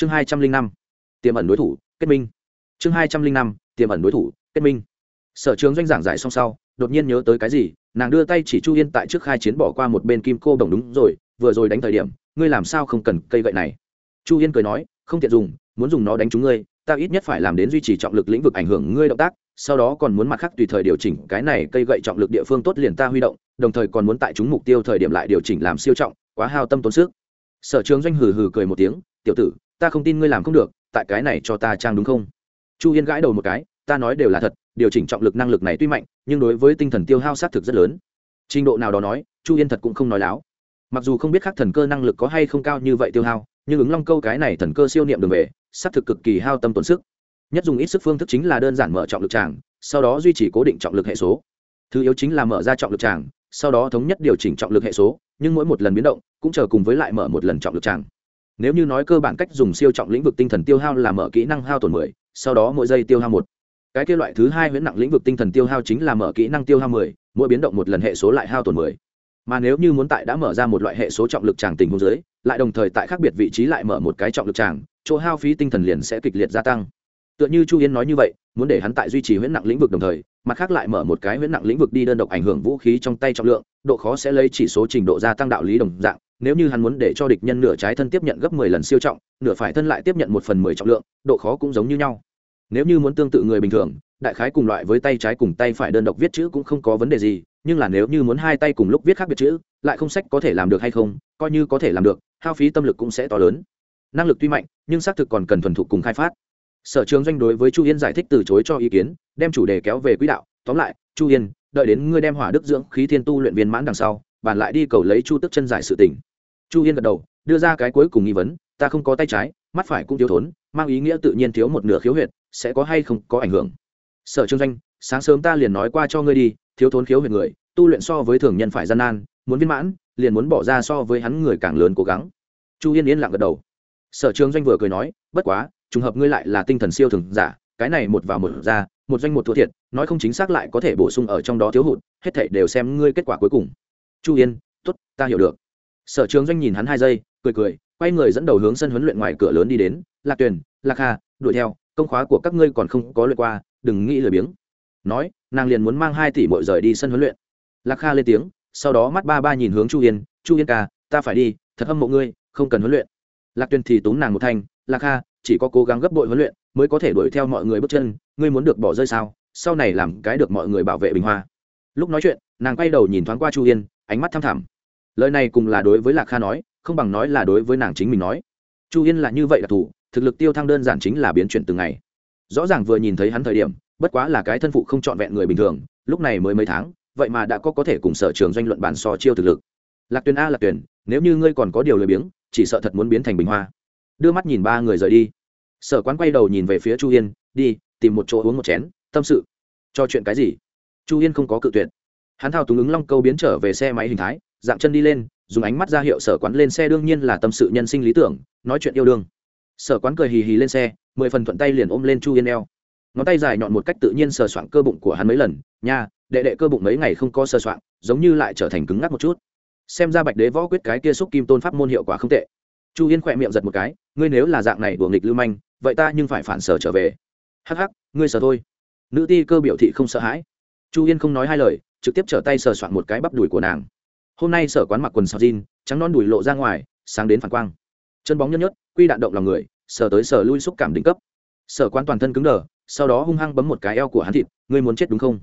chương hai trăm linh năm, tiềm ẩn đối thủ, kết minh. Chương hai trăm linh năm, tiềm ẩn đối thủ, kết minh. Sở trường doanh giảng giải xong sau, đột nhiên nhớ tới cái gì, nàng đưa tay chỉ chu yên tại trước khai chiến bỏ qua một bên kim cô đồng đúng rồi, vừa rồi đánh thời điểm, ngươi làm sao không cần cây gậy này? Chu yên cười nói, không tiện dùng, muốn dùng nó đánh chúng ngươi, ta ít nhất phải làm đến duy trì trọng lực lĩnh vực ảnh hưởng ngươi động tác, sau đó còn muốn mặt khác tùy thời điều chỉnh, cái này cây gậy trọng lực địa phương tốt liền ta huy động, đồng thời còn muốn tại chúng mục tiêu thời điểm lại điều chỉnh làm siêu trọng, quá hao tâm tốn sức. Sở trường doanh hừ hừ cười một tiếng, tiểu tử ta không tin ngươi làm không được, tại cái này cho ta trang đúng không? Chu yên gãi đầu một cái, ta nói đều là thật, điều chỉnh trọng lực năng lực này tuy mạnh, nhưng đối với tinh thần tiêu hao sát thực rất lớn. Trình độ nào đó nói, chu yên thật cũng không nói láo. Mặc dù không biết khác thần cơ năng lực có hay không cao như vậy tiêu hao, nhưng ứng long câu cái này thần cơ siêu niệm đường về, sát thực cực kỳ hao tâm tốn sức. Nhất dùng ít sức phương thức chính là đơn giản mở trọng lực tràng, sau đó duy trì cố định trọng lực hệ số. Thứ yếu chính là mở ra trọng lực tràng, sau đó thống nhất điều chỉnh trọng lực hệ số, nhưng mỗi một lần biến động, cũng chờ cùng với lại mở một lần trọng lực tràng nếu như nói cơ bản cách dùng siêu trọng lĩnh vực tinh thần tiêu hao là mở kỹ năng hao tổn mười, sau đó mỗi giây tiêu hao một. Cái kia loại thứ hai huyễn nặng lĩnh vực tinh thần tiêu hao chính là mở kỹ năng tiêu hao mười, mỗi biến động một lần hệ số lại hao tổn mười. Mà nếu như muốn tại đã mở ra một loại hệ số trọng lực tràng tình huống dưới, lại đồng thời tại khác biệt vị trí lại mở một cái trọng lực tràng, chỗ hao phí tinh thần liền sẽ kịch liệt gia tăng. Tựa như chu yên nói như vậy, muốn để hắn tại duy trì huyễn nặng lĩnh vực đồng thời, mặt khác lại mở một cái huyễn nặng lĩnh vực đi đơn độc ảnh hưởng vũ khí trong tay trọng lượng, độ khó sẽ lấy chỉ số trình độ gia tăng đạo lý đồng dạng nếu như hắn muốn để cho địch nhân nửa trái thân tiếp nhận gấp mười lần siêu trọng, nửa phải thân lại tiếp nhận một phần mười trọng lượng, độ khó cũng giống như nhau. Nếu như muốn tương tự người bình thường, đại khái cùng loại với tay trái cùng tay phải đơn độc viết chữ cũng không có vấn đề gì, nhưng là nếu như muốn hai tay cùng lúc viết khác biệt chữ, lại không sách có thể làm được hay không, coi như có thể làm được, hao phí tâm lực cũng sẽ to lớn. Năng lực tuy mạnh, nhưng xác thực còn cần thuần thục cùng khai phát. Sở trường doanh đối với chu yên giải thích từ chối cho ý kiến, đem chủ đề kéo về quỹ đạo. Tóm lại, chu yên, đợi đến ngươi đem hỏa đức dưỡng khí thiên tu luyện viên mãn đằng sau, bàn lại đi cầu lấy chu tức chân giải sự tỉnh chu yên gật đầu, đưa ra cái cuối cùng nghi vấn, ta không có tay trái, mắt phải cũng thiếu thốn, mang ý nghĩa tự nhiên thiếu một nửa khiếu huyệt, sẽ có hay không có ảnh hưởng. Sở trương doanh, sáng sớm ta liền nói qua cho ngươi đi, thiếu thốn khiếu huyệt người, tu luyện so với thường nhân phải gian nan, muốn viên mãn, liền muốn bỏ ra so với hắn người càng lớn cố gắng. Chu yên yên lặng gật đầu. Sở trường doanh vừa cười nói, bất quá, trùng hợp ngươi lại là tinh thần siêu thường giả, cái này một vào một ra, một doanh một thua thiệt, nói không chính xác lại có thể bổ sung ở trong đó thiếu hụt, hết thảy đều xem ngươi kết quả cuối cùng. Chu yên t ố t ta hiểu được sở trường doanh nhìn hắn hai giây, cười cười, quay người dẫn đầu hướng sân huấn luyện ngoài cửa lớn đi đến. Lạc tuyền, lạc hà, đuổi theo, công khóa của các ngươi còn không có lượt qua, đừng nghĩ lười biếng. Nói, nàng liền muốn mang hai tỷ mội rời đi sân huấn luyện. Lạc kha lên tiếng, sau đó mắt ba ba nhìn hướng chu yên chu yên ca, ta phải đi, thật hâm mộ ngươi, không cần huấn luyện. Lạc tuyền thì túm nàng một thanh, lạc kha chỉ có cố gắng gấp bội huấn luyện mới có thể đuổi theo mọi người bước chân, ngươi muốn được bỏ rơi sao? Sau này làm cái được mọi người bảo vệ bình hoa. Lúc nói chuyện, nàng quay đầu nhìn thoáng qua chu yên, ánh mắt thăm thẳm lời này cùng là đối với lạc kha nói, không bằng nói là đối với nàng chính mình nói. Chu yên là như vậy đặc thù, thực lực tiêu thăng đơn giản chính là biến chuyển từng ngày. Rõ ràng vừa nhìn thấy hắn thời điểm, bất quá là cái thân phụ không trọn vẹn người bình thường, lúc này mới mấy tháng, vậy mà đã có có thể cùng sở trường doanh luận bản so chiêu thực lực. Lạc tuyền a, lạc tuyền, nếu như ngươi còn có điều lười biếng, chỉ sợ thật muốn biến thành bình hoa. Đưa mắt nhìn ba người rời đi. Sở quán quay đầu nhìn về phía chu yên, đi, tìm một chỗ uống một chén, tâm sự. Cho chuyện cái gì? Chu yên không có cự tuyệt. Hắn thao túng ứng long câu biến trở về xe máy hình thái dạng chân đi lên, dùng ánh mắt ra hiệu sở quán lên xe đương nhiên là tâm sự nhân sinh lý tưởng, nói chuyện yêu đương. Sở quán cười hì hì lên xe, mười phần thuận tay liền ôm lên chu yên eo. Ngón tay dài nhọn một cách tự nhiên sờ soạng cơ bụng của hắn mấy lần, nha, đệ đệ cơ bụng mấy ngày không có sờ soạng, giống như lại trở thành cứng ngắc một chút. Xem ra bạch đế võ quyết cái kia xúc kim tôn pháp môn hiệu quả không tệ. Chu yên khỏe miệng giật một cái, ngươi nếu là dạng này đùa nghịch lưu manh, vậy ta nhưng phải phản sở trở về. Hắc hắc, ngươi sờ thôi. Nữ ti cơ biểu thị không sợ hãi. Chu yên không nói hai lời, trực tiếp trở tay sờ soạn một cái bắp đùi của nàng hôm nay sở quán mặc quần sọc jean, trắng non đùi lộ ra ngoài, sáng đến phản quang. Chân bóng nhnhất nhất quy đạn động lòng người sờ tới sờ lui xúc cảm đỉnh cấp. Sở quán toàn thân cứng đờ, sau đó hung hăng bấm một cái eo của hắn thịt, ngươi muốn chết đúng không?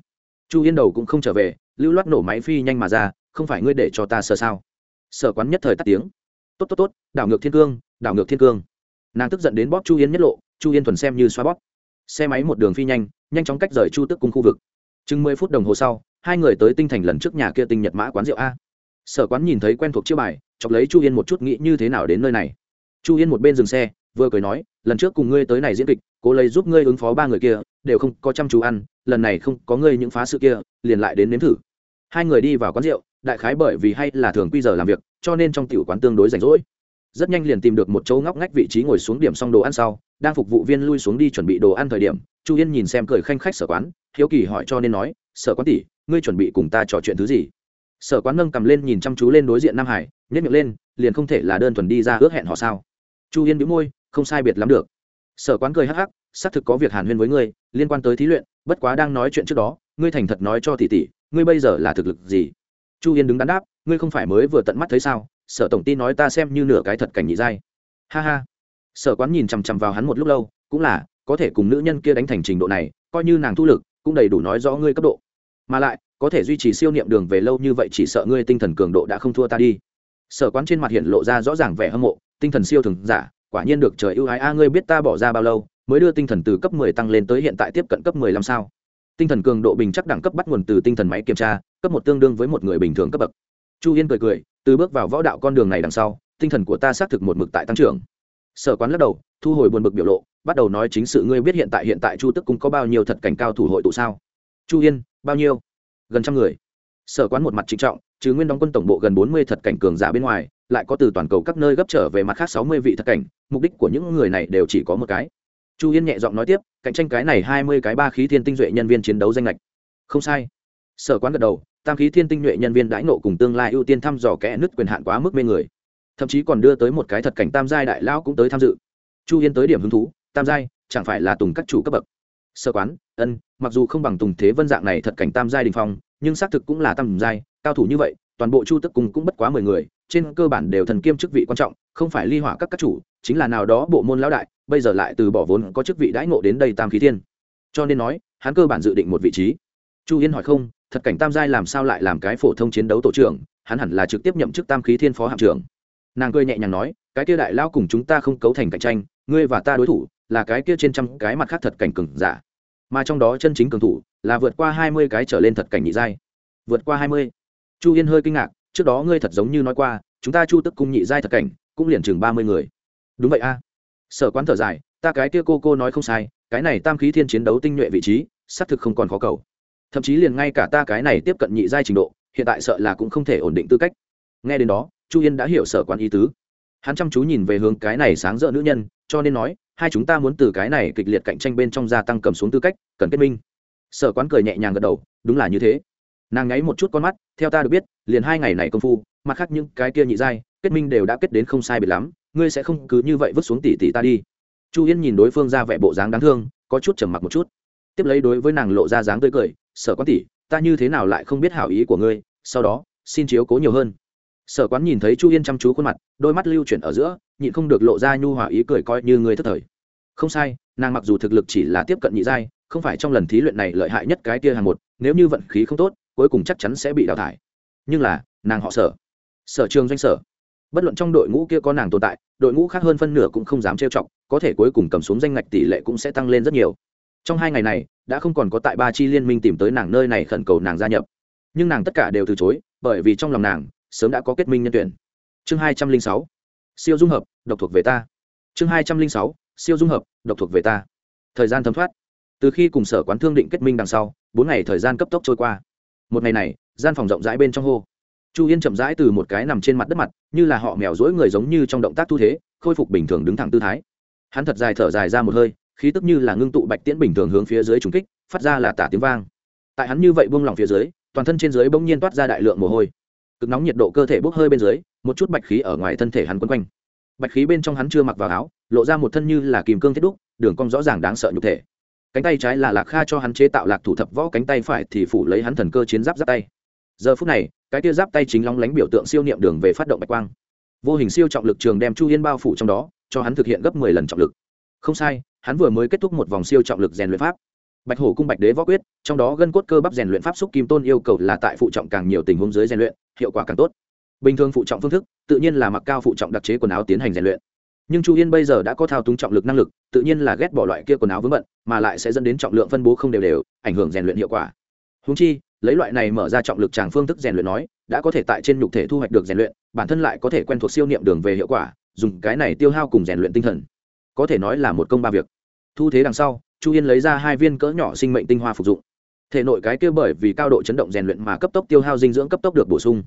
Chu yên đầu cũng không trở về, lưu loát nổ máy phi nhanh mà ra, không phải ngươi để cho ta sợ sao? Sở quán nhất thời tắt tiếng. Tốt tốt tốt, đảo ngược thiên cương, đảo ngược thiên cương. Nàng tức giận đến bóp chu yên nhất lộ, chu yên thuần xem như xoa bóp. Xe máy một đường phi nhanh nhanh chóng cách rời chu tức cung khu vực. Chừng mười phút đồng hồ sau, hai người tới tinh thành lần trước nhà kia tinh nhật mã quán rượu a sở quán nhìn thấy quen thuộc chiêu bài, chọc lấy chu yên một chút nghĩ như thế nào đến nơi này. Chu yên một bên dừng xe, vừa cười nói, lần trước cùng ngươi tới này diễn kịch, cố lấy giúp ngươi ứng phó ba người kia, đều không có chăm chú ăn, lần này không có ngươi những phá sự kia, liền lại đến nếm thử. Hai người đi vào quán rượu, đại khái bởi vì hay là thường quy giờ làm việc, cho nên trong tiểu quán tương đối rảnh rỗi. Rất nhanh liền tìm được một chỗ ngóc ngách vị trí ngồi xuống điểm xong đồ ăn sau, đang phục vụ viên lui xuống đi chuẩn bị đồ ăn thời điểm, chu yên nhìn xem cười khanh khách sở quán, hiếu kỳ hỏi cho nên nói, sở quán tỷ, ngươi chuẩn bị cùng ta trò chuyện thứ gì? Sở quán nâng cầm lên nhìn chăm chú lên đối diện nam hải nhất miệng lên, liền không thể là đơn thuần đi ra ước hẹn họ sao. Chu yên bĩu môi, không sai biệt lắm được. Sở quán cười hắc hắc, xác thực có việc hàn huyên với ngươi, liên quan tới thí luyện, bất quá đang nói chuyện trước đó, ngươi thành thật nói cho tỷ tỷ, ngươi bây giờ là thực lực gì? Chu yên đứng đắn đáp, ngươi không phải mới vừa tận mắt thấy sao? Sở tổng ty nói ta xem như nửa cái thật cảnh nhị giai. Ha ha. Sở quán nhìn chằm chằm vào hắn một lúc lâu, cũng là, có thể cùng nữ nhân kia đánh thành trình độ này, coi như nàng thu lực, cũng đầy đủ nói rõ ngươi cấp độ. Mà lại có thể duy trì siêu niệm đường về lâu như vậy chỉ sợ ngươi tinh thần cường độ đã không thua ta đi. Sở quán trên mặt hiện lộ ra rõ ràng vẻ hâm mộ, tinh thần siêu thường giả, quả nhiên được trời ưu ái. A, ngươi biết ta bỏ ra bao lâu, mới đưa tinh thần từ cấp 10 tăng lên tới hiện tại tiếp cận cấp 15 sao? Tinh thần cường độ bình chắc đẳng cấp bắt nguồn từ tinh thần máy kiểm tra, cấp một tương đương với một người bình thường cấp bậc. Chu yên cười cười, từ bước vào võ đạo con đường này đằng sau, tinh thần của ta xác thực một mực tại tăng trưởng. Sở quán lắc đầu, thu hồi buồn bực biểu lộ, bắt đầu nói chính sự. Ngươi biết hiện tại hiện tại chu tức cũng có bao nhiêu thật cảnh cao thủ hội tụ sao? Chu yên, bao nhiêu? Gần trăm người. Sở quán một mặt trịnh trọng, chứ nguyên đóng quân tổng bộ gần bốn mươi thật cảnh cường giả bên ngoài, lại có từ toàn cầu các nơi gấp trở về mặt khác sáu mươi vị thật cảnh, mục đích của những người này đều chỉ có một cái. Chu yên nhẹ giọng nói tiếp, cạnh tranh cái này hai mươi cái ba khí thiên tinh duệ nhân viên chiến đấu danh lệch. Không sai. Sở quán gật đầu, tam khí thiên tinh nhuệ nhân viên đãi nộ cùng tương lai ưu tiên thăm dò kẽ nứt quyền hạn quá mức mê người. Thậm chí còn đưa tới một cái thật cảnh tam giai đại lão cũng tới tham dự. Chu yên tới điểm hứng thú, tam giai, chẳng phải là tùng các chủ cấp bậc sơ quán, ân, mặc dù không bằng tùng thế vân dạng này thật cảnh tam giai đình phong, nhưng xác thực cũng là tam giai, cao thủ như vậy, toàn bộ chu tức cùng cũng bất quá mười người, trên cơ bản đều thần kiêm chức vị quan trọng, không phải ly hỏa các các chủ, chính là nào đó bộ môn lão đại, bây giờ lại từ bỏ vốn có chức vị đãi ngộ đến đây tam khí thiên. Cho nên nói, hắn cơ bản dự định một vị trí. Chu yên hỏi không, thật cảnh tam giai làm sao lại làm cái phổ thông chiến đấu tổ trưởng, hắn hẳn là trực tiếp nhậm chức tam khí thiên phó hạm trưởng. Nàng cười nhẹ nhàng nói, cái kia đại lao cùng chúng ta không cấu thành cạnh tranh, ngươi và ta đối thủ là cái kia trên trăm cái mặt khác thật cảnh cường giả. Mà trong đó chân chính cường thủ là vượt qua hai mươi cái trở lên thật cảnh nhị giai. Vượt qua hai mươi. Chu yên hơi kinh ngạc, trước đó ngươi thật giống như nói qua, chúng ta chu tức cung nhị giai thật cảnh cũng liền chừng ba mươi người. Đúng vậy a. Sở quán thở dài, ta cái kia cô cô nói không sai, cái này tam khí thiên chiến đấu tinh nhuệ vị trí, xác thực không còn khó cầu. Thậm chí liền ngay cả ta cái này tiếp cận nhị giai trình độ, hiện tại sợ là cũng không thể ổn định tư cách. Nghe đến đó, chu yên đã hiểu sở quan ý tứ. Hắn chăm chú nhìn về hướng cái này sáng rỡ nữ nhân, cho nên nói hai chúng ta muốn từ cái này kịch liệt cạnh tranh bên trong gia tăng cầm xuống tư cách, cần kết minh. Sở quán cười nhẹ nhàng gật đầu, đúng là như thế. Nàng nháy một chút con mắt, theo ta được biết, liền hai ngày này công phu, mặt khác những cái kia nhị giai, kết minh đều đã kết đến không sai biệt lắm, ngươi sẽ không cứ như vậy vứt xuống tỷ tỷ ta đi. Chu yên nhìn đối phương ra vẻ bộ dáng đáng thương, có chút trầm mặc một chút. Tiếp lấy đối với nàng lộ ra dáng tươi cười, sở quán tỷ, ta như thế nào lại không biết hảo ý của ngươi, sau đó, xin chiếu cố nhiều hơn sở quán nhìn thấy chu yên chăm chú khuôn mặt, đôi mắt lưu chuyển ở giữa, nhịn không được lộ ra nhu hòa ý cười coi như người thất thời. Không sai, nàng mặc dù thực lực chỉ là tiếp cận nhị giai, không phải trong lần thí luyện này lợi hại nhất cái kia hàng một, nếu như vận khí không tốt, cuối cùng chắc chắn sẽ bị đào thải. Nhưng là, nàng họ sở. Sở trường doanh sở. Bất luận trong đội ngũ kia có nàng tồn tại, đội ngũ khác hơn phân nửa cũng không dám trêu chọc, có thể cuối cùng cầm xuống danh ngạch tỷ lệ cũng sẽ tăng lên rất nhiều. Trong hai ngày này, đã không còn có tại ba chi liên minh tìm tới nàng nơi này khẩn cầu nàng gia nhập. Nhưng nàng tất cả đều từ chối, bởi vì trong lòng nàng sớm đã có kết minh nhân tuyển. Chương hai trăm linh sáu, siêu dung hợp, độc thuộc về ta. Chương hai trăm linh sáu, siêu dung hợp, độc thuộc về ta. Thời gian thấm thoát. Từ khi cùng sở quán thương định kết minh đằng sau, bốn ngày thời gian cấp tốc trôi qua. Một ngày này, gian phòng rộng rãi bên trong hô. Chu yên chậm rãi từ một cái nằm trên mặt đất mặt, như là họ mèo dỗi người giống như trong động tác thu thế, khôi phục bình thường đứng thẳng tư thái. Hắn thật dài thở dài ra một hơi, khí tức như là ngưng tụ bạch tiễn bình thường hướng phía dưới trùng kích, phát ra là tả tiếng vang. Tại hắn như vậy buông lỏng phía dưới, toàn thân trên dưới bỗng nhiên toát ra đại lượng mồ hôi cực nóng nhiệt độ cơ thể bốc hơi bên dưới, một chút bạch khí ở ngoài thân thể hắn quấn quanh. Bạch khí bên trong hắn chưa mặc vào áo, lộ ra một thân như là kìm cương thiết đúc, đường cong rõ ràng đáng sợ nhục thể. Cánh tay trái là lạc kha cho hắn chế tạo lạc thủ thập võ cánh tay phải thì phủ lấy hắn thần cơ chiến giáp giáp tay. Giờ phút này, cái tia giáp tay chính long lánh biểu tượng siêu niệm đường về phát động bạch quang. Vô hình siêu trọng lực trường đem chu yên bao phủ trong đó, cho hắn thực hiện gấp mười lần trọng lực. Không sai, hắn vừa mới kết thúc một vòng siêu trọng lực rèn luyện pháp bạch hổ cung bạch đế võ quyết, trong đó gân cốt cơ bắp rèn luyện pháp xúc kim tôn yêu cầu là tại phụ trọng càng nhiều tình huống dưới rèn luyện, hiệu quả càng tốt. Bình thường phụ trọng phương thức, tự nhiên là mặc cao phụ trọng đặc chế quần áo tiến hành rèn luyện. Nhưng chu yên bây giờ đã có thao túng trọng lực năng lực, tự nhiên là ghét bỏ loại kia quần áo vướng bận, mà lại sẽ dẫn đến trọng lượng phân bố không đều đều, ảnh hưởng rèn luyện hiệu quả. Húng chi, lấy loại này mở ra trọng lực tràng phương thức rèn luyện nói, đã có thể tại trên nhục thể thu hoạch được rèn luyện, bản thân lại có thể quen thuộc siêu niệm đường về hiệu quả, dùng cái này tiêu hao cùng rèn luyện tinh thần. Có thể nói là một công ba việc. Thu thế đằng sau chu yên lấy ra hai viên cỡ nhỏ sinh mệnh tinh hoa phục dụng. Thể nội cái kia bởi vì cao độ chấn động rèn luyện mà cấp tốc tiêu hao dinh dưỡng cấp tốc được bổ sung.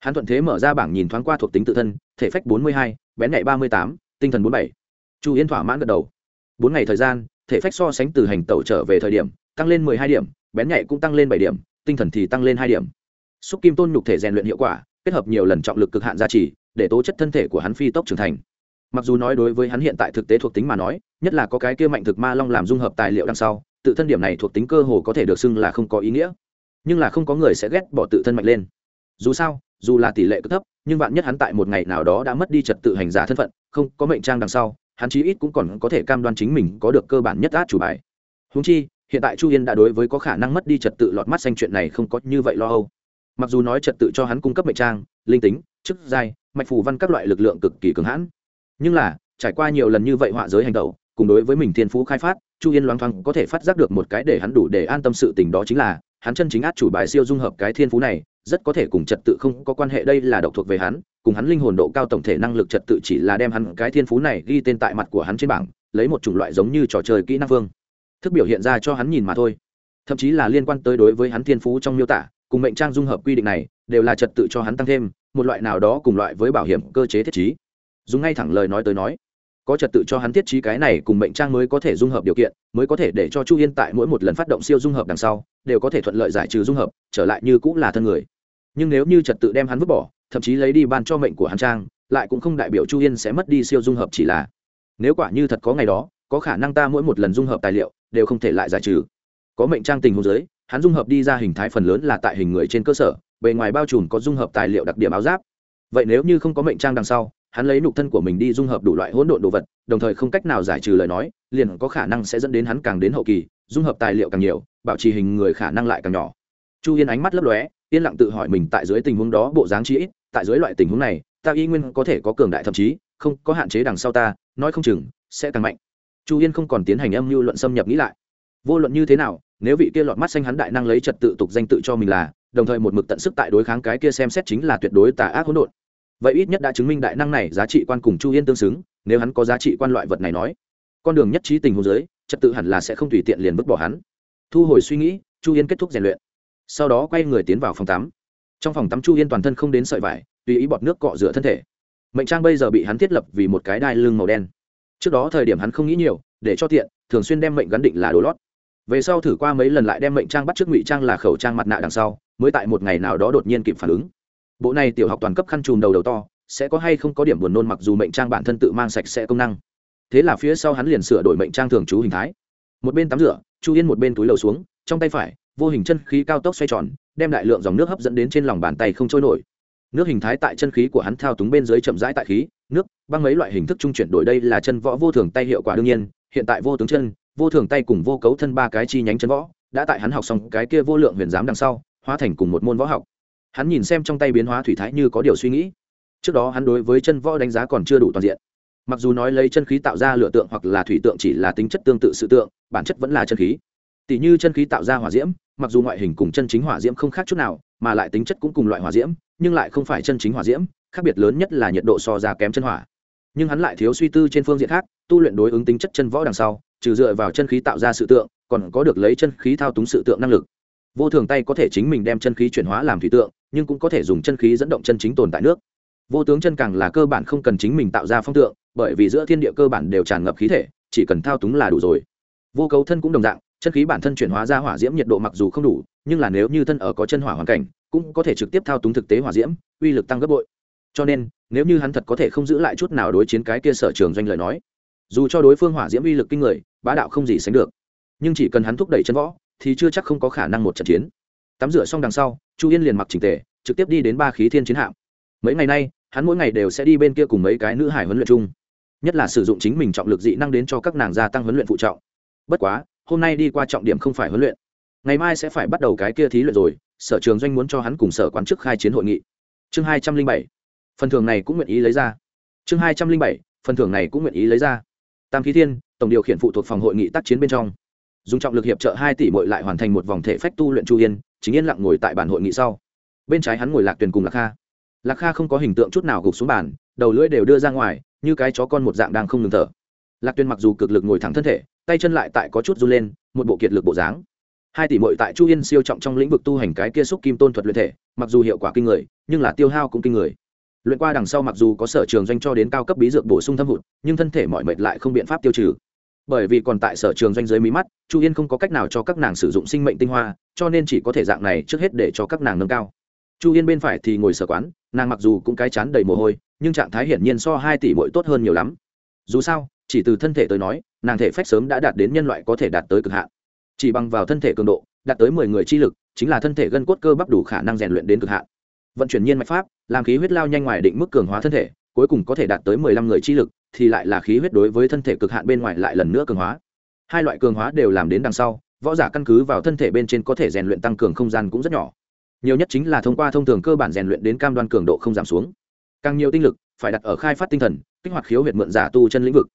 Hắn thuận thế mở ra bảng nhìn thoáng qua thuộc tính tự thân, thể phách bốn mươi hai, bén nhạy ba mươi tám, tinh thần bốn bảy. Chu yên thỏa mãn gật đầu. Bốn ngày thời gian, thể phách so sánh từ hành tẩu trở về thời điểm, tăng lên mười hai điểm, bén nhạy cũng tăng lên bảy điểm, tinh thần thì tăng lên hai điểm. Xúc kim tôn nhục thể rèn luyện hiệu quả, kết hợp nhiều lần trọng lực cực hạn gia trì, để tố chất thân thể của hắn phi tốc trưởng thành. Mặc dù nói đối với hắn hiện tại thực tế thuộc tính mà nói nhất là có cái kia mạnh thực ma long làm dung hợp tài liệu đằng sau, tự thân điểm này thuộc tính cơ hồ có thể được xưng là không có ý nghĩa. Nhưng là không có người sẽ ghét bỏ tự thân mạnh lên. Dù sao, dù là tỷ lệ cực thấp, nhưng bạn nhất hắn tại một ngày nào đó đã mất đi trật tự hành giả thân phận, không có mệnh trang đằng sau, hắn chí ít cũng còn có thể cam đoan chính mình có được cơ bản nhất át chủ bài. Húng chi, hiện tại chu yên đã đối với có khả năng mất đi trật tự lọt mắt xanh chuyện này không có như vậy lo âu. Mặc dù nói trật tự cho hắn cung cấp mệnh trang, linh tính, chức giai, mạch phù văn các loại lực lượng cực kỳ cường hãn. Nhưng là, trải qua nhiều lần như vậy họa giới hành động cùng đối với mình thiên phú khai phát, chu yên loáng thoáng có thể phát giác được một cái để hắn đủ để an tâm sự tình đó chính là, hắn chân chính át chủ bài siêu dung hợp cái thiên phú này, rất có thể cùng trật tự không có quan hệ, đây là độc thuộc về hắn, cùng hắn linh hồn độ cao tổng thể năng lực trật tự chỉ là đem hắn cái thiên phú này ghi tên tại mặt của hắn trên bảng, lấy một chủng loại giống như trò chơi kỹ năng vương thức biểu hiện ra cho hắn nhìn mà thôi. Thậm chí là liên quan tới đối với hắn thiên phú trong miêu tả, cùng mệnh trang dung hợp quy định này, đều là trật tự cho hắn tăng thêm, một loại nào đó cùng loại với bảo hiểm cơ chế thiết trí. Dùng ngay thẳng lời nói tới nói có trật tự cho hắn thiết trí cái này cùng mệnh trang mới có thể dung hợp điều kiện, mới có thể để cho chu yên tại mỗi một lần phát động siêu dung hợp đằng sau, đều có thể thuận lợi giải trừ dung hợp, trở lại như cũng là thân người. Nhưng nếu như trật tự đem hắn vứt bỏ, thậm chí lấy đi ban cho mệnh của hắn trang, lại cũng không đại biểu chu yên sẽ mất đi siêu dung hợp chỉ là. Nếu quả như thật có ngày đó, có khả năng ta mỗi một lần dung hợp tài liệu, đều không thể lại giải trừ. Có mệnh trang tình hồ dưới, hắn dung hợp đi ra hình thái phần lớn là tại hình người trên cơ sở, bề ngoài bao trùm có dung hợp tài liệu đặc điểm áo giáp. Vậy nếu như không có mệnh trang đằng sau hắn lấy nục thân của mình đi dung hợp đủ loại hỗn độn đồ vật, đồng thời không cách nào giải trừ lời nói, liền có khả năng sẽ dẫn đến hắn càng đến hậu kỳ, dung hợp tài liệu càng nhiều, bảo trì hình người khả năng lại càng nhỏ. Chu yên ánh mắt lấp lóe, yên lặng tự hỏi mình tại dưới tình huống đó bộ dáng chi ít, tại dưới loại tình huống này, ta y nguyên có thể có cường đại thậm chí, không, có hạn chế đằng sau ta, nói không chừng, sẽ càng mạnh. Chu yên không còn tiến hành âm mưu luận xâm nhập nghĩ lại. Vô luận như thế nào, nếu vị kia lọt mắt xanh hắn đại năng lấy trật tự tục danh tự cho mình là, đồng thời một mực tận sức tại đối kháng cái kia xem xét chính là tuyệt đối tà ác hỗn độn vậy ít nhất đã chứng minh đại năng này giá trị quan cùng chu yên tương xứng, nếu hắn có giá trị quan loại vật này nói, con đường nhất trí tình hồ dưới, trật tự hẳn là sẽ không tùy tiện liền vứt bỏ hắn. Thu hồi suy nghĩ, chu yên kết thúc rèn luyện. Sau đó quay người tiến vào phòng tắm. Trong phòng tắm chu yên toàn thân không đến sợi vải, tùy ý bọt nước cọ rửa thân thể. Mệnh trang bây giờ bị hắn thiết lập vì một cái đai lưng màu đen. Trước đó thời điểm hắn không nghĩ nhiều, để cho tiện, thường xuyên đem mệnh gắn định là đồ lót. Về sau thử qua mấy lần lại đem mệnh trang bắt trước ngụy trang là khẩu trang mặt nạ đằng sau, mới tại một ngày nào đó đột nhiên kịp phản ứng bộ này tiểu học toàn cấp khăn chùm đầu đầu to, sẽ có hay không có điểm buồn nôn mặc dù mệnh trang bản thân tự mang sạch sẽ công năng. Thế là phía sau hắn liền sửa đổi mệnh trang thường trú hình thái. Một bên tắm rửa, chu yên một bên túi lầu xuống, trong tay phải, vô hình chân khí cao tốc xoay tròn, đem đại lượng dòng nước hấp dẫn đến trên lòng bàn tay không trôi nổi. Nước hình thái tại chân khí của hắn thao túng bên dưới chậm rãi tại khí, nước, băng mấy loại hình thức trung chuyển đổi đây là chân võ vô thường tay hiệu quả đương nhiên, hiện tại vô tướng chân, vô thường tay cùng vô cấu thân ba cái chi nhánh chân võ, đã tại hắn học xong cái kia vô lượng huyền giám đằng sau, hóa thành cùng một môn võ học hắn nhìn xem trong tay biến hóa thủy thái như có điều suy nghĩ. Trước đó hắn đối với chân võ đánh giá còn chưa đủ toàn diện. Mặc dù nói lấy chân khí tạo ra lựa tượng hoặc là thủy tượng chỉ là tính chất tương tự sự tượng, bản chất vẫn là chân khí. Tỷ như chân khí tạo ra hỏa diễm, mặc dù ngoại hình cùng chân chính hỏa diễm không khác chút nào, mà lại tính chất cũng cùng loại hỏa diễm, nhưng lại không phải chân chính hỏa diễm, khác biệt lớn nhất là nhiệt độ so ra kém chân hỏa. Nhưng hắn lại thiếu suy tư trên phương diện khác, tu luyện đối ứng tính chất chân võ đằng sau, trừ dựa vào chân khí tạo ra sự tượng, còn có được lấy chân khí thao túng sự tượng năng lực vô thường tay có thể chính mình đem chân khí chuyển hóa làm thủy tượng, nhưng cũng có thể dùng chân khí dẫn động chân chính tồn tại nước. Vô tướng chân càng là cơ bản không cần chính mình tạo ra phong tượng, bởi vì giữa thiên địa cơ bản đều tràn ngập khí thể, chỉ cần thao túng là đủ rồi. Vô cấu thân cũng đồng dạng, chân khí bản thân chuyển hóa ra hỏa diễm nhiệt độ mặc dù không đủ, nhưng là nếu như thân ở có chân hỏa hoàn cảnh, cũng có thể trực tiếp thao túng thực tế hỏa diễm, uy lực tăng gấp bội. Cho nên, nếu như hắn thật có thể không giữ lại chút nào đối chiến cái kia sở trường doanh lời nói, dù cho đối phương hỏa diễm uy lực kinh người, bá đạo không gì sánh được. Nhưng chỉ cần hắn thúc đẩy chân võ thì chưa chắc không có khả năng một trận chiến. Tắm rửa xong đằng sau, chu yên liền mặc trình tề, trực tiếp đi đến ba khí thiên chiến hạm. Mấy ngày nay, hắn mỗi ngày đều sẽ đi bên kia cùng mấy cái nữ hải huấn luyện chung, nhất là sử dụng chính mình trọng lực dị năng đến cho các nàng gia tăng huấn luyện phụ trọng. Bất quá, hôm nay đi qua trọng điểm không phải huấn luyện. Ngày mai sẽ phải bắt đầu cái kia thí luyện rồi, sở trường doanh muốn cho hắn cùng sở quán chức khai chiến hội nghị. Chương hai trăm linh bảy, phần thưởng này cũng nguyện ý lấy ra. Chương hai trăm linh bảy, phần thưởng này cũng nguyện ý lấy ra. Tam khí thiên, tổng điều khiển phụ thuộc phòng hội nghị tác chiến bên trong dùng trọng lực hiệp trợ hai tỷ bội lại hoàn thành một vòng thể phách tu luyện chu yên, chính yên lặng ngồi tại bản hội nghị sau. Bên trái hắn ngồi lạc tuyền cùng lạc kha. Lạc kha không có hình tượng chút nào gục xuống bàn, đầu lưỡi đều đưa ra ngoài, như cái chó con một dạng đang không ngừng thở. Lạc tuyền mặc dù cực lực ngồi thẳng thân thể, tay chân lại tại có chút run lên, một bộ kiệt lực bộ dáng. Hai tỷ mội tại chu yên siêu trọng trong lĩnh vực tu hành cái kia xúc kim tôn thuật luyện thể, mặc dù hiệu quả kinh người, nhưng là tiêu hao cũng kinh người. Luyện qua đằng sau mặc dù có sở trường doanh cho đến cao cấp bí dược bổ sung thâm hụt, nhưng thân thể mọi mệt lại không biện pháp tiêu trừ bởi vì còn tại sở trường doanh giới mí mắt, chu yên không có cách nào cho các nàng sử dụng sinh mệnh tinh hoa, cho nên chỉ có thể dạng này trước hết để cho các nàng nâng cao. Chu yên bên phải thì ngồi sở quán, nàng mặc dù cũng cái chán đầy mồ hôi, nhưng trạng thái hiển nhiên so hai tỷ bội tốt hơn nhiều lắm. Dù sao, chỉ từ thân thể tới nói, nàng thể phách sớm đã đạt đến nhân loại có thể đạt tới cực hạn. Chỉ bằng vào thân thể cường độ, đạt tới mười người chi lực, chính là thân thể gân cốt cơ bắp đủ khả năng rèn luyện đến cực hạn. Vận chuyển nhiên mạch pháp, làm khí huyết lao nhanh ngoài định mức cường hóa thân thể, cuối cùng có thể đạt tới mười lăm người chi lực thì lại là khí huyết đối với thân thể cực hạn bên ngoài lại lần nữa cường hóa. Hai loại cường hóa đều làm đến đằng sau, võ giả căn cứ vào thân thể bên trên có thể rèn luyện tăng cường không gian cũng rất nhỏ. Nhiều nhất chính là thông qua thông thường cơ bản rèn luyện đến cam đoan cường độ không giảm xuống. Càng nhiều tinh lực phải đặt ở khai phát tinh thần, kích hoạt khiếu huyệt mượn giả tu chân lĩnh vực.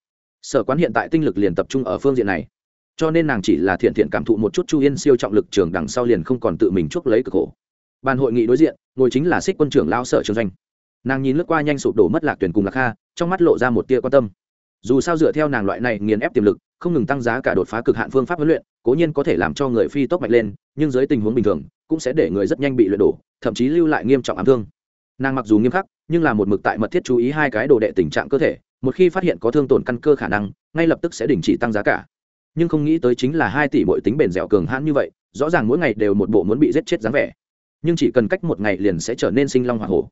Sở quán hiện tại tinh lực liền tập trung ở phương diện này. Cho nên nàng chỉ là thiện thiện cảm thụ một chút chu yên siêu trọng lực trường đằng sau liền không còn tự mình chuốc lấy cực khổ. Bàn hội nghị đối diện, ngồi chính là xích quân trưởng lao sở trường doanh. Nàng nhìn lướt qua nhanh sụp đổ mất lạc tuyển cùng lạc kha trong mắt lộ ra một tia quan tâm. Dù sao dựa theo nàng loại này nghiền ép tiềm lực, không ngừng tăng giá cả đột phá cực hạn phương pháp huấn luyện, cố nhiên có thể làm cho người phi tốc mạnh lên, nhưng dưới tình huống bình thường, cũng sẽ để người rất nhanh bị luyện đổ, thậm chí lưu lại nghiêm trọng ám thương. Nàng mặc dù nghiêm khắc, nhưng là một mực tại mật thiết chú ý hai cái đồ đệ tình trạng cơ thể, một khi phát hiện có thương tổn căn cơ khả năng, ngay lập tức sẽ đình chỉ tăng giá cả. Nhưng không nghĩ tới chính là hai tỷ bội tính bền dẻo cường hãn như vậy, rõ ràng mỗi ngày đều một bộ muốn bị giết chết dáng vẻ. Nhưng chỉ cần cách một ngày liền sẽ trở nên sinh long hoa hổ.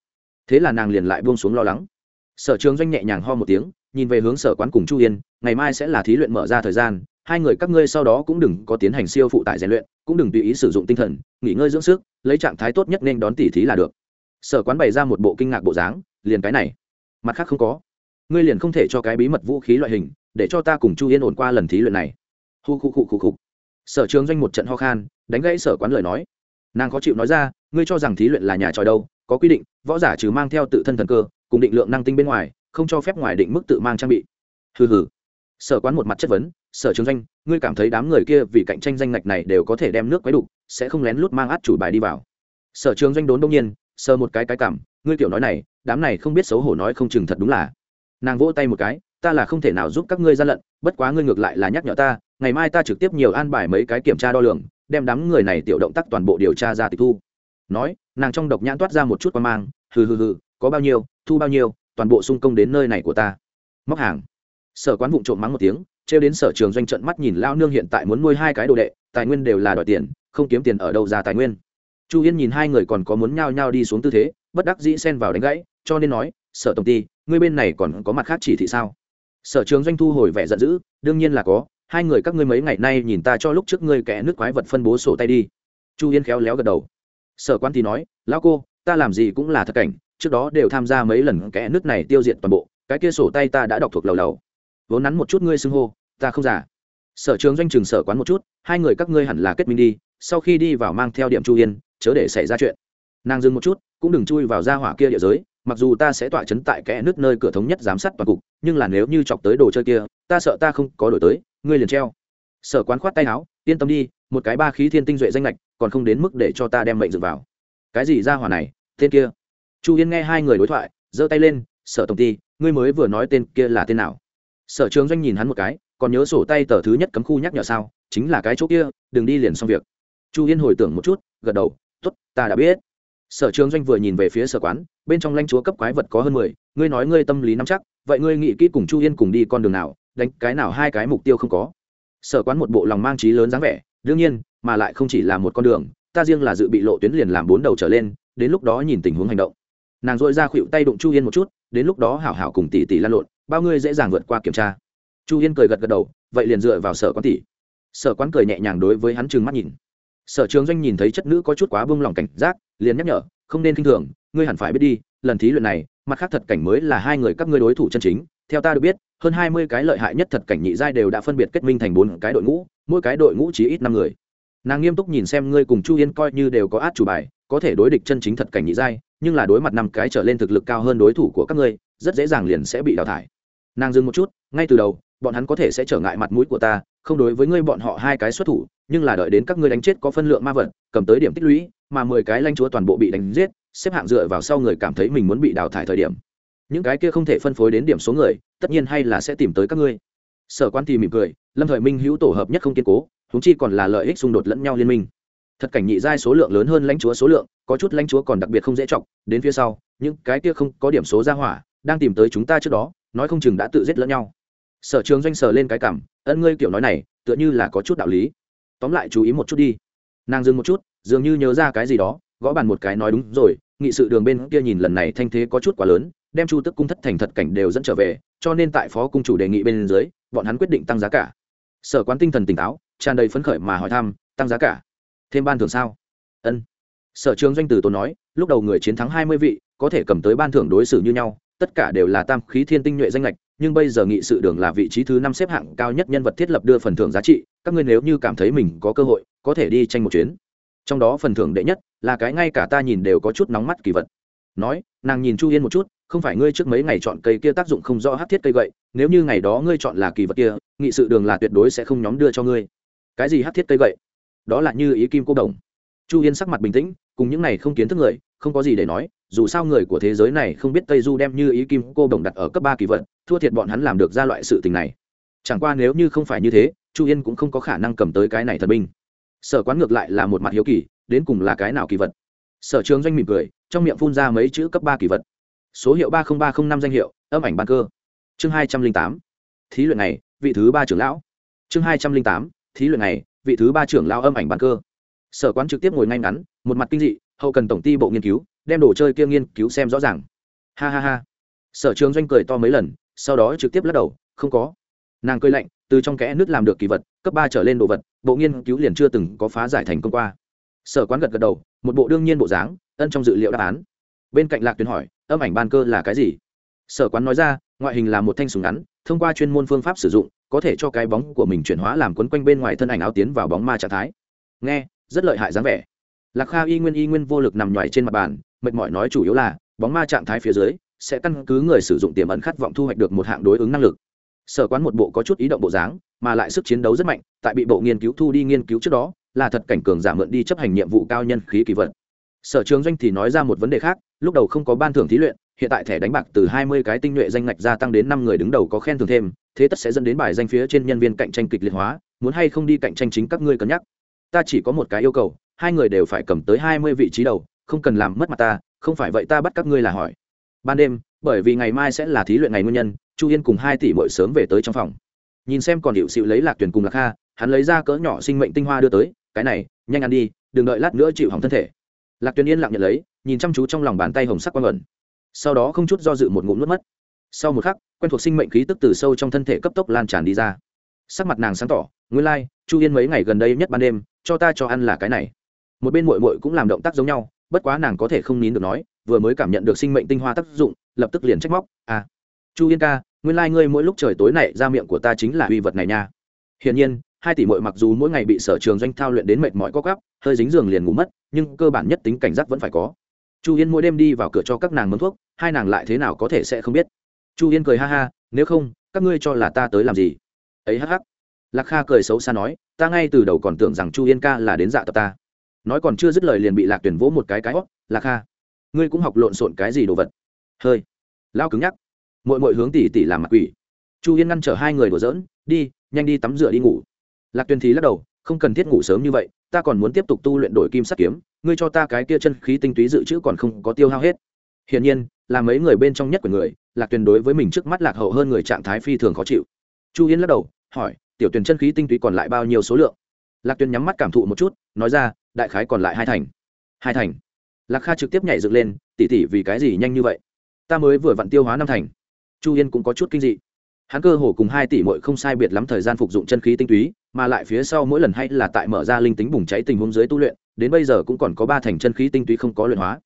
Thế là nàng liền lại buông xuống lo lắng sở trường doanh nhẹ nhàng ho một tiếng, nhìn về hướng sở quán cùng chu yên, ngày mai sẽ là thí luyện mở ra thời gian, hai người các ngươi sau đó cũng đừng có tiến hành siêu phụ tải rèn luyện, cũng đừng tùy ý sử dụng tinh thần, nghỉ ngơi dưỡng sức, lấy trạng thái tốt nhất nên đón tỉ thí là được. Sở quán bày ra một bộ kinh ngạc bộ dáng, liền cái này. Mặt khác không có. Ngươi liền không thể cho cái bí mật vũ khí loại hình, để cho ta cùng chu yên ổn qua lần thí luyện này. Hu khu khu khu khu. Sở trường doanh một trận ho khan, đánh gãy sở quán lời nói. Nàng khó chịu nói ra, ngươi cho rằng thí luyện là nhà tròi đâu, có quy định, võ giả trừ mang theo tự thân thần cơ cùng định lượng năng tinh bên ngoài, không cho phép ngoài định mức tự mang trang bị. Hừ hừ. Sở quán một mặt chất vấn, sở trường doanh, ngươi cảm thấy đám người kia vì cạnh tranh danh ngạch này đều có thể đem nước quấy đục, sẽ không lén lút mang át chủ bài đi vào. Sở trường doanh đốn đông nhiên, sờ một cái cái cảm, ngươi kiểu nói này, đám này không biết xấu hổ nói không chừng thật đúng là. Nàng vỗ tay một cái, ta là không thể nào giúp các ngươi gian lận, bất quá ngươi ngược lại là nhắc nhở ta, ngày mai ta trực tiếp nhiều an bài mấy cái kiểm tra đo lường, đem đám người này tiểu động tác toàn bộ điều tra ra tịch thu. Nói, nàng trong độc nhãn toát ra một chút quan mang, hừ hừ hừ có bao nhiêu, thu bao nhiêu, toàn bộ sung công đến nơi này của ta. Móc hàng. Sở quán vụng trộm mắng một tiếng, trêu đến sở trường doanh trận mắt nhìn lao nương hiện tại muốn nuôi hai cái đồ đệ, tài nguyên đều là đòi tiền, không kiếm tiền ở đâu ra tài nguyên. Chu yên nhìn hai người còn có muốn nhao nhao đi xuống tư thế, bất đắc dĩ xen vào đánh gãy, cho nên nói, sở tổng ty, ngươi bên này còn có mặt khác chỉ thị sao? Sở trường doanh thu hồi vẻ giận dữ, đương nhiên là có, hai người các ngươi mấy ngày nay nhìn ta cho lúc trước ngươi kẻ nước quái vật phân bố sổ tay đi. Chu yên khéo léo gật đầu. Sở quan thì nói, lão cô, ta làm gì cũng là thật cảnh trước đó đều tham gia mấy lần kẽ nước này tiêu diệt toàn bộ, cái kia sổ tay ta đã đọc thuộc lầu lầu. Vốn nắn một chút ngươi xưng hô, ta không giả sở trường doanh trường sở quán một chút, hai người các ngươi hẳn là kết minh đi, sau khi đi vào mang theo điểm chu yên, chớ để xảy ra chuyện. Nàng dừng một chút, cũng đừng chui vào ra hỏa kia địa giới, mặc dù ta sẽ tọa chấn tại kẽ nước nơi cửa thống nhất giám sát toàn cục, nhưng là nếu như chọc tới đồ chơi kia, ta sợ ta không có đổi tới, ngươi liền treo. Sở quán khoát tay áo, yên tâm đi, một cái ba khí thiên tinh duệ danh lệch, còn không đến mức để cho ta đem mệnh dừng vào. Cái gì ra hỏa này, tên kia? Chu yên nghe hai người đối thoại, giơ tay lên, sở tổng ty, ngươi mới vừa nói tên kia là tên nào? Sở trường doanh nhìn hắn một cái, còn nhớ sổ tay tờ thứ nhất cấm khu nhắc nhở sao? Chính là cái chỗ kia, đừng đi liền xong việc. Chu yên hồi tưởng một chút, gật đầu t ố t ta đã biết. Sở trường doanh vừa nhìn về phía sở quán, bên trong lãnh chúa cấp quái vật có hơn mười, ngươi nói ngươi tâm lý nắm chắc, vậy ngươi nghĩ kỹ cùng chu yên cùng đi con đường nào, đánh cái nào hai cái mục tiêu không có? Sở quán một bộ lòng mang trí lớn dáng vẻ, đương nhiên, mà lại không chỉ là một con đường, ta riêng là dự bị lộ tuyến liền làm bốn đầu trở lên, đến lúc đó nhìn tình huống hành động nàng dội ra khuỵu tay đụng chu yên một chút, đến lúc đó hảo hảo cùng tỷ tỷ lan lộn, bao ngươi dễ dàng vượt qua kiểm tra. Chu yên cười gật gật đầu, vậy liền dựa vào sở quán tỷ. Sở quán cười nhẹ nhàng đối với hắn trừng mắt nhìn. Sở trường doanh nhìn thấy chất nữ có chút quá bông lòng cảnh giác, liền nhắc nhở, không nên k i n h thường, ngươi hẳn phải biết đi, lần thí luyện này, mặt khác thật cảnh mới là hai người các ngươi đối thủ chân chính. Theo ta được biết, hơn hai mươi cái lợi hại nhất thật cảnh nhị giai đều đã phân biệt kết minh thành bốn cái đội ngũ, mỗi cái đội ngũ chỉ ít năm người. Nàng nghiêm túc nhìn xem ngươi cùng chu yên coi như đều có át chủ bài có thể đối địch chân chính thật cảnh nhị giai, nhưng là đối mặt năm cái trở lên thực lực cao hơn đối thủ của các ngươi, rất dễ dàng liền sẽ bị đào thải. Nàng dừng một chút, ngay từ đầu, bọn hắn có thể sẽ trở ngại mặt mũi của ta, không đối với ngươi bọn họ hai cái xuất thủ, nhưng là đợi đến các ngươi đánh chết có phân lượng ma vật, cầm tới điểm tích lũy, mà mười cái lanh chúa toàn bộ bị đánh giết, xếp hạng dựa vào sau người cảm thấy mình muốn bị đào thải thời điểm. Những cái kia không thể phân phối đến điểm số người, tất nhiên hay là sẽ tìm tới các ngươi. Sở quan thì mỉm cười, lâm thời minh hữu tổ hợp nhất không kiên cố húng chi còn là lợi ích xung đột lẫn nhau liên minh thật cảnh nhị giai số lượng lớn hơn lãnh chúa số lượng, có chút lãnh chúa còn đặc biệt không dễ chọc, đến phía sau, những cái kia không có điểm số ra hỏa, đang tìm tới chúng ta trước đó, nói không chừng đã tự giết lẫn nhau. Sở trường doanh sờ lên cái cảm, ân ngươi kiểu nói này, tựa như là có chút đạo lý. Tóm lại chú ý một chút đi. Nàng dừng một chút, dường như nhớ ra cái gì đó, gõ bàn một cái nói đúng rồi, nghị sự đường bên kia nhìn lần này thanh thế có chút quá lớn, đem chu tức cung thất thành thật cảnh đều dẫn trở về, cho nên tại phó cung chủ đề nghị bên dưới, bọn hắn quyết định tăng giá cả. Sở quán tinh thần tỉnh táo, tràn đầy phấn khởi mà hỏi thăm, tăng giá cả? Thêm ban thưởng sao? Ân. Sở trường doanh từ tốn nói, lúc đầu người chiến thắng hai mươi vị, có thể cầm tới ban thưởng đối xử như nhau, tất cả đều là tam khí thiên tinh nhuệ danh lệch, nhưng bây giờ nghị sự đường là vị trí thứ năm xếp hạng cao nhất nhân vật thiết lập đưa phần thưởng giá trị, các ngươi nếu như cảm thấy mình có cơ hội, có thể đi tranh một chuyến. Trong đó phần thưởng đệ nhất là cái ngay cả ta nhìn đều có chút nóng mắt kỳ vật. Nói, nàng nhìn chu yên một chút, không phải ngươi trước mấy ngày chọn cây kia tác dụng không rõ hát thiết cây gậy, nếu như ngày đó ngươi chọn là kỳ vật kia, nghị sự đường là tuyệt đối sẽ không nhóm đưa cho ngươi. Cái gì hát thiết cây gậy? Đó là như ý kim cô đồng. Chu yên sắc mặt bình tĩnh, cùng những này không kiến thức người, không có gì để nói, dù sao người của thế giới này không biết tây du đem như ý kim cô đồng đặt ở cấp ba kỳ vật, thua thiệt bọn hắn làm được ra loại sự tình này. Chẳng qua nếu như không phải như thế, chu yên cũng không có khả năng cầm tới cái này thần binh. Sở quán ngược lại là một mặt hiếu kỳ, đến cùng là cái nào kỳ vật? Sở trường doanh mỉm cười, trong miệng phun ra mấy chữ cấp ba kỳ vật. Số hiệu ba nghìn ba trăm h năm danh hiệu, âm ảnh ban cơ. Chương hai trăm linh tám. Thí luyện này vị thứ ba trưởng lão. Chương hai trăm linh tám. Thí luyện này vị thứ ba trưởng lao âm ảnh bàn cơ. Sở quán trực tiếp ngồi ngay ngắn, một mặt kinh dị, hậu cần tổng ty bộ nghiên cứu, đem đồ chơi kia nghiên cứu xem rõ ràng. Ha ha ha. Sở trường doanh cười to mấy lần, sau đó trực tiếp lắc đầu, không có. Nàng cười lạnh, từ trong kẽ nước làm được kỳ vật, cấp ba trở lên đồ vật, bộ nghiên cứu liền chưa từng có phá giải thành công qua. Sở quán gật gật đầu, một bộ đương nhiên bộ dáng, ân trong dự liệu đáp án. Bên cạnh lạc tuyền hỏi, âm ảnh ban cơ là cái gì? Sở quán nói ra, ngoại hình là một thanh súng ngắn, thông qua chuyên môn phương pháp sử dụng có thể cho cái bóng của mình chuyển hóa làm quấn quanh bên ngoài thân ảnh áo tiến vào bóng ma trạng thái. Nghe, rất lợi hại dáng vẻ. Lạc kha y nguyên y nguyên vô lực nằm nhoài trên mặt bàn, mệt mỏi nói chủ yếu là, bóng ma trạng thái phía dưới, sẽ căn cứ người sử dụng tiềm ẩn khát vọng thu hoạch được một hạng đối ứng năng lực. Sở quán một bộ có chút ý động bộ dáng, mà lại sức chiến đấu rất mạnh, tại bị bộ nghiên cứu thu đi nghiên cứu trước đó, là thật cảnh cường giả mượn đi chấp hành nhiệm vụ cao nhân khí kỳ vật. Sở trường doanh thì nói ra một vấn đề khác, lúc đầu không có ban thưởng thí luyện, hiện tại thẻ đánh bạc từ hai mươi cái tinh nhuệ danh ngạch gia tăng đến năm người đứng đầu có khen thưởng thêm thế tất sẽ dẫn đến bài danh phía trên nhân viên cạnh tranh kịch liệt hóa, muốn hay không đi cạnh tranh chính các ngươi cân nhắc. Ta chỉ có một cái yêu cầu, hai người đều phải cầm tới hai mươi vị trí đầu, không cần làm mất mặt ta, không phải vậy ta bắt các ngươi là hỏi. Ban đêm, bởi vì ngày mai sẽ là thí luyện ngày nguyên nhân, chu yên cùng hai tỷ bội sớm về tới trong phòng. Nhìn xem còn hiệu xịu lấy lạc tuyển cùng lạc kha, hắn lấy ra cỡ nhỏ sinh mệnh tinh hoa đưa tới, cái này, nhanh ăn đi, đừng đợi lát nữa chịu hỏng thân thể. Lạc tuyển yên lặng nhận lấy, nhìn chăm chú trong lòng bàn tay hồng sắc quang ẩn. Sau đó không chút do dự một ngụm nuốt mất sau một khắc quen thuộc sinh mệnh khí tức từ sâu trong thân thể cấp tốc lan tràn đi ra. Sắc mặt nàng sáng tỏ nguyên lai、like, chu yên mấy ngày gần đây nhất ban đêm cho ta cho ăn là cái này. Một bên mội mội cũng làm động tác giống nhau bất quá nàng có thể không nín được nói vừa mới cảm nhận được sinh mệnh tinh hoa tác dụng lập tức liền trách móc à chu yên ca nguyên lai、like、ngươi mỗi lúc trời tối này ra miệng của ta chính là uy vật này nha. Hiển nhiên hai tỷ mội mặc dù mỗi ngày bị sở trường doanh thao luyện đến mệt mỏi có gắp hơi dính giường liền ngủ mất nhưng cơ bản nhất tính cảnh giác vẫn phải có. Chu yên mỗi đêm đi vào cửa cho các nàng mướn thuốc hai nàng lại thế nào có thể sẽ không biết chu yên cười ha ha, nếu không, các ngươi cho là ta tới làm gì? Ấy hắc hắc. Lạc kha cười xấu xa nói, ta ngay từ đầu còn tưởng rằng chu yên ca là đến dạ tập ta. Nói còn chưa dứt lời liền bị lạc tuyển vỗ một cái cái hót, lạc kha, ngươi cũng học lộn xộn cái gì đồ vật? Hơi. Lao cứng nhắc mội mội hướng tỉ tỉ làm mặt quỷ. Chu yên ngăn chở hai người đùa giỡn, đi, nhanh đi tắm rửa đi ngủ. Lạc tuyển thì lắc đầu, không cần thiết ngủ sớm như vậy, ta còn muốn tiếp tục tu luyện đổi kim sắt kiếm, ngươi cho ta cái kia chân khí tinh túy dự trữ còn không có tiêu hao hết. Hiển nhiên là mấy người bên trong nhất của người, lạc tuyền đối với mình trước mắt lạc hậu hơn người trạng thái phi thường khó chịu. Chu yên lắc đầu, hỏi, tiểu tuyển chân khí tinh túy còn lại bao nhiêu số lượng? Lạc tuyền nhắm mắt cảm thụ một chút, nói ra, đại khái còn lại hai thành. Hai thành? Lạc kha trực tiếp nhảy dựng lên tỉ tỉ vì cái gì nhanh như vậy? Ta mới vừa vặn tiêu hóa năm thành. Chu yên cũng có chút kinh dị. Hắn cơ hồ cùng hai tỷ mội không sai biệt lắm thời gian phục dụng chân khí tinh túy, mà lại phía sau mỗi lần hay là tại mở ra linh tính bùng cháy tình huống dưới tu luyện, đến bây giờ cũng còn có ba thành chân khí tinh túy không có luyện hóa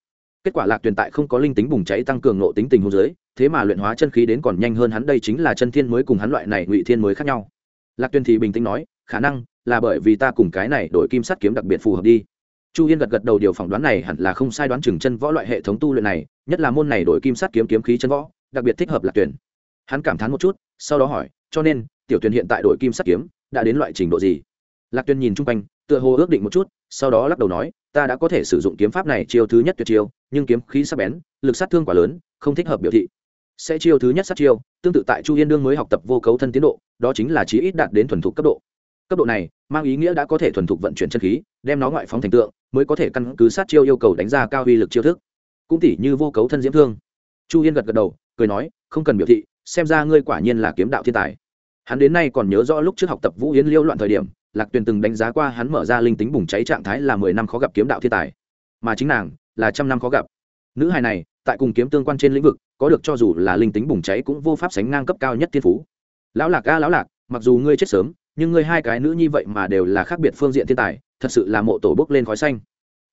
kết quả lạc tuyền tại không có linh tính bùng cháy tăng cường nộ tính tình huống dưới, thế mà luyện hóa chân khí đến còn nhanh hơn hắn đây chính là chân thiên mới cùng hắn loại này ngụy thiên mới khác nhau. Lạc tuyền thì bình tĩnh nói, khả năng là bởi vì ta cùng cái này đổi kim sắt kiếm đặc biệt phù hợp đi. Chu yên gật gật đầu, điều phỏng đoán này hẳn là không sai đoán chừng chân võ loại hệ thống tu luyện này, nhất là môn này đổi kim sắt kiếm kiếm khí chân võ, đặc biệt thích hợp lạc tuyển hắn cảm thán một chút, sau đó hỏi, cho nên, tiểu tuyển hiện tại đổi kim sắt kiếm đã đến loại trình độ gì? Lạc tuyển nhìn chung quanh, tựa hồ ước định một chút, sau đó lắc đầu nói ta đã có thể sử dụng kiếm pháp này chiêu thứ nhất tuyệt chiêu, nhưng kiếm khí sắc bén, lực sát thương quá lớn, không thích hợp biểu thị. Sẽ chiêu thứ nhất sát chiêu, tương tự tại chu yên đương mới học tập vô cấu thân tiến độ, đó chính là chí ít đạt đến thuần thục cấp độ. Cấp độ này mang ý nghĩa đã có thể thuần thục vận chuyển chân khí, đem nó ngoại phóng thành tượng, mới có thể căn cứ sát chiêu yêu cầu đánh ra cao uy lực chiêu thức. Cũng tỉ như vô cấu thân diễm thương. Chu yên gật gật đầu, cười nói, không cần biểu thị, xem ra ngươi quả nhiên là kiếm đạo thiên tài. Hắn đến nay còn nhớ rõ lúc trước học tập vũ yến liêu loạn thời điểm lạc tuyền từng đánh giá qua hắn mở ra linh tính bùng cháy trạng thái là mười năm khó gặp kiếm đạo thiên tài. Mà chính nàng là trăm năm khó gặp. Nữ hài này, tại cùng kiếm tương quan trên lĩnh vực, có được cho dù là linh tính bùng cháy cũng vô pháp sánh ngang cấp cao nhất thiên phú. Lão lạc a, lão lạc, mặc dù ngươi chết sớm, nhưng ngươi hai cái nữ như vậy mà đều là khác biệt phương diện thiên tài, thật sự là mộ tổ bốc lên khói xanh.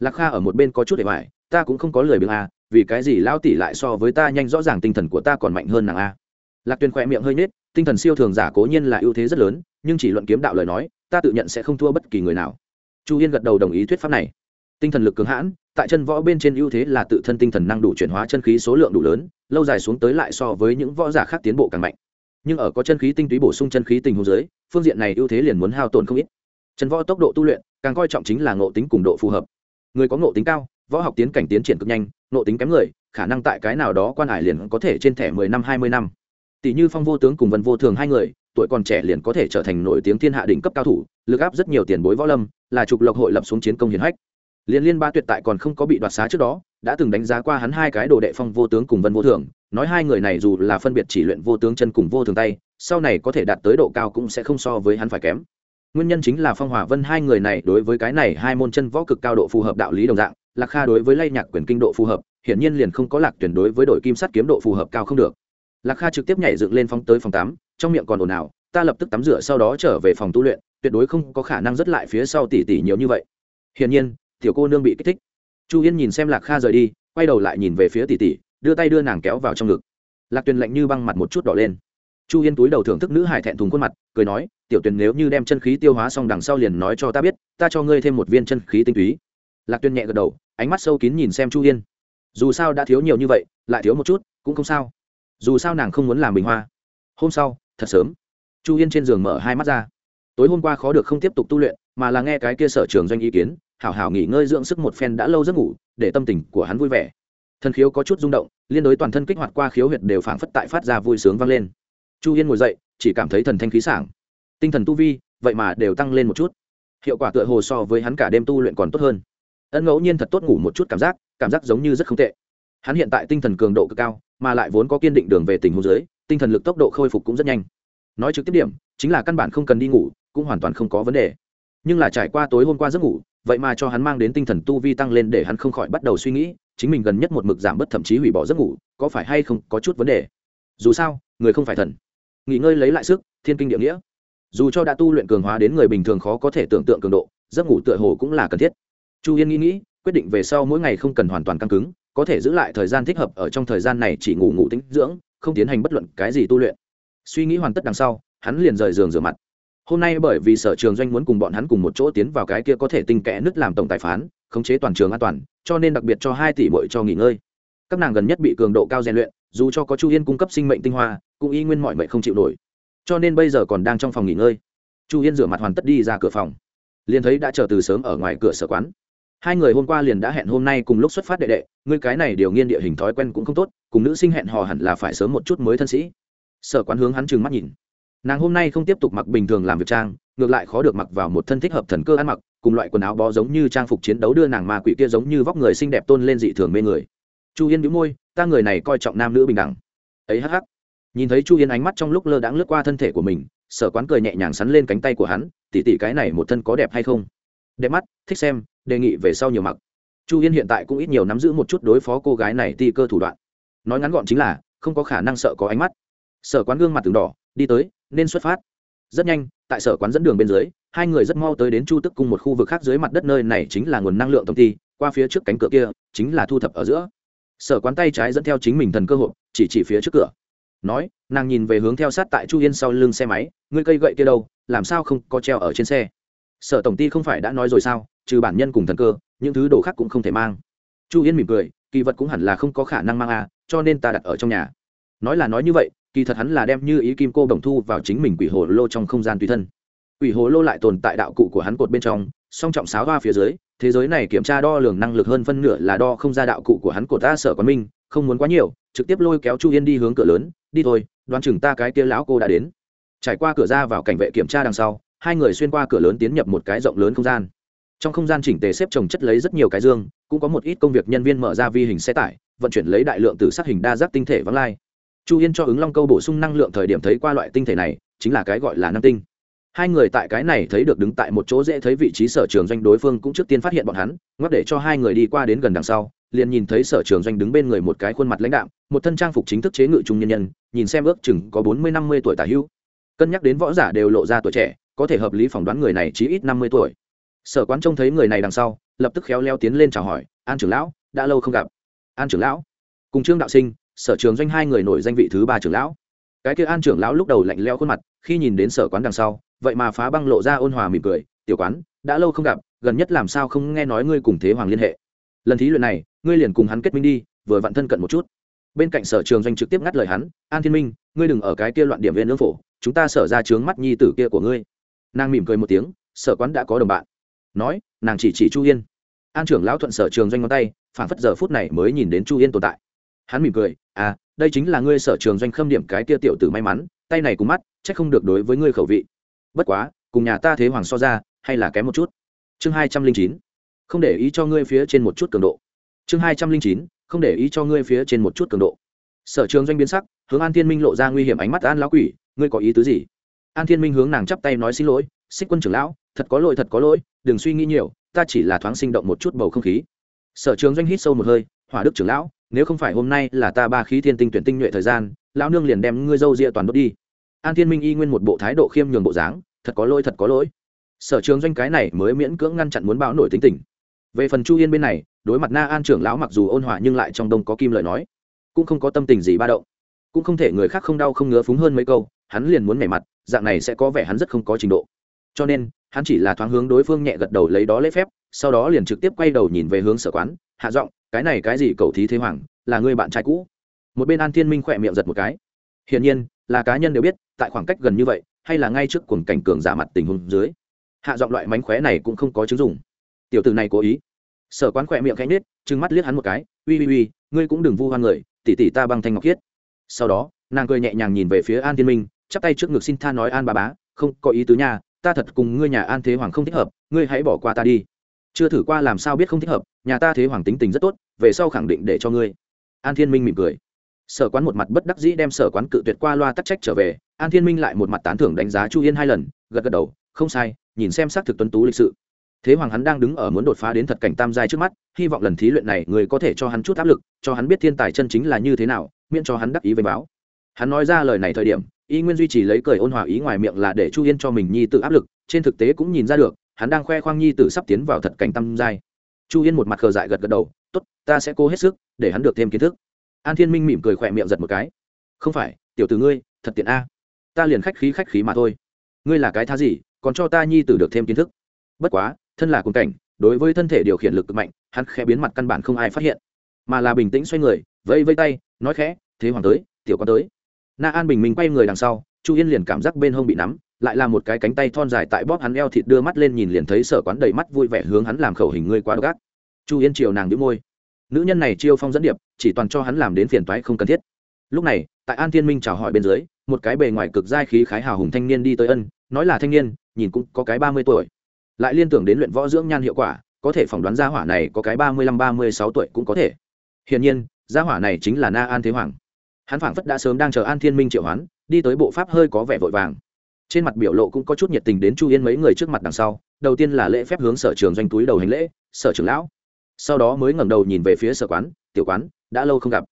Lạc kha ở một bên có chút để bài ta cũng không có lời biếng a, vì cái gì lao tỷ lại so với ta nhanh rõ ràng tinh thần của ta còn mạnh hơn nàng a. Lạc tuyền khỏe miệng hơi nết tinh thần siêu thường giả cố nhiên là ưu thế rất lớn, nhưng chỉ luận kiếm đạo lời nói ta tự nhận sẽ không thua bất kỳ người nào. Chu yên gật đầu đồng ý thuyết pháp này. Tinh thần lực cường hãn, tại chân võ bên trên ưu thế là tự thân tinh thần năng đủ chuyển hóa chân khí số lượng đủ lớn, lâu dài xuống tới lại so với những võ giả khác tiến bộ càng mạnh. Nhưng ở có chân khí tinh túy bổ sung chân khí tình hồ dưới, phương diện này ưu thế liền muốn hao tổn không ít. Chân võ tốc độ tu luyện, càng coi trọng chính là ngộ tính cùng độ phù hợp. Người có ngộ tính cao, võ học tiến cảnh tiến triển cực nhanh, ngộ tính kém người, khả năng tại cái nào đó quan hải liền có thể trên thẻ mười năm, hai mươi năm. Tỷ như phong vô tướng cùng vân vô thường hai người tuổi còn trẻ liền có thể trở thành nổi tiếng thiên hạ đỉnh cấp cao thủ, lực áp rất nhiều tiền bối võ lâm, là trục lộc hội lập xuống chiến công hiển hách. Liên liên ba tuyệt tại còn không có bị đoạt xá trước đó, đã từng đánh giá qua hắn hai cái đồ đệ phong vô tướng cùng vân vô thường nói hai người này dù là phân biệt chỉ luyện vô tướng chân cùng vô thường tay, sau này có thể đạt tới độ cao cũng sẽ không so với hắn phải kém. Nguyên nhân chính là phong hòa vân hai người này đối với cái này hai môn chân võ cực cao độ phù hợp đạo lý đồng dạng, lạc kha đối với lay nhạc quyền kinh độ phù hợp, hiển nhiên liền không có lạc tuyển đối với đội kim sắt kiếm độ phù hợp cao không được lạc kha trực tiếp nhảy dựng lên phóng tới phòng tắm, trong miệng còn ồn ào, ta lập tức tắm rửa sau đó trở về phòng tu luyện, tuyệt đối không có khả năng dứt lại phía sau tỷ tỷ nhiều như vậy. Hiển nhiên, tiểu cô nương bị kích thích. Chu yên nhìn xem lạc kha rời đi, quay đầu lại nhìn về phía tỷ tỷ đưa tay đưa nàng kéo vào trong ngực. Lạc tuyền lạnh như băng mặt một chút đỏ lên. Chu yên túi đầu thưởng thức nữ hải thẹn thùng khuôn mặt, cười nói, tiểu tuyền nếu như đem chân khí tiêu hóa xong đằng sau liền nói cho ta biết, ta cho ngươi thêm một viên chân khí tinh túy. Lạc tuyền nhẹ gật đầu, ánh mắt sâu kín nhìn xem chu yên. Dù sao đã thiếu nhiều như vậy, lại thiếu một chút, cũng không sao dù sao nàng không muốn làm bình hoa. Hôm sau, thật sớm, chu yên trên giường mở hai mắt ra. Tối hôm qua khó được không tiếp tục tu luyện, mà là nghe cái kia sở trường doanh ý kiến, hảo hảo nghỉ ngơi dưỡng sức một phen đã lâu giấc ngủ, để tâm tình của hắn vui vẻ. Thân khiếu có chút rung động, liên đối toàn thân kích hoạt qua khiếu huyệt đều phảng phất tại phát ra vui sướng vang lên. Chu yên ngồi dậy, chỉ cảm thấy thần thanh khí sảng. Tinh thần tu vi, vậy mà đều tăng lên một chút. Hiệu quả tựa hồ so với hắn cả đêm tu luyện còn tốt hơn. Ân ngẫu nhiên thật tốt ngủ một chút cảm giác cảm giác giống như rất không tệ hắn hiện tại tinh thần cường độ cực cao, mà lại vốn có kiên định đường về tình huống dưới, tinh thần lực tốc độ khôi phục cũng rất nhanh. Nói trực tiếp điểm, chính là căn bản không cần đi ngủ, cũng hoàn toàn không có vấn đề. Nhưng là trải qua tối hôm qua giấc ngủ, vậy mà cho hắn mang đến tinh thần tu vi tăng lên để hắn không khỏi bắt đầu suy nghĩ, chính mình gần nhất một mực giảm bớt thậm chí hủy bỏ giấc ngủ, có phải hay không có chút vấn đề? Dù sao, người không phải thần. Nghỉ ngơi lấy lại sức, thiên kinh địa nghĩa. Dù cho đã tu luyện cường hóa đến người bình thường khó có thể tưởng tượng cường độ, giấc ngủ tựa hồ cũng là cần thiết. Chu yên nghĩ nghĩ, quyết định về sau mỗi ngày không cần hoàn toàn căng cứng có thể giữ lại thời gian thích hợp ở trong thời gian này chỉ ngủ ngủ tính dưỡng, không tiến hành bất luận cái gì tu luyện. Suy nghĩ hoàn tất đằng sau, hắn liền rời giường rửa mặt. Hôm nay bởi vì sở trường doanh muốn cùng bọn hắn cùng một chỗ tiến vào cái kia có thể tinh kẽ nứt làm tổng tài phán, khống chế toàn trường an toàn, cho nên đặc biệt cho hai tỷ bội cho nghỉ ngơi. Các nàng gần nhất bị cường độ cao rèn luyện, dù cho có chu yên cung cấp sinh mệnh tinh hoa, cũng y nguyên mọi mệnh không chịu nổi. Cho nên bây giờ còn đang trong phòng nghỉ ngơi. Chu yên rửa mặt hoàn tất đi ra cửa phòng. Liền thấy đã chờ từ sớm ở ngoài cửa sở quán hai người hôm qua liền đã hẹn hôm nay cùng lúc xuất phát đệ đệ, ngươi cái này điều nghiên địa hình thói quen cũng không tốt, cùng nữ sinh hẹn hò hẳn là phải sớm một chút mới thân sĩ. Sở quán hướng hắn trừng mắt nhìn. Nàng hôm nay không tiếp tục mặc bình thường làm việc trang, ngược lại khó được mặc vào một thân thích hợp thần cơ ăn mặc, cùng loại quần áo bó giống như trang phục chiến đấu đưa nàng ma quỷ kia giống như vóc người xinh đẹp tôn lên dị thường mê người. Chu yên nhũ môi, ta người này coi trọng nam nữ bình đẳng. Ấy hắc hắc. Nhìn thấy chu yên ánh mắt trong lúc lơ đãng lướt qua thân thể của mình, sở quán cười nhẹ nhàng sắn lên cánh tay của hắn tỉ tỉ cái này một thân có đẹp hay không? Đẹp mắt, thích xem đề nghị về sau nhiều mặc. Chu yên hiện tại cũng ít nhiều nắm giữ một chút đối phó cô gái này ti cơ thủ đoạn. Nói ngắn gọn chính là, không có khả năng sợ có ánh mắt. Sở quán gương mặt từng đỏ, đi tới, nên xuất phát. Rất nhanh, tại sở quán dẫn đường bên dưới, hai người rất mau tới đến chu tức cung một khu vực khác dưới mặt đất nơi này chính là nguồn năng lượng tổng ty qua phía trước cánh cửa kia, chính là thu thập ở giữa. Sở quán tay trái dẫn theo chính mình thần cơ hội, chỉ chỉ phía trước cửa. Nói, nàng nhìn về hướng theo sát tại chu yên sau lưng xe máy, ngươi cây gậy kia đâu? Làm sao không có treo ở trên xe? Sở tổng ty không phải đã nói rồi sao? Trừ bản nhân cùng thần cơ, những thứ đồ khác cũng không thể mang. Chu yên mỉm cười, kỳ vật cũng hẳn là không có khả năng mang à cho nên ta đặt ở trong nhà. Nói là nói như vậy, kỳ thật hắn là đem như ý kim cô đồng thu vào chính mình quỷ hồ lô trong không gian tùy thân. Quỷ hồ lô lại tồn tại đạo cụ của hắn cột bên trong, song trọng sáo hoa phía dưới, thế giới này kiểm tra đo lường năng lực hơn phân nửa là đo không ra đạo cụ của hắn cột ta sở quán minh không muốn quá nhiều, trực tiếp lôi kéo chu yên đi hướng cửa lớn, đi thôi, đoán chừng ta cái kia lão cô đã đến. Trải qua cửa ra vào cảnh vệ kiểm tra đằng sau, hai người xuyên qua cửa lớn tiến nhập một cái rộng lớn không gian trong không gian chỉnh tề xếp trồng chất lấy rất nhiều cái dương, cũng có một ít công việc nhân viên mở ra vi hình xe tải, vận chuyển lấy đại lượng từ sát hình đa giác tinh thể vắng lai. Chu yên cho ứng long câu bổ sung năng lượng thời điểm thấy qua loại tinh thể này, chính là cái gọi là năng tinh. Hai người tại cái này thấy được đứng tại một chỗ dễ thấy vị trí sở trường doanh đối phương cũng trước tiên phát hiện bọn hắn, ngoắc để cho hai người đi qua đến gần đằng sau, liền nhìn thấy sở trường doanh đứng bên người một cái khuôn mặt lãnh đạm, một thân trang phục chính thức chế ngự trung nhân nhân, nhìn xem ước chừng có bốn mươi năm mươi tuổi tả hữu. Cân nhắc đến võ giả đều lộ ra tuổi trẻ, có thể hợp lý phỏng đoán người này chỉ ít năm mươi tuổi sở quán trông thấy người này đằng sau, lập tức khéo leo tiến lên chào hỏi, an trưởng lão, đã lâu không gặp. An trưởng lão? Cùng trương đạo sinh, sở trường doanh hai người nổi danh vị thứ ba trưởng lão. Cái kia an trưởng lão lúc đầu lạnh leo khuôn mặt, khi nhìn đến sở quán đằng sau, vậy mà phá băng lộ ra ôn hòa mỉm cười, tiểu quán, đã lâu không gặp, gần nhất làm sao không nghe nói ngươi cùng thế hoàng liên hệ? Lần thí luyện này, ngươi liền cùng hắn kết minh đi, vừa vặn thân cận một chút. Bên cạnh sở trường doanh trực tiếp ngắt lời hắn, an thiên minh, ngươi đừng ở cái kia loạn điểm viên lương phổ, chúng ta sở ra trướng mắt nhi tử kia của ngươi. Nàng mỉm cười một tiếng, sở quán đã có đồng bạn nói, nàng chỉ chỉ chu yên. An trưởng lão thuận sở trường doanh ngón tay phản phất giờ phút này mới nhìn đến chu yên tồn tại. Hắn mỉm cười à đây chính là ngươi sở trường doanh khâm điểm cái tia tiểu tử may mắn, tay này cùng mắt c h ắ c không được đối với ngươi khẩu vị. Bất quá, cùng nhà ta thế hoàng so ra, hay là kém một chút. Chương hai trăm linh chín, không để ý cho ngươi phía trên một chút cường độ. Chương hai trăm linh chín, không để ý cho ngươi phía trên một chút cường độ. Sở trường doanh biến sắc, hướng an thiên minh lộ ra nguy hiểm ánh mắt an lão quỷ, ngươi có ý tứ gì? An thiên minh hướng nàng chắp tay nói xin lỗi, xích quân trưởng lão thật có lỗi, thật có lỗi, đừng suy nghĩ nhiều, ta chỉ là thoáng sinh động một chút bầu không khí. Sở trường doanh hít sâu một hơi, hỏa đức trưởng lão, nếu không phải hôm nay là ta ba khí thiên tinh tuyển tinh nhuệ thời gian, lão nương liền đem ngươi dâu rịa toàn đốt đi. An thiên minh y nguyên một bộ thái độ khiêm nhường bộ dáng, thật có lỗi, thật có lỗi. Sở trường doanh cái này mới miễn cưỡng ngăn chặn muốn báo nổi tính tình. Về phần chu yên bên này, đối mặt na an trưởng lão mặc dù ôn hòa nhưng lại trong đông có kim lời nói, cũng không có tâm tình gì ba động. Cũng không thể người khác không đau không ngứa phúng hơn mấy câu, hắn liền muốn mẻ mặt, dạng này sẽ có vẻ hắn rất không có trình độ. Cho nên hắn chỉ là thoáng hướng đối phương nhẹ gật đầu lấy đó lễ phép, sau đó liền trực tiếp quay đầu nhìn về hướng sở quán, hạ giọng, cái này cái gì cầu thí thế hoàng, là người bạn trai cũ? Một bên an thiên minh khỏe miệng giật một cái. Hiển nhiên, là cá nhân đều biết, tại khoảng cách gần như vậy, hay là ngay trước cuồng cảnh cường giả mặt tình huống dưới. Hạ giọng loại mánh khóe này cũng không có chứng dùng tiểu tử này cố ý. Sở quán khỏe miệng khẽ nết trừng mắt liếc hắn một cái, uy uy uy, ngươi cũng đừng vu hoan người, tỉ tỉ ta băng thanh ngọc khiết. Sau đó, nàng cười nhẹ nhàng nhìn về phía an thiên minh, chắp tay trước ngực xin tha nói an bà bá, không có ý tứ nha ta thật cùng ngươi nhà an thế hoàng không thích hợp, ngươi hãy bỏ qua ta đi. Chưa thử qua làm sao biết không thích hợp, nhà ta thế hoàng tính tình rất tốt, về sau khẳng định để cho ngươi. An thiên minh mỉm cười. Sở quán một mặt bất đắc dĩ đem sở quán cự tuyệt qua loa tắc trách trở về, an thiên minh lại một mặt tán thưởng đánh giá chu yên hai lần, gật gật đầu, không sai, nhìn xem xác thực tuấn tú lịch sự. Thế hoàng hắn đang đứng ở muốn đột phá đến thật cảnh tam giai trước mắt, hy vọng lần thí luyện này người có thể cho hắn chút áp lực, cho hắn biết thiên tài chân chính là như thế nào, miễn cho hắn đắc ý với báo. Hắn nói ra lời này thời điểm y nguyên duy trì lấy cười ôn hòa ý ngoài miệng là để chu yên cho mình nhi tự áp lực, trên thực tế cũng nhìn ra được, hắn đang khoe khoang nhi tử sắp tiến vào thật cảnh tâm giai. Chu yên một mặt khờ dại gật gật đầu t ố t ta sẽ cố hết sức để hắn được thêm kiến thức. An thiên minh mỉm cười khỏe miệng giật một cái. Không phải, tiểu từ ngươi, thật tiện a. Ta liền khách khí khách khí mà thôi. Ngươi là cái thá gì, còn cho ta nhi tử được thêm kiến thức? Bất quá, thân là cùng cảnh, đối với thân thể điều khiển lực cực mạnh, hắn khẽ biến mặt căn bản không ai phát hiện. Mà là bình tĩnh xoay người, vẫy vây tay, nói khẽ, thế hoàng tới, tiểu con tới na an bình minh quay người đằng sau, chu yên liền cảm giác bên hông bị nắm, lại là một cái cánh tay thon dài tại bóp hắn eo thịt đưa mắt lên nhìn liền thấy sở quán đầy mắt vui vẻ hướng hắn làm khẩu hình ngươi quá gác chu yên chiều nàng đĩu môi. Nữ nhân này chiêu phong dẫn điệp, chỉ toàn cho hắn làm đến phiền toái không cần thiết. Lúc này, tại an thiên minh chào hỏi bên dưới, một cái bề ngoài cực giai khí khái hào hùng thanh niên đi tới ân, nói là thanh niên, nhìn cũng có cái ba mươi tuổi. Lại liên tưởng đến luyện võ dưỡng nhan hiệu quả, có thể phỏng đoán gia hỏa này có cái ba mươi lăm, ba mươi sáu tuổi cũng có thể. Hiển nhiên, gia hỏa này chính là na an thế hoàng hắn phảng phất đã sớm đang chờ an thiên minh triệu hoán, đi tới bộ pháp hơi có vẻ vội vàng. Trên mặt biểu lộ cũng có chút nhiệt tình đến chu yên mấy người trước mặt đằng sau, đầu tiên là lễ phép hướng sở trường doanh túi đầu hành lễ, sở trưởng lão. Sau đó mới ngẩng đầu nhìn về phía sở quán, tiểu quán, đã lâu không gặp.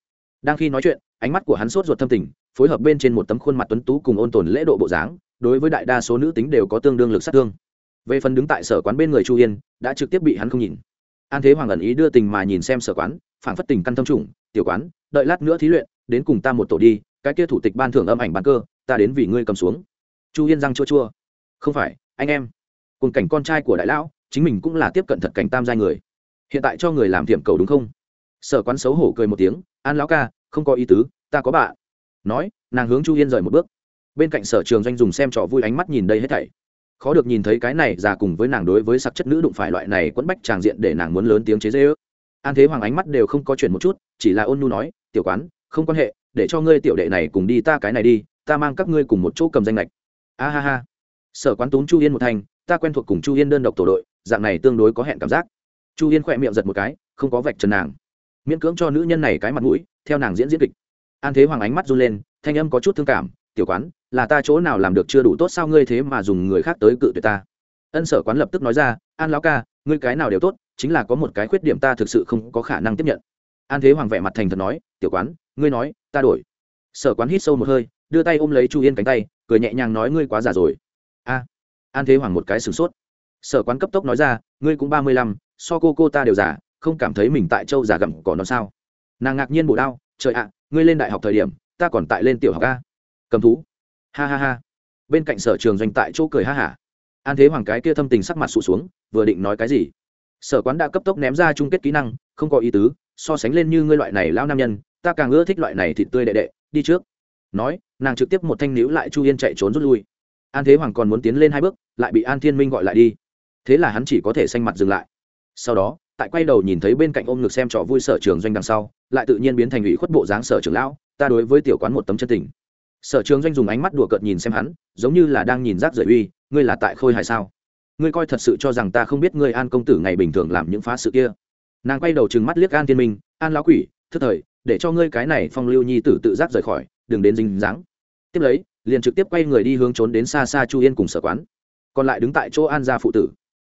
Đang khi nói chuyện, ánh mắt của hắn sốt ruột thâm tình, phối hợp bên trên một tấm khuôn mặt tuấn tú cùng ôn tồn lễ độ bộ dáng, đối với đại đa số nữ tính đều có tương đương lực sát thương. Về phần đứng tại sở quán bên người chu yên, đã trực tiếp bị hắn không nhìn. An thế hoàng ẩn ý đưa tình mà nhìn xem sở quán phản phất tình căn thâm trùng, tiểu quán, đợi lát nữa thí luyện đến cùng ta một tổ đi, cái kia thủ tịch ban thưởng âm ảnh bán cơ, ta đến vì ngươi cầm xuống. Chu yên răng chua chua. Không phải, anh em. Cùng cảnh con trai của đại lão, chính mình cũng là tiếp cận thật cảnh tam giai người. Hiện tại cho người làm tiệm cầu đúng không? Sở quán xấu hổ cười một tiếng, an lão ca, không có ý tứ, ta có bạn. Nói, nàng hướng chu yên rời một bước. Bên cạnh sở trường doanh dùng xem trò vui ánh mắt nhìn đây hết thảy. Khó được nhìn thấy cái này già cùng với nàng đối với sặc chất nữ đụng phải loại này quẫn bách tràng diện để nàng muốn lớn tiếng chế dễ ước an thế hoàng ánh mắt đều không có chuyện một chút, chỉ là ôn nu nói, tiểu quán không quan hệ, để cho ngươi tiểu đệ này cùng đi ta cái này đi, ta mang các ngươi cùng một chỗ cầm danh lệch a ha ha. Sở quán túng chu yên một thành ta quen thuộc cùng chu yên đơn độc tổ đội, dạng này tương đối có hẹn cảm giác. Chu yên khỏe miệng giật một cái, không có vạch trần nàng. Miễn cưỡng cho nữ nhân này cái mặt mũi, theo nàng diễn diễn kịch. An thế hoàng ánh mắt run lên, thanh âm có chút thương cảm, tiểu quán, là ta chỗ nào làm được chưa đủ tốt sao ngươi thế mà dùng người khác tới cự tuyệt ta? Ân sở quán lập tức nói ra, an lão ca, ngươi cái nào đều tốt, chính là có một cái khuyết điểm ta thực sự không có khả năng tiếp nhận. An thế hoàng vẻ mặt thành thật nói tiểu quán, ngươi nói, ta đổi. Sở quán hít sâu một hơi, đưa tay ôm lấy chu yên cánh tay, cười nhẹ nhàng nói ngươi quá già rồi. A, an thế hoàng một cái sửng sốt. Sở quán cấp tốc nói ra, ngươi cũng ba mươi lăm, so cô cô ta đều già, không cảm thấy mình tại châu già gặm cỏ nó sao. Nàng ngạc nhiên bổ đao trời ạ, ngươi lên đại học thời điểm, ta còn tại lên tiểu học a. Cầm thú. Ha ha ha. Bên cạnh sở trường doanh tại chỗ cười ha hả. An thế hoàng cái kia thâm tình sắc mặt sụt xuống, vừa định nói cái gì. Sở quán đã cấp tốc ném ra chung kết kỹ năng, không có ý tứ, so sánh lên như ngươi loại này lao nam nhân ta càng ưa thích loại này thịt tươi đệ đệ, đi trước. Nói, nàng trực tiếp một thanh níu lại chu yên chạy trốn rút lui. An thế hoàng còn muốn tiến lên hai bước, lại bị an thiên minh gọi lại đi. Thế là hắn chỉ có thể xanh mặt dừng lại. Sau đó, tại quay đầu nhìn thấy bên cạnh ôm ngực xem trò vui sở trường doanh đằng sau, lại tự nhiên biến thành ủy khuất bộ dáng sở trường lão, ta đối với tiểu quán một tấm chân tình. Sở trường doanh dùng ánh mắt đùa cợt nhìn xem hắn, giống như là đang nhìn rác rời uy, ngươi là tại khôi hài sao? Ngươi coi thật sự cho rằng ta không biết ngươi an công tử ngày bình thường làm những phá sự kia. Nàng quay đầu trừng mắt liếc an thiên minh, an lão quỷ, thức thời để cho ngươi cái này phong lưu nhi tử tự giác rời khỏi, đừng đến dính dáng. Tiếp lấy, liền trực tiếp quay người đi hướng trốn đến xa xa chu yên cùng sở quán. Còn lại đứng tại chỗ an gia phụ tử.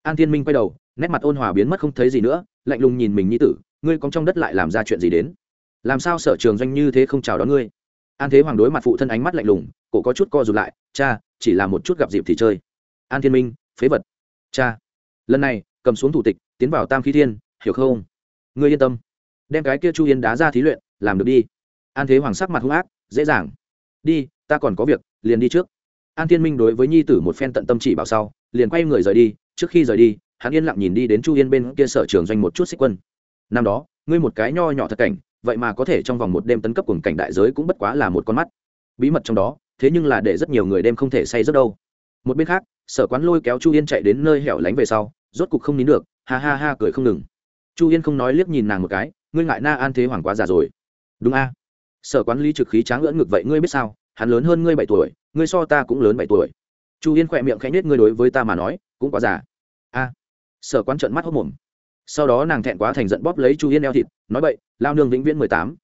An thiên minh quay đầu, nét mặt ôn hòa biến mất không thấy gì nữa, lạnh lùng nhìn mình nhi tử, ngươi có trong đất lại làm ra chuyện gì đến? Làm sao sở trường doanh như thế không chào đón ngươi? An thế hoàng đối mặt phụ thân ánh mắt lạnh lùng, cổ có chút co rụt lại, cha, chỉ là một chút gặp dịp thì chơi. An thiên minh, phế vật. Cha. Lần này, cầm xuống thủ tịch, tiến vào tam khí thiên, hiểu không? Ngươi yên tâm đem cái kia chu yên đá ra thí luyện, làm được đi. An thế hoàng sắc mặt hung ác, dễ dàng. Đi, ta còn có việc, liền đi trước. An thiên minh đối với nhi tử một phen tận tâm chỉ bảo sau, liền quay người rời đi. Trước khi rời đi, hắn yên lặng nhìn đi đến chu yên bên kia sở trường doanh một chút xích quân. Năm đó, ngươi một cái nho nhỏ thật cảnh, vậy mà có thể trong vòng một đêm tấn cấp cùng cảnh đại giới cũng bất quá là một con mắt. Bí mật trong đó, thế nhưng là để rất nhiều người đêm không thể say rất đâu. Một bên khác, sở quán lôi kéo chu yên chạy đến nơi hẻo lánh về sau, rốt cục không nín được, ha ha ha cười không ngừng. Chu yên không nói liếc nhìn nàng một cái ngươi ngại na an thế hoàng quá già rồi. Đúng a. Sở quán lý trực khí tráng lưỡn ngực vậy ngươi biết sao? Hắn lớn hơn ngươi bảy tuổi ngươi so ta cũng lớn bảy tuổi. Chu yên khỏe miệng khẽ nhất, ngươi đối với ta mà nói cũng quá già. A. Sở quán trợn mắt hốc mồm. Sau đó nàng thẹn quá thành giận bóp lấy chu yên eo thịt nói vậy lao nương vĩnh viễn mười tám.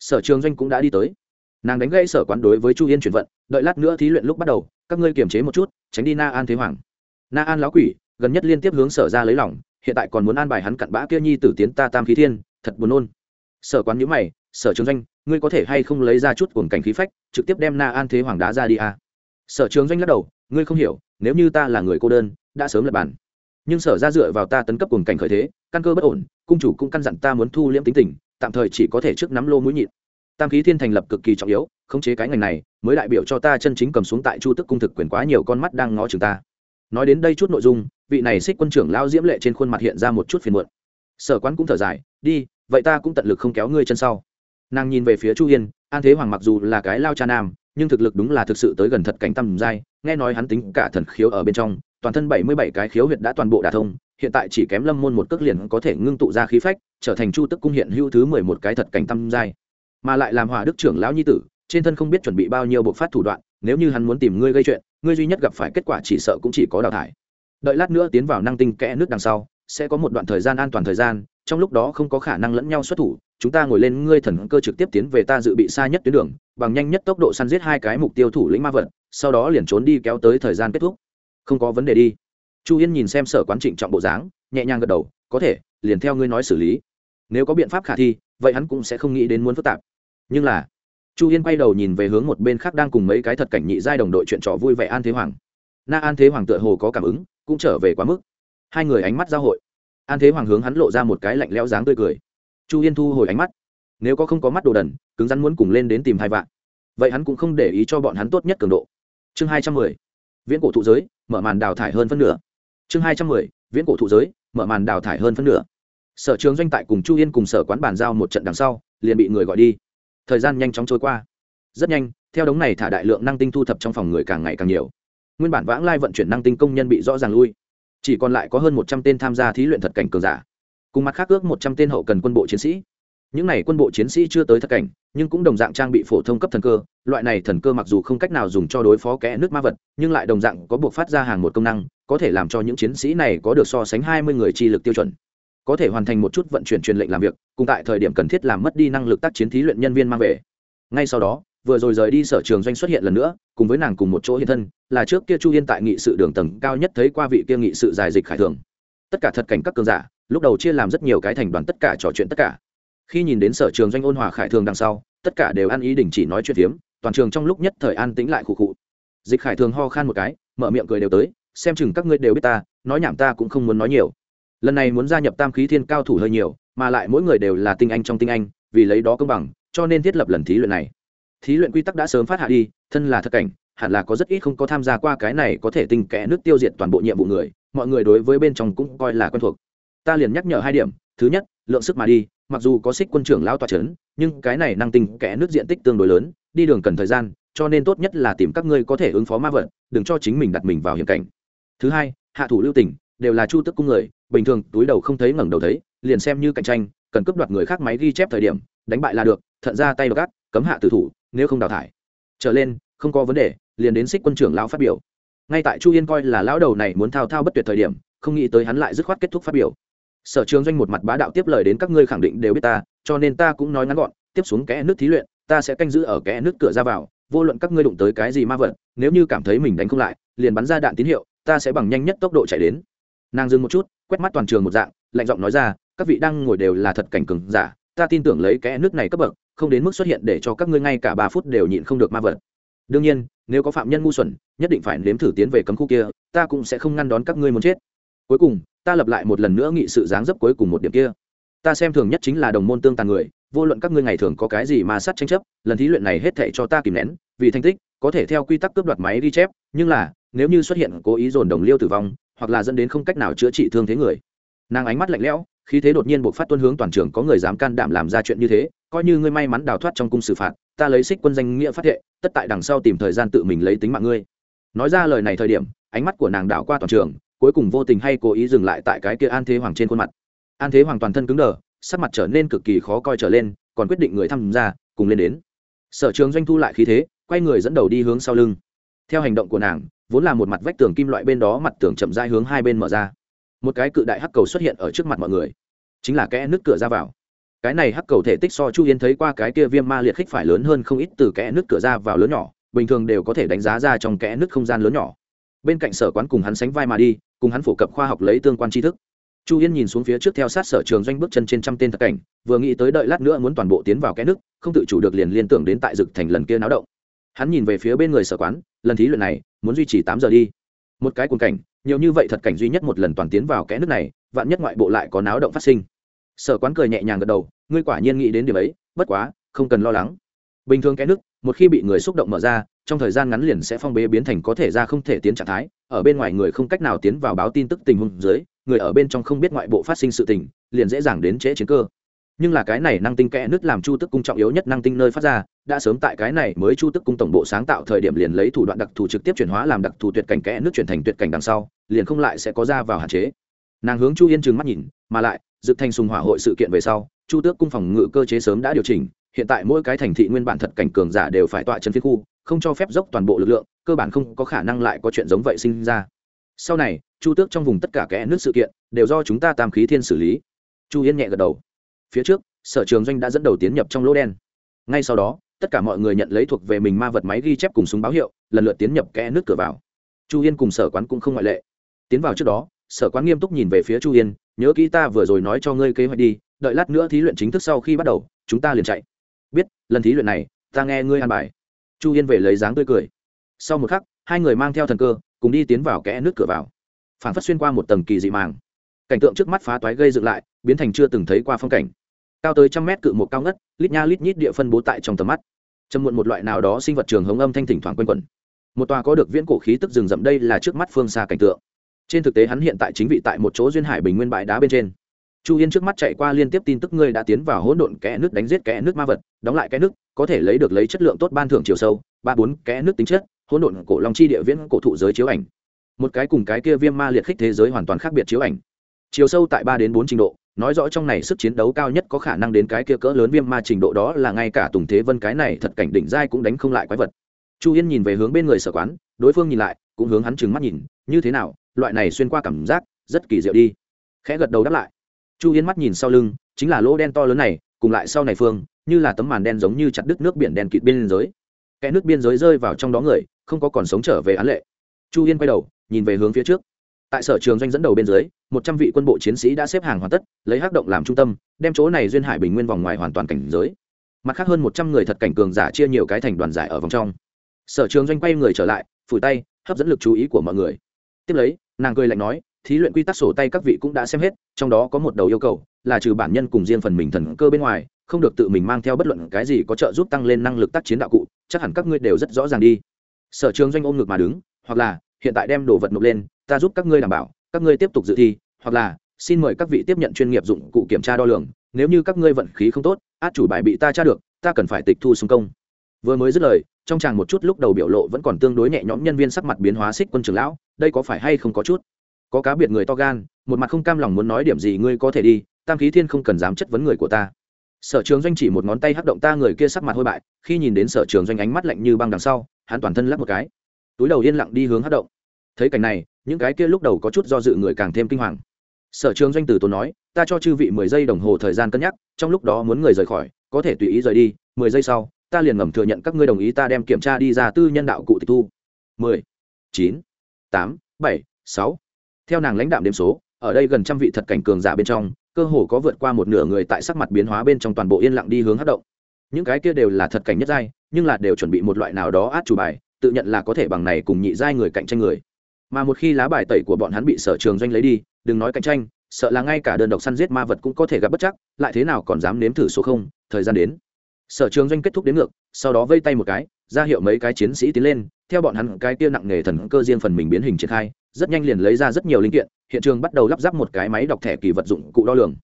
Sở trường doanh cũng đã đi tới. Nàng đánh gây sở quán đối với chu yên chuyển vận đợi lát nữa thí luyện lúc bắt đầu các ngươi kiềm chế một chút tránh đi na an thế hoàng. Na an lão quỷ gần nhất liên tiếp hướng sở ra lấy lòng hiện tại còn muốn an bài hắn cặn bã kia nhi tử tiến ta tam khí thiên thật buồn nôn. Sở quán nhữ mày, sở trường doanh, ngươi có thể hay không lấy ra chút cuồng cảnh khí phách, trực tiếp đem na an thế hoàng đá ra đi à. sở trường doanh lắc đầu, ngươi không hiểu, nếu như ta là người cô đơn, đã sớm lập bản nhưng sở ra dựa vào ta tấn cấp cuồng cảnh khởi thế, căn cơ bất ổn, cung chủ cũng căn dặn ta muốn thu liễm tính tình, tạm thời chỉ có thể trước nắm lô mũi nhịn. Tam khí thiên thành lập cực kỳ trọng yếu, khống chế cái ngành này, mới đại biểu cho ta chân chính cầm xuống tại chu tức cung thực quyền quá nhiều con mắt đang ngó chừng ta. Nói đến đây chút nội dung, vị này xích quân trưởng lao diễm lệ trên khuôn mặt hiện ra một chút phiền muộn. Sở quán cũng thở dài, đi vậy ta cũng tận lực không kéo ngươi chân sau. Nàng nhìn về phía chu yên an thế hoàng mặc dù là cái lao cha nam, nhưng thực lực đúng là thực sự tới gần thật cảnh tầm dai nghe nói hắn tính cả thần khiếu ở bên trong, toàn thân bảy mươi bảy cái khiếu huyệt đã toàn bộ đả thông, hiện tại chỉ kém lâm môn một cước liền có thể ngưng tụ ra khí phách, trở thành chu tức cung hiện hữu thứ mười một cái thật cảnh tâm dai mà lại làm hòa đức trưởng lão nhi tử, trên thân không biết chuẩn bị bao nhiêu bộ phát thủ đoạn, nếu như hắn muốn tìm ngươi gây chuyện, ngươi duy nhất gặp phải kết quả chỉ sợ cũng chỉ có đào thải. Đợi lát nữa tiến vào năng tinh kẽ nước đằng sau sẽ có một đoạn thời gian an toàn thời gian, trong lúc đó không có khả năng lẫn nhau xuất thủ, chúng ta ngồi lên ngươi thần cơ trực tiếp tiến về ta dự bị xa nhất tuyến đường, bằng nhanh nhất tốc độ săn giết hai cái mục tiêu thủ lĩnh ma vật, sau đó liền trốn đi kéo tới thời gian kết thúc. Không có vấn đề đi. Chu yên nhìn xem sở quán trịnh trọng bộ dáng, nhẹ nhàng gật đầu, có thể, liền theo ngươi nói xử lý. Nếu có biện pháp khả thi, vậy hắn cũng sẽ không nghĩ đến muốn phức tạp. Nhưng là, chu yên quay đầu nhìn về hướng một bên khác đang cùng mấy cái thật cảnh nhị giai đồng đội chuyện trò vui vẻ an thế hoàng. Na an thế hoàng tựa hồ có cảm ứng, cũng trở về quá mức hai người ánh mắt giao hội. An thế hoàng hướng hắn lộ ra một cái lạnh lẽo dáng tươi cười. Chu yên thu hồi ánh mắt. Nếu có không có mắt đồ đần, cứng rắn muốn cùng lên đến tìm hai vạn. Vậy hắn cũng không để ý cho bọn hắn tốt nhất cường độ. Chương hai trăm mười. Viễn cổ thụ giới, mở màn đào thải hơn phân nửa. Chương hai trăm mười. Viễn cổ thụ giới, mở màn đào thải hơn phân nửa. Sở trường doanh tại cùng chu yên cùng sở quán bàn giao một trận đằng sau, liền bị người gọi đi. Thời gian nhanh chóng trôi qua. Rất nhanh, theo đống này thả đại lượng năng tinh thu thập trong phòng người càng ngày càng nhiều. Nguyên bản vãng lai vận chuyển năng tinh công nhân bị rõ ràng lui chỉ còn lại có hơn một trăm tên tham gia thí luyện thật cảnh cường giả. Cùng mặt khác ước một trăm tên hậu cần quân bộ chiến sĩ. Những này quân bộ chiến sĩ chưa tới thật cảnh, nhưng cũng đồng dạng trang bị phổ thông cấp thần cơ. Loại này thần cơ mặc dù không cách nào dùng cho đối phó kẽ nước ma vật, nhưng lại đồng dạng có buộc phát ra hàng một công năng, có thể làm cho những chiến sĩ này có được so sánh hai mươi người chi lực tiêu chuẩn. Có thể hoàn thành một chút vận chuyển truyền lệnh làm việc, cùng tại thời điểm cần thiết làm mất đi năng lực tác chiến thí luyện nhân viên mang về. Ngay sau đó vừa rồi rời đi sở trường doanh xuất hiện lần nữa, cùng với nàng cùng một chỗ hiện thân, là trước kia chu yên tại nghị sự đường tầng cao nhất thấy qua vị kia nghị sự dài dịch khải thường. Tất cả thật cảnh các cường giả, lúc đầu chia làm rất nhiều cái thành đoàn tất cả trò chuyện tất cả. Khi nhìn đến sở trường doanh ôn hòa khải thường đằng sau, tất cả đều ăn ý đình chỉ nói chuyện phiếm, toàn trường trong lúc nhất thời an tĩnh lại khụ khụ. Dịch khải thường ho khan một cái, mở miệng cười đều tới, xem chừng các ngươi đều biết ta, nói nhảm ta cũng không muốn nói nhiều. Lần này muốn gia nhập tam khí thiên cao thủ hơi nhiều, mà lại mỗi người đều là tinh anh trong tinh anh, vì lấy đó công bằng, cho nên thiết lập lần thí luyện này thí luyện quy tắc đã sớm phát hạ đi, thân là thật cảnh, hẳn là có rất ít không có tham gia qua cái này có thể tình kẽ nước tiêu diệt toàn bộ nhiệm vụ người, mọi người đối với bên trong cũng coi là quen thuộc. Ta liền nhắc nhở hai điểm, thứ nhất, lượng sức mà đi, mặc dù có xích quân trưởng lao tòa c h ấ n nhưng cái này năng tình kẽ nước diện tích tương đối lớn, đi đường cần thời gian, cho nên tốt nhất là tìm các ngươi có thể ứng phó ma vật đừng cho chính mình đặt mình vào hiểm cảnh. Thứ hai, hạ thủ lưu tình, đều là chu tức cung người, bình thường túi đầu không thấy ngẩng đầu thấy, liền xem như cạnh tranh, cần cướp đoạt người khác máy ghi chép thời điểm, đánh bại là được, thận ra tay gác cấm hạ tử thủ nếu không đào thải. Trở lên, không có vấn đề, liền đến xích quân trưởng lão phát biểu. Ngay tại chu yên coi là lão đầu này muốn thao thao bất tuyệt thời điểm, không nghĩ tới hắn lại dứt khoát kết thúc phát biểu. Sở trường doanh một mặt bá đạo tiếp lời đến các ngươi khẳng định đều biết ta, cho nên ta cũng nói ngắn gọn, tiếp xuống kẽ nước thí luyện, ta sẽ canh giữ ở kẽ nước cửa ra vào, vô luận các ngươi đụng tới cái gì ma vật, nếu như cảm thấy mình đánh không lại, liền bắn ra đạn tín hiệu, ta sẽ bằng nhanh nhất tốc độ chạy đến. Nàng dừng một chút, quét mắt toàn trường một dạng, lạnh giọng nói ra, các vị đang ngồi đều là thật cảnh cường giả, ta tin tưởng lấy kẽ nước này cấp bậc không đến mức xuất hiện để cho các ngươi ngay cả ba phút đều nhịn không được ma vật. Đương nhiên, nếu có phạm nhân ngu xuẩn, nhất định phải nếm thử tiến về cấm khu kia, ta cũng sẽ không ngăn đón các ngươi muốn chết. Cuối cùng, ta lập lại một lần nữa nghị sự dáng dấp cuối cùng một điểm kia. Ta xem thường nhất chính là đồng môn tương tàn người, vô luận các ngươi ngày thường có cái gì mà sát tranh chấp, lần thí luyện này hết thệ cho ta kìm nén, vì thành tích, có thể theo quy tắc cướp đoạt máy ghi chép, nhưng là, nếu như xuất hiện cố ý dồn đồng liêu tử vong, hoặc là dẫn đến không cách nào chữa trị thương thế người. Nàng ánh mắt lạnh lẽo, khí thế đột nhiên buộc phát tuân hướng toàn trường có người dám can đảm làm ra chuyện như thế coi như ngươi may mắn đào thoát trong cung xử phạt, ta lấy xích quân danh nghĩa phát thệ, tất tại đằng sau tìm thời gian tự mình lấy tính mạng ngươi. Nói ra lời này thời điểm, ánh mắt của nàng đảo qua toàn trường, cuối cùng vô tình hay cố ý dừng lại tại cái kia an thế hoàng trên khuôn mặt. An thế hoàng toàn thân cứng đờ, sắc mặt trở nên cực kỳ khó coi trở lên, còn quyết định người tham gia, cùng lên đến. Sở trường doanh thu lại khí thế, quay người dẫn đầu đi hướng sau lưng. Theo hành động của nàng, vốn là một mặt vách tường kim loại bên đó mặt tường chậm dai hướng hai bên mở ra. Một cái cự đại hắc cầu xuất hiện ở trước mặt mọi người. Chính là kẽ nước cửa ra vào cái này hắc cầu thể tích so chu yên thấy qua cái kia viêm ma liệt khích phải lớn hơn không ít từ kẽ nước cửa ra vào lớn nhỏ, bình thường đều có thể đánh giá ra trong kẽ nước không gian lớn nhỏ. Bên cạnh sở quán cùng hắn sánh vai mà đi, cùng hắn phổ cập khoa học lấy tương quan tri thức. Chu yên nhìn xuống phía trước theo sát sở trường doanh bước chân trên trăm tên thật cảnh, vừa nghĩ tới đợi lát nữa muốn toàn bộ tiến vào kẽ nước không tự chủ được liền liên tưởng đến tại dực thành lần kia náo động. Hắn nhìn về phía bên người sở quán, lần thí luyện này, muốn duy trì tám giờ đi. Một cái cuồng cảnh, nhiều như vậy thật cảnh duy nhất một lần toàn tiến vào kẽ nước này, vạn nhất ngoại bộ lại có náo động phát sinh sở quán cười nhẹ nhàng gật đầu, ngươi quả nhiên nghĩ đến điểm ấy, bất quá, không cần lo lắng. Bình thường kẽ nước một khi bị người xúc động mở ra, trong thời gian ngắn liền sẽ phong bế biến thành có thể ra không thể tiến trạng thái, ở bên ngoài người không cách nào tiến vào báo tin tức tình huống dưới, người ở bên trong không biết ngoại bộ phát sinh sự tình, liền dễ dàng đến trễ chiến cơ. Nhưng là cái này năng tinh kẽ nước làm chu tức cung trọng yếu nhất năng tinh nơi phát ra, đã sớm tại cái này mới chu tức cung tổng bộ sáng tạo thời điểm liền lấy thủ đoạn đặc thù trực tiếp chuyển hóa làm đặc thù tuyệt cảnh kẽ nước chuyển thành tuyệt cảnh đằng sau, liền không lại sẽ có ra vào hạn chế. Nàng hướng chu yên trừng mắt nhìn, mà lại dự thành sùng hỏa hội sự kiện về sau, chu tước cung phòng ngự cơ chế sớm đã điều chỉnh, hiện tại mỗi cái thành thị nguyên bản thật cảnh cường giả đều phải tọa chân phiên khu, không cho phép dốc toàn bộ lực lượng, cơ bản không có khả năng lại có chuyện giống vậy sinh ra. Sau này, chu tước trong vùng tất cả kẽ nước sự kiện, đều do chúng ta tam khí thiên xử lý. Chu yên nhẹ gật đầu. Phía trước, sở trường doanh đã dẫn đầu tiến nhập trong lỗ đen. Ngay sau đó, tất cả mọi người nhận lấy thuộc về mình ma vật máy ghi chép cùng súng báo hiệu, lần lượt tiến nhập kẽ nước cửa vào. Chu yên cùng sở quán cũng không ngoại lệ. Tiến vào trước đó, sở quán nghiêm túc nhìn về phía chu yên nhớ kỹ ta vừa rồi nói cho ngươi kế hoạch đi, đợi lát nữa thí luyện chính thức sau khi bắt đầu, chúng ta liền chạy. Biết, lần thí luyện này, ta nghe ngươi an bài. Chu yên về lấy dáng tươi cười. Sau một khắc, hai người mang theo thần cơ, cùng đi tiến vào kẽ nước cửa vào. Phản phát xuyên qua một tầng kỳ dị màng. Cảnh tượng trước mắt phá toái gây dựng lại, biến thành chưa từng thấy qua phong cảnh. Cao tới trăm mét cự một cao ngất, lít nha lít nhít địa phân bố tại trong tầm mắt. Châm muộn một loại nào đó sinh vật trường hống âm thanh thỉnh thoảng quanh quẩn. Một tòa có được viễn cổ khí tức rừng rậm đây là trước mắt phương xa cảnh tượng trên thực tế hắn hiện tại chính vị tại một chỗ duyên hải bình nguyên bãi đá bên trên. Chu yên trước mắt chạy qua liên tiếp tin tức ngươi đã tiến vào hỗn độn kẽ nước đánh giết kẽ nước ma vật, đóng lại kẽ nước, có thể lấy được lấy chất lượng tốt ban thưởng chiều sâu, ba bốn kẽ nước tính chất, hỗn độn cổ long chi địa viễn cổ thụ giới chiếu ảnh. Một cái cùng cái kia viêm ma liệt khích thế giới hoàn toàn khác biệt chiếu ảnh. Chiều sâu tại ba đến bốn trình độ, nói rõ trong này sức chiến đấu cao nhất có khả năng đến cái kia cỡ lớn viêm ma trình độ đó là ngay cả tùng thế vân cái này thật cảnh đỉnh giai cũng đánh không lại quái vật. Chu yên nhìn về hướng bên người sở quán, đối phương nhìn lại, cũng hướng hắn trừng mắt nhìn, như thế nào loại này xuyên qua cảm giác rất kỳ diệu đi. Khẽ gật đầu đáp lại. Chu yên mắt nhìn sau lưng, chính là lỗ đen to lớn này, cùng lại sau này phương, như là tấm màn đen giống như chặt đứt nước biển đen kịt biên giới kẽ nước biên giới rơi vào trong đó người, không có còn sống trở về án lệ. Chu yên quay đầu, nhìn về hướng phía trước. Tại sở trường doanh dẫn đầu bên dưới, một trăm vị quân bộ chiến sĩ đã xếp hàng hoàn tất, lấy hắc động làm trung tâm, đem chỗ này duyên hải bình nguyên vòng ngoài hoàn toàn cảnh giới. Mặt khác hơn một trăm người thật cảnh cường giả chia nhiều cái thành đoàn giải ở vòng trong. Sở trường doanh quay người trở lại, phủi tay, hấp dẫn lực chú ý của mọi người. Tiếp lấy nàng cười lạnh nói, thí luyện quy tắc sổ tay các vị cũng đã xem hết, trong đó có một đầu yêu cầu, là trừ bản nhân cùng riêng phần mình thần cơ bên ngoài, không được tự mình mang theo bất luận cái gì có trợ giúp tăng lên năng lực tác chiến đạo cụ, chắc hẳn các ngươi đều rất rõ ràng đi. Sở trường doanh ôm ngực mà đứng, hoặc là, hiện tại đem đồ vật nộp lên, ta giúp các ngươi đảm bảo, các ngươi tiếp tục dự thi, hoặc là, xin mời các vị tiếp nhận chuyên nghiệp dụng cụ kiểm tra đo lường, nếu như các ngươi vận khí không tốt, át chủ bài bị ta tra được, ta cần phải tịch thu xung công vừa mới dứt lời, trong chàng một chút lúc đầu biểu lộ vẫn còn tương đối nhẹ nhõm, nhân viên sắc mặt biến hóa xích quân trường lão, đây có phải hay không có chút? Có cá biệt người to gan, một mặt không cam lòng muốn nói điểm gì ngươi có thể đi, tam khí thiên không cần dám chất vấn người của ta. Sở trường doanh chỉ một ngón tay hắc động ta, người kia sắc mặt hôi bại, khi nhìn đến sở trường doanh ánh mắt lạnh như băng đằng sau, hắn toàn thân lắc một cái. Túi đầu yên lặng đi hướng hắc động. Thấy cảnh này, những cái kia lúc đầu có chút do dự người càng thêm kinh hoàng. Sở trường doanh từ tốn nói, ta cho chư vị mười giây đồng hồ thời gian cân nhắc, trong lúc đó muốn người rời khỏi, có thể tùy ý rời đi, mười giây sau ta liền ngầm thừa nhận các ngươi đồng ý ta đem kiểm tra đi ra tư nhân đạo cụ tịch thu. Mười, chín, tám, bảy, sáu. Theo nàng lãnh đạm đếm số, ở đây gần trăm vị thật cảnh cường giả bên trong, cơ hồ có vượt qua một nửa người tại sắc mặt biến hóa bên trong toàn bộ yên lặng đi hướng hát động. Những cái kia đều là thật cảnh nhất giai, nhưng là đều chuẩn bị một loại nào đó át chủ bài, tự nhận là có thể bằng này cùng nhị giai người cạnh tranh người. Mà một khi lá bài tẩy của bọn hắn bị sở trường doanh lấy đi, đừng nói cạnh tranh, sợ là ngay cả đơn độc săn giết ma vật cũng có thể gặp bất chắc, lại thế nào còn dám nếm thử số không, thời gian đến sở trường doanh kết thúc đến ngược, sau đó vây tay một cái, ra hiệu mấy cái chiến sĩ tiến lên, theo bọn hắn cái kia nặng nghề thần cơ riêng phần mình biến hình triển khai, rất nhanh liền lấy ra rất nhiều linh kiện, hiện trường bắt đầu lắp ráp một cái máy đọc thẻ kỳ vật dụng cụ đo lường.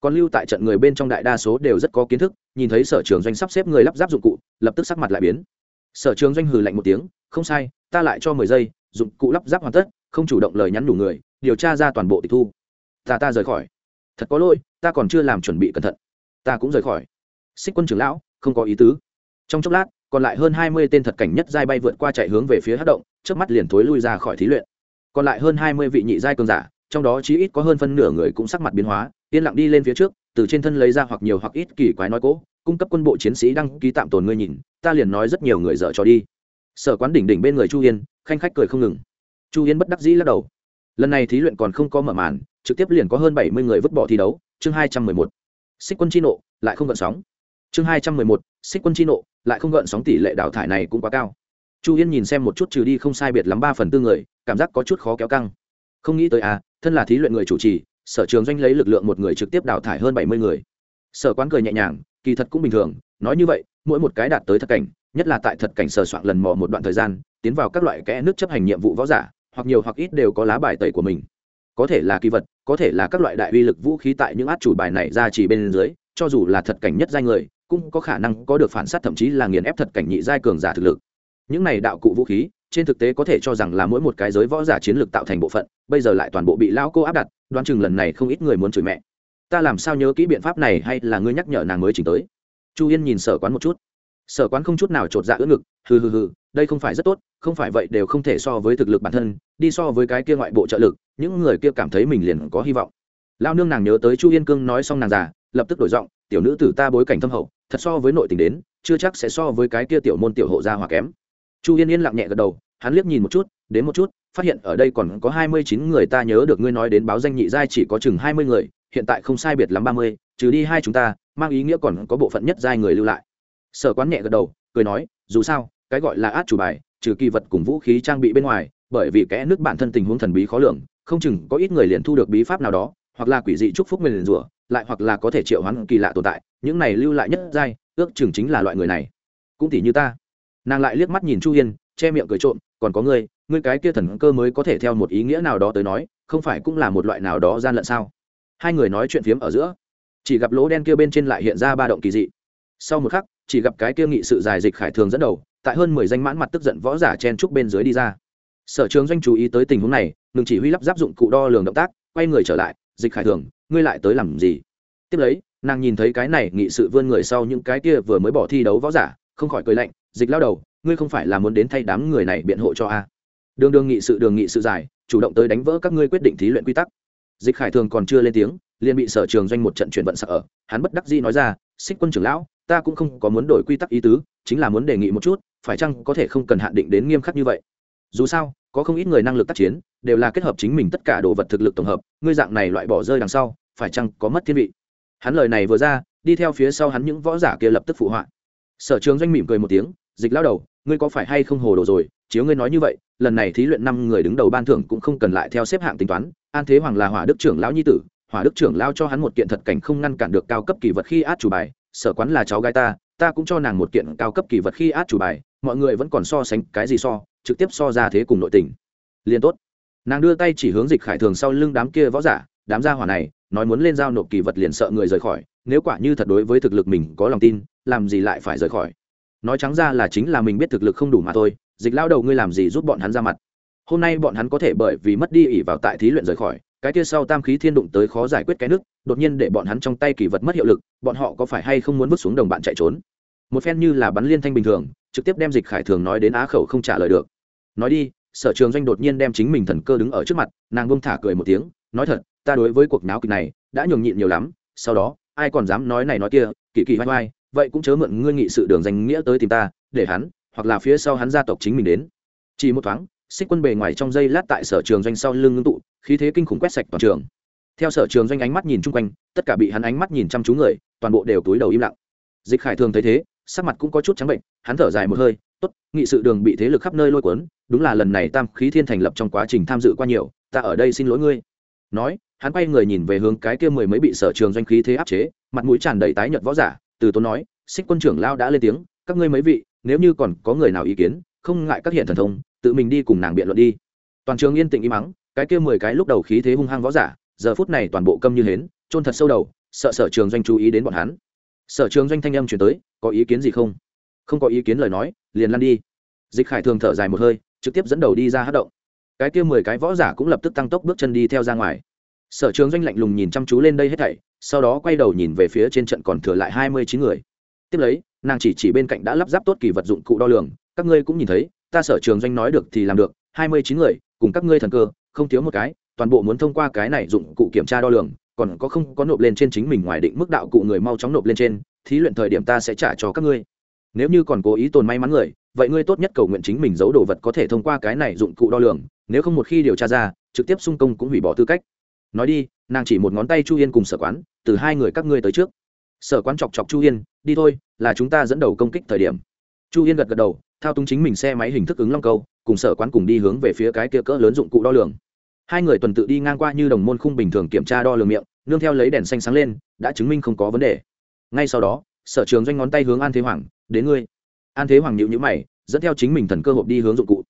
Còn lưu tại trận người bên trong đại đa số đều rất có kiến thức, nhìn thấy sở trường doanh sắp xếp người lắp ráp dụng cụ, lập tức sắc mặt lại biến. Sở trường doanh hừ lạnh một tiếng, không sai, ta lại cho mười giây, dụng cụ lắp ráp hoàn tất, không chủ động lời nhắn đủ người, điều tra ra toàn bộ tịch thu. Ta ta rời khỏi. Thật có lỗi, ta còn chưa làm chuẩn bị cẩn thận. Ta cũng rời khỏi xích quân trưởng lão, không có ý tứ. Trong chốc lát, còn lại hơn hai mươi tên thật cảnh nhất giai bay vượt qua chạy hướng về phía hát động trước mắt liền thối lui ra khỏi thí luyện. Còn lại hơn hai mươi vị nhị giai cường giả, trong đó chí ít có hơn phân nửa người cũng sắc mặt biến hóa, yên lặng đi lên phía trước, từ trên thân lấy ra hoặc nhiều hoặc ít kỳ quái nói cố, cung cấp quân bộ chiến sĩ đăng ký tạm tồn ngươi nhìn, ta liền nói rất nhiều người dở cho đi. Sở quán đỉnh đỉnh bên người chu yên, khanh khách cười không ngừng. Chu yên bất đắc dĩ lắc đầu. Lần này thí luyện còn không có mở màn, trực tiếp liền có hơn bảy mươi người vứt bỏ thi đấu, chương hai trăm mười một. Xích quân chi nộ, lại không gợn sóng chương hai trăm mười một, xích quân chi nộ, lại không gợn sóng tỷ lệ đào thải này cũng quá cao. Chu yên nhìn xem một chút trừ đi không sai biệt lắm ba phần tư người, cảm giác có chút khó kéo căng. Không nghĩ tới à thân là thí luyện người chủ trì, sở trường doanh lấy lực lượng một người trực tiếp đào thải hơn bảy mươi người. Sở quán cười nhẹ nhàng, kỳ thật cũng bình thường, nói như vậy, mỗi một cái đạt tới thật cảnh, nhất là tại thật cảnh sờ soạn lần mò một đoạn thời gian, tiến vào các loại kẽ nước chấp hành nhiệm vụ võ giả, hoặc nhiều hoặc ít đều có lá bài tẩy của mình. Có thể là kỳ vật, có thể là các loại đại uy lực vũ khí tại những át chủ bài này ra chỉ bên dưới, cho dù là thật cảnh nhất giai người cũng có khả năng có được phản sát, thậm chí là nghiền ép thật cảnh nhị giai cường giả thực lực. Những này đạo cụ vũ khí, trên thực tế có thể cho rằng là mỗi một cái giới võ giả chiến lược tạo thành bộ phận, bây giờ lại toàn bộ bị lão cô áp đặt, đoán chừng lần này không ít người muốn chửi mẹ. Ta làm sao nhớ kỹ biện pháp này hay là ngươi nhắc nhở nàng mới chỉnh tới? Chu yên nhìn sở quán một chút. Sở quán không chút nào chột dạ ưỡn ngực, hừ hừ hừ, đây không phải rất tốt, không phải vậy đều không thể so với thực lực bản thân, đi so với cái kia ngoại bộ trợ lực, những người kia cảm thấy mình liền có hy vọng. Lao nương nàng nhớ tới chu yên cương nói xong nàng già, lập tức đổi giọng tiểu nữ tử ta bối cảnh thâm hậu, thật so với nội tình đến, chưa chắc sẽ so với cái kia tiểu môn tiểu hộ gia hòa kém. Chu yên yên lặng nhẹ gật đầu, hắn liếc nhìn một chút, đến một chút, phát hiện ở đây còn có hai mươi chín người ta nhớ được ngươi nói đến báo danh nhị giai chỉ có chừng hai mươi người, hiện tại không sai biệt lắm ba mươi, trừ đi hai chúng ta, mang ý nghĩa còn có bộ phận nhất giai người lưu lại. Sở quán nhẹ gật đầu, cười nói, dù sao, cái gọi là át chủ bài, trừ kỳ vật cùng vũ khí trang bị bên ngoài, bởi vì kẽ nước bản thân tình huống thần bí khó lường, không chừng có ít người liền thu được bí pháp nào đó, hoặc là quỷ dị chúc phúc nguyền rủa lại hoặc là có thể triệu hoán kỳ lạ tồn tại, những này lưu lại nhất giai, ước chừng chính là loại người này. Cũng tỷ như ta. Nàng lại liếc mắt nhìn chu yên che miệng cười trộm, còn có ngươi ngươi cái kia thần cơ mới có thể theo một ý nghĩa nào đó tới nói, không phải cũng là một loại nào đó gian lận sao? Hai người nói chuyện phiếm ở giữa. Chỉ gặp lỗ đen kia bên trên lại hiện ra ba động kỳ dị. Sau một khắc, chỉ gặp cái kia nghị sự dài dịch khải thường dẫn đầu, tại hơn mười danh mãn mặt tức giận võ giả chen trúc bên dưới đi ra. Sở trường doanh chú ý tới tình huống này, ngừng chỉ huy lắp ráp dụng cụ đo lường động tác, quay người trở lại dịch khải thường, ngươi lại tới làm gì? Tiếp lấy, nàng nhìn thấy cái này nghị sự vươn người sau những cái kia vừa mới bỏ thi đấu võ giả, không khỏi cười lạnh, dịch lao đầu, ngươi không phải là muốn đến thay đám người này biện hộ cho a? Đường đường nghị sự, đường nghị sự dài chủ động tới đánh vỡ các ngươi quyết định thí luyện quy tắc. Dịch khải thường còn chưa lên tiếng, liền bị sở trường doanh một trận chuyển vận sợ hắn bất đắc dĩ nói ra, xích quân trưởng lão, ta cũng không có muốn đổi quy tắc ý tứ, chính là muốn đề nghị một chút, phải chăng có thể không cần hạn định đến nghiêm khắc như vậy? Dù sao có không ít người năng lực tác chiến, đều là kết hợp chính mình tất cả đồ vật thực lực tổng hợp, ngươi dạng này loại bỏ rơi đằng sau, phải chăng có mất thiên vị? Hắn lời này vừa ra, đi theo phía sau hắn những võ giả kia lập tức phụ họa. Sở trường doanh mỉm cười một tiếng, dịch lao đầu, ngươi có phải hay không hồ đồ rồi? Chiếu ngươi nói như vậy, lần này thí luyện năm người đứng đầu ban thưởng cũng không cần lại theo xếp hạng tính toán, an thế hoàng là hỏa đức trưởng lão nhi tử, hỏa đức trưởng lao cho hắn một kiện thật cảnh không ngăn cản được cao cấp kỳ vật khi át chủ bài, sở quán là cháu gái ta ta cũng cho nàng một kiện cao cấp kỳ vật khi át chủ bài, mọi người vẫn còn so sánh, cái gì so? Trực tiếp so ra thế cùng nội tình. Liền tốt. Nàng đưa tay chỉ hướng dịch khải thường sau lưng đám kia võ giả, đám gia hỏa này, nói muốn lên giao nộp kỳ vật liền sợ người rời khỏi, nếu quả như thật đối với thực lực mình có lòng tin, làm gì lại phải rời khỏi? Nói trắng ra là chính là mình biết thực lực không đủ mà thôi, dịch lao đầu ngươi làm gì giúp bọn hắn ra mặt? Hôm nay bọn hắn có thể bởi vì mất đi ỉ vào tại thí luyện rời khỏi, cái kia sau tam khí thiên đụng tới khó giải quyết cái nước đột nhiên để bọn hắn trong tay kỳ vật mất hiệu lực, bọn họ có phải hay không muốn vứt xuống đồng bạn chạy trốn? Một phen như là bắn liên thanh bình thường, trực tiếp đem dịch khải thường nói đến á khẩu không trả lời được nói đi, sở trường doanh đột nhiên đem chính mình thần cơ đứng ở trước mặt, nàng bông thả cười một tiếng, nói thật, ta đối với cuộc náo kịch này, đã nhường nhịn nhiều lắm, sau đó, ai còn dám nói này nói kia, kỳ kỳ vai vai, vậy cũng chớ mượn ngươi nghị sự đường danh nghĩa tới tìm ta, để hắn, hoặc là phía sau hắn gia tộc chính mình đến. Chỉ một thoáng, xích quân bề ngoài trong dây lát tại sở trường doanh sau lưng ngưng tụ, khí thế kinh khủng quét sạch toàn trường. Theo sở trường doanh ánh mắt nhìn chung quanh, tất cả bị hắn ánh mắt nhìn chăm chú người, toàn bộ đều túi đầu im lặng. Dịch khải thường thấy thế, sắc mặt cũng có chút trắng bệnh, hắn thở dài một hơi tốt, nghị sự đường bị thế lực khắp nơi lôi cuốn, đúng là lần này tam khí thiên thành lập trong quá trình tham dự qua nhiều, ta ở đây xin lỗi ngươi. Nói, hắn quay người nhìn về hướng cái kia mười mấy bị sở trường doanh khí thế áp chế, mặt mũi tràn đầy tái nhợt võ giả, từ tốn nói, xích quân trưởng lao đã lên tiếng, các ngươi mấy vị, nếu như còn có người nào ý kiến, không ngại các hiện thần thông, tự mình đi cùng nàng biện luận đi. Toàn trường yên tĩnh im mắng cái kia mười cái lúc đầu khí thế hung hăng võ giả, giờ phút này toàn bộ câm như hến trôn thật sâu đầu, sợ sở trường doanh chú ý đến bọn hắn. Sở trường doanh thanh âm chuyển tới, có ý kiến gì không? Không có ý kiến lời nói liền lăn đi. Dịch khải thường thở dài một hơi, trực tiếp dẫn đầu đi ra hát động. Cái kia mười cái võ giả cũng lập tức tăng tốc bước chân đi theo ra ngoài. Sở trường doanh lạnh lùng nhìn chăm chú lên đây hết thảy, sau đó quay đầu nhìn về phía trên trận còn thừa lại hai mươi chín người. Tiếp lấy, nàng chỉ chỉ bên cạnh đã lắp ráp tốt kỳ vật dụng cụ đo lường, các ngươi cũng nhìn thấy, ta sở trường doanh nói được thì làm được, hai mươi chín người, cùng các ngươi thần cơ, không thiếu một cái, toàn bộ muốn thông qua cái này dụng cụ kiểm tra đo lường, còn có không có nộp lên trên chính mình ngoài định mức đạo cụ người mau chóng nộp lên trên, thí luyện thời điểm ta sẽ trả cho các ngươi nếu như còn cố ý tồn may mắn người, vậy ngươi tốt nhất cầu nguyện chính mình giấu đồ vật có thể thông qua cái này dụng cụ đo lường, nếu không một khi điều tra ra, trực tiếp xung công cũng hủy bỏ tư cách. Nói đi, nàng chỉ một ngón tay chu yên cùng sở quán, từ hai người các ngươi tới trước. Sở quán chọc chọc chu yên, đi thôi, là chúng ta dẫn đầu công kích thời điểm. Chu yên gật gật đầu, thao túng chính mình xe máy hình thức ứng long câu, cùng sở quán cùng đi hướng về phía cái kia cỡ lớn dụng cụ đo lường. Hai người tuần tự đi ngang qua như đồng môn khung bình thường kiểm tra đo lường miệng, nương theo lấy đèn xanh sáng lên, đã chứng minh không có vấn đề. Ngay sau đó sở trường doanh ngón tay hướng an thế hoàng, đến ngươi. An thế hoàng nhịu nhữ mày, dẫn theo chính mình thần cơ hộp đi hướng dụng cụ.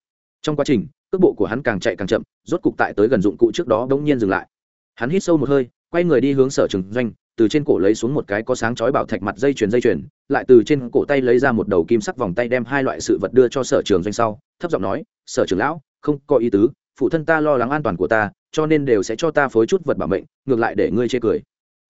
Trong quá trình, cước bộ của hắn càng chạy càng chậm, rốt cục tại tới gần dụng cụ trước đó đ ỗ n g nhiên dừng lại. Hắn hít sâu một hơi, quay người đi hướng sở trường doanh, từ trên cổ lấy xuống một cái có sáng chói bảo thạch mặt dây chuyền dây chuyền, lại từ trên cổ tay lấy ra một đầu kim sắc vòng tay đem hai loại sự vật đưa cho sở trường doanh sau, thấp giọng nói, sở trường lão, không có ý tứ, phụ thân ta lo lắng an toàn của ta, cho nên đều sẽ cho ta phối chút vật bảo mệnh, ngược lại để ngươi chê cười.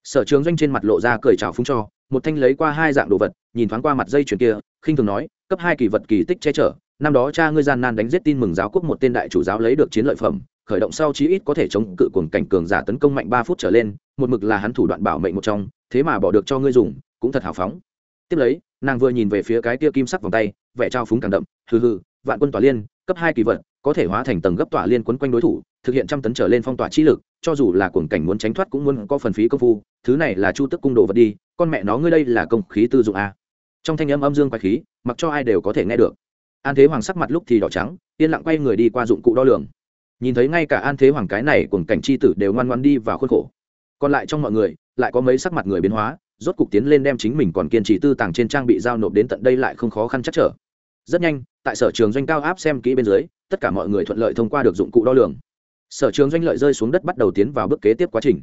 Sở trường doanh trên mặt lộ ra cười trào phúng cho một thanh lấy qua hai dạng đồ vật, nhìn thoáng qua mặt dây chuyền kia, khinh thường nói, cấp hai kỳ vật kỳ tích che chở, năm đó cha ngươi gian nan đánh giết tin mừng giáo quốc một tên đại chủ giáo lấy được chiến lợi phẩm, khởi động sau chí ít có thể chống cự cuồng cảnh cường giả tấn công mạnh ba phút trở lên, một mực là hắn thủ đoạn bảo mệnh một trong, thế mà bỏ được cho ngươi dùng, cũng thật hào phóng. Tiếp lấy, nàng vừa nhìn về phía cái tia kim sắc vòng tay, vẻ trao phúng càng đậm, hừ hừ, vạn quân tỏa liên, cấp hai kỳ vật, có thể hóa thành tầng gấp tỏa liên quấn quanh đối thủ thực hiện trăm tấn trở lên phong tỏa chi lực, cho dù là cuồng cảnh muốn tránh thoát cũng muốn có phần phí công phu, thứ này là chu tức cung đồ vật đi, con mẹ nó ngươi đây là công khí tư dụng a. Trong thanh âm âm dương quái khí, mặc cho ai đều có thể nghe được. An thế hoàng sắc mặt lúc thì đỏ trắng, yên lặng quay người đi qua dụng cụ đo lường. Nhìn thấy ngay cả an thế hoàng cái này cuồng cảnh c h i tử đều ngoan ngoan đi vào khuôn khổ. Còn lại trong mọi người, lại có mấy sắc mặt người biến hóa, rốt cục tiến lên đem chính mình còn kiên trì tư tàng trên trang bị giao nộp đến tận đây lại không khó khăn chắc trở. Rất nhanh, tại sở trường doanh cao áp xem kỹ bên dưới, tất cả mọi người thuận lợi thông qua được dụng cụ đo lường sở trường doanh lợi rơi xuống đất bắt đầu tiến vào bước kế tiếp quá trình.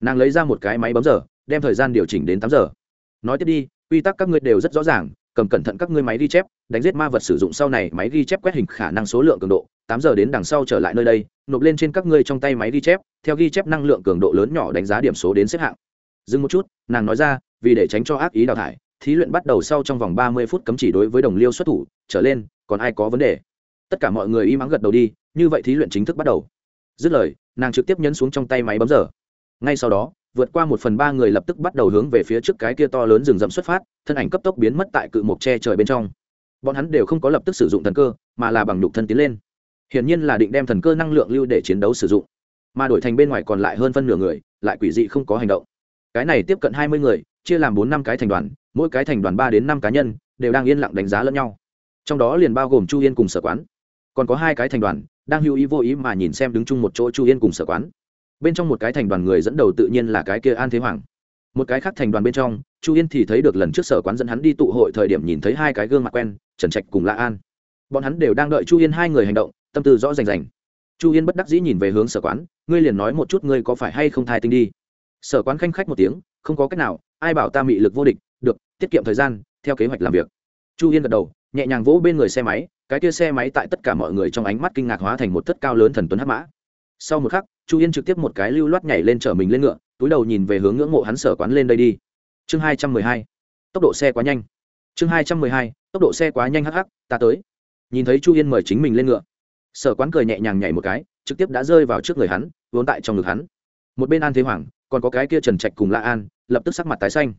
Nàng lấy ra một cái máy bấm giờ, đem thời gian điều chỉnh đến tám giờ. Nói tiếp đi, quy tắc các ngươi đều rất rõ ràng, cầm cẩn thận các ngươi máy ghi chép, đánh giết ma vật sử dụng sau này máy ghi chép quét hình khả năng số lượng cường độ, tám giờ đến đằng sau trở lại nơi đây, nộp lên trên các ngươi trong tay máy ghi chép, theo ghi chép năng lượng cường độ lớn nhỏ đánh giá điểm số đến xếp hạng. Dừng một chút, nàng nói ra, vì để tránh cho ác ý đào thải, thí luyện bắt đầu sau trong vòng ba mươi phút cấm chỉ đối với đồng liêu xuất thủ, trở lên, còn ai có vấn đề? Tất cả mọi người im ắng gật đầu đi, như vậy thí luyện chính thức bắt đầu dứt lời, nàng trực tiếp nhấn xuống trong tay máy bấm giờ. Ngay sau đó, vượt qua một phần ba người lập tức bắt đầu hướng về phía trước cái kia to lớn rừng rậm xuất phát, thân ảnh cấp tốc biến mất tại cự mộc tre trời bên trong. Bọn hắn đều không có lập tức sử dụng thần cơ, mà là bằng nhục thân tiến lên. Hiển nhiên là định đem thần cơ năng lượng lưu để chiến đấu sử dụng. Mà đổi thành bên ngoài còn lại hơn phân nửa người, lại quỷ dị không có hành động. Cái này tiếp cận hai mươi người, chia làm bốn năm cái thành đoàn, mỗi cái thành đoàn ba đến năm cá nhân, đều đang yên lặng đánh giá lẫn nhau. Trong đó liền bao gồm chu yên cùng sở quán còn có hai cái thành đoàn, đang hữu ý vô ý mà nhìn xem đứng chung một chỗ chu yên cùng sở quán. Bên trong một cái thành đoàn người dẫn đầu tự nhiên là cái kia an thế hoàng. Một cái khác thành đoàn bên trong, chu yên thì thấy được lần trước sở quán dẫn hắn đi tụ hội thời điểm nhìn thấy hai cái gương mặt quen, trần trạch cùng lạ an. Bọn hắn đều đang đợi chu yên hai người hành động, tâm tư rõ rành rành. Chu yên bất đắc dĩ nhìn về hướng sở quán, ngươi liền nói một chút ngươi có phải hay không thai tinh đi? Sở quán khanh khách một tiếng, không có cách nào, ai bảo ta mị lực vô địch, được, tiết kiệm thời gian, theo kế hoạch làm việc. Chu yên gật đầu, nhẹ nhàng vỗ bên người xe máy cái kia xe máy tại tất cả mọi người trong ánh mắt kinh ngạc hóa thành một thất cao lớn thần tuấn hắc mã. Sau một khắc, chu yên trực tiếp một cái lưu loát nhảy lên chở mình lên ngựa, túi đầu nhìn về hướng ngưỡng mộ hắn sở quán lên đây đi. Chương hai trăm mười hai. Tốc độ xe quá nhanh. Chương hai trăm mười hai, tốc độ xe quá nhanh hắc hắc, ta tới. Nhìn thấy chu yên mời chính mình lên ngựa. Sở quán cười nhẹ nhàng nhảy một cái, trực tiếp đã rơi vào trước người hắn, vốn tại trong ngực hắn. Một bên an thế hoàng, còn có cái kia trần trạch cùng la an, lập tức sắc mặt tái xanh.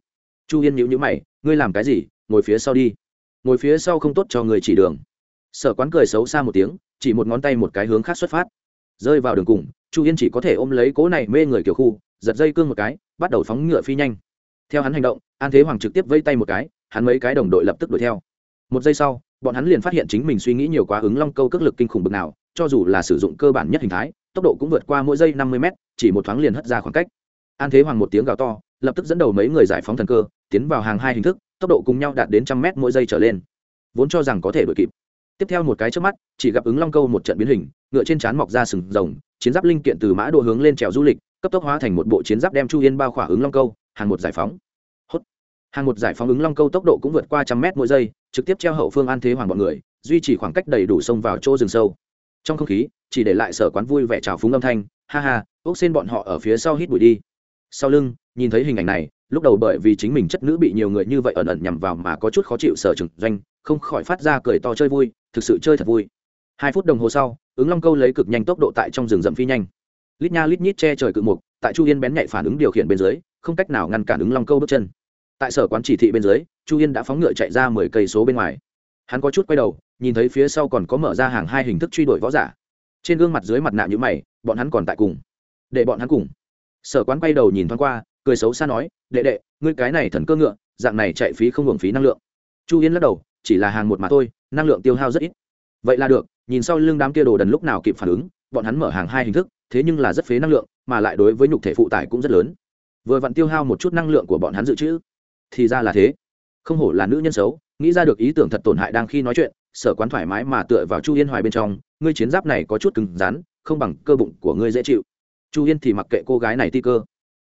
Chu yên nhữ nhữ mày, ngươi làm cái gì? Ngồi phía sau đi. Ngồi phía sau không tốt cho người chỉ đường sở quán cười xấu xa một tiếng, chỉ một ngón tay một cái hướng khác xuất phát. Rơi vào đường cùng, chu yên chỉ có thể ôm lấy cố này mê người kiểu khu, giật dây cương một cái, bắt đầu phóng ngựa phi nhanh. Theo hắn hành động, an thế hoàng trực tiếp vây tay một cái, hắn mấy cái đồng đội lập tức đuổi theo. Một giây sau, bọn hắn liền phát hiện chính mình suy nghĩ nhiều quá ứng long câu cước lực kinh khủng bực nào, cho dù là sử dụng cơ bản nhất hình thái, tốc độ cũng vượt qua mỗi giây năm mươi m chỉ một thoáng liền hất ra khoảng cách. An thế hoàng một tiếng gào to, lập tức dẫn đầu mấy người giải phóng thần cơ, tiến vào hàng hai hình thức, tốc độ cùng nhau đạt đến trăm mét mỗi giây trở lên. Vốn cho rằng có thể đuổi kịp tiếp theo một cái trước mắt, chỉ gặp ứng long câu một trận biến hình, ngựa trên trán mọc ra sừng rồng, chiến giáp linh kiện từ mã độ hướng lên trèo du lịch, cấp tốc hóa thành một bộ chiến giáp đem chu yên bao khỏa ứng long câu, hàng một giải phóng. Hốt. Hàng một giải phóng ứng long câu tốc độ cũng vượt qua trăm mét mỗi giây, trực tiếp treo hậu phương an thế hoàng bọn người, duy trì khoảng cách đầy đủ xông vào chỗ rừng sâu. Trong không khí, chỉ để lại sở quán vui vẻ trào phúng âm thanh, ha ha, ốc xên bọn họ ở phía sau hít bụi đi. Sau lưng, nhìn thấy hình ảnh này, lúc đầu bởi vì chính mình chất nữ bị nhiều người như vậy ẩn ẩn nhằm vào mà có chút khó chịu sở trừng doanh, không khỏi phát ra cười to chơi vui thực sự chơi thật vui. Hai phút đồng hồ sau, ứng long câu lấy cực nhanh tốc độ tại trong rừng rậm phi nhanh. Lít nha lít nhít che trời cự mục, tại chu yên bén nhạy phản ứng điều khiển bên dưới, không cách nào ngăn cản ứng long câu bước chân. Tại sở quán chỉ thị bên dưới, chu yên đã phóng ngựa chạy ra mười cây số bên ngoài. Hắn có chút quay đầu, nhìn thấy phía sau còn có mở ra hàng hai hình thức truy đuổi võ giả. Trên gương mặt dưới mặt nạ như mày, bọn hắn còn tại cùng. Để bọn hắn cùng. Sở quán quay đầu nhìn thoáng qua, cười xấu xa nói, đệ đệ, ngươi cái này thần cơ ngựa, dạng này chạy phí không hưởng phí năng lượng. Chu yên lắc đầu, chỉ là hàng một mà thôi năng lượng tiêu hao rất ít. Vậy là được, nhìn sau lưng đám kia đồ đần lúc nào kịp phản ứng, bọn hắn mở hàng hai hình thức, thế nhưng là rất phế năng lượng, mà lại đối với nhục thể phụ tải cũng rất lớn. Vừa vặn tiêu hao một chút năng lượng của bọn hắn dự trữ, thì ra là thế. Không hổ là nữ nhân xấu, nghĩ ra được ý tưởng thật tổn hại đang khi nói chuyện, sở quán thoải mái mà tựa vào chu yên hoài bên trong, ngươi chiến giáp này có chút cứng rắn, không bằng cơ bụng của ngươi dễ chịu. Chu yên thì mặc kệ cô gái này ti cơ.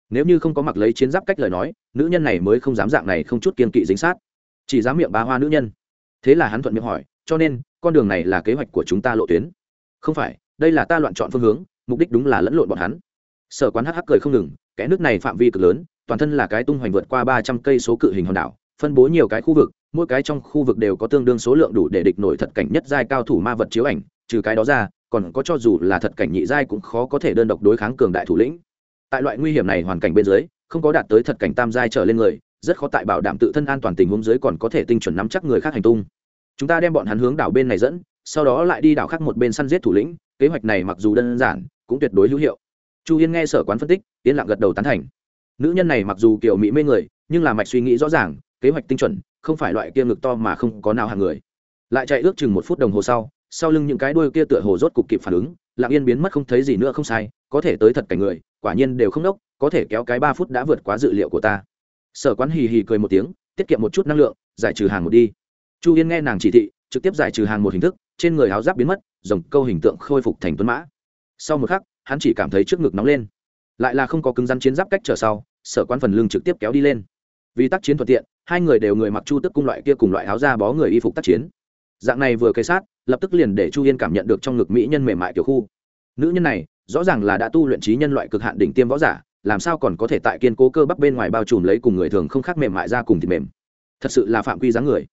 Nếu như không có mặc lấy chiến giáp cách lời nói, nữ nhân này mới không dám dạng này không chút kiên kỵ dính sát. Chỉ dám miệng bá hoa nữ nhân thế là hắn thuận miệng hỏi, cho nên, con đường này là kế hoạch của chúng ta lộ tuyến? Không phải, đây là ta loạn chọn phương hướng, mục đích đúng là lẫn lộn bọn hắn. Sở quán hh cười không ngừng, kẽ nước này phạm vi cực lớn, toàn thân là cái tung hoành vượt qua ba trăm cây số cự hình hòn đảo, phân bố nhiều cái khu vực, mỗi cái trong khu vực đều có tương đương số lượng đủ để địch nổi thật cảnh nhất giai cao thủ ma vật chiếu ảnh, trừ cái đó ra, còn có cho dù là thật cảnh nhị giai cũng khó có thể đơn độc đối kháng cường đại thủ lĩnh. Tại loại nguy hiểm này hoàn cảnh bên dưới, không có đạt tới thật cảnh tam giai trở lên người rất khó tại bảo đảm tự thân an toàn tình huống dưới còn có thể tinh chuẩn nắm chắc người khác hành tung. Chúng ta đem bọn hắn hướng đảo bên này dẫn, sau đó lại đi đảo khác một bên săn giết thủ lĩnh, kế hoạch này mặc dù đơn giản, cũng tuyệt đối hữu hiệu. Chu yên nghe sở quán phân tích, yên lặng gật đầu tán thành. Nữ nhân này mặc dù kiểu mỹ mê người, nhưng là mạch suy nghĩ rõ ràng, kế hoạch tinh chuẩn, không phải loại kia ngực to mà không có nào hàng người. Lại chạy ước chừng một phút đồng hồ sau sau lưng những cái đuôi kia tựa hồ rốt cục kịp phản ứng, lặng yên biến mất không thấy gì nữa không sai, có thể tới thật cảnh người, quả nhiên đều không đốc, có thể kéo cái ba phút đã vượt quá dự liệu của ta sở quán hì hì cười một tiếng, tiết kiệm một chút năng lượng, giải trừ hàng một đi. Chu yên nghe nàng chỉ thị, trực tiếp giải trừ hàng một hình thức, trên người áo giáp biến mất dòng câu hình tượng khôi phục thành tuấn mã. Sau một khắc, hắn chỉ cảm thấy trước ngực nóng lên. Lại là không có cứng rắn chiến giáp cách trở sau, sở Quán phần lưng trực tiếp kéo đi lên. Vì tác chiến thuận tiện, hai người đều người mặc chu tức cung loại kia cùng loại áo da bó người y phục tác chiến. Dạng này vừa cây sát, lập tức liền để chu yên cảm nhận được trong ngực mỹ nhân mềm mại kiểu khu. Nữ nhân này, rõ ràng là đã tu luyện trí nhân loại cực hạn đỉnh tiêm võ giả làm sao còn có thể tại kiên cố cơ bắp bên ngoài bao trùm lấy cùng người thường không khác mềm mại ra cùng thịt mềm? Thật sự là phạm quy dáng người.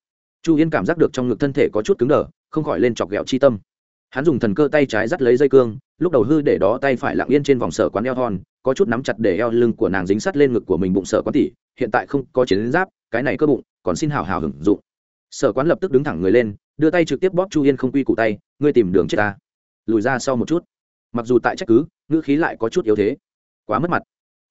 Chu yên cảm giác được trong ngực thân thể có chút cứng đờ, không khỏi lên chọc ghẹo chi tâm. Hắn dùng thần cơ tay trái dắt lấy dây cương, lúc đầu hư để đó tay phải lặng yên trên vòng sở quán eo thon có chút nắm chặt để eo lưng của nàng dính sắt lên ngực của mình bụng sở quán tỉ, hiện tại không có chiến giáp, cái này cơ bụng, còn xin hào hào hưởng dụng. Sở quán lập tức đứng thẳng người lên, đưa tay trực tiếp bóp chu yên không quy cụ tay, ngươi tìm đường chết ta. Lùi ra sau một chút. Mặc dù tại trách cứ, ngữ khí lại có chút yếu thế. Quá mất mặt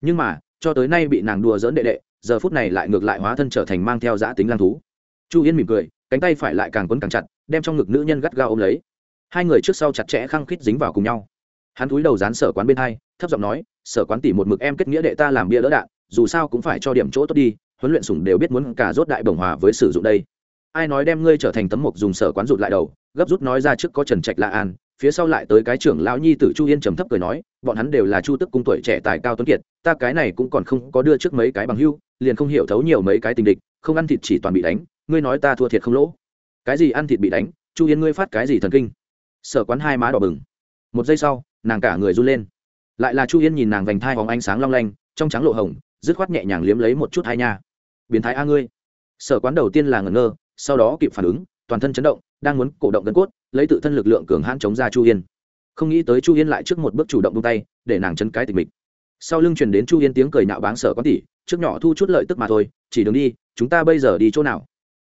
nhưng mà, cho tới nay bị nàng đùa dỡn đệ đệ, giờ phút này lại ngược lại hóa thân trở thành mang theo giã tính lang thú. Chu yên mỉm cười, cánh tay phải lại càng quấn càng chặt, đem trong ngực nữ nhân gắt gao ôm lấy. Hai người trước sau chặt chẽ khăng khít dính vào cùng nhau. Hắn cúi đầu dán sở quán bên hai, thấp giọng nói, sở quán tỉ một mực em kết nghĩa đệ ta làm bia đỡ đạn, dù sao cũng phải cho điểm chỗ tốt đi, huấn luyện sủng đều biết muốn cả rốt đại bồng hòa với sử dụng đây. Ai nói đem ngươi trở thành tấm mộc dùng sở quán rụt lại đầu, gấp rút nói ra trước có trần trạch la an phía sau lại tới cái trưởng lão nhi tử chu yên trầm thấp cười nói, bọn hắn đều là chu tức cung tuổi trẻ tài cao tuấn kiệt, ta cái này cũng còn không có đưa trước mấy cái bằng hưu, liền không hiểu thấu nhiều mấy cái tình địch, không ăn thịt chỉ toàn bị đánh, ngươi nói ta thua thiệt không lỗ. Cái gì ăn thịt bị đánh, chu yên ngươi phát cái gì thần kinh? Sở quán hai má đỏ bừng. Một giây sau, nàng cả người run lên. Lại là chu yên nhìn nàng vành thai hóng ánh sáng long lanh, trong trắng lộ hồng, dứt khoát nhẹ nhàng liếm lấy một chút hai nha. Biến thái a ngươi. Sở quán đầu tiên là ngẩn ngơ, sau đó kịp phản ứng, toàn thân chấn động đang muốn cổ động gân cốt, lấy tự thân lực lượng cường hãn chống ra chu yên. Không nghĩ tới chu yên lại trước một bước chủ động tung tay, để nàng chân cái tịch mịch. Sau lưng truyền đến chu yên tiếng cười nạo báng sở quán tỷ, trước nhỏ thu chút lợi tức mà thôi, chỉ đường đi, chúng ta bây giờ đi chỗ nào?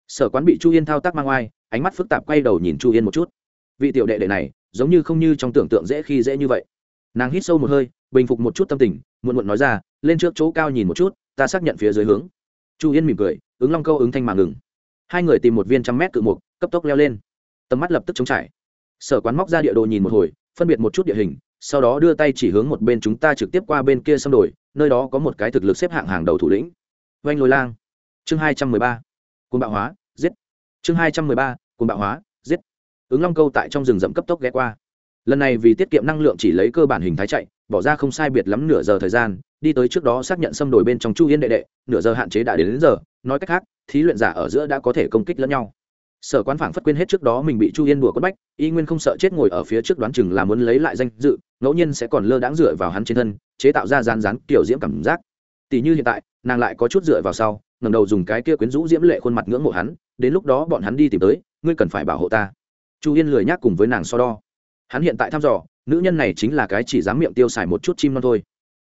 Sở quán bị chu yên thao tác mang oai, ánh mắt phức tạp quay đầu nhìn chu yên một chút. Vị tiểu đệ đệ này, giống như không như trong tưởng tượng dễ khi dễ như vậy. Nàng hít sâu một hơi, bình phục một chút tâm tình, muộn muộn nói ra, lên trước chỗ cao nhìn một chút, ta xác nhận phía dưới hướng. Chu yên mỉm cười, ứng long câu ứng thanh mà ngừng hai người tìm một viên trăm mét cự mục, cấp tốc leo lên. Tầm mắt lập tức chống trải. Sở quán móc ra địa đồ nhìn một hồi, phân biệt một chút địa hình, sau đó đưa tay chỉ hướng một bên chúng ta trực tiếp qua bên kia xâm đổi nơi đó có một cái thực lực xếp hạng hàng đầu thủ lĩnh. Oanh lôi lang. Chương hai trăm mười ba. Côn bạo hóa, giết. Chương hai trăm mười ba. Côn bạo hóa, giết. Ứng long câu tại trong rừng rậm cấp tốc ghé qua. Lần này vì tiết kiệm năng lượng chỉ lấy cơ bản hình thái chạy bỏ ra không sai biệt lắm nửa giờ thời gian đi tới trước đó xác nhận xâm đổi bên trong chu yên đệ đệ nửa giờ hạn chế đã đến, đến giờ. Nói cách khác thí luyện giả ở giữa đã có thể công kích lẫn nhau. Sở quán phảng phất quên hết trước đó mình bị chu yên đùa quất bách y nguyên không sợ chết ngồi ở phía trước đoán chừng là muốn lấy lại danh dự ngẫu nhiên sẽ còn lơ đãng dựa vào hắn trên thân chế tạo ra rán rán kiểu diễm cảm giác. Tỷ như hiện tại nàng lại có chút dựa vào sau ngầm đầu dùng cái kia quyến rũ diễm lệ khuôn mặt ngưỡng mộ hắn đến lúc đó bọn hắn đi tìm tới ngươi cần phải bảo hộ ta. Chu yên lười nhác cùng với nàng so đo. Hắn hiện tại thăm dò nữ nhân này chính là cái chỉ dám miệng tiêu xài một chút chim non thôi.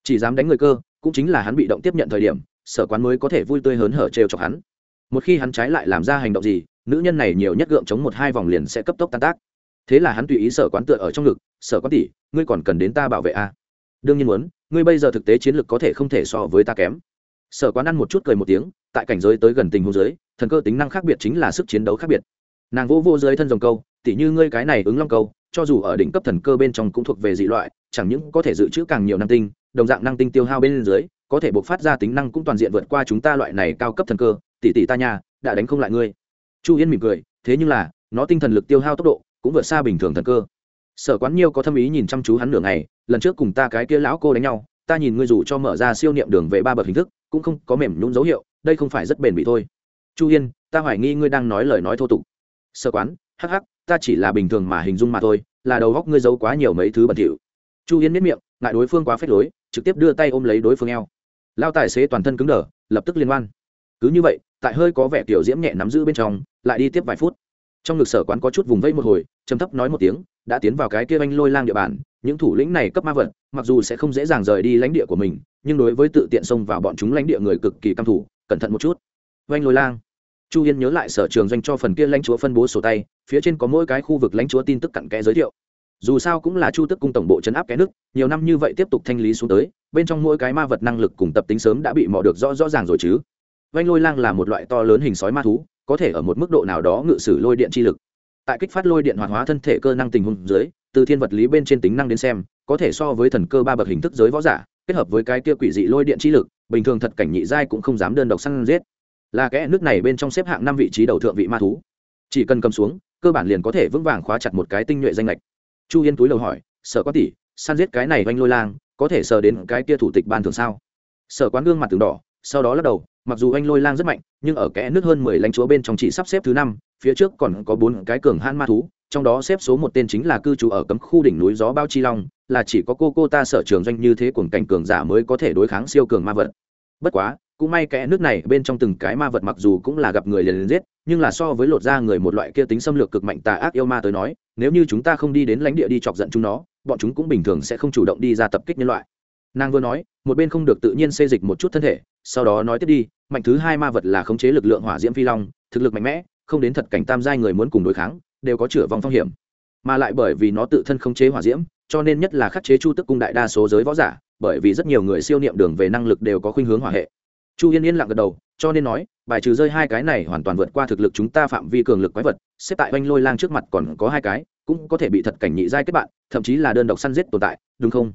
Chỉ dám đánh người cơ, cũng chính là hắn bị động tiếp nhận thời điểm, sở quán mới có thể vui tươi hớn hở trêu chọc hắn. Một khi hắn trái lại làm ra hành động gì, nữ nhân này nhiều nhất gượng chống một hai vòng liền sẽ cấp tốc tan tác. Thế là hắn tùy ý sở quán tựa ở trong ngực, sở quán tỷ, ngươi còn cần đến ta bảo vệ a? À? đương nhiên muốn, ngươi bây giờ thực tế chiến lược có thể không thể so với ta kém. Sở quán ăn một chút cười một tiếng, tại cảnh giới tới gần tình huống giới thần cơ tính năng khác biệt chính là sức chiến đấu khác biệt. Nàng vô vô dưới thân dòng câu tỉ như ngươi cái này ứng long câu cho dù ở đỉnh cấp thần cơ bên trong cũng thuộc về dị loại, chẳng những có thể dự trữ càng nhiều năng tinh, đồng dạng năng tinh tiêu hao bên dưới, có thể buộc phát ra tính năng cũng toàn diện vượt qua chúng ta loại này cao cấp thần cơ. Tỷ tỷ ta nha, đã đánh không lại ngươi. Chu yên mỉm cười, thế nhưng là, nó tinh thần lực tiêu hao tốc độ cũng vượt xa bình thường thần cơ. Sở quán nhiêu có thâm ý nhìn chăm chú hắn nửa ngày, lần trước cùng ta cái kia lão cô đánh nhau, ta nhìn ngươi dù cho mở ra siêu niệm đường về ba bậc hình thức, cũng không có mềm nhũn dấu hiệu, đây không phải rất bền bỉ thôi. Chu yên, ta hoài nghi ngươi đang nói lời nói thô tục. Sở quán, hắc hắc ta chỉ là bình thường mà hình dung mà thôi, là đầu góc ngươi giấu quá nhiều mấy thứ bẩn thỉu. Chu yên miết miệng, ngại đối phương quá phết lối, trực tiếp đưa tay ôm lấy đối phương eo. Lao tài xế toàn thân cứng đờ, lập tức liên quan cứ như vậy, tại hơi có vẻ tiểu diễm nhẹ nắm giữ bên trong, lại đi tiếp vài phút. Trong ngực sở quán có chút vùng vây một hồi, trầm thấp nói một tiếng, đã tiến vào cái kia anh lôi lang địa bàn, những thủ lĩnh này cấp ma vật, mặc dù sẽ không dễ dàng rời đi lãnh địa của mình, nhưng đối với tự tiện xông vào bọn chúng lãnh địa người cực kỳ căm thủ, cẩn thận một chút. Oanh lôi lang chu yên nhớ lại sở trường doanh cho phần kia lãnh chúa phân bố sổ tay, phía trên có mỗi cái khu vực lãnh chúa tin tức cặn kẽ giới thiệu. Dù sao cũng là chu tức cung tổng bộ chấn áp cái nước nhiều năm như vậy tiếp tục thanh lý xuống tới, bên trong mỗi cái ma vật năng lực cùng tập tính sớm đã bị mò được rõ rõ ràng rồi chứ. Vanh lôi lang là một loại to lớn hình sói ma thú, có thể ở một mức độ nào đó ngự sử lôi điện chi lực. Tại kích phát lôi điện hoạt hóa thân thể cơ năng tình huống dưới, từ thiên vật lý bên trên tính năng đến xem, có thể so với thần cơ ba bậc hình thức giới võ giả, kết hợp với cái kia quỷ dị lôi điện chi lực, bình thường thật cảnh nhị giai cũng không dám đơn độc săn giết là kẽ nước này bên trong xếp hạng năm vị trí đầu thượng vị ma thú. Chỉ cần cầm xuống, cơ bản liền có thể vững vàng khóa chặt một cái tinh nhuệ danh lệch. Chu yên túi đầu hỏi, sở có tỷ, săn giết cái này oanh lôi lang, có thể sờ đến cái kia thủ tịch ban thường sao? Sở quán gương mặt từng đỏ, sau đó lắc đầu, mặc dù anh lôi lang rất mạnh, nhưng ở kẽ nước hơn mười lãnh chúa bên trong chỉ sắp xếp thứ năm, phía trước còn có bốn cái cường hãn ma thú, trong đó xếp số một tên chính là cư trú ở cấm khu đỉnh núi gió bao chi long, là chỉ có cô cô ta sở trường doanh như thế cuồng cảnh cường giả mới có thể đối kháng siêu cường ma vật. Bất quá cũng may kẽ nước này bên trong từng cái ma vật mặc dù cũng là gặp người liền liền giết, nhưng là so với lột ra người một loại kia tính xâm lược cực mạnh tà ác yêu ma tới nói, nếu như chúng ta không đi đến lãnh địa đi chọc giận chúng nó, bọn chúng cũng bình thường sẽ không chủ động đi ra tập kích nhân loại. Nàng vừa nói, một bên không được tự nhiên xê dịch một chút thân thể, sau đó nói tiếp đi, mạnh thứ hai ma vật là khống chế lực lượng hỏa diễm phi long, thực lực mạnh mẽ, không đến thật cảnh tam giai người muốn cùng đối kháng, đều có chửa vòng phong hiểm. Mà lại bởi vì nó tự thân khống chế hỏa diễm, cho nên nhất là khắc chế chu tức cung đại đa số giới võ giả, bởi vì rất nhiều người siêu niệm đường về năng lực đều có khuynh hướng hỏa hệ chu yên yên lặng gật đầu, cho nên nói, bài trừ rơi hai cái này hoàn toàn vượt qua thực lực chúng ta phạm vi cường lực quái vật, xếp tại oanh lôi lang trước mặt còn có hai cái, cũng có thể bị thật cảnh nhị giai kết bạn, thậm chí là đơn độc săn giết tồn tại, đúng không?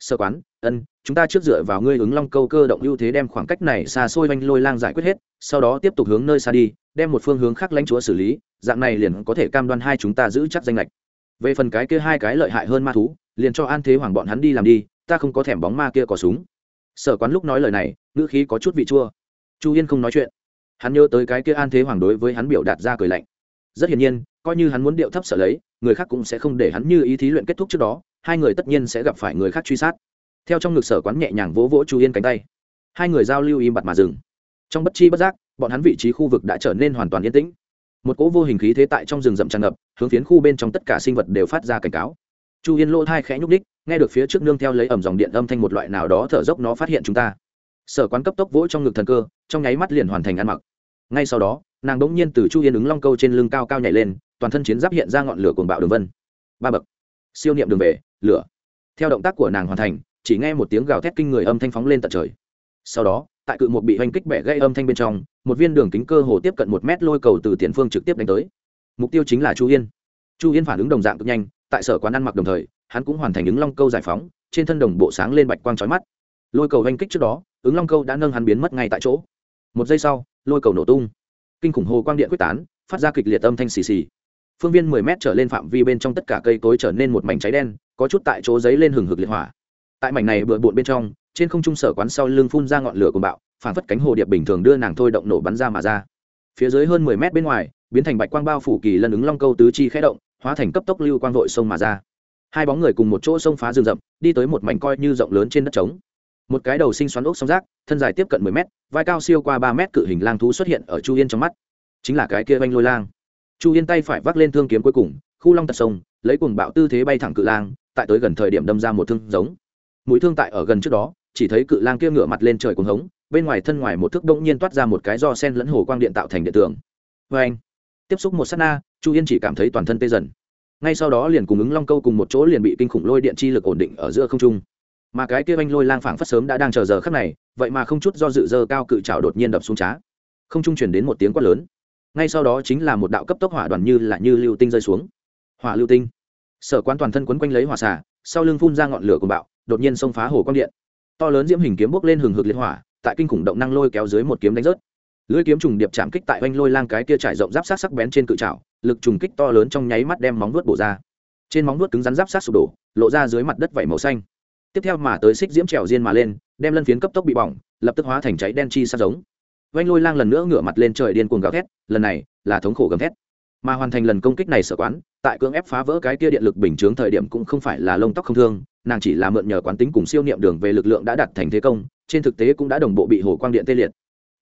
Sơ quán, ân, chúng ta trước dựa vào ngươi ứng long câu cơ động ưu thế đem khoảng cách này xa xôi oanh lôi lang giải quyết hết, sau đó tiếp tục hướng nơi xa đi, đem một phương hướng khác lãnh chúa xử lý, dạng này liền có thể cam đoan hai chúng ta giữ chắc danh lệch. Về phần cái kia hai cái lợi hại hơn ma thú, liền cho an thế hoàng bọn hắn đi làm đi, ta không có thèm bóng ma kia có súng. Sở quán lúc nói lời này ngữ khí có chút vị chua. Chu yên không nói chuyện. Hắn nhớ tới cái kia an thế hoàng đối với hắn biểu đạt ra cười lạnh. Rất hiển nhiên, coi như hắn muốn điệu thấp sợ lấy, người khác cũng sẽ không để hắn như ý thí luyện kết thúc trước đó, hai người tất nhiên sẽ gặp phải người khác truy sát. Theo trong ngực sở quán nhẹ nhàng vỗ vỗ chu yên cánh tay. Hai người giao lưu im bặt mà dừng. Trong bất chi bất giác, bọn hắn vị trí khu vực đã trở nên hoàn toàn yên tĩnh. Một cỗ vô hình khí thế tại trong rừng rậm tràn ngập, hướng phiến khu bên trong tất cả sinh vật đều phát ra cảnh cáo. Chu yên lỗ thai khẽ nhúc đích nghe được phía trước nương theo lấy ẩm dòng điện âm thanh một loại nào đó thở dốc nó phát hiện chúng ta sở quán cấp tốc vỗ trong ngực thần cơ, trong nháy mắt liền hoàn thành ăn mặc. Ngay sau đó, nàng đ ỗ n g nhiên từ chu yên ứng long câu trên lưng cao cao nhảy lên, toàn thân chiến giáp hiện ra ngọn lửa cuồng bạo đường vân. Ba bậc. Siêu niệm đường về, lửa. Theo động tác của nàng hoàn thành, chỉ nghe một tiếng gào thét kinh người âm thanh phóng lên tận trời. Sau đó, tại cự một bị oanh kích bẻ gây âm thanh bên trong, một viên đường kính cơ hồ tiếp cận một mét lôi cầu từ tiền phương trực tiếp đánh tới. Mục tiêu chính là chu yên. Chu yên phản ứng đồng dạng cực nhanh, tại sở quán ăn mặc đồng thời, hắn cũng hoàn thành ứng long câu giải phóng, trên thân đồng bộ sáng lên bạch quang trói mắt. Lôi cầu oanh kích trước đó ứng long câu đã nâng hắn biến mất ngay tại chỗ. Một giây sau, lôi cầu nổ tung. Kinh khủng hồ quang điện quyết tán, phát ra kịch liệt âm thanh xì xì. Phương viên mười mét trở lên phạm vi bên trong tất cả cây cối trở nên một mảnh cháy đen, có chút tại chỗ giấy lên hừng hực liệt hỏa. Tại mảnh này bừa bộn bên trong, trên không trung sở quán sau lưng phun ra ngọn lửa cùng bạo, phản phất cánh hồ điệp bình thường đưa nàng thôi động nổ bắn ra mà ra. Phía dưới hơn mười mét bên ngoài, biến thành bạch quang bao phủ kỳ lân ứng long câu tứ chi khẽ động, hóa thành cấp tốc lưu quang vội sông mà ra. Hai bóng người cùng một chỗ sông phá rừng rậm, đi tới một mảnh coi như rộng lớn trên đất trống một cái đầu sinh xoắn ốc song rác, thân dài tiếp cận mười mét, vai cao siêu qua ba mét cự hình lang thú xuất hiện ở chu yên trong mắt. Chính là cái kia oanh lôi lang. Chu yên tay phải vác lên thương kiếm cuối cùng, khu long tật sông, lấy cuồng bạo tư thế bay thẳng cự lang, tại tới gần thời điểm đâm ra một thương giống. Mũi thương tại ở gần trước đó, chỉ thấy cự lang kia ngửa mặt lên trời cuồng hống, bên ngoài thân ngoài một thước đông nhiên toát ra một cái do sen lẫn hồ quang điện tạo thành điện tường. Vê anh tiếp xúc một s á t na, chu yên chỉ cảm thấy toàn thân tê dần. Ngay sau đó liền cùng ứng long câu cùng một chỗ liền bị kinh khủng lôi điện chi lực ổn định ở giữa không trung mà cái kia anh lôi lang phảng phất sớm đã đang chờ giờ khắc này, vậy mà không chút do dự dơ cao cự trào đột nhiên đập xuống trá. Không trung chuyển đến một tiếng quát lớn. Ngay sau đó chính là một đạo cấp tốc hỏa đoàn như là như lưu tinh rơi xuống. Hỏa lưu tinh. Sở quan toàn thân quấn quanh lấy hỏa xả sau lưng phun ra ngọn lửa của bạo, đột nhiên xông phá hồ quang điện. To lớn diễm hình kiếm bốc lên hừng hực liệt hỏa, tại kinh khủng động năng lôi kéo dưới một kiếm đánh rớt. Lưỡi kiếm trùng điệp chạm kích tại oanh lôi lang cái kia trải rộng giáp sát sắc bén trên cự trào lực trùng kích to lớn trong nháy mắt đem móng nuốt bổ ra. Trên móng nuốt cứng rắn giáp sát sụp đổ, lộ ra dưới mặt đất vảy màu xanh tiếp theo mà tới xích diễm trèo diên mà lên, đem lân phiến cấp tốc bị bỏng, lập tức hóa thành cháy đen chi sát giống. Vanh lôi lang lần nữa ngửa mặt lên trời điên cuồng gào thét, lần này là thống khổ gầm thét. Mà hoàn thành lần công kích này sở quán, tại cưỡng ép phá vỡ cái kia điện lực bình chướng thời điểm cũng không phải là lông tóc không thương, nàng chỉ là mượn nhờ quán tính cùng siêu niệm đường về lực lượng đã đặt thành thế công, trên thực tế cũng đã đồng bộ bị hồ quang điện tê liệt.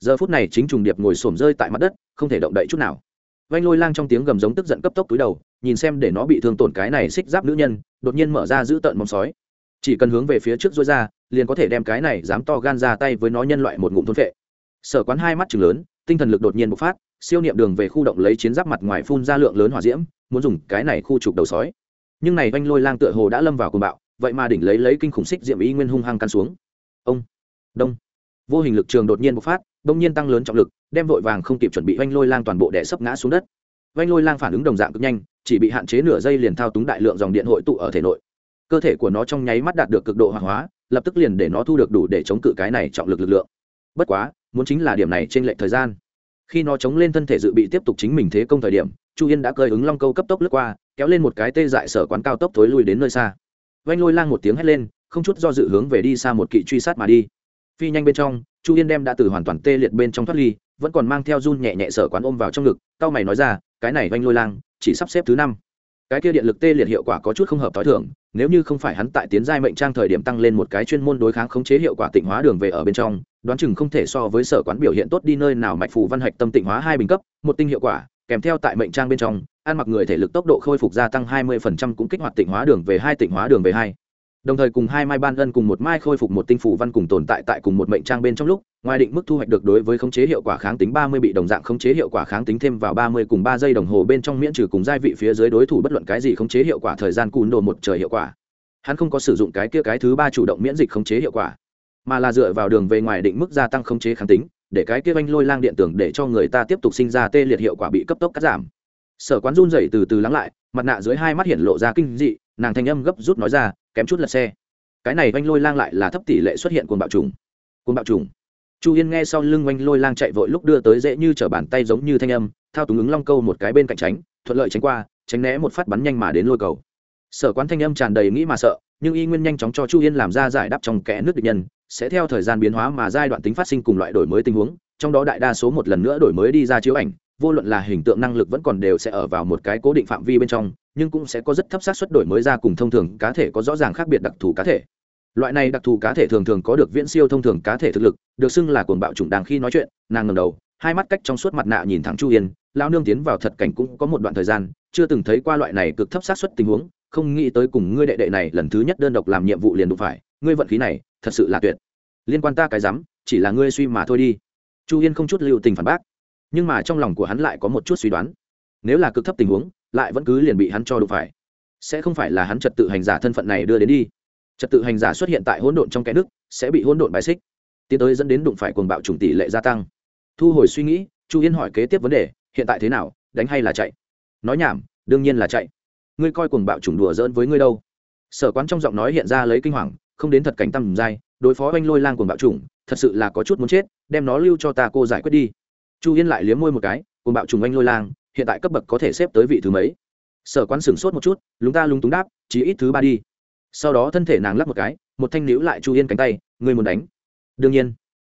Giờ phút này chính trùng điệp ngồi xổm rơi tại mặt đất, không thể động đậy chút nào. Vanh lôi lang trong tiếng gầm giống tức giận cấp tốc túi đầu, nhìn xem để nó bị thương tổn cái này xích giáp nữ nhân, đột nhiên mở ra giữ tợn mông sói chỉ cần hướng về phía trước dối ra, liền có thể đem cái này dám to gan ra tay với nó nhân loại một ngụm thôn vệ sở quán hai mắt chừng lớn, tinh thần lực đột nhiên bộc phát, siêu niệm đường về khu động lấy chiến giáp mặt ngoài phun ra lượng lớn hỏa diễm, muốn dùng cái này khu trục đầu sói. Nhưng này oanh lôi lang tựa hồ đã lâm vào cuồng bạo, vậy mà đỉnh lấy lấy kinh khủng xích diệm ý nguyên hung hăng căn xuống. Ông, đông. Vô hình lực trường đột nhiên bộc phát, đông nhiên tăng lớn trọng lực, đem vội vàng không kịp chuẩn bị oanh lôi lang toàn bộ đẻ sấp ngã xuống đất. Oanh lôi lang phản ứng đồng dạng cực nhanh, chỉ bị hạn chế nửa giây liền thao túng đại lượng dòng điện hội tụ ở thể nội cơ thể của nó trong nháy mắt đạt được cực độ hoàng hóa, lập tức liền để nó thu được đủ để chống cự cái này trọng lực lực lượng. Bất quá, muốn chính là điểm này trên lệch thời gian. Khi nó chống lên thân thể dự bị tiếp tục chính mình thế công thời điểm, chu yên đã cơi ứng long câu cấp tốc lướt qua, kéo lên một cái tê dại sở quán cao tốc thối lui đến nơi xa. Vanh lôi lang một tiếng hét lên, không chút do dự hướng về đi xa một kỵ truy sát mà đi. Phi nhanh bên trong, chu yên đem đã từ hoàn toàn tê liệt bên trong thoát ly, vẫn còn mang theo run nhẹ nhẹ sở quán ôm vào trong ngực cao mày nói ra, cái này vanh lôi lang, chỉ sắp xếp thứ năm cái kia điện lực tê liệt hiệu quả có chút không hợp t h o i thưởng nếu như không phải hắn tại tiến giai mệnh trang thời điểm tăng lên một cái chuyên môn đối kháng khống chế hiệu quả tịnh hóa đường về ở bên trong, đoán chừng không thể so với sở quán biểu hiện tốt đi nơi nào mạch phù văn hạch tâm tịnh hóa hai bình cấp, một tinh hiệu quả, kèm theo tại mệnh trang bên trong, ăn mặc người thể lực tốc độ khôi phục gia tăng hai mươi cũng kích hoạt tịnh hóa đường về hai, tịnh hóa đường về hai đồng thời cùng hai mai ban ân cùng một mai khôi phục một tinh phủ văn cùng tồn tại tại cùng một mệnh trang bên trong lúc, ngoài định mức thu hoạch được đối với khống chế hiệu quả kháng tính ba mươi bị đồng dạng khống chế hiệu quả kháng tính thêm vào ba mươi cùng ba giây đồng hồ bên trong miễn trừ cùng giai vị phía dưới đối thủ bất luận cái gì khống chế hiệu quả thời gian cùn đồ một trời hiệu quả. Hắn không có sử dụng cái kia cái thứ ba chủ động miễn dịch khống chế hiệu quả, mà là dựa vào đường về ngoài định mức gia tăng khống chế kháng tính, để cái kia anh lôi lang điện tưởng để cho người ta tiếp tục sinh ra tê liệt hiệu quả bị cấp tốc cắt giảm. Sở quán run rẩy từ từ lắng lại, mặt nạ dưới hai mắt hiện lộ ra kinh dị, nàng thanh âm gấp rút nói ra kém chút lật xe. Cái này oanh lôi lang lại là thấp tỷ lệ xuất hiện cuồng bạo trùng. Cuồng bạo trùng. Chu yên nghe sau lưng oanh lôi lang chạy vội lúc đưa tới dễ như t bàn tay giống như thanh âm, thao túng ứng long câu một cái bên cạnh tránh, thuận lợi tránh qua, tránh né một phát bắn nhanh mà đến lôi cầu. Sở quán thanh âm tràn đầy nghĩ mà sợ, nhưng y nguyên nhanh chóng cho chu yên làm ra giải đáp trong kẽ nước địch nhân, sẽ theo thời gian biến hóa mà giai đoạn tính phát sinh cùng loại đổi mới tình huống, trong đó đại đa số một lần nữa đổi mới đi ra chiếu ảnh vô luận là hình tượng năng lực vẫn còn đều sẽ ở vào một cái cố định phạm vi bên trong, nhưng cũng sẽ có rất thấp xác suất đổi mới ra cùng thông thường cá thể có rõ ràng khác biệt đặc thù cá thể. Loại này đặc thù cá thể thường thường có được viễn siêu thông thường cá thể thực lực, được xưng là cuồng bạo chủng đàng khi nói chuyện, nàng ngầm đầu, hai mắt cách trong suốt mặt nạ nhìn thẳng chu yên lao nương tiến vào thật cảnh cũng có một đoạn thời gian, chưa từng thấy qua loại này cực thấp xác suất tình huống, không nghĩ tới cùng ngươi đệ đệ này lần thứ nhất đơn độc làm nhiệm vụ liền đụng phải, ngươi vận khí này, thật sự là tuyệt. Liên quan ta cái rắm, chỉ là ngươi suy mà thôi đi. Chu yên không chút lưu tình phản bác nhưng mà trong lòng của hắn lại có một chút suy đoán. Nếu là cực thấp tình huống, lại vẫn cứ liền bị hắn cho đụng phải. Sẽ không phải là hắn trật tự hành giả thân phận này đưa đến đi. Trật tự hành giả xuất hiện tại hỗn độn trong kẽ nước, sẽ bị hỗn độn bài xích, tiến tới dẫn đến đụng phải cuồng bạo chủng tỷ lệ gia tăng. Thu hồi suy nghĩ, chu yên hỏi kế tiếp vấn đề, hiện tại thế nào, đánh hay là chạy? Nói nhảm, đương nhiên là chạy. Ngươi coi cuồng bạo chủng đùa dỡn với ngươi đâu? Sở quán trong giọng nói hiện ra lấy kinh hoàng, không đến thật cảnh tâm dai, đối phó oanh lôi lang cuồng bạo chủng, thật sự là có chút muốn chết, đem nó lưu cho ta cô giải quyết đi chu yên lại liếm môi một cái cùng bạo trùng anh lôi lang, hiện tại cấp bậc có thể xếp tới vị thứ mấy? Sở quán sửng sốt một chút, lúng ta lúng túng đáp, chỉ ít thứ ba đi. Sau đó thân thể nàng lắp một cái, một thanh níu lại chu yên cánh tay, người muốn đánh. Đương nhiên.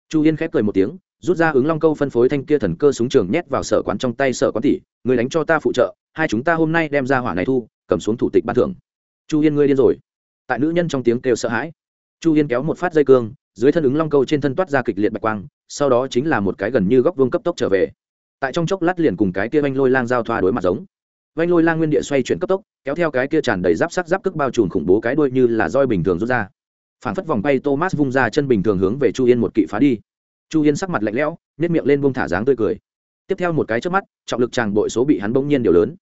Chu yên khép cười một tiếng, rút ra ứng long câu phân phối thanh kia thần cơ súng trường nhét vào sở quán trong tay sở quán tỷ, người đánh cho ta phụ trợ, hai chúng ta hôm nay đem ra hỏa này thu, cầm xuống thủ tịch ban thưởng. Chu yên ngươi điên rồi. Tại nữ nhân trong tiếng kêu sợ hãi chu yên kéo một phát dây cương, dưới thân ứng long câu trên thân toát ra kịch liệt bạch quang, sau đó chính là một cái gần như góc vương cấp tốc trở về. Tại trong chốc lát liền cùng cái kia vanh lôi lang giao thoa đối mặt giống. Vanh lôi lang nguyên địa xoay chuyển cấp tốc, kéo theo cái kia tràn đầy giáp sắc giáp cước bao trùm khủng bố cái đuôi như là roi bình thường rút ra. Phản phất vòng bay thomas vung ra chân bình thường hướng về chu yên một kỵ phá đi. Chu yên sắc mặt lạnh lẽo nếp miệng lên buông thả dáng tươi cười. Tiếp theo một cái trước mắt, trọng lực tràng bội số bị hắn bỗng nhiên điều lớn.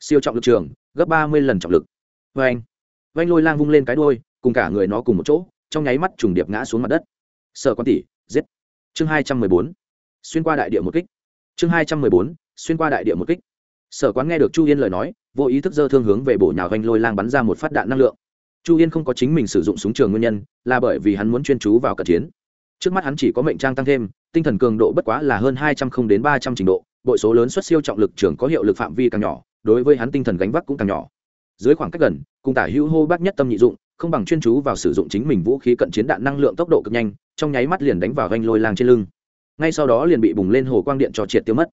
Siêu trọng lực trường, gấp ba mươi lần trọng lực. Vê anh vanh lôi lang vung lên cái đuôi, cùng cả người nó cùng một chỗ trong nháy mắt trùng điệp ngã xuống mặt đất. Sở quan tỷ, giết. Chương hai trăm mười bốn. Xuyên qua đại địa một kích. Chương hai trăm mười bốn, xuyên qua đại địa một kích. Sở quán nghe được chu yên lời nói, vô ý thức dơ thương hướng về bổ nhào vanh lôi lang bắn ra một phát đạn năng lượng. Chu yên không có chính mình sử dụng súng trường nguyên nhân, là bởi vì hắn muốn chuyên chú vào cận chiến. Trước mắt hắn chỉ có mệnh trang tăng thêm, tinh thần cường độ bất quá là hơn hai trăm không đến ba trăm trình độ bội số lớn xuất siêu trọng lực trường có hiệu lực phạm vi càng nhỏ, đối với hắn tinh thần gánh vác cũng càng nhỏ. Dưới khoảng cách gần, cùng tả hữu hô bác nhất tâm nhị dụng không bằng chuyên chú vào sử dụng chính mình vũ khí cận chiến đạn năng lượng tốc độ cực nhanh, trong nháy mắt liền đánh vào vanh lôi lang trên lưng. Ngay sau đó liền bị bùng lên hồ quang điện cho triệt tiêu mất.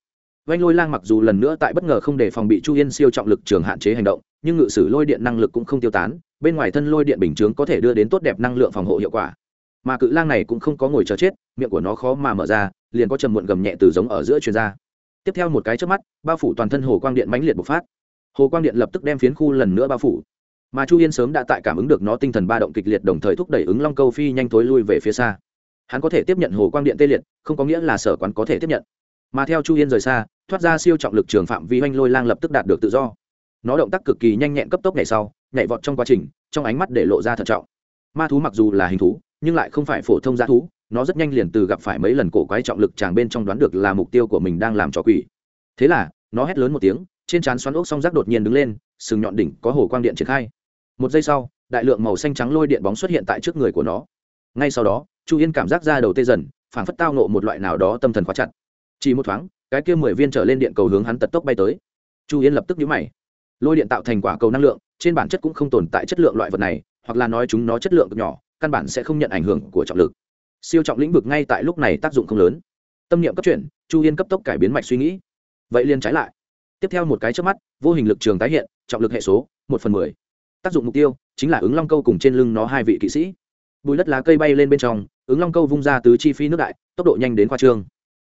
Vanh lôi lang mặc dù lần nữa tại bất ngờ không để phòng bị chu yên siêu trọng lực trường hạn chế hành động, nhưng ngự sử lôi điện năng lực cũng không tiêu tán, bên ngoài thân lôi điện bình chướng có thể đưa đến tốt đẹp năng lượng phòng hộ hiệu quả. Mà cự lang này cũng không có ngồi chờ chết, miệng của nó khó mà mở ra, liền có trầm muộn gầm nhẹ từ giống ở giữa truyền ra. Tiếp theo một cái trước mắt, bao phủ toàn thân hồ quang điện mãnh liệt bộc phát. Hồ quang điện lập tức đem phiến khu lần nữa bao phủ mà chu yên sớm đã tại cảm ứng được nó tinh thần ba động kịch liệt đồng thời thúc đẩy ứng long câu phi nhanh thối lui về phía xa. Hắn có thể tiếp nhận hồ quang điện tê liệt, không có nghĩa là sở quán có thể tiếp nhận. Mà theo chu yên rời xa, thoát ra siêu trọng lực trường phạm vi oanh lôi lang lập tức đạt được tự do. Nó động tác cực kỳ nhanh nhẹn cấp tốc nhảy sau, nhảy vọt trong quá trình, trong ánh mắt để lộ ra thận trọng. Ma thú mặc dù là hình thú, nhưng lại không phải phổ thông g thú, nó rất nhanh liền từ gặp phải mấy lần cổ quái trọng lực chàng bên trong đoán được là mục tiêu của mình đang làm trò quỷ. Thế là, nó hét lớn một tiếng, trên trán xoắn ốc song rác đột nhiên đứng lên, sừng nhọn đỉnh có hồ quang điện triển khai một giây sau, đại lượng màu xanh trắng lôi điện bóng xuất hiện tại trước người của nó. Ngay sau đó, chu yên cảm giác ra đầu tê dần, phảng phất tao nộ một loại nào đó tâm thần khóa chặt. Chỉ một thoáng, cái kia mười viên trở lên điện cầu hướng hắn tật tốc bay tới. Chu yên lập tức nhíu mày. Lôi điện tạo thành quả cầu năng lượng, trên bản chất cũng không tồn tại chất lượng loại vật này, hoặc là nói chúng nó chất lượng cực nhỏ, căn bản sẽ không nhận ảnh hưởng của trọng lực. Siêu trọng lĩnh vực ngay tại lúc này tác dụng không lớn. Tâm niệm cấp chuyển, chu yên cấp tốc cải biến mạch suy nghĩ. Vậy liền trái lại. Tiếp theo một cái trước mắt, vô hình lực trường tái hiện, trọng lực hệ số, một phần mười tác dụng mục tiêu chính là ứng long câu cùng trên lưng nó hai vị kỵ sĩ. Bùi đất lá cây bay lên bên trong, ứng long câu vung ra tứ chi phi nước đại, tốc độ nhanh đến khoa trương.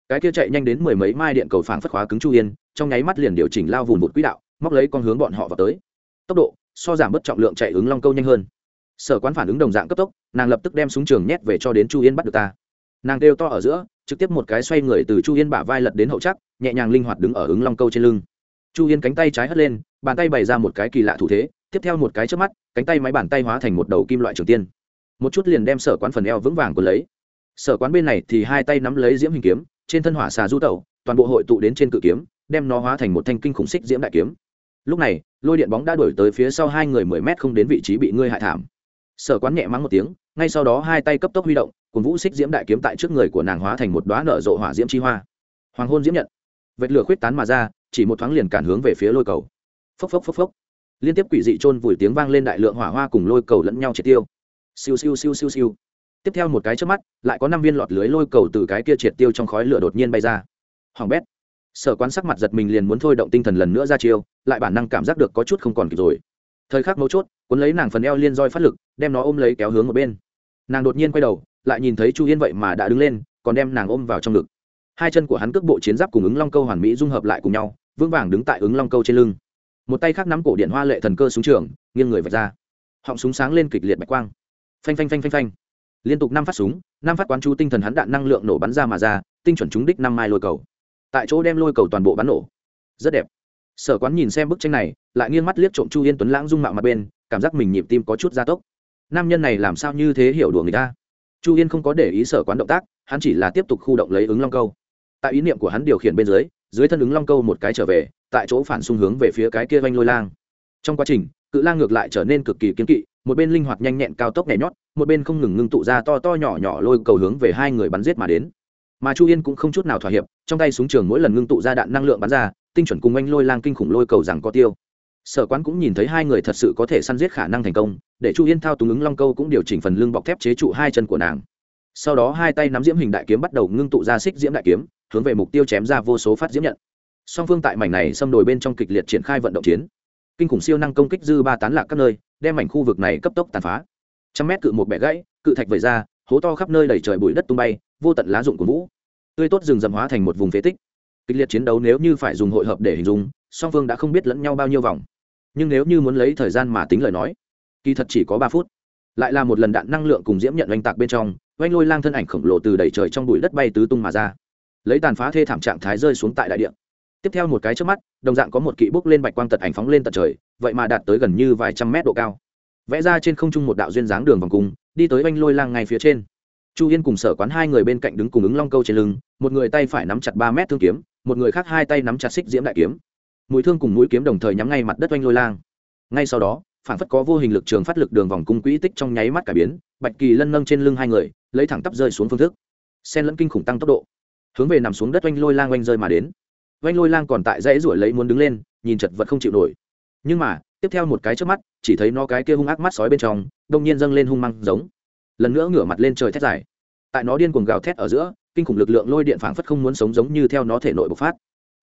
Cái kia chạy nhanh đến mười mấy mai điện cầu phảng phất khóa cứng chu yên, trong nháy mắt liền điều chỉnh lao vùn một quỹ đạo, móc lấy con hướng bọn họ vào tới. Tốc độ so giảm bất trọng lượng chạy ứng long câu nhanh hơn. Sở quán phản ứng đồng dạng cấp tốc, nàng lập tức đem súng trường nhét về cho đến chu yên bắt được ta. Nàng kêu to ở giữa, trực tiếp một cái xoay người từ chu yên bả vai lật đến hậu chắc nhẹ nhàng linh hoạt đứng ở ứng long câu trên lưng. Chu yên cánh tay trái hất lên, bàn tay bày ra một cái kỳ lạ thủ thế tiếp theo một cái trước mắt, cánh tay máy bàn tay hóa thành một đầu kim loại trường tiên. Một chút liền đem sở quán phần eo vững vàng của lấy. Sở quán bên này thì hai tay nắm lấy diễm hình kiếm, trên thân hỏa xà du tẩu, toàn bộ hội tụ đến trên cự kiếm, đem nó hóa thành một thanh kinh khủng xích diễm đại kiếm. Lúc này, lôi điện bóng đã đuổi tới phía sau hai người mười mét không đến vị trí bị ngươi hại thảm. Sở quán nhẹ mắng một tiếng, ngay sau đó hai tay cấp tốc huy động, cùng vũ xích diễm đại kiếm tại trước người của nàng hóa thành một đoá nở rộ hỏa diễm chi hoa. Hoàng hôn diễm nhận. Vệt lửa khuyết tán mà ra, chỉ một thoáng liền cản hướng về phía lôi cầu. Phốc phốc phốc phốc liên tiếp quỷ dị trôn vùi tiếng vang lên đại lượng hỏa hoa cùng lôi cầu lẫn nhau triệt tiêu. Siêu siêu siêu siêu siêu. Tiếp theo một cái trước mắt, lại có năm viên lọt lưới lôi cầu từ cái kia triệt tiêu trong khói lửa đột nhiên bay ra. Hoàng bét. Sở quán sắc mặt giật mình liền muốn thôi động tinh thần lần nữa ra chiêu, lại bản năng cảm giác được có chút không còn kịp rồi. Thời khắc mấu chốt, cuốn lấy nàng phần eo liên roi phát lực, đem nó ôm lấy kéo hướng ở bên. Nàng đột nhiên quay đầu, lại nhìn thấy chu yên vậy mà đã đứng lên, còn đem nàng ôm vào trong ngực. Hai chân của hắn cước bộ chiến giáp cùng ứng long câu hoàn mỹ dung hợp lại cùng nhau, vững vàng đứng tại ứng long câu trên lưng một tay khác nắm cổ điện hoa lệ thần cơ súng trường, nghiêng người vạch ra. Họng súng sáng lên kịch liệt bạch quang. Phanh phanh phanh phanh phanh. Liên tục năm phát súng, năm phát quán chú tinh thần hắn đạn năng lượng nổ bắn ra mà ra, tinh chuẩn trúng đích năm mai lôi cầu. Tại chỗ đem lôi cầu toàn bộ bắn nổ. Rất đẹp. Sở quán nhìn xem bức tranh này, lại nghiêng mắt liếc trộm chu yên tuấn lãng dung mạo mặt bên, cảm giác mình nhịp tim có chút gia tốc. Nam nhân này làm sao như thế hiểu đùa người ta? Chu yên không có để ý sở quán động tác, hắn chỉ là tiếp tục khu động lấy ứng long câu. Tại ý niệm của hắn điều khiển bên dưới dưới thân ứng long câu một cái trở về, tại chỗ phản xung hướng về phía cái kia vanh lôi lang. Trong quá trình, cự lang ngược lại trở nên cực kỳ kiên kỵ, một bên linh hoạt nhanh nhẹn cao tốc nhảy nhót, một bên không ngừng ngưng tụ ra to to nhỏ nhỏ lôi cầu hướng về hai người bắn giết mà đến. Mà chu yên cũng không chút nào thỏa hiệp, trong tay súng trường mỗi lần ngưng tụ ra đạn năng lượng bắn ra, tinh chuẩn cùng anh lôi lang kinh khủng lôi cầu rằng có tiêu. Sở quán cũng nhìn thấy hai người thật sự có thể săn giết khả năng thành công, để chu yên thao túng ứng long câu cũng điều chỉnh phần lưng bọc thép chế trụ hai chân của nàng sau đó hai tay nắm diễm hình đại kiếm bắt đầu ngưng tụ ra xích diễm đại kiếm, hướng về mục tiêu chém ra vô số phát diễm nhận. Song phương tại mảnh này xâm đồi bên trong kịch liệt triển khai vận động chiến. Kinh khủng siêu năng công kích dư ba tán lạc các nơi, đem mảnh khu vực này cấp tốc tàn phá. Trăm mét cự một bẻ gãy, cự thạch vẩy ra, hố to khắp nơi đầy trời bụi đất tung bay, vô tận lá dụng của vũ. Tươi tốt rừng rậm hóa thành một vùng phế tích. Kịch liệt chiến đấu nếu như phải dùng hội hợp để hình dung, song phương đã không biết lẫn nhau bao nhiêu vòng. Nhưng nếu như muốn lấy thời gian mà tính lời nói, kỳ thật chỉ có ba phút. Lại là một lần đạn năng lượng cùng diễm nhận oanh tạc bên trong oanh lôi lang thân ảnh khổng lồ từ đầy trời trong bụi đất bay tứ tung mà ra. Lấy tàn phá thê thảm trạng thái rơi xuống tại đại địa. Tiếp theo một cái trước mắt, đồng dạng có một kỵ bốc lên bạch quang tật ảnh phóng lên tận trời, vậy mà đạt tới gần như vài trăm mét độ cao. Vẽ ra trên không trung một đạo duyên dáng đường vòng cung, đi tới oanh lôi lang ngay phía trên. Chu yên cùng sở quán hai người bên cạnh đứng cùng ứng long câu trên lưng, một người tay phải nắm chặt ba mét thương kiếm, một người khác hai tay nắm chặt xích diễm đại kiếm. Mũi thương cùng mũi kiếm đồng thời nhắm ngay mặt đất oanh lôi lang. Ngay sau đó, phản phất có vô hình lực trường phát lực đường vòng cung quỹ tích trong nháy mắt cải biến, bạch kỳ lân nâng trên lưng hai người lấy thẳng tắp rơi xuống phương thức. Sen lẫn kinh khủng tăng tốc độ, hướng về nằm xuống đất oanh lôi lang oanh rơi mà đến. Oanh lôi lang còn tại dãy ruổi lấy muốn đứng lên, nhìn chật vật không chịu nổi. Nhưng mà, tiếp theo một cái trước mắt, chỉ thấy nó cái kia hung ác mắt sói bên trong, đông nhiên dâng lên hung măng giống. Lần nữa ngửa mặt lên trời thét dài. Tại nó điên cuồng gào thét ở giữa, kinh khủng lực lượng lôi điện phảng phất không muốn sống giống như theo nó thể nội bộc phát.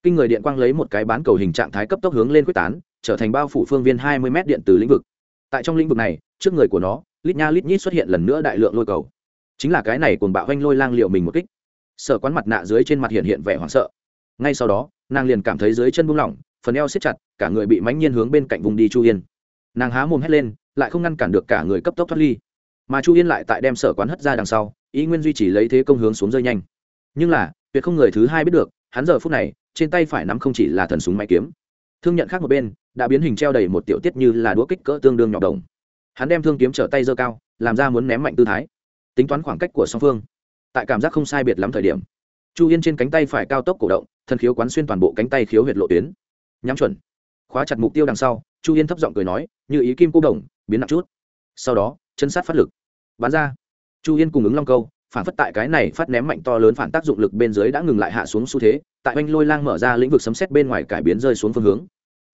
Kinh người điện quang lấy một cái bán cầu hình trạng thái cấp tốc hướng lên quyết tán, trở thành bao phủ phương viên hai mươi m điện từ lĩnh vực. Tại trong lĩnh vực này, trước người của nó, lít nha lít nhít xuất hiện lần nữa đại lượng lôi cầu chính là cái này cùng bạo hoanh lôi lang liệu mình một kích. Sợ quán mặt nạ dưới trên mặt hiện hiện vẻ hoảng sợ. Ngay sau đó, nàng liền cảm thấy dưới chân buông lỏng, phần eo siết chặt, cả người bị mãnh nhiên hướng bên cạnh vùng đi chu yên. Nàng há mồm hét lên, lại không ngăn cản được cả người cấp tốc thoát ly. Mà chu yên lại tại đem sở quán hất ra đằng sau, ý nguyên duy trì lấy thế công hướng xuống rơi nhanh. Nhưng là, tuyệt không người thứ hai biết được, hắn giờ phút này, trên tay phải nắm không chỉ là thần súng máy kiếm. Thương nhận khác một bên, đã biến hình treo đầy một tiểu tiết như là đũa kích cỡ tương đương nhỏ đồng. Hắn đem thương kiếm trở tay giơ cao, làm ra muốn ném mạnh tư thái tính toán khoảng cách của song phương. Tại cảm giác không sai biệt lắm thời điểm, chu yên trên cánh tay phải cao tốc cổ động thần khiếu quán xuyên toàn bộ cánh tay khiếu huyệt lộ tuyến. Nhắm chuẩn. Khóa chặt mục tiêu đằng sau, chu yên thấp giọng cười nói, như ý kim cô đồng, biến nặng chút. Sau đó, chân sát phát lực. Bắn ra. Chu yên cùng ứng long câu, phản phất tại cái này phát ném mạnh to lớn phản tác dụng lực bên dưới đã ngừng lại hạ xuống xu thế, tại oanh lôi lang mở ra lĩnh vực sấm xét bên ngoài cải biến rơi xuống phương hướng.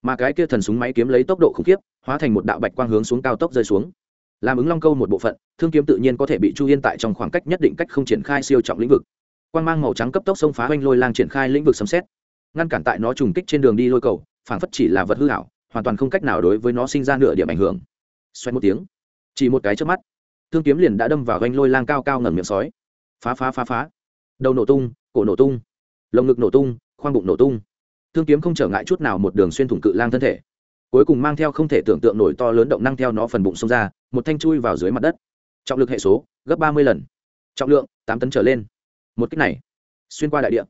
Mà cái kia thần súng máy kiếm lấy tốc độ khủng khiếp, hóa thành một đạo bạch quang hướng xuống cao tốc rơi xuống làm ứng long câu một bộ phận, thương kiếm tự nhiên có thể bị chu yên tại trong khoảng cách nhất định cách không triển khai siêu trọng lĩnh vực. Quang mang màu trắng cấp tốc xông phá oanh lôi lang triển khai lĩnh vực sấm xét ngăn cản tại nó trùng kích trên đường đi lôi cầu phản phất chỉ là vật hư hảo hoàn toàn không cách nào đối với nó sinh ra nửa điểm ảnh hưởng. Xoay một tiếng, chỉ một cái trước mắt, thương kiếm liền đã đâm vào oanh lôi lang cao cao ngầm miệng sói. Phá phá phá phá. Đầu nổ tung, cổ nổ tung. Lồng ngực nổ tung, khoang bụng nổ tung. Thương kiếm không trở ngại chút nào một đường xuyên thủng cự lang thân thể cuối cùng mang theo không thể tưởng tượng nổi to lớn động năng theo nó phần bụng xông ra, một thanh chui vào dưới mặt đất. Trọng lực hệ số, gấp ba mươi lần. Trọng lượng, tám tấn trở lên. Một cách này, xuyên qua đại địa.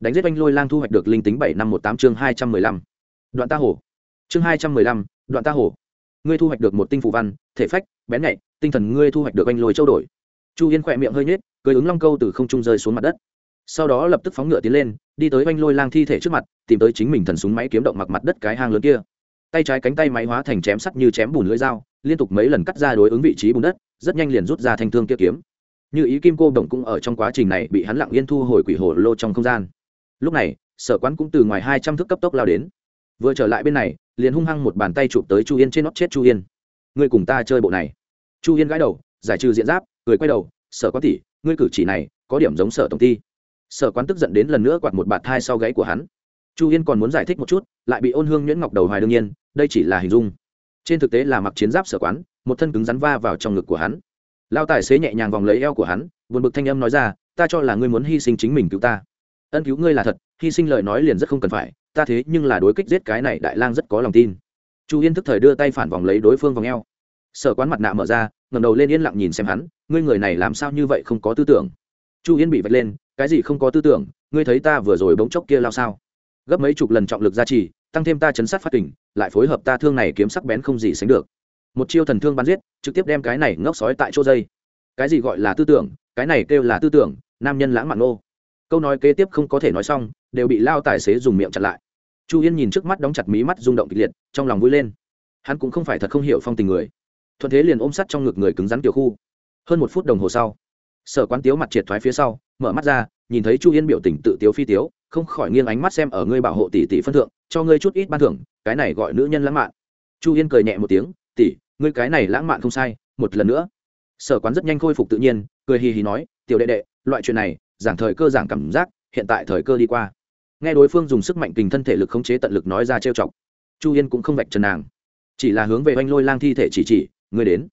Đánh giết oanh lôi lang thu hoạch được linh tính bảy năm một tám chương hai trăm mười lăm. Đoạn ta hồ chương hai trăm mười lăm, đoạn ta hồ ngươi thu hoạch được một tinh phụ văn, thể phách, bén nhạy, tinh thần ngươi thu hoạch được oanh lôi trâu đổi. Chu yên khỏe miệng hơi nhết cười ứng long câu từ không trung rơi xuống mặt đất. Sau đó lập tức phóng ngựa tiến lên, đi tới oanh lôi lang thi thể trước mặt, tìm tới chính mình thần súng máy kiếm động mặc mặt đất cái hang lớn kia tay trái cánh tay máy hóa thành chém sắt như chém bùn lưỡi dao, liên tục mấy lần cắt ra đối ứng vị trí bùn đất, rất nhanh liền rút ra thanh thương kia kiếm. Như ý kim cô động cũng ở trong quá trình này bị hắn lặng yên thu hồi quỷ hồ lô trong không gian. Lúc này, sở quán cũng từ ngoài hai trăm thước cấp tốc lao đến. Vừa trở lại bên này, liền hung hăng một bàn tay chụp tới chu yên trên nót chết chu yên. Ngươi cùng ta chơi bộ này. Chu yên gãi đầu, giải trừ diện giáp, cười quay đầu, sở quán tỷ, ngươi cử chỉ này có điểm giống sở tổng ty sở quán tức giận đến lần nữa quạt một bạt thai sau gáy của hắn chu yên còn muốn giải thích một chút, lại bị ôn hương nhuyễn ngọc đầu hoài đương nhiên, đây chỉ là hình dung. Trên thực tế là mặc chiến giáp sở quán, một thân cứng rắn va vào trong ngực của hắn. Lao tài xế nhẹ nhàng vòng lấy eo của hắn, buồn bực thanh âm nói ra, ta cho là ngươi muốn hy sinh chính mình cứu ta. Ân cứu ngươi là thật, hy sinh lời nói liền rất không cần phải, ta thế nhưng là đối kích giết cái này đại lang rất có lòng tin. Chu yên thức thời đưa tay phản vòng lấy đối phương vòng eo. Sở quán mặt nạ mở ra ngầm đầu lên yên lặng nhìn xem hắn, ngươi người này làm sao như vậy không có tư tưởng? Chu yên bị vạch lên, cái gì không có tư tưởng? Ngươi thấy ta vừa rồi bỗng chốc kia lao sao? Gấp mấy chục lần trọng lực gia trì, tăng thêm ta chấn sát phát kình, lại phối hợp ta thương này kiếm sắc bén không gì sánh được. Một chiêu thần thương bắn giết, trực tiếp đem cái này ngốc sói tại chỗ dây. Cái gì gọi là tư tưởng? Cái này kêu là tư tưởng, nam nhân lãng mạn nô. Câu nói kế tiếp không có thể nói xong, đều bị lao tài xế dùng miệng chặn lại. Chu yên nhìn trước mắt đóng chặt mí mắt rung động kịch liệt, trong lòng vui lên. Hắn cũng không phải thật không hiểu phong tình người. Thuận thế liền ôm sắt trong ngực người cứng rắn tiểu khu. Hơn một phút đồng hồ sau, sở quán tiếu mặt triệt thoái phía sau, mở mắt ra, nhìn thấy chu yên biểu tình tự tiếu phi tiếu không khỏi nghiêng ánh mắt xem ở ngươi bảo hộ tỷ tỷ phân thượng, cho ngươi chút ít ban thưởng, cái này gọi nữ nhân lãng mạn. Chu yên cười nhẹ một tiếng, tỷ, ngươi cái này lãng mạn không sai, một lần nữa. Sở quán rất nhanh khôi phục tự nhiên, cười hì hì nói, tiểu đệ đệ, loại chuyện này, giảng thời cơ giảng cảm giác, hiện tại thời cơ đi qua. Nghe đối phương dùng sức mạnh kình thân thể lực khống chế tận lực nói ra trêu chọc, chu yên cũng không vạch trần nàng. Chỉ là hướng về oanh lôi lang thi thể chỉ chỉ, ngươi đến.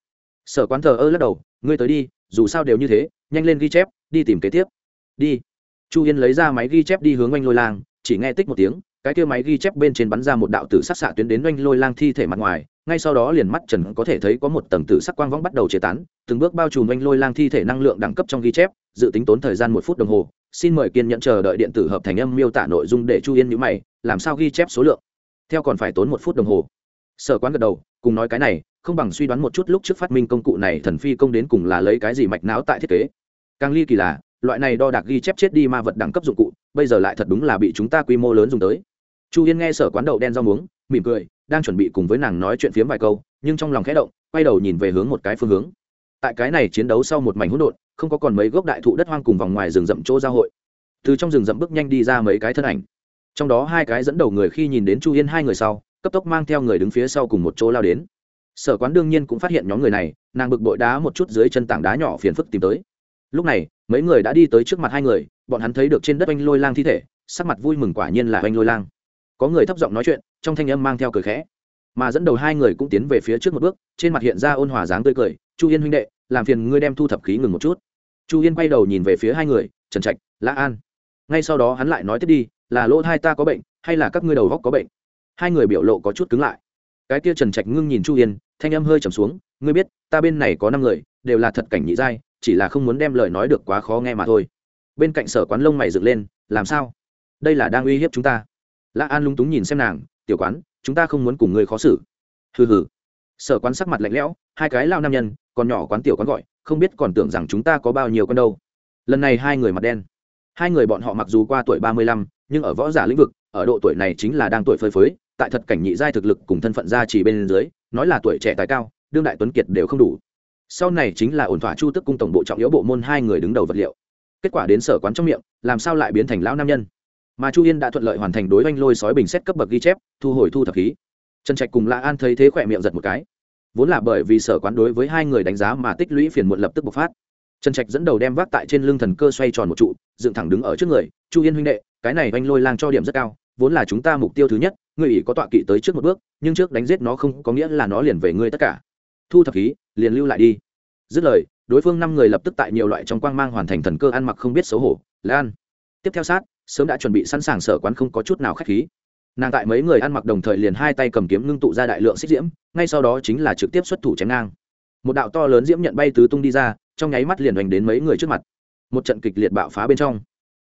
Sở quán thờ ơ lắc đầu, ngươi tới đi, dù sao đều như thế, nhanh lên ghi chép, đi tìm kế tiếp. Đi chu yên lấy ra máy ghi chép đi hướng oanh lôi lang, chỉ nghe tích một tiếng, cái kia máy ghi chép bên trên bắn ra một đạo tử sắc xạ tuyến đến oanh lôi lang thi thể mặt ngoài, ngay sau đó liền mắt trần có thể thấy có một tầng tử sắc quang võng bắt đầu chế tán, từng bước bao trùm oanh lôi lang thi thể năng lượng đẳng cấp trong ghi chép, dự tính tốn thời gian một phút đồng hồ. Xin mời kiên nhận chờ đợi điện tử hợp thành âm miêu tả nội dung để chu yên nhữ mày, làm sao ghi chép số lượng? Theo còn phải tốn một phút đồng hồ. Sở quán gật đầu, cùng nói cái này, không bằng suy đoán một chút lúc trước phát minh công cụ này thần phi công đến cùng là lấy cái gì mạch não tại thiết kế. Càng ly kỳ là loại này đo đạc ghi chép chết đi ma vật đẳng cấp dụng cụ, bây giờ lại thật đúng là bị chúng ta quy mô lớn dùng tới. Chu yên nghe sở quán đậu đen rau muống, mỉm cười, đang chuẩn bị cùng với nàng nói chuyện phiếm vài câu, nhưng trong lòng khẽ động, quay đầu nhìn về hướng một cái phương hướng. Tại cái này chiến đấu sau một mảnh hỗn độn, không có còn mấy gốc đại thụ đất hoang cùng vòng ngoài rừng rậm chỗ giao hội. Từ trong rừng rậm bước nhanh đi ra mấy cái thân ảnh. Trong đó hai cái dẫn đầu người khi nhìn đến chu yên hai người sau, cấp tốc mang theo người đứng phía sau cùng một chỗ lao đến. Sở quán đương nhiên cũng phát hiện nhóm người này, nàng bực bội đá một chút dưới chân tảng đá nhỏ phiền phức tìm tới. Lúc này mấy người đã đi tới trước mặt hai người, bọn hắn thấy được trên đất oanh lôi lang thi thể, sắc mặt vui mừng quả nhiên là oanh lôi lang. Có người thấp giọng nói chuyện, trong thanh âm mang theo cười khẽ. Mà dẫn đầu hai người cũng tiến về phía trước một bước, trên mặt hiện ra ôn hòa dáng tươi cười, chu yên huynh đệ, làm phiền ngươi đem thu thập khí ngừng một chút. Chu yên quay đầu nhìn về phía hai người, trần trạch lã an. Ngay sau đó hắn lại nói tiếp đi, là lỗ hai ta có bệnh, hay là các ngươi đầu góc có bệnh? Hai người biểu lộ có chút cứng lại. Cái kia trần trạch ngưng nhìn chu yên, thanh âm hơi trầm xuống, ngươi biết, ta bên này có năm người, đều là thật cảnh nhị giai chỉ là không muốn đem lời nói được quá khó nghe mà thôi. Bên cạnh sở quán lông mày dựng lên, làm sao? Đây là đang uy hiếp chúng ta. Lã an lung túng nhìn xem nàng, tiểu quán, chúng ta không muốn cùng người khó xử. Hừ hừ. Sở quán sắc mặt lạnh lẽo, hai cái lao nam nhân, còn nhỏ quán tiểu quán gọi, không biết còn tưởng rằng chúng ta có bao nhiêu con đâu. Lần này hai người mặt đen. Hai người bọn họ mặc dù qua tuổi ba mươi lăm, nhưng ở võ giả lĩnh vực, ở độ tuổi này chính là đang tuổi phơi phới, tại thật cảnh nhị giai thực lực cùng thân phận gia chỉ bên dưới, nói là tuổi trẻ tài cao, đương đại tuấn kiệt đều không đủ sau này chính là ổn thỏa chu tức cung tổng bộ trọng yếu bộ môn hai người đứng đầu vật liệu. Kết quả đến sở quán trong miệng, làm sao lại biến thành lão nam nhân? Mà chu yên đã thuận lợi hoàn thành đối oanh lôi sói bình xét cấp bậc ghi chép, thu hồi thu thập khí. Trần trạch cùng lã an thấy thế khỏe miệng giật một cái. Vốn là bởi vì sở quán đối với hai người đánh giá mà tích lũy phiền muộn lập tức bộc phát. Trần trạch dẫn đầu đem vác tại trên lưng thần cơ xoay tròn một trụ, dựng thẳng đứng ở trước người, chu yên huynh đệ, cái này oanh lôi lang cho điểm rất cao, vốn là chúng ta mục tiêu thứ nhất người ỷ có tọa kỵ tới trước một bước, nhưng trước đánh giết nó không có nghĩa là nó liền về ngươi tất cả. Thu thập khí liền lưu lại đi. Dứt lời, đối phương năm người lập tức tại nhiều loại trong quang mang hoàn thành thần cơ ăn mặc không biết xấu hổ lan tiếp theo sát, sớm đã chuẩn bị sẵn sàng sở quán không có chút nào k h á c h khí. Nàng tại mấy người ăn mặc đồng thời liền hai tay cầm kiếm ngưng tụ ra đại lượng xích diễm, ngay sau đó chính là trực tiếp xuất thủ chém ngang. Một đạo to lớn diễm nhận bay tứ tung đi ra, trong nháy mắt liền hoành đến mấy người trước mặt. Một trận kịch liệt bạo phá bên trong.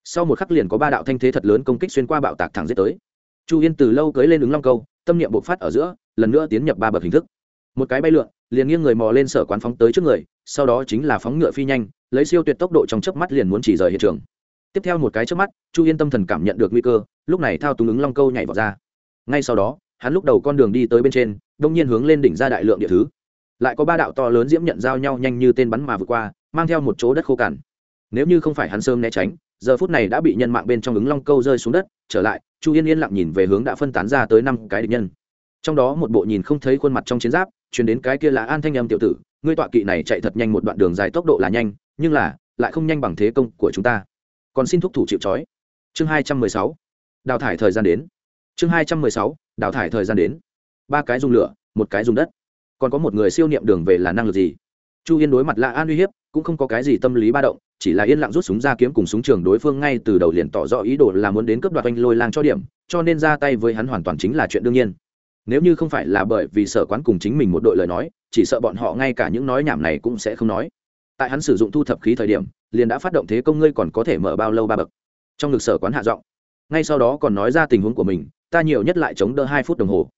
Sau một khắc liền có ba đạo thanh thế thật lớn công kích xuyên qua bạo tạc thẳng giết tới. Chu yên từ lâu cưới lên ứng long câu, tâm niệm bộc phát ở giữa, lần nữa tiến nhập ba bậc hình thức một cái bay lượn, liền nghiêng người mò lên sở quán phóng tới trước người, sau đó chính là phóng ngựa phi nhanh, lấy siêu tuyệt tốc độ trong chớp mắt liền muốn chỉ rời hiện trường. Tiếp theo một cái trước mắt, chu yên tâm thần cảm nhận được nguy cơ, lúc này thao túng ứng long câu nhảy vào ra. Ngay sau đó, hắn lúc đầu con đường đi tới bên trên, đông nhiên hướng lên đỉnh ra đại lượng địa thứ. Lại có ba đạo to lớn diễm nhận giao nhau nhanh như tên bắn mà vượt qua, mang theo một chỗ đất khô cằn. Nếu như không phải hắn sớm né tránh, giờ phút này đã bị nhân mạng bên trong ứng long câu rơi xuống đất, trở lại, chu yên yên lặng nhìn về hướng đã phân tán ra tới năm cái địch nhân. Trong đó một bộ nhìn không thấy khuôn mặt trong chiến giáp chuyển đến cái kia là an thanh âm tiểu tử, ngươi tọa kỵ này chạy thật nhanh một đoạn đường dài tốc độ là nhanh, nhưng là, lại không nhanh bằng thế công của chúng ta. Còn xin thúc thủ chịu trói. Chương hai trăm mười sáu. Đào thải thời gian đến. Chương hai trăm mười sáu. Đào thải thời gian đến. Ba cái dùng lửa, một cái dùng đất. Còn có một người siêu niệm đường về là năng lực gì? Chu yên đối mặt lạ an uy hiếp, cũng không có cái gì tâm lý ba động, chỉ là yên lặng rút súng ra kiếm cùng súng trường đối phương ngay từ đầu liền tỏ rõ ý đồ là muốn đến cướp đoạt anh lôi lang cho điểm, cho nên ra tay với hắn hoàn toàn chính là chuyện đương nhiên nếu như không phải là bởi vì sở quán cùng chính mình một đội lời nói, chỉ sợ bọn họ ngay cả những nói nhảm này cũng sẽ không nói. Tại hắn sử dụng thu thập khí thời điểm, liền đã phát động thế công ngươi còn có thể mở bao lâu ba bậc. Trong ngực sở quán hạ giọng. Ngay sau đó còn nói ra tình huống của mình, ta nhiều nhất lại chống đỡ hai phút đồng hồ.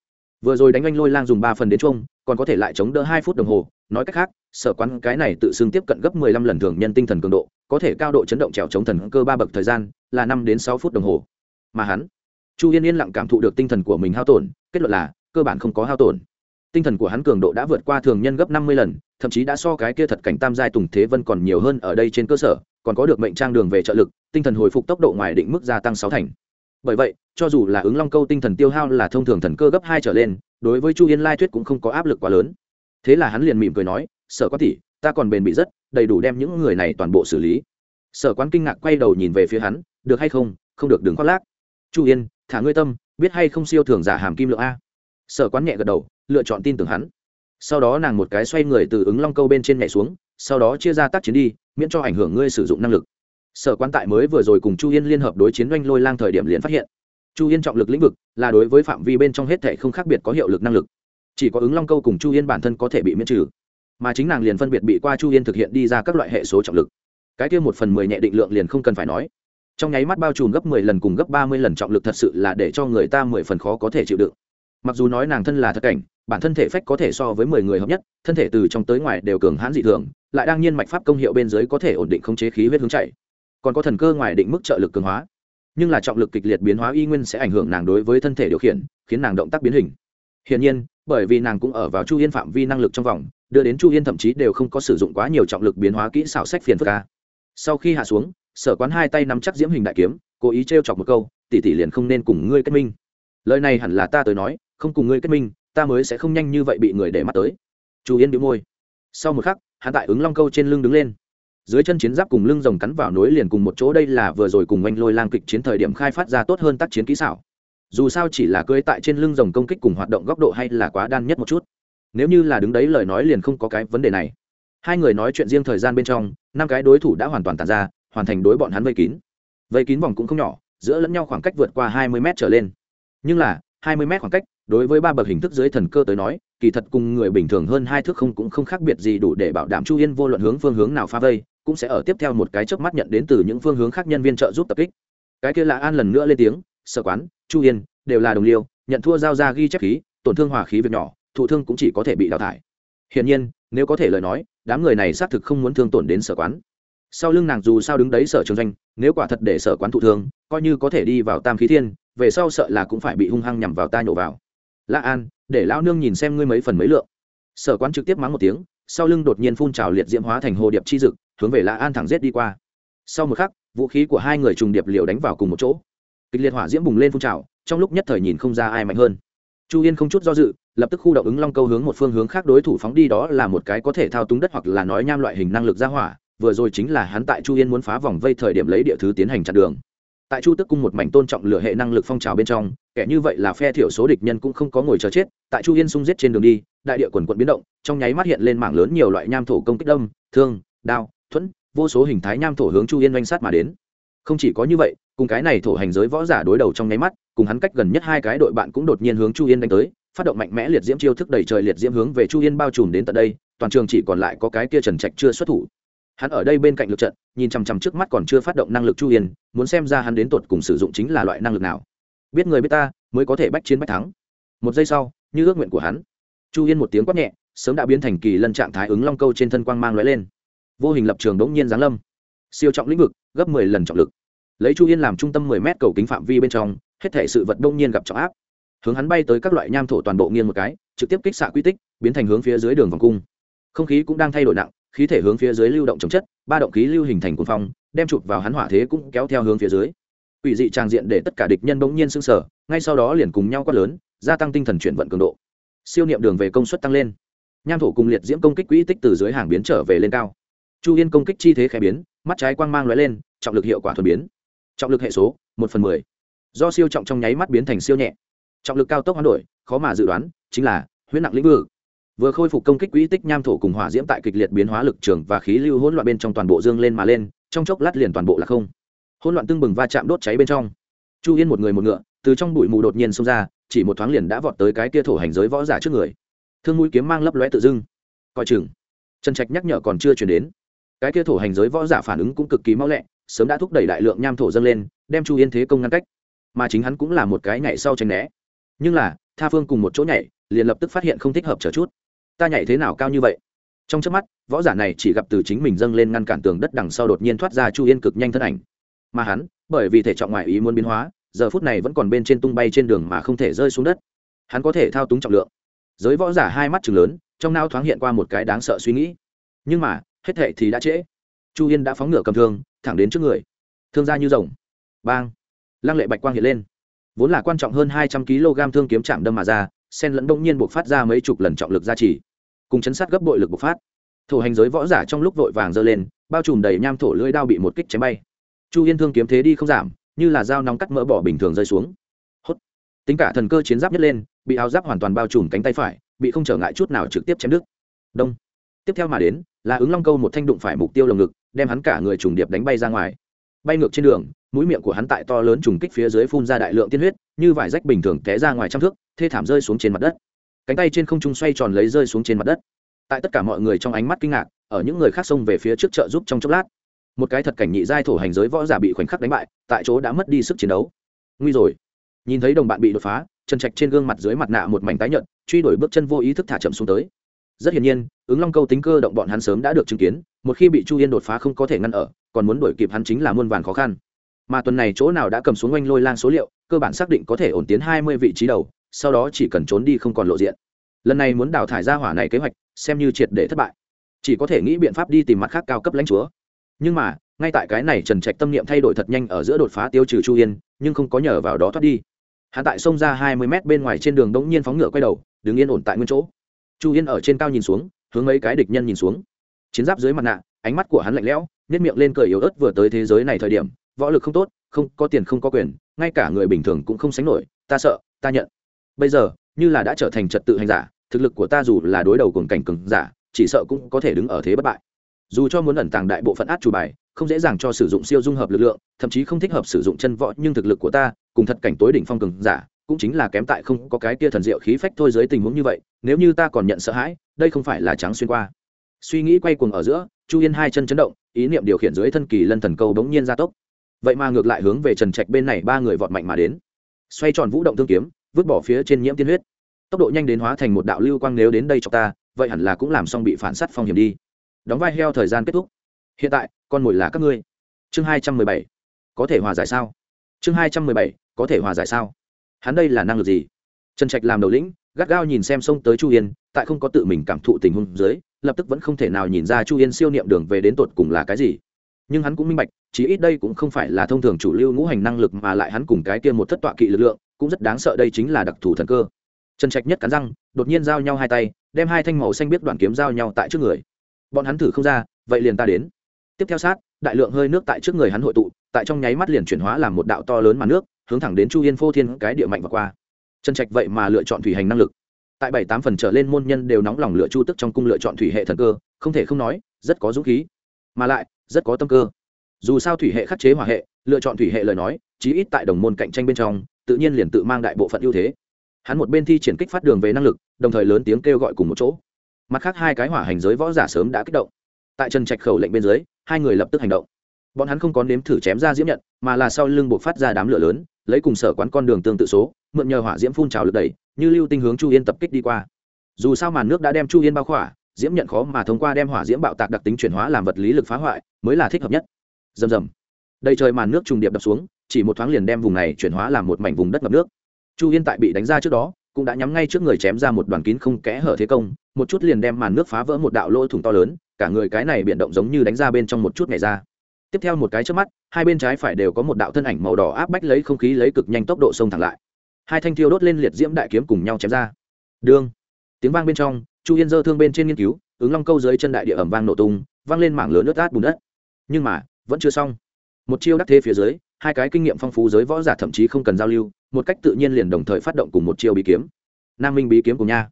Vừa rồi đánh anh lôi lang dùng ba phần đến chung còn có thể lại chống đỡ hai phút đồng hồ. Nói cách khác, sở quán cái này tự xưng tiếp cận gấp mười lăm lần thường nhân tinh thần cường độ, có thể cao độ chấn động trèo chống thần cơ ba bậc thời gian là năm đến sáu phút đồng hồ. Mà hắn chu yên yên lặng cảm thụ được tinh thần của mình hao tổn, kết luận là, cơ bản không có hao tổn. Tinh thần của hắn cường độ đã vượt qua thường nhân gấp năm mươi lần, thậm chí đã so cái kia thật cảnh tam giai tùng thế vân còn nhiều hơn ở đây trên cơ sở, còn có được mệnh trang đường về trợ lực, tinh thần hồi phục tốc độ ngoài định mức gia tăng sáu thành. Bởi vậy, cho dù là ứng long câu tinh thần tiêu hao là thông thường thần cơ gấp hai trở lên, đối với chu yên lai thuyết cũng không có áp lực quá lớn. Thế là hắn liền mỉm cười nói, sở có tỷ, ta còn bền bị rất, đầy đủ đem những người này toàn bộ xử lý. Sở quán kinh ngạc quay đầu nhìn về phía hắn, được hay không? Không được, đừng khoác lác. Chu yên thả ngươi tâm, biết hay không siêu thường giả hàm kim lượng a. Sở quán nhẹ gật đầu, lựa chọn tin tưởng hắn. Sau đó nàng một cái xoay người từ ứng long câu bên trên nhảy xuống, sau đó chia ra tác chiến đi, miễn cho ảnh hưởng ngươi sử dụng năng lực. Sở quán tại mới vừa rồi cùng chu yên liên hợp đối chiến doanh lôi lang thời điểm liền phát hiện. Chu yên trọng lực lĩnh vực là đối với phạm vi bên trong hết thể không khác biệt có hiệu lực năng lực. Chỉ có ứng long câu cùng chu yên bản thân có thể bị miễn trừ. Mà chính nàng liền phân biệt bị qua chu yên thực hiện đi ra các loại hệ số trọng lực. Cái kia một phần mười nhẹ định lượng liền không cần phải nói trong nháy mắt bao trùm gấp mười lần cùng gấp ba mươi lần trọng lực thật sự là để cho người ta mười phần khó có thể chịu đựng. Mặc dù nói nàng thân là thật cảnh, bản thân thể phách có thể so với mười người hợp nhất, thân thể từ trong tới ngoài đều cường hãn dị thường, lại đang nhiên mạch pháp công hiệu bên dưới có thể ổn định khống chế khí huyết hướng chạy. Còn có thần cơ ngoài định mức trợ lực cường hóa. Nhưng là trọng lực kịch liệt biến hóa y nguyên sẽ ảnh hưởng nàng đối với thân thể điều khiển, khiến nàng động tác biến hình. Hiển nhiên, bởi vì nàng cũng ở vào chu yên phạm vi năng lực trong vòng, đưa đến chu yên thậm chí đều không có sử dụng quá nhiều trọng lực biến hóa kỹ xảo sách phiền phức ca sau khi hạ xuống sở quán hai tay nắm chắc diễm hình đại kiếm, cố ý t r e o chọc một câu, tỷ tỷ liền không nên cùng ngươi kết minh. Lời này hẳn là ta tới nói, không cùng ngươi kết minh, ta mới sẽ không nhanh như vậy bị người để mắt tới. Chu yên bị môi. Sau một khắc, hắn tại ứng long câu trên lưng đứng lên. Dưới chân chiến giáp cùng lưng rồng cắn vào nối liền cùng một chỗ, đây là vừa rồi cùng oanh lôi lang kịch chiến thời điểm khai phát ra tốt hơn tác chiến kỹ xảo. Dù sao chỉ là cưới tại trên lưng rồng công kích cùng hoạt động góc độ hay là quá đan nhất một chút. Nếu như là đứng đấy lời nói liền không có cái vấn đề này. Hai người nói chuyện riêng thời gian bên trong, năm cái đối thủ đã hoàn toàn tàn ra hoàn thành đối bọn hắn vây kín. Vây kín vòng cũng không nhỏ, giữa lẫn nhau khoảng cách vượt qua hai mươi m trở lên. Nhưng là, hai mươi m khoảng cách, đối với ba bậc hình thức dưới thần cơ tới nói, kỳ thật cùng người bình thường hơn hai thước không cũng không khác biệt gì đủ để bảo đảm chu yên vô luận hướng phương hướng nào phá vây, cũng sẽ ở tiếp theo một cái chớp mắt nhận đến từ những phương hướng khác nhân viên trợ giúp tập kích. Cái kia là an lần nữa lên tiếng, sở quán, chu yên, đều là đồng liêu, nhận thua giao ra ghi chép khí, tổn thương hỏa khí việc nhỏ, thụ thương cũng chỉ có thể bị đào thải. Hiển nhiên, nếu có thể lời nói, đám người này xác thực không muốn thương tổn đến sở quán sau lưng nàng dù sao đứng đấy sở trường doanh, nếu quả thật để sở quán thụ thương, coi như có thể đi vào tam khí thiên, về sau sợ là cũng phải bị hung hăng nhằm vào ta nhổ vào. Lạ an, để lão nương nhìn xem ngươi mấy phần mấy lượng. Sở quán trực tiếp mắng một tiếng, sau lưng đột nhiên phun trào liệt diễm hóa thành hồ điệp chi dực, hướng về lạ an thẳng rết đi qua. Sau một khắc, vũ khí của hai người trùng điệp liều đánh vào cùng một chỗ. Kịch liệt hỏa diễm bùng lên phun trào, trong lúc nhất thời nhìn không ra ai mạnh hơn. Chu yên không chút do dự, lập tức khu động ứng long câu hướng một phương hướng khác đối thủ phóng đi, đó là một cái có thể thao túng đất hoặc là nói nham loại hình năng lực ra hỏa vừa rồi chính là hắn tại chu yên muốn phá vòng vây thời điểm lấy địa thứ tiến hành chặn đường. Tại chu tức cung một mảnh tôn trọng lửa hệ năng lực phong trào bên trong, kẻ như vậy là phe thiểu số địch nhân cũng không có ngồi chờ chết, tại chu yên sung giết trên đường đi, đại địa quần quận biến động, trong nháy mắt hiện lên mảng lớn nhiều loại nham thổ công kích đâm, thương, đao, thuẫn, vô số hình thái nham thổ hướng chu yên oanh sát mà đến. Không chỉ có như vậy, cùng cái này thổ hành giới võ giả đối đầu trong nháy mắt, cùng hắn cách gần nhất hai cái đội bạn cũng đột nhiên hướng chu yên đánh tới, phát động mạnh mẽ liệt diễm chiêu thức đầy trời liệt diễm hướng về chu yên bao trùm đến tận đây, toàn trường chỉ còn lại có cái kia trần trạch chưa xuất thủ hắn ở đây bên cạnh lực trận, nhìn chằm chằm trước mắt còn chưa phát động năng lực chu yên, muốn xem ra hắn đến tột cùng sử dụng chính là loại năng lực nào. Biết người biết ta, mới có thể bách chiến bách thắng. Một giây sau, như ước nguyện của hắn, chu yên một tiếng quát nhẹ, sớm đã biến thành kỳ lân trạng thái ứng long câu trên thân quang mang lóe lên. Vô hình lập trường đống nhiên giáng lâm. Siêu trọng lĩnh vực, gấp mười lần trọng lực. Lấy chu yên làm trung tâm mười mét cầu kính phạm vi bên trong, hết thể sự vật đông nhiên gặp trọng áp. Hướng hắn bay tới các loại nham thổ toàn bộ nghiêng một cái, trực tiếp kích xạ quy tích, biến thành hướng phía dưới đường vòng cung. Không khí cũng đang thay đổi nặng khí thể hướng phía dưới lưu động chống chất, ba động khí lưu hình thành cuồng phong, đem chụp vào hắn hỏa thế cũng kéo theo hướng phía dưới. Quỷ dị trang diện để tất cả địch nhân bỗng nhiên sưng sở ngay sau đó liền cùng nhau quát lớn, gia tăng tinh thần chuyển vận cường độ. Siêu niệm đường về công suất tăng lên. Nham thổ cùng liệt diễm công kích quỹ tích từ dưới hàng biến trở về lên cao. Chu yên công kích chi thế khẽ biến, mắt trái quang mang lóe lên, trọng lực hiệu quả thuần biến. Trọng lực hệ số, một phần mười. Do siêu trọng trong nháy mắt biến thành siêu nhẹ. Trọng lực cao tốc hoán đổi, khó mà dự đoán, chính là huyễn nặng lĩnh vực vừa khôi phục công kích quỹ tích nham thổ cùng hỏa diễm tại kịch liệt biến hóa lực trường và khí lưu hỗn loạn bên trong toàn bộ dương lên mà lên, trong chốc lát liền toàn bộ là không. Hỗn loạn tưng bừng va chạm đốt cháy bên trong. Chu yên một người một ngựa, từ trong bụi mù đột nhiên xông ra, chỉ một thoáng liền đã vọt tới cái kia thổ hành giới võ giả trước người. Thương mũi kiếm mang lấp lóe tự dưng. Coi chừng. Trần trạch nhắc nhở còn chưa chuyển đến. Cái kia thổ hành giới võ giả phản ứng cũng cực kỳ mau lẹ, sớm đã thúc đẩy đại lượng nham thổ dâng lên, đem chu yên thế công ngăn cách. Mà chính hắn cũng là một cái nhảy sau tranh né. Nhưng là, tha phương cùng một chỗ nhảy, liền lập tức phát hiện không thích hợp chờ chút ta nhảy thế nào cao như vậy? Trong trước mắt, võ giả này chỉ gặp từ chính mình dâng lên ngăn cản tường đất đằng sau đột nhiên thoát ra chu yên cực nhanh thân ảnh. Mà hắn, bởi vì thể trọng ngoại ý muốn biến hóa, giờ phút này vẫn còn bên trên tung bay trên đường mà không thể rơi xuống đất. Hắn có thể thao túng trọng lượng. Giới võ giả hai mắt chừng lớn, trong nao thoáng hiện qua một cái đáng sợ suy nghĩ. Nhưng mà, hết thệ thì đã trễ. Chu yên đã phóng ngựa cầm thương, thẳng đến trước người. Thương ra như rồng. Bang. Lăng lệ bạch quang hiện lên. Vốn là quan trọng hơn hai trăm kg thương kiếm chạm đâm mà ra sen lẫn đông nhiên buộc phát ra mấy chục lần trọng lực gia trì cùng chấn sát gấp bội lực bộc phát. Thổ hành giới võ giả trong lúc vội vàng giơ lên, bao trùm đầy nham thổ lưỡi đao bị một kích chém bay. Chu yên thương kiếm thế đi không giảm, như là dao nóng cắt mỡ bỏ bình thường rơi xuống. Hốt. Tính cả thần cơ chiến giáp nhất lên, bị áo giáp hoàn toàn bao trùm cánh tay phải, bị không trở ngại chút nào trực tiếp chém đứt. Đông. Tiếp theo mà đến, là ứng long câu một thanh đụng phải mục tiêu lồng ngực, đem hắn cả người trùng điệp đánh bay ra ngoài. Bay ngược trên đường, mũi miệng của hắn tại to lớn trùng kích phía dưới phun ra đại lượng tiên huyết, như vải rách bình thường té ra ngoài trăm thước, thê thảm rơi xuống trên mặt đất cánh tay trên không trung xoay tròn lấy rơi xuống trên mặt đất. Tại tất cả mọi người trong ánh mắt kinh ngạc, ở những người khác xông về phía trước chợ giúp trong chốc lát. Một cái thật cảnh nhị giai thổ hành giới võ giả bị khoảnh khắc đánh bại, tại chỗ đã mất đi sức chiến đấu. Nguy rồi. Nhìn thấy đồng bạn bị đột phá chân trạch trên gương mặt dưới mặt nạ một mảnh tái nhợt, truy đuổi bước chân vô ý thức thả chậm xuống tới. Rất hiển nhiên, ứng long câu tính cơ động bọn hắn sớm đã được chứng kiến, một khi bị chu yên đột phá không có thể ngăn ở, còn muốn đuổi kịp hắn chính là muôn vàn khó khăn. Mà tuần này chỗ nào đã cầm xuống oanh lôi lang số liệu, cơ bản xác định có thể ổn tiến hai mươi vị trí đầu sau đó chỉ cần trốn đi không còn lộ diện. Lần này muốn đào thải ra hỏa này kế hoạch, xem như triệt để thất bại. Chỉ có thể nghĩ biện pháp đi tìm mặt khác cao cấp lãnh chúa. Nhưng mà, ngay tại cái này trần trạch tâm niệm thay đổi thật nhanh ở giữa đột phá tiêu trừ chu yên, nhưng không có nhờ vào đó thoát đi. Hạ tại sông ra hai mươi mét bên ngoài trên đường đống nhiên phóng ngựa quay đầu, đứng yên ổn tại nguyên chỗ. Chu yên ở trên cao nhìn xuống, hướng mấy cái địch nhân nhìn xuống. Chiến giáp dưới mặt nạ, ánh mắt của hắn lạnh lẽo nhét miệng lên cười yếu ớt vừa tới thế giới này thời điểm, võ lực không tốt, không có tiền không có quyền, ngay cả người bình thường cũng không sánh nổi, ta sợ, ta nhận bây giờ, như là đã trở thành trật tự hành giả, thực lực của ta dù là đối đầu cùng cảnh cường giả, chỉ sợ cũng có thể đứng ở thế bất bại. Dù cho muốn ẩn tàng đại bộ phận át chủ bài, không dễ dàng cho sử dụng siêu dung hợp lực lượng, thậm chí không thích hợp sử dụng chân võ, nhưng thực lực của ta, cùng thật cảnh tối đỉnh phong cường giả, cũng chính là kém tại không có cái kia thần diệu khí phách thôi dưới tình huống như vậy, nếu như ta còn nhận sợ hãi, đây không phải là trắng xuyên qua. Suy nghĩ quay cuồng ở giữa, chu yên hai chân chấn động, ý niệm điều khiển dưới thân kỳ lân thần câu bỗng nhiên gia tốc. Vậy mà ngược lại hướng về trần trạch bên này ba người vọt mạnh mà đến. Xoay tròn vũ động thương kiếm vứt bỏ phía trên nhiễm tiên huyết. Tốc độ nhanh đến hóa thành một đạo lưu quang nếu đến đây cho ta, vậy hẳn là cũng làm xong bị phản s á t phong hiểm đi. Đóng vai heo thời gian kết thúc. Hiện tại, con mồi là các ngươi. Chương hai trăm mười bảy. Có thể hòa giải sao? Chương hai trăm mười bảy. Có thể hòa giải sao? Hắn đây là năng lực gì? Trần trạch làm đầu lĩnh, gắt gao nhìn xem sông tới chu yên, tại không có tự mình cảm thụ tình huống dưới, lập tức vẫn không thể nào nhìn ra chu yên siêu niệm đường về đến tột cùng là cái gì. Nhưng hắn cũng minh bạch chỉ ít đây cũng không phải là thông thường chủ lưu ngũ hành năng lực mà lại hắn cùng cái kia một thất tọa kỵ lực lượng cũng rất đáng sợ đây chính là đặc thù thần cơ. Trần trạch nhất cắn răng, đột nhiên giao nhau hai tay, đem hai thanh màu xanh biết đoạn kiếm giao nhau tại trước người. Bọn hắn thử không ra, vậy liền ta đến. Tiếp theo sát, đại lượng hơi nước tại trước người hắn hội tụ, tại trong nháy mắt liền chuyển hóa làm một đạo to lớn màn nước, hướng thẳng đến chu yên phô thiên cái địa mạnh và qua. Trần trạch vậy mà lựa chọn thủy hành năng lực. Tại bảy tám phần trở lên môn nhân đều nóng lòng lựa chu tức trong cung lựa chọn thủy hệ thần cơ, không thể không nói, rất có dũng khí. Mà lại, rất có tâm cơ. Dù sao thủy hệ khắc chế hỏa hệ, lựa chọn thủy hệ lời nói, chí ít tại đồng môn cạnh tranh bên trong tự nhiên liền tự mang đại bộ phận ưu thế. Hắn một bên thi triển kích phát đường về năng lực, đồng thời lớn tiếng kêu gọi cùng một chỗ. Mặt khác hai cái hỏa hành giới võ giả sớm đã kích động. Tại trần trạch khẩu lệnh bên dưới, hai người lập tức hành động. Bọn hắn không có nếm thử chém ra diễm nhận, mà là sau lưng buộc phát ra đám lửa lớn, lấy cùng sở quán con đường tương tự số, mượn nhờ hỏa diễm phun trào lực đẩy, như lưu tinh hướng chu yên tập kích đi qua. Dù sao màn nước đã đem chu yên bao khỏa, diễm nhận khó mà thông qua đem hỏa diễm bạo tạc đặc tính chuyển hóa làm vật lý lực phá hoại, mới là thích hợp nhất. Rầm rầm. Đầy trời màn nước trùng điệp đập xuống chỉ một thoáng liền đem vùng này chuyển hóa làm một mảnh vùng đất ngập nước. Chu yên tại bị đánh ra trước đó, cũng đã nhắm ngay trước người chém ra một đoàn kín không kẽ hở thế công, một chút liền đem màn nước phá vỡ một đạo lỗ thủng to lớn, cả người cái này biến động giống như đánh ra bên trong một chút ngày ra. Tiếp theo một cái trước mắt, hai bên trái phải đều có một đạo thân ảnh màu đỏ áp bách lấy không khí lấy cực nhanh tốc độ xông thẳng lại. Hai thanh thiêu đốt lên liệt diễm đại kiếm cùng nhau chém ra. Đương, tiếng vang bên trong, chu yên dơ thương bên trên nghiên cứu, ứng long câu dưới chân đại địa ẩm vang nổ tung, vang lên mảng lớn nước át bùn đất. Nhưng mà, vẫn chưa xong. Một chiêu đắc thế phía dưới hai cái kinh nghiệm phong phú giới võ giả thậm chí không cần giao lưu, một cách tự nhiên liền đồng thời phát động cùng một chiêu bí kiếm. Nam minh bí kiếm của nha.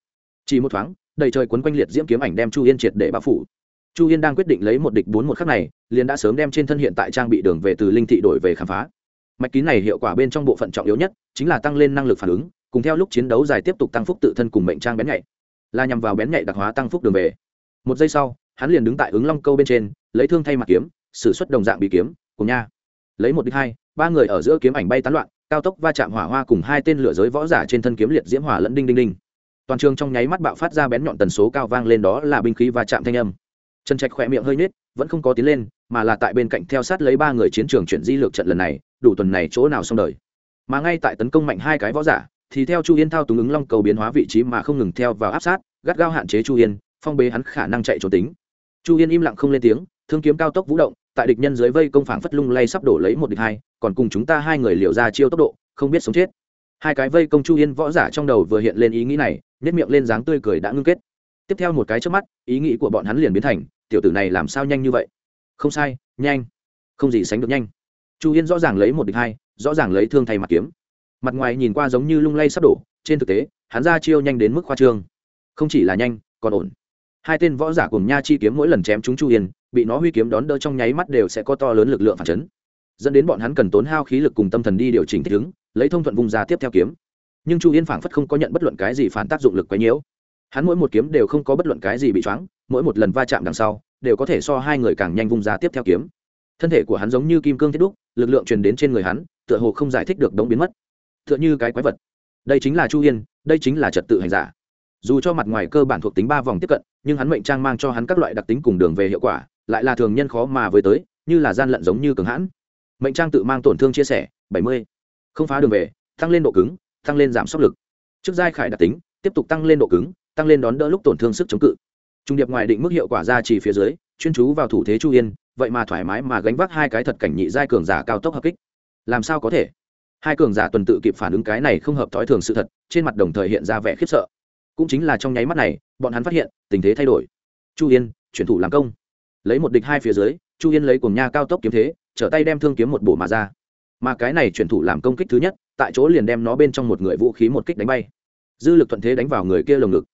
Chỉ một thoáng, đầy trời quấn quanh liệt diễm kiếm ảnh đem chu yên triệt để bao phủ. Chu yên đang quyết định lấy một địch bốn một khắc này, liền đã sớm đem trên thân hiện tại trang bị đường về từ linh thị đổi về khám phá. Mạch kín này hiệu quả bên trong bộ phận trọng yếu nhất, chính là tăng lên năng lực phản ứng, cùng theo lúc chiến đấu dài tiếp tục tăng phúc tự thân cùng mệnh trang bén nhạy. Là nhằm vào bén nhạy đặc hóa tăng phúc đường về. Một giây sau, hắn liền đứng tại ứng long câu bên trên, lấy thương thay mặt kiếm xử suất đồng dạng bị kiếm, cùng nha lấy một đích hai, ba người ở giữa kiếm ảnh bay tán loạn, cao tốc va chạm hỏa hoa cùng hai tên lửa giới võ giả trên thân kiếm liệt diễm hỏa lẫn đinh đinh đinh. Toàn trường trong nháy mắt bạo phát ra bén nhọn tần số cao vang lên đó là binh khí va chạm thanh âm. Trần trạch khỏe miệng hơi nết vẫn không có tiến lên, mà là tại bên cạnh theo sát lấy ba người chiến trường chuyển di lược trận lần này, đủ tuần này chỗ nào xong đời. Mà ngay tại tấn công mạnh hai cái võ giả, thì theo chu yên thao túng ứng long cầu biến hóa vị trí mà không ngừng theo vào áp sát, gắt gao hạn chế chu yên, phong bế hắn khả năng chạy trốn tính. Chu yên im lặng không lên tiếng, thương kiếm cao tốc vũ động tại địch nhân dưới vây công phảng phất lung lay sắp đổ lấy một địch hai, còn cùng chúng ta hai người liều ra chiêu tốc độ, không biết sống chết. Hai cái vây công chu yên võ giả trong đầu vừa hiện lên ý nghĩ này nếp miệng lên dáng tươi cười đã ngưng kết. Tiếp theo một cái trước mắt, ý nghĩ của bọn hắn liền biến thành, tiểu tử này làm sao nhanh như vậy? Không sai, nhanh. Không gì sánh được nhanh. Chu yên rõ ràng lấy một địch hai, rõ ràng lấy thương thay mặt kiếm. Mặt ngoài nhìn qua giống như lung lay sắp đổ, trên thực tế, hắn ra chiêu nhanh đến mức khoa trương. Không chỉ là nhanh, còn ổn hai tên võ giả cùng nha chi kiếm mỗi lần chém chúng chu yên, bị nó huy kiếm đón đỡ trong nháy mắt đều sẽ có to lớn lực lượng phản chấn. Dẫn đến bọn hắn cần tốn hao khí lực cùng tâm thần đi điều chỉnh thích ứng, lấy thông thuận vùng ra tiếp theo kiếm. Nhưng chu yên phảng phất không có nhận bất luận cái gì phản tác dụng lực quấy nhiễu. Hắn mỗi một kiếm đều không có bất luận cái gì bị choáng, mỗi một lần va chạm đằng sau, đều có thể so hai người càng nhanh vung ra tiếp theo kiếm. Thân thể của hắn giống như kim cương thiết đúc, lực lượng truyền đến trên người hắn, tựa hồ không giải thích được đống biến mất. Tựa như cái quái vật. Đây chính là chu yên, đây chính là trật tự hành giả dù cho mặt ngoài cơ bản thuộc tính ba vòng tiếp cận, nhưng hắn mệnh trang mang cho hắn các loại đặc tính cùng đường về hiệu quả, lại là thường nhân khó mà với tới, như là gian lận giống như cường hãn. Mệnh trang tự mang tổn thương chia sẻ, bảy mươi. Không phá đường về, tăng lên độ cứng, tăng lên giảm sốc lực. Trước giai khải đặc tính, tiếp tục tăng lên độ cứng, tăng lên đón đỡ lúc tổn thương sức chống cự. Trung điệp ngoài định mức hiệu quả ra chỉ phía dưới, chuyên chú vào thủ thế chu yên, vậy mà thoải mái mà gánh vác hai cái thật cảnh nhị giai cường giả cao tốc hợp kích. Làm sao có thể? Hai cường giả tuần tự kịp phản ứng cái này không hợp thói thường sự thật, trên mặt đồng thời hiện ra vẻ khiếp sợ cũng chính là trong nháy mắt này, bọn hắn phát hiện, tình thế thay đổi. Chu yên, chuyển thủ làm công. Lấy một địch hai phía dưới, chu yên lấy cùng nha cao tốc kiếm thế, trở tay đem thương kiếm một bổ mà ra. Mà cái này chuyển thủ làm công kích thứ nhất, tại chỗ liền đem nó bên trong một người vũ khí một kích đánh bay. Dư lực thuận thế đánh vào người kia lồng ngực.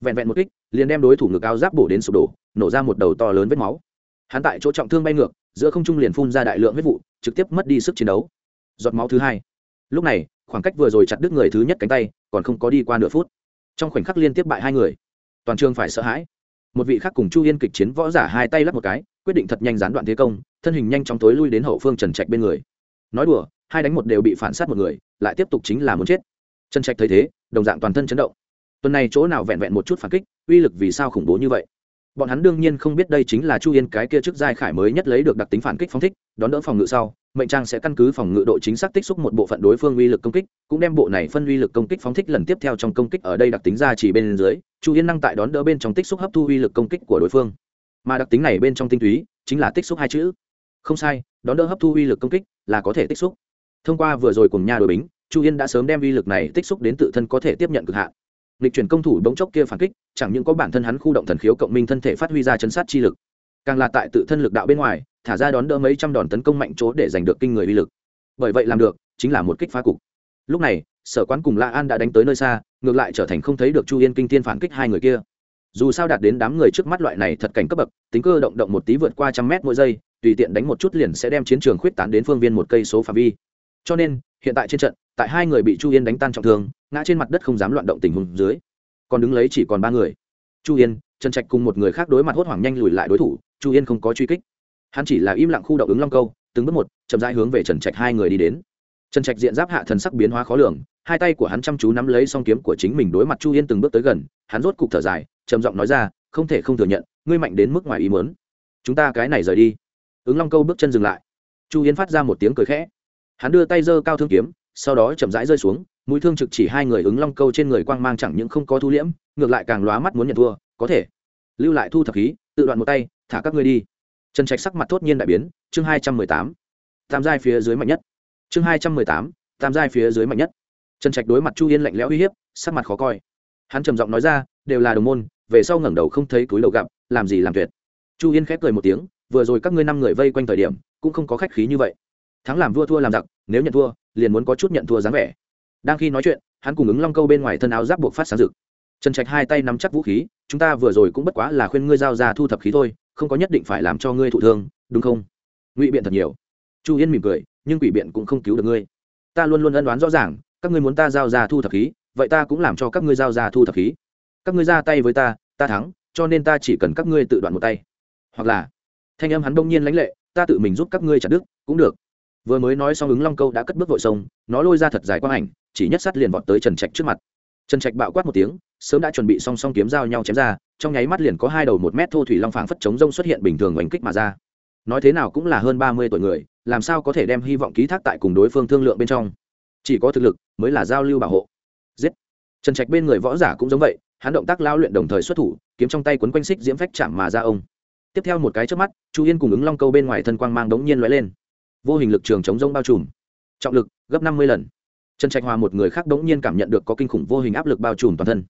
Vẹn vẹn một kích, liền đem đối thủ ngực áo giáp bổ đến sụp đổ, nổ ra một đầu to lớn vết máu. Hắn tại chỗ trọng thương bay ngược, giữa không trung liền phun ra đại lượng huyết vụ, trực tiếp mất đi sức chiến đấu. Giọt máu thứ hai. Lúc này, khoảng cách vừa rồi chặt đứt người thứ nhất cánh tay, còn không có đi qua nửa phút trong khoảnh khắc liên tiếp bại hai người. Toàn trường phải sợ hãi. Một vị khác cùng chu yên kịch chiến võ giả hai tay lắp một cái, quyết định thật nhanh gián đoạn thế công, thân hình nhanh chóng tối lui đến hậu phương trần trạch bên người. Nói đùa, hai đánh một đều bị phản sát một người, lại tiếp tục chính là muốn chết. Trần trạch thấy thế, đồng dạng toàn thân chấn động. Tuần này chỗ nào vẹn vẹn một chút phản kích, uy lực vì sao khủng bố như vậy? Bọn hắn đương nhiên không biết đây chính là chu yên cái kia trước giai khải mới nhất lấy được đặc tính phản kích phóng thích, đón đỡ phòng ngự sau, mệnh trang sẽ căn cứ phòng ngự độ chính xác tích xúc một bộ phận đối phương uy lực công kích, cũng đem bộ này phân uy lực công kích phóng thích lần tiếp theo trong công kích ở đây đặc tính ra chỉ bên dưới, chu yên năng tại đón đỡ bên trong tích xúc hấp thu uy lực công kích của đối phương. Mà đặc tính này bên trong tinh túy, chính là tích xúc hai chữ. Không sai, đón đỡ hấp thu uy lực công kích là có thể tích xúc. Thông qua vừa rồi cùng nha đội bính, chu yên đã sớm đem uy lực này tích xúc đến tự thân có thể tiếp nhận cực hạn lịch chuyển công thủ bỗng chốc kia phản kích, chẳng những có bản thân hắn khu động thần khiếu cộng minh thân thể phát huy ra chấn sát chi lực, càng là tại tự thân lực đạo bên ngoài, thả ra đón đỡ mấy trăm đòn tấn công mạnh chỗ để giành được kinh người uy lực. Bởi vậy làm được, chính là một kích phá cục. Lúc này, sở quán cùng la an đã đánh tới nơi xa, ngược lại trở thành không thấy được chu yên kinh tiên phản kích hai người kia. Dù sao đạt đến đám người trước mắt loại này thật cảnh cấp bậc, tính cơ động động một tí vượt qua trăm mét mỗi giây, tùy tiện đánh một chút liền sẽ đem chiến trường khuyết tán đến phương viên một cây số phạm vi. Cho nên, hiện tại trên trận tại hai người bị chu yên đánh tan trọng thương, ngã trên mặt đất không dám loạn động tình huống dưới. Còn đứng lấy chỉ còn ba người. Chu yên, trần trạch cùng một người khác đối mặt hốt hoảng nhanh lùi lại đối thủ, chu yên không có truy kích. Hắn chỉ là im lặng khu động ứng long câu, từng bước một, chậm rãi hướng về trần trạch hai người đi đến. Trần trạch diện giáp hạ thần sắc biến hóa khó lường, hai tay của hắn chăm chú nắm lấy song kiếm của chính mình đối mặt chu yên từng bước tới gần, hắn rốt cục thở dài, trầm giọng nói ra, không thể không thừa nhận, ngươi mạnh đến mức ngoài ý mớn chúng ta cái này rời đi. Ứng long câu bước chân dừng lại. Chu yên phát ra một tiếng cười khẽ. Hắn đưa tay giơ cao thương kiếm sau đó chậm rãi rơi xuống, mũi thương trực chỉ hai người ứng long câu trên người quang mang chẳng những không có thu liễm, ngược lại càng lóa mắt muốn nhận thua, có thể. Lưu lại thu thập khí, tự đoạn một tay, thả các ngươi đi. Trần trạch sắc mặt thốt nhiên đại biến, chương hai trăm mười tám. Tam giai phía dưới mạnh nhất. Chương hai trăm mười tám, tam giai phía dưới mạnh nhất. Trần trạch đối mặt chu yên lạnh lẽo uy hiếp, sắc mặt khó coi. Hắn trầm giọng nói ra, đều là đồng môn, về sau ngẩng đầu không thấy túi đầu gặp, làm gì làm tuyệt. Chu yên khép cười một tiếng, vừa rồi các ngươi năm người vây quanh thời điểm, cũng không có khách khí như vậy. Thắng làm vua thua làm giặc, nếu nhận thua liền muốn có chút nhận thua dáng vẻ. Đang khi nói chuyện, hắn cùng ứng long câu bên ngoài thân áo giáp buộc phát sáng rực. Trần trạch hai tay nắm chắc vũ khí, chúng ta vừa rồi cũng bất quá là khuyên ngươi giao ra thu thập khí thôi, không có nhất định phải làm cho ngươi thụ thương, đúng không? Ngụy biện thật nhiều. Chu yên mỉm cười, nhưng quỷ biện cũng không cứu được ngươi. Ta luôn luôn ân đoán rõ ràng, các ngươi muốn ta giao ra thu thập khí, vậy ta cũng làm cho các ngươi giao ra thu thập khí. Các ngươi ra tay với ta ta thắng, cho nên ta chỉ cần các ngươi tự đoạn một tay. Hoặc là, thanh âm hắn đông nhiên lãnh lệ, ta tự mình giúp các ngươi chặt đức cũng được vừa mới nói xong ứng long câu đã cất bước vội sông, nó lôi ra thật dài quang ảnh, chỉ nhất sắt liền vọt tới trần trạch trước mặt. Trần trạch bạo quát một tiếng, sớm đã chuẩn bị song song kiếm dao nhau chém ra, trong nháy mắt liền có hai đầu một mét thô thủy long phảng phất chống rông xuất hiện bình thường oanh kích mà ra. Nói thế nào cũng là hơn ba mươi tuổi người, làm sao có thể đem hy vọng ký thác tại cùng đối phương thương lượng bên trong? Chỉ có thực lực mới là giao lưu bảo hộ. Giết! Trần trạch bên người võ giả cũng giống vậy, hắn động tác lao luyện đồng thời xuất thủ, kiếm trong tay quấn quanh xích diễm phách chạm mà ra ông. Tiếp theo một cái trước mắt, chu yên cùng ứng long câu bên ngoài thân quang mang đống nhiên lóe lên vô hình lực trường chống rông bao trùm. Trọng lực, gấp năm mươi lần. Trần trạch hòa một người khác đống nhiên cảm nhận được có kinh khủng vô hình áp lực bao trùm toàn thân.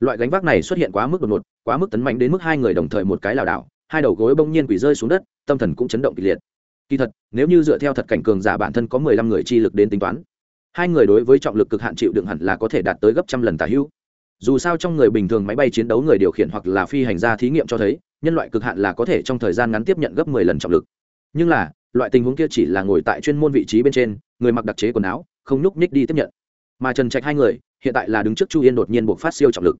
Loại gánh vác này xuất hiện quá mức đột ngột, quá mức tấn mạnh đến mức hai người đồng thời một cái lảo đảo, hai đầu gối bỗng nhiên quỷ rơi xuống đất, tâm thần cũng chấn động kịch liệt. Kỳ thật, nếu như dựa theo thật cảnh cường giả bản thân có mười lăm người chi lực đến tính toán, hai người đối với trọng lực cực hạn chịu đựng hẳn là có thể đạt tới gấp trăm lần tả hữu. Dù sao trong người bình thường máy bay chiến đấu người điều khiển hoặc là phi hành gia thí nghiệm cho thấy, nhân loại cực hạn là có thể trong thời gian ngắn tiếp nhận gấp mười lần trọng lực. Nhưng là loại tình huống kia chỉ là ngồi tại chuyên môn vị trí bên trên, người mặc đặc chế quần áo, không nhúc nhích đi tiếp nhận. Mà trần trạch hai người, hiện tại là đứng trước chu yên đột nhiên buộc phát siêu trọng lực.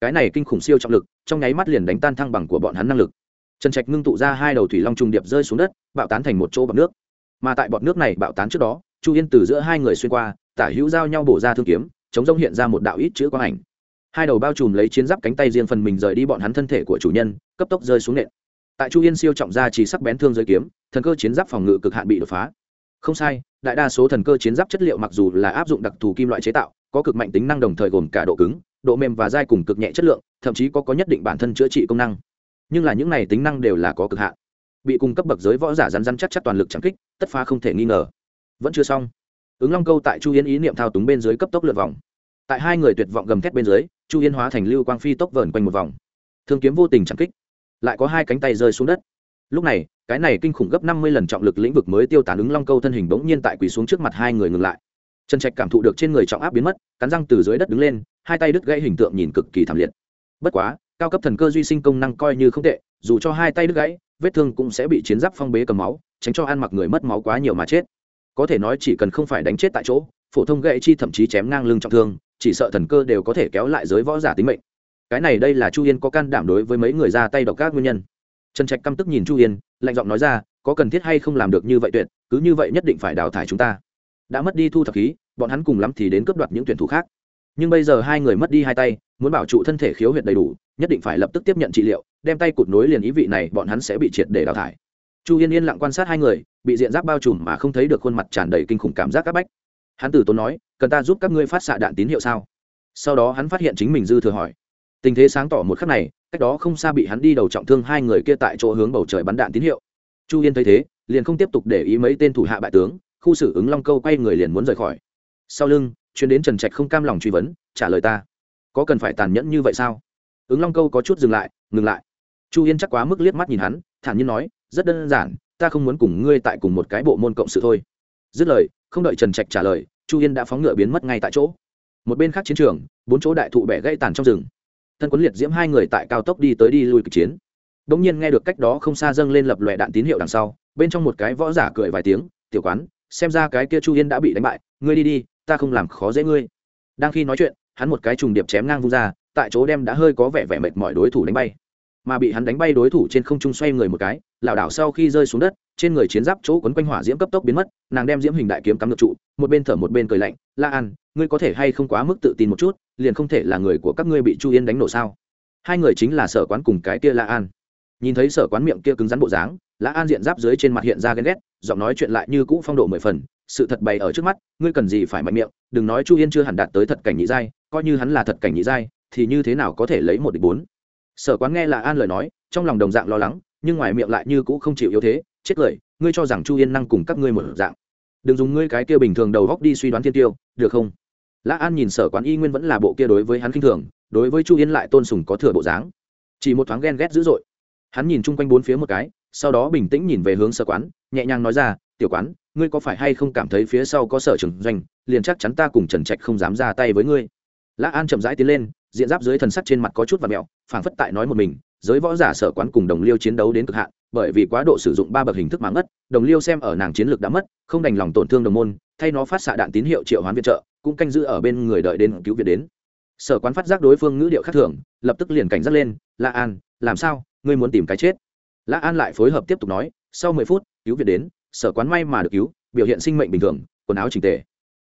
Cái này kinh khủng siêu trọng lực, trong nháy mắt liền đánh tan thăng bằng của bọn hắn năng lực. Trần trạch ngưng tụ ra hai đầu thủy long trùng điệp rơi xuống đất, bạo tán thành một chỗ bọc nước. Mà tại bọt nước này bạo tán trước đó, chu yên từ giữa hai người xuyên qua, tả hữu giao nhau bổ ra thương kiếm, chống rông hiện ra một đạo ít chữ quang ảnh. Hai đầu bao trùm lấy chiến giáp cánh tay riêng phần mình rời đi bọn hắn thân thể của chủ nhân, cấp tốc rơi xuống nện tại chu yên siêu trọng ra chỉ sắc bén thương giới kiếm, thần cơ chiến giáp phòng ngự cực hạn bị đột phá. Không sai, đại đa số thần cơ chiến giáp chất liệu mặc dù là áp dụng đặc thù kim loại chế tạo, có cực mạnh tính năng đồng thời gồm cả độ cứng, độ mềm và dai cùng cực nhẹ chất lượng, thậm chí có có nhất định bản thân chữa trị công năng. Nhưng là những này tính năng đều là có cực hạn. Bị cung cấp bậc giới võ giả rắn rắn chắc chắc toàn lực chẳng kích, tất phá không thể nghi ngờ. Vẫn chưa xong. Ứng long câu tại chu yên ý niệm thao túng bên dưới cấp tốc lượt vòng. Tại hai người tuyệt vọng gầm thét bên dưới, chu yên hóa thành lưu quang phi tốc vờn quanh một vòng. Thương kiếm vô tình chẳng kích lại có hai cánh tay rơi xuống đất. Lúc này, cái này kinh khủng gấp năm mươi lần trọng lực lĩnh vực mới tiêu tán ứng long câu thân hình bỗng nhiên tại quỳ xuống trước mặt hai người ngừng lại. Trần trạch cảm thụ được trên người trọng áp biến mất, cắn răng từ dưới đất đứng lên, hai tay đứt gãy hình tượng nhìn cực kỳ thảm liệt. Bất quá, cao cấp thần cơ duy sinh công năng coi như không tệ, dù cho hai tay đứt gãy, vết thương cũng sẽ bị chiến giáp phong bế cầm máu, tránh cho ăn mặc người mất máu quá nhiều mà chết. Có thể nói chỉ cần không phải đánh chết tại chỗ, phổ thông gãy chi thậm chí chém ngang lưng trọng thương, chỉ sợ thần cơ đều có thể kéo lại giới võ giả tính mệnh cái này đây là chu yên có can đảm đối với mấy người ra tay độc các nguyên nhân trần trạch căm tức nhìn chu yên lạnh giọng nói ra có cần thiết hay không làm được như vậy tuyệt cứ như vậy nhất định phải đào thải chúng ta đã mất đi thu thập khí bọn hắn cùng lắm thì đến cướp đoạt những tuyển thủ khác nhưng bây giờ hai người mất đi hai tay muốn bảo trụ thân thể khiếu huyệt đầy đủ nhất định phải lập tức tiếp nhận trị liệu đem tay cụt nối liền ý vị này bọn hắn sẽ bị triệt để đào thải chu yên yên lặng quan sát hai người bị diện giáp bao trùm mà không thấy được khuôn mặt tràn đầy kinh khủng cảm giác áp bách hắn từ tốn nói cần ta giúp các ngươi phát xạ đạn tín hiệu sao sau đó hắn phát hiện chính mình dư thừa hỏi tình thế sáng tỏ một khắc này, cách đó không xa bị hắn đi đầu trọng thương hai người kia tại chỗ hướng bầu trời bắn đạn tín hiệu. Chu yên thấy thế, liền không tiếp tục để ý mấy tên thủ hạ bại tướng, khu xử ứng long câu quay người liền muốn rời khỏi. Sau lưng, chuyến đến trần trạch không cam lòng truy vấn, trả lời ta, có cần phải tàn nhẫn như vậy sao? Ứng long câu có chút dừng lại, ngừng lại. Chu yên chắc quá mức liếc mắt nhìn hắn, thản nhiên nói, rất đơn giản, ta không muốn cùng ngươi tại cùng một cái bộ môn cộng sự thôi. Dứt lời, không đợi trần trạch trả lời, chu yên đã phóng ngựa biến mất ngay tại chỗ. Một bên khác chiến trường, bốn chỗ đại thụ bẻ gãy tàn trong rừng thân quấn liệt diễm hai người tại cao tốc đi tới đi lui kịch chiến. Bỗng nhiên nghe được cách đó không xa dâng lên lập lòe đạn tín hiệu đằng sau, bên trong một cái võ giả cười vài tiếng, tiểu quán, xem ra cái kia chu yên đã bị đánh bại, ngươi đi đi, ta không làm khó dễ ngươi. Đang khi nói chuyện, hắn một cái trùng điệp chém ngang vung ra, tại chỗ đem đã hơi có vẻ vẻ mệt mọi đối thủ đánh bay. Mà bị hắn đánh bay đối thủ trên không trung xoay người một cái, lảo đảo sau khi rơi xuống đất trên người chiến giáp chỗ quấn quanh hỏa diễm cấp tốc biến mất, nàng đem diễm hình đại kiếm cắm ngược trụ, một bên thở một bên cười lạnh, la an, ngươi có thể hay không quá mức tự tin một chút, liền không thể là người của các ngươi bị chu yên đánh nổ sao? Hai người chính là sở quán cùng cái kia la an. Nhìn thấy sở quán miệng kia cứng rắn bộ dáng, la an diện giáp dưới trên mặt hiện ra ghen ghét, giọng nói chuyện lại như cũ phong độ mười phần, sự thật bày ở trước mắt, ngươi cần gì phải mạnh miệng, đừng nói chu yên chưa hẳn đạt tới thật cảnh nhị giai, coi như hắn là thật cảnh nhị giai, thì như thế nào có thể lấy một địch bốn? Sở quán nghe là an lời nói, trong lòng đồng dạng lo lắng, nhưng ngoài miệng lại như cũ không chịu yếu thế chết cười, ngươi cho rằng chu yên năng cùng các ngươi một dạng. Đừng dùng ngươi cái kia bình thường đầu góc đi suy đoán thiên tiêu, được không? Lã an nhìn sở quán y nguyên vẫn là bộ kia đối với hắn k i n h thường, đối với chu yên lại tôn sùng có thừa bộ dáng. Chỉ một thoáng ghen ghét dữ dội. Hắn nhìn chung quanh bốn phía một cái, sau đó bình tĩnh nhìn về hướng sở quán, nhẹ nhàng nói ra, tiểu quán, ngươi có phải hay không cảm thấy phía sau có sở trường doanh, liền chắc chắn ta cùng trần trạch không dám ra tay với ngươi? Lã an chậm rãi tiến lên, diện giáp dưới thần sắc trên mặt có chút và mẹo, phảng phất tại nói một mình giới võ giả sở quán cùng đồng liêu chiến đấu đến cực hạn, bởi vì quá độ sử dụng ba bậc hình thức mạng ngất, đồng liêu xem ở nàng chiến lược đã mất, không đành lòng tổn thương đồng môn, thay nó phát xạ đạn tín hiệu triệu hoán viện trợ, cũng canh giữ ở bên người đợi đến cứu viện đến. Sở quán phát giác đối phương ngữ điệu khác thường, lập tức liền cảnh giác lên, la an, làm sao? Ngươi muốn tìm cái chết? La an lại phối hợp tiếp tục nói, sau mười phút, cứu viện đến, sở quán may mà được cứu, biểu hiện sinh mệnh bình thường, quần áo chỉnh tề.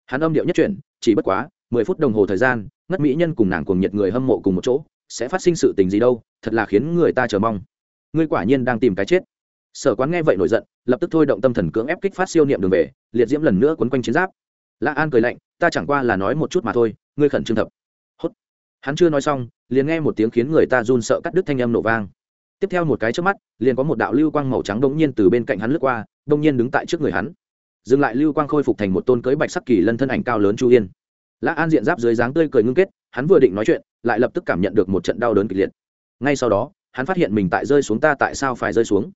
Hắn âm điệu nhất chuyển, chỉ bất quá, mười phút đồng hồ thời gian, ngất mỹ nhân cùng nàng cùng nhiệt người hâm mộ cùng một chỗ sẽ phát sinh sự tình gì đâu, thật là khiến người ta chờ mong. Ngươi quả nhiên đang tìm cái chết. Sở quán nghe vậy nổi giận, lập tức thôi động tâm thần cưỡng ép kích phát siêu niệm đường về, liệt diễm lần nữa quấn quanh chiến giáp. Lã an cười lạnh, ta chẳng qua là nói một chút mà thôi, ngươi khẩn trương thập hốt. Hắn chưa nói xong, liền nghe một tiếng khiến người ta run sợ cắt đứt thanh âm nổ vang. Tiếp theo một cái trước mắt, liền có một đạo lưu quang màu trắng đông nhiên từ bên cạnh hắn lướt qua đông nhiên đứng tại trước người hắn. Dừng lại lưu quang khôi phục thành một tôn cưới bạch sắc kỳ lân thân ảnh cao lớn chu yên. Lã an diện giáp dưới dáng tươi cười ngưng kết, hắn vừa định nói chuyện lại lập tức cảm nhận được một trận đau đớn kịch liệt. Ngay sau đó, hắn phát hiện mình tại rơi xuống ta tại sao phải rơi xuống?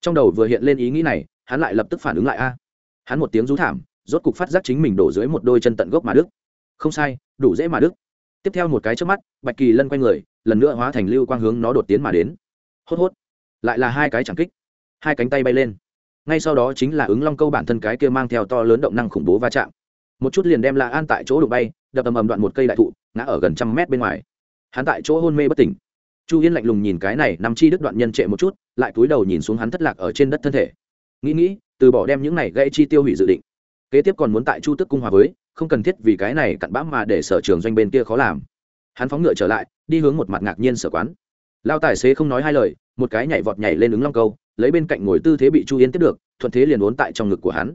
Trong đầu vừa hiện lên ý nghĩ này, hắn lại lập tức phản ứng lại a. Hắn một tiếng rú thảm, rốt cục phát giác chính mình đổ dưới một đôi chân tận gốc mà đức không sai, đủ dễ mà đức tiếp theo một cái trước mắt, bạch kỳ lân quanh người, lần nữa hóa thành lưu quang hướng nó đột tiến mà đến. Hốt hốt. Lại là hai cái chẳng kích. Hai cánh tay bay lên. Ngay sau đó chính là ứng long câu bản thân cái kia mang theo to lớn động năng khủng bố va chạm. Một chút liền đem la an tại chỗ đụng bay, đập ầm ầm đoạn một cây đại thụ ngã ở gần trăm mét bên ngoài. Hắn tại chỗ hôn mê bất tỉnh. Chu yên lạnh lùng nhìn cái này nằm chi đứt đoạn nhân trệ một chút, lại cúi đầu nhìn xuống hắn thất lạc ở trên đất thân thể. Nghĩ nghĩ, từ bỏ đem những này gây chi tiêu hủy dự định. Kế tiếp còn muốn tại chu tức cung hòa với, không cần thiết vì cái này cặn bã mà để sở trường doanh bên kia khó làm. Hắn phóng ngựa trở lại, đi hướng một mặt ngạc nhiên sở quán. Lao tài xế không nói hai lời, một cái nhảy vọt nhảy lên ứng long câu, lấy bên cạnh ngồi tư thế bị chu yên tiếp được, thuận thế liền uốn tại trong ngực của hắn.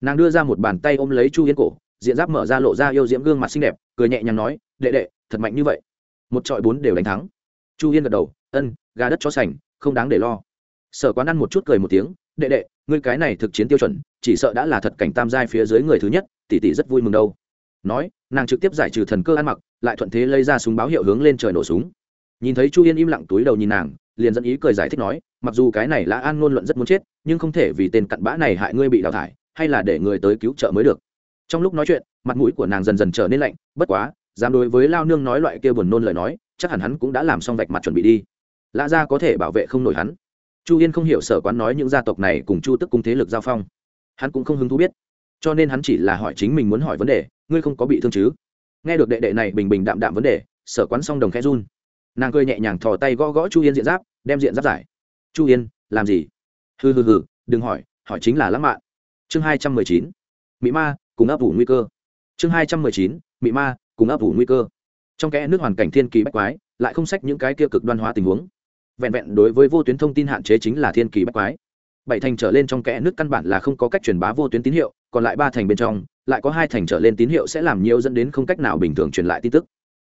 Nàng đưa ra một bàn tay ôm lấy chu yên cổ, diện giáp mở ra lộ ra yêu diễm gương mặt xinh đẹp, cười nhẹ nhàng nói đệ đệ, thật mạnh như vậy. Một trọi bốn đều đánh thắng. Chu yên gật đầu, ân, gà đất cho sành, không đáng để lo. Sở quán ăn một chút cười một tiếng, đệ đệ, ngươi cái này thực chiến tiêu chuẩn, chỉ sợ đã là thật cảnh tam giai phía dưới người thứ nhất, tỷ tỷ rất vui mừng đâu. Nói, nàng trực tiếp giải trừ thần cơ ăn mặc, lại thuận thế lấy ra súng báo hiệu hướng lên trời nổ súng. Nhìn thấy chu yên im lặng túi đầu nhìn nàng, liền dẫn ý cười giải thích nói, mặc dù cái này là an ngôn luận rất muốn chết, nhưng không thể vì tên cặn bã này hại ngươi bị đào thải, hay là để người tới cứu trợ mới được. Trong lúc nói chuyện, mặt mũi của nàng dần dần trở nên lạnh, bất quá dám đối với lao nương nói loại kia buồn nôn lời nói, chắc hẳn hắn cũng đã làm xong vạch mặt chuẩn bị đi. Lã gia có thể bảo vệ không nổi hắn. Chu yên không hiểu sở quán nói những gia tộc này cùng chu tức cung thế lực giao phong. Hắn cũng không hứng thú biết. Cho nên hắn chỉ là hỏi chính mình muốn hỏi vấn đề, ngươi không có bị thương chứ? Nghe được đệ đệ này bình bình đạm đạm vấn đề, sở quán xong đồng khẽ run. Nàng cười nhẹ nhàng thò tay gõ gõ chu yên diện giáp, đem diện giáp giải. Chu yên, làm gì? Hừ hừ hừ, đừng hỏi hỏi chính là lãng mạn. Chương hai trăm mười chín. Mỹ ma, cùng ấp ủ nguy cơ. Chương hai trăm mười chín. Mỹ ma cùng ấp ủ nguy cơ. Trong kẽ nước hoàn cảnh thiên kỳ bách quái, lại không sách những cái kia cực đoan hóa tình huống. Vẹn vẹn đối với vô tuyến thông tin hạn chế chính là thiên kỳ bách quái. Bảy thành trở lên trong kẽ nước căn bản là không có cách truyền bá vô tuyến tín hiệu, còn lại ba thành bên trong, lại có hai thành trở lên tín hiệu sẽ làm nhiều dẫn đến không cách nào bình thường truyền lại tin tức.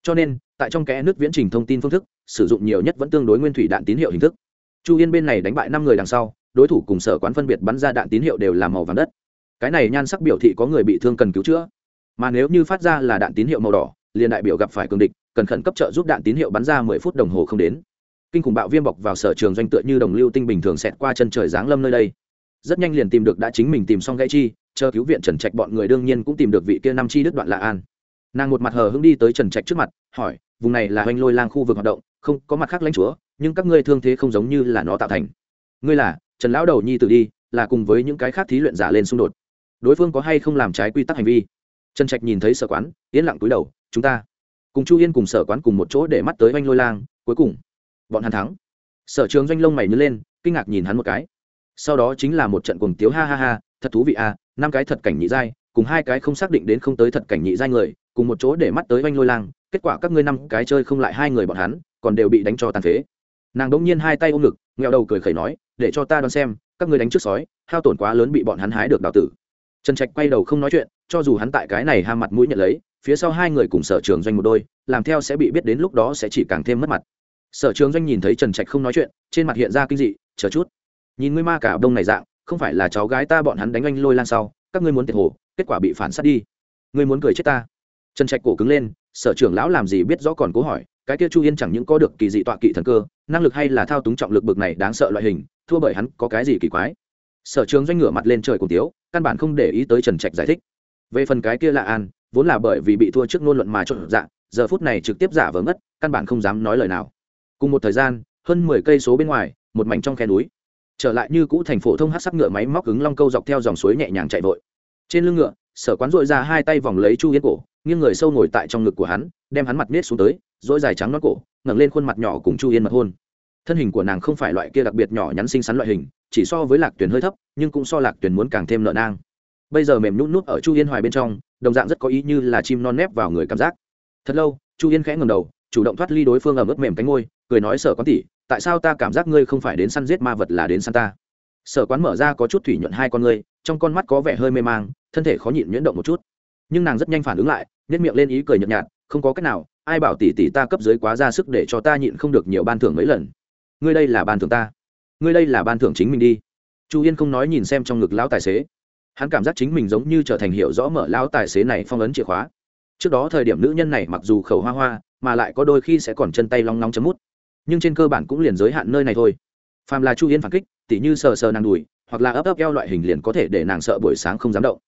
Cho nên, tại trong kẽ nước viễn trình thông tin phương thức, sử dụng nhiều nhất vẫn tương đối nguyên thủy đạn tín hiệu hình thức. Chu yên bên này đánh bại năm người đằng sau, đối thủ cùng sở quán phân biệt bắn ra đạn tín hiệu đều là màu vàng đất. Cái này nhan sắc biểu thị có người bị thương cần cứu chữa mà nếu như phát ra là đạn tín hiệu màu đỏ, liền đại biểu gặp phải cường địch, cần khẩn cấp trợ giúp đạn tín hiệu bắn ra mười phút đồng hồ không đến. Kinh khủng bạo viêm bọc vào sở trường doanh tựa như đồng lưu tinh bình thường xẹt qua chân trời giáng lâm nơi đây. Rất nhanh liền tìm được đã chính mình tìm xong gãy chi, chờ cứu viện trần trạch bọn người đương nhiên cũng tìm được vị kia năm chi đứt đoạn lạ an. Nàng một mặt hờ hững đi tới trần trạch trước mặt, hỏi, vùng này là hoành lôi lang khu vực hoạt động, không có mặt khác lãnh chúa, nhưng các ngươi thương thế không giống như là nó tạo thành. Ngươi là, trần lão đầu nhi tử đi, là cùng với những cái khác thí luyện giả lên xung đột. Đối phương có hay không làm trái quy tắc hành vi? Trần trạch nhìn thấy sở quán, yên lặng túi đầu, chúng ta, cùng chu yên cùng sở quán cùng một chỗ để mắt tới oanh lôi lang, cuối cùng, bọn hắn thắng. Sở trường doanh lông mày nhớ lên, kinh ngạc nhìn hắn một cái. Sau đó chính là một trận cuồng tiếu, ha ha ha, thật thú vị à năm cái thật cảnh nhị giai, cùng hai cái không xác định đến không tới thật cảnh nhị giai người, cùng một chỗ để mắt tới oanh lôi lang, kết quả các ngươi năm cái chơi không lại hai người bọn hắn, còn đều bị đánh cho tàn phế. Nàng đ ỗ n g nhiên hai tay ôm ngực, nghẹo đầu cười khẩy nói, để cho ta đón xem, các ngươi đánh trước sói, hao tổn quá lớn bị bọn hắn hái được đào tử. Trần trạch quay đầu không nói chuyện cho dù hắn tại cái này ham mặt mũi nhận lấy, phía sau hai người cùng sở trường doanh một đôi, làm theo sẽ bị biết đến lúc đó sẽ chỉ càng thêm mất mặt. Sở trường doanh nhìn thấy trần trạch không nói chuyện, trên mặt hiện ra kinh dị, chờ chút. Nhìn ngươi ma cả đông này dạng, không phải là cháu gái ta bọn hắn đánh anh lôi lan sau, các ngươi muốn tiệt hồ, kết quả bị phản sát đi. Ngươi muốn cười chết ta. Trần trạch cổ cứng lên, sở trưởng lão làm gì biết rõ còn cố hỏi, cái kia chu yên chẳng những có được kỳ dị tọa kỵ thần cơ, năng lực hay là thao túng trọng lực bực này đáng sợ loại hình, thua bởi hắn có cái gì kỳ quái? Sở trường doanh ngửa mặt lên trời cùng tiếu, căn bản không để ý tới trần trạch giải thích về phần cái kia là an, vốn là bởi vì bị thua trước ngôn luận mà trộn dạng giờ phút này trực tiếp giả vờ ngất, căn bản không dám nói lời nào. Cùng một thời gian, hơn mười cây số bên ngoài, một mảnh trong khe núi. Trở lại như cũ thành phổ thông hát sắc ngựa máy móc ứng long câu dọc theo dòng suối nhẹ nhàng chạy vội. Trên lưng ngựa, sở quán dội ra hai tay vòng lấy chu yên cổ, nghiêng người sâu ngồi tại trong ngực của hắn, đem hắn mặt nết xuống tới dỗi dài trắng nón cổ, ngẩng lên khuôn mặt nhỏ cùng chu yên mật hôn. Thân hình của nàng không phải loại kia đặc biệt nhỏ nhắn xinh xắn loại hình, chỉ so với lạc tuyển hơi thấp, nhưng cũng so lạc tuyển muốn càng thêm nợ nang bây giờ mềm nhút nút ở chu yên hoài bên trong, đồng dạng rất có ý như là chim non nép vào người cảm giác. Thật lâu, chu yên khẽ ngầm đầu, chủ động thoát ly đối phương ở mức mềm cánh ngôi cười nói, sở quán tỷ, tại sao ta cảm giác ngươi không phải đến săn giết ma vật là đến săn ta? Sở quán mở ra có chút thủy nhuận hai con ngươi, trong con mắt có vẻ hơi mê mang, thân thể khó nhịn nhuyễn động một chút. Nhưng nàng rất nhanh phản ứng lại nhét miệng lên ý cười nhợt nhạt, không có cách nào, ai bảo tỷ tỷ ta cấp dưới quá ra sức để cho ta nhịn không được nhiều ban thưởng mấy lần. Ngươi đây là ban thưởng ta. Ngươi đây là ban thưởng chính mình đi. Chu yên không nói nhìn xem trong ngực lão tài xế hắn cảm giác chính mình giống như trở thành hiểu rõ mở lão tài xế này phong ấn chìa khóa. Trước đó thời điểm nữ nhân này mặc dù khẩu hoa hoa, mà lại có đôi khi sẽ còn chân tay long nóng chấm mút. Nhưng trên cơ bản cũng liền giới hạn nơi này thôi. Phàm là chu yên phản kích, tỉ như sờ sờ nàng đùi, hoặc là ấp ấp eo loại hình liền có thể để nàng sợ buổi sáng không dám động.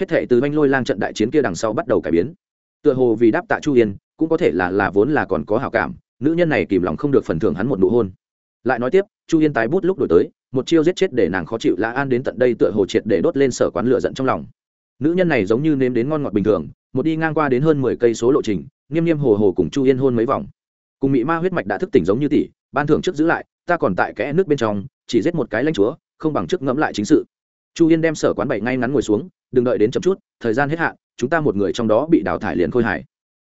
Hết thể từ manh lôi lang trận đại chiến kia đằng sau bắt đầu cải biến. Tựa hồ vì đáp tạ chu yên, cũng có thể là là vốn là còn có hảo cảm, nữ nhân này kìm lòng không được phần thưởng hắn một nụ hôn. Lại nói tiếp, chu yên tái bút lúc đổi tới một chiêu giết chết để nàng khó chịu lã an đến tận đây tựa hồ triệt để đốt lên sở quán lửa giận trong lòng. Nữ nhân này giống như nếm đến ngon ngọt bình thường, một đi ngang qua đến hơn mười cây số lộ trình, nghiêm nghiêm hồ hồ cùng chu yên hôn mấy vòng. Cùng mị ma huyết mạch đã thức tỉnh giống như tỷ, ban thưởng trước giữ lại, ta còn tại kẽ nước bên trong, chỉ giết một cái lãnh chúa, không bằng trước ngẫm lại chính sự. Chu yên đem sở quán bảy ngay ngắn ngồi xuống, đừng đợi đến chậm chút, thời gian hết hạn, chúng ta một người trong đó bị đào thải liền khôi hài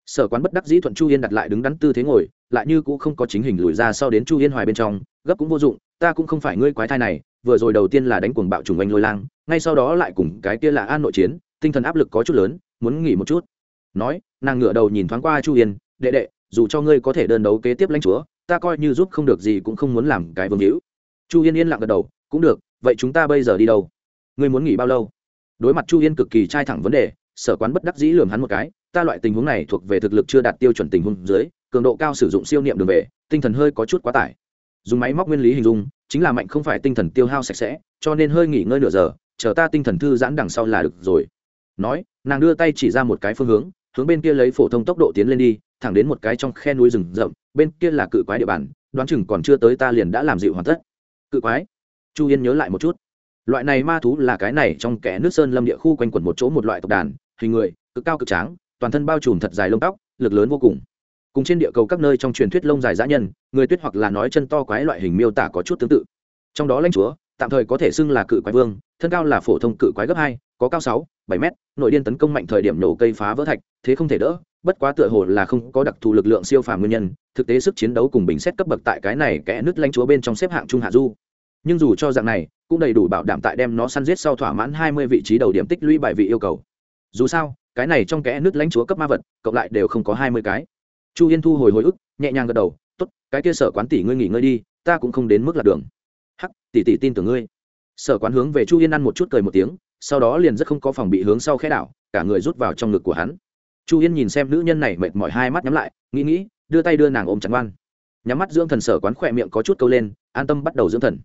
sở quán bất đắc dĩ thuận chu yên đặt lại đứng đắn tư thế ngồi, lại như cũng không có chính hình lùi ra sau đến chu yên hoài bên trong, gấp cũng vô dụng, ta cũng không phải ngươi quái thai này, vừa rồi đầu tiên là đánh cuồng bạo trùng anh lôi lang, ngay sau đó lại cùng cái kia là an nội chiến, tinh thần áp lực có chút lớn, muốn nghỉ một chút. Nói, nàng ngửa đầu nhìn thoáng qua chu yên, đệ đệ, dù cho ngươi có thể đơn đấu kế tiếp lãnh chúa, ta coi như giúp không được gì cũng không muốn làm cái vương hữu. Chu yên yên lặng gật đầu, cũng được, vậy chúng ta bây giờ đi đâu? Ngươi muốn nghỉ bao lâu? Đối mặt chu yên cực kỳ trai thẳng vấn đề, sở quán bất đắc dĩ lường hắn một cái ta loại tình huống này thuộc về thực lực chưa đạt tiêu chuẩn tình huống dưới, cường độ cao sử dụng siêu niệm đường về, tinh thần hơi có chút quá tải. Dùng máy móc nguyên lý hình dung, chính là mạnh không phải tinh thần tiêu hao sạch sẽ, cho nên hơi nghỉ ngơi nửa giờ, chờ ta tinh thần thư giãn đằng sau là được rồi. Nói, nàng đưa tay chỉ ra một cái phương hướng hướng bên kia lấy phổ thông tốc độ tiến lên đi, thẳng đến một cái trong khe núi rừng rậm, bên kia là cự quái địa bàn, đoán chừng còn chưa tới ta liền đã làm dịu hoàn tất. Cự quái? Chu yên nhớ lại một chút. Loại này ma thú là cái này trong kẽ nước sơn lâm địa khu quanh quẩn một chỗ một loại tộc đàn, hình người, cực cao cực tráng toàn thân bao trùm thật dài lông tóc, lực lớn vô cùng. Cùng trên địa cầu các nơi trong truyền thuyết lông dài dã nhân, người tuyết hoặc là nói chân to quái loại hình miêu tả có chút tương tự. Trong đó lãnh chúa, tạm thời có thể xưng là cự quái vương, thân cao là phổ thông cự quái gấp hai, có cao sáu, bảy mét, nội điên tấn công mạnh thời điểm nổ cây phá vỡ thạch, thế không thể đỡ, bất quá tựa hồ là không có đặc thù lực lượng siêu phàm nguyên nhân, thực tế sức chiến đấu cùng bình xét cấp bậc tại cái này kẽ nứt lãnh chúa bên trong xếp hạng trung hạ du. Nhưng dù cho dạng này, cũng đầy đủ bảo đảm tại đem nó săn giết sau thỏa mãn hai mươi vị trí đầu điểm tích lũy bài vị yêu cầu. Dù sao cái này trong kẽ nứt lãnh chúa cấp ma vật, cộng lại đều không có hai mươi cái. Chu yên thu hồi hồi ức, nhẹ nhàng gật đầu, tốt, cái kia sở quán tỷ ngươi nghỉ ngơi đi, ta cũng không đến mức lạc đường. Hắc, tỷ tỷ tin tưởng ngươi. Sở quán hướng về chu yên ăn một chút cười một tiếng, sau đó liền rất không có phòng bị hướng sau khe đảo, cả người rút vào trong ngực của hắn. Chu yên nhìn xem nữ nhân này mệt mỏi hai mắt nhắm lại, nghĩ nghĩ, đưa tay đưa nàng ôm chặt ngoan. Nhắm mắt dưỡng thần sở quán khỏe miệng có chút câu lên, an tâm bắt đầu dưỡng thần.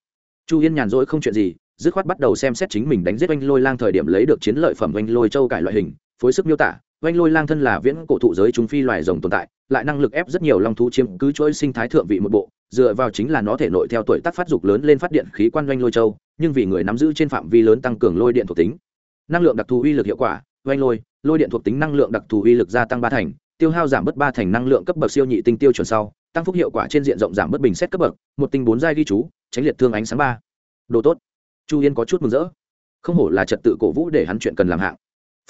Chu yên nhàn rỗi không chuyện gì, dứt khoát bắt đầu xem xét chính mình đánh giết oanh lôi lang thời điểm lấy được chiến lợi phẩm oanh lôi châu cải loại hình phối sức miêu tả oanh lôi lang thân là viễn cổ thụ giới chúng phi loài rồng tồn tại, lại năng lực ép rất nhiều long thú chiếm cứ chuỗi sinh thái thượng vị một bộ, dựa vào chính là nó thể nội theo tuổi tác phát dục lớn lên phát điện khí quan oanh lôi châu, nhưng vì người nắm giữ trên phạm vi lớn tăng cường lôi điện thuộc tính. Năng lượng đặc thù uy lực hiệu quả oanh lôi lôi điện thuộc tính năng lượng đặc thù uy lực gia tăng ba thành, tiêu hao giảm bớt ba thành năng lượng cấp bậc siêu nhị tinh tiêu chuẩn sau, tăng phúc hiệu quả trên diện rộng giảm bớt bình xét cấp bậc, một tinh bốn giai ghi chú, tránh liệt thương ánh sáng ba. Đồ tốt. Chu yên có chút mừng rỡ. Không hổ là trật tự cổ vũ để hắn chuyện cần làm hạng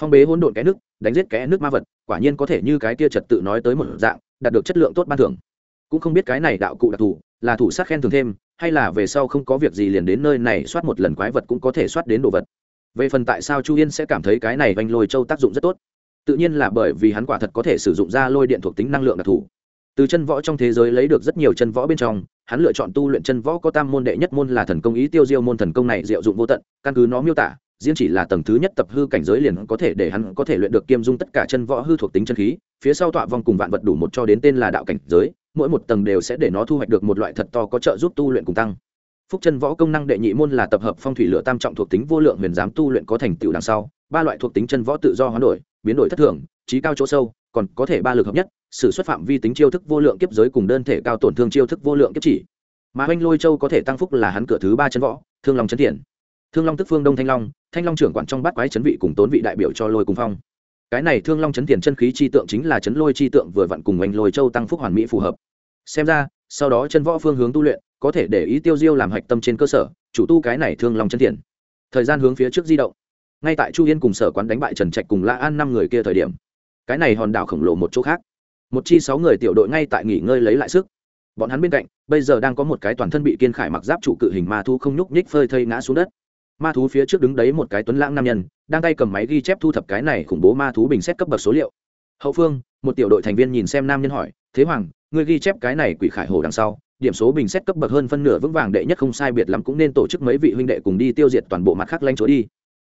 phong bế hỗn độn cái nước, đánh giết cái nước ma vật, quả nhiên có thể như cái kia trật tự nói tới một dạng, đạt được chất lượng tốt ban thưởng. Cũng không biết cái này đạo cụ đặc thù, là thủ sát khen thường thêm, hay là về sau không có việc gì liền đến nơi này soát một lần quái vật cũng có thể soát đến đồ vật. Về phần tại sao chu yên sẽ cảm thấy cái này vanh lôi châu tác dụng rất tốt? Tự nhiên là bởi vì hắn quả thật có thể sử dụng ra lôi điện thuộc tính năng lượng đặc thù. Từ chân võ trong thế giới lấy được rất nhiều chân võ bên trong, hắn lựa chọn tu luyện chân võ có tam môn đệ nhất môn là thần công ý tiêu diêu môn thần công này diệu dụng vô tận, căn cứ nó miêu tả riêng chỉ là tầng thứ nhất tập hư cảnh giới liền có thể để hắn có thể luyện được kiêm dung tất cả chân võ hư thuộc tính chân khí, phía sau tọa vong cùng vạn vật đủ một cho đến tên là đạo cảnh giới, mỗi một tầng đều sẽ để nó thu hoạch được một loại thật to có trợ giúp tu luyện cùng tăng. Phúc chân võ công năng đệ nhị môn là tập hợp phong thủy lửa tam trọng thuộc tính vô lượng huyền giám tu luyện có thành tựu đằng sau, ba loại thuộc tính chân võ tự do hoán đổi, biến đổi thất thường, trí cao chỗ sâu, còn có thể ba lực hợp nhất, sử xuất phạm vi tính chiêu thức vô lượng kiếp giới cùng đơn thể cao tổn thương chiêu thức vô lượng kiếp chỉ. Mà oanh lôi châu có thể tăng phúc là hắn cửa thứ ba chân võ, thương long chấn thiện. Thương long tức phương đông thanh long thanh long trưởng quản trong bát quái chấn vị cùng tốn vị đại biểu cho lôi cùng phong. Cái này thương long chấn tiền chân khí chi tượng chính là chấn lôi chi tượng vừa vặn cùng oanh lôi châu tăng phúc hoàn mỹ phù hợp. Xem ra, sau đó chân võ phương hướng tu luyện, có thể để ý tiêu diêu làm hạch tâm trên cơ sở, chủ tu cái này thương long chấn tiền. Thời gian hướng phía trước di động. Ngay tại chu yên cùng sở quán đánh bại trần trạch cùng la an năm người kia thời điểm, cái này hòn đảo khổng lồ một chỗ khác. Một chi sáu người tiểu đội ngay tại nghỉ ngơi lấy lại sức. Bọn hắn bên cạnh, bây giờ đang có một cái toàn thân bị kiên khải mặc giáp trụ cự hình ma thu không nhúc nhích phơi thây ngã xuống đất ma thú phía trước đứng đấy một cái tuấn lãng nam nhân, đang tay cầm máy ghi chép thu thập cái này khủng bố ma thú bình xét cấp bậc số liệu. Hậu phương, một tiểu đội thành viên nhìn xem nam nhân hỏi, thế hoàng, ngươi ghi chép cái này quỷ khải hồ đằng sau, điểm số bình xét cấp bậc hơn phân nửa vững vàng đệ nhất không sai biệt lắm cũng nên tổ chức mấy vị huynh đệ cùng đi tiêu diệt toàn bộ mặt khác lanh chỗ đi.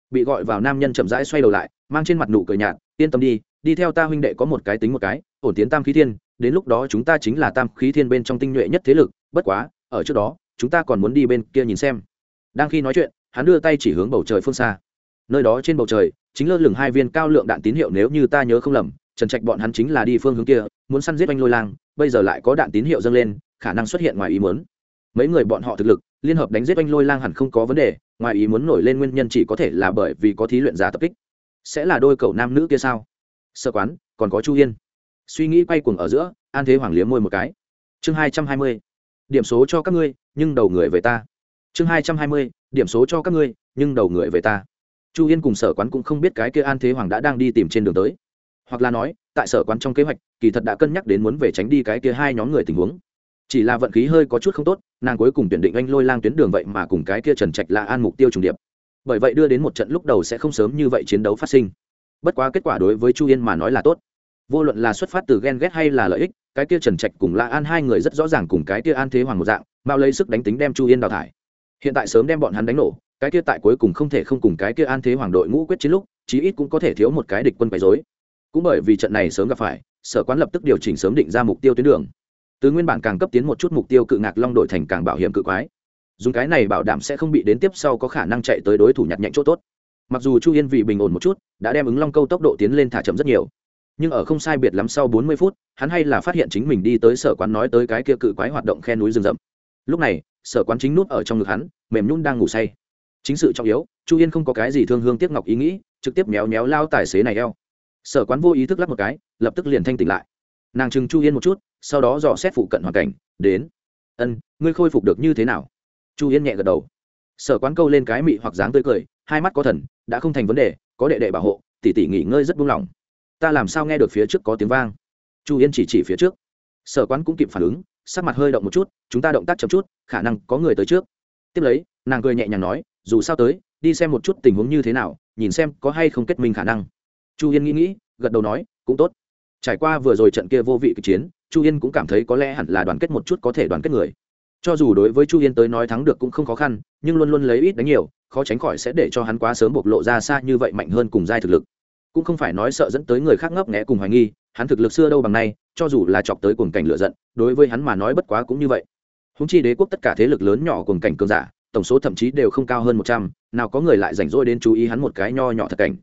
Bị gọi vào nam nhân chậm rãi xoay đầu lại, mang trên mặt nụ cười nhạt, yên tâm đi đi theo ta huynh đệ có một cái tính một cái, ổn tiến tam khí thiên, đến lúc đó chúng ta chính là tam khí thiên bên trong tinh nhuệ nhất thế lực, bất quá, ở trước đó, chúng ta còn muốn đi bên kia nhìn xem. Đang khi nói chuyện hắn đưa tay chỉ hướng bầu trời phương xa. Nơi đó trên bầu trời, chính lơ lửng hai viên cao lượng đạn tín hiệu nếu như ta nhớ không lầm, trần trạch bọn hắn chính là đi phương hướng kia, muốn săn giết oanh lôi lang, bây giờ lại có đạn tín hiệu dâng lên, khả năng xuất hiện ngoài ý muốn. Mấy người bọn họ thực lực, liên hợp đánh giết oanh lôi lang hẳn không có vấn đề, ngoài ý muốn nổi lên nguyên nhân chỉ có thể là bởi vì có thí luyện giá tập kích. Sẽ là đôi cầu nam nữ kia sao? Sơ quán, còn có chu yên suy nghĩ quay cuồng ở giữa, an thế hoàng liếm môi một cái. Chương hai trăm hai mươi, điểm số cho các ngươi, nhưng đầu người về ta chương hai trăm hai mươi, điểm số cho các ngươi, nhưng đầu người về ta. Chu yên cùng sở quán cũng không biết cái kia an thế hoàng đã đang đi tìm trên đường tới. Hoặc là nói, tại sở quán trong kế hoạch, kỳ thật đã cân nhắc đến muốn về tránh đi cái kia hai nhóm người tình huống. Chỉ là vận khí hơi có chút không tốt, nàng cuối cùng tuyển định anh lôi lang tuyến đường vậy mà cùng cái kia trần trạch là an mục tiêu trùng điệp. Bởi vậy đưa đến một trận lúc đầu sẽ không sớm như vậy chiến đấu phát sinh. Bất quá kết quả đối với chu yên mà nói là tốt. Vô luận là xuất phát từ ghen ghét hay là lợi ích, cái kia trần trạch cùng la an hai người rất rõ ràng cùng cái kia an thế hoàng một dạng mao lấy sức đánh tính đem chu yên đào thải hiện tại sớm đem bọn hắn đánh nổ, cái kia tại cuối cùng không thể không cùng cái kia an thế hoàng đội ngũ quyết chiến lúc, chí ít cũng có thể thiếu một cái địch quân quấy dối cũng bởi vì trận này sớm gặp phải, sở quán lập tức điều chỉnh sớm định ra mục tiêu tuyến đường. Từ nguyên bản càng cấp tiến một chút mục tiêu cự ngạc long đổi thành càng bảo hiểm cự quái. Dùng cái này bảo đảm sẽ không bị đến tiếp sau có khả năng chạy tới đối thủ nhặt nhạnh chỗ tốt. Mặc dù chu yên vì bình ổn một chút, đã đem ứng long câu tốc độ tiến lên thả chậm rất nhiều. Nhưng ở không sai biệt lắm sau bốn mươi phút, hắn hay là phát hiện chính mình đi tới sở quán nói tới cái kia cự quái hoạt động khe núi rừng rậm lúc này, sở quán chính nút ở trong ngực hắn, mềm nhún đang ngủ say. Chính sự trọng yếu, chu yên không có cái gì thương hương tiếc ngọc ý nghĩ, trực tiếp méo méo lao tài xế này eo. Sở quán vô ý thức lắp một cái, lập tức liền thanh tỉnh lại. Nàng chừng chu yên một chút, sau đó dò xét phụ cận hoàn cảnh, đến. Ân, ngươi khôi phục được như thế nào? Chu yên nhẹ gật đầu. Sở quán câu lên cái mị hoặc dáng tươi cười, hai mắt có thần, đã không thành vấn đề, có đệ đệ bảo hộ, tỉ tỉ nghỉ ngơi rất buông lỏng. Ta làm sao nghe được phía trước có tiếng vang? Chu yên chỉ chỉ phía trước. Sở quán cũng kịp phản ứng sắc mặt hơi động một chút, chúng ta động tác chậm chút, khả năng có người tới trước. Tiếp lấy, nàng cười nhẹ nhàng nói, dù sao tới, đi xem một chút tình huống như thế nào, nhìn xem có hay không kết minh khả năng. Chu yên nghĩ nghĩ, gật đầu nói, cũng tốt. Trải qua vừa rồi trận kia vô vị kịch chiến, chu yên cũng cảm thấy có lẽ hẳn là đoàn kết một chút có thể đoàn kết người. Cho dù đối với chu yên tới nói thắng được cũng không khó khăn, nhưng luôn luôn lấy ít đánh nhiều, khó tránh khỏi sẽ để cho hắn quá sớm bộc lộ ra xa như vậy mạnh hơn cùng giai thực lực. Cũng không phải nói sợ dẫn tới người khác ngấp nghẽ cùng hoài nghi, hắn thực lực xưa đâu bằng nay cho dù là chọc tới cuồng cảnh lựa giận đối với hắn mà nói bất quá cũng như vậy. Húng chi đế quốc tất cả thế lực lớn nhỏ cuồng cảnh cường giả tổng số thậm chí đều không cao hơn một trăm nào có người lại rảnh rỗi đến chú ý hắn một cái nho nhỏ thật cảnh.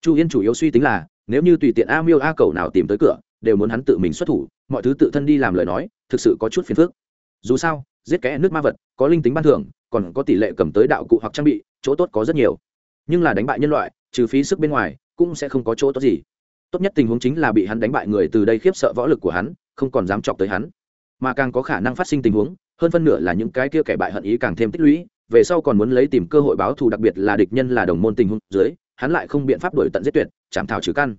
Chu yên chủ yếu suy tính là nếu như tùy tiện a miêu a cầu nào tìm tới cửa đều muốn hắn tự mình xuất thủ mọi thứ tự thân đi làm lời nói thực sự có chút phiền phức. Dù sao giết kẽ nước ma vật có linh tính ban thường, còn có tỷ lệ cầm tới đạo cụ hoặc trang bị chỗ tốt có rất nhiều. Nhưng là đánh bại nhân loại trừ phí sức bên ngoài cũng sẽ không có chỗ tốt gì tốt nhất tình huống chính là bị hắn đánh bại người từ đây khiếp sợ võ lực của hắn, không còn dám chọc tới hắn. Mà càng có khả năng phát sinh tình huống, hơn phân nửa là những cái kia kẻ bại hận ý càng thêm tích lũy, về sau còn muốn lấy tìm cơ hội báo thù, đặc biệt là địch nhân là đồng môn tình huống dưới, hắn lại không biện pháp đổi tận giết tuyệt chạm thảo trừ căn.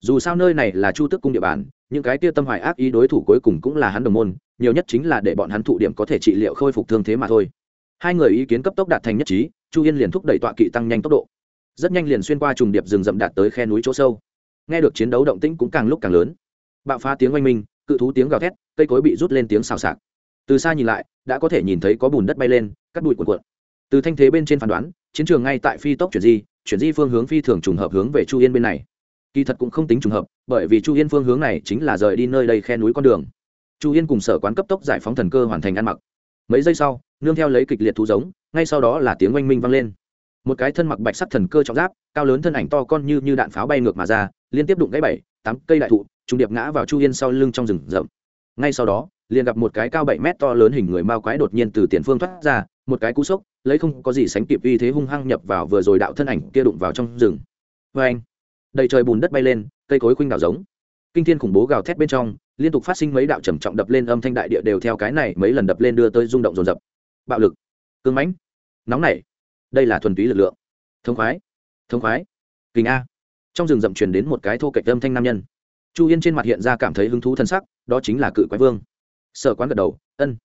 Dù sao nơi này là chu tước cung địa bàn, những cái kia tâm hoài ác ý đối thủ cuối cùng cũng là hắn đồng môn, nhiều nhất chính là để bọn hắn thụ điểm có thể trị liệu khôi phục thương thế mà thôi. Hai người ý kiến cấp tốc đạt thành nhất trí, chu yên liền thúc đẩy tọa kỵ tăng nhanh tốc độ. Rất nhanh liền xuyên qua trùng điệp rừng rậm đạt tới khe núi chỗ sâu nghe được chiến đấu động tĩnh cũng càng lúc càng lớn. Bạo phá tiếng oanh minh, cự thú tiếng gào thét, cây cối bị rút lên tiếng xào xạc. Từ xa nhìn lại, đã có thể nhìn thấy có bùn đất bay lên, cắt bụi cuộn cuộn. Từ thanh thế bên trên phán đoán, chiến trường ngay tại phi tốc chuyển di chuyển di phương hướng phi thường trùng hợp hướng về chu yên bên này. Kỳ thật cũng không tính trùng hợp, bởi vì chu yên phương hướng này chính là rời đi nơi đây khe núi con đường. Chu yên cùng sở quán cấp tốc giải phóng thần cơ hoàn thành ăn mặc. Mấy giây sau, nương theo lấy kịch liệt thú giống, ngay sau đó là tiếng oanh minh vang lên một cái thân mặc bạch sắc thần cơ trọng giáp, cao lớn thân ảnh to con như như đạn pháo bay ngược mà ra, liên tiếp đụng gãy bảy, tám cây đại thụ, trùng điệp ngã vào chu yên sau lưng trong rừng rậm. Ngay sau đó, liền gặp một cái cao bảy mét to lớn hình người mao quái đột nhiên từ tiền phương thoát ra, một cái cú sốc, lấy không có gì sánh kịp uy thế hung hăng nhập vào vừa rồi đạo thân ảnh kia đụng vào trong rừng. Vê anh, đầy trời bùn đất bay lên, cây cối khuynh đảo giống. Kinh thiên khủng bố gào thét bên trong, liên tục phát sinh mấy đạo trầm trọng đập lên âm thanh đại địa đều theo cái này mấy lần đập lên đưa tới rung động rồn rập bạo lực, cương mãnh, nóng nảy đây là thuần túy lực lượng. Thông khoái thông khoái. Kinh a. Trong rừng rậm truyền đến một cái thô cạnh âm thanh nam nhân. Chu yên trên mặt hiện ra cảm thấy hứng thú thân sắc, đó chính là cự quái vương. Sở quán gật đầu, ân,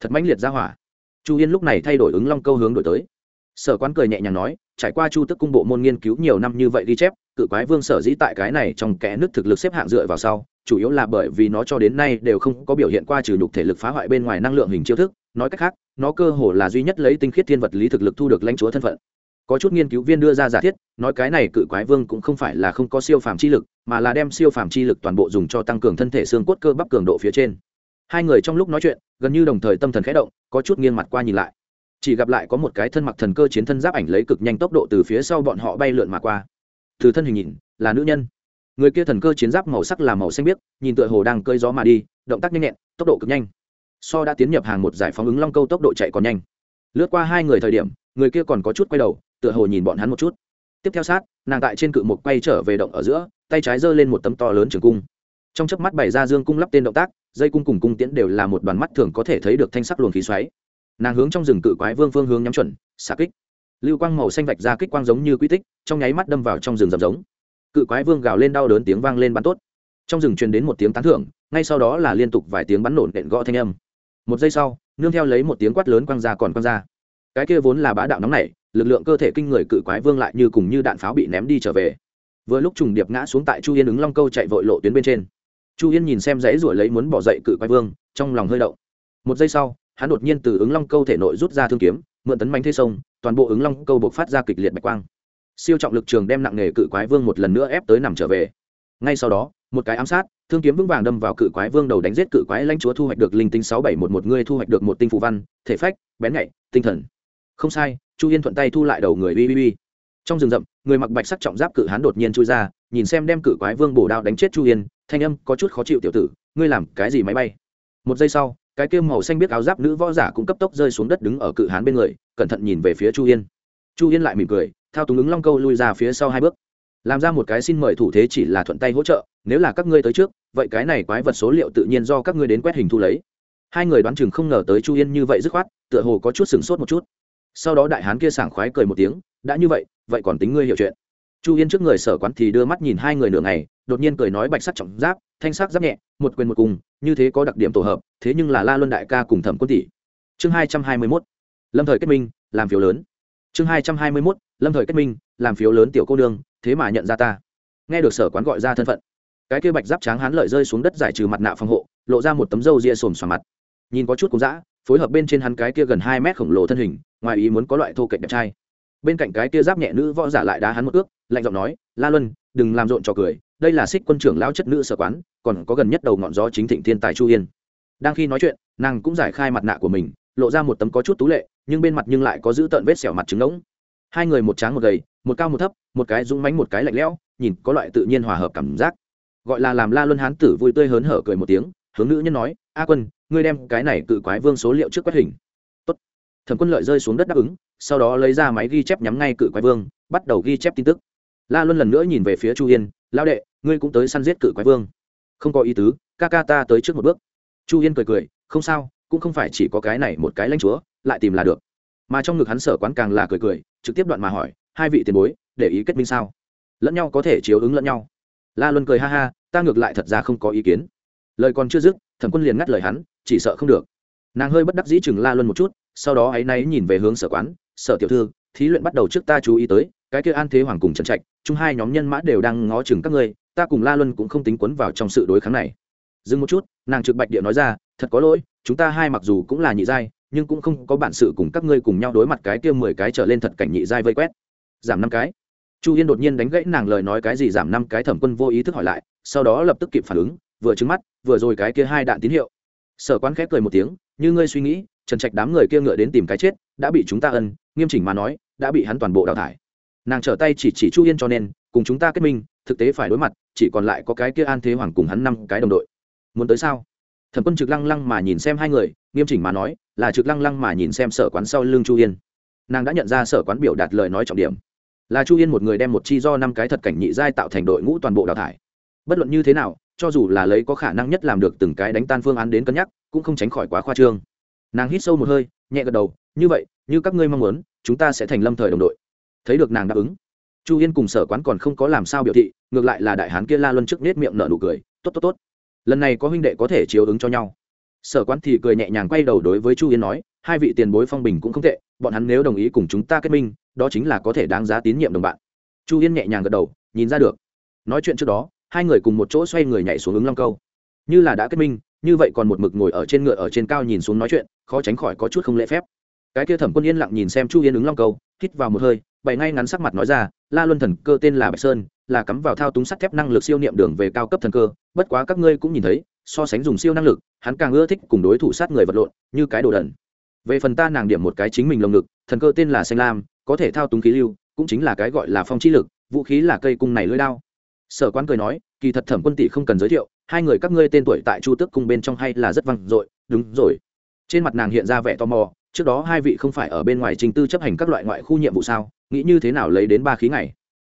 thật mãnh liệt ra hỏa. Chu yên lúc này thay đổi ứng long câu hướng đổi tới. Sở quán cười nhẹ nhàng nói, trải qua chu tức cung bộ môn nghiên cứu nhiều năm như vậy ghi chép, cự quái vương sở dĩ tại cái này trong kẽ nước thực lực xếp hạng dựa vào sau, chủ yếu là bởi vì nó cho đến nay đều không có biểu hiện qua trừ nhục thể lực phá hoại bên ngoài năng lượng hình chiêu thức, nói cách khác nó cơ hồ là duy nhất lấy tinh khiết thiên vật lý thực lực thu được lãnh chúa thân phận. Có chút nghiên cứu viên đưa ra giả thiết, nói cái này cự quái vương cũng không phải là không có siêu phàm chi lực, mà là đem siêu phàm chi lực toàn bộ dùng cho tăng cường thân thể xương cốt cơ bắp cường độ phía trên. Hai người trong lúc nói chuyện, gần như đồng thời tâm thần khẽ động, có chút nghiêng mặt qua nhìn lại. Chỉ gặp lại có một cái thân mặc thần cơ chiến thân giáp ảnh lấy cực nhanh tốc độ từ phía sau bọn họ bay lượn mà qua. Từ thân hình nhìn, là nữ nhân. Người kia thần cơ chiến giáp màu sắc là màu xanh biếc, nhìn tựa hồ đang cơi gió mà đi, động tác nhanh nhẹn, tốc độ cực nhanh so đã tiến nhập hàng một giải phóng ứng long câu tốc độ chạy còn nhanh. Lướt qua hai người thời điểm, người kia còn có chút quay đầu, tựa hồ nhìn bọn hắn một chút. Tiếp theo sát, nàng tại trên cự mục quay trở về động ở giữa, tay trái giơ lên một tấm to lớn trường cung. Trong chớp mắt bày ra dương cung lắp tên động tác, dây cung cùng cung tiễn đều là một đoàn mắt thường có thể thấy được thanh sắc luồng khí xoáy. Nàng hướng trong rừng cự quái vương phương hướng nhắm chuẩn, xạ kích. Lưu quang màu xanh vạch ra kích quang giống như quy tích, trong nháy mắt đâm vào trong rừng rậm giống. Cự quái vương gào lên đau đớn tiếng vang lên bắn tốt. Trong rừng truyền đến một tiếng tán thưởng, ngay sau đó là liên tục vài tiếng bắn nổn đện gõ thanh âm một giây sau, nương theo lấy một tiếng quát lớn quăng ra còn quăng ra. Cái kia vốn là bá đạo nóng nảy, lực lượng cơ thể kinh người cự quái vương lại như cùng như đạn pháo bị ném đi trở về. Vừa lúc trùng điệp ngã xuống tại chu yên ứng long câu chạy vội lộ tuyến bên trên. Chu yên nhìn xem dãy ruổi lấy muốn bỏ dậy cự quái vương, trong lòng hơi động. Một giây sau, hắn đột nhiên từ ứng long câu thể nội rút ra thương kiếm, mượn tấn bánh thế sông, toàn bộ ứng long câu buộc phát ra kịch liệt bạch quang. Siêu trọng lực trường đem nặng nghề cự quái vương một lần nữa ép tới nằm trở về. Ngay sau đó, một cái ám sát thương kiếm vững vàng đâm vào cự quái vương đầu đánh giết cự quái lãnh chúa thu hoạch được linh tinh sáu bảy một một, ngươi thu hoạch được một tinh phù văn, thể phách, bén nhạy, tinh thần. Không sai, chu yên thuận tay thu lại đầu người bi bi bi. Trong rừng rậm, người mặc bạch sắc trọng giáp cự hán đột nhiên chui ra, nhìn xem đem cự quái vương bổ đao đánh chết chu yên, thanh âm có chút khó chịu tiểu tử, ngươi làm cái gì máy bay? Một giây sau, cái kia màu xanh biết áo giáp nữ võ giả cũng cấp tốc rơi xuống đất đứng ở cự hán bên người, cẩn thận nhìn về phía chu yên. Chu yên lại mỉm cười, thao túng ứng long câu lui ra phía sau hai bước làm ra một cái xin mời thủ thế chỉ là thuận tay hỗ trợ, nếu là các ngươi tới trước, vậy cái này quái vật số liệu tự nhiên do các ngươi đến quét hình thu lấy. Hai người đoán chừng không ngờ tới chu yên như vậy dứt khoát, tựa hồ có chút sửng sốt một chút. Sau đó đại hán kia sảng khoái cười một tiếng, đã như vậy vậy còn tính ngươi hiểu chuyện. Chu yên trước người sở quán thì đưa mắt nhìn hai người nửa ngày, đột nhiên cười nói bạch sắc trọng giáp, thanh sắc giáp nhẹ, một quyền một cùng, như thế có đặc điểm tổ hợp, thế nhưng là la luân đại ca cùng thẩm quân tỷ. Chương hai trăm hai mươi mốt, lâm thời kết minh, làm phiếu lớn. Chương hai trăm hai mươi mốt, lâm thời kết minh, làm phiếu lớn tiểu cô đương thế mà nhận ra ta. Nghe được sở quán gọi ra thân phận, cái kia bạch giáp tráng hán lợi rơi xuống đất giải trừ mặt nạ phòng hộ, lộ ra một tấm râu ria xồm xoà mặt. Nhìn có chút cũng dã, phối hợp bên trên hắn cái kia gần hai mét khổng lồ thân hình, ngoài ý muốn có loại thô kệch đẹp trai. Bên cạnh cái kia giáp nhẹ nữ võ giả lại đá hắn một ước lạnh giọng nói, la luân, đừng làm rộn trò cười, đây là xích quân trưởng lão chất nữ sở quán, còn có gần nhất đầu ngọn gió chính thịnh thiên tài chu yên đang khi nói chuyện, nàng cũng giải khai mặt nạ của mình, lộ ra một tấm có chút tú lệ, nhưng bên mặt nhưng lại có giữ tợn vết sẹo mặt trứng ngỗng hai người một tráng một gầy, một cao một thấp, một cái rung mánh một cái lạnh lẽo, nhìn có loại tự nhiên hòa hợp cảm giác. Gọi là làm la luân hán tử vui tươi hớn hở cười một tiếng, hướng nữ nhân nói, a quân, ngươi đem cái này cự quái vương số liệu trước quét hình. Tốt. thẩm quân lợi rơi xuống đất đáp ứng, sau đó lấy ra máy ghi chép nhắm ngay cự quái vương, bắt đầu ghi chép tin tức. La luân lần nữa nhìn về phía chu yên lao đệ, ngươi cũng tới săn giết cự quái vương. Không có ý tứ, ca ca ta tới trước một bước. Chu yên cười cười, không sao, cũng không phải chỉ có cái này một cái lãnh chúa, lại tìm là được. Mà trong ngực hắn sở quán càng là cười cười trực tiếp đoạn mà hỏi, hai vị tiền bối, để ý kết minh sao? Lẫn nhau có thể chiếu ứng lẫn nhau. La luân cười ha ha, ta ngược lại thật ra không có ý kiến. Lời còn chưa dứt, thẩm quân liền ngắt lời hắn, chỉ sợ không được. Nàng hơi bất đắc dĩ chừng la luân một chút, sau đó áy náy nhìn về hướng sở quán, sở tiểu thư, thí luyện bắt đầu trước ta chú ý tới, cái kia an thế hoàng cùng trần trạch, chung hai nhóm nhân mã đều đang ngó chừng các ngươi, ta cùng la luân cũng không tính quấn vào trong sự đối kháng này. Dừng một chút, nàng trực bạch địa nói ra, thật có lỗi, chúng ta hai mặc dù cũng là nhị giai nhưng cũng không có bản sự cùng các ngươi cùng nhau đối mặt cái kia mười cái trở lên thật cảnh nhị giai vây quét. Giảm năm cái. Chu yên đột nhiên đánh gãy nàng lời nói cái gì giảm năm cái thẩm quân vô ý thức hỏi lại, sau đó lập tức kịp phản ứng, vừa trứng mắt, vừa rồi cái kia hai đạn tín hiệu. Sở quán khép cười một tiếng, như ngươi suy nghĩ, trần trạch đám người kia ngựa đến tìm cái chết, đã bị chúng ta ân, nghiêm chỉnh mà nói, đã bị hắn toàn bộ đào thải. Nàng trở tay chỉ chỉ chu yên cho nên, cùng chúng ta kết minh, thực tế phải đối mặt, chỉ còn lại có cái kia an thế hoàng cùng hắn năm cái đồng đội. Muốn tới sao? Thẩm quân trực lăng lăng mà nhìn xem hai người, nghiêm chỉnh mà nói, là trực lăng lăng mà nhìn xem sở quán sau lưng chu yên. Nàng đã nhận ra sở quán biểu đạt lời nói trọng điểm. Là chu yên một người đem một chi do năm cái thật cảnh nhị giai tạo thành đội ngũ toàn bộ đào thải. Bất luận như thế nào, cho dù là lấy có khả năng nhất làm được từng cái đánh tan phương án đến cân nhắc, cũng không tránh khỏi quá khoa trương. Nàng hít sâu một hơi, nhẹ gật đầu, như vậy, như các ngươi mong muốn, chúng ta sẽ thành lâm thời đồng đội. Thấy được nàng đáp ứng, chu yên cùng sở quán còn không có làm sao biểu thị, ngược lại là đại hán kia la luân trước nết miệng nở nụ cười, tốt tốt tốt lần này có huynh đệ có thể chiếu ứng cho nhau. Sở quán thì cười nhẹ nhàng quay đầu đối với chu yên nói, hai vị tiền bối phong bình cũng không tệ, bọn hắn nếu đồng ý cùng chúng ta kết minh, đó chính là có thể đáng giá tín nhiệm đồng bạn. Chu yên nhẹ nhàng gật đầu, nhìn ra được. Nói chuyện trước đó, hai người cùng một chỗ xoay người nhảy xuống ứng long câu. Như là đã kết minh, như vậy còn một mực ngồi ở trên ngựa ở trên cao nhìn xuống nói chuyện, khó tránh khỏi có chút không lễ phép. Cái kia thẩm quân yên lặng nhìn xem chu yên ứng long câu, hít vào một hơi, bày ngay ngắn sắc mặt nói ra, la luân thần, cơ tên là bạch sơn là cắm vào thao túng sắt thép năng lực siêu niệm đường về cao cấp thần cơ, bất quá các ngươi cũng nhìn thấy, so sánh dùng siêu năng lực, hắn càng ưa thích cùng đối thủ sát người vật lộn, như cái đồ đần. Về phần ta nàng điểm một cái chính mình lồng ngực, thần cơ tên là xanh lam, có thể thao túng khí lưu, cũng chính là cái gọi là phong chi lực, vũ khí là cây cung này lưỡi đao. Sở quan cười nói, kỳ thật thẩm quân tỷ không cần giới thiệu, hai người các ngươi tên tuổi tại chu tước cung bên trong hay là rất vang dội, đúng rồi. Trên mặt nàng hiện ra vẻ tò mò, trước đó hai vị không phải ở bên ngoài trình tư chấp hành các loại ngoại khu nhiệm vụ sao, nghĩ như thế nào lấy đến ba khí ngày?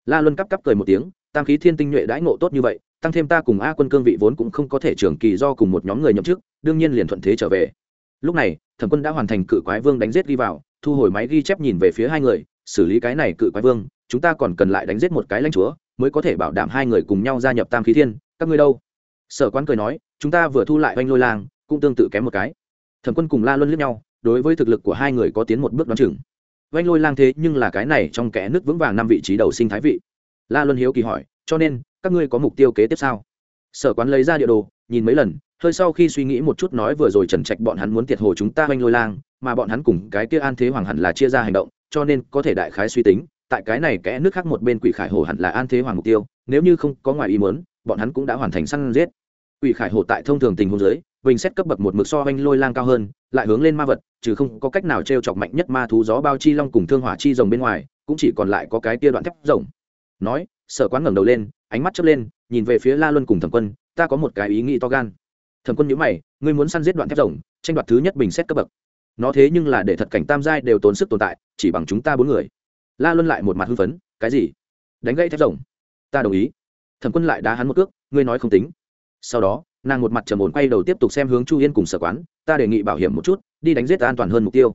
La luân cắp cắp cười một tiếng, tam khí thiên tinh nhuệ đãi ngộ tốt như vậy, tăng thêm ta cùng a quân cương vị vốn cũng không có thể trường kỳ do cùng một nhóm người nhậm chức, đương nhiên liền thuận thế trở về. Lúc này, thẩm quân đã hoàn thành cự quái vương đánh giết ghi vào, thu hồi máy ghi chép nhìn về phía hai người, xử lý cái này cự quái vương, chúng ta còn cần lại đánh giết một cái lãnh chúa, mới có thể bảo đảm hai người cùng nhau gia nhập tam khí thiên, các ngươi đâu? Sở quán cười nói, chúng ta vừa thu lại oanh lôi lang, cũng tương tự kém một cái. Thẩm quân cùng la luân liếc nhau, đối với thực lực của hai người có tiến một bước đ o á n chừng oanh lôi lang thế nhưng là cái này trong kẽ nước vững vàng năm vị trí đầu sinh thái vị. La luân hiếu kỳ hỏi, cho nên, các ngươi có mục tiêu kế tiếp sao? Sở quán lấy ra địa đồ, nhìn mấy lần, hơi sau khi suy nghĩ một chút nói vừa rồi trần trạch bọn hắn muốn tiệt hồ chúng ta oanh lôi lang, mà bọn hắn cùng cái kia an thế hoàng hẳn là chia ra hành động, cho nên có thể đại khái suy tính, tại cái này kẽ nước khác một bên quỷ khải hồ hẳn là an thế hoàng mục tiêu, nếu như không có ngoài ý muốn, bọn hắn cũng đã hoàn thành săn giết. Quỷ khải hồ tại thông thường tình huống giới bình xét cấp bậc một mực so anh lôi lang cao hơn, lại hướng lên ma vật chứ không có cách nào t r e o chọc mạnh nhất ma thú gió bao chi long cùng thương hỏa chi rồng bên ngoài, cũng chỉ còn lại có cái tia đoạn thép rồng. Nói, sở quán ngẩng đầu lên, ánh mắt chớp lên, nhìn về phía la luân cùng thẩm quân, ta có một cái ý nghĩ to gan. Thẩm quân nhữ mày, ngươi muốn săn giết đoạn thép rồng, tranh đoạt thứ nhất bình xét cấp bậc. Nó thế nhưng là để thật cảnh tam giai đều tốn sức tồn tại, chỉ bằng chúng ta bốn người. La luân lại một mặt hưng phấn, cái gì? Đánh gãy thép rồng. Ta đồng ý. Thẩm quân lại đá hắn một cước, ngươi nói không tính sau đó, nàng một mặt trầm ổn quay đầu tiếp tục xem hướng chu yên cùng sở quán, ta đề nghị bảo hiểm một chút, đi đánh giết an toàn hơn mục tiêu.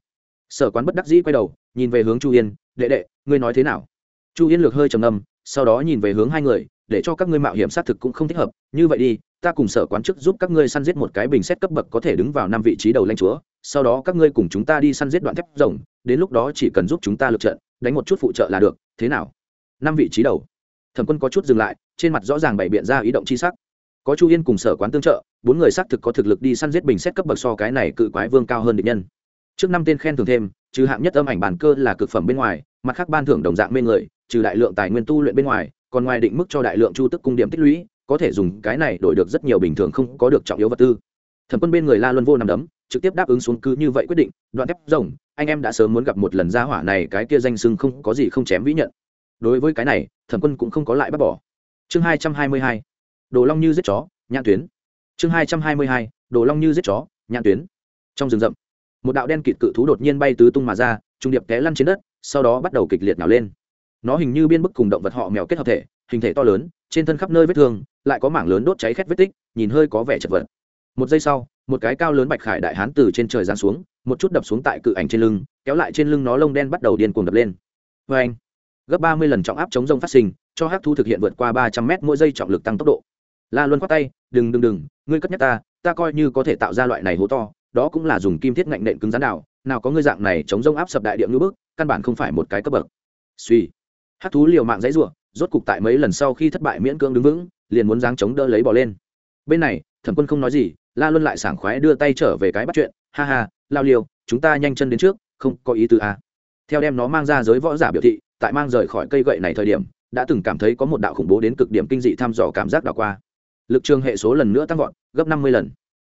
Sở quán bất đắc dĩ quay đầu, nhìn về hướng chu yên, đệ đệ, ngươi nói thế nào? Chu yên lược hơi trầm ngâm, sau đó nhìn về hướng hai người, để cho các ngươi mạo hiểm xác thực cũng không thích hợp, như vậy đi, ta cùng sở quán chức giúp các ngươi săn giết một cái bình xét cấp bậc có thể đứng vào năm vị trí đầu lanh chúa, sau đó các ngươi cùng chúng ta đi săn giết đoạn thép rồng, đến lúc đó chỉ cần giúp chúng ta lượt trận, đánh một chút phụ trợ là được, thế nào? Năm vị trí đầu. Thẩm quân có chút dừng lại, trên mặt rõ ràng bày biện ra ý động c h i sắc có chu yên cùng sở quán tương trợ, bốn người xác thực có thực lực đi săn giết bình xét cấp bậc so cái này cự quái vương cao hơn định nhân. Trước năm tên khen thưởng thêm, trừ hạng nhất âm ảnh bàn cơ là cực phẩm bên ngoài, mặt khác ban thưởng đồng dạng bên người, trừ đại lượng tài nguyên tu luyện bên ngoài, còn ngoài định mức cho đại lượng chu tức cung điểm tích lũy, có thể dùng cái này đổi được rất nhiều bình thường không có được trọng yếu vật tư. Thẩm quân bên người la luân vô nằm đấm, trực tiếp đáp ứng xuống cứ như vậy quyết định, đoạn thép rồng, anh em đã sớm muốn gặp một lần gia hỏa này, cái kia danh sưng không có gì không chém vĩ nhận. Đối với cái này, thẩm quân cũng không có lại bắt bỏ. Chương hai trăm hai mươi hai đồ long như giết chó, nhãn tuyến. Chương hai trăm hai mươi hai, đồ long như giết chó, nhãn tuyến. Trong rừng rậm, một đạo đen kịt cự thú đột nhiên bay tứ tung mà ra, trung điệp té lăn trên đất, sau đó bắt đầu kịch liệt nào lên. Nó hình như biên bức cùng động vật họ mèo kết hợp thể, hình thể to lớn, trên thân khắp nơi vết thương, lại có mảng lớn đốt cháy khét vết tích, nhìn hơi có vẻ chật vật. Một giây sau, một cái cao lớn bạch khải đại hán từ trên trời giáng xuống, một chút đập xuống tại cự ảnh trên lưng, kéo lại trên lưng nó lông đen bắt đầu điên cuồng đập lên. Vê anh gấp ba mươi lần trọng áp chống rông phát sinh, cho hắc thu thực hiện vượt qua ba trăm mét mỗi giây trọng lực tăng tốc độ la luân khoát tay, đừng đừng đừng, ngươi cất nhắc ta ta coi như có thể tạo ra loại này hố to, đó cũng là dùng kim thiết ngạnh nện cứng rắn nào nào có ngươi dạng này chống rông áp sập đại địa ngữ bức, căn bản không phải một cái cấp bậc. Suy. Hắc thú liều mạng dãy rủa, rốt cục tại mấy lần sau khi thất bại miễn cưỡng đứng vững, liền muốn giáng chống đỡ lấy bỏ lên. Bên này, thẩm quân không nói gì, la luân lại sảng khoái đưa tay trở về cái bắt chuyện, ha ha, lao liều chúng ta nhanh chân đến trước, không có ý tứ à. theo đem nó mang ra giới võ giả biểu thị, tại mang rời khỏi cây gậy này thời điểm, đã từng cảm thấy có một đạo khủng bố đến cực điểm kinh dị thăm dò cảm giác đảo qua lực trường hệ số lần nữa tăng vọt, gấp năm mươi lần.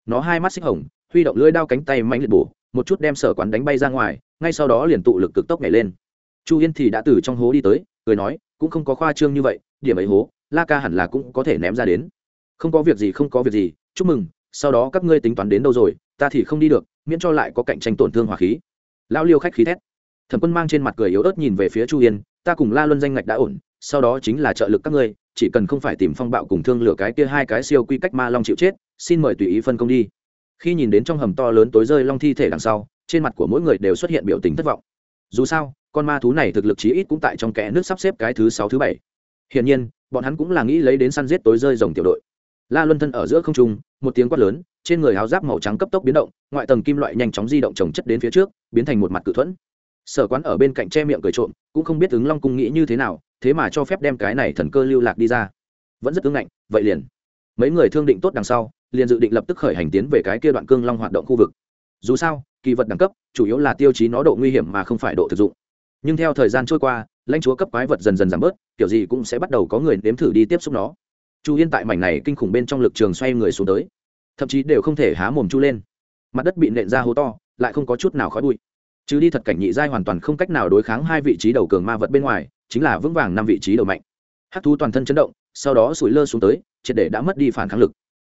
Nó hai mắt xích hồng, huy động lưỡi đao cánh tay mạnh liệt bổ, một chút đem sở quán đánh bay ra ngoài, ngay sau đó liền tụ lực cực tốc nhảy lên. Chu yên thì đã từ trong hố đi tới, cười nói, cũng không có khoa trương như vậy, điểm ấy hố, la ca hẳn là cũng có thể ném ra đến. Không có việc gì, không có việc gì, chúc mừng, sau đó các ngươi tính toán đến đâu rồi, ta thì không đi được, miễn cho lại có cạnh tranh tổn thương hỏa khí. Lão liêu khách khí thét. Thẩm quân mang trên mặt cười yếu ớt nhìn về phía chu yên, ta cùng la luân danh ngạch đã ổn, sau đó chính là trợ lực các ngươi chỉ cần không phải tìm phong bạo cùng thương lửa cái kia hai cái siêu quy cách ma long chịu chết, xin mời tùy ý phân công đi. Khi nhìn đến trong hầm to lớn tối rơi long thi thể đằng sau, trên mặt của mỗi người đều xuất hiện biểu tình thất vọng. Dù sao, con ma thú này thực lực chí ít cũng tại trong kẽ nước sắp xếp cái thứ sáu, thứ bảy. Hiển nhiên, bọn hắn cũng là nghĩ lấy đến săn giết tối rơi dòng tiểu đội. La luân thân ở giữa không trung, một tiếng quát lớn, trên người áo giáp màu trắng cấp tốc biến động, ngoại tầng kim loại nhanh chóng di động trồng chất đến phía trước, biến thành một mặt cự thuẫn. Sở quán ở bên cạnh che miệng cười trộm, cũng không biết ứng long cung nghĩ như thế nào thế mà cho phép đem cái này thần cơ lưu lạc đi ra. Vẫn rất ứng ngạnh, vậy liền. Mấy người thương định tốt đằng sau, liền dự định lập tức khởi hành tiến về cái kia đoạn cương long hoạt động khu vực. Dù sao, kỳ vật đẳng cấp, chủ yếu là tiêu chí nó độ nguy hiểm mà không phải độ thực dụng. Nhưng theo thời gian trôi qua, lãnh chúa cấp quái vật dần dần giảm bớt, kiểu gì cũng sẽ bắt đầu có người nếm thử đi tiếp xúc nó. Chu yên tại mảnh này kinh khủng bên trong lực trường xoay người xuống tới. Thậm chí đều không thể há mồm chu lên. Mặt đất bị nện ra hố to, lại không có chút nào khói bụi chứ đi thật cảnh nhị giai hoàn toàn không cách nào đối kháng hai vị trí đầu cường ma vật bên ngoài, chính là vững vàng năm vị trí đầu mạnh. Hát thú toàn thân chấn động, sau đó sủi lơ xuống tới, triệt để đã mất đi phản kháng lực.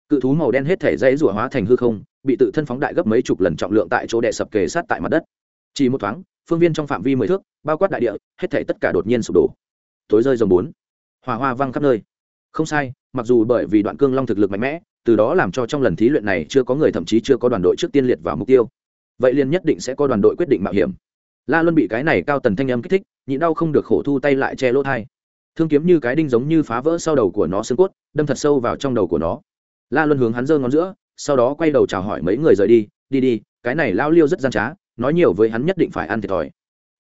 Cự thú màu đen hết thể dây rủa hóa thành hư không, bị tự thân phóng đại gấp mấy chục lần trọng lượng tại chỗ đệ sập kề sát tại mặt đất. Chỉ một thoáng, phương viên trong phạm vi mười thước, bao quát đại địa, hết thể tất cả đột nhiên sụp đổ. Tối rơi dòng bốn. Hỏa hoa văng khắp nơi. Không sai, mặc dù bởi vì đoạn cương long thực lực mạnh mẽ, từ đó làm cho trong lần thí luyện này chưa có người, thậm chí chưa có đoàn đội trước tiên liệt vào mục tiêu vậy liền nhất định sẽ có đoàn đội quyết định mạo hiểm. La luân bị cái này cao tần thanh âm kích thích, nhịn đau không được khổ thu tay lại che lỗ thai. Thương kiếm như cái đinh giống như phá vỡ sau đầu của nó xương cốt, đâm thật sâu vào trong đầu của nó. La luân hướng hắn giơ ngón giữa, sau đó quay đầu chào hỏi mấy người rời đi đi đi, cái này lao liêu rất gian trá, nói nhiều với hắn nhất định phải ăn thiệt thòi.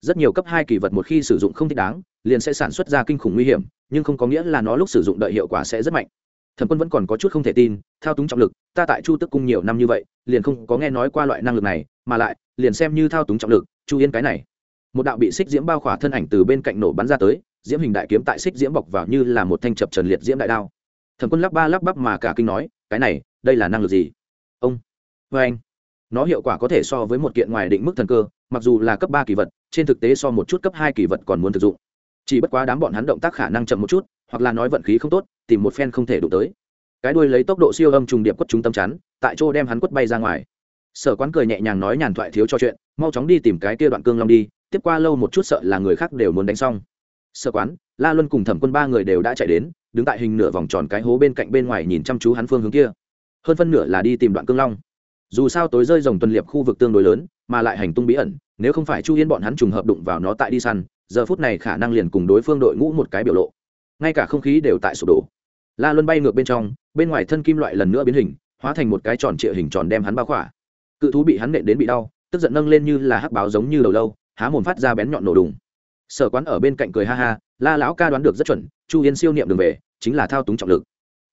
Rất nhiều cấp hai kỳ vật một khi sử dụng không thích đáng, liền sẽ sản xuất ra kinh khủng nguy hiểm, nhưng không có nghĩa là nó lúc sử dụng đợi hiệu quả sẽ rất mạnh. Thẩm quân vẫn còn có chút không thể tin, thao túng trọng lực, ta tại chu tức cung nhiều năm như vậy, liền không có nghe nói qua loại năng lực này mà lại, liền xem như thao túng trọng lực, chu yên cái này. Một đạo bị xích diễm bao khỏa thân ảnh từ bên cạnh nổ bắn ra tới, diễm hình đại kiếm tại xích diễm bọc vào như là một thanh chập trần liệt diễm đại đao. Thần quân lắp ba lắp bắp mà cả kinh nói, cái này, đây là năng lực gì? Ông. Vê anh. Nó hiệu quả có thể so với một kiện ngoài định mức thần cơ, mặc dù là cấp ba kỳ vật, trên thực tế so một chút cấp hai kỳ vật còn muốn thực dụng. Chỉ bất quá đám bọn hắn động tác khả năng chậm một chút, hoặc là nói vận khí không tốt, tìm một phen không thể đụng tới. Cái đuôi lấy tốc độ siêu âm trùng điệp quất chúng tâm chắn, tại chỗ đem hắn quất bay ra ngoài sở quán cười nhẹ nhàng nói nhàn thoại thiếu cho chuyện, mau chóng đi tìm cái kia đoạn cương long đi, tiếp qua lâu một chút sợ là người khác đều muốn đánh xong. Sở quán, la luân cùng thẩm quân ba người đều đã chạy đến, đứng tại hình nửa vòng tròn cái hố bên cạnh bên ngoài nhìn chăm chú hắn phương hướng kia. Hơn phân nửa là đi tìm đoạn cương long. Dù sao tối rơi rồng tuần liệp khu vực tương đối lớn, mà lại hành tung bí ẩn, nếu không phải chu yên bọn hắn trùng hợp đụng vào nó tại đi săn, giờ phút này khả năng liền cùng đối phương đội ngũ một cái biểu lộ. Ngay cả không khí đều tại sụp đổ. La luân bay ngược bên trong, bên ngoài thân kim loại lần nữa biến hình, hóa thành một cái tròn trịa hình tròn đem hắn bao khỏa cự thú bị hắn nện đến bị đau, tức giận nâng lên như là hắc báo giống như đầu lâu, há mồm phát ra bén nhọn nổ đùng. Sở quán ở bên cạnh cười ha ha, la lão ca đoán được rất chuẩn, chu yên siêu niệm đường về, chính là thao túng trọng lực.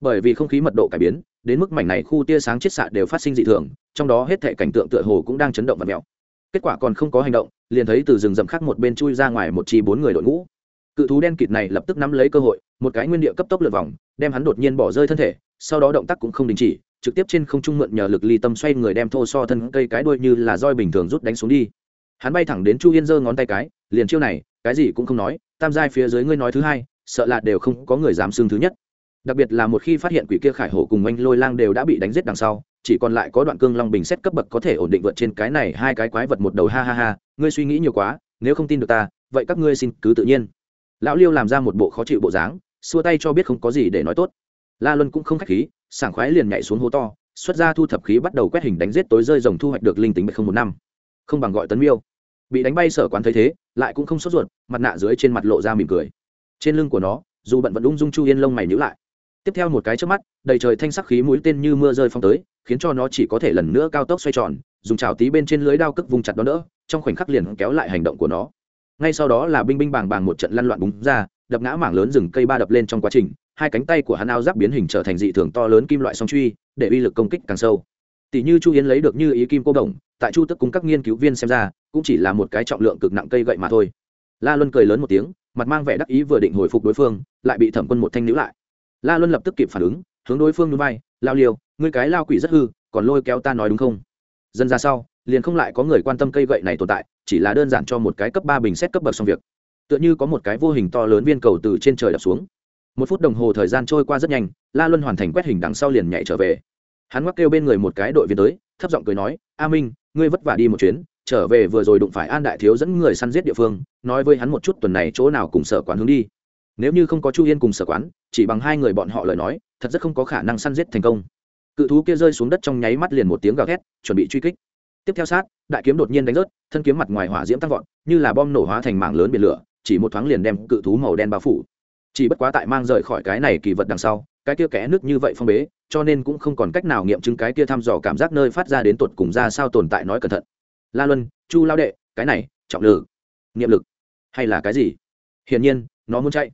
Bởi vì không khí mật độ cải biến, đến mức mảnh này khu tia sáng chiết xạ đều phát sinh dị thường, trong đó hết thể cảnh tượng tựa hồ cũng đang chấn động và mèo. Kết quả còn không có hành động, liền thấy từ rừng rậm khác một bên chui ra ngoài một chi bốn người đội ngũ. Cự thú đen kịt này lập tức nắm lấy cơ hội, một cái nguyên địa cấp tốc lượt vòng, đem hắn đột nhiên bỏ rơi thân thể, sau đó động tác cũng không đình chỉ trực tiếp trên không trung mượn nhờ lực ly tâm xoay người đem thô so thân cây cái đuôi như là roi bình thường rút đánh xuống đi. Hắn bay thẳng đến chu yên giơ ngón tay cái, liền chiêu này, cái gì cũng không nói, tam giai phía dưới ngươi nói thứ hai, sợ là đều không có người dám xưng thứ nhất. Đặc biệt là một khi phát hiện quỷ kia khải hổ cùng oanh lôi lang đều đã bị đánh giết đằng sau, chỉ còn lại có đoạn cương long bình xét cấp bậc có thể ổn định vượt trên cái này hai cái quái vật một đầu ha ha ha, ngươi suy nghĩ nhiều quá, nếu không tin được ta, vậy các ngươi xin cứ tự nhiên. Lão liêu làm ra một bộ khó chịu bộ dáng, xua tay cho biết không có gì để nói tốt. La luân cũng không khách khí sảng khoái liền nhảy xuống hố to xuất ra thu thập khí bắt đầu quét hình đánh giết tối rơi rồng thu hoạch được linh tính không một năm. Không bằng gọi tấn miêu. Bị đánh bay sở quán thấy thế lại cũng không sốt ruột mặt nạ dưới trên mặt lộ ra mỉm cười. Trên lưng của nó dù bận vẫn ung dung chu yên lông mày nhữ lại. Tiếp theo một cái trước mắt đầy trời thanh sắc khí mũi tên như mưa rơi phong tới khiến cho nó chỉ có thể lần nữa cao tốc xoay tròn dùng chảo tí bên trên lưới đao cức vùng chặt đó nữa, trong khoảnh khắc liền kéo lại hành động của nó. Ngay sau đó là binh binh bàng bàng một trận lăn loạn búng ra đập ngã mảng lớn rừng cây ba đập lên trong quá trình, hai cánh tay của hắn áo giáp biến hình trở thành dị thường to lớn kim loại song truy, để uy lực công kích càng sâu. Tỷ như chu yến lấy được như ý kim cô đồng, tại chu tức cùng các nghiên cứu viên xem ra, cũng chỉ là một cái trọng lượng cực nặng cây gậy mà thôi. La luân cười lớn một tiếng, mặt mang vẻ đắc ý vừa định hồi phục đối phương, lại bị thẩm quân một thanh níu lại. La luân lập tức kịp phản ứng, hướng đối phương núi bay, lao liều ngươi cái lao quỷ rất hư, còn lôi kéo ta nói đúng không? Dân ra sau, liền không lại có người quan tâm cây gậy này tồn tại, chỉ là đơn giản cho một cái cấp ba bình xét cấp bậc xong việc tựa như có một cái vô hình to lớn viên cầu từ trên trời đập xuống. Một phút đồng hồ thời gian trôi qua rất nhanh, la luân hoàn thành quét hình đằng sau liền nhảy trở về. Hắn ngoắc kêu bên người một cái đội viên tới, thấp giọng cười nói, a minh, ngươi vất vả đi một chuyến, trở về vừa rồi đụng phải an đại thiếu dẫn người săn giết địa phương, nói với hắn một chút tuần này chỗ nào cùng sở quán hướng đi. Nếu như không có chu yên cùng sở quán, chỉ bằng hai người bọn họ lời nói, thật rất không có khả năng săn giết thành công. Cự thú kia rơi xuống đất trong nháy mắt liền một tiếng gào thét, chuẩn bị truy kích. Tiếp theo sát, đại kiếm đột nhiên đánh rớt, thân kiếm mặt ngoài hỏa diễm tăng vọt, như là bom nổ hóa thành mảng lớn biển lửa chỉ một thoáng liền đem cự thú màu đen bao phủ. Chỉ bất quá tại mang rời khỏi cái này kỳ vật đằng sau, cái kia kẽ nước như vậy phong bế, cho nên cũng không còn cách nào nghiệm chứng cái kia thăm dò cảm giác nơi phát ra đến tột cùng ra sao tồn tại nói cẩn thận. La luân, chu lao đệ, cái này, trọng lực nghiệm lực, hay là cái gì? Hiển nhiên, nó muốn chạy.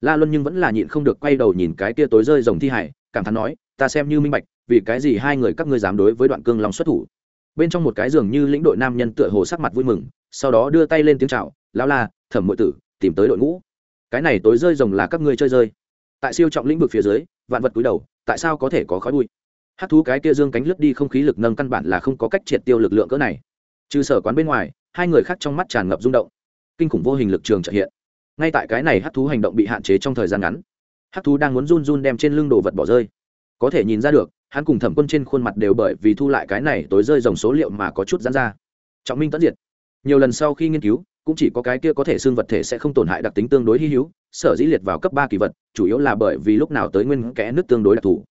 La luân nhưng vẫn là nhịn không được quay đầu nhìn cái kia tối rơi rồng thi hải, cảm thán nói, ta xem như minh bạch, vì cái gì hai người các ngươi dám đối với đoạn cương long xuất thủ? Bên trong một cái giường như lĩnh đội nam nhân tựa hồ sắc mặt vui mừng, sau đó đưa tay lên tiếng chào lao la, thẩm mượn tử, tìm tới đội ngũ. Cái này tối rơi rồng là các ngươi chơi rơi. Tại siêu trọng lĩnh vực phía dưới, vạn vật cúi đầu, tại sao có thể có khói bụi? Hát thú cái kia dương cánh lướt đi không khí lực nâng căn bản là không có cách triệt tiêu lực lượng cỡ này. Trừ sở quán bên ngoài, hai người khác trong mắt tràn ngập rung động. Kinh khủng vô hình lực trường trợ hiện. Ngay tại cái này hát thú hành động bị hạn chế trong thời gian ngắn hát thú đang muốn run run đem trên lưng đồ vật bỏ rơi. Có thể nhìn ra được hắn cùng thẩm quân trên khuôn mặt đều bởi vì thu lại cái này tối rơi dòng số liệu mà có chút dán ra. Trọng minh tận diệt. Nhiều lần sau khi nghiên cứu, cũng chỉ có cái kia có thể xương vật thể sẽ không tổn hại đặc tính tương đối hy hữu, sở dĩ liệt vào cấp ba kỳ vật, chủ yếu là bởi vì lúc nào tới nguyên kẽ nước tương đối đặc thù.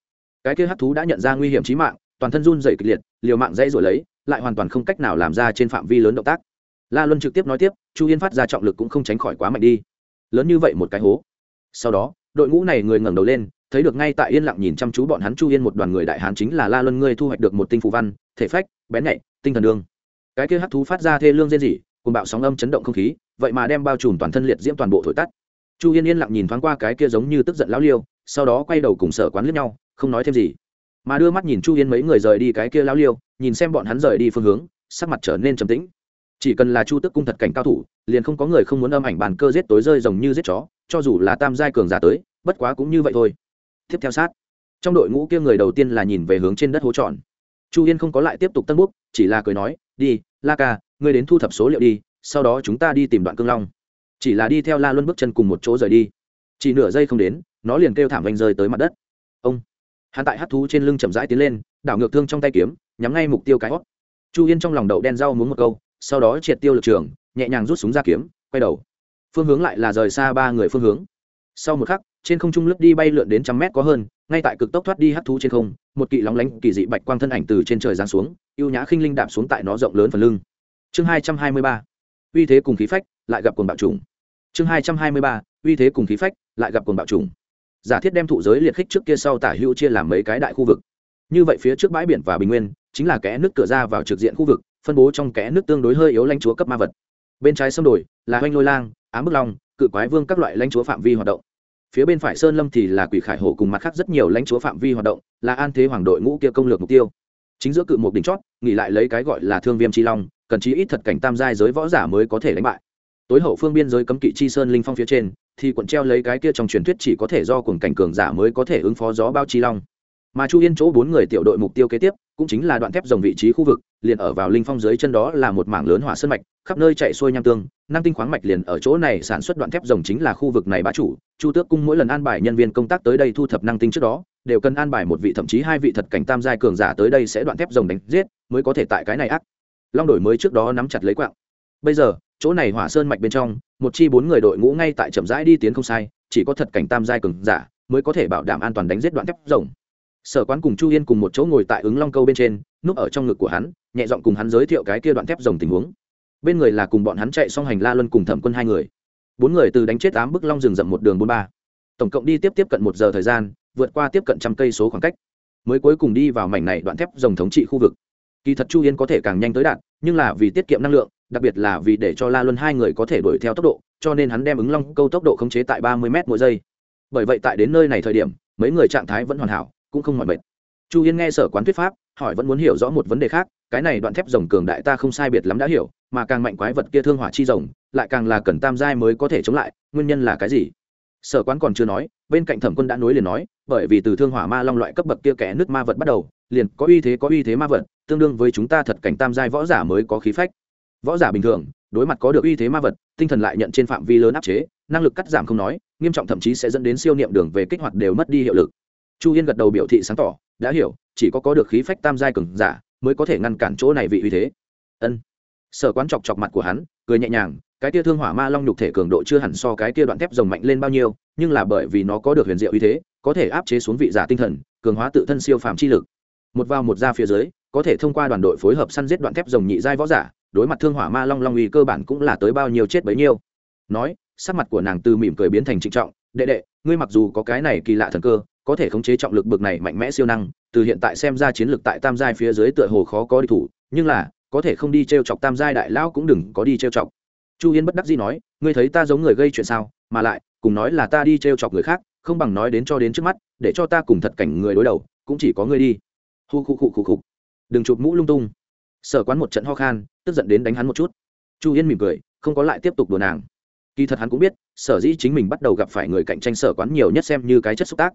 Cái kia hát thú đã nhận ra nguy hiểm trí mạng, toàn thân run dày kịch liệt, liều mạng dãy rồi lấy, lại hoàn toàn không cách nào làm ra trên phạm vi lớn động tác. La luân trực tiếp nói tiếp, chu yên phát ra trọng lực cũng không tránh khỏi quá mạnh đi. Lớn như vậy một cái hố. Sau đó, đội ngũ này người ngẩng đầu lên thấy được ngay tại yên lặng nhìn chăm chú bọn hắn chu yên một đoàn người đại hán chính là la luân ngươi thu hoạch được một tinh phù văn, thể phách, bén nhạy, tinh thần đương. Cái kia hắc thú phát ra thê lương rên rỉ, cùng bạo sóng âm chấn động không khí, vậy mà đem bao trùm toàn thân liệt diễm toàn bộ thổi tắt. Chu yên yên lặng nhìn thoáng qua cái kia giống như tức giận lão liêu, sau đó quay đầu cùng sở quán lướt nhau, không nói thêm gì. Mà đưa mắt nhìn chu yên mấy người rời đi cái kia lão liêu, nhìn xem bọn hắn rời đi phương hướng, sắc mặt trở nên trầm tĩnh. Chỉ cần là chu tức cung thật cảnh cao thủ, liền không có người không muốn âm ảnh bàn cơ giết tối rơi rồng như giết chó, cho dù là tam giai cường giả tới, bất quá cũng như vậy thôi tiếp theo sát. Trong đội ngũ kia người đầu tiên là nhìn về hướng trên đất hố tròn. Chu yên không có lại tiếp tục tân búc chỉ là cười nói, đi, la ca, ngươi đến thu thập số liệu đi, sau đó chúng ta đi tìm đoạn cương long. Chỉ là đi theo la luân bước chân cùng một chỗ rời đi. Chỉ nửa giây không đến, nó liền kêu thảm vanh rơi tới mặt đất. Ông, hắn tại hát thú trên lưng chậm rãi tiến lên, đảo ngược thương trong tay kiếm, nhắm ngay mục tiêu cái hót. Chu yên trong lòng đậu đen rau muốn một câu, sau đó triệt tiêu lực trường, nhẹ nhàng rút súng ra kiếm, quay đầu. Phương hướng lại là rời xa ba người phương hướng. Sau một khắc trên không trung lướt đi bay lượn đến trăm mét có hơn, ngay tại cực tốc thoát đi hắt thú trên không, một kỵ lóng lánh kỳ dị bạch quang thân ảnh từ trên trời giáng xuống, ưu nhã khinh linh đạp xuống tại nó rộng lớn phần lưng. Chương hai trăm hai mươi ba, uy thế cùng khí phách, lại gặp quần bạo trùng chương hai trăm hai mươi ba, uy thế cùng khí phách, lại gặp quần bạo trùng giả thiết đem thụ giới liệt khích trước kia sau tả hữu chia làm mấy cái đại khu vực. Như vậy phía trước bãi biển và bình nguyên, chính là kẽ nước cửa ra vào trực diện khu vực, phân bố trong kẽ nước tương đối hơi yếu lãnh chúa cấp ma vật. Bên trái sông đồi là hoanh lôi lang, ám bức long, cự quái vương các loại lãnh chúa phạm vi hoạt động phía bên phải sơn lâm thì là quỷ khải hổ cùng mặt khác rất nhiều lãnh chúa phạm vi hoạt động, là an thế hoàng đội ngũ kia công lược mục tiêu. Chính giữa cự một đỉnh chót, nghỉ lại lấy cái gọi là thương viêm chi long, cần chí ít thật cảnh tam giai giới võ giả mới có thể đánh bại. Tối hậu phương biên giới cấm kỵ chi sơn linh phong phía trên, thì quận treo lấy cái kia trong truyền thuyết chỉ có thể do cuồng cảnh cường giả mới có thể ứng phó gió bao chi long. Mà chu yên chỗ bốn người tiểu đội mục tiêu kế tiếp cũng chính là đoạn thép dòng vị trí khu vực, liền ở vào linh phong dưới chân đó là một mảng lớn hỏa sơn mạch, khắp nơi chạy xuôi nham tương năng tinh khoáng mạch liền ở chỗ này sản xuất đoạn thép rồng chính là khu vực này bá chủ. Chu tước cung mỗi lần an bài nhân viên công tác tới đây thu thập năng tinh trước đó, đều cần an bài một vị thậm chí hai vị thật cảnh tam giai cường giả tới đây sẽ đoạn thép rồng đánh giết, mới có thể tại cái này ác. Long đổi mới trước đó nắm chặt lấy quạng. Bây giờ, chỗ này hỏa sơn mạch bên trong, một chi bốn người đội ngũ ngay tại chậm rãi đi tiến không sai, chỉ có thật cảnh tam giai cường giả mới có thể bảo đảm an toàn đánh giết đoạn thép rồng sở quán cùng chu yên cùng một chỗ ngồi tại ứng long câu bên trên, núp ở trong ngực của hắn, nhẹ giọng cùng hắn giới thiệu cái kia đoạn thép rồng tình huống. Bên người là cùng bọn hắn chạy xong hành la luân cùng thẩm quân hai người. Bốn người từ đánh chết tám bức long rừng rậm một đường bốn ba. Tổng cộng đi tiếp tiếp cận một giờ thời gian, vượt qua tiếp cận trăm cây số khoảng cách. Mới cuối cùng đi vào mảnh này đoạn thép rồng thống trị khu vực. Kỳ thật chu yên có thể càng nhanh tới đạt, nhưng là vì tiết kiệm năng lượng, đặc biệt là vì để cho la luân hai người có thể đuổi theo tốc độ, cho nên hắn đem ứng long câu tốc độ khống chế tại ba mươi m mỗi giây. Bởi vậy tại đến nơi này thời điểm, mấy người trạng thái vẫn hoàn hảo cũng không mỏi mệt. Chu yên nghe sở quán thuyết pháp, hỏi vẫn muốn hiểu rõ một vấn đề khác, cái này đoạn thép rồng cường đại ta không sai biệt lắm đã hiểu, mà càng mạnh quái vật kia thương hỏa chi rồng, lại càng là cần tam giai mới có thể chống lại, nguyên nhân là cái gì? Sở quán còn chưa nói, bên cạnh thẩm quân đã nối liền nói, bởi vì từ thương hỏa ma long loại cấp bậc kia kẻ nước ma vật bắt đầu, liền có uy thế có uy thế ma vật, tương đương với chúng ta thật cảnh tam giai võ giả mới có khí phách. Võ giả bình thường, đối mặt có được uy thế ma vật, tinh thần lại nhận trên phạm vi lớn áp chế, năng lực cắt giảm không nói, nghiêm trọng thậm chí sẽ dẫn đến siêu niệm đường về kích hoạt đều mất đi hiệu lực chu yên gật đầu biểu thị sáng tỏ, đã hiểu, chỉ có có được khí phách tam giai cường giả mới có thể ngăn cản chỗ này vị uy thế. Ân. Sở quán chọc chọc mặt của hắn, cười nhẹ nhàng, cái tia thương hỏa ma long nhục thể cường độ chưa hẳn so cái tia đoạn thép rồng mạnh lên bao nhiêu, nhưng là bởi vì nó có được huyền diệu uy thế, có thể áp chế xuống vị giả tinh thần, cường hóa tự thân siêu phàm chi lực. Một vào một ra phía dưới, có thể thông qua đoàn đội phối hợp săn giết đoạn thép rồng nhị giai võ giả, đối mặt thương hỏa ma long long uy cơ bản cũng là tới bao nhiêu chết bấy nhiêu. Nói, sắc mặt của nàng từ mỉm cười biến thành trịnh trọng, đệ đệ, ngươi mặc dù có cái này kỳ lạ thần cơ có thể khống chế trọng lực bực này mạnh mẽ siêu năng, từ hiện tại xem ra chiến lược tại tam giai phía dưới tựa hồ khó có đi thủ, nhưng là, có thể không đi t r e o chọc tam giai đại lão cũng đừng có đi t r e o chọc. Chu yên bất đắc dĩ nói, ngươi thấy ta giống người gây chuyện sao? Mà lại, cùng nói là ta đi t r e o chọc người khác, không bằng nói đến cho đến trước mắt, để cho ta cùng thật cảnh người đối đầu, cũng chỉ có ngươi đi. Hu khu khu khu khu. Đừng chụp mũ lung tung. Sở quán một trận ho khan, tức giận đến đánh hắn một chút. Chu yên mỉm cười, không có lại tiếp tục đùa nàng. Kỳ thật hắn cũng biết, sở dĩ chính mình bắt đầu gặp phải người cạnh tranh sở quán nhiều nhất xem như cái chất xúc tác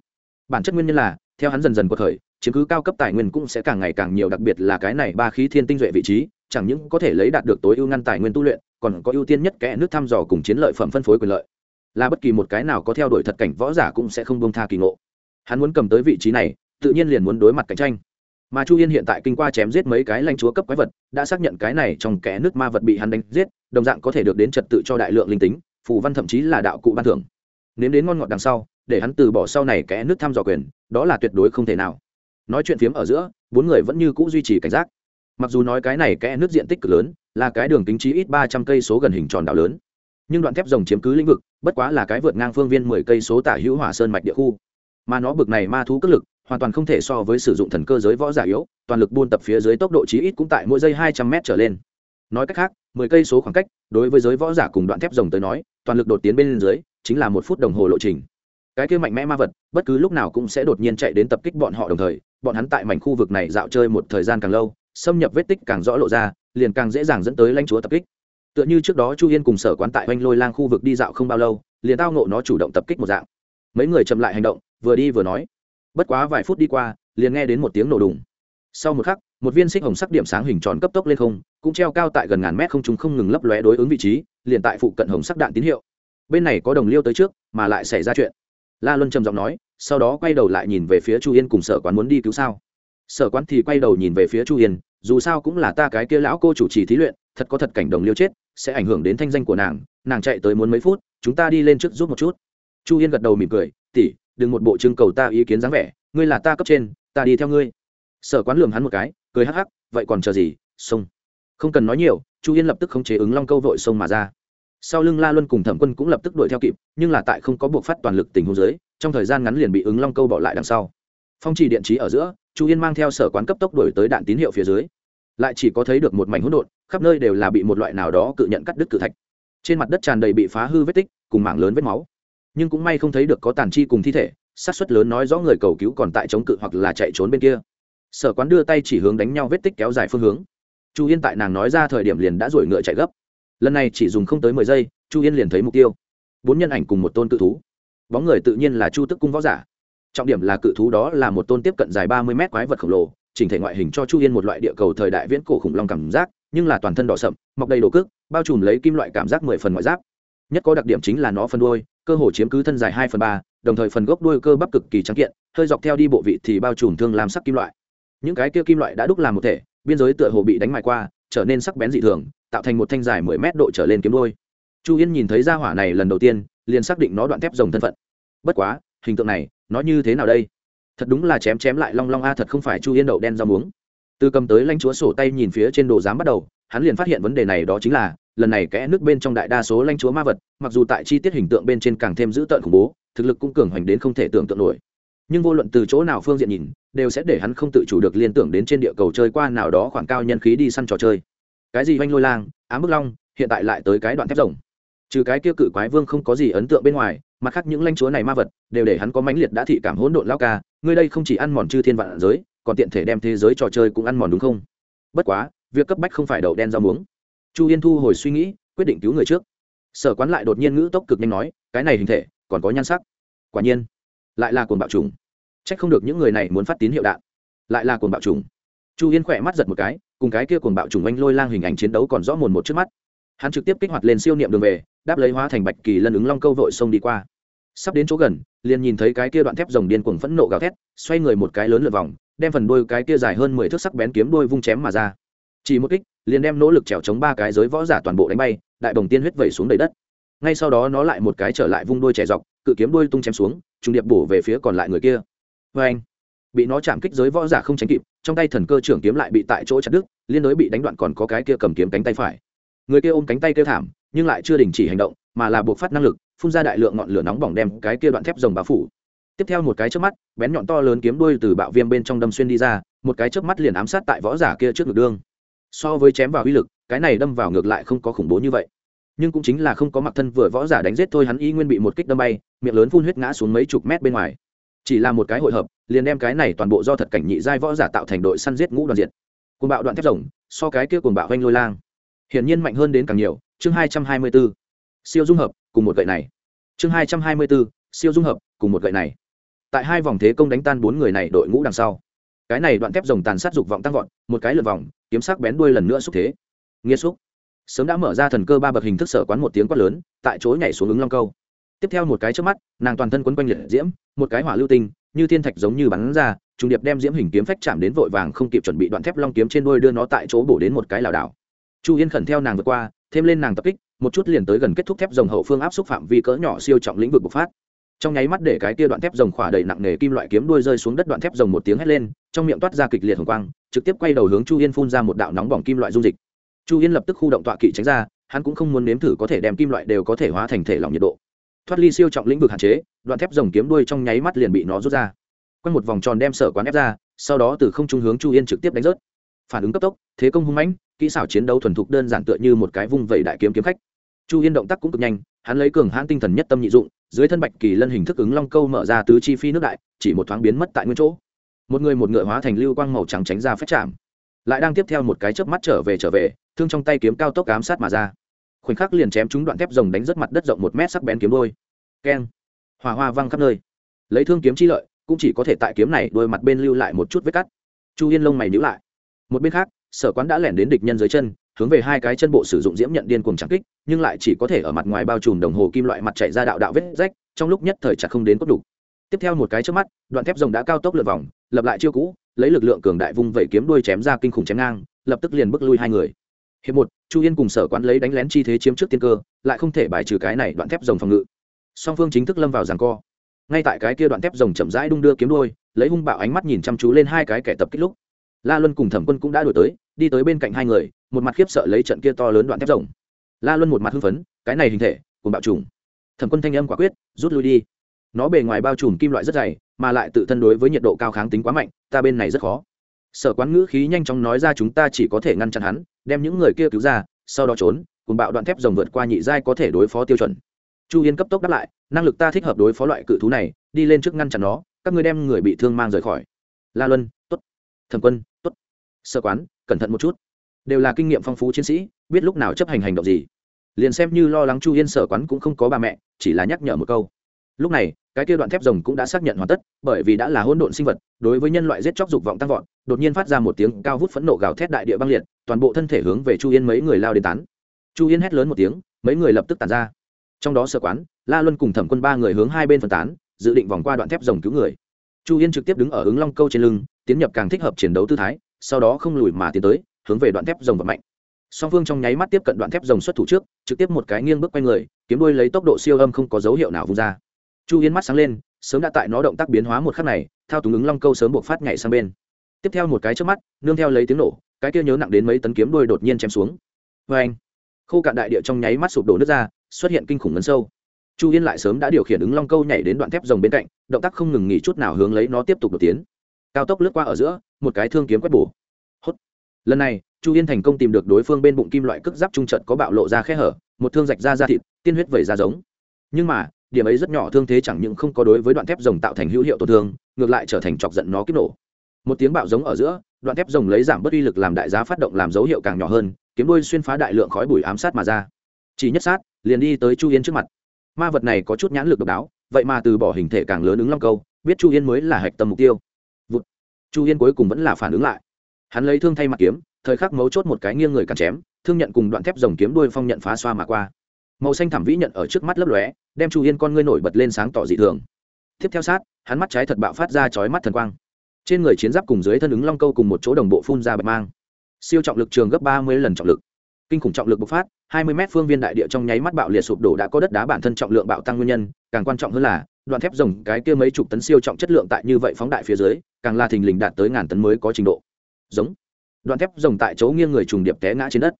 bản chất nguyên nhân là, theo hắn dần dần cuộc khởi, chiếm cứ cao cấp tài nguyên cũng sẽ càng ngày càng nhiều, đặc biệt là cái này ba khí thiên tinh duệ vị trí, chẳng những có thể lấy đạt được tối ưu ngăn tài nguyên tu luyện, còn có ưu tiên nhất kẽ nước thăm dò cùng chiến lợi phẩm phân phối quyền lợi. Là bất kỳ một cái nào có theo đuổi thật cảnh võ giả cũng sẽ không bông tha kỳ ngộ. Hắn muốn cầm tới vị trí này, tự nhiên liền muốn đối mặt cạnh tranh. Mà chu yên hiện tại kinh qua chém giết mấy cái lanh chúa cấp quái vật, đã xác nhận cái này trong kẽ nước ma vật bị hắn đánh giết, đồng dạng có thể được đến trật tự cho đại lượng linh tính, phù văn thậm chí là đạo cụ ban thưởng. Nếm đến ngon ngọt đằng sau để hắn từ bỏ sau này kẽ nước thăm dò quyền, đó là tuyệt đối không thể nào. Nói chuyện phiếm ở giữa, bốn người vẫn như c ũ duy trì cảnh giác. Mặc dù nói cái này kẽ nước diện tích cực lớn, là cái đường kính trí ít ba trăm cây số gần hình tròn đảo lớn. Nhưng đoạn thép rồng chiếm cứ lĩnh vực, bất quá là cái vượt ngang phương viên mười cây số tả hữu hỏa sơn mạch địa khu. Mà nó bực này ma thú cất lực, hoàn toàn không thể so với sử dụng thần cơ giới võ giả yếu, toàn lực buôn tập phía dưới tốc độ chí ít cũng tại mỗi giây hai trăm m trở lên. Nói cách khác, mười cây số khoảng cách, đối với giới võ giả cùng đoạn thép rồng tới nói, toàn lực đột tiến bên dưới, chính là một phút đồng hồ lộ trình cái kia mạnh mẽ ma vật, bất cứ lúc nào cũng sẽ đột nhiên chạy đến tập kích bọn họ đồng thời, bọn hắn tại mảnh khu vực này dạo chơi một thời gian càng lâu, xâm nhập vết tích càng rõ lộ ra, liền càng dễ dàng dẫn tới lãnh chúa tập kích. Tựa như trước đó chu yên cùng sở quán tại oanh lôi lang khu vực đi dạo không bao lâu, liền tao nộ nó chủ động tập kích một dạng. Mấy người chậm lại hành động, vừa đi vừa nói. Bất quá vài phút đi qua, liền nghe đến một tiếng nổ đùng. Sau một khắc, một viên xích hồng sắc điểm sáng hình tròn cấp tốc lên không, cũng treo cao tại gần ngàn mét không chúng không ngừng lấp lóe đối ứng vị trí, liền tại phụ cận hồng sắc đạn tín hiệu. Bên này có đồng liêu tới trước, mà lại xảy ra chuyện la luân trầm giọng nói, sau đó quay đầu lại nhìn về phía chu yên cùng sở quán muốn đi cứu sao. Sở quán thì quay đầu nhìn về phía chu yên, dù sao cũng là ta cái kia lão cô chủ trì thí luyện, thật có thật cảnh đồng liêu chết, sẽ ảnh hưởng đến thanh danh của nàng nàng chạy tới muốn mấy phút, chúng ta đi lên trước giúp một chút. Chu yên gật đầu mỉm cười tỉ đừng một bộ trưng cầu ta ý kiến dáng vẻ, ngươi là ta cấp trên, ta đi theo ngươi. Sở quán lường hắn một cái, cười hắc hắc, vậy còn chờ gì? Xông không cần nói nhiều. Chu yên lập tức khống chế ứng long câu vội xông mà ra sau lưng la luân cùng thẩm quân cũng lập tức đuổi theo kịp, nhưng là tại không có buộc phát toàn lực tình huống dưới, trong thời gian ngắn liền bị ứng long câu bỏ lại đằng sau. Phong trì điện trí ở giữa, chu yên mang theo sở quán cấp tốc đuổi tới đạn tín hiệu phía dưới. Lại chỉ có thấy được một mảnh hỗn độn, khắp nơi đều là bị một loại nào đó cự nhận cắt đứt cự thạch. Trên mặt đất tràn đầy bị phá hư vết tích, cùng mảng lớn vết máu. Nhưng cũng may không thấy được có tàn chi cùng thi thể sát suất lớn nói rõ người cầu cứu còn tại chống cự hoặc là chạy trốn bên kia. Sở quán đưa tay chỉ hướng đánh nhau vết tích kéo dài phương hướng. Chu yên tại nàng nói ra thời điểm liền đã rổi ngựa chạy gấp lần này chỉ dùng không tới mười giây, chu yên liền thấy mục tiêu. Bốn nhân ảnh cùng một tôn cự thú. Bóng người tự nhiên là chu tức cung võ giả. Trọng điểm là cự thú đó là một tôn tiếp cận dài ba mươi mét quái vật khổng lồ, chỉnh thể ngoại hình cho chu yên một loại địa cầu thời đại viễn cổ khủng long cảm giác, nhưng là toàn thân đỏ sậm, mọc đầy đồ cước, bao trùm lấy kim loại cảm giác mười phần ngoại giáp. Nhất có đặc điểm chính là nó phân đôi cơ hồ chiếm cứ thân dài hai phần ba, đồng thời phần gốc đuôi cơ bắp cực kỳ trắng kiện, hơi dọc theo đi bộ vị thì bao trùm thương làm sắc kim loại. Những cái kia kim loại đã đúc làm một thể, biên giới tựa hồ bị đánh mài qua trở nên sắc bén dị thường, tạo thành một thanh dài mười mét độ trở lên kiếm đôi. Chu yên nhìn thấy ra hỏa này lần đầu tiên, liền xác định nó đoạn thép rồng thân phận. Bất quá, hình tượng này, nó như thế nào đây? Thật đúng là chém chém lại long long a, thật không phải chu yên đậu đen rau muống. Từ cầm tới lãnh chúa sổ tay nhìn phía trên đồ giám bắt đầu, hắn liền phát hiện vấn đề này đó chính là, lần này kẽ nước bên trong đại đa số lãnh chúa ma vật, mặc dù tại chi tiết hình tượng bên trên càng thêm dữ tợn khủng bố, thực lực cũng cường hoành đến không thể tưởng tượng nổi nhưng vô luận từ chỗ nào phương diện nhìn, đều sẽ để hắn không tự chủ được liên tưởng đến trên địa cầu chơi qua nào đó khoảng cao nhân khí đi săn trò chơi. Cái gì oanh lôi lang, ám bức long, hiện tại lại tới cái đoạn thép rồng. Trừ cái kia cự quái vương không có gì ấn tượng bên ngoài, mặt khác những lãnh chúa này ma vật, đều để hắn có mãnh liệt đã thị cảm hỗn độn lao ca, ngươi đây không chỉ ăn mòn chư thiên vạn giới, còn tiện thể đem thế giới trò chơi cũng ăn mòn đúng không? Bất quá, việc cấp bách không phải đậu đen rau muống. Chu yên thu hồi suy nghĩ, quyết định cứu người trước. Sở quán lại đột nhiên ngữ tốc cực nhanh nói, cái này hình thể, còn có nhan sắc. Quả nhiên lại là cuồng bạo trùng. C h ắ c không được những người này muốn phát tín hiệu đạn. Lại là cuồng bạo trùng. Chu yên khỏe mắt giật một cái, cùng cái kia cuồng bạo trùng anh lôi lang hình ảnh chiến đấu còn rõ mồn một trước mắt. Hắn trực tiếp kích hoạt lên siêu niệm đường về, đáp lấy hóa thành bạch kỳ lân ứng long câu vội sông đi qua. Sắp đến chỗ gần, liền nhìn thấy cái kia đoạn thép rồng điên cuồng phẫn nộ gào thét, xoay người một cái lớn lượt vòng, đem phần đôi cái kia dài hơn mười thước sắc bén kiếm đôi vung chém mà ra. Chỉ một kích, liền đem nỗ lực trèo chống ba cái giới võ giả toàn bộ đánh bay, đại bồng tiên huyết vẩy xuống đầy đất. Ngay sau đó nó lại một cái trở lại vung đôi trẻ dọc, cự kiếm đôi tung chém xuống trùng điệp bổ về phía còn lại người kia. Vê anh, bị nó chạm kích giới võ giả không tránh kịp, trong tay thần cơ trưởng kiếm lại bị tại chỗ chặt đứt, liên đối bị đánh đoạn còn có cái kia cầm kiếm cánh tay phải. Người kia ôm cánh tay kêu thảm, nhưng lại chưa đình chỉ hành động, mà là buộc phát năng lực, phun ra đại lượng ngọn lửa nóng bỏng đem cái kia đoạn thép rồng bao phủ. Tiếp theo một cái trước mắt, bén nhọn to lớn kiếm đuôi từ bạo viêm bên trong đâm xuyên đi ra, một cái trước mắt liền ám sát tại võ giả kia trước ngực đương. So với chém vào uy lực, cái này đâm vào ngược lại không có khủng bố như vậy. Nhưng cũng chính là không có mặc thân vừa võ giả đánh giết thôi hắn y nguyên bị một kích đâm bay miệng lớn phun huyết ngã xuống mấy chục mét bên ngoài. Chỉ là một cái hội hợp, liền đem cái này toàn bộ do thật cảnh nhị giai võ giả tạo thành đội săn giết ngũ đoàn diện cuồng bạo đoạn thép rồng, so cái kia cuồng bạo vanh lôi lang. Hiển nhiên mạnh hơn đến càng nhiều, chương hai trăm hai mươi b siêu dung hợp, cùng một gậy này. Chương hai trăm hai mươi b siêu dung hợp, cùng một gậy này. Tại hai vòng thế công đánh tan bốn người này đội ngũ đằng sau. Cái này đoạn thép rồng tàn sát dục vọng tăng vọt, một cái lượt vòng, kiếm sắc bén đuôi lần nữa xúc thế. Nghĩa xúc. Sớm đã mở ra thần cơ ba bậc hình thức sở quán một tiếng quát lớn, tại chỗ nhảy xuống ứng long câu tiếp theo một cái trước mắt, nàng toàn thân quấn quanh liệt diễm, một cái hỏa lưu tinh, như thiên thạch giống như bắn ra, trùng điệp đem diễm hình kiếm phách chạm đến vội vàng không kịp chuẩn bị đoạn thép long kiếm trên đuôi đưa nó tại chỗ bổ đến một cái lảo đảo. Chu yên khẩn theo nàng vượt qua, thêm lên nàng tập kích, một chút liền tới gần kết thúc thép dòng hậu phương áp xúc phạm vi cỡ nhỏ siêu trọng lĩnh vực bộc phát. Trong nháy mắt để cái kia đoạn thép rồng khỏa đầy nặng nề kim loại kiếm đuôi rơi xuống đất, đoạn thép rồng một tiếng hét lên, trong miệng toát ra kịch liệt hồng quang, trực tiếp quay đầu hướng chu yên phun ra một đạo nóng bỏng kim loại dung dịch. Chu yên lập tức khu động tọa kỵ tránh ra, hắn cũng không muốn nếm thử có thể đem kim loại đều có thể hóa thành thể lỏng nhiệt độ thoát ly siêu trọng lĩnh vực hạn chế, đoạn thép rồng kiếm đuôi trong nháy mắt liền bị nó rút ra. Quanh một vòng tròn đem sở quán ép ra, sau đó từ không trung hướng chu yên trực tiếp đánh rớt. Phản ứng cấp tốc, thế công hung mãnh, kỹ xảo chiến đấu thuần thục đơn giản tựa như một cái vung vẩy đại kiếm kiếm khách. Chu yên động tác cũng cực nhanh, hắn lấy cường hãn tinh thần nhất tâm nhị dụng, dưới thân bạch kỳ lân hình thức ứng long câu mở ra tứ chi phi nước đại, chỉ một thoáng biến mất tại nguyên chỗ. Một người một ngựa hóa thành lưu quang màu trắng tránh ra phép chạm. Lại đang tiếp theo một cái chớp mắt trở về trở về, thương trong tay kiếm cao tốc ám sát mà ra khoảnh khắc liền chém chúng đoạn thép rồng đánh rất mặt đất rộng một mét sắc bén kiếm đôi. Keng. Hòa hoa văng khắp nơi. Lấy thương kiếm chi lợi, cũng chỉ có thể tại kiếm này đôi mặt bên lưu lại một chút vết cắt. Chu yên lông mày níu lại. Một bên khác, sở quán đã lẻn đến địch nhân dưới chân, hướng về hai cái chân bộ sử dụng diễm nhận điên cuồng trắng kích, nhưng lại chỉ có thể ở mặt ngoài bao trùm đồng hồ kim loại mặt chạy ra đạo đạo vết rách, trong lúc nhất thời chặt không đến cốt đủ. Tiếp theo một cái trước mắt, đoạn thép rồng đã cao tốc lượt vòng, lập lại chiêu cũ, lấy lực lượng cường đại vung vẩy kiếm đuôi chém ra kinh khủng chém ngang, lập tức liền bước lui hai người. Hiệp một chu yên cùng sở quán lấy đánh lén chi thế chiếm trước tiên cơ, lại không thể bài trừ cái này đoạn thép rồng phòng ngự. Song phương chính thức lâm vào giằng co. Ngay tại cái kia đoạn thép rồng chậm rãi đung đưa kiếm đuôi, lấy hung bạo ánh mắt nhìn chăm chú lên hai cái kẻ tập kích lúc. La luân cùng thẩm quân cũng đã đổi tới, đi tới bên cạnh hai người, một mặt khiếp sợ lấy trận kia to lớn đoạn thép rồng. La luân một mặt hưng phấn, cái này hình thể cùng bạo trùng. Thẩm quân thanh âm quả quyết, rút lui đi. Nó bề ngoài bao trùm kim loại rất dày, mà lại tự thân đối với nhiệt độ cao kháng tính quá mạnh, ta bên này rất khó sở quán ngữ khí nhanh chóng nói ra chúng ta chỉ có thể ngăn chặn hắn, đem những người kia cứu ra, sau đó trốn, cùng bạo đoạn thép rồng vượt qua nhị giai có thể đối phó tiêu chuẩn. Chu yên cấp tốc đáp lại, năng lực ta thích hợp đối phó loại cự thú này, đi lên trước ngăn chặn nó, các ngươi đem người bị thương mang rời khỏi. La luân t ố t thẩm quân t ố t sơ quán, cẩn thận một chút. Đều là kinh nghiệm phong phú chiến sĩ, biết lúc nào chấp hành hành động gì. Liền xem như lo lắng chu yên sở quán cũng không có ba mẹ, chỉ là nhắc nhở một câu. Lúc này cái kia đoạn thép rồng cũng đã xác nhận hoàn tất, bởi vì đã là hỗn độn sinh vật, đối với nhân loại giết chóc dục vọng tăng vọt, đột nhiên phát ra một tiếng cao vút phẫn nộ gào thét đại địa băng liệt, toàn bộ thân thể hướng về chu yên mấy người lao đến tán. Chu yên hét lớn một tiếng, mấy người lập tức tàn ra. Trong đó sở quán, la luân cùng thẩm quân ba người hướng hai bên phân tán, dự định vòng qua đoạn thép rồng cứu người. Chu yên trực tiếp đứng ở ứng long câu trên lưng, tiến nhập càng thích hợp chiến đấu tư thái, sau đó không lùi mà tiến tới, hướng về đoạn thép rồng vật mạnh song phương trong nháy mắt tiếp cận đoạn thép rồng xuất thủ trước, trực tiếp một cái nghiêng bước quay người, kiếm đuôi lấy tốc độ siêu âm không có dấu hiệu nào vung ra chu Yến mắt sáng lên, sớm đã tại nó động tác biến hóa một khắc này, thao túng ứng long câu sớm buộc phát nhảy sang bên. Tiếp theo một cái trước mắt, nương theo lấy tiếng nổ, cái kia nhớ nặng đến mấy tấn kiếm đuôi đột nhiên chém xuống. Vê anh khô cạn đại địa trong nháy mắt sụp đổ nước ra, xuất hiện kinh khủng ngấn sâu. Chu yên lại sớm đã điều khiển ứng long câu nhảy đến đoạn thép rồng bên cạnh, động tác không ngừng nghỉ chút nào hướng lấy nó tiếp tục đột tiến. Cao tốc lướt qua ở giữa, một cái thương kiếm quét bổ. Hốt! Lần này, chu yên thành công tìm được đối phương bên bụng kim loại cước giáp trung trận có bạo lộ ra khe hở, một thương rạch ra ra thịt, tiên huyết vẩy ra giống. Nhưng mà điểm ấy rất nhỏ thương thế chẳng những không có đối với đoạn thép rồng tạo thành hữu hiệu tổn thương, ngược lại trở thành chọc giận nó kích nổ. Một tiếng bạo giống ở giữa, đoạn thép rồng lấy giảm bớt uy lực làm đại giá phát động làm dấu hiệu càng nhỏ hơn, kiếm đôi xuyên phá đại lượng khói bụi ám sát mà ra. Chỉ nhất sát, liền đi tới chu yên trước mặt. Ma vật này có chút nhãn lực độc đáo, vậy mà từ bỏ hình thể càng lớn ứng long câu, biết chu yên mới là hạch tâm mục tiêu. Vụt. chu yên cuối cùng vẫn là phản ứng lại. Hắn lấy thương thay mặt kiếm, thời khắc mấu chốt một cái nghiêng người càng chém, thương nhận cùng đoạn thép rồng kiếm đuôi phong nhận phá xoa mà qua màu xanh thảm vĩ nhận ở trước mắt lấp lóe, đem chu yên con ngươi nổi bật lên sáng tỏ dị thường. Tiếp theo sát, hắn mắt trái thật bạo phát ra chói mắt thần quang. Trên người chiến giáp cùng dưới thân ứng long câu cùng một chỗ đồng bộ phun ra bạch mang. Siêu trọng lực trường gấp ba mươi lần trọng lực. Kinh khủng trọng lực bộc phát, hai mươi mét phương viên đại địa trong nháy mắt bạo liệt sụp đổ đã có đất đá bản thân trọng lượng bạo tăng nguyên nhân, càng quan trọng hơn là, đoạn thép rồng cái kia mấy chục tấn siêu trọng chất lượng tại như vậy phóng đại phía dưới, càng là thình lình đạt tới ngàn tấn mới có trình độ. Giống. Đoạn thép rồng tại chỗ nghiêng người trùng điệp té ngã trên đất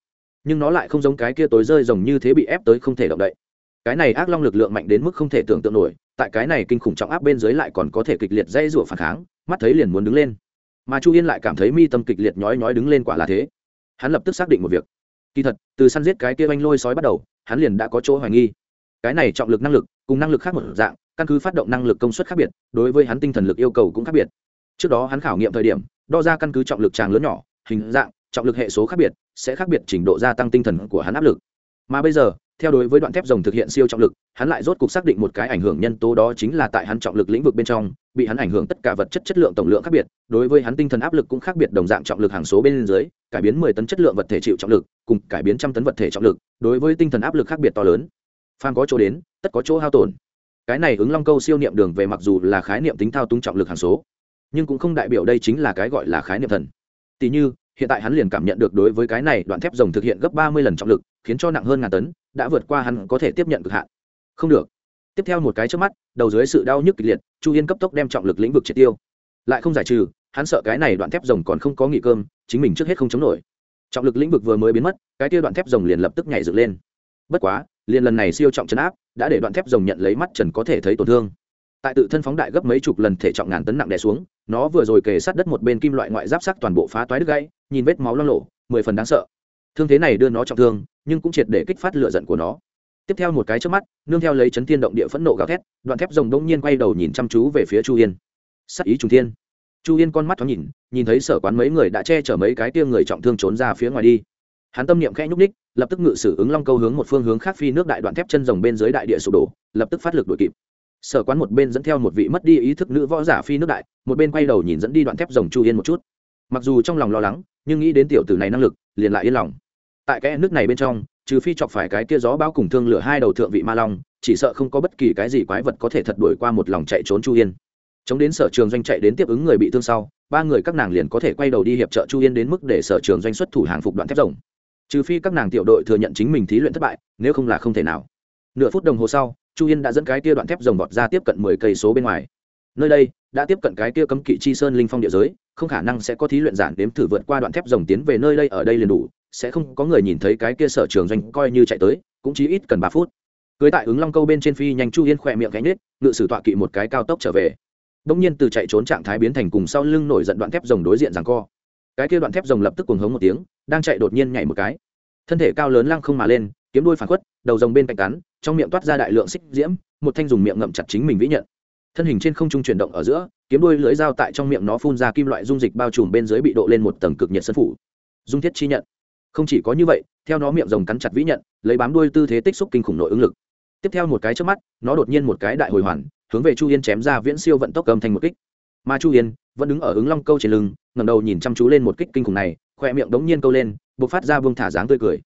nhưng nó lại không giống cái kia tối rơi rồng như thế bị ép tới không thể động đậy. Cái này ác long lực lượng mạnh đến mức không thể tưởng tượng nổi, tại cái này kinh khủng trọng áp bên dưới lại còn có thể kịch liệt dây rủa phản kháng, mắt thấy liền muốn đứng lên. Mà chu yên lại cảm thấy mi tâm kịch liệt nhói nhói đứng lên quả là thế. Hắn lập tức xác định một việc. Kỳ thật, từ săn giết cái kia anh lôi sói bắt đầu, hắn liền đã có chỗ hoài nghi. Cái này trọng lực năng lực, cùng năng lực khác một dạng, căn cứ phát động năng lực công suất khác biệt, đối với hắn tinh thần lực yêu cầu cũng khác biệt. Trước đó hắn khảo nghiệm thời điểm, đo ra căn cứ trọng lực tràng lớn nhỏ, hình dạng trọng lực hệ số khác biệt, sẽ khác biệt trình độ gia tăng tinh thần của hắn áp lực. Mà bây giờ, theo đối với đoạn thép rồng thực hiện siêu trọng lực, hắn lại rốt cục xác định một cái ảnh hưởng nhân tố đó chính là tại hắn trọng lực lĩnh vực bên trong, bị hắn ảnh hưởng tất cả vật chất chất lượng tổng lượng khác biệt, đối với hắn tinh thần áp lực cũng khác biệt đồng dạng trọng lực hàng số bên dưới, cải biến mười tấn chất lượng vật thể chịu trọng lực, cùng cải biến trăm tấn vật thể trọng lực, đối với tinh thần áp lực khác biệt to lớn. Phan có chỗ đến, tất có chỗ hao tổn. Cái này ứng long câu siêu niệm đường về mặc dù là khái niệm tính thao túng trọng lực hàng số, nhưng cũng không đại biểu đây chính là cái gọi là khái niệm thần. Tỷ như hiện tại hắn liền cảm nhận được đối với cái này đoạn thép rồng thực hiện gấp ba mươi lần trọng lực, khiến cho nặng hơn ngàn tấn, đã vượt qua hắn có thể tiếp nhận cực hạn. Không được. Tiếp theo một cái trước mắt, đầu dưới sự đau nhức kịch liệt, chu yên cấp tốc đem trọng lực lĩnh vực triệt tiêu. Lại không giải trừ, hắn sợ cái này đoạn thép rồng còn không có nghỉ cơm, chính mình trước hết không chống nổi. Trọng lực lĩnh vực vừa mới biến mất, cái tiêu đoạn thép rồng liền lập tức nhảy dựng lên. Bất quá, liền lần này siêu trọng chấn áp, đã để đoạn thép rồng nhận lấy mắt trần có thể thấy tổn thương. Tại tự thân phóng đại gấp mấy chục lần thể trọng ngàn tấn nặng đè xuống nó vừa rồi kề sát đất một bên kim loại ngoại giáp sắc toàn bộ phá toái đứt gãy, nhìn vết máu lo lộ mười phần đáng sợ. Thương thế này đưa nó trọng thương, nhưng cũng triệt để kích phát lửa giận của nó. Tiếp theo một cái trước mắt, nương theo lấy chấn thiên động địa phẫn nộ gào thét, đoạn thép rồng đông nhiên quay đầu nhìn chăm chú về phía chu yên. Sắc ý trung thiên. Chu yên con mắt thoáng nhìn nhìn thấy sở quán mấy người đã che chở mấy cái tia người trọng thương trốn ra phía ngoài đi. Hắn tâm niệm khẽ nhúc ních lập tức ngự sử ứng long câu hướng một phương hướng khác phi nước đại đoạn thép chân rồng bên dưới đại địa sụp đổ, lập tức phát lực đuổi kịp sở quán một bên dẫn theo một vị mất đi ý thức nữ võ giả phi nước đại, một bên quay đầu nhìn dẫn đi đoạn thép rồng chu yên một chút. Mặc dù trong lòng lo lắng, nhưng nghĩ đến tiểu tử này năng lực, liền lại yên lòng. Tại cái nước này bên trong, trừ phi chọc phải cái kia gió bao cùng thương lửa hai đầu thượng vị ma long, chỉ sợ không có bất kỳ cái gì quái vật có thể thật đuổi qua một lòng chạy trốn chu yên. Chống đến sở trường doanh chạy đến tiếp ứng người bị thương sau, ba người các nàng liền có thể quay đầu đi hiệp trợ chu yên đến mức để sở trường doanh xuất thủ hàng phục đoạn thép rồng. Trừ phi các nàng tiểu đội thừa nhận chính mình thí luyện thất bại, nếu không là không thể nào. Nửa phút đồng hồ sau chu yên đã dẫn cái kia đoạn thép rồng vọt ra tiếp cận mười cây số bên ngoài. Nơi đây, đã tiếp cận cái kia cấm kỵ chi sơn linh phong địa giới, không khả năng sẽ có thí luyện giản đếm thử vượt qua đoạn thép rồng tiến về nơi đây ở đây liền đủ, sẽ không có người nhìn thấy cái kia sở trường doanh coi như chạy tới, cũng chỉ ít cần ba phút. Cưới tại ứng long câu bên trên phi nhanh chu yên khỏe miệng cánh nết, ngự sử tọa kỵ một cái cao tốc trở về. Đông nhiên từ chạy trốn trạng thái biến thành cùng sau lưng nổi giận đoạn thép rồng đối diện rằng co. Cái kia đoạn thép rồng lập tức cuồng hống một tiếng, đang chạy đột nhiên nhảy một cái. Thân thể cao lớn lăng không mà lên kiếm đuôi phản quất, đầu rồng bên cạnh cắn trong miệng toát ra đại lượng xích diễm một thanh dùng miệng ngậm chặt chính mình vĩ nhận. Thân hình trên không trung chuyển động ở giữa kiếm đuôi lưỡi dao tại trong miệng nó phun ra kim loại dung dịch bao trùm bên dưới bị độ lên một tầng cực nhiệt sân phủ. Dung thiết chi nhận. Không chỉ có như vậy theo nó miệng rồng cắn chặt vĩ nhận lấy bám đuôi tư thế tích xúc kinh khủng nội ứng lực. Tiếp theo một cái trước mắt nó đột nhiên một cái đại hồi hoàn hướng về chu yên chém ra viễn siêu vận tốc cầm thành một kích. Mà chu yên vẫn đứng ở ứng long câu trên lưng ngầm đầu nhìn chăm chú lên một kích kinh khủng này khoe miệng đống nhiên câu lên b ộ c phát ra vương thả dáng tươi cười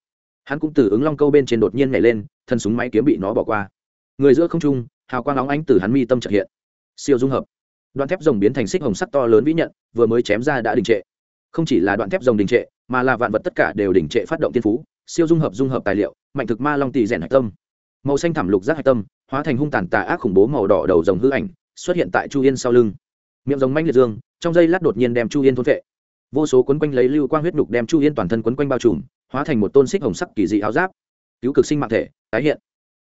hắn cũng từ ứng long câu bên trên đột nhiên nhảy lên, thân súng máy kiếm bị nó bỏ qua. Người giữa không trung, hào quang óng ánh từ hắn mi tâm trợ hiện. Siêu dung hợp. Đoạn thép rồng biến thành xích hồng sắc to lớn vĩ nhận, vừa mới chém ra đã đình trệ. Không chỉ là đoạn thép rồng đình trệ, mà là vạn vật tất cả đều đình trệ phát động tiên phú. Siêu dung hợp dung hợp tài liệu, mạnh thực ma long tỷ rèn hạch tâm. Màu xanh thảm lục giác hạch tâm, hóa thành hung tàn tà ác khủng bố màu đỏ đầu rồng hư ảnh, xuất hiện tại chu yên sau lưng. Miệng rồng manh liệt dương, trong dây lát đột nhiên đem chu yên thôn vệ vô số quấn quanh lấy lưu quang huyết nhục đem chu yên toàn thân quấn quanh bao trùm hóa thành một tôn xích hồng sắc kỳ dị áo giáp. Cứu cực sinh mạng thể, tái hiện.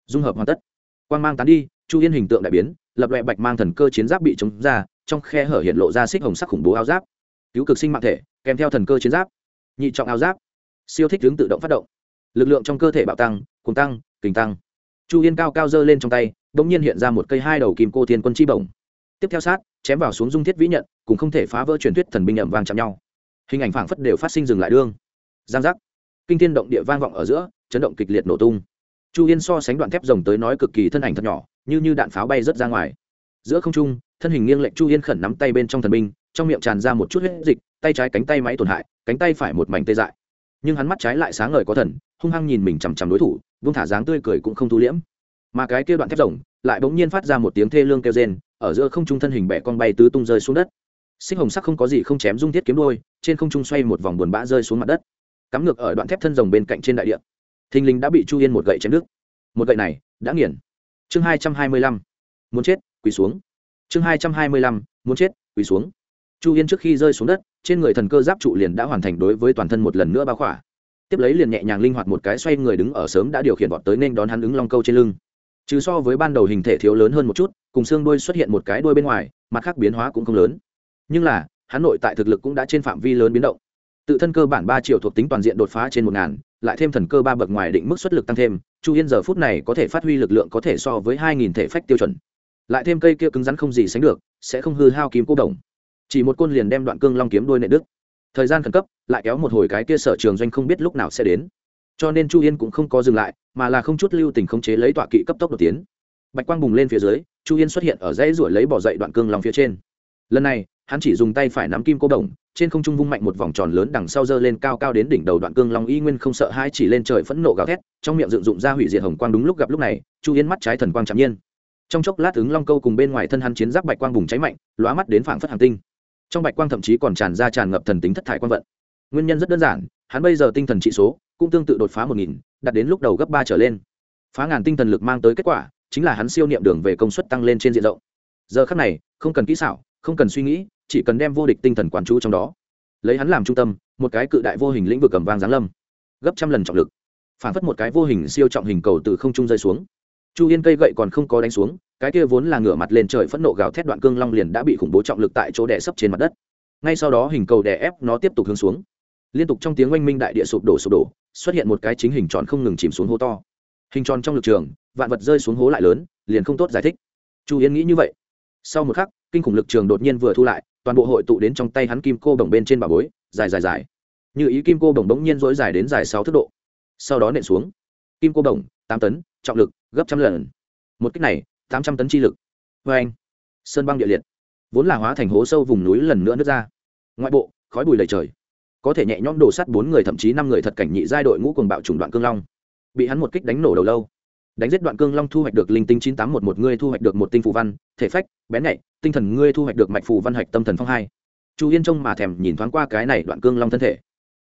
Dung hợp hoàn tất. Quang mang tán đi, chu yên hình tượng đại biến, lập loại bạch mang thần cơ chiến giáp bị chống ra, trong khe hở hiện lộ ra xích hồng sắc khủng bố áo giáp. Cứu cực sinh mạng thể, kèm theo thần cơ chiến giáp. Nhị trọng áo giáp. Siêu thích hướng tự động phát động. Lực lượng trong cơ thể bạo tăng cùng tăng, kình tăng. Chu yên cao cao dơ lên trong tay đ ỗ n g nhiên hiện ra một cây hai đầu kim cô thiên quân chi bổng. Tiếp theo sát, chém vào xuống dung thiết vĩ nhận, cùng không thể phá vỡ truyền thuyết thần binh nhậm vang chạm nhau. Hình ảnh phảng phất đều phát sinh dừng lại đương. Giang giác kinh thiên động địa vang vọng ở giữa, chấn động kịch liệt nổ tung. Chu yên so sánh đoạn thép rồng tới nói cực kỳ thân ảnh thật nhỏ, như như đạn pháo bay rớt ra ngoài. Giữa không trung, thân hình nghiêng lệnh chu yên khẩn nắm tay bên trong thần binh, trong miệng tràn ra một chút huyết dịch, tay trái cánh tay máy tổn hại, cánh tay phải một mảnh tê dại. Nhưng hắn mắt trái lại sáng ngời có thần, hung hăng nhìn mình chằm chằm đối thủ, vung thả dáng tươi cười cũng không thu liễm. Mà cái kia đoạn thép rồng, lại bỗng nhiên phát ra một tiếng thê lương kêu rên, ở giữa không trung thân hình bẻ con bay tứ tung rơi xuống đất. Sinh hồng sắc không có gì không chém dung thiết kiếm đôi, trên không trung xoay một vòng buồn bã rơi xuống mặt đất cắm ngược ở đoạn thép thân rồng bên cạnh trên đại địa. Thình lình đã bị chu yên một gậy chém đứt. Một gậy này đã nghiền. Chương hai trăm hai mươi lăm. Muốn chết, quỳ xuống. Chương hai trăm hai mươi lăm. Muốn chết, quỳ xuống. Chu yên trước khi rơi xuống đất, trên người thần cơ giáp trụ liền đã hoàn thành đối với toàn thân một lần nữa bao khỏa. Tiếp lấy liền nhẹ nhàng linh hoạt một cái xoay người đứng ở sớm đã điều khiển bọn tới nên đón hắn ứng long câu trên lưng. Trừ so với ban đầu hình thể thiếu lớn hơn một chút, cùng xương đuôi xuất hiện một cái đuôi bên ngoài, mặt khác biến hóa cũng không lớn. Nhưng là, hắn nội tại thực lực cũng đã trên phạm vi lớn biến động tự thân cơ bản ba triệu thuộc tính toàn diện đột phá trên một ngàn, lại thêm thần cơ ba bậc ngoài định mức xuất lực tăng thêm, chu yên giờ phút này có thể phát huy lực lượng có thể so với hai nghìn thể phách tiêu chuẩn. Lại thêm cây kia cứng rắn không gì sánh được, sẽ không hư hao kiếm cô đồng. Chỉ một côn liền đem đoạn cương long kiếm đôi nệ đức thời gian khẩn cấp, lại kéo một hồi cái kia sở trường doanh không biết lúc nào sẽ đến. Cho nên chu yên cũng không có dừng lại, mà là không chút lưu tình khống chế lấy tọa kỵ cấp tốc đột tiến. Bạch quang bùng lên phía dưới, chu yên xuất hiện ở dãy ruổi lấy bỏ dậy đoạn cương long phía trên. Lần này, hắn chỉ dùng tay phải nắm kim cô đồng trên không trung vung mạnh một vòng tròn lớn đằng sau dơ lên cao cao đến đỉnh đầu đoạn cương long y nguyên không sợ hai chỉ lên trời phẫn nộ gào thét, trong miệng dựng dụng ra hủy diệt hồng quang đúng lúc gặp lúc này, chu yên mắt trái thần quang chạm nhiên. Trong chốc lát ứng long câu cùng bên ngoài thân hắn chiến giáp bạch quang bùng cháy mạnh, lóa mắt đến phảng phất hàng tinh. Trong bạch quang thậm chí còn tràn ra tràn ngập thần tính thất thải quang vận. Nguyên nhân rất đơn giản, hắn bây giờ tinh thần trị số cũng tương tự đột phá một nghìn, đạt đến lúc đầu gấp ba trở lên. Phá ngàn tinh thần lực mang tới kết quả chính là hắn siêu niệm đường về công suất tăng lên trên diện rộng. Giờ khắc này, không cần kỹ xảo, không cần suy nghĩ chỉ cần đem vô địch tinh thần quản chú trong đó. Lấy hắn làm trung tâm, một cái cự đại vô hình lĩnh vực cầm vang giáng lâm. Gấp trăm lần trọng lực. Phản phất một cái vô hình siêu trọng hình cầu từ không trung rơi xuống. Chu yên cây gậy còn không có đánh xuống, cái kia vốn là ngửa mặt lên trời phẫn nộ gào thét đoạn cương long liền đã bị khủng bố trọng lực tại chỗ đè sấp trên mặt đất. Ngay sau đó hình cầu đè ép nó tiếp tục hướng xuống. Liên tục trong tiếng oanh minh đại địa sụp đổ sụp đổ, xuất hiện một cái chính hình tròn không ngừng chìm xuống hố to. Hình tròn trong lực trường, vạn vật rơi xuống hố lại lớn, liền không tốt giải thích. Chu yên nghĩ như vậy. Sau một khắc, kinh khủng lực trường đột nhiên vừa thu lại toàn bộ hội tụ đến trong tay hắn kim cô đồng bên trên bà bối, dài dài dài. Như ý kim cô đồng bỗng nhiên dối dài đến dài sáu thước độ. Sau đó nện xuống. Kim cô đồng tám tấn, trọng lực, gấp trăm lần. Một cách này, tám trăm tấn chi lực. Vê anh, sơn băng địa liệt. Vốn là hóa thành hố sâu vùng núi lần nữa nước ra. Ngoại bộ, khói bùi đầy trời. Có thể nhẹ nhõm đổ sắt bốn người, thậm chí năm người thật cảnh nhị giai đội ngũ cùng bạo chủng đoạn cương long. Bị hắn một kích đánh nổ đầu lâu đánh giết đoạn cương long thu hoạch được linh tinh chín tám một một, ngươi thu hoạch được một tinh phù văn, thể phách, bén nhạy, tinh thần ngươi thu hoạch được mạch phù văn hạch tâm thần phong hai. Chu yên trông mà thèm nhìn thoáng qua cái này đoạn cương long thân thể.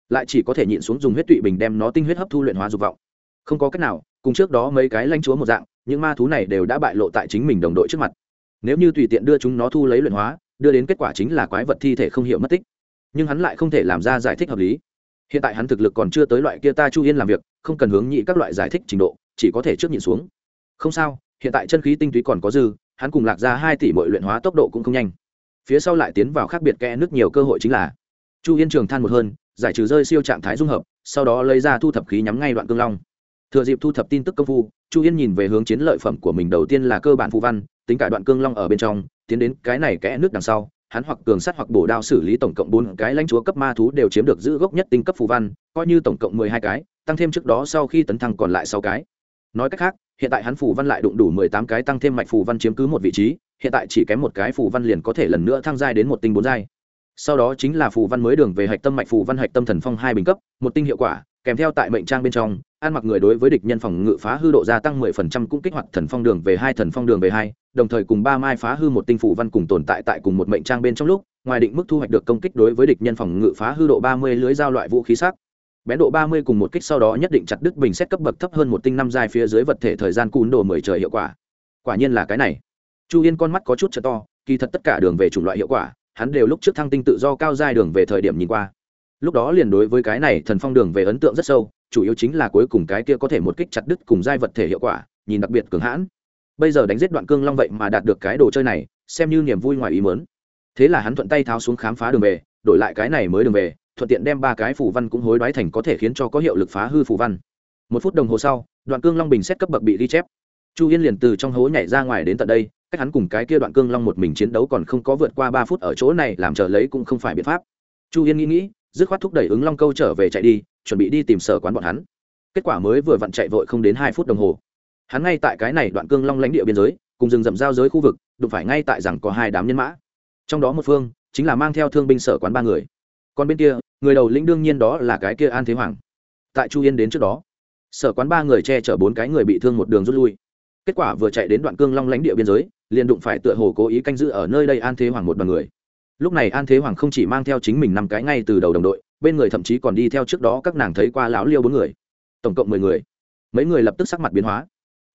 Lại chỉ có thể nhịn xuống dùng huyết tụy bình đem nó tinh huyết hấp thu luyện hóa dục vọng. Không có cách nào, cùng trước đó mấy cái lanh chúa một dạng, những ma thú này đều đã bại lộ tại chính mình đồng đội trước mặt. Nếu như tùy tiện đưa chúng nó thu lấy luyện hóa, đưa đến kết quả chính là quái vật thi thể không hiểu mất tích. Nhưng hắn lại không thể làm ra giải thích hợp lý. Hiện tại hắn thực lực còn chưa tới loại kia ta chu yên làm việc, không cần hướng nhị các loại giải thích trình độ chỉ có thể trước nhìn xuống. Không sao, hiện tại chân khí tinh túy còn có dư, hắn cùng lạc ra hai tỷ mọi luyện hóa tốc độ cũng không nhanh. Phía sau lại tiến vào khác biệt kẽ nước nhiều cơ hội chính là, chu yên trường than một hơn, giải trừ rơi siêu trạng thái dung hợp, sau đó lấy ra thu thập khí nhắm ngay đoạn cương long. Thừa dịp thu thập tin tức công phu, chu yên nhìn về hướng chiến lợi phẩm của mình đầu tiên là cơ bản phù văn, tính cả đoạn cương long ở bên trong, tiến đến cái này kẽ nước đằng sau, hắn hoặc cường sắt hoặc bổ đao xử lý tổng cộng bốn cái lãnh chúa cấp ma thú đều chiếm được giữ gốc nhất tinh cấp phù văn, coi như tổng cộng mười hai cái, tăng thêm trước đó sau khi tấn thăng còn lại sáu cái nói cách khác, hiện tại hắn phù văn lại đụng đủ mười tám cái tăng thêm mạch phù văn chiếm cứ một vị trí, hiện tại chỉ kém một cái phù văn liền có thể lần nữa thăng giai đến một tinh bốn giai. Sau đó chính là phù văn mới đường về hạch tâm mạch phù văn hạch tâm thần phong hai bình cấp, một tinh hiệu quả, kèm theo tại mệnh trang bên trong, ăn mặc người đối với địch nhân phòng ngự phá hư độ gia tăng 10% cũng kích hoạt thần phong đường về hai, thần phong đường về hai, đồng thời cùng ba mai phá hư một tinh phủ văn cùng tồn tại tại cùng một mệnh trang bên trong lúc, ngoài định mức thu hoạch được công kích đối với địch nhân phòng ngự phá hư độ 30 lưới giao loại vũ khí sắc bén độ 30 cùng một kích sau đó nhất định chặt đứt bình xét cấp bậc thấp hơn một tinh năm dài phía dưới vật thể thời gian cún đồ mười trời hiệu quả. Quả nhiên là cái này. Chu yên con mắt có chút trợ to, kỳ thật tất cả đường về chủng loại hiệu quả, hắn đều lúc trước thăng tinh tự do cao giai đường về thời điểm nhìn qua. Lúc đó liền đối với cái này thần phong đường về ấn tượng rất sâu, chủ yếu chính là cuối cùng cái kia có thể một kích chặt đứt cùng giai vật thể hiệu quả, nhìn đặc biệt cường hãn. Bây giờ đánh giết đoạn cương long vậy mà đạt được cái đồ chơi này, xem như niềm vui ngoài ý mớn thế là hắn thuận tay tháo xuống khám phá đường về, đổi lại cái này mới đường về thuận tiện đem ba cái phù văn cũng hối đoái thành có thể khiến cho có hiệu lực phá hư phù văn. Một phút đồng hồ sau, đoạn cương long bình xét cấp bậc bị ghi chép. Chu yên liền từ trong hố nhảy ra ngoài đến tận đây, cách hắn cùng cái kia đoạn cương long một mình chiến đấu còn không có vượt qua ba phút ở chỗ này, làm chờ lấy cũng không phải biện pháp. Chu yên nghĩ nghĩ, dứt khoát thúc đẩy ứng long câu trở về chạy đi, chuẩn bị đi tìm sở quán bọn hắn. Kết quả mới vừa vặn chạy vội không đến hai phút đồng hồ. Hắn ngay tại cái này đoạn cương long lãnh địa biên giới, cùng rừng rậm giao giới khu vực, đụng phải ngay tại rằng có hai đám nhân mã. Trong đó một phương chính là mang theo thương binh sở quán ba người. Còn bên kia người đầu lĩnh đương nhiên đó là cái kia an thế hoàng. Tại chu yên đến trước đó, sở quán ba người che chở bốn cái người bị thương một đường rút lui. Kết quả vừa chạy đến đoạn cương long lãnh địa biên giới, liền đụng phải tựa hồ cố ý canh giữ ở nơi đây an thế hoàng một đoàn người. Lúc này an thế hoàng không chỉ mang theo chính mình năm cái ngay từ đầu đồng đội, bên người thậm chí còn đi theo trước đó các nàng thấy qua lão liêu bốn người. Tổng cộng mười người. Mấy người lập tức sắc mặt biến hóa.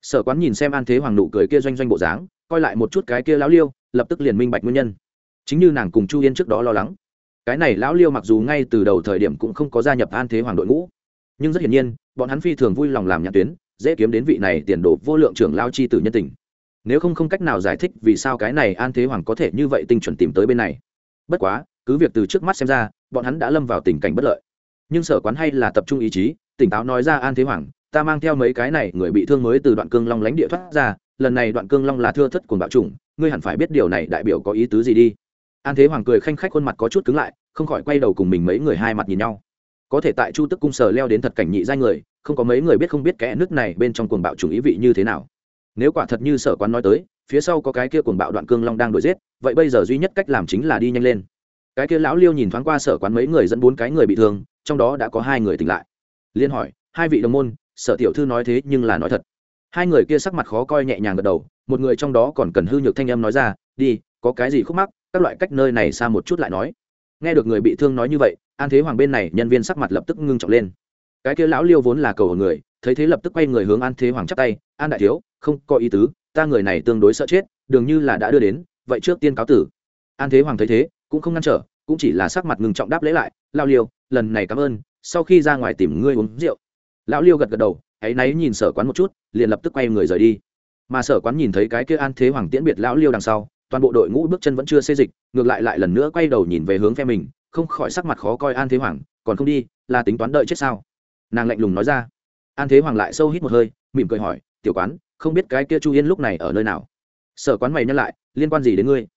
Sở quán nhìn xem an thế hoàng nụ cười kia doanh doanh bộ dáng, coi lại một chút cái kia lão liêu, lập tức liền minh bạch nguyên nhân. Chính như nàng cùng chu yên trước đó lo lắng cái này lão liêu mặc dù ngay từ đầu thời điểm cũng không có gia nhập an thế hoàng đội ngũ, nhưng rất hiển nhiên, bọn hắn phi thường vui lòng làm nhãn tuyến, dễ kiếm đến vị này tiền đồ vô lượng trưởng lao chi tử nhân tình. Nếu không không cách nào giải thích vì sao cái này an thế hoàng có thể như vậy tinh chuẩn tìm tới bên này. Bất quá, cứ việc từ trước mắt xem ra, bọn hắn đã lâm vào tình cảnh bất lợi. Nhưng sở quán hay là tập trung ý chí, tỉnh táo nói ra an thế hoàng, ta mang theo mấy cái này người bị thương mới từ đoạn cương long lánh địa thoát ra, lần này đoạn cương long là thưa thất cuồng bạo chủng, ngươi hẳn phải biết điều này đại biểu có ý tứ gì đi an thế hoàng cười khanh khách khuôn mặt có chút cứng lại, không khỏi quay đầu cùng mình mấy người hai mặt nhìn nhau. Có thể tại chu tức cung sở leo đến thật cảnh nhị giai người, không có mấy người biết không biết kẽ nước này bên trong cuồng bạo chủng ý vị như thế nào. Nếu quả thật như sở quán nói tới, phía sau có cái kia cuồng bạo đoạn cương long đang đuổi giết, vậy bây giờ duy nhất cách làm chính là đi nhanh lên. Cái kia lão liêu nhìn thoáng qua sở quán mấy người dẫn bốn cái người bị thương, trong đó đã có hai người tỉnh lại. Liên hỏi, hai vị đồng môn, sở tiểu thư nói thế nhưng là nói thật? Hai người kia sắc mặt khó coi nhẹ nhàng gật đầu, một người trong đó còn cần hư nhược thanh âm nói ra, đi, có cái gì khúc mắc? Các loại cách nơi này xa một chút lại nói. Nghe được người bị thương nói như vậy, an thế hoàng bên này nhân viên sắc mặt lập tức ngưng trọng lên. Cái kia lão liêu vốn là cầu người, thấy thế lập tức quay người hướng an thế hoàng chắp tay, an đại thiếu, không có ý tứ, ta người này tương đối sợ chết, đường như là đã đưa đến, vậy trước tiên cáo tử. An thế hoàng thấy thế, cũng không ngăn trở, cũng chỉ là sắc mặt ngừng trọng đáp lễ lại lao liêu, lần này cảm ơn, sau khi ra ngoài tìm ngươi uống rượu. Lão liêu gật gật đầu hãy náy nhìn sở quán một chút, liền lập tức quay người rời đi. Mà sở quán nhìn thấy cái kia an thế hoàng tiễn biệt lão liêu đằng sau toàn bộ đội ngũ bước chân vẫn chưa xê dịch, ngược lại lại lần nữa quay đầu nhìn về hướng phe mình, không khỏi sắc mặt khó coi an thế hoàng, còn không đi, là tính toán đợi chết sao? Nàng lạnh lùng nói ra. An thế hoàng lại sâu hít một hơi, mỉm cười hỏi, tiểu quán, không biết cái kia chu yên lúc này ở nơi nào? Sở quán mày nhắc lại, liên quan gì đến ngươi?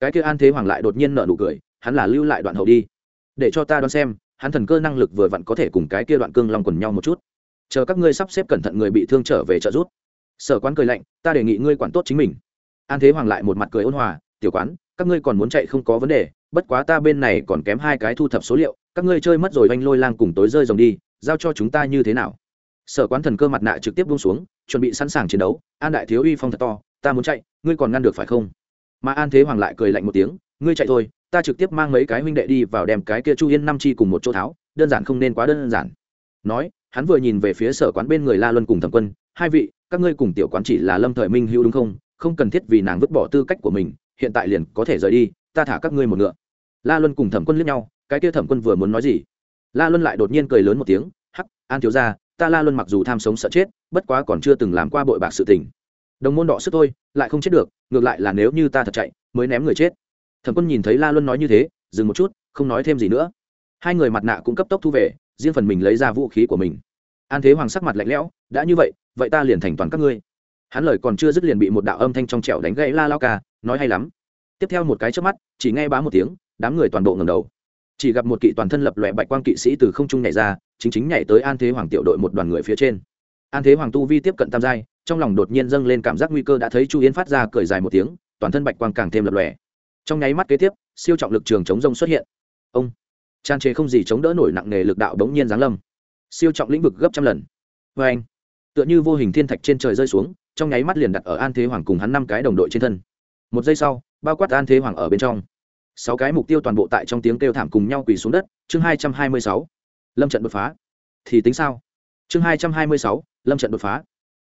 Cái kia an thế hoàng lại đột nhiên nở nụ cười, hắn là lưu lại đoạn hậu đi. Để cho ta đoán xem, hắn thần cơ năng lực vừa vặn có thể cùng cái kia đoạn cương long quần nhau một chút. Chờ các ngươi sắp xếp cẩn thận người bị thương trở về trợ giúp. Sở quán cười lạnh, ta đề nghị ngươi quản tốt chính mình an thế hoàng lại một mặt cười ôn hòa, tiểu quán, các ngươi còn muốn chạy không có vấn đề, bất quá ta bên này còn kém hai cái thu thập số liệu, các ngươi chơi mất rồi oanh lôi lang cùng tối rơi rồng đi, giao cho chúng ta như thế nào? Sở quán thần cơ mặt nạ trực tiếp buông xuống, chuẩn bị sẵn sàng chiến đấu, an đại thiếu uy phong thật to, ta muốn chạy, ngươi còn ngăn được phải không? Mà an thế hoàng lại cười lạnh một tiếng, ngươi chạy thôi, ta trực tiếp mang mấy cái huynh đệ đi vào đem cái kia chu yên năm chi cùng một chỗ tháo, đơn giản không nên quá đơn giản. Nói, hắn vừa nhìn về phía sở quán bên người la luân cùng thẩm quân, hai vị, các ngươi cùng tiểu quán chỉ là lâm thời minh hữu đúng không? Không cần thiết vì nàng vứt bỏ tư cách của mình, hiện tại liền có thể rời đi, ta thả các ngươi một ngựa. La luân cùng thẩm quân liếc nhau, cái kia thẩm quân vừa muốn nói gì? La luân lại đột nhiên cười lớn một tiếng, hắc, an thiếu ra ta la luân mặc dù tham sống sợ chết, bất quá còn chưa từng làm qua bội bạc sự tình. Đồng môn đọ sức thôi, lại không chết được, ngược lại là nếu như ta thật chạy, mới ném người chết. Thẩm quân nhìn thấy la luân nói như thế, dừng một chút, không nói thêm gì nữa. Hai người mặt nạ cũng cấp tốc thu về, riêng phần mình lấy ra vũ khí của mình. An thế hoàng sắc mặt lạnh lẽo, đã như vậy vậy ta liền thành toàn các ngươi hắn lời còn chưa dứt liền bị một đạo âm thanh trong trẻo đánh gãy la lao ca, nói hay lắm. Tiếp theo một cái trước mắt, chỉ nghe bá một tiếng, đám người toàn bộ ngầm đầu. Chỉ gặp một kỵ toàn thân lập lòe bạch quang kỵ sĩ từ không trung nhảy ra, chính chính nhảy tới an thế hoàng tiểu đội một đoàn người phía trên. An thế hoàng tu vi tiếp cận tam giai, trong lòng đột nhiên dâng lên cảm giác nguy cơ đã thấy chu yến phát ra cười dài một tiếng, toàn thân bạch quang càng thêm lập lòe. Trong nháy mắt kế tiếp, siêu trọng lực trường chống rông xuất hiện. Ông, trang chế không gì chống đỡ nổi nặng nề lực đạo bỗng nhiên giáng lâm. Siêu trọng lĩnh vực gấp trăm lần. Vê anh, tựa như vô hình thiên thạch trên trời rơi xuống trong nháy mắt liền đặt ở an thế hoàng cùng hắn năm cái đồng đội trên thân. Một giây sau, bao quát an thế hoàng ở bên trong. Sáu cái mục tiêu toàn bộ tại trong tiếng kêu thảm cùng nhau quỳ xuống đất. Chương hai trăm hai mươi sáu, lâm trận đột phá. Thì tính sao? Chương hai trăm hai mươi sáu, lâm trận đột phá.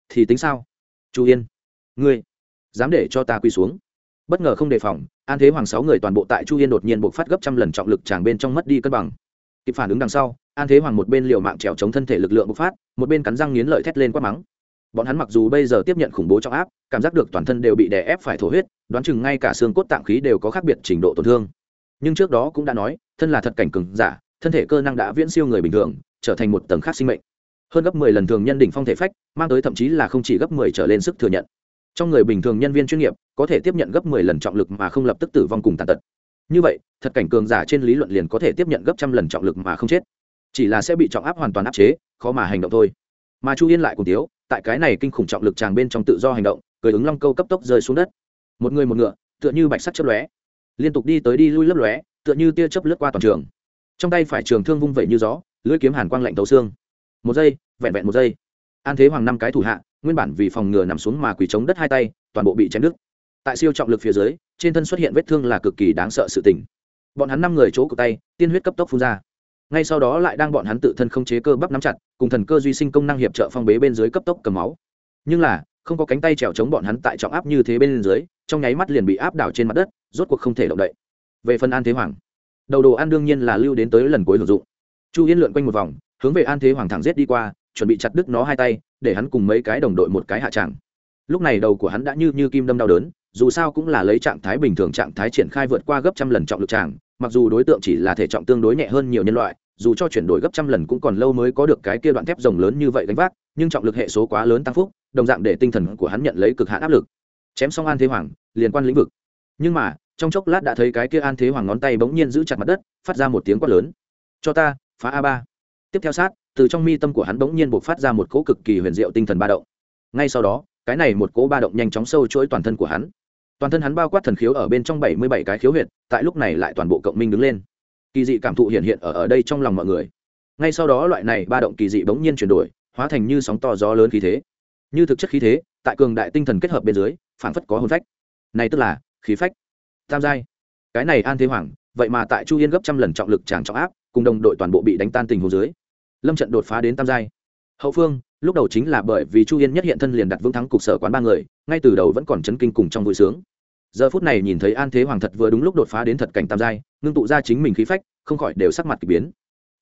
Thì tính sao? Chu yên, ngươi, dám để cho ta quỳ xuống. Bất ngờ không đề phòng, an thế hoàng sáu người toàn bộ tại chu yên đột nhiên buộc phát gấp trăm lần trọng lực tràng bên trong mất đi cân bằng. Kịp phản ứng đằng sau, an thế hoàng một bên liều mạng trèo chống thân thể lực lượng bộc phát, một bên cắn răng nghiến lợi thét lên quát mắng bọn hắn mặc dù bây giờ tiếp nhận khủng bố trọng áp, cảm giác được toàn thân đều bị đè ép phải thổ huyết, đoán chừng ngay cả xương cốt tạng khí đều có khác biệt trình độ tổn thương. Nhưng trước đó cũng đã nói, thân là thật cảnh cường giả, thân thể cơ năng đã viễn siêu người bình thường, trở thành một tầng khác sinh mệnh. Hơn gấp mười lần thường nhân đỉnh phong thể phách, mang tới thậm chí là không chỉ gấp mười trở lên sức thừa nhận. Trong người bình thường nhân viên chuyên nghiệp, có thể tiếp nhận gấp mười lần trọng lực mà không lập tức tử vong cùng tàn tật. Như vậy, thật cảnh cường giả trên lý luận liền có thể tiếp nhận gấp trăm lần trọng lực mà không chết. Chỉ là sẽ bị trọng áp hoàn toàn áp chế, khó mà hành động thôi. Mà chu yên lại cùng tiếu tại cái này kinh khủng trọng lực tràng bên trong tự do hành động, cười ứng long câu cấp tốc rơi xuống đất. Một người một ngựa, tựa như bạch sắt chớp lóe. Liên tục đi tới đi lui lấp lóe, tựa như tia chớp lướt qua toàn trường. Trong tay phải trường thương vung vẩy như gió, lưỡi kiếm hàn quang lạnh tấu xương. Một giây, vẹn vẹn một giây. An thế hoàng năm cái thủ hạ, nguyên bản vì phòng ngừa nằm xuống mà quỳ chống đất hai tay, toàn bộ bị chém đứt. Tại siêu trọng lực phía dưới, trên thân xuất hiện vết thương là cực kỳ đáng sợ sự tình. Bọn hắn năm người chỗ của tay, tiên huyết cấp tốc phun ra ngay sau đó lại đang bọn hắn tự thân không chế cơ bắp nắm chặt, cùng thần cơ duy sinh công năng hiệp trợ phong bế bên dưới cấp tốc cầm máu. Nhưng là, không có cánh tay trèo chống bọn hắn tại trọng áp như thế bên dưới, trong nháy mắt liền bị áp đảo trên mặt đất, rốt cuộc không thể động đậy. Về phần an thế hoàng, đầu đồ ăn đương nhiên là lưu đến tới lần cuối hưởng dụng. Chu yên lượn quanh một vòng, hướng về an thế hoàng thẳng giết đi qua, chuẩn bị chặt đứt nó hai tay, để hắn cùng mấy cái đồng đội một cái hạ tràng lúc này đầu của hắn đã như như kim đâm đau đớn, dù sao cũng là lấy trạng thái bình thường trạng thái triển khai vượt qua gấp trăm lần trọng lực tràng mặc dù đối tượng chỉ là thể trọng tương đối nhẹ hơn nhiều nhân loại dù cho chuyển đổi gấp trăm lần cũng còn lâu mới có được cái kia đoạn thép rồng lớn như vậy gánh vác, nhưng trọng lực hệ số quá lớn tăng phúc, đồng dạng để tinh thần của hắn nhận lấy cực hạn áp lực. Chém xong an thế hoàng liên quan lĩnh vực. Nhưng mà, trong chốc lát đã thấy cái kia an thế hoàng ngón tay bỗng nhiên giữ chặt mặt đất, phát ra một tiếng quát lớn. Cho ta, phá a ba. Tiếp theo sát, từ trong mi tâm của hắn bỗng nhiên buộc phát ra một cỗ cực kỳ huyền diệu tinh thần ba động. Ngay sau đó, cái này một cỗ ba động nhanh chóng sâu chuỗi toàn thân của hắn. Toàn thân hắn bao quát thần khiếu ở bên trong bảy mươi bảy cái khiếu huyệt, tại lúc này lại toàn bộ cộng minh đứng lên kỳ dị cảm thụ hiện hiện ở ở đây trong lòng mọi người. Ngay sau đó loại này ba động kỳ dị bỗng nhiên chuyển đổi, hóa thành như sóng to gió lớn khí thế. Như thực chất khí thế, tại cường đại tinh thần kết hợp bên dưới phản phất có hồn phách. Này tức là, khí phách. Tam giai. Cái này an thế hoàng, vậy mà tại chu yên gấp trăm lần trọng lực tràng trọng áp, cùng đồng đội toàn bộ bị đánh tan tình hồ dưới. Lâm trận đột phá đến tam giai. Hậu phương, lúc đầu chính là bởi vì chu yên nhất hiện thân liền đặt vững thắng cục sở quán ba người, ngay từ đầu vẫn còn chấn kinh cùng trong vui sướng giờ phút này nhìn thấy an thế hoàng thật vừa đúng lúc đột phá đến thật cảnh tam giai, ngưng tụ ra chính mình khí phách, không khỏi đều sắc mặt k ỳ biến.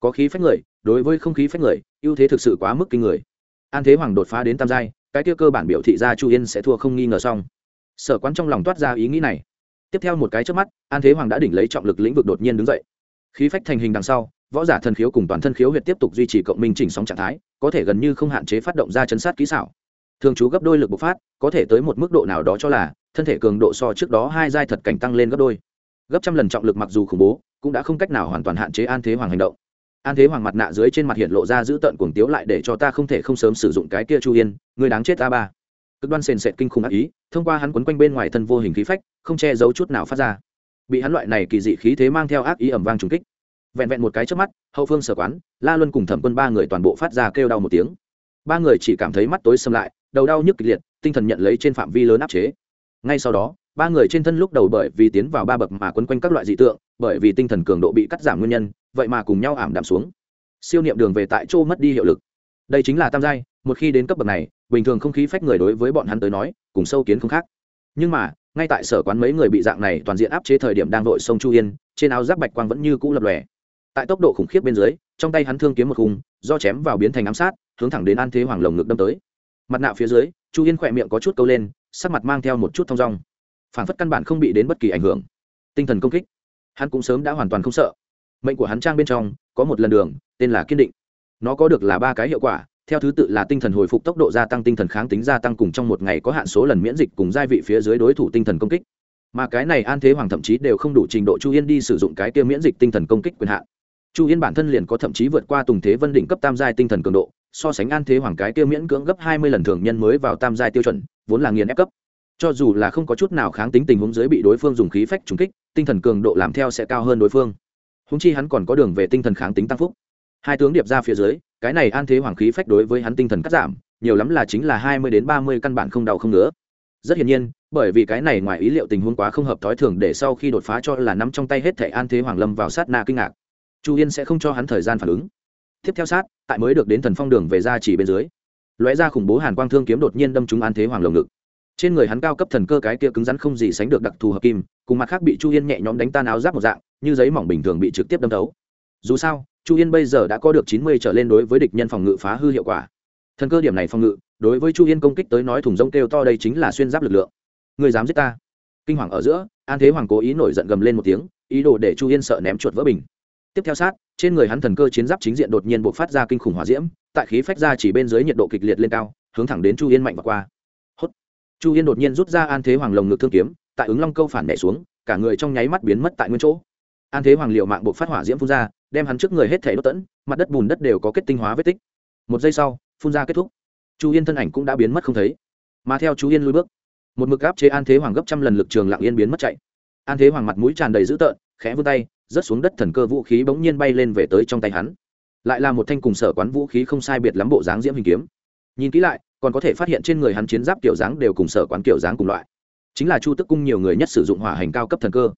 Có khí phách người, đối với không khí phách người, ưu thế thực sự quá mức kinh người. An thế hoàng đột phá đến tam giai, cái kia cơ bản biểu thị ra chu yên sẽ thua không nghi ngờ xong. Sở quán trong lòng toát ra ý nghĩ này. Tiếp theo một cái trước mắt, an thế hoàng đã đỉnh lấy trọng lực lĩnh vực đột nhiên đứng dậy. Khí phách thành hình đằng sau, võ giả thần khiếu cùng toàn thân khiếu huyệt tiếp tục duy trì cộng minh chỉnh sóng trạng thái, có thể gần như không hạn chế phát động ra chấn sát kỹ xảo thường trú gấp đôi lực bộc phát, có thể tới một mức độ nào đó cho là, thân thể cường độ so trước đó hai giai thật cảnh tăng lên gấp đôi. Gấp trăm lần trọng lực mặc dù khủng bố, cũng đã không cách nào hoàn toàn hạn chế an thế hoàng hành động. An thế hoàng mặt nạ dưới trên mặt hiện lộ ra giữ tợn cuồng tiếu lại để cho ta không thể không sớm sử dụng cái kia chu yên người đáng chết ta ba. Cực đoan sền sệt kinh khủng ác ý, thông qua hắn quấn quanh bên ngoài thân vô hình khí phách, không che giấu chút nào phát ra. Bị hắn loại này kỳ dị khí thế mang theo ác ý ẩm vang trùng kích. Vẹn vẹn một cái trước mắt, hậu phương sở quán, la luân cùng thẩm quân ba người toàn bộ phát ra kêu đau một tiếng. Ba người chỉ cảm thấy mắt tối xâm lại đầu đau nhức kịch liệt, tinh thần nhận lấy trên phạm vi lớn áp chế. Ngay sau đó, ba người trên thân lúc đầu bởi vì tiến vào ba bậc mà quấn quanh các loại dị tượng, bởi vì tinh thần cường độ bị cắt giảm nguyên nhân, vậy mà cùng nhau ảm đạm xuống. Siêu niệm đường về tại chỗ mất đi hiệu lực. Đây chính là tam giai, một khi đến cấp bậc này, bình thường không khí phách người đối với bọn hắn tới nói, cùng sâu kiến không khác. Nhưng mà, ngay tại sở quán mấy người bị dạng này toàn diện áp chế thời điểm đang vội sông chu yên, trên áo giáp bạch quang vẫn như cũ lập lòe. Tại tốc độ khủng khiếp bên dưới, trong tay hắn thương kiếm một khung, do chém vào biến thành ám sát, hướng thẳng đến an thế hoàng lồng ngực đâm tới mặt nạ phía dưới, chu yên khỏe miệng có chút câu lên, sắc mặt mang theo một chút thong dong. Phản phất căn bản không bị đến bất kỳ ảnh hưởng. Tinh thần công kích. Hắn cũng sớm đã hoàn toàn không sợ. Mệnh của hắn trang bên trong, có một lần đường, tên là kiên định. Nó có được là ba cái hiệu quả, theo thứ tự là tinh thần hồi phục tốc độ gia tăng, tinh thần kháng tính gia tăng cùng trong một ngày có hạn số lần miễn dịch cùng gia vị phía dưới đối thủ tinh thần công kích. Mà cái này an thế hoàng thậm chí đều không đủ trình độ chu yên đi sử dụng cái kia miễn dịch tinh thần công kích quyền hạn. Chu yên bản thân liền có thậm chí vượt qua tùng thế vân đỉnh cấp tam giai tinh thần cường độ so sánh an thế hoàng cái kia miễn cưỡng gấp hai mươi lần thường nhân mới vào tam giai tiêu chuẩn, vốn là nghiền ép cấp. Cho dù là không có chút nào kháng tính tình huống dưới bị đối phương dùng khí phách trúng kích, tinh thần cường độ làm theo sẽ cao hơn đối phương. Húng chi hắn còn có đường về tinh thần kháng tính tăng phúc. Hai tướng điệp ra phía dưới, cái này an thế hoàng khí phách đối với hắn tinh thần cắt giảm, nhiều lắm là chính là hai mươi đến ba mươi căn bản không đau không ngứa. Rất hiển nhiên, bởi vì cái này ngoài ý liệu tình huống quá không hợp thói thường để sau khi đột phá cho là nắm trong tay hết thẻ an thế hoàng lâm vào sát na kinh ngạc. Chu yên sẽ không cho hắn thời gian phản ứng tiếp theo sát, tại mới được đến thần phong đường về ra chỉ bên dưới. Lóe ra khủng bố hàn quang thương kiếm đột nhiên đâm trúng an thế hoàng lồng ngực. Trên người hắn cao cấp thần cơ cái kia cứng rắn không gì sánh được đặc thù hợp kim, cùng mặt khác bị chu yên nhẹ nhõm đánh tan áo giáp một dạng, như giấy mỏng bình thường bị trực tiếp đâm thấu. Dù sao, chu yên bây giờ đã có được chín mươi trở lên đối với địch nhân phòng ngự phá hư hiệu quả. Thần cơ điểm này phòng ngự, đối với chu yên công kích tới nói thùng rông kêu to đây chính là xuyên giáp lực lượng. Người dám giết ta? Kinh hoàng ở giữa, an thế hoàng cố ý nổi giận gầm lên một tiếng, ý đồ để chu yên sợ ném chuột vỡ bình tiếp theo sát, trên người hắn thần cơ chiến giáp chính diện đột nhiên b ộ c phát ra kinh khủng hỏa diễm, tại khí phách ra chỉ bên dưới nhiệt độ kịch liệt lên cao, hướng thẳng đến chu yên mạnh và qua. Hốt. Chu yên đột nhiên rút ra an thế hoàng lồng ngực thương kiếm, tại ứng long câu phản nhảy xuống, cả người trong nháy mắt biến mất tại nguyên chỗ. An thế hoàng liệu mạng buộc phát hỏa diễm phun ra, đem hắn trước người hết thể đốt tẫn mặt đất bùn đất đều có kết tinh hóa vết tích. Một giây sau, phun ra kết thúc. Chu yên thân ảnh cũng đã biến mất không thấy. Mà theo chú yên lui bước, một mực gáp chế an thế hoàng gấp trăm lần lực trường lặng yên biến mất chạy. An thế hoàng mặt mũi tràn đầy dữ tợn, khẽ vươn tay rớt xuống đất thần cơ vũ khí bỗng nhiên bay lên về tới trong tay hắn. Lại là một thanh cùng sở quán vũ khí không sai biệt lắm bộ dáng diễm hình kiếm. Nhìn kỹ lại, còn có thể phát hiện trên người hắn chiến giáp kiểu dáng đều cùng sở quán kiểu dáng cùng loại. Chính là chu tức cung nhiều người nhất sử dụng hỏa hành cao cấp thần cơ.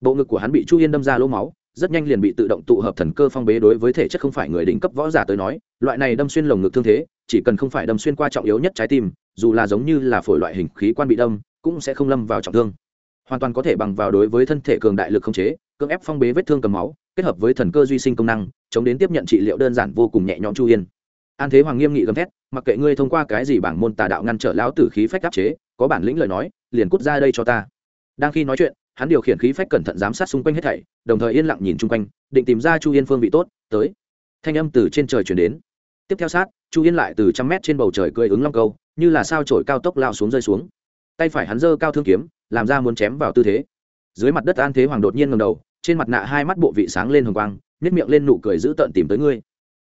Bộ ngực của hắn bị chu yên đâm ra lỗ máu, rất nhanh liền bị tự động tụ hợp thần cơ phong bế đối với thể chất không phải người đỉnh cấp võ giả tới nói, loại này đâm xuyên lồng ngực thương thế, chỉ cần không phải đâm xuyên qua trọng yếu nhất trái tim, dù là giống như là phổi loại hình khí quan bị đâm, cũng sẽ không lâm vào trọng thương. Hoàn toàn có thể bằng vào đối với thân thể cường đại lực không chế cưỡng ép phong bế vết thương cầm máu, kết hợp với thần cơ duy sinh công năng, chống đến tiếp nhận trị liệu đơn giản vô cùng nhẹ nhõm chu yên an thế hoàng nghiêm nghị gầm thét, mặc kệ ngươi thông qua cái gì bảng môn tà đạo ngăn trở lão tử khí phách áp chế, có bản lĩnh lời nói, liền cút ra đây cho ta. Đang khi nói chuyện, hắn điều khiển khí phách cẩn thận giám sát xung quanh hết thảy, đồng thời yên lặng nhìn chung quanh, định tìm ra chu yên phương vị tốt, tới. Thanh âm từ trên trời chuyển đến. Tiếp theo sát, chu yên lại từ trăm mét trên bầu trời cười ứng long câu, như là sao trổi cao tốc lao xuống rơi xuống. Tay phải hắn giơ cao thương kiếm, làm ra muốn chém vào tư thế. Dưới mặt đất an thế hoàng đột nhiên ngầm đầu trên mặt nạ hai mắt bộ vị sáng lên hồng quang nhét miệng lên nụ cười giữ tợn tìm tới ngươi.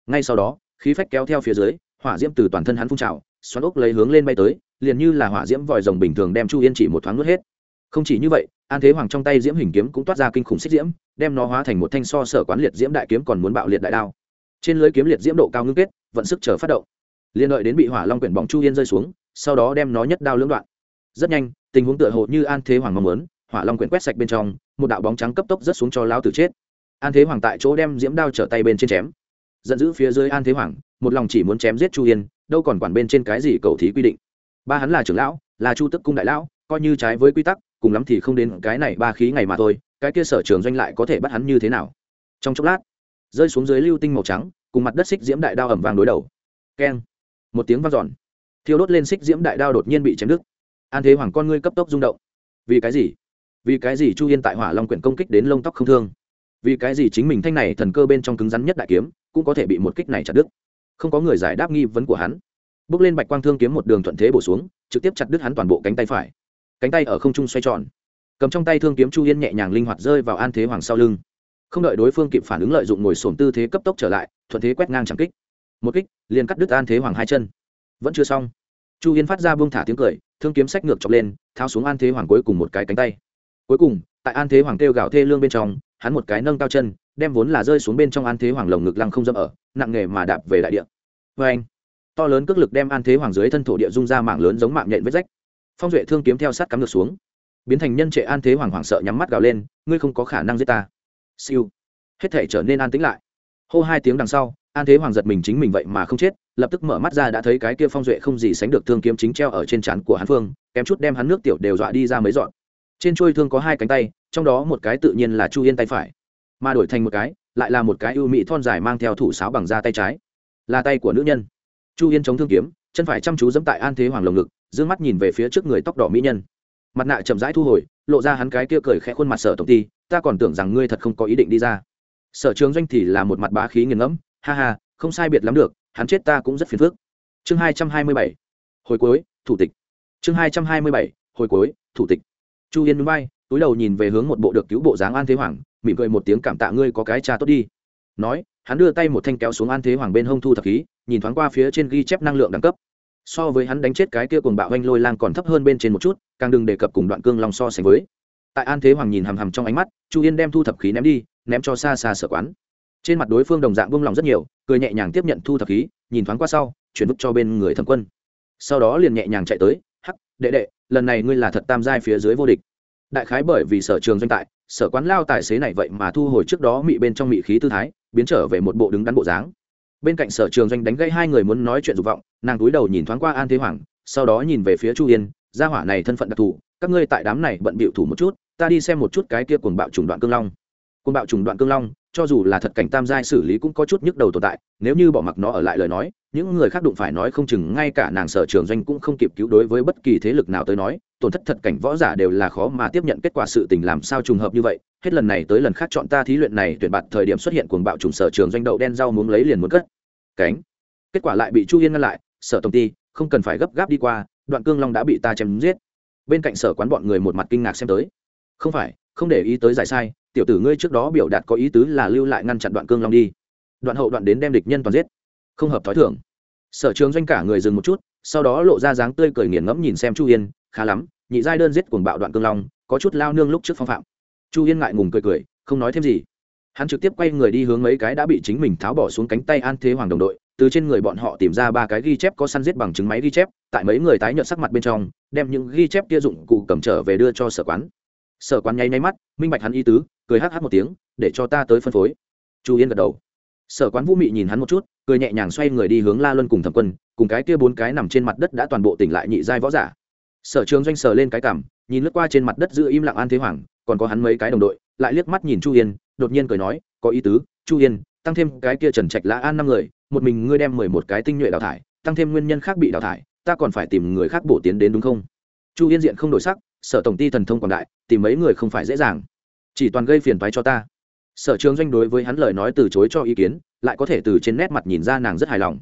Ngay sau đó, khí phách kéo theo phía dưới, hỏa diễm từ toàn thân hắn phun trào, xoắn ốc lấy hướng lên bay tới, liền như là hỏa diễm vòi rồng bình thường đem chu yên chỉ một thoáng nuốt hết. Không chỉ như vậy, an thế hoàng trong tay diễm hình kiếm cũng toát ra kinh khủng xích diễm, đem nó hóa thành một thanh so sở quán liệt diễm đại kiếm còn muốn bạo liệt đại đao. Trên lưới kiếm liệt diễm độ cao ngưng kết, vận sức chờ phát động. Liền đợi đến bị hỏa long quyển bóng chu yên rơi xuống, sau đó đem nó nhất đao lưỡng đoạn. Rất nhanh, tình huống tựa hồ như an thế hoàng mong muốn hỏa long quyển quét sạch bên trong một đạo bóng trắng cấp tốc rớt xuống cho lao tử chết. An thế hoàng tại chỗ đem diễm đao trở tay bên trên chém. Giận dữ phía dưới an thế hoàng một lòng chỉ muốn chém giết chu yên đâu còn quản bên trên cái gì cầu thí quy định. Ba hắn là trưởng lão là chu tức cung đại lão coi như trái với quy tắc cùng lắm thì không đến cái này ba khí ngày mà thôi cái kia sở trường doanh lại có thể bắt hắn như thế nào? Trong chốc lát rơi xuống dưới lưu tinh màu trắng cùng mặt đất xích diễm đại đao ẩm vàng đối đầu. Keng một tiếng vang giòn, thiêu đốt lên xích diễm đại đao đột nhiên bị chém đứt. An thế hoàng con ngươi cấp tốc rung động. Vì cái gì? Vì cái gì chu yên tại hỏa long quyển công kích đến lông tóc không thương vì cái gì chính mình thanh này thần cơ bên trong cứng rắn nhất đại kiếm cũng có thể bị một kích này chặt đứt không có người giải đáp nghi vấn của hắn bước lên bạch quang thương kiếm một đường thuận thế bổ xuống trực tiếp chặt đứt hắn toàn bộ cánh tay phải cánh tay ở không trung xoay tròn cầm trong tay thương kiếm chu yên nhẹ nhàng linh hoạt rơi vào an thế hoàng sau lưng không đợi đối phương kịp phản ứng lợi dụng ngồi sổm tư thế cấp tốc trở lại thuận thế quét ngang chẳng kích một kích liền cắt đứt an thế hoàng hai chân vẫn chưa xong chu yên phát ra buông thả tiếng cười thương kiếm sách ngược chọc lên thao xuống an thế hoàng cuối cùng một cái cánh tay cuối cùng, tại an thế hoàng kêu gạo thê lương bên trong, hắn một cái nâng cao chân, đem vốn là rơi xuống bên trong an thế hoàng lồng ngực lăng không dâm ở, nặng nghề mà đạp về đại địa. Vê anh, to lớn cước lực đem an thế hoàng dưới thân thổ địa rung ra mạng lớn giống mạng nhện vết rách. Phong duệ thương kiếm theo sát cắm ngược xuống. Biến thành nhân trệ an thế hoàng hoảng sợ nhắm mắt gào lên, ngươi không có khả năng giết ta. Siêu. Hết thể trở nên an tĩnh lại. Hô hai tiếng đằng sau, an thế hoàng giật mình chính mình vậy mà không chết, lập tức mở mắt ra đã thấy cái kia phong duệ không gì sánh được thương kiếm chính treo ở trên trán của hắn phương, kém chút đem hắn nước tiểu đều dọa đi ra mấy dọn trên trôi thương có hai cánh tay, trong đó một cái tự nhiên là chu yên tay phải. Mà đổi thành một cái, lại là một cái ưu mỹ thon dài mang theo thủ sáo bằng da tay trái. Là tay của nữ nhân. Chu yên chống thương kiếm, chân phải chăm chú dẫm tại an thế hoàng lồng ngực d ư ơ n g mắt nhìn về phía trước người tóc đỏ mỹ nhân. Mặt nạ chậm rãi thu hồi, lộ ra hắn cái kia cười khẽ khuôn mặt sở tổng ty ta còn tưởng rằng ngươi thật không có ý định đi ra. Sở trường doanh thì là một mặt bá khí nghiền ngẫm, ha ha, không sai biệt lắm được, hắn chết ta cũng rất phiền phức. Chương hai trăm hai mươi bảy, hồi cuối, thủ tịch. Chương hai trăm hai mươi bảy, hồi cuối, thủ tịch chu yên núi bay túi đầu nhìn về hướng một bộ được cứu bộ dáng an thế hoàng, mỉm cười một tiếng cảm tạ ngươi có cái cha tốt đi. Nói, hắn đưa tay một thanh kéo xuống an thế hoàng bên hông thu thập khí, nhìn thoáng qua phía trên ghi chép năng lượng đẳng cấp. So với hắn đánh chết cái kia cùng bạo anh lôi lang còn thấp hơn bên trên một chút, càng đừng đề cập cùng đoạn cương long so sánh với. Tại an thế hoàng nhìn hằm hằm trong ánh mắt, chu yên đem thu thập khí ném đi, ném cho xa xa sở quán. Trên mặt đối phương đồng dạng buông lòng rất nhiều, cười nhẹ nhàng tiếp nhận thu thập khí, nhìn thoáng qua sau, chuyển vứt cho bên người thẩm quân. Sau đó liền nhẹ nhàng chạy tới, hắc, đệ đệ lần này ngươi là thật tam giai phía dưới vô địch. Đại khái bởi vì sở trường doanh tại, sở quán lao tài xế này vậy mà thu hồi trước đó mị bên trong mị khí tư thái, biến trở về một bộ đứng đắn bộ dáng. Bên cạnh sở trường doanh đánh gây hai người muốn nói chuyện dục vọng, nàng túi đầu nhìn thoáng qua an thế hoàng, sau đó nhìn về phía chu yên, gia hỏa này thân phận đặc thù, các ngươi tại đám này bận bịu thủ một chút, ta đi xem một chút cái kia cuồng bạo trùng đoạn cương long. Cuồng bạo trùng đoạn cương long cho dù là thật cảnh tam giai xử lý cũng có chút nhức đầu tồn tại, nếu như bỏ mặc nó ở lại lời nói, những người khác đụng phải nói không chừng, ngay cả nàng sở trường doanh cũng không kịp cứu đối với bất kỳ thế lực nào tới nói, tổn thất thật cảnh võ giả đều là khó mà tiếp nhận kết quả sự tình làm sao trùng hợp như vậy. Hết lần này tới lần khác chọn ta thí luyện này, tuyển bạt thời điểm xuất hiện cuồng bạo trùng sở trường doanh đậu đen rau muốn lấy liền muốn cất. Cánh. Kết quả lại bị chu yên ngăn lại, sở tổng ty, không cần phải gấp gáp đi qua, đoạn cương long đã bị ta chém giết. Bên cạnh sở quán bọn người một mặt kinh ngạc xem tới không phải, không để ý tới giải sai, tiểu tử ngươi trước đó biểu đạt có ý tứ là lưu lại ngăn chặn đoạn cương long đi. Đoạn hậu đoạn đến đem địch nhân toàn giết. Không hợp thói thường. Sở trường doanh cả người dừng một chút, sau đó lộ ra dáng tươi cười nghiền ngẫm nhìn xem chu yên, khá lắm, nhị giai đơn giết cuồng bạo đoạn cương long, có chút lao nương lúc trước phong phạm. Chu yên ngại ngùng cười cười, không nói thêm gì. Hắn trực tiếp quay người đi hướng mấy cái đã bị chính mình tháo bỏ xuống cánh tay an thế hoàng đồng đội, từ trên người bọn họ tìm ra ba cái ghi chép có săn giết bằng chứng máy ghi chép, tại mấy người tái nhợt sắc mặt bên trong, đem những ghi chép kia dụng cụ cầm trở về đưa cho sở quán sở quán nháy nháy mắt, minh bạch hắn y tứ, cười hắc hắc một tiếng, để cho ta tới phân phối. Chu yên gật đầu. Sở quán vũ mị nhìn hắn một chút, cười nhẹ nhàng xoay người đi hướng la luân cùng thẩm quân, cùng cái kia bốn cái nằm trên mặt đất đã toàn bộ tỉnh lại nhị giai võ giả. Sở trường doanh sờ lên cái cảm, nhìn lướt qua trên mặt đất giữ im lặng an thế hoàng, còn có hắn mấy cái đồng đội, lại liếc mắt nhìn chu yên, đột nhiên cười nói, có ý tứ, chu yên, tăng thêm cái kia trần trạch lã an năm người, một mình ngươi đem mười một cái tinh nhuệ đào thải, tăng thêm nguyên nhân khác bị đào thải, ta còn phải tìm người khác bổ tiến đến đúng không? Chu yên diện không đổi sắc, sở tổng ty thần thông quảng đại tìm mấy người không phải dễ dàng. Chỉ toàn gây phiền toái cho ta. Sở trường doanh đối với hắn lời nói từ chối cho ý kiến, lại có thể từ trên nét mặt nhìn ra nàng rất hài lòng.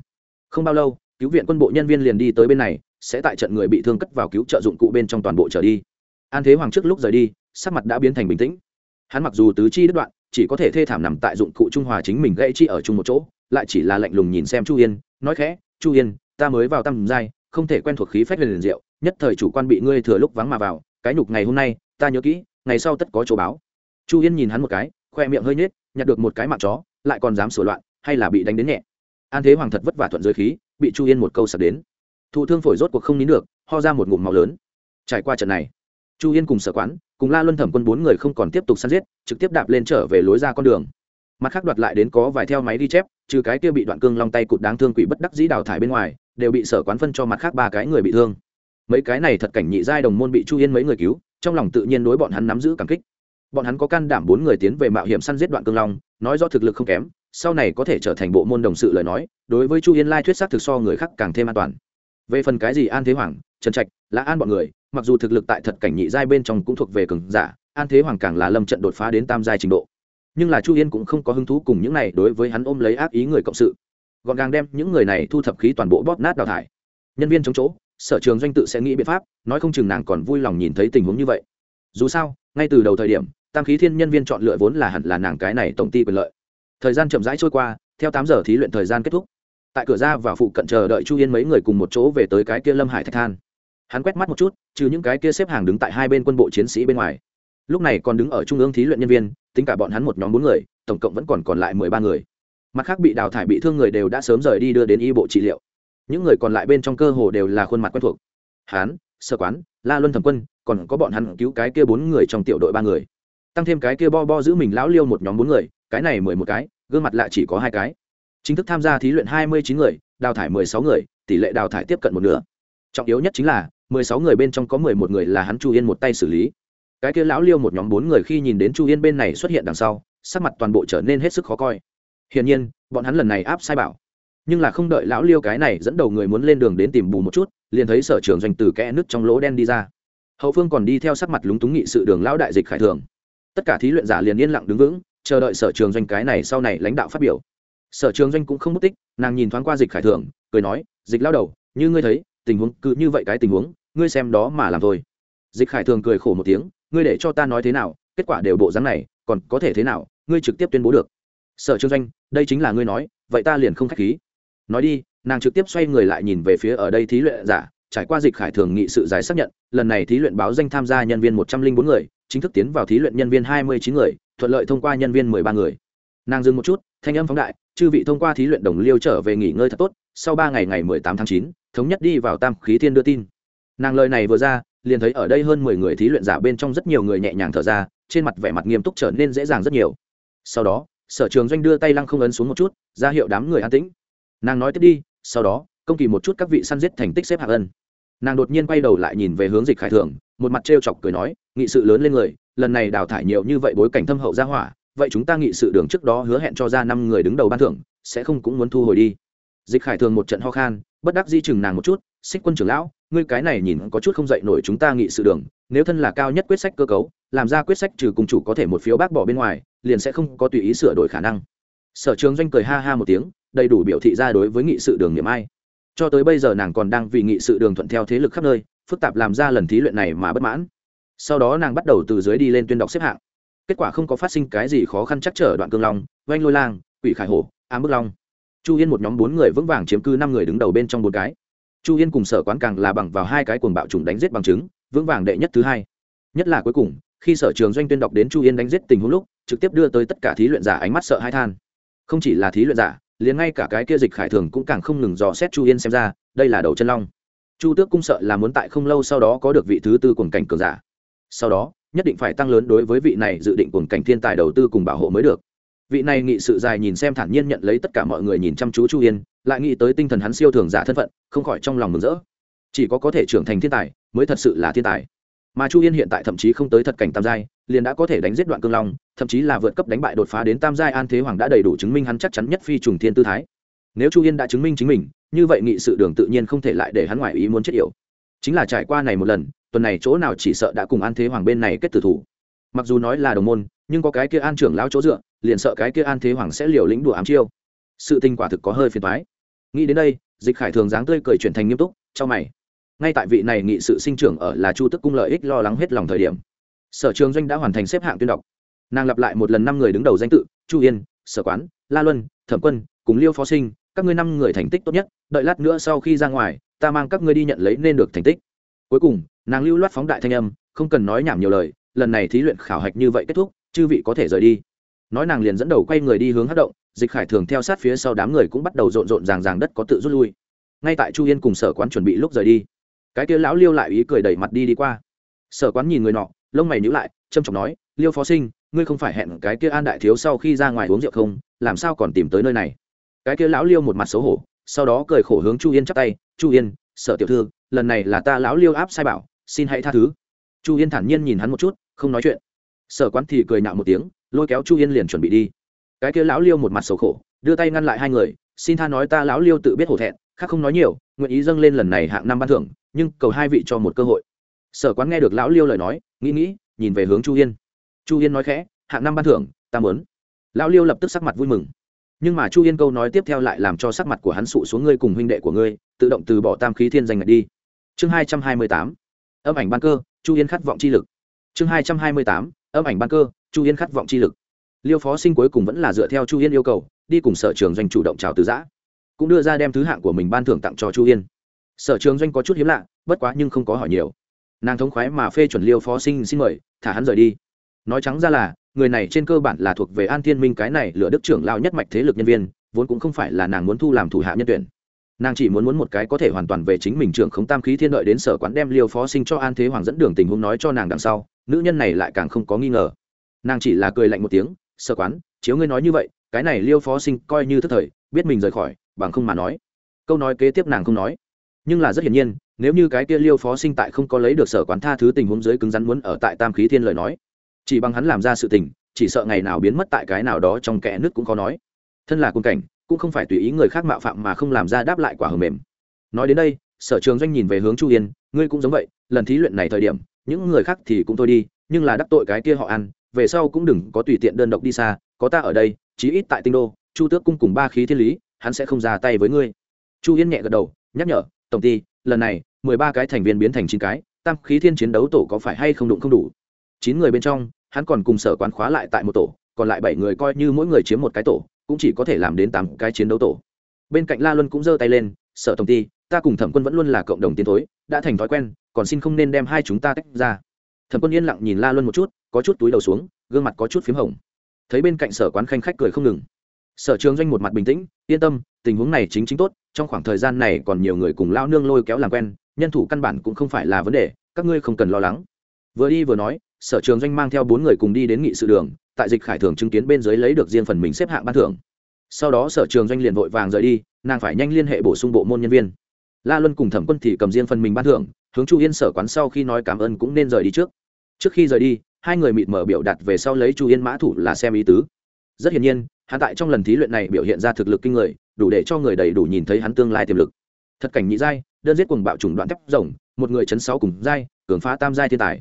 Không bao lâu, cứu viện quân bộ nhân viên liền đi tới bên này, sẽ tại trận người bị thương cất vào cứu trợ dụng cụ bên trong toàn bộ trở đi. An thế hoàng trước lúc rời đi, sắc mặt đã biến thành bình tĩnh. Hắn mặc dù tứ chi đứt đoạn, chỉ có thể thê thảm nằm tại dụng cụ trung hòa chính mình gãy chi ở chung một chỗ, lại chỉ là lạnh lùng nhìn xem chu yên, nói khẽ, chu yên, ta mới vào tăm giai, không thể quen thuộc khí phách liền rượu nhất thời chủ quan bị ngươi thừa lúc vắng mà vào, cái nhục ngày hôm nay ta nhớ kỹ, ngày sau tất có chỗ báo. Chu yên nhìn hắn một cái, khoe miệng hơi nhếch, nhặt được một cái mạng chó, lại còn dám sửa loạn, hay là bị đánh đến nhẹ. An thế hoàng thật vất vả thuận giới khí, bị chu yên một câu sập đến. Thụ thương phổi rốt cuộc không nín được, ho ra một ngụm máu lớn. Trải qua trận này, chu yên cùng sở quán, cùng la luân thẩm quân bốn người không còn tiếp tục săn giết, trực tiếp đạp lên trở về lối ra con đường. Mặt khác đoạt lại đến có vài theo máy ghi chép, trừ cái kia bị đoạn cương long tay cụt đáng thương quỷ bất đắc dĩ đào thải bên ngoài, đều bị sở quán phân cho mặt khác ba cái người bị thương. Mấy cái này thật cảnh nhị giai đồng môn bị chu yên mấy người cứu trong lòng tự nhiên đối bọn hắn nắm giữ cảm kích. Bọn hắn có can đảm bốn người tiến về mạo hiểm săn giết đoạn cương long, nói do thực lực không kém, sau này có thể trở thành bộ môn đồng sự lời nói, đối với chu yên lai thuyết xác thực so người khác càng thêm an toàn. Về phần cái gì an thế hoàng, trần trạch, là an bọn người, mặc dù thực lực tại thật cảnh nhị giai bên trong cũng thuộc về cường giả, an thế hoàng càng là lâm trận đột phá đến tam giai trình độ. Nhưng là chu yên cũng không có hứng thú cùng những này đối với hắn ôm lấy ác ý người cộng sự. Gọn gàng đem những người này thu thập khí toàn bộ bóp nát đào thải. Nhân viên chống chỗ sở trường doanh tự sẽ nghĩ biện pháp, nói không chừng nàng còn vui lòng nhìn thấy tình huống như vậy. Dù sao, ngay từ đầu thời điểm, tam khí thiên nhân viên chọn lựa vốn là hẳn là nàng cái này tổng ty quyền lợi. Thời gian chậm rãi trôi qua, theo tám giờ thí luyện thời gian kết thúc. Tại cửa ra và phụ cận chờ đợi chu yên mấy người cùng một chỗ về tới cái kia lâm hải thạch than. Hắn quét mắt một chút, trừ những cái kia xếp hàng đứng tại hai bên quân bộ chiến sĩ bên ngoài. Lúc này còn đứng ở trung ương thí luyện nhân viên, tính cả bọn hắn một nhóm bốn người, tổng cộng vẫn còn còn lại mười ba người. Mặt khác bị đào thải bị thương người đều đã sớm rời đi đưa đến y bộ trị liệu những người còn lại bên trong cơ hồ đều là khuôn mặt quen thuộc. Hán sơ quán, la luân thẩm quân, còn có bọn hắn cứu cái kia bốn người trong tiểu đội ba người. Tăng thêm cái kia bo bo giữ mình lão liêu một nhóm bốn người, cái này mười một cái, gương mặt lại chỉ có hai cái. Chính thức tham gia thí luyện hai mươi chín người, đào thải mười sáu người, tỷ lệ đào thải tiếp cận một nửa. Trọng yếu nhất chính là, mười sáu người bên trong có mười một người là hắn chu yên một tay xử lý. Cái kia lão liêu một nhóm bốn người khi nhìn đến chu yên bên này xuất hiện đằng sau, sắc mặt toàn bộ trở nên hết sức khó coi. Hiển nhiên, bọn hắn lần này áp sai bảo nhưng là không đợi lão liêu cái này dẫn đầu người muốn lên đường đến tìm bù một chút, liền thấy sở trường doanh từ kẽ nứt trong lỗ đen đi ra. Hậu phương còn đi theo sắc mặt lúng túng nghị sự đường lão đại dịch khải thường. Tất cả thí luyện giả liền yên lặng đứng vững, chờ đợi sở trường doanh cái này sau này lãnh đạo phát biểu. Sở trường doanh cũng không mất tích, nàng nhìn thoáng qua dịch khải thường, cười nói, dịch lao đầu, như ngươi thấy, tình huống cứ như vậy cái tình huống, ngươi xem đó mà làm thôi. Dịch khải thường cười khổ một tiếng, ngươi để cho ta nói thế nào, kết quả đều bộ dáng này, còn có thể thế nào, ngươi trực tiếp tuyên bố được. Sở trường doanh, đây chính là ngươi nói, vậy ta liền không k h á c h khí nói đi, nàng trực tiếp xoay người lại nhìn về phía ở đây thí luyện giả, trải qua dịch khải thường nghị sự giải xác nhận, lần này thí luyện báo danh tham gia nhân viên một trăm linh bốn người, chính thức tiến vào thí luyện nhân viên hai mươi chín người, thuận lợi thông qua nhân viên mười ba người. Nàng dừng một chút, thanh âm phóng đại, chư vị thông qua thí luyện đồng liêu trở về nghỉ ngơi thật tốt, sau ba ngày ngày mười tám tháng chín, thống nhất đi vào tam khí thiên đưa tin. Nàng lời này vừa ra, liền thấy ở đây hơn mười người thí luyện giả bên trong rất nhiều người nhẹ nhàng thở ra, trên mặt vẻ mặt nghiêm túc trở nên dễ dàng rất nhiều. Sau đó, sở trường doanh đưa tay lăng không ấn xuống một chút, ra hiệu đám người an tĩnh nàng nói tiếp đi, sau đó, công kỳ một chút các vị săn giết thành tích xếp hạng ân. Nàng đột nhiên quay đầu lại nhìn về hướng dịch khải thường, một mặt t chọc cười nói, nghị sự lớn lên người, lần này đào thải nhiều như vậy bối cảnh thâm hậu ra hỏa, vậy chúng ta nghị sự đường trước đó hứa hẹn cho ra năm người đứng đầu ban thưởng, sẽ không cũng muốn thu hồi đi. Dịch khải thường một trận ho khan, bất đắc di chừng nàng một chút, xích quân trưởng lão, ngươi cái này nhìn có chút không dậy nổi chúng ta nghị sự đường, nếu thân là cao nhất quyết sách cơ cấu, làm ra quyết sách trừ cùng chủ có thể một phiếu bác bỏ bên ngoài, liền sẽ không có tùy ý sửa đổi khả năng sở trường doanh cười ha ha một tiếng, đầy đủ biểu thị ra đối với nghị sự đường niệm ai. Cho tới bây giờ nàng còn đang vì nghị sự đường thuận theo thế lực khắp nơi, phức tạp làm ra lần thí luyện này mà bất mãn. Sau đó nàng bắt đầu từ dưới đi lên tuyên đọc xếp hạng. Kết quả không có phát sinh cái gì khó khăn chắc trở đoạn cương long oanh lôi lang, quỷ khải hổ ám bức long. Chu yên một nhóm bốn người vững vàng chiếm cư năm người đứng đầu bên trong bốn cái. Chu yên cùng sở quán càng là bằng vào hai cái cuồng bạo trùng đánh giết bằng chứng, vững vàng đệ nhất thứ hai. Nhất là cuối cùng, khi sở trường doanh tuyên đọc đến chu yên đánh giết tình huống lúc, trực tiếp đưa tới tất cả thí luyện giả ánh mắt sợ hai than không chỉ là thí luyện giả, liền ngay cả cái kia dịch khải thường cũng càng không ngừng dò xét chu yên xem ra, đây là đầu chân long. Chu tước cung sợ là muốn tại không lâu sau đó có được vị thứ tư cuồng cảnh cường giả. Sau đó, nhất định phải tăng lớn đối với vị này dự định cuồng cảnh thiên tài đầu tư cùng bảo hộ mới được. Vị này nghị sự dài nhìn xem thản nhiên nhận lấy tất cả mọi người nhìn chăm chú chu yên, lại nghĩ tới tinh thần hắn siêu thường giả thân phận, không khỏi trong lòng mừng rỡ. Chỉ có có thể trưởng thành thiên tài, mới thật sự là thiên tài mà chu yên hiện tại thậm chí không tới thật cảnh tam giai, liền đã có thể đánh giết đoạn cương long, thậm chí là vượt cấp đánh bại đột phá đến tam giai an thế hoàng đã đầy đủ chứng minh hắn chắc chắn nhất phi trùng thiên tư thái. Nếu chu yên đã chứng minh chính mình, như vậy nghị sự đường tự nhiên không thể lại để hắn ngoại ý muốn chết yểu. Chính là trải qua này một lần, tuần này chỗ nào chỉ sợ đã cùng an thế hoàng bên này kết tử thủ. Mặc dù nói là đồng môn, nhưng có cái kia an trưởng lão chỗ dựa, liền sợ cái kia an thế hoàng sẽ liều lĩnh đùa ám chiêu. Sự tình quả thực có hơi phiền thoái nghĩ đến đây, dịch khải thường dáng tươi cười chuyển thành nghiêm túc cho mày ngay tại vị này nghị sự sinh trưởng ở là chu tức cung lợi ích lo lắng hết lòng thời điểm, sở trường doanh đã hoàn thành xếp hạng tuyên đọc. Nàng lặp lại một lần năm người đứng đầu danh tự, chu yên, sở quán, la luân, thẩm quân, cùng liêu phó sinh, các ngươi năm người thành tích tốt nhất, đợi lát nữa sau khi ra ngoài, ta mang các ngươi đi nhận lấy nên được thành tích. Cuối cùng, nàng lưu loát phóng đại thanh âm, không cần nói nhảm nhiều lời, lần này thí luyện khảo hạch như vậy kết thúc, chư vị có thể rời đi. Nói nàng liền dẫn đầu quay người đi hướng hát động, dịch khải thường theo sát phía sau đám người cũng bắt đầu rộn rộn ràng ràng đất có tự rút lui. Ngay tại chu yên cùng sở quán chuẩn bị lúc rời đi cái kia lão liêu lại ý cười đẩy mặt đi đi qua. Sở quán nhìn người nọ, lông mày nhữ lại trâm trọng nói, liêu phó sinh, ngươi không phải hẹn cái kia an đại thiếu sau khi ra ngoài uống rượu không? Làm sao còn tìm tới nơi này? Cái kia lão liêu một mặt xấu hổ, sau đó cười khổ hướng chu yên chắp tay, chu yên, sở tiểu thư, lần này là ta lão liêu áp sai bảo, xin hãy tha thứ. Chu yên thản nhiên nhìn hắn một chút, không nói chuyện. Sở quán thì cười nạo một tiếng, lôi kéo chu yên liền chuẩn bị đi. Cái kia lão liêu một mặt xấu khổ, đưa tay ngăn lại hai người, xin tha nói ta lão liêu tự biết hổ thẹn, khác không nói nhiều, nguyện ý dâng lên lần này hạng năm ban thưởng nhưng cầu hai vị cho một cơ hội. Sở quán nghe được lão liêu lời nói, nghĩ nghĩ, nhìn về hướng chu yên. Chu yên nói khẽ, hạng năm ban thưởng, ta mớn lão liêu lập tức sắc mặt vui mừng. Nhưng mà chu yên câu nói tiếp theo lại làm cho sắc mặt của hắn sụ xuống ngươi cùng huynh đệ của ngươi, tự động từ bỏ tam khí thiên danh ngạch đi. Chương hai trăm hai mươi tám, âm ảnh ban cơ, chu yên khát vọng chi lực. Chương hai trăm hai mươi tám, âm ảnh ban cơ, chu yên khát vọng chi lực. Liêu phó sinh cuối cùng vẫn là dựa theo chu yên yêu cầu, đi cùng sở trường doanh chủ động chào từ giã. Cũng đưa ra đem thứ hạng của mình ban thưởng tặng cho chu yên sở trường doanh có chút hiếm lạ, bất quá nhưng không có hỏi nhiều. Nàng thống khoái mà phê chuẩn liêu phó sinh xin mời, thả hắn rời đi. Nói trắng ra là, người này trên cơ bản là thuộc về an thiên minh cái này lựa đức trưởng lao nhất mạch thế lực nhân viên, vốn cũng không phải là nàng muốn thu làm thủ hạ nhân tuyển. Nàng chỉ muốn muốn một cái có thể hoàn toàn về chính mình trưởng không tam khí thiên đợi đến sở quán đem liêu phó sinh cho an thế hoàng dẫn đường tình huống nói cho nàng đằng sau, nữ nhân này lại càng không có nghi ngờ. Nàng chỉ là cười lạnh một tiếng, sở quán, chiếu ngươi nói như vậy, cái này liêu phó sinh coi như thức thời, biết mình rời khỏi, bằng không mà nói. Câu nói kế tiếp nàng không nói nhưng là rất hiển nhiên, nếu như cái kia liêu phó sinh tại không có lấy được sở quán tha thứ tình huống dưới cứng rắn muốn ở tại tam khí thiên lời nói, chỉ bằng hắn làm ra sự tình, chỉ sợ ngày nào biến mất tại cái nào đó trong kẽ nước cũng khó nói. Thân là cung cảnh, cũng không phải tùy ý người khác mạo phạm mà không làm ra đáp lại quả hờ mềm. Nói đến đây, sở trường doanh nhìn về hướng chu yên, ngươi cũng giống vậy, lần thí luyện này thời điểm, những người khác thì cũng thôi đi, nhưng là đắc tội cái kia họ ăn, về sau cũng đừng có tùy tiện đơn độc đi xa, có ta ở đây, chí ít tại tinh đô, chu tước cung cùng ba khí thiên lý, hắn sẽ không ra tay với ngươi. Chu yên nhẹ gật đầu, nhắc nhở tổng ty, lần này, mười ba cái thành viên biến thành chín cái, tam khí thiên chiến đấu tổ có phải hay không đụng không đủ? Chín người bên trong, hắn còn cùng sở quán khóa lại tại một tổ, còn lại bảy người coi như mỗi người chiếm một cái tổ, cũng chỉ có thể làm đến tám cái chiến đấu tổ. Bên cạnh la luân cũng giơ tay lên, sở tổng ty, ta cùng thẩm quân vẫn luôn là cộng đồng tiến thối, đã thành thói quen, còn xin không nên đem hai chúng ta tách ra. Thẩm quân yên lặng nhìn la luân một chút, có chút túi đầu xuống, gương mặt có chút p h í m hồng. Thấy bên cạnh sở quán khanh khách cười không ngừng sở trường doanh một mặt bình tĩnh, yên tâm, tình huống này chính chính tốt, trong khoảng thời gian này còn nhiều người cùng lao nương lôi kéo làm quen, nhân thủ căn bản cũng không phải là vấn đề, các ngươi không cần lo lắng. Vừa đi vừa nói, sở trường doanh mang theo bốn người cùng đi đến nghị sự đường, tại dịch khải thường chứng kiến bên dưới lấy được riêng phần mình xếp hạng ban thưởng. Sau đó sở trường doanh liền vội vàng rời đi, nàng phải nhanh liên hệ bổ sung bộ môn nhân viên. La luân cùng thẩm quân thì cầm riêng phần mình ban thưởng, hướng chu yên sở quán sau khi nói cảm ơn cũng nên rời đi trước. Trước khi rời đi, hai người mịt mở biểu đặt về sau lấy chu yên mã thủ là xem ý tứ. Rất hiển nhiên hắn tại trong lần thí luyện này biểu hiện ra thực lực kinh người, đủ để cho người đầy đủ nhìn thấy hắn tương lai tiềm lực. Thật cảnh nhị giai, đơn giết cùng bạo chủng đoạn thép rồng, một người chấn sáu cùng giai, cường phá tam giai thiên tài.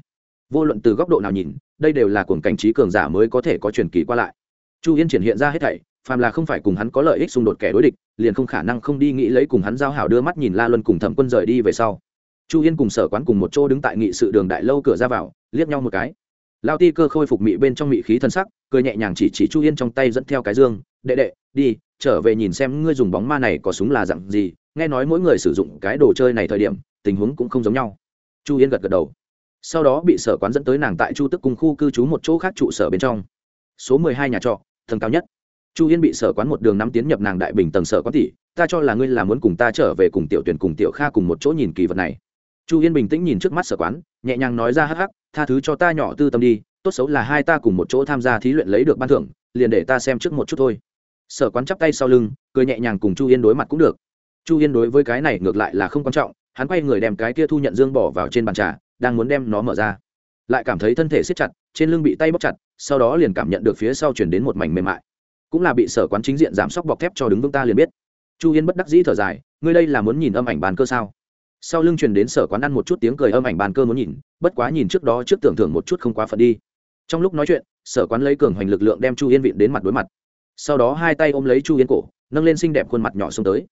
Vô luận từ góc độ nào nhìn, đây đều là cuồng cảnh trí cường giả mới có thể có truyền kỳ qua lại. Chu yên triển hiện ra hết thảy, phàm là không phải cùng hắn có lợi ích xung đột kẻ đối địch, liền không khả năng không đi nghĩ lấy cùng hắn giao hảo đưa mắt nhìn la luân cùng thẩm quân rời đi về sau. Chu yên cùng sở quán cùng một chỗ đứng tại nghị sự đường đại lâu cửa ra vào, liếc nhau một cái. Lao ti cơ khôi phục mị bên trong mị khí thân sắc cười nhẹ nhàng chỉ chỉ chu yên trong tay dẫn theo cái dương, đệ đệ, đi, trở về nhìn xem ngươi dùng bóng ma này có súng là dặn gì, nghe nói mỗi người sử dụng cái đồ chơi này thời điểm, tình huống cũng không giống nhau. Chu yên gật gật đầu. Sau đó bị sở quán dẫn tới nàng tại chu tức cùng khu cư trú một chỗ khác trụ sở bên trong. Số mười hai nhà trọ, tầng cao nhất. Chu yên bị sở quán một đường nắm tiến nhập nàng đại bình tầng sở quán tỷ, ta cho là ngươi là muốn cùng ta trở về cùng tiểu tuyển cùng tiểu kha cùng một chỗ nhìn kỳ vật này. Chu yên bình tĩnh nhìn trước mắt sở quán, nhẹ nhàng nói ra hắc hắc, tha thứ cho ta nhỏ tư tâm đi tốt xấu là hai ta cùng một chỗ tham gia thí luyện lấy được ban thưởng, liền để ta xem trước một chút thôi. Sở quán chắp tay sau lưng, cười nhẹ nhàng cùng chu yên đối mặt cũng được. Chu yên đối với cái này ngược lại là không quan trọng, hắn quay người đem cái kia thu nhận dương bỏ vào trên bàn trà, đang muốn đem nó mở ra. Lại cảm thấy thân thể siết chặt, trên lưng bị tay bóc chặt, sau đó liền cảm nhận được phía sau chuyển đến một mảnh mềm mại. Cũng là bị sở quán chính diện giảm sóc bọc thép cho đứng vững ta liền biết. Chu yên bất đắc dĩ thở dài, ngươi đây là muốn nhìn âm ảnh bàn cơ sao? Sau lưng truyền đến sở quán ăn một chút tiếng cười âm ảnh bàn cơ muốn nhìn, bất quá nhìn trước đó trước tưởng thưởng một chút không quá phận đi trong lúc nói chuyện, sở quán lấy cường hoành lực lượng đem chu yên vịn đến mặt đối mặt. Sau đó hai tay ôm lấy chu yên cổ, nâng lên xinh đẹp khuôn mặt nhỏ xuống tới.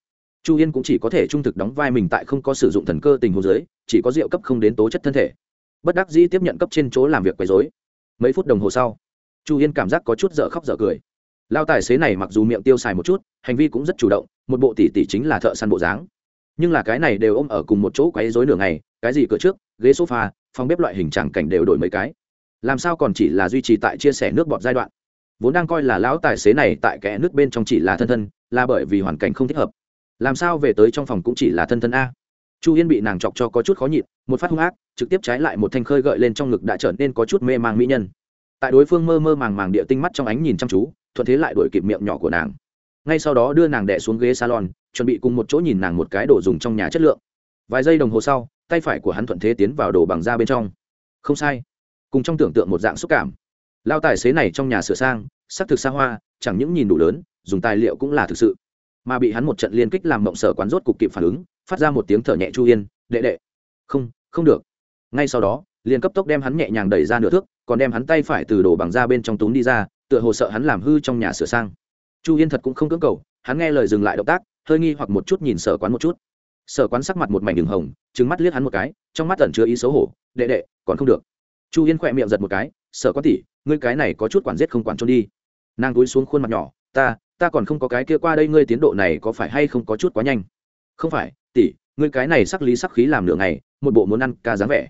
Chu yên cũng chỉ có thể trung thực đóng vai mình tại không có sử dụng thần cơ tình hồ dưới, chỉ có rượu cấp không đến tố chất thân thể. Bất đắc dĩ tiếp nhận cấp trên chỗ làm việc quấy dối mấy phút đồng hồ sau, chu yên cảm giác có chút dở khóc dở cười. Lao tài xế này mặc dù miệng tiêu xài một chút, hành vi cũng rất chủ động, một bộ tỷ tỷ chính là thợ săn bộ dáng. Nhưng là cái này đều ôm ở cùng một chỗ quấy dối nửa ngày, cái gì cửa trước, ghế sofa, phòng bếp loại hình tràng cảnh đều đổi mấy cái làm sao còn chỉ là duy trì tại chia sẻ nước bọt giai đoạn? Vốn đang coi là lão tài xế này tại kẽ nước bên trong chỉ là thân thân, là bởi vì hoàn cảnh không thích hợp. Làm sao về tới trong phòng cũng chỉ là thân thân a? Chu yên bị nàng chọc cho có chút khó nhịn, một phát hung ác, trực tiếp trái lại một thanh khơi gợi lên trong ngực đã trở nên có chút mê mang mỹ nhân. Tại đối phương mơ mơ màng màng địa tinh mắt trong ánh nhìn chăm chú, thuận thế lại đổi kịp miệng nhỏ của nàng. Ngay sau đó đưa nàng đẻ xuống ghế salon, chuẩn bị cùng một chỗ nhìn nàng một cái đồ dùng trong nhà chất lượng. Vài giây đồng hồ sau, tay phải của hắn thuận thế tiến vào đồ bằng da bên trong. Không sai cùng trong tưởng tượng một dạng xúc cảm. Lao tài xế này trong nhà sửa sang, sắc thực xa hoa, chẳng những nhìn đủ lớn, dùng tài liệu cũng là thực sự. Mà bị hắn một trận liên kích làm mộng sở quán rốt cục kịp phản ứng, phát ra một tiếng thở nhẹ chu yên, đệ đệ. Không không được. Ngay sau đó, liền cấp tốc đem hắn nhẹ nhàng đẩy ra nửa thước, còn đem hắn tay phải từ đổ bằng ra bên trong túm đi ra, tựa hồ sợ hắn làm hư trong nhà sửa sang. Chu yên thật cũng không cưỡng cầu, hắn nghe lời dừng lại động tác, hơi nghi hoặc một chút nhìn sở quán một chút. Sở quán sắc mặt một mảnh đường hồng trứng mắt liếc hắn một cái, trong mắt ẩn chứa ý xấu hổ, đệ đệ, còn không được chu yên khỏe miệng giật một cái sợ quá tỉ ngươi cái này có chút quản giết không quản trốn đi. Nàng túi xuống khuôn mặt nhỏ, ta ta còn không có cái kia qua đây ngươi tiến độ này có phải hay không có chút quá nhanh? Không phải tỉ ngươi cái này sắc lý sắc khí làm nửa ngày, một bộ muốn ăn ca dáng vẻ.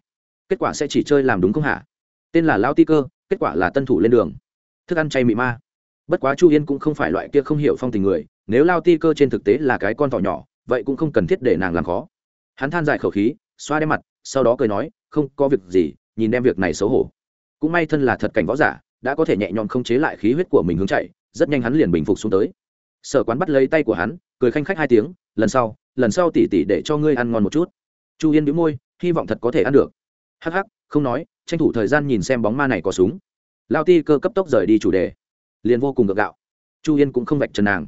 Kết quả sẽ chỉ chơi làm đúng không hả? Tên là lao ti cơ, kết quả là tân thủ lên đường. Thức ăn chay mị ma. Bất quá chu yên cũng không phải loại kia không hiểu phong tình người, nếu lao ti cơ trên thực tế là cái con thỏ nhỏ, vậy cũng không cần thiết để nàng làm khó. Hắn than dài khẩu khí, xoa đem mặt, sau đó cười nói, không có việc gì nhìn đem việc này xấu hổ. Cũng may thân là thật cảnh võ giả, đã có thể nhẹ nhõm không chế lại khí huyết của mình hướng chạy, rất nhanh hắn liền bình phục xuống tới. Sở quán bắt lấy tay của hắn, cười khanh khách hai tiếng, lần sau lần sau tỉ tỉ để cho ngươi ăn ngon một chút. Chu yên đĩu môi, hy vọng thật có thể ăn được. Hắc hắc, không nói, tranh thủ thời gian nhìn xem bóng ma này có súng. Lao ti cơ cấp tốc rời đi chủ đề. Liền vô cùng ngược gạo. Chu yên cũng không vạch trần nàng.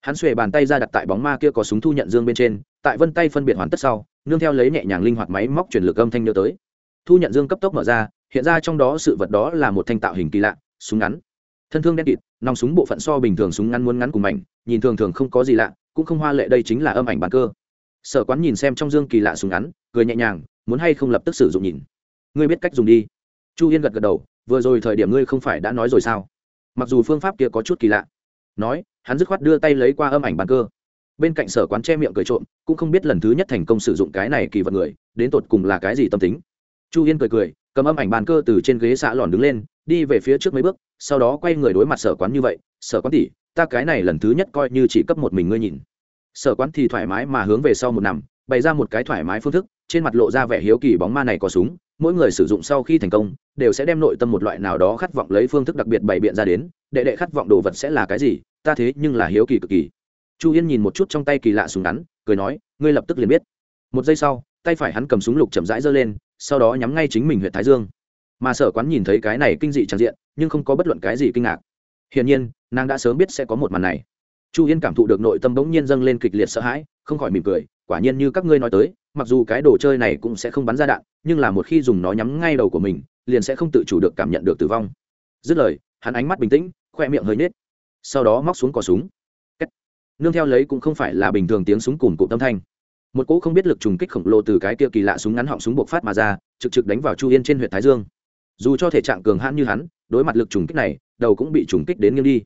Hắn xuề bàn tay ra đặt tại bóng ma kia có súng thu nhận dương bên trên, tại vân tay phân biệt hoàn tất sau, nương theo lấy nhẹ nhàng linh hoạt máy móc chuyển lực âm thanh nhớ tới thu nhận dương cấp tốc mở ra, hiện ra trong đó sự vật đó là một thanh tạo hình kỳ lạ, súng ngắn. Thân thương đen kịt, nòng súng bộ phận so bình thường súng ngắn muốn ngắn cùng mảnh, nhìn thường thường không có gì lạ, cũng không hoa lệ đây chính là âm ảnh bàn cơ. Sở quán nhìn xem trong dương kỳ lạ súng ngắn, cười nhẹ nhàng, muốn hay không lập tức sử dụng nhìn. Ngươi biết cách dùng đi. Chu yên gật gật đầu, vừa rồi thời điểm ngươi không phải đã nói rồi sao? Mặc dù phương pháp kia có chút kỳ lạ. Nói, hắn dứt khoát đưa tay lấy qua âm ảnh bàn cơ. Bên cạnh sở quán che miệng cười trộm, cũng không biết lần thứ nhất thành công sử dụng cái này kỳ vật người, đến tột cùng là cái gì tâm tính chu yên cười cười, cầm âm ảnh bàn cơ từ trên ghế xạ lòn đứng lên, đi về phía trước mấy bước, sau đó quay người đối mặt sở quán như vậy, sở quán tỉ ta cái này lần thứ nhất coi như chỉ cấp một mình ngươi nhìn. Sở quán thì thoải mái mà hướng về sau một nằm, bày ra một cái thoải mái phương thức, trên mặt lộ ra vẻ hiếu kỳ bóng ma này có súng, mỗi người sử dụng sau khi thành công, đều sẽ đem nội tâm một loại nào đó khát vọng lấy phương thức đặc biệt bày biện ra đến, đệ đệ khát vọng đồ vật sẽ là cái gì, ta thế nhưng là hiếu kỳ cực kỳ. Chu yên nhìn một chút trong tay kỳ lạ súng ngắn, cười nói, ngươi lập tức liền biết. Một giây sau, tay phải hắn cầm súng lục chậm rãi giơ lên sau đó nhắm ngay chính mình huyện thái dương. Mà sở quán nhìn thấy cái này kinh dị tràn diện, nhưng không có bất luận cái gì kinh ngạc. Hiển nhiên, nàng đã sớm biết sẽ có một màn này. Chu yên cảm thụ được nội tâm bỗng nhiên dâng lên kịch liệt sợ hãi, không khỏi mỉm cười, quả nhiên như các ngươi nói tới, mặc dù cái đồ chơi này cũng sẽ không bắn ra đạn, nhưng là một khi dùng nó nhắm ngay đầu của mình, liền sẽ không tự chủ được cảm nhận được tử vong. Dứt lời, hắn ánh mắt bình tĩnh, khoe miệng hơi nết sau đó móc xuống cò súng. Nương theo lấy cũng không phải là bình thường tiếng súng cùng cụm tâm thanh một cỗ không biết lực trùng kích khổng lồ từ cái kia kỳ lạ súng ngắn họng súng buộc phát mà ra, trực trực đánh vào chu yên trên huyện thái dương. Dù cho thể trạng cường hãn như hắn, đối mặt lực trùng kích này, đầu cũng bị trùng kích đến nghiêng đi.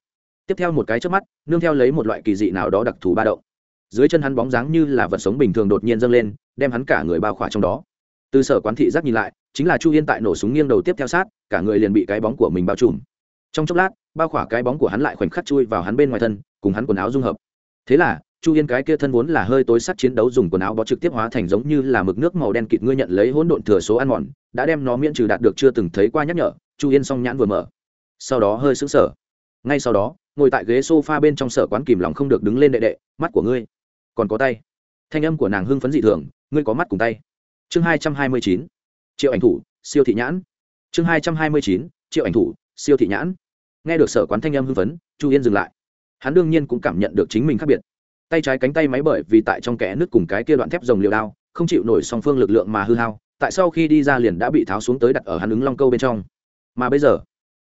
Tiếp theo một cái trước mắt, nương theo lấy một loại kỳ dị nào đó đặc thù ba động. Dưới chân hắn bóng dáng như là vật sống bình thường đột nhiên dâng lên, đem hắn cả người bao khỏa trong đó. Từ sở quán thị giác nhìn lại, chính là chu yên tại nổ súng nghiêng đầu tiếp theo sát, cả người liền bị cái bóng của mình bao trùm. Trong chốc lát, bao khỏa cái bóng của hắn lại khoảnh khắc chui vào hắn bên ngoài thân, cùng hắn quần áo dung hợp. Thế là chu yên cái kia thân vốn là hơi tối sắt chiến đấu dùng quần áo bó trực tiếp hóa thành giống như là mực nước màu đen kịt ngươi nhận lấy hỗn độn thừa số ăn mòn, đã đem nó miễn trừ đạt được chưa từng thấy qua nhắc nhở, chu yên song nhãn vừa mở. Sau đó hơi sững sờ. Ngay sau đó, ngồi tại ghế s o f a bên trong sở quán kìm lòng không được đứng lên đệ đệ, mắt của ngươi còn có tay. Thanh âm của nàng hưng phấn dị thường, ngươi có mắt cùng tay. Chương hai trăm hai mươi chín, triệu ảnh thủ, siêu thị nhãn. Chương hai trăm hai mươi chín, triệu ảnh thủ, siêu thị nhãn. Nghe được sở quán thanh âm hưng phấn, chu yên dừng lại. Hắn đương nhiên cũng cảm nhận được chính mình khác biệt tay trái cánh tay máy bởi vì tại trong kẽ nước cùng cái kia đoạn thép rồng liều đao, không chịu nổi song phương lực lượng mà hư hao, tại sau khi đi ra liền đã bị tháo xuống tới đặt ở hắn ứng long câu bên trong. Mà bây giờ,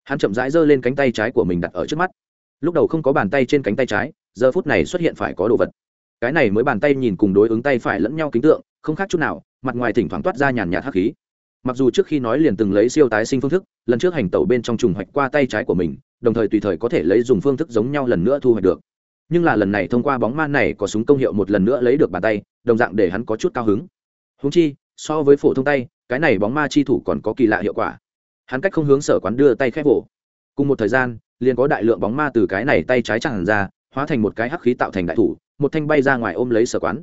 hắn chậm rãi giơ lên cánh tay trái của mình đặt ở trước mắt. Lúc đầu không có bàn tay trên cánh tay trái, giờ phút này xuất hiện phải có đồ vật. Cái này mới bàn tay nhìn cùng đối ứng tay phải lẫn nhau kính tượng, không khác chút nào, mặt ngoài thỉnh thoảng toát ra nhàn nhạt hắc khí. Mặc dù trước khi nói liền từng lấy siêu tái sinh phương thức, lần trước hành tẩu bên trong trùng hoạch qua tay trái của mình, đồng thời tùy thời có thể lấy dùng phương thức giống nhau lần nữa thu hoạch được nhưng là lần này thông qua bóng ma này có súng công hiệu một lần nữa lấy được bàn tay, đồng dạng để hắn có chút cao hứng. Húng chi, so với phổ thông tay, cái này bóng ma chi thủ còn có kỳ lạ hiệu quả. Hắn cách không hướng sở quán đưa tay khép vỗ. Cùng một thời gian, liền có đại lượng bóng ma từ cái này tay trái chẳng ra, hóa thành một cái hắc khí tạo thành đại thủ, một thanh bay ra ngoài ôm lấy sở quán.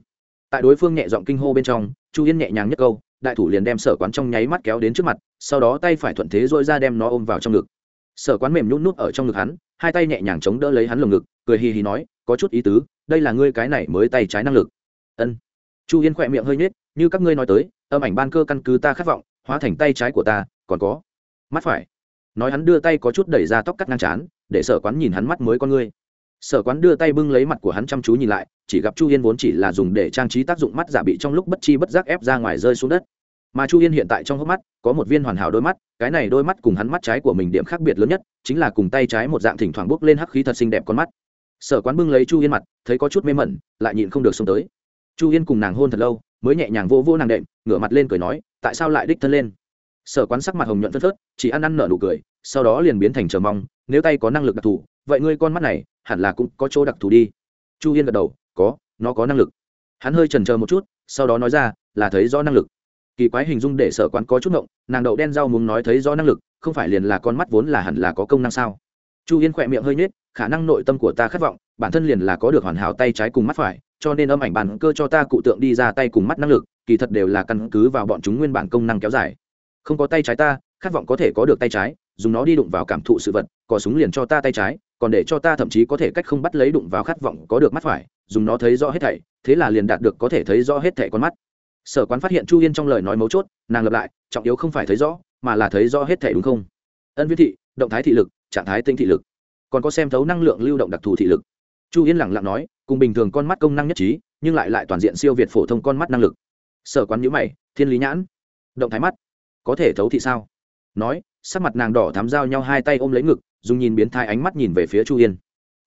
Tại đối phương nhẹ giọng kinh hô bên trong, chu yên nhẹ nhàng nhất câu, đại thủ liền đem sở quán trong nháy mắt kéo đến trước mặt, sau đó tay phải thuận thế dội ra đem nó ôm vào trong ngực. Sở quán mềm nhún nút ở trong ngực hắn, hai tay nhẹ nhàng chống đỡ lấy hắn lồng ngực, cười hì hì nói có chút ý tứ, đây là ngươi cái này mới tay trái năng lực. Ân. Chu yên khỏe miệng hơi nhếch, như các ngươi nói tới, âm ảnh ban cơ căn cứ ta khát vọng, hóa thành tay trái của ta, còn có. Mắt phải. Nói hắn đưa tay có chút đẩy ra tóc cắt ngang chán, để sở quán nhìn hắn mắt mới con ngươi. Sở quán đưa tay bưng lấy mặt của hắn chăm chú nhìn lại, chỉ gặp chu yên vốn chỉ là dùng để trang trí tác dụng mắt giả bị trong lúc bất chi bất giác ép ra ngoài rơi xuống đất. Mà chu yên hiện tại trong hốc mắt, có một viên hoàn hảo đôi mắt, cái này đôi mắt cùng hắn mắt trái của mình điểm khác biệt lớn nhất, chính là cùng tay trái một dạng thỉnh thoảng bốc lên hắc khí thật xinh đẹp con mắt sở quán bưng lấy chu yên mặt, thấy có chút mê mẩn, lại nhịn không được xông tới. Chu yên cùng nàng hôn thật lâu, mới nhẹ nhàng vô vô nàng đệm, ngửa mặt lên cười nói, tại sao lại đích thân lên? Sở quán sắc mặt hồng nhuận phân phớt, chỉ ăn ăn nở nụ cười, sau đó liền biến thành chờ mong, nếu tay có năng lực đặc thù, vậy ngươi con mắt này, hẳn là cũng có chỗ đặc thù đi. Chu yên gật đầu, có, nó có năng lực. Hắn hơi trần chờ một chút, sau đó nói ra, là thấy rõ năng lực. Kỳ quái hình dung để sở quán có chút ngộng, nàng đậu đen rau muốn nói thấy rõ năng lực, không phải liền là con mắt vốn là hẳn là có công năng sao? Chu yên khỏe miệng hơi nhếch khả năng nội tâm của ta khát vọng, bản thân liền là có được hoàn hảo tay trái cùng mắt phải, cho nên âm ảnh bản cơ cho ta cụ tượng đi ra tay cùng mắt năng lực, kỳ thật đều là căn cứ vào bọn chúng nguyên bản công năng kéo dài. Không có tay trái ta, khát vọng có thể có được tay trái, dùng nó đi đụng vào cảm thụ sự vật có súng liền cho ta tay trái, còn để cho ta thậm chí có thể cách không bắt lấy đụng vào khát vọng có được mắt phải, dùng nó thấy rõ hết thảy, thế là liền đạt được có thể thấy rõ hết thảy con mắt. Sở quán phát hiện chu yên trong lời nói mấu chốt, nàng lập lại, trọng yếu không phải thấy rõ, mà là thấy rõ hết thảy đúng không? Ân viết thị, động thái thị lực, trạng thái tinh thị lực còn có xem thấu năng lượng lưu động đặc thù thị lực. Chu yên lẳng lặng nói, cùng bình thường con mắt công năng nhất trí, nhưng lại lại toàn diện siêu việt phổ thông con mắt năng lực. Sở quán nhữ mày, thiên lý nhãn. Động thái mắt. Có thể thấu thị sao? Nói, sắc mặt nàng đỏ thám giao nhau hai tay ôm lấy ngực, dùng nhìn biến thai ánh mắt nhìn về phía chu yên.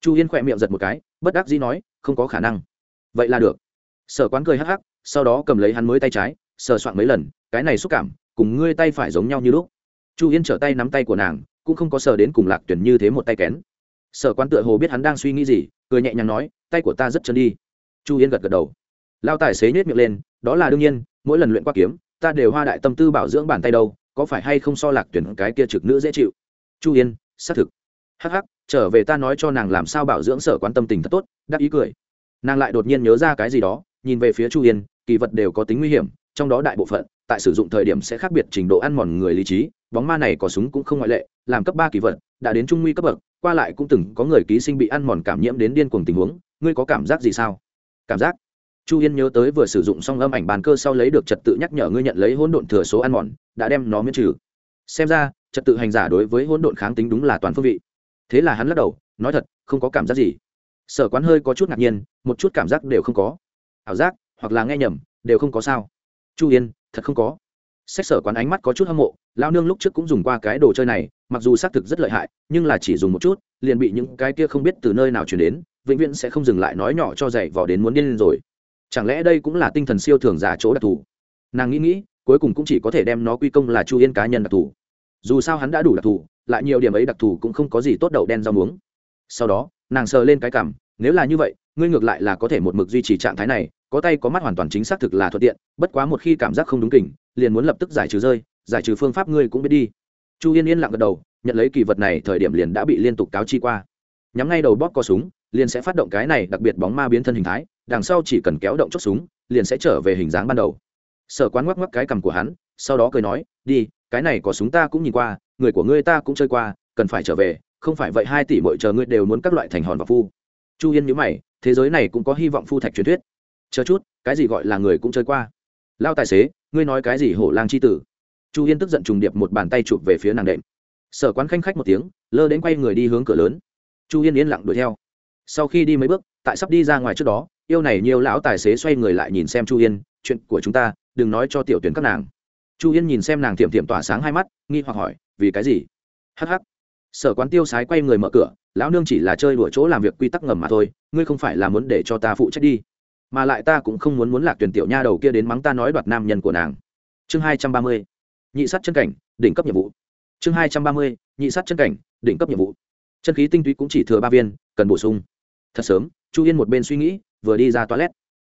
Chu yên khỏe miệng giật một cái, bất đắc dĩ nói, không có khả năng. Vậy là được. Sở quán cười hắc hắc, sau đó cầm lấy hắn mới tay trái, sờ soạn mấy lần, cái này xúc cảm, cùng ngươi tay phải giống nhau như lúc. Chu yên trở tay nắm tay của nàng, cũng không có sờ đến cùng lạc tuyển như thế một tay kén sở quán tựa hồ biết hắn đang suy nghĩ gì, cười nhẹ nhàng nói, tay của ta rất chân đi. Chu yên gật gật đầu. Lao tài xế nhét miệng lên, đó là đương nhiên, mỗi lần luyện qua kiếm, ta đều hoa đại tâm tư bảo dưỡng bàn tay đâu, có phải hay không so lạc tuyển cái kia trực nữ dễ chịu? Chu yên, xác thực. Hắc hắc, trở về ta nói cho nàng làm sao bảo dưỡng sở quan tâm tình thật tốt đắc ý cười. Nàng lại đột nhiên nhớ ra cái gì đó, nhìn về phía chu yên, kỳ vật đều có tính nguy hiểm, trong đó đại bộ phận, tại sử dụng thời điểm sẽ khác biệt trình độ ăn mòn người lý trí, bóng ma này có súng cũng không ngoại lệ, làm cấp ba kỳ vật, đã đến trung nguy cấp bậc qua lại cũng từng có người ký sinh bị ăn mòn cảm nhiễm đến điên cuồng tình huống, ngươi có cảm giác gì sao? Cảm giác? Chu yên nhớ tới vừa sử dụng xong âm ảnh bàn cơ sau lấy được trật tự nhắc nhở ngươi nhận lấy hỗn độn thừa số ăn mòn, đã đem nó miễn trừ. Xem ra, trật tự hành giả đối với hỗn độn kháng tính đúng là toàn phương vị. Thế là hắn lắc đầu, nói thật, không có cảm giác gì. Sở quán hơi có chút ngạc nhiên, một chút cảm giác đều không có. Ảo giác, hoặc là nghe nhầm, đều không có sao. Chu yên, thật không có sách sở quán ánh mắt có chút hâm mộ lao nương lúc trước cũng dùng qua cái đồ chơi này, mặc dù xác thực rất lợi hại, nhưng là chỉ dùng một chút, liền bị những cái kia không biết từ nơi nào chuyển đến, vĩnh viễn sẽ không dừng lại nói nhỏ cho dạy vò đến muốn điên lên rồi. Chẳng lẽ đây cũng là tinh thần siêu thường giả chỗ đặc thù? Nàng nghĩ nghĩ, cuối cùng cũng chỉ có thể đem nó quy công là chu yên cá nhân đặc thù. Dù sao hắn đã đủ đặc thù, lại nhiều điểm ấy đặc thù cũng không có gì tốt đậu đen rau muống. Sau đó, nàng sờ lên cái cảm, nếu là như vậy, ngươi ngược lại là có thể một mực duy trì trạng thái này có tay có mắt hoàn toàn chính xác thực là thuận tiện, bất quá một khi cảm giác không đúng kỉnh liền muốn lập tức giải trừ rơi, giải trừ phương pháp ngươi cũng biết đi. Chu yên yên lặng gật đầu, nhận lấy kỳ vật này thời điểm liền đã bị liên tục cáo chi qua. Nhắm ngay đầu bóp co súng, liền sẽ phát động cái này đặc biệt bóng ma biến thân hình thái, đằng sau chỉ cần kéo động chốt súng, liền sẽ trở về hình dáng ban đầu. Sở quán ngoắc ngoắc cái cằm của hắn, sau đó cười nói, đi, cái này có súng ta cũng nhìn qua, người của ngươi ta cũng chơi qua, cần phải trở về, không phải vậy hai tỷ mỗi chờ ngươi đều muốn các loại thành hòn và phu. Chu yên nhớ mày, thế giới này cũng có hy vọng phu thạch truyền thuyết chờ chút, cái gì gọi là người cũng chơi qua. Lao tài xế, ngươi nói cái gì hổ lang c h i tử? Chu yên tức giận trùng điệp một bàn tay chụp về phía nàng đệm. Sở quán khanh khách một tiếng, lơ đến quay người đi hướng cửa lớn. Chu yên yên lặng đuổi theo. Sau khi đi mấy bước, tại sắp đi ra ngoài trước đó, yêu này nhiều lão tài xế xoay người lại nhìn xem chu yên, chuyện của chúng ta, đừng nói cho tiểu tuyển các nàng. Chu yên nhìn xem nàng tiệm tiệm tỏa sáng hai mắt, nghi hoặc hỏi, vì cái gì? Hh sở quán tiêu sái quay người mở cửa, lão nương chỉ là chơi đùa chỗ làm việc quy tắc ngầm mà thôi, ngươi không phải là muốn để cho ta phụ trách đi mà lại ta cũng không muốn muốn lạc tuyển tiểu nha đầu kia đến mắng ta nói đoạt nam nhân của nàng. Chương hai trăm ba mươi, nhị sắt chân cảnh, đỉnh cấp nhiệm vụ. Chương hai trăm ba mươi, nhị sắt chân cảnh, đỉnh cấp nhiệm vụ. Chân khí tinh túy cũng chỉ thừa ba viên, cần bổ sung. Thật sớm, chu yên một bên suy nghĩ, vừa đi ra toilet.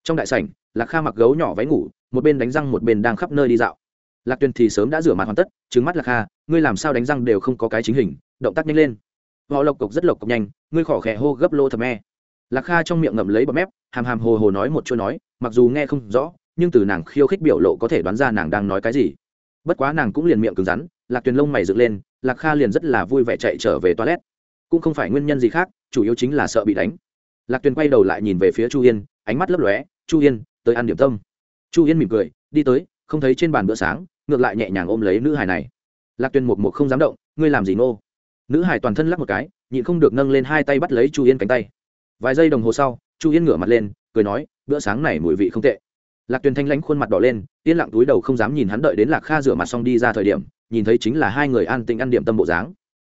Trong đại sảnh, lạc kha mặc gấu nhỏ váy ngủ, một bên đánh răng một bên đang khắp nơi đi dạo. Lạc tuyền thì sớm đã rửa mặt hoàn tất trứng mắt lạc kha, ngươi làm sao đánh răng đều không có cái chính hình, động tác nhanh lên. Họ lộc cộc rất lộc cộc nhanh, ngươi khỏ khẽ hô gấp lô thầm e lạc kha trong miệng ngậm lấy bọt mép, hàm hàm hồ hồ nói một chuỗi nói, mặc dù nghe không rõ, nhưng từ nàng khiêu khích biểu lộ có thể đoán ra nàng đang nói cái gì. Bất quá nàng cũng liền miệng cứng rắn, lạc tuyền lông mày dựng lên, lạc kha liền rất là vui vẻ chạy trở về toilet. Cũng không phải nguyên nhân gì khác, chủ yếu chính là sợ bị đánh. Lạc tuyền quay đầu lại nhìn về phía chu yên, ánh mắt lấp lóe, chu yên, tới ăn điểm tâm. Chu yên mỉm cười, đi tới, không thấy trên bàn bữa sáng, ngược lại nhẹ nhàng ôm lấy nữ hài này. Lạc tuyền một một không dám động, ngươi làm gì nô? Nữ hài toàn thân lắc một cái, nhịn không được nâng lên hai tay bắt lấy chu yên cánh tay vài giây đồng hồ sau, chu yên ngửa mặt lên, cười nói, bữa sáng này mùi vị không tệ. Lạc tuyền thanh lãnh khuôn mặt đỏ lên, yên lặng túi đầu không dám nhìn hắn đợi đến lạc kha rửa mặt xong đi ra thời điểm, nhìn thấy chính là hai người an tĩnh ăn điểm tâm bộ dáng.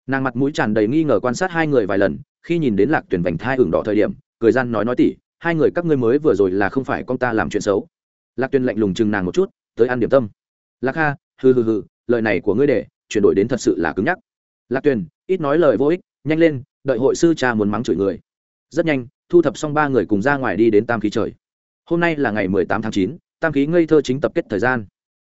Nàng mặt mũi tràn đầy nghi ngờ quan sát hai người vài lần, khi nhìn đến lạc Tuyền vành thai hưởng đỏ thời điểm, cười gian nói nói tỉ, hai người các ngươi mới vừa rồi là không phải con ta làm chuyện xấu. Lạc Tuyền lạnh lùng chừng nàng một chút, tới ăn điểm tâm. Lạc kha, hừ hừ hừ, lời này của ngươi để, chuyển đổi đến thật sự là cứng nhắc. Lạc Tuyền, ít nói lời vô ích, nhanh lên, đợi hội sư cha muốn mắng chửi người rất nhanh, thu thập xong ba người cùng ra ngoài đi đến tam khí trời. Hôm nay là ngày mười tám tháng chín, tam khí ngây thơ chính tập kết thời gian.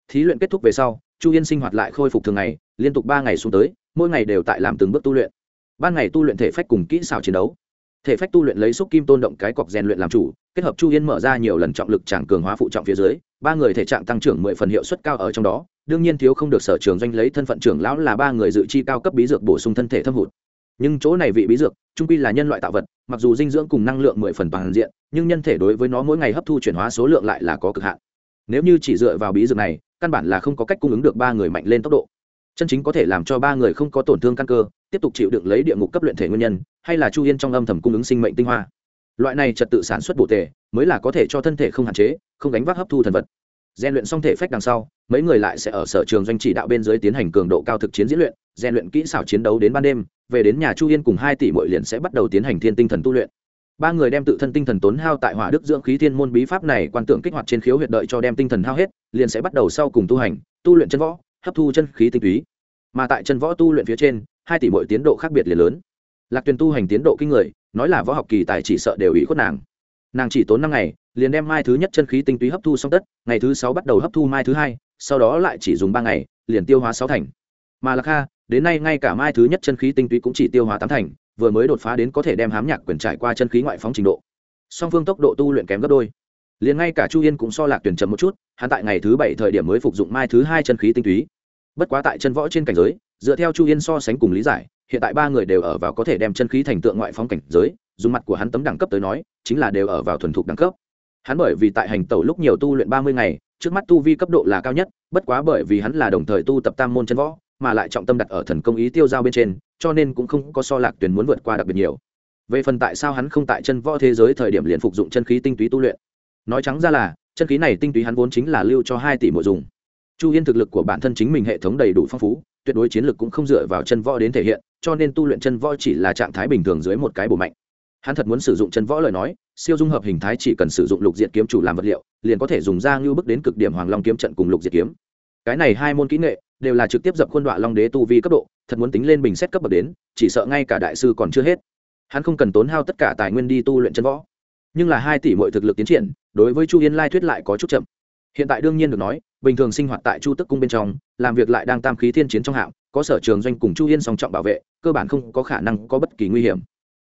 Thí luyện kết thúc về sau, chu yên sinh hoạt lại khôi phục thường ngày, liên tục ba ngày xuống tới, mỗi ngày đều tại làm từng bước tu luyện. Ban ngày tu luyện thể phách cùng kỹ xảo chiến đấu. Thể phách tu luyện lấy xúc kim tôn động cái cọc rèn luyện làm chủ, kết hợp chu yên mở ra nhiều lần trọng lực tràng cường hóa phụ trọng phía dưới, ba người thể trạng tăng trưởng mười phần hiệu suất cao ở trong đó, đương nhiên thiếu không được sở trường doanh lấy thân phận trưởng lão là ba người dự chi cao cấp bí dược bổ sung thân thể thâm hụt nhưng chỗ này vị bí dược, trung quy là nhân loại tạo vật, mặc dù dinh dưỡng cùng năng lượng mười phần toàn diện, nhưng nhân thể đối với nó mỗi ngày hấp thu chuyển hóa số lượng lại là có cực hạn. Nếu như chỉ dựa vào bí dược này, căn bản là không có cách cung ứng được ba người mạnh lên tốc độ. Chân chính có thể làm cho ba người không có tổn thương căn cơ, tiếp tục chịu đựng lấy địa ngục cấp luyện thể nguyên nhân, hay là chu yên trong âm thầm cung ứng sinh mệnh tinh hoa. Loại này trật tự sản xuất bổ tề, mới là có thể cho thân thể không hạn chế, không gánh vác hấp thu thần vật. Gian luyện xong thể phách đằng sau, mấy người lại sẽ ở sở trường doanh chỉ đạo bên dưới tiến hành cường độ cao thực chiến diễn luyện, gian luyện kỹ xảo chiến đấu đến ban đêm về đến nhà chu yên cùng hai tỷ mội liền sẽ bắt đầu tiến hành thiên tinh thần tu luyện. Ba người đem tự thân tinh thần tốn hao tại hỏa đức dưỡng khí thiên môn bí pháp này quan tưởng kích hoạt trên khiếu huyệt đợi cho đem tinh thần hao hết, liền sẽ bắt đầu sau cùng tu hành, tu luyện chân võ, hấp thu chân khí tinh túy. Mà tại chân võ tu luyện phía trên, hai tỷ mỗi tiến độ khác biệt liền lớn. Lạc tuyền tu hành tiến độ kinh người, nói là võ học kỳ tài chỉ sợ đều ý khuất nàng. Nàng chỉ tốn năm ngày, liền đem mai thứ nhất chân khí tinh túy hấp thu xong tất, ngày thứ sáu bắt đầu hấp thu mai thứ hai, sau đó lại chỉ dùng ba ngày, liền tiêu hóa sáu thành. Mà lạc kha đến nay ngay cả mai thứ nhất chân khí tinh túy cũng chỉ tiêu hóa tám thành, vừa mới đột phá đến có thể đem hám nhạc quyền trải qua chân khí ngoại phóng trình độ. Song phương tốc độ tu luyện kém gấp đôi. Liền ngay cả chu yên cũng so lạc tuyển chậm một chút, hắn tại ngày thứ bảy thời điểm mới phục dụng mai thứ hai chân khí tinh túy. Bất quá tại chân võ trên cảnh giới, dựa theo chu yên so sánh cùng lý giải, hiện tại ba người đều ở vào có thể đem chân khí thành tượng ngoại phóng cảnh giới, dùng mặt của hắn tấm đẳng cấp tới nói, chính là đều ở vào thuần thục đẳng cấp. Hắn bởi vì tại hành tẩu lúc nhiều tu luyện ba mươi ngày, trước mắt tu vi cấp độ là cao nhất, bất quá bởi vì hắn là đồng thời tu tập tam môn chân võ mà lại trọng tâm đặt ở thần công ý tiêu giao bên trên, cho nên cũng không có so lạc tuyển muốn vượt qua đặc biệt nhiều. Về phần tại sao hắn không tại chân võ thế giới thời điểm liền phục dụng chân khí tinh túy tu luyện. Nói trắng ra là, chân khí này tinh túy hắn vốn chính là lưu cho hai tỷ mộ dùng. Chu yên thực lực của bản thân chính mình hệ thống đầy đủ phong phú, tuyệt đối chiến lực cũng không dựa vào chân võ đến thể hiện, cho nên tu luyện chân võ chỉ là trạng thái bình thường dưới một cái bổ mạnh. Hắn thật muốn sử dụng chân võ lời nói, siêu dung hợp hình thái chỉ cần sử dụng lục diệt kiếm chủ làm vật liệu, liền có thể dùng ra ngưu bức đến cực điểm hoàng long kiếm trận cùng lục diệt kiếm cái này hai môn kỹ nghệ đều là trực tiếp dập khuôn đoạn long đế tu vi cấp độ, thật muốn tính lên bình xét cấp bậc đến, chỉ sợ ngay cả đại sư còn chưa hết. Hắn không cần tốn hao tất cả tài nguyên đi tu luyện chân võ. Nhưng là hai tỷ mọi thực lực tiến triển, đối với chu yên lai thuyết lại có chút chậm. Hiện tại đương nhiên được nói, bình thường sinh hoạt tại chu tức cung bên trong, làm việc lại đang tam khí thiên chiến trong hạng, có sở trường doanh cùng chu yên song trọng bảo vệ, cơ bản không có khả năng có bất kỳ nguy hiểm.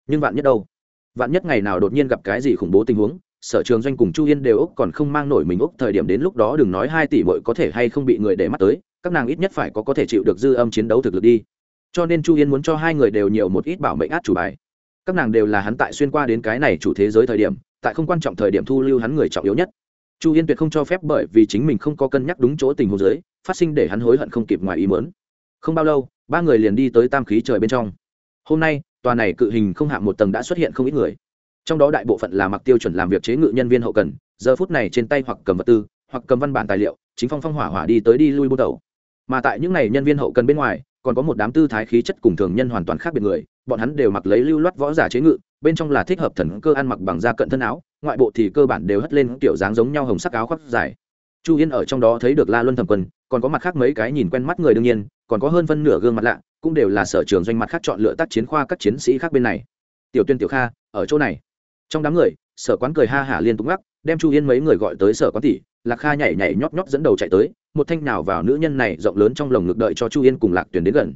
Nhưng vạn nhất đâu? Vạn nhất ngày nào đột nhiên gặp cái gì khủng bố tình huống sở trường doanh cùng chu yên đều úc còn không mang nổi mình úc thời điểm đến lúc đó đừng nói hai tỷ bội có thể hay không bị người để mắt tới, các nàng ít nhất phải có có thể chịu được dư âm chiến đấu thực lực đi. Cho nên chu yên muốn cho hai người đều nhiều một ít bảo mệnh át chủ bài. Các nàng đều là hắn tại xuyên qua đến cái này chủ thế giới thời điểm, tại không quan trọng thời điểm thu lưu hắn người trọng yếu nhất. Chu yên tuyệt không cho phép bởi vì chính mình không có cân nhắc đúng chỗ tình hồ giới phát sinh để hắn hối hận không kịp ngoài ý mớn không bao lâu, ba người liền đi tới tam khí trời bên trong. Hôm nay, tòa này cự hình không hạ một tầng đã xuất hiện không ít người trong đó đại bộ phận là mặc tiêu chuẩn làm việc chế ngự nhân viên hậu cần, giờ phút này trên tay hoặc cầm vật tư, hoặc cầm văn bản tài liệu, chính phong phong hỏa hỏa đi tới đi lui bút đầu. Mà tại những ngày nhân viên hậu cần bên ngoài, còn có một đám tư thái khí chất cùng thường nhân hoàn toàn khác biệt người, bọn hắn đều mặc lấy lưu loát võ giả chế ngự, bên trong là thích hợp thần cơ ăn mặc bằng da cận thân áo, ngoại bộ thì cơ bản đều hất lên kiểu dáng giống nhau hồng sắc áo khoác dài. Chu yên ở trong đó thấy được la luân thẩm quân còn có mặt khác mấy cái nhìn quen mắt người đương nhiên, còn có hơn phân nửa gương mặt lạ, cũng đều là sở trường doanh mặt khác chọn lựa tác chiến khoa các chiến sĩ khác bên này. Tiểu tuyên, tiểu kha, ở chỗ này trong đám người, sở quán cười ha hả liên tục ngắc, đem chu yên mấy người gọi tới sở quán tỷ, lạc kha nhảy nhảy nhóp nhóp dẫn đầu chạy tới, một thanh nào vào nữ nhân này rộng lớn trong lồng ngực đợi cho chu yên cùng lạc Tuyền đến gần.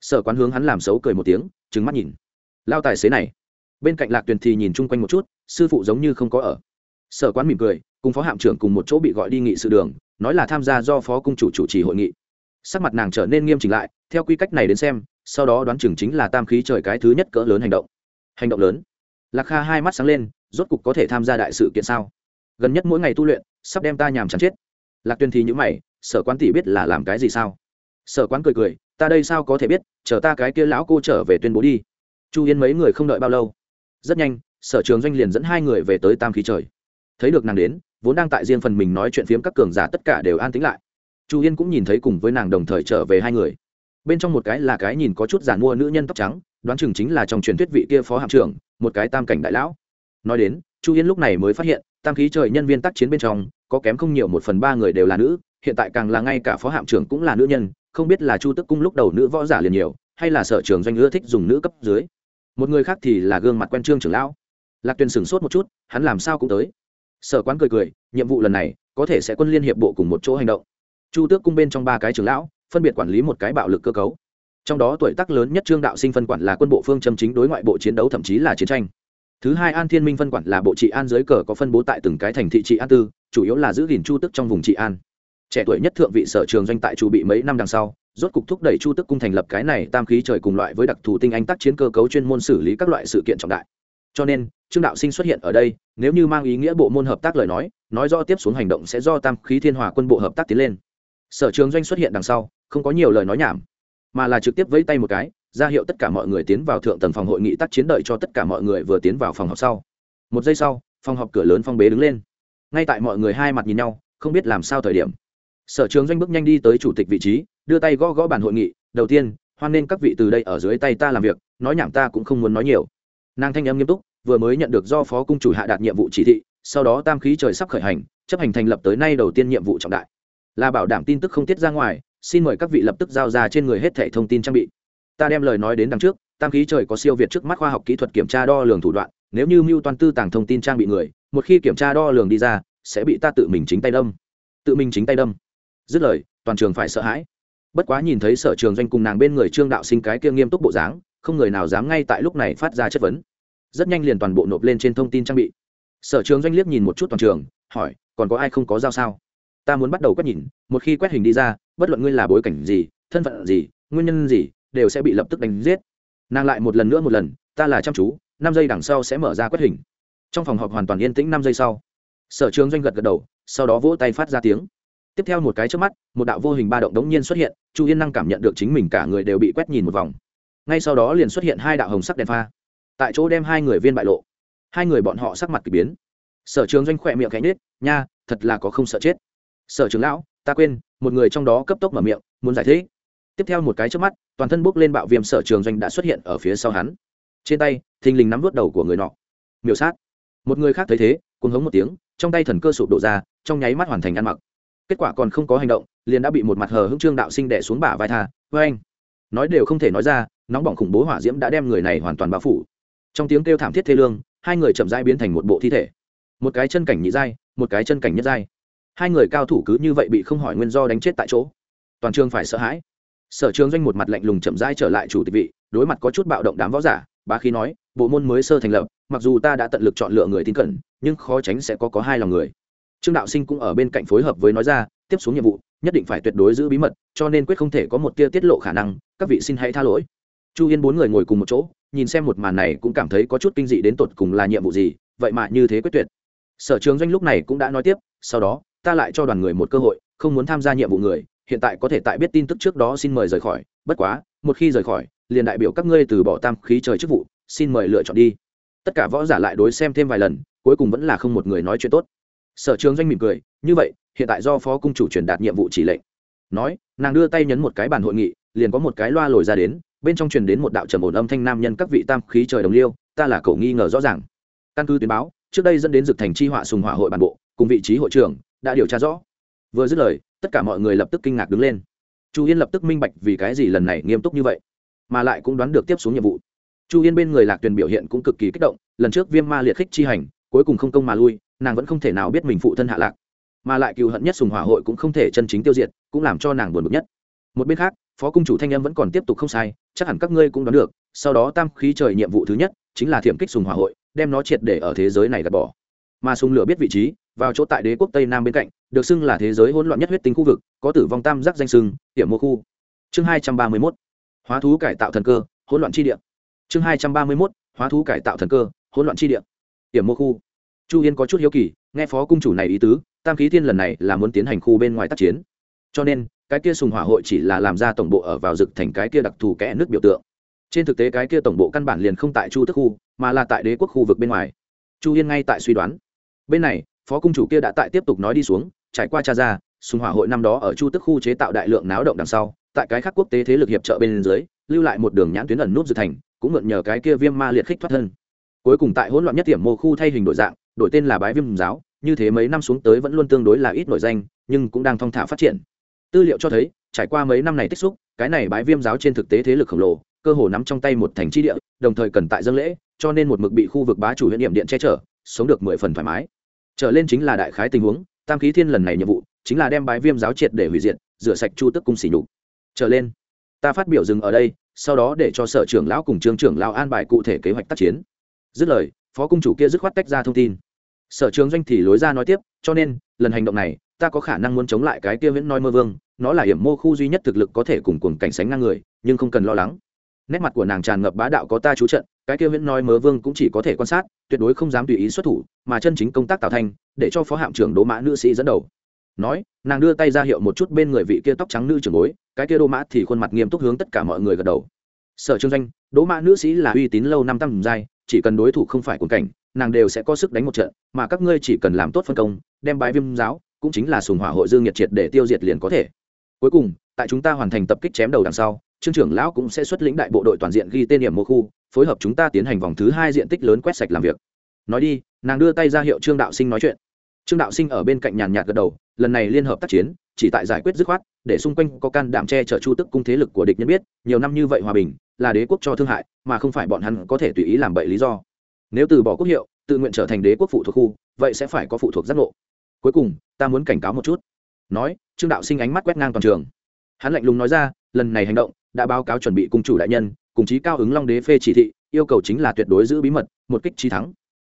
Sở quán hướng hắn làm xấu cười một tiếng trứng mắt nhìn. Lao tài xế này. Bên cạnh lạc Tuyền thì nhìn chung quanh một chút, sư phụ giống như không có ở. Sở quán mỉm cười, cùng phó hạm trưởng cùng một chỗ bị gọi đi nghị sự đường, nói là tham gia do phó cung chủ chủ trì hội nghị. Sắc mặt nàng trở nên nghiêm chỉnh lại, theo quy cách này đến xem, sau đó đoán chừng chính là tam khí trời cái thứ nhất cỡ lớn hành động. Hành động lớn lạc kha hai mắt sáng lên, rốt cục có thể tham gia đại sự kiện sao? Gần nhất mỗi ngày tu luyện, sắp đem ta nhàm chán chết. Lạc tuyên thì nhữ mày, sở quán tỷ biết là làm cái gì sao? Sở quán cười cười, ta đây sao có thể biết, chờ ta cái kia lão cô trở về tuyên bố đi. Chu yên mấy người không đợi bao lâu. Rất nhanh, sở trường doanh liền dẫn hai người về tới tam khí trời. Thấy được nàng đến, vốn đang tại riêng phần mình nói chuyện phiếm các cường giả tất cả đều an tính lại. Chu yên cũng nhìn thấy cùng với nàng đồng thời trở về hai người. Bên trong một cái là cái nhìn có chút giản mua nữ nhân tóc trắng, đoán chừng chính là trong truyền thuyết vị kia phó hạm trưởng một cái tam cảnh đại lão. Nói đến, chu yên lúc này mới phát hiện, tam khí trời nhân viên tác chiến bên trong, có kém không nhiều một phần ba người đều là nữ, hiện tại càng là ngay cả phó hạm trưởng cũng là nữ nhân, không biết là chu tức cung lúc đầu nữ võ giả liền nhiều, hay là sở trường doanh ưa thích dùng nữ cấp dưới. Một người khác thì là gương mặt quen trương trưởng lão. Lạc tuyền sửng sốt một chút, hắn làm sao cũng tới. Sở quán cười cười, nhiệm vụ lần này, có thể sẽ quân liên hiệp bộ cùng một chỗ hành động. Chu tước cung bên trong ba cái trưởng lão, phân biệt quản lý một cái bạo lực cơ cấu trong đó tuổi tác lớn nhất trương đạo sinh phân quản là quân bộ phương châm chính đối ngoại bộ chiến đấu thậm chí là chiến tranh. Thứ hai an thiên minh phân quản là bộ trị an dưới cờ có phân bố tại từng cái thành thị trị an tư, chủ yếu là giữ gìn chu tức trong vùng trị an. Trẻ tuổi nhất thượng vị sở trường doanh tại chu bị mấy năm đằng sau, rốt cục thúc đẩy chu tức cung thành lập cái này tam khí trời cùng loại với đặc thù tinh anh tác chiến cơ cấu chuyên môn xử lý các loại sự kiện trọng đại. Cho nên, trương đạo sinh xuất hiện ở đây, nếu như mang ý nghĩa bộ môn hợp tác lời nói nói do tiếp xuống hành động sẽ do tam khí thiên hòa quân bộ hợp tác tiến lên. Sở trường doanh xuất hiện đằng sau, không có nhiều lời nói nhảm mà là trực tiếp vẫy tay một cái, ra hiệu tất cả mọi người tiến vào thượng tầng phòng hội nghị tác chiến đợi cho tất cả mọi người vừa tiến vào phòng họp sau. Một giây sau, phòng họp cửa lớn phong bế đứng lên. Ngay tại mọi người hai mặt nhìn nhau, không biết làm sao thời điểm. Sở trường doanh bước nhanh đi tới chủ tịch vị trí, đưa tay gõ gõ bàn hội nghị, đầu tiên, hoan nên các vị từ đây ở dưới tay ta làm việc, nói nhảm ta cũng không muốn nói nhiều. Nàng thanh âm nghiêm túc, vừa mới nhận được do phó cung chủ hạ đạt nhiệm vụ chỉ thị, sau đó tam khí trời sắp khởi hành, chấp hành thành lập tới nay đầu tiên nhiệm vụ trọng đại. Là bảo đảm tin tức không tiết ra ngoài xin mời các vị lập tức giao ra trên người hết thẻ thông tin trang bị. Ta đem lời nói đến đằng trước, tam khí trời có siêu việt trước mắt khoa học kỹ thuật kiểm tra đo lường thủ đoạn, nếu như mưu toàn tư tàng thông tin trang bị người, một khi kiểm tra đo lường đi ra, sẽ bị ta tự mình chính tay đâm. Tự mình chính tay đâm. Dứt lời, toàn trường phải sợ hãi. Bất quá nhìn thấy sở trường doanh cùng nàng bên người trương đạo sinh cái kia nghiêm túc bộ dáng, không người nào dám ngay tại lúc này phát ra chất vấn. Rất nhanh liền toàn bộ nộp lên trên thông tin trang bị. Sở trường doanh liếc nhìn một chút toàn trường, hỏi, còn có ai không có giao sao? Ta muốn bắt đầu quét nhìn, một khi quét hình đi ra, bất luận ngươi là bối cảnh gì, thân phận gì, nguyên nhân gì, đều sẽ bị lập tức đánh giết. Nàng lại một lần nữa một lần, ta là chăm chú, năm giây đằng sau sẽ mở ra quét hình. Trong phòng họp hoàn toàn yên tĩnh năm giây sau. Sở trường doanh gật gật đầu, sau đó vỗ tay phát ra tiếng. Tiếp theo một cái trước mắt, một đạo vô hình ba động đống nhiên xuất hiện, chu yên năng cảm nhận được chính mình cả người đều bị quét nhìn một vòng. Ngay sau đó liền xuất hiện hai đạo hồng sắc đèn pha. Tại chỗ đem hai người viên bại lộ. Hai người bọn họ sắc mặt k ỳ biến. Sở trường doanh khỏe miệng cánh nết nha, thật là có không sợ chết sở trường lão, ta quên, một người trong đó cấp tốc mở miệng, muốn giải thích. Tiếp theo một cái trước mắt, toàn thân bốc lên bạo viêm sở trường doanh đã xuất hiện ở phía sau hắn. Trên tay, thình lình nắm vớt đầu của người nọ. Miểu sát. Một người khác thấy thế, cuồng hống một tiếng, trong tay thần cơ sụp đổ ra, trong nháy mắt hoàn thành ăn mặc. Kết quả còn không có hành động, liền đã bị một mặt hờ hững trương đạo sinh đẻ xuống bả vai tha với anh nói đều không thể nói ra, nóng bỏng khủng bố hỏa diễm đã đem người này hoàn toàn bao phủ. Trong tiếng kêu thảm thiết thê lương, hai người chậm rãi biến thành một bộ thi thể. Một cái chân cảnh nhị giai, một cái chân cảnh nhất giai hai người cao thủ cứ như vậy bị không hỏi nguyên do đánh chết tại chỗ. Toàn trường phải sợ hãi. Sở trường doanh một mặt lạnh lùng chậm rãi trở lại chủ tịch vị, đối mặt có chút bạo động đám võ giả, bá khí nói, bộ môn mới sơ thành lập, mặc dù ta đã tận lực chọn lựa người tin cẩn, nhưng khó tránh sẽ có có hai lòng người. Trương đạo sinh cũng ở bên cạnh phối hợp với nói ra, tiếp xuống nhiệm vụ, nhất định phải tuyệt đối giữ bí mật, cho nên quyết không thể có một tia tiết lộ khả năng, các vị xin hãy tha lỗi. Chu yên bốn người ngồi cùng một chỗ, nhìn xem một màn này cũng cảm thấy có chút kinh dị đến tột cùng là nhiệm vụ gì, vậy mà như thế quyết tuyệt. Sở trường doanh lúc này cũng đã nói tiếp, sau đó ta lại cho đoàn người một cơ hội, không muốn tham gia nhiệm vụ người, hiện tại có thể tại biết tin tức trước đó xin mời rời khỏi. Bất quá, một khi rời khỏi, liền đại biểu các ngươi từ bỏ tam khí trời chức vụ, xin mời lựa chọn đi. Tất cả võ giả lại đối xem thêm vài lần, cuối cùng vẫn là không một người nói chuyện tốt. Sở trường doanh mỉm cười, như vậy, hiện tại do phó cung chủ truyền đạt nhiệm vụ chỉ lệnh. Nói, nàng đưa tay nhấn một cái bàn hội nghị, liền có một cái loa lồi ra đến, bên trong truyền đến một đạo trầm ổn âm thanh nam nhân các vị tam khí trời đồng liêu, ta là cậu nghi ngờ rõ ràng. Căn cứ tuyến báo, trước đây dẫn đến dực thành chi họa sùng hỏa hội bản bộ, cùng vị trí hội trưởng đã điều tra rõ. Vừa dứt lời, tất cả mọi người lập tức kinh ngạc đứng lên. Chu yên lập tức minh bạch vì cái gì lần này nghiêm túc như vậy, mà lại cũng đoán được tiếp xuống nhiệm vụ. Chu yên bên người lạc tuyền biểu hiện cũng cực kỳ kích động, lần trước viêm ma liệt khích chi hành, cuối cùng không công mà lui, nàng vẫn không thể nào biết mình phụ thân hạ lạc, mà lại cựu hận nhất sùng hỏa hội cũng không thể chân chính tiêu diệt, cũng làm cho nàng buồn bực nhất. Một bên khác, phó cung chủ thanh em vẫn còn tiếp tục không sai, chắc hẳn các ngươi cũng đoán được, sau đó tam khí trời nhiệm vụ thứ nhất, chính là thiểm kích sùng hỏa hội, đem nó triệt để ở thế giới này gạt bỏ mà sùng lửa biết vị trí, vào chỗ tại đế quốc tây nam bên cạnh, được xưng là thế giới hỗn loạn nhất huyết tinh khu vực, có tử vong tam giác danh sưng hiểm mô khu. Chương hai trăm ba mươi mốt. Hóa thú cải tạo thần cơ, hỗn loạn chi địa. Chương hai trăm ba mươi mốt. Hóa thú cải tạo thần cơ, hỗn loạn chi địa. Hiểm mô khu. Chu yên có chút hiếu kỳ, nghe phó cung chủ này ý tứ, tam khí thiên lần này là muốn tiến hành khu bên ngoài tác chiến. Cho nên, cái kia sùng hỏa hội chỉ là làm ra tổng bộ ở vào rực thành cái kia đặc thù kẽ nước biểu tượng. Trên thực tế cái kia tổng bộ căn bản liền không tại chu tức khu, mà là tại đế quốc khu vực bên ngoài. Chu yên ngay tại suy đoán bên này, phó cung chủ kia đã tại tiếp tục nói đi xuống, trải qua cha ra sùng hỏa hội năm đó ở chu tức khu chế tạo đại lượng náo động đằng sau, tại cái khác quốc tế thế lực hiệp trợ bên dưới, lưu lại một đường nhãn tuyến ẩn nút dự thành, cũng mượn nhờ cái kia viêm ma liệt khích thoát thân. Cuối cùng tại hỗn loạn nhất điểm mô khu thay hình đổi dạng, đổi tên là bái viêm giáo, như thế mấy năm xuống tới vẫn luôn tương đối là ít nổi danh, nhưng cũng đang thong thả phát triển. Tư liệu cho thấy, trải qua mấy năm này tích xúc, cái này bái viêm giáo trên thực tế thế lực khổng lồ, cơ hồ nắm trong tay một thành tri địa, đồng thời cần tại dân lễ, cho nên một mực bị khu vực bá chủ huyện điểm điện che chở, sống được mười phần thoải mái trở lên chính là đại khái tình huống, tam khí thiên lần này nhiệm vụ chính là đem bái viêm giáo triệt để hủy diệt, rửa sạch chu tức cung xỉ nhục. Trở lên, ta phát biểu dừng ở đây, sau đó để cho sở trưởng lão cùng trương trưởng lão an bài cụ thể kế hoạch tác chiến. Dứt lời, phó cung chủ kia dứt khoát tách ra thông tin. Sở trường doanh thì lối ra nói tiếp, cho nên, lần hành động này, ta có khả năng muốn chống lại cái kia viễn nói mơ vương, nó là hiểm mô khu duy nhất thực lực có thể cùng cuồng cảnh sánh ngang người, nhưng không cần lo lắng nét mặt của nàng tràn ngập bá đạo có ta chú trận, cái kia huyễn nói mớ vương cũng chỉ có thể quan sát, tuyệt đối không dám tùy ý xuất thủ, mà chân chính công tác tạo thành để cho phó hạm trưởng đỗ mã nữ sĩ dẫn đầu. Nói, nàng đưa tay ra hiệu một chút bên người vị kia tóc trắng nữ trưởng bối, cái kia đỗ mã thì khuôn mặt nghiêm túc hướng tất cả mọi người gật đầu. Sở trương doanh, đỗ mã nữ sĩ là uy tín lâu năm tăm giai, chỉ cần đối thủ không phải cuồng cảnh, nàng đều sẽ có sức đánh một trận, mà các ngươi chỉ cần làm tốt phân công, đem bái viêm giáo, cũng chính là sùng hỏa hội dương nhiệt triệt để tiêu diệt liền có thể. Cuối cùng, tại chúng ta hoàn thành tập kích chém đầu đằng sau trương trưởng lão cũng sẽ xuất lĩnh đại bộ đội toàn diện ghi tên điểm mô khu, phối hợp chúng ta tiến hành vòng thứ hai diện tích lớn quét sạch làm việc. Nói đi, nàng đưa tay ra hiệu trương đạo sinh nói chuyện. Trương đạo sinh ở bên cạnh nhàn nhạt gật đầu, lần này liên hợp tác chiến, chỉ tại giải quyết dứt khoát, để xung quanh có can đảm che chở chu tức cung thế lực của địch nhân biết, nhiều năm như vậy hòa bình, là đế quốc cho thương hại, mà không phải bọn hắn có thể tùy ý làm bậy lý do. Nếu từ bỏ quốc hiệu, tự nguyện trở thành đế quốc phụ thuộc khu, vậy sẽ phải có phụ thuộc giác ngộ. Cuối cùng, ta muốn cảnh cáo một chút. Nói, trương đạo sinh ánh mắt quét ngang toàn trường. Hắn lạnh lùng nói ra, lần này hành động đã báo cáo chuẩn bị cung chủ đại nhân, cùng chí cao ứng long đế phê chỉ thị, yêu cầu chính là tuyệt đối giữ bí mật, một kích trí thắng.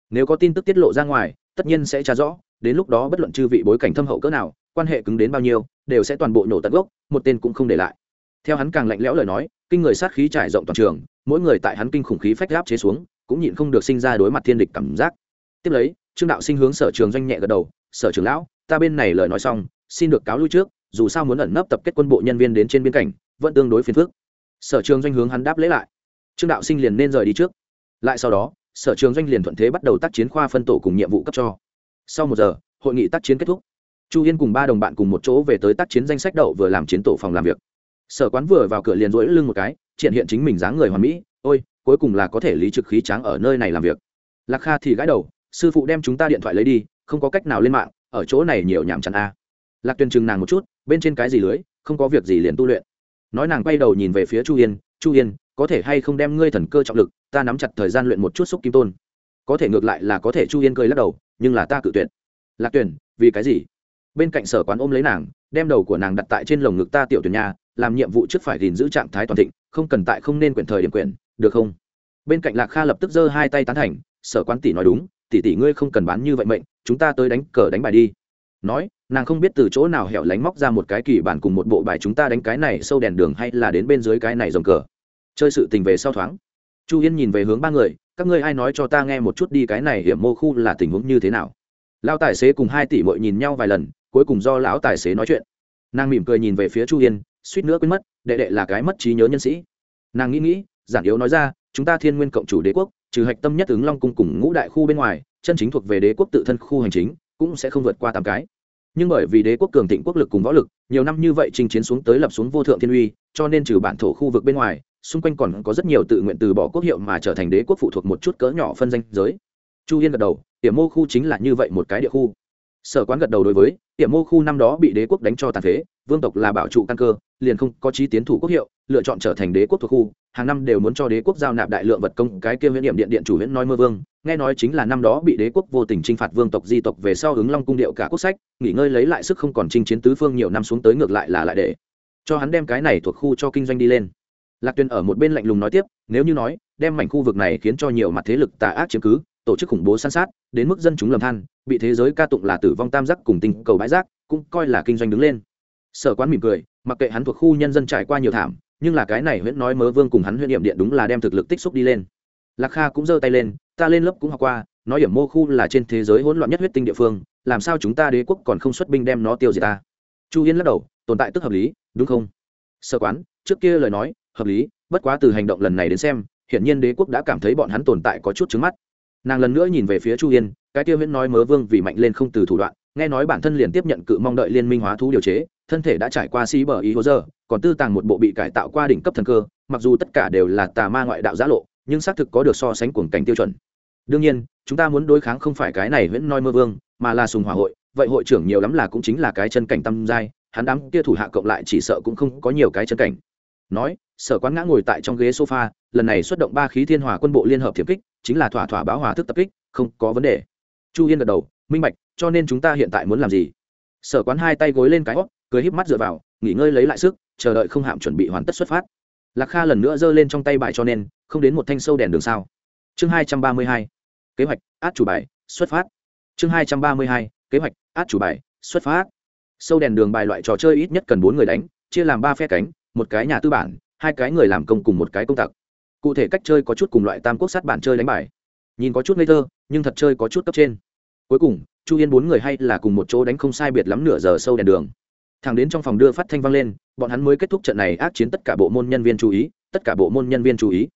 Nếu có tin tức tiết lộ ra ngoài, tất nhiên sẽ tra rõ, đến lúc đó bất luận chư vị bối cảnh thâm hậu cỡ nào, quan hệ cứng đến bao nhiêu, đều sẽ toàn bộ nổ tận gốc, một tên cũng không để lại. Theo hắn càng lạnh lẽo lời nói, kinh người sát khí trải rộng toàn trường, mỗi người tại hắn kinh khủng khí phách gáp chế xuống, cũng nhịn không được sinh ra đối mặt thiên địch cảm giác. Tiếp lấy, trương đạo sinh hướng sở trường doanh nhẹ gật đầu, sở trường lão, ta bên này lời nói xong, xin được cáo lui trước, dù sao muốn ẩn nấp tập kết quân bộ nhân viên đến trên biên cảnh vẫn tương đối phiền phức. Sở trường doanh hướng hắn đáp lễ lại. Trương đạo sinh liền nên rời đi trước. Lại sau đó, sở trường doanh liền thuận thế bắt đầu tác chiến khoa phân tổ cùng nhiệm vụ cấp cho. Sau một giờ, hội nghị tác chiến kết thúc. Chu yên cùng ba đồng bạn cùng một chỗ về tới tác chiến danh sách đậu vừa làm chiến tổ phòng làm việc. Sở quán vừa vào cửa liền rỗi lưng một cái, triển hiện chính mình dáng người hoàn mỹ. Ôi, cuối cùng là có thể lý trực khí tráng ở nơi này làm việc. Lạc kha thì gãi đầu, sư phụ đem chúng ta điện thoại lấy đi, không có cách nào lên mạng, ở chỗ này nhiều nhảm chán a. Lạc tuyền chừng nàng một chút, bên trên cái gì lưới, không có việc gì liền tu luyện nói nàng quay đầu nhìn về phía chu yên chu yên, có thể hay không đem ngươi thần cơ trọng lực, ta nắm chặt thời gian luyện một chút xúc kim tôn. Có thể ngược lại là có thể, chu yên cười lắc đầu, nhưng là ta cự tuyệt. Lạc tuyển vì cái gì? Bên cạnh sở quán ôm lấy nàng, đem đầu của nàng đặt tại trên lồng ngực ta tiểu tuyển nhà làm nhiệm vụ trước phải gìn giữ trạng thái toàn thịnh, không cần tại không nên quyển thời điểm quyển được không? Bên cạnh lạc kha lập tức giơ hai tay tán thành, sở quán tỷ nói đúng, tỷ tỷ ngươi không cần bán như vậy mệnh, chúng ta tới đánh cờ đánh bài đi. Nói nàng không biết từ chỗ nào hẻo lánh móc ra một cái kỳ bản cùng một bộ bài chúng ta đánh cái này sâu đèn đường hay là đến bên dưới cái này dòng cờ. Chơi sự tình về sau thoáng. Chu yên nhìn về hướng ba người, các ngươi ai nói cho ta nghe một chút đi cái này hiểm mô khu là tình huống như thế nào. Lao tài xế cùng hai tỷ mội nhìn nhau vài lần, cuối cùng do lão tài xế nói chuyện. Nàng mỉm cười nhìn về phía chu yên, suýt nữa quên mất, đệ đệ là cái mất trí nhớ nhân sĩ. Nàng nghĩ nghĩ, giản yếu nói ra, chúng ta thiên nguyên cộng chủ đế quốc, trừ hạch tâm nhất ứng long cung cùng ngũ đại khu bên ngoài, chân chính thuộc về đế quốc tự thân khu hành chính, cũng sẽ không vượt qua tám cái nhưng bởi vì đế quốc cường thịnh quốc lực cùng võ lực, nhiều năm như vậy trình chiến xuống tới lập xuống vô thượng thiên uy, cho nên trừ bản thổ khu vực bên ngoài, xung quanh còn có rất nhiều tự nguyện từ bỏ quốc hiệu mà trở thành đế quốc phụ thuộc một chút cỡ nhỏ phân danh giới. Chu yên gật đầu tiệm mô khu chính là như vậy một cái địa khu. Sở quán gật đầu đối với tiệm mô khu năm đó bị đế quốc đánh cho tàn phế, vương tộc là bảo trụ căn cơ, liền không có chí tiến thủ quốc hiệu, lựa chọn trở thành đế quốc thuộc khu hàng năm đều muốn cho đế quốc giao nạp đại lượng vật công, cái kia huyễn niệm điện điện chủ huyễn nói mơ vương, nghe nói chính là năm đó bị đế quốc vô tình t r i n h phạt vương tộc di tộc về sau ứng long cung điệu cả quốc sách, nghỉ ngơi lấy lại sức không còn chinh chiến tứ phương nhiều năm xuống tới ngược lại là lại để cho hắn đem cái này thuộc khu cho kinh doanh đi lên. Lạc tuyền ở một bên lạnh lùng nói tiếp, nếu như nói, đem mảnh khu vực này khiến cho nhiều mặt thế lực tà ác chiếm cứ, tổ chức khủng bố san sát, đến mức dân chúng lầm than, bị thế giới ca tụng là tử vong tam giác cùng tình cầu bãi rác, cũng coi là kinh doanh đứng lên. Sở quán mỉm cười, mặc kệ hắn thuộc khu nhân dân trải qua nhiều thảm nhưng là cái này huyễn nói mớ vương cùng hắn huyễn điểm điện đúng là đem thực lực tích xúc đi lên. Lạc kha cũng giơ tay lên, ta lên lớp cũng học qua, nói điểm mô khu là trên thế giới hỗn loạn nhất huyết tinh địa phương, làm sao chúng ta đế quốc còn không xuất binh đem nó tiêu diệt ta? Chu yên lắc đầu, tồn tại tức hợp lý, đúng không? Sơ quán, trước kia lời nói, hợp lý, bất quá từ hành động lần này đến xem, hiển nhiên đế quốc đã cảm thấy bọn hắn tồn tại có chút trứng mắt. Nàng lần nữa nhìn về phía chu yên, cái tiêu huyễn nói mớ vương vì mạnh lên không từ thủ đoạn, nghe nói bản thân liền tiếp nhận cự mong đợi liên minh hóa thú điều chế thân thể đã trải qua xí bờ ý hồ giờ còn tư tàng một bộ bị cải tạo qua đỉnh cấp thần cơ, mặc dù tất cả đều là tà ma ngoại đạo giã lộ, nhưng xác thực có được so sánh cuồng cảnh tiêu chuẩn. Đương nhiên, chúng ta muốn đối kháng không phải cái này vẫn nói mơ vương, mà là sùng hòa hội, vậy hội trưởng nhiều lắm là cũng chính là cái chân cảnh tâm giai, hắn đám kia thủ hạ cộng lại chỉ sợ cũng không có nhiều cái chân cảnh. Nói, sở quán ngã ngồi tại trong ghế sofa, lần này xuất động ba khí thiên hòa quân bộ liên hợp thiệp kích, chính là thỏa thỏa báo hòa thức tập kích, không có vấn đề. Chu yên gật đầu, minh bạch, cho nên chúng ta hiện tại muốn làm gì? Sở quán hai tay gối lên cái hót cười híp mắt dựa vào, nghỉ ngơi lấy lại sức, chờ đợi không hạm chuẩn bị hoàn tất xuất phát. Lạc kha lần nữa giơ lên trong tay bài cho nên, không đến một thanh sâu đèn đường sao. Chương hai trăm ba mươi hai, kế hoạch, át chủ bài, xuất phát. Chương hai trăm ba mươi hai, kế hoạch, át chủ bài, xuất phát. Sâu đèn đường bài loại trò chơi ít nhất cần bốn người đánh, chia làm ba phe cánh, một cái nhà tư bản, hai cái người làm công cùng một cái công tặc. Cụ thể cách chơi có chút cùng loại tam quốc sát bản chơi đánh bài. Nhìn có chút ngây thơ, nhưng thật chơi có chút cấp trên. Cuối cùng, chu yên bốn người hay là cùng một chỗ đánh không sai biệt lắm nửa giờ sâu đèn đường thằng đến trong phòng đưa phát thanh vang lên, bọn hắn mới kết thúc trận này ác chiến tất cả bộ môn nhân viên chú ý, tất cả bộ môn nhân viên chú ý.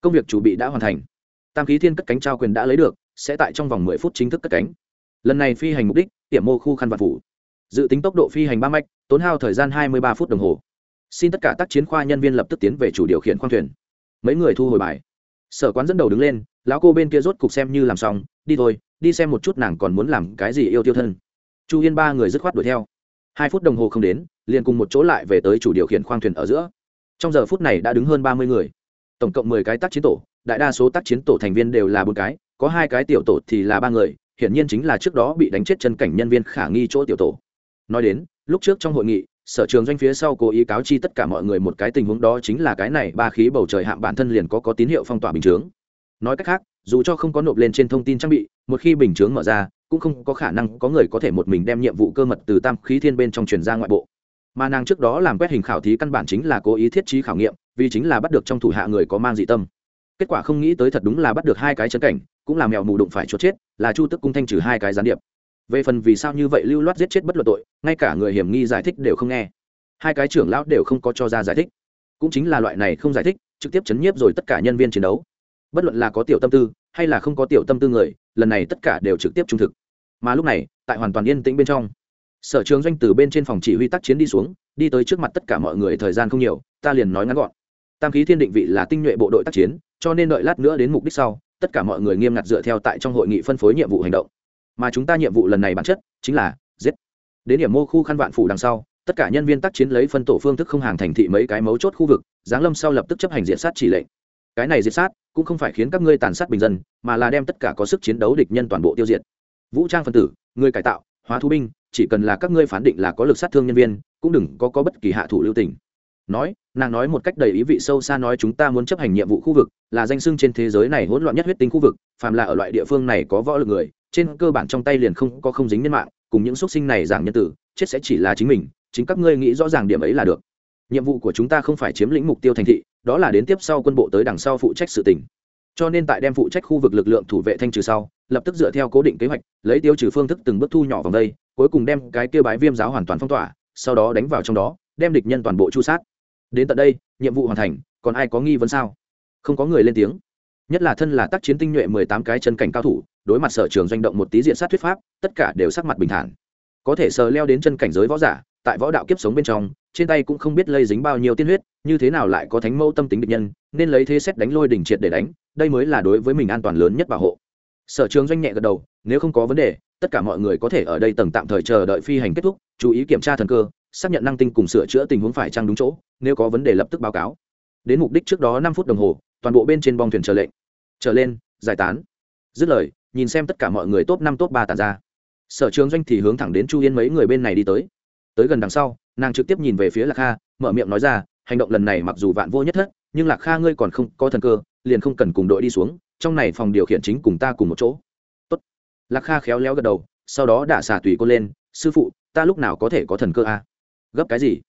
Công việc chuẩn bị đã hoàn thành. Tam khí thiên cất cánh trao quyền đã lấy được, sẽ tại trong vòng mười phút chính thức cất cánh. Lần này phi hành mục đích, tiệm mô khu khăn vạn phủ. Dự tính tốc độ phi hành ba mạch, tốn hao thời gian hai mươi ba phút đồng hồ. Xin tất cả tác chiến khoa nhân viên lập tức tiến về chủ điều khiển khoang thuyền. Mấy người thu hồi bài. Sở quán dẫn đầu đứng lên, lão cô bên kia rốt cục xem như làm xong, đi thôi, đi xem một chút nàng còn muốn làm cái gì yêu tiêu thân. Chu yên ba người dứt khoát đuổi theo hai phút đồng hồ không đến, liền cùng một chỗ lại về tới chủ điều khiển khoang thuyền ở giữa. Trong giờ phút này đã đứng hơn ba mươi người. Tổng cộng mười cái tác chiến tổ, đại đa số tác chiến tổ thành viên đều là bốn cái, có hai cái tiểu tổ thì là ba người, hiển nhiên chính là trước đó bị đánh chết chân cảnh nhân viên khả nghi chỗ tiểu tổ. Nói đến, lúc trước trong hội nghị, sở trường doanh phía sau cố ý cáo chi tất cả mọi người một cái tình huống đó chính là cái này ba khí bầu trời hạm bản thân liền có có tín hiệu phong tỏa bình chướng. Nói cách khác, dù cho không có nộp lên trên thông tin trang bị, một khi bình chướng mở ra cũng không có khả năng có người có thể một mình đem nhiệm vụ cơ mật từ tam khí thiên bên trong truyền ra ngoại bộ. Mà nàng trước đó làm quét hình khảo thí căn bản chính là cố ý thiết trí khảo nghiệm, vì chính là bắt được trong thủ hạ người có mang dị tâm. Kết quả không nghĩ tới thật đúng là bắt được hai cái chân cảnh, cũng là mèo mù đụng phải chốt chết, là chu tức cung thanh trừ hai cái gián điệp. Về phần vì sao như vậy lưu loát giết chết bất luận tội, ngay cả người hiểm nghi giải thích đều không nghe. Hai cái trưởng lão đều không có cho ra giải thích. Cũng chính là loại này không giải thích, trực tiếp chấn nhiếp rồi tất cả nhân viên chiến đấu. Bất luận là có tiểu tâm tư, hay là không có tiểu tâm tư người lần này tất cả đều trực tiếp trung thực. Mà lúc này, tại hoàn toàn yên tĩnh bên trong, sở trường doanh từ bên trên phòng chỉ huy tác chiến đi xuống, đi tới trước mặt tất cả mọi người thời gian không nhiều, ta liền nói ngắn gọn. Tam khí thiên định vị là tinh nhuệ bộ đội tác chiến, cho nên đợi lát nữa đến mục đích sau, tất cả mọi người nghiêm ngặt dựa theo tại trong hội nghị phân phối nhiệm vụ hành động. Mà chúng ta nhiệm vụ lần này bản chất chính là giết. Đến điểm mô khu khăn vạn phủ đằng sau, tất cả nhân viên tác chiến lấy phân tổ phương thức không hàng thành thị mấy cái mấu chốt khu vực, giáng lâm sau lập tức chấp hành diện sát chỉ lệnh cái này diệt sát cũng không phải khiến các ngươi tàn sát bình dân, mà là đem tất cả có sức chiến đấu địch nhân toàn bộ tiêu diệt. Vũ trang phân tử, người cải tạo, hóa thú binh, chỉ cần là các ngươi phán định là có lực sát thương nhân viên, cũng đừng có có bất kỳ hạ thủ lưu tình. Nói, nàng nói một cách đầy ý vị sâu xa nói chúng ta muốn chấp hành nhiệm vụ khu vực, là danh sưng trên thế giới này hỗn loạn nhất huyết tinh khu vực, phàm là ở loại địa phương này có võ lực người, trên cơ bản trong tay liền không có không dính nhân mạng, cùng những xuất sinh này giảng nhân tử, chết sẽ chỉ là chính mình, chính các ngươi nghĩ rõ ràng điểm ấy là được. Nhiệm vụ của chúng ta không phải chiếm lĩnh mục tiêu thành thị đó là đến tiếp sau quân bộ tới đằng sau phụ trách sự tỉnh cho nên tại đem phụ trách khu vực lực lượng thủ vệ thanh trừ sau, lập tức dựa theo cố định kế hoạch, lấy tiêu trừ phương thức từng bước thu nhỏ vòng đây, cuối cùng đem cái kia bái viêm giáo hoàn toàn phong tỏa, sau đó đánh vào trong đó, đem địch nhân toàn bộ chu sát. Đến tận đây, nhiệm vụ hoàn thành, còn ai có nghi vấn sao? Không có người lên tiếng. Nhất là thân là tác chiến tinh nhuệ mười tám cái chân cảnh cao thủ, đối mặt sở trường doanh động một tí diện sát thuyết pháp, tất cả đều sắc mặt bình thản. Có thể sờ leo đến chân cảnh giới võ giả tại võ đạo kiếp sống bên trong, trên tay cũng không biết lây dính bao nhiêu tiên huyết, như thế nào lại có thánh mẫu tâm tính địch nhân, nên lấy thế xét đánh lôi đỉnh triệt để đánh, đây mới là đối với mình an toàn lớn nhất bảo hộ. Sở trường doanh nhẹ gật đầu, nếu không có vấn đề, tất cả mọi người có thể ở đây tầng tạm thời chờ đợi phi hành kết thúc, chú ý kiểm tra thần cơ, xác nhận năng tinh cùng sửa chữa tình huống phải trang đúng chỗ, nếu có vấn đề lập tức báo cáo. Đến mục đích trước đó năm phút đồng hồ, toàn bộ bên trên bong thuyền chờ lệnh. Trở lên, giải tán. Dứt lời, nhìn xem tất cả mọi người top năm, top ba tàn ra. Sở trường doanh thì hướng thẳng đến chu yên mấy người bên này đi tới tới gần đằng sau, nàng trực tiếp nhìn về phía lạc kha, mở miệng nói ra, hành động lần này mặc dù vạn vô nhất thất, nhưng lạc kha ngươi còn không có thần cơ, liền không cần cùng đội đi xuống, trong này phòng điều khiển chính cùng ta cùng một chỗ. Tốt. lạc kha khéo léo gật đầu, sau đó đã xả tùy cô lên, sư phụ, ta lúc nào có thể có thần cơ a gấp cái gì?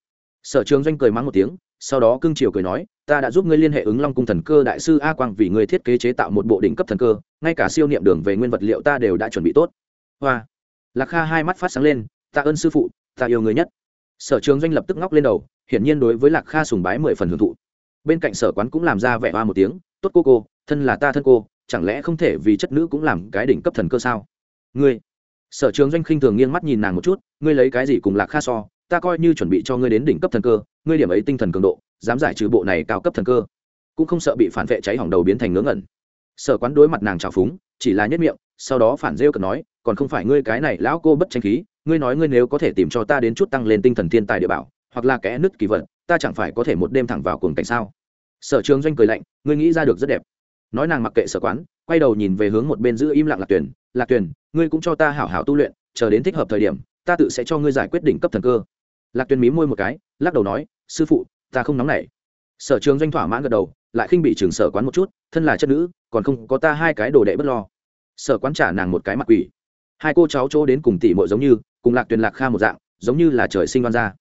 Sở trường doanh cười mắng một tiếng, sau đó cưng chiều cười nói, ta đã giúp ngươi liên hệ ứng long cung thần cơ đại sư a quang vì ngươi thiết kế chế tạo một bộ đỉnh cấp thần cơ, ngay cả siêu niệm đường về nguyên vật liệu ta đều đã chuẩn bị tốt. Hoa. Lạc kha hai mắt phát sáng lên ta ơn sư phụ ta yêu người nhất. Sở trường doanh lập tức ngóc lên đầu, hiển nhiên đối với lạc kha sùng bái mười phần hưởng thụ. Bên cạnh sở quán cũng làm ra vẻ hoa một tiếng, tốt cô cô, thân là ta thân cô, chẳng lẽ không thể vì chất nữ cũng làm cái đỉnh cấp thần cơ sao? Ngươi? Sở trường doanh khinh thường nghiêng mắt nhìn nàng một chút, ngươi lấy cái gì cùng lạc kha so? Ta coi như chuẩn bị cho ngươi đến đỉnh cấp thần cơ, ngươi điểm ấy tinh thần cường độ, dám giải trừ bộ này cao cấp thần cơ, cũng không sợ bị phản vệ cháy hỏng đầu biến thành ngớ ngẩn. Sở quán đối mặt nàng trào phúng, chỉ là nhất miệng, sau đó phản rêu cần nói, còn không phải ngươi cái này lão cô bất tranh khí ngươi nói ngươi nếu có thể tìm cho ta đến chút tăng lên tinh thần thiên tài địa bảo, hoặc là kẽ nứt kỳ vật, ta chẳng phải có thể một đêm thẳng vào cuồng cảnh sao? Sở trường doanh cười lạnh, ngươi nghĩ ra được rất đẹp. Nói nàng mặc kệ sở quán, quay đầu nhìn về hướng một bên giữ im lặng lạc tuyển lạc tuyển ngươi cũng cho ta hảo hảo tu luyện, chờ đến thích hợp thời điểm, ta tự sẽ cho ngươi giải quyết đỉnh cấp thần cơ. Lạc tuyển mí môi một cái, lắc đầu nói, sư phụ, ta không nóng nảy. Sở trường doanh thỏa mãn gật đầu, lại khinh bị trường sở quán một chút, thân là chất nữ, còn không có ta hai cái đồ đệ bất lo. Sở quán trả nàng một cái mặt quỷ. Hai cô cháu chỗ đến cùng tỷ mội giống như cùng lạc tuyền lạc kha một dạng, giống như là trời sinh đoan ra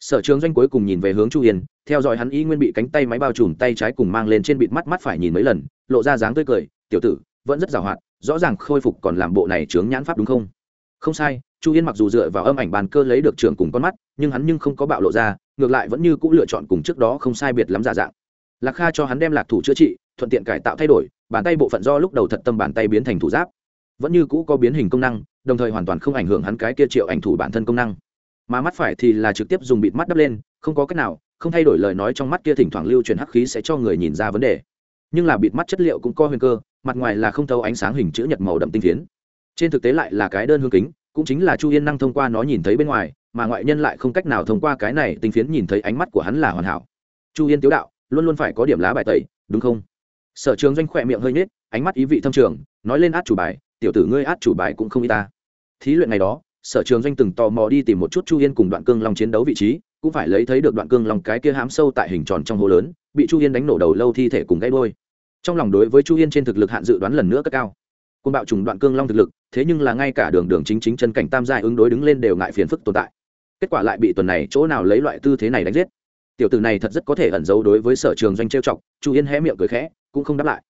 sở trường doanh cuối cùng nhìn về hướng chu hiền theo dõi hắn y nguyên bị cánh tay máy bao trùm tay trái cùng mang lên trên bịt mắt mắt phải nhìn mấy lần, lộ ra dáng tươi cười, tiểu tử, vẫn rất giàu hoạt rõ ràng khôi phục còn làm bộ này chướng nhãn pháp đúng không? Không sai. Chu yên mặc dù dựa vào âm ảnh bàn cơ lấy được trưởng cùng con mắt, nhưng hắn nhưng không có bạo lộ ra, ngược lại vẫn như cũ lựa chọn cùng trước đó không sai biệt lắm giả dạng. Lạc kha cho hắn đem lạc thủ chữa trị, thuận tiện cải tạo thay đổi, bàn tay bộ phận do lúc đầu thật tâm bàn tay biến thành thủ giáp. Vẫn như cũ có biến hình công năng đồng thời hoàn toàn không ảnh hưởng hắn cái kia triệu ảnh thủ bản thân công năng. Mà mắt phải thì là trực tiếp dùng bịt mắt đắp lên, không có cách nào, không thay đổi lời nói trong mắt kia thỉnh thoảng lưu truyền hắc khí sẽ cho người nhìn ra vấn đề. Nhưng là bịt mắt chất liệu cũng có huyền cơ, mặt ngoài là không thấu ánh sáng hình chữ nhật màu đậm tinh phiến. Trên thực tế lại là cái đơn hương kính, cũng chính là chu yên năng thông qua nó nhìn thấy bên ngoài, mà ngoại nhân lại không cách nào thông qua cái này tinh phiến nhìn thấy ánh mắt của hắn là hoàn hảo. Chu yên tiếu đạo, luôn luôn phải có điểm lá bài tẩy, đúng không? Sở trường doanh khỏe miệng hơi nhết ánh mắt ý vị thâm trường, nói lên át chủ bài tiểu tử ngươi át chủ bài cũng không y ta. Thí luyện ngày đó, sở trường doanh từng tò mò đi tìm một chút chu yên cùng đoạn cương long chiến đấu vị trí, cũng phải lấy thấy được đoạn cương long cái kia hám sâu tại hình tròn trong hồ lớn, bị chu yên đánh nổ đầu lâu thi thể cùng gãy đôi trong lòng đối với chu yên trên thực lực hạn dự đoán lần nữa cất cao. Côn bạo trùng đoạn cương long thực lực, thế nhưng là ngay cả đường đường chính chính chân cảnh tam giai ứng đối đứng lên đều ngại phiền phức tồn tại. Kết quả lại bị tuần này chỗ nào lấy loại tư thế này đánh giết. Tiểu tử này thật rất có thể ẩn giấu đối với sở trường doanh trêu chọc, chu yên hé miệng cười khẽ, cũng không đáp lại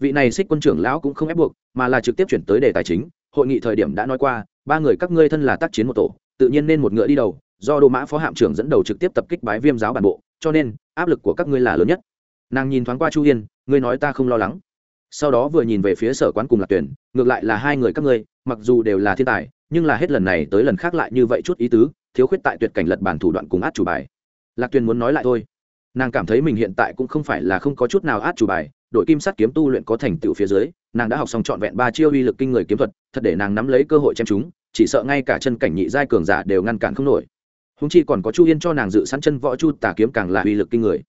vị này xích quân trưởng lão cũng không ép buộc, mà là trực tiếp chuyển tới đề tài chính. Hội nghị thời điểm đã nói qua, ba người các ngươi thân là tác chiến một tổ, tự nhiên nên một ngựa đi đầu, do đô mã phó hạm trưởng dẫn đầu trực tiếp tập kích bái viêm giáo bản bộ, cho nên, áp lực của các ngươi là lớn nhất. Nàng nhìn thoáng qua chu yên ngươi nói ta không lo lắng. Sau đó vừa nhìn về phía sở quán cùng lạc tuyển, ngược lại là hai người các ngươi, mặc dù đều là thiên tài, nhưng là hết lần này tới lần khác lại như vậy chút ý tứ, thiếu khuyết tại tuyệt cảnh lật bản thủ đoạn cùng át chủ bài. Lạc tuyển muốn nói lại thôi. Nàng cảm thấy mình hiện tại cũng không phải là không có chút nào át chủ bài đội kim sắt kiếm tu luyện có thành tựu phía dưới, nàng đã học xong trọn vẹn ba chiêu uy lực kinh người kiếm thuật, thật để nàng nắm lấy cơ hội chém chúng, chỉ sợ ngay cả chân cảnh nhị giai cường giả đều ngăn cản không nổi. Húng chi còn có chu yên cho nàng dự sẵn chân võ chu tà kiếm càng là uy lực kinh người.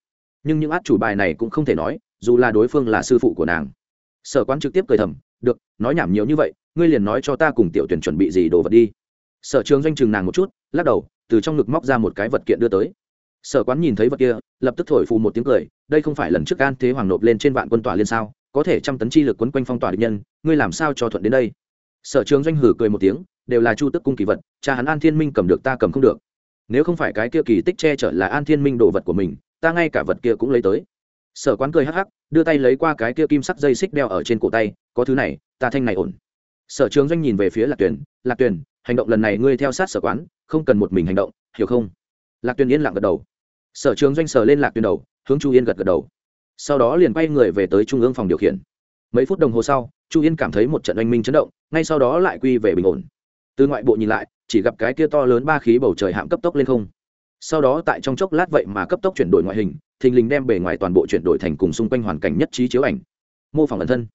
Nhưng những át chủ bài này cũng không thể nói, dù là đối phương là sư phụ của nàng. Sở quán trực tiếp cười thầm, được, nói nhảm nhiều như vậy, ngươi liền nói cho ta cùng tiểu tuyển chuẩn bị gì đồ vật đi. Sở trường doanh chừng nàng một chút, lắc đầu, từ trong ngực móc ra một cái vật kiện đưa tới sở quán nhìn thấy vật kia, lập tức thổi phù một tiếng cười, đây không phải lần trước an thế hoàng nộp lên trên vạn quân tỏa liên sao, có thể trăm tấn chi lực quấn quanh phong tỏa địch nhân, ngươi làm sao cho thuận đến đây? Sở trường doanh hử cười một tiếng, đều là chu tức cung kỳ vật, cha hắn an thiên minh cầm được ta cầm không được. Nếu không phải cái kia kỳ tích che chở là an thiên minh đồ vật của mình, ta ngay cả vật kia cũng lấy tới. Sở quán cười hắc hắc, đưa tay lấy qua cái kia kim sắc dây xích đeo ở trên cổ tay, có thứ này, ta thanh này ổn. Sở trường doanh nhìn về phía lạc tuyển lạc tuyển hành động lần này ngươi theo sát sở quán, không cần một mình hành động, hiểu không? Lạc tuyển yên lặng gật đầu sở trường doanh sở lên lạc tuyến đầu, hướng chu yên gật gật đầu. Sau đó liền quay người về tới trung ương phòng điều khiển. Mấy phút đồng hồ sau, chu yên cảm thấy một trận oanh minh chấn động, ngay sau đó lại quy về bình ổn. Từ ngoại bộ nhìn lại, chỉ gặp cái kia to lớn ba khí bầu trời hạm cấp tốc lên không. Sau đó tại trong chốc lát vậy mà cấp tốc chuyển đổi ngoại hình, thình lình đem bề ngoài toàn bộ chuyển đổi thành cùng xung quanh hoàn cảnh nhất trí chiếu ảnh. Mô phỏng ẩn thân.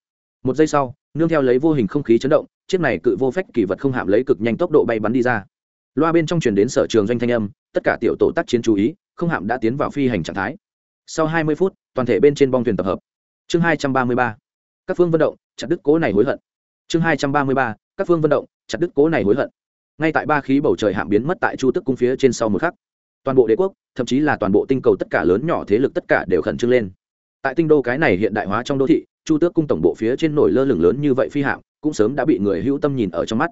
Một giây sau, nương theo lấy vô hình không khí chấn động, chiếc này cự vô phách kỳ vật không hạm lấy cực nhanh tốc độ bay bắn đi ra. Loa bên trong chuyển đến sở trường doanh thanh âm, tất cả tiểu tổ tác chiến chú ý không hạm đã tiến vào phi hành trạng thái. Sau hai mươi phút, toàn thể bên trên bong thuyền tập hợp. Chương hai trăm ba mươi ba. Các phương vận động, chặt đứt cố này hối hận. Chương hai trăm ba mươi ba, các phương vận động, chặt đứt cố này hối hận. Ngay tại ba khí bầu trời hạm biến mất tại chu tức cung phía trên sau một khắc, toàn bộ đế quốc, thậm chí là toàn bộ tinh cầu tất cả lớn nhỏ thế lực tất cả đều khẩn trương lên. Tại tinh đô cái này hiện đại hóa trong đô thị, chu tước cung tổng bộ phía trên nổi lơ lửng lớn như vậy phi hạm, cũng sớm đã bị người hữu tâm nhìn ở trong mắt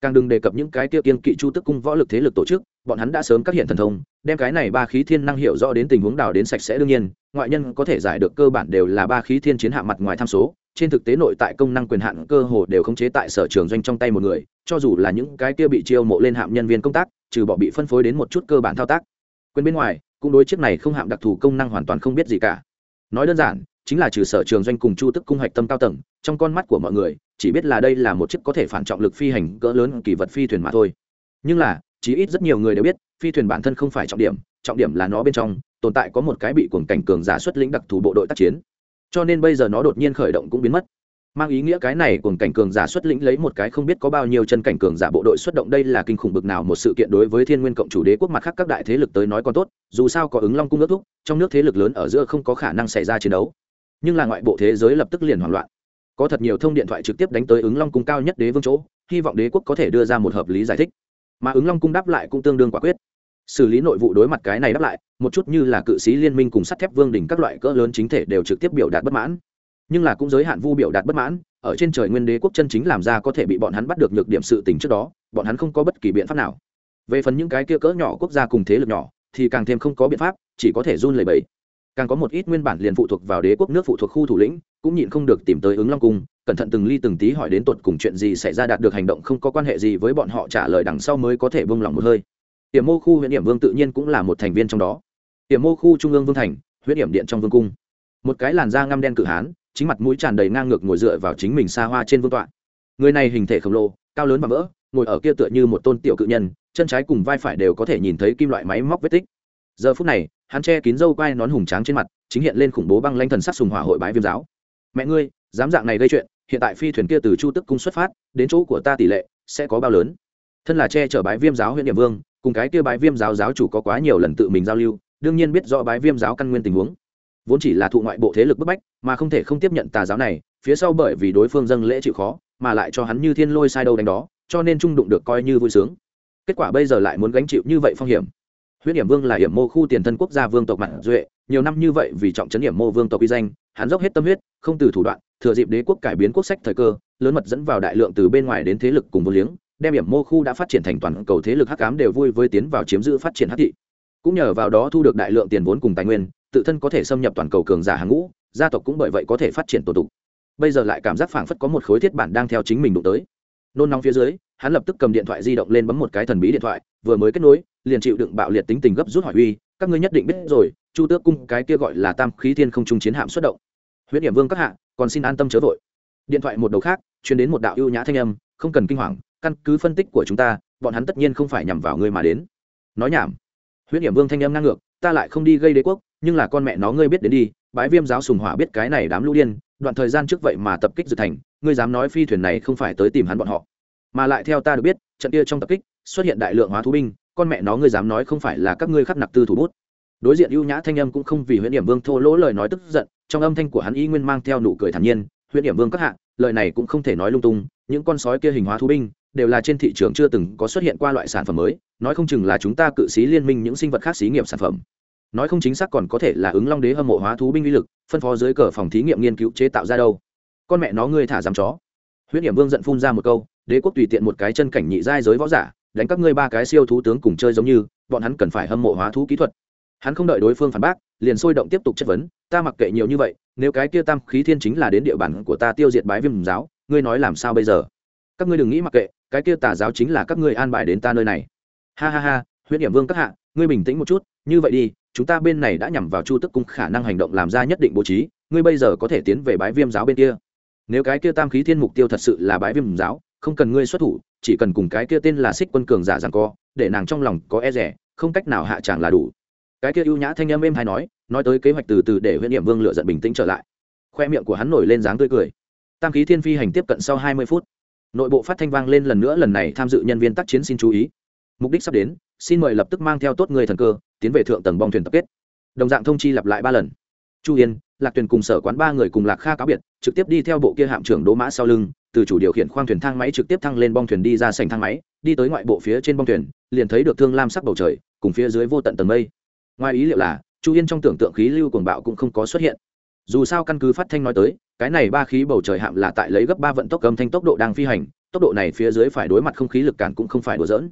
càng đừng đề cập những cái tiêu kiên kỵ chu tước cung võ lực thế lực tổ chức, bọn hắn đã sớm các hiện thần thông, đem cái này ba khí thiên năng hiểu rõ đến tình huống đào đến sạch sẽ đương nhiên, ngoại nhân có thể giải được cơ bản đều là ba khí thiên chiến hạ mặt ngoài tham số, trên thực tế nội tại công năng quyền hạn cơ hồ đều khống chế tại sở trường doanh trong tay một người, cho dù là những cái kia bị chiêu mộ lên hạm nhân viên công tác, trừ bỏ bị phân phối đến một chút cơ bản thao tác. Quyền bên ngoài, cũng đối chiếc này không hạm đặc thù công năng hoàn toàn không biết gì cả. Nói đơn giản, chính là trừ sở trường doanh cùng chu tức cung hoạch tâm cao tầng, trong con mắt của mọi người chỉ biết là đây là một chiếc có thể phản trọng lực phi hành cỡ lớn kỳ vật phi thuyền mà thôi. Nhưng là, chí ít rất nhiều người đều biết, phi thuyền bản thân không phải trọng điểm trọng điểm là nó bên trong, tồn tại có một cái bị cuồng cảnh cường giả xuất lĩnh đặc thù bộ đội tác chiến. Cho nên bây giờ nó đột nhiên khởi động cũng biến mất. Mang ý nghĩa cái này cuồng cảnh cường giả xuất lĩnh lấy một cái không biết có bao nhiêu chân cảnh cường giả bộ đội xuất động đây là kinh khủng bực nào một sự kiện đối với thiên nguyên cộng chủ đế quốc mặt khác các đại thế lực tới nói còn tốt, dù sao có ứng long cung nước thúc, trong nước thế lực lớn ở giữa không có khả năng xảy ra chiến đấu. Nhưng là ngoại bộ thế giới lập tức liền hoảng loạn có thật nhiều thông điện thoại trực tiếp đánh tới ứng long cung cao nhất đế vương chỗ, hy vọng đế quốc có thể đưa ra một hợp lý giải thích. Mà ứng long cung đáp lại cũng tương đương quả quyết. Xử lý nội vụ đối mặt cái này đáp lại, một chút như là cự sĩ liên minh cùng sắt thép vương đỉnh các loại cỡ lớn chính thể đều trực tiếp biểu đạt bất mãn. Nhưng là cũng giới hạn vu biểu đạt bất mãn, ở trên trời nguyên đế quốc chân chính làm ra có thể bị bọn hắn bắt được nhược điểm sự tình trước đó, bọn hắn không có bất kỳ biện pháp nào. Về phần những cái kia cỡ nhỏ quốc gia cùng thế lực nhỏ, thì càng thêm không có biện pháp, chỉ có thể run lẩy bẩy. Càng có một ít nguyên bản liền phụ thuộc vào đế quốc nước phụ thuộc khu thủ lĩnh cũng nhịn không được tìm tới ứng long cung, cẩn thận từng ly từng tí hỏi đến tột cùng chuyện gì xảy ra đạt được hành động không có quan hệ gì với bọn họ trả lời đằng sau mới có thể bông lòng một hơi. Tiềm mô khu huyện điểm vương tự nhiên cũng là một thành viên trong đó. Tiềm mô khu trung ương vương thành, huyện điểm điện trong vương cung. Một cái làn da ngăm đen cự hán, chính mặt mũi tràn đầy ngang ngược ngồi dựa vào chính mình xa hoa trên vương tọa. Người này hình thể khổng lồ, cao lớn và vỡ ngồi ở kia tựa như một tôn tiểu cự nhân, chân trái cùng vai phải đều có thể nhìn thấy kim loại máy móc vết tích. Giờ phút này, hắn che kín râu quai nón hùng tráng trên mặt, chính hiện lên khủng bố băng lanh thần sắc sùng hỏa hội bái viêm giáo mẹ ngươi, dám dạng này gây chuyện, hiện tại phi thuyền kia từ chu tức cung xuất phát, đến chỗ của ta tỷ lệ sẽ có bao lớn. Thân là che chở bái viêm giáo huyện địa vương, cùng cái kia bái viêm giáo giáo chủ có quá nhiều lần tự mình giao lưu, đương nhiên biết rõ bái viêm giáo căn nguyên tình huống. Vốn chỉ là thụ ngoại bộ thế lực bức bách, mà không thể không tiếp nhận tà giáo này, phía sau bởi vì đối phương dâng lễ chịu khó, mà lại cho hắn như thiên lôi sai đâu đánh đó, cho nên trung đụng được coi như vui sướng. Kết quả bây giờ lại muốn gánh chịu như vậy phong hiểm huyết điểm vương là hiểm mô khu tiền thân quốc gia vương tộc mạnh duệ, nhiều năm như vậy vì trọng trấn hiểm mô vương tộc uy danh, hắn dốc hết tâm huyết, không từ thủ đoạn, thừa dịp đế quốc cải biến quốc sách thời cơ, lớn mật dẫn vào đại lượng từ bên ngoài đến thế lực cùng vô liếng, đem hiểm mô khu đã phát triển thành toàn cầu thế lực hắc cám đều vui với tiến vào chiếm giữ phát triển hắc thị. Cũng nhờ vào đó thu được đại lượng tiền vốn cùng tài nguyên, tự thân có thể xâm nhập toàn cầu cường giả hàng ngũ, gia tộc cũng bởi vậy có thể phát triển tổ tục. Bây giờ lại cảm giác phảng phất có một khối thiết bản đang theo chính mình đụng tới. Nôn nóng phía dưới, hắn lập tức cầm điện thoại di động lên bấm một cái thần bí điện thoại vừa mới kết nối, liền chịu đựng bạo liệt tính tình gấp rút hỏi uy, các ngươi nhất định biết rồi, chu tước cung cái kia gọi là tam khí thiên không trung chiến hạm xuất động. Huyết điểm vương các hạ, còn xin an tâm chớ vội. Điện thoại một đầu khác, truyền đến một đạo ưu nhã thanh âm, không cần kinh hoàng, căn cứ phân tích của chúng ta, bọn hắn tất nhiên không phải nhằm vào ngươi mà đến. Nói nhảm. Huyết điểm vương thanh âm ngang ngược, ta lại không đi gây đế quốc, nhưng là con mẹ nó ngươi biết đến đi, bái viêm giáo sùng hỏa biết cái này đám lũ điên, đoạn thời gian trước vậy mà tập kích dự thành, ngươi dám nói phi thuyền này không phải tới tìm hắn bọn họ. Mà lại theo ta được biết, trận kia trong tập kích xuất hiện đại lượng hóa thú binh, con mẹ nó ngươi dám nói không phải là các ngươi khắc nặc tư thủ bút. Đối diện ưu nhã thanh âm cũng không vì huyện điểm vương thô lỗ lời nói tức giận, trong âm thanh của hắn y nguyên mang theo nụ cười thản nhiên huyện điểm vương các hạ, lời này cũng không thể nói lung tung, những con sói kia hình hóa thú binh, đều là trên thị trường chưa từng có xuất hiện qua loại sản phẩm mới, nói không chừng là chúng ta cự sĩ liên minh những sinh vật khác xí nghiệm sản phẩm. Nói không chính xác còn có thể là ứng long đế hâm mộ hóa thú binh uy lực, phân phó dưới cờ phòng thí nghiệm nghiên cứu chế tạo ra đâu. Con mẹ nó ngươi thả dám chó. Huyết điểm vương giận phun ra một câu, đế quốc tùy tiện một cái chân cảnh nhị giai giới võ giả đánh các ngươi ba cái siêu thú tướng cùng chơi giống như, bọn hắn cần phải hâm mộ hóa thú kỹ thuật. Hắn không đợi đối phương phản bác, liền sôi động tiếp tục chất vấn, ta mặc kệ nhiều như vậy, nếu cái kia tam khí thiên chính là đến địa bàn của ta tiêu diệt bái viêm giáo, ngươi nói làm sao bây giờ? Các ngươi đừng nghĩ mặc kệ, cái kia tà giáo chính là các ngươi an bài đến ta nơi này. Ha ha ha huyết điểm vương các hạ, ngươi bình tĩnh một chút, như vậy đi, chúng ta bên này đã nhằm vào chu tức cung khả năng hành động làm ra nhất định bố trí, ngươi bây giờ có thể tiến về bái viêm giáo bên kia. Nếu cái kia tam khí thiên mục tiêu thật sự là bái viêm giáo, không cần ngươi xuất thủ chỉ cần cùng cái kia tên là xích quân cường giả rằng co, để nàng trong lòng có e rẻ, không cách nào hạ tràng là đủ. Cái kia ưu nhã thanh âm êm hay nói nói tới kế hoạch từ từ để huyện điểm vương lựa giận bình tĩnh trở lại. Khoe miệng của hắn nổi lên dáng tươi cười. Tam khí thiên phi hành tiếp cận sau hai mươi phút, nội bộ phát thanh vang lên lần nữa, lần này tham dự nhân viên tác chiến xin chú ý. Mục đích sắp đến, xin mời lập tức mang theo tốt người thần cơ, tiến về thượng tầng bong thuyền tập kết. Đồng dạng thông chi lặp lại ba lần chu yên, lạc tuyền cùng sở quán ba người cùng lạc kha cáo biệt, trực tiếp đi theo bộ kia hạm trưởng đỗ mã sau lưng, từ chủ điều khiển khoang thuyền thang máy trực tiếp thăng lên bong thuyền đi ra sành thang máy, đi tới ngoại bộ phía trên bong thuyền, liền thấy được thương lam sắc bầu trời, cùng phía dưới vô tận tầng mây. Ngoài ý liệu là, chu yên trong tưởng tượng khí lưu cuồng bạo cũng không có xuất hiện. Dù sao căn cứ phát thanh nói tới, cái này ba khí bầu trời hạm là tại lấy gấp ba vận tốc âm thanh tốc độ đang phi hành, tốc độ này phía dưới phải đối mặt không khí lực cản cũng không phải đùa dỡn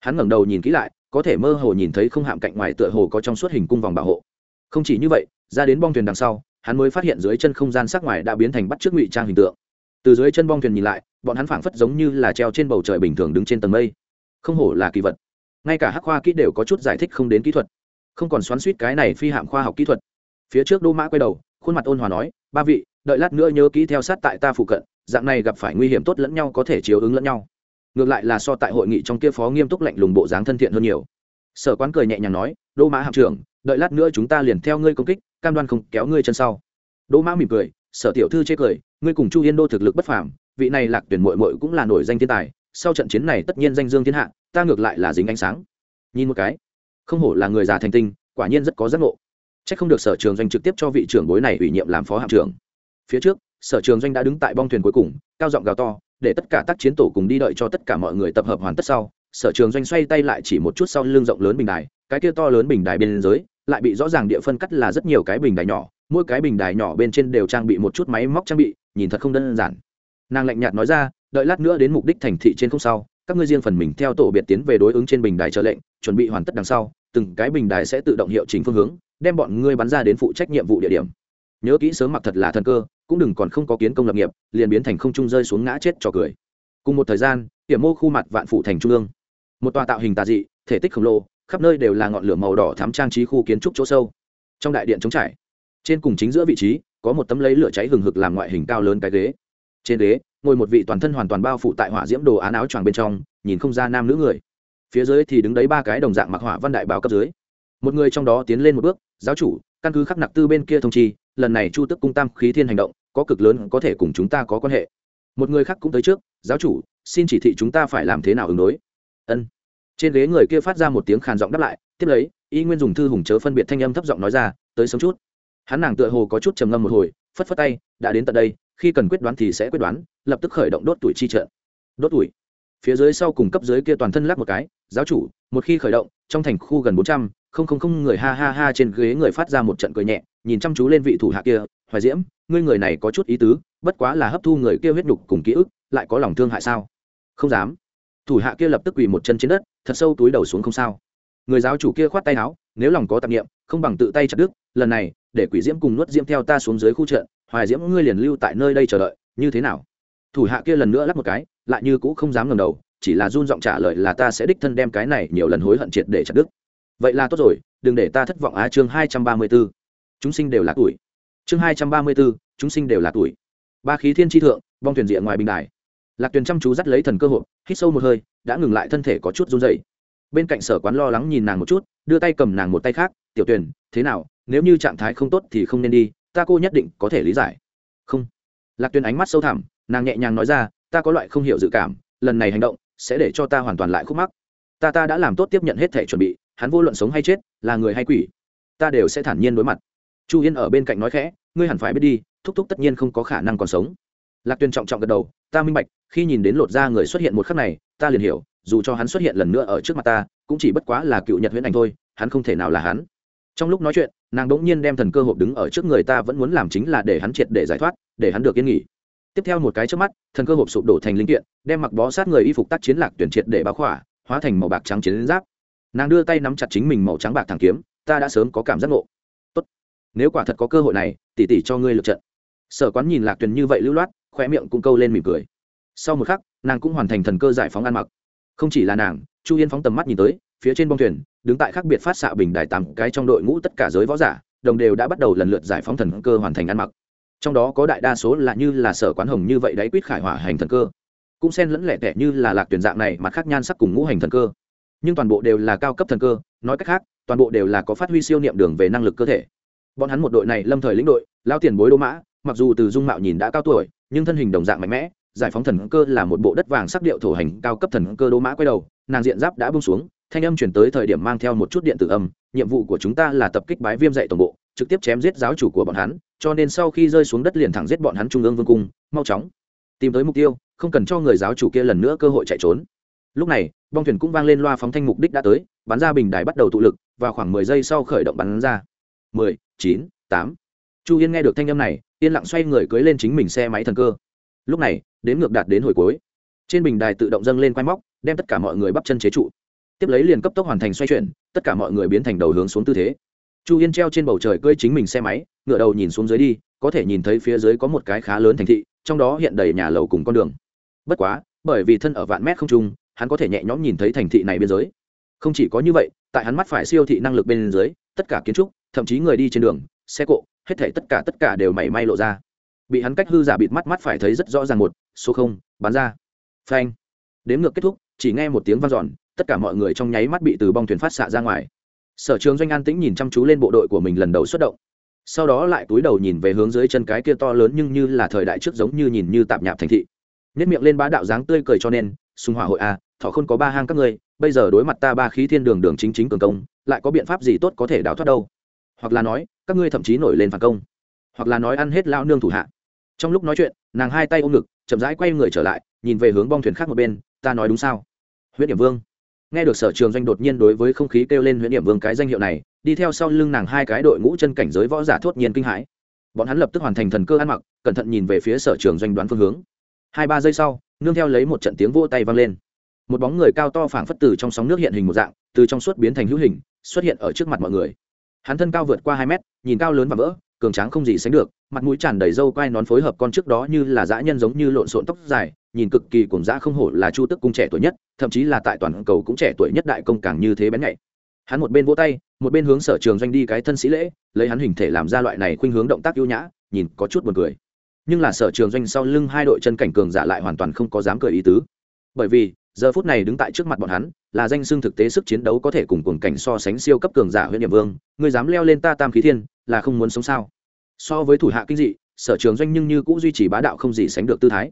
hắn ngẩng đầu nhìn kỹ lại, có thể mơ hồ nhìn thấy không hạm cạnh ngoài tựa hồ có trong suốt hình cung vòng bảo hộ không chỉ như vậy, ra đến bong thuyền đằng sau, hắn mới phát hiện dưới chân không gian sắc ngoài đã biến thành bắt trước ngụy trang hình tượng. Từ dưới chân bong thuyền nhìn lại, bọn hắn phảng phất giống như là treo trên bầu trời bình thường đứng trên tầng mây. Không hổ là kỳ vật. Ngay cả hắc khoa kỹ đều có chút giải thích không đến kỹ thuật. Không còn xoắn suýt cái này phi hạm khoa học kỹ thuật. Phía trước đô mã quay đầu, khuôn mặt ôn hòa nói, ba vị, đợi lát nữa nhớ kỹ theo sát tại ta phụ cận, dạng này gặp phải nguy hiểm tốt lẫn nhau có thể chiếu ứng lẫn nhau. Ngược lại là so tại hội nghị trong kia phó nghiêm túc lạnh lùng bộ dáng thân thiện hơn nhiều. Sở quán cười nhẹ nhàng nói đô mã hạm trưởng đợi lát nữa chúng ta liền theo ngươi công kích, cam đoan không kéo ngươi chân sau. Đỗ mã mỉm cười, sở tiểu thư chê cười, ngươi cùng chu yên đô thực lực bất phàm, vị này lạc tuyển mội mội cũng là nổi danh thiên tài, sau trận chiến này tất nhiên danh dương thiên hạ, ta ngược lại là dính ánh sáng. Nhìn một cái, không hổ là người già thành tinh, quả nhiên rất có giác ngộ. C h ắ c không được sở trường doanh trực tiếp cho vị trưởng bối này ủy nhiệm làm phó hạm trưởng. Phía trước, sở trường doanh đã đứng tại bong thuyền cuối cùng, cao giọng gào to, để tất cả tác chiến tổ cùng đi đợi cho tất cả mọi người tập hợp hoàn tất sau, sở trường doanh xoay tay lại chỉ một chút sau lưng rộng lớn bình đài, cái kia to lớn bình đài bên dưới lại bị rõ ràng địa phân cắt là rất nhiều cái bình đài nhỏ, mỗi cái bình đài nhỏ bên trên đều trang bị một chút máy móc trang bị, nhìn thật không đơn giản. Nàng lạnh nhạt nói ra, đợi lát nữa đến mục đích thành thị trên không sau, các ngươi riêng phần mình theo tổ biệt tiến về đối ứng trên bình đài chờ lệnh, chuẩn bị hoàn tất đằng sau, từng cái bình đài sẽ tự động hiệu chỉnh phương hướng, đem bọn ngươi bắn ra đến phụ trách nhiệm vụ địa điểm. Nhớ kỹ sớm mặc thật là thần cơ, cũng đừng còn không có kiến công lập nghiệp, liền biến thành không trung rơi xuống ngã chết cho cười. Cùng một thời gian hiểm mô khu mặt vạn phụ thành trung ương. Một tòa tạo hình tà dị, thể tích khổng lồ khắp nơi đều là ngọn lửa màu đỏ thắm trang trí khu kiến trúc chỗ sâu. Trong đại điện trống trải, trên cùng chính giữa vị trí, có một tấm lấy lửa cháy hừng hực làm ngoại hình cao lớn cái ghế. Trên ghế, ngồi một vị toàn thân hoàn toàn bao phủ tại hỏa diễm đồ án áo choàng bên trong, nhìn không ra nam nữ người. Phía dưới thì đứng đấy ba cái đồng dạng mặc hỏa văn đại báo cấp dưới. Một người trong đó tiến lên một bước, giáo chủ, căn cứ khắc nặc tư bên kia thông chi, lần này chu tức cung tam khí thiên hành động, có cực lớn có thể cùng chúng ta có quan hệ. Một người khác cũng tới trước, giáo chủ, xin chỉ thị chúng ta phải làm thế nào ứng đối? Ân trên ghế người kia phát ra một tiếng khàn giọng đáp lại, tiếp lấy, y nguyên dùng thư hùng chớ phân biệt thanh âm thấp giọng nói ra, tới sớm chút. Hắn nàng tựa hồ có chút trầm ngâm một hồi, phất phất tay, đã đến tận đây, khi cần quyết đoán thì sẽ quyết đoán, lập tức khởi động đốt tuổi chi trợ đốt tuổi. Phía dưới sau cùng cấp dưới kia toàn thân lắc một cái, giáo chủ, một khi khởi động, trong thành khu gần bốn trăm, không không không người ha ha ha trên ghế người phát ra một trận cười nhẹ, nhìn chăm chú lên vị thủ hạ kia, hoài diễm, ngươi người này có chút ý tứ, bất quá là hấp thu người kia huyết nhục cùng ký ức, lại có lòng thương hại sao? Không dám thủ hạ kia lập tức quỳ một chân trên đất, thật sâu túi đầu xuống không sao. Người giáo chủ kia khoát tay áo, nếu lòng có tạp nghiệm không bằng tự tay chặt đức lần này, để quỷ diễm cùng nuốt diễm theo ta xuống dưới khu trận, hoài diễm ngươi liền lưu tại nơi đây chờ đợi, như thế nào? Thủ hạ kia lần nữa lắp một cái, lại như cũ không dám ngầm đầu, chỉ là run giọng trả lời là ta sẽ đích thân đem cái này nhiều lần hối hận triệt để chặt đức vậy là tốt rồi, đừng để ta thất vọng á, chương hai trăm ba mươi b ố chúng sinh đều là tuổi. Chương hai trăm ba mươi b ố chúng sinh đều là tuổi. Ba khí thiên tri thượng, vong thuyền diện ngoài bình đài lạc tuyền chăm chú dắt lấy thần cơ hội hít sâu một hơi, đã ngừng lại thân thể có chút run dày bên cạnh sở quán lo lắng nhìn nàng một chút, đưa tay cầm nàng một tay khác, tiểu tuyền, thế nào? Nếu như trạng thái không tốt thì không nên đi, ta cô nhất định có thể lý giải. Không. Lạc tuyền ánh mắt sâu thẳm, nàng nhẹ nhàng nói ra, ta có loại không hiểu dự cảm, lần này hành động sẽ để cho ta hoàn toàn lại khúc mắc. Ta ta đã làm tốt tiếp nhận hết thể chuẩn bị, hắn vô luận sống hay chết, là người hay quỷ, ta đều sẽ thản nhiên đối mặt. Chu yên ở bên cạnh nói khẽ, ngươi hẳn phải biết đi, thúc thúc tất nhiên không có khả năng còn sống lạc tuyên trọng trọng gật đầu, ta minh bạch, khi nhìn đến lột ra người xuất hiện một khắc này, ta liền hiểu, dù cho hắn xuất hiện lần nữa ở trước mặt ta, cũng chỉ bất quá là cựu nhật huyễn ảnh thôi, hắn không thể nào là hắn. Trong lúc nói chuyện, nàng đ ỗ n g nhiên đem thần cơ hộp đứng ở trước người ta vẫn muốn làm chính là để hắn triệt để giải thoát, để hắn được yên nghỉ. Tiếp theo một cái trước mắt, thần cơ hộp sụp đổ thành linh kiện, đem mặc bó sát người y phục tác chiến lạc tuyển triệt để báo khỏa, hóa thành màu bạc trắng chiến giáp. Nàng đưa tay nắm chặt chính mình màu trắng bạc thẳng kiếm, ta đã sớm có cảm giác ngộ. Tốt, nếu quả thật có cơ hội này tỉ tỉ cho ngươi lượt trận. Sở quán nhìn lạc tuyền như vậy lưu loát khoe miệng cũng câu lên mỉm cười. Sau một khắc, nàng cũng hoàn thành thần cơ giải phóng ăn mặc. Không chỉ là nàng, chu yên phóng tầm mắt nhìn tới, phía trên bông thuyền, đứng tại khác biệt phát xạ bình đài tám cái trong đội ngũ tất cả giới võ giả, đồng đều đã bắt đầu lần lượt giải phóng thần cơ hoàn thành ăn mặc. Trong đó có đại đa số là như là sở quán hồng như vậy đáy quýt khải hỏa hành thần cơ. Cũng xen lẫn lẻ tẻ như là lạc tuyển dạng này mặt khác nhan sắc cùng ngũ hành thần cơ. Nhưng toàn bộ đều là cao cấp thần cơ, nói cách khác, toàn bộ đều là có phát huy siêu niệm đường về năng lực cơ thể. Bọn hắn một đội này lâm thời lĩnh đội, lao tiền bối đô mã, mặc dù từ dung mạo nhìn đã cao tuổi nhưng thân hình đồng dạng mạnh mẽ, giải phóng thần cơ là một bộ đất vàng sắc điệu thổ hành cao cấp thần cơ đô mã quay đầu, nàng diện giáp đã bung xuống, thanh âm chuyển tới thời điểm mang theo một chút điện tử âm, nhiệm vụ của chúng ta là tập kích bái viêm dạy tổng bộ, trực tiếp chém giết giáo chủ của bọn hắn, cho nên sau khi rơi xuống đất liền thẳng giết bọn hắn trung ương vương cung, mau chóng, tìm tới mục tiêu, không cần cho người giáo chủ kia lần nữa cơ hội chạy trốn. Lúc này, bong thuyền cũng vang lên loa phóng thanh mục đích đã tới, bắn ra bình đài bắt đầu tụ lực và khoảng mười giây sau khởi động bắn ra. mười, chín, tám chu yên nghe được thanh âm này, yên lặng xoay người cưới lên chính mình xe máy thần cơ. Lúc này, đến ngược đạt đến hồi cuối. Trên bình đài tự động dâng lên quay móc, đem tất cả mọi người bắp chân chế trụ. Tiếp lấy liền cấp tốc hoàn thành xoay chuyển, tất cả mọi người biến thành đầu hướng xuống tư thế. Chu yên treo trên bầu trời cưỡi chính mình xe máy ngựa đầu nhìn xuống dưới đi, có thể nhìn thấy phía dưới có một cái khá lớn thành thị, trong đó hiện đầy nhà lầu cùng con đường. Bất quá, bởi vì thân ở vạn mét không trung, hắn có thể nhẹ nhõm nhìn thấy thành thị này biên giới không chỉ có như vậy, tại hắn mắt phải siêu thị năng lực bên dưới, tất cả kiến trúc, thậm chí người đi trên đường, xe cộ hết thể tất cả tất cả đều mảy may lộ ra. Bị hắn cách hư giả bịt mắt mắt phải thấy rất rõ ràng một số không bán ra. Phanh. Đếm ngược kết thúc chỉ nghe một tiếng vang dọn tất cả mọi người trong nháy mắt bị từ bong thuyền phát xạ ra ngoài. Sở trường doanh an tĩnh nhìn chăm chú lên bộ đội của mình lần đầu xuất động. Sau đó lại túi đầu nhìn về hướng dưới chân cái kia to lớn nhưng như là thời đại trước giống như nhìn như tạp nhạp thành thị. Nếp miệng lên bá đạo dáng tươi cười cho nên sùng hỏa hội a à, thọ không có ba hang các ngươi bây giờ đối mặt ta ba khí thiên đường đường chính chính cường công lại có biện pháp gì tốt có thể đào thoát đâu? Hoặc là nói các ngươi thậm chí nổi lên phản công. Hoặc là nói ăn hết lao nương thủ hạ. Trong lúc nói chuyện, nàng hai tay ôm ngực, chậm rãi quay người trở lại, nhìn về hướng bong thuyền khác một bên, ta nói đúng sao? Huyễn điểm vương. Nghe được sở trường doanh đột nhiên đối với không khí kêu lên Huyễn điểm vương cái danh hiệu này, đi theo sau lưng nàng hai cái đội ngũ chân cảnh giới võ giả thốt nhiên kinh hãi. Bọn hắn lập tức hoàn thành thần cơ ăn mặc, cẩn thận nhìn về phía sở trường doanh đoán phương hướng. Hai ba giây sau, nương theo lấy một trận tiếng vỗ tay vang lên. Một bóng người cao to phảng phất từ trong sóng nước hiện hình một dạng, từ trong suốt biến thành hữu hình, xuất hiện ở trước mặt mọi người hắn thân cao vượt qua hai mét, nhìn cao lớn và vỡ cường tráng không gì sánh được, mặt mũi tràn đầy râu quai nón phối hợp con trước đó như là dã nhân giống như lộn xộn tóc dài, nhìn cực kỳ cùng dã không hổ là chu tức cung trẻ tuổi nhất, thậm chí là tại toàn cầu cũng trẻ tuổi nhất đại công càng như thế bén nhạy. Hắn một bên vỗ tay, một bên hướng sở trường doanh đi cái thân sĩ lễ, lấy hắn hình thể làm ra loại này khuynh hướng động tác ưu nhã, nhìn có chút buồn cười. Nhưng là sở trường doanh sau lưng hai đội chân cảnh cường giả lại hoàn toàn không có dám cười ý tứ. Bởi vì, giờ phút này đứng tại trước mặt bọn hắn là danh xưng thực tế sức chiến đấu có thể cùng cùng cảnh so sánh siêu cấp cường giả huyện điểm vương người dám leo lên ta tam khí thiên, là không muốn sống sao? So với thủ hạ kinh dị, sở trường doanh nhưng như cũng duy trì bá đạo không gì sánh được tư thái.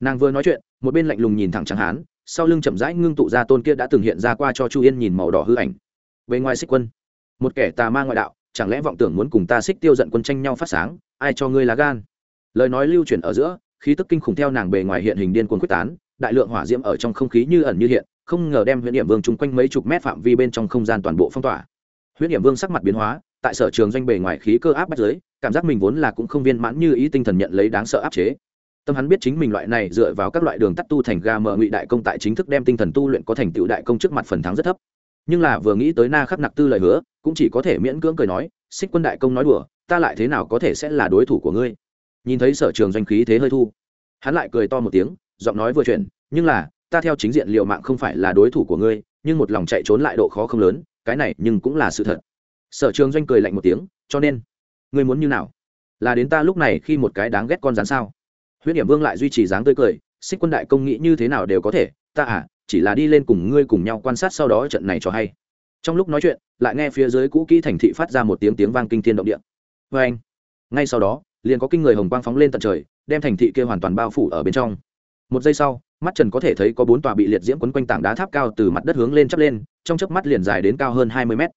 Nàng vừa nói chuyện, một bên lạnh lùng nhìn thẳng trắng hán, sau lưng chậm rãi ngưng tụ ra tôn kia đã từng hiện ra qua cho chu yên nhìn màu đỏ hư ảnh. Bên ngoài xích quân, một kẻ tà ma ngoại đạo, chẳng lẽ vọng tưởng muốn cùng ta xích tiêu giận quân tranh nhau phát sáng, ai cho ngươi lá gan? Lời nói lưu truyền ở giữa, khí tức kinh khủng theo nàng bề ngoài hiện hình điên cuồng quyết tán đại lượng hỏa diễm ở trong không khí như ẩn như hiện, không ngờ đem huyện điểm vương chung quanh mấy chục mét phạm vi bên trong không gian toàn bộ phong tỏa. Huyện điểm vương sắc mặt biến hóa, tại sở trường doanh bề ngoài khí cơ áp bắt giới cảm giác mình vốn là cũng không viên mãn như ý tinh thần nhận lấy đáng sợ áp chế. Tâm hắn biết chính mình loại này dựa vào các loại đường tắt tu thành ga mở ngụy đại công tại chính thức đem tinh thần tu luyện có thành tựu đại công trước mặt phần thắng rất thấp. Nhưng là vừa nghĩ tới na khắc nặc tư lời hứa, cũng chỉ có thể miễn cưỡng cười nói, xích quân đại công nói đùa, ta lại thế nào có thể sẽ là đối thủ của ngươi? Nhìn thấy sở trường doanh khí thế hơi thu, hắn lại cười to một tiếng giọng nói vừa chuyển, nhưng là, ta theo chính diện liệu mạng không phải là đối thủ của ngươi, nhưng một lòng chạy trốn lại độ khó không lớn, cái này nhưng cũng là sự thật. Sở trường doanh cười lạnh một tiếng, cho nên, ngươi muốn như nào? Là đến ta lúc này khi một cái đáng ghét con rắn sao? Huyết điểm vương lại duy trì dáng tươi cười, xích quân đại công nghĩ như thế nào đều có thể, ta à chỉ là đi lên cùng ngươi cùng nhau quan sát sau đó trận này cho hay. Trong lúc nói chuyện, lại nghe phía dưới cũ kỹ thành thị phát ra một tiếng tiếng vang kinh thiên động địa. Vê anh ngay sau đó, liền có kinh người hồng quang phóng lên tận trời, đem thành thị kia hoàn toàn bao phủ ở bên trong một giây sau, mắt trần có thể thấy có bốn tòa bị liệt diễm quấn quanh tảng đá tháp cao từ mặt đất hướng lên chắp lên, trong chớp mắt liền dài đến cao hơn hai mươi mét.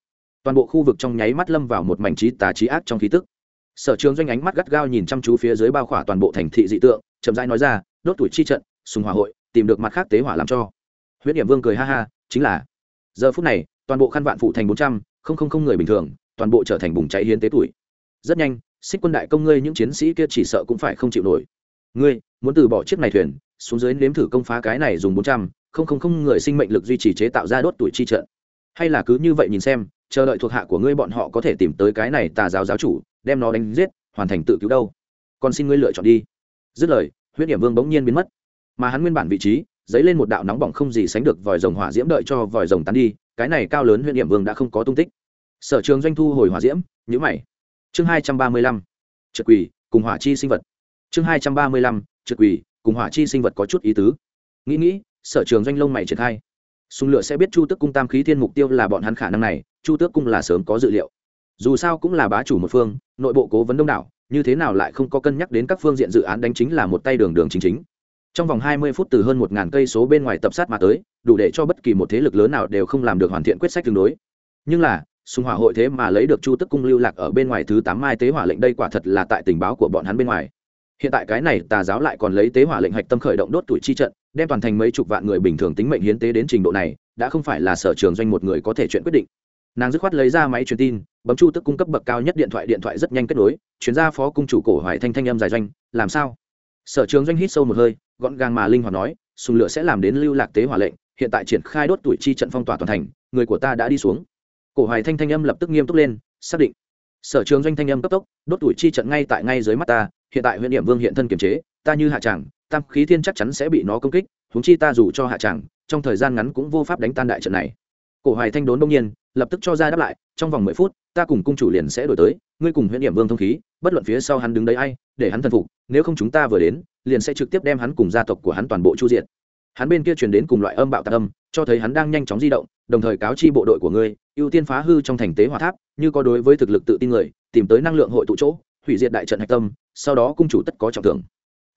Toàn bộ khu vực trong nháy mắt lâm vào một mảnh trí tà trí ác trong khí tức. Sở trường doanh ánh mắt gắt gao nhìn chăm chú phía dưới bao khỏa toàn bộ thành thị dị tượng, chậm rãi nói ra, đốt tuổi chi trận, sùng hỏa hội, tìm được mặt khác tế hỏa làm cho. Huyết điểm vương cười ha ha, chính là, giờ phút này, toàn bộ khăn vạn phụ thành bốn trăm linh người bình thường, toàn bộ trở thành bùng cháy hiến tế tuổi. Rất nhanh xích quân đại công ngươi những chiến sĩ kia chỉ sợ cũng phải không chịu nổi ngươi, muốn từ bỏ chiếc này thuyền, xuống dưới nếm thử công phá cái này dùng bốn trăm linh người sinh mệnh lực duy trì chế tạo ra đốt tuổi chi trận. Hay là cứ như vậy nhìn xem, chờ đợi thuộc hạ của ngươi bọn họ có thể tìm tới cái này tà giáo giáo chủ, đem nó đánh giết, hoàn thành tự cứu đâu. Còn xin ngươi lựa chọn đi. Dứt lời, huyết điểm vương bỗng nhiên biến mất. Mà hắn nguyên bản vị trí, dấy lên một đạo nóng bỏng không gì sánh được vòi rồng hỏa diễm đợi cho vòi rồng tán đi, cái này cao lớn huyện điểm vương đã không có tung tích. Sở trường doanh thu hồi hỏa diễm nhữ mày. Chương hai trăm ba mươi lăm. Trực quỳ cùng hỏa chi sinh vật chương hai trăm ba mươi lăm trực quỳ, cùng hỏa chi sinh vật có chút ý tứ. Nghĩ nghĩ, sở trường doanh lông mày triển khai. Sùng lựa sẽ biết chu tước cung tam khí thiên mục tiêu là bọn hắn khả năng này, chu tước cung là sớm có dự liệu. Dù sao cũng là bá chủ một phương, nội bộ cố vấn đông đảo, như thế nào lại không có cân nhắc đến các phương diện dự án đánh chính là một tay đường đường chính chính. Trong vòng 20 phút từ hơn một ngàn cây số bên ngoài tập sát mà tới, đủ để cho bất kỳ một thế lực lớn nào đều không làm được hoàn thiện quyết sách tương đối. Nhưng là sùng hỏa hội thế mà lấy được chu tức cung lưu lạc ở bên ngoài thứ tám mai tế hỏa lệnh đây quả thật là tại tình báo của bọn hắn bên ngoài hiện tại cái này tà giáo lại còn lấy tế hỏa lệnh hạch tâm khởi động đốt tuổi chi trận, đem toàn thành mấy chục vạn người bình thường tính mệnh hiến tế đến trình độ này, đã không phải là sở trường doanh một người có thể chuyện quyết định. Nàng dứt khoát lấy ra máy truyền tin, bấm chu tức cung cấp bậc cao nhất điện thoại điện thoại rất nhanh kết nối, chuyển ra phó cung chủ cổ hoài thanh thanh âm dài doanh, làm sao? Sở trường doanh hít sâu một hơi, gọn gàng mà linh hoạt nói, sùng lửa sẽ làm đến lưu lạc tế hỏa lệnh, hiện tại triển khai đốt tuổi chi trận phong tỏa toàn thành, người của ta đã đi xuống. Cổ hoài thanh thanh âm lập tức nghiêm túc lên, xác định. Sở trường doanh thanh âm cấp tốc, đốt tuổi chi trận ngay tại ngay dưới mắt ta hiện tại huyện điểm vương hiện thân kiềm chế, ta như hạ tràng tam khí thiên chắc chắn sẽ bị nó công kích, huống chi ta dù cho hạ tràng trong thời gian ngắn cũng vô pháp đánh tan đại trận này. Cổ hoài thanh đốn đông nhiên, lập tức cho ra đáp lại, trong vòng mười phút, ta cùng cung chủ liền sẽ đổi tới, ngươi cùng huyện điểm vương thông khí, bất luận phía sau hắn đứng đấy ai, để hắn thần phục, nếu không chúng ta vừa đến, liền sẽ trực tiếp đem hắn cùng gia tộc của hắn toàn bộ chu diện hắn bên kia truyền đến cùng loại âm bạo tạc âm, cho thấy hắn đang nhanh chóng di động, đồng thời cáo chi bộ đội của ngươi, ưu tiên phá hư trong thành tế hỏa tháp, như có đối với thực lực tự tin người, tìm tới năng lượng hội tụ chỗ hủy diệt đại trận hạch tâm, sau đó cung chủ tất có trọng thưởng.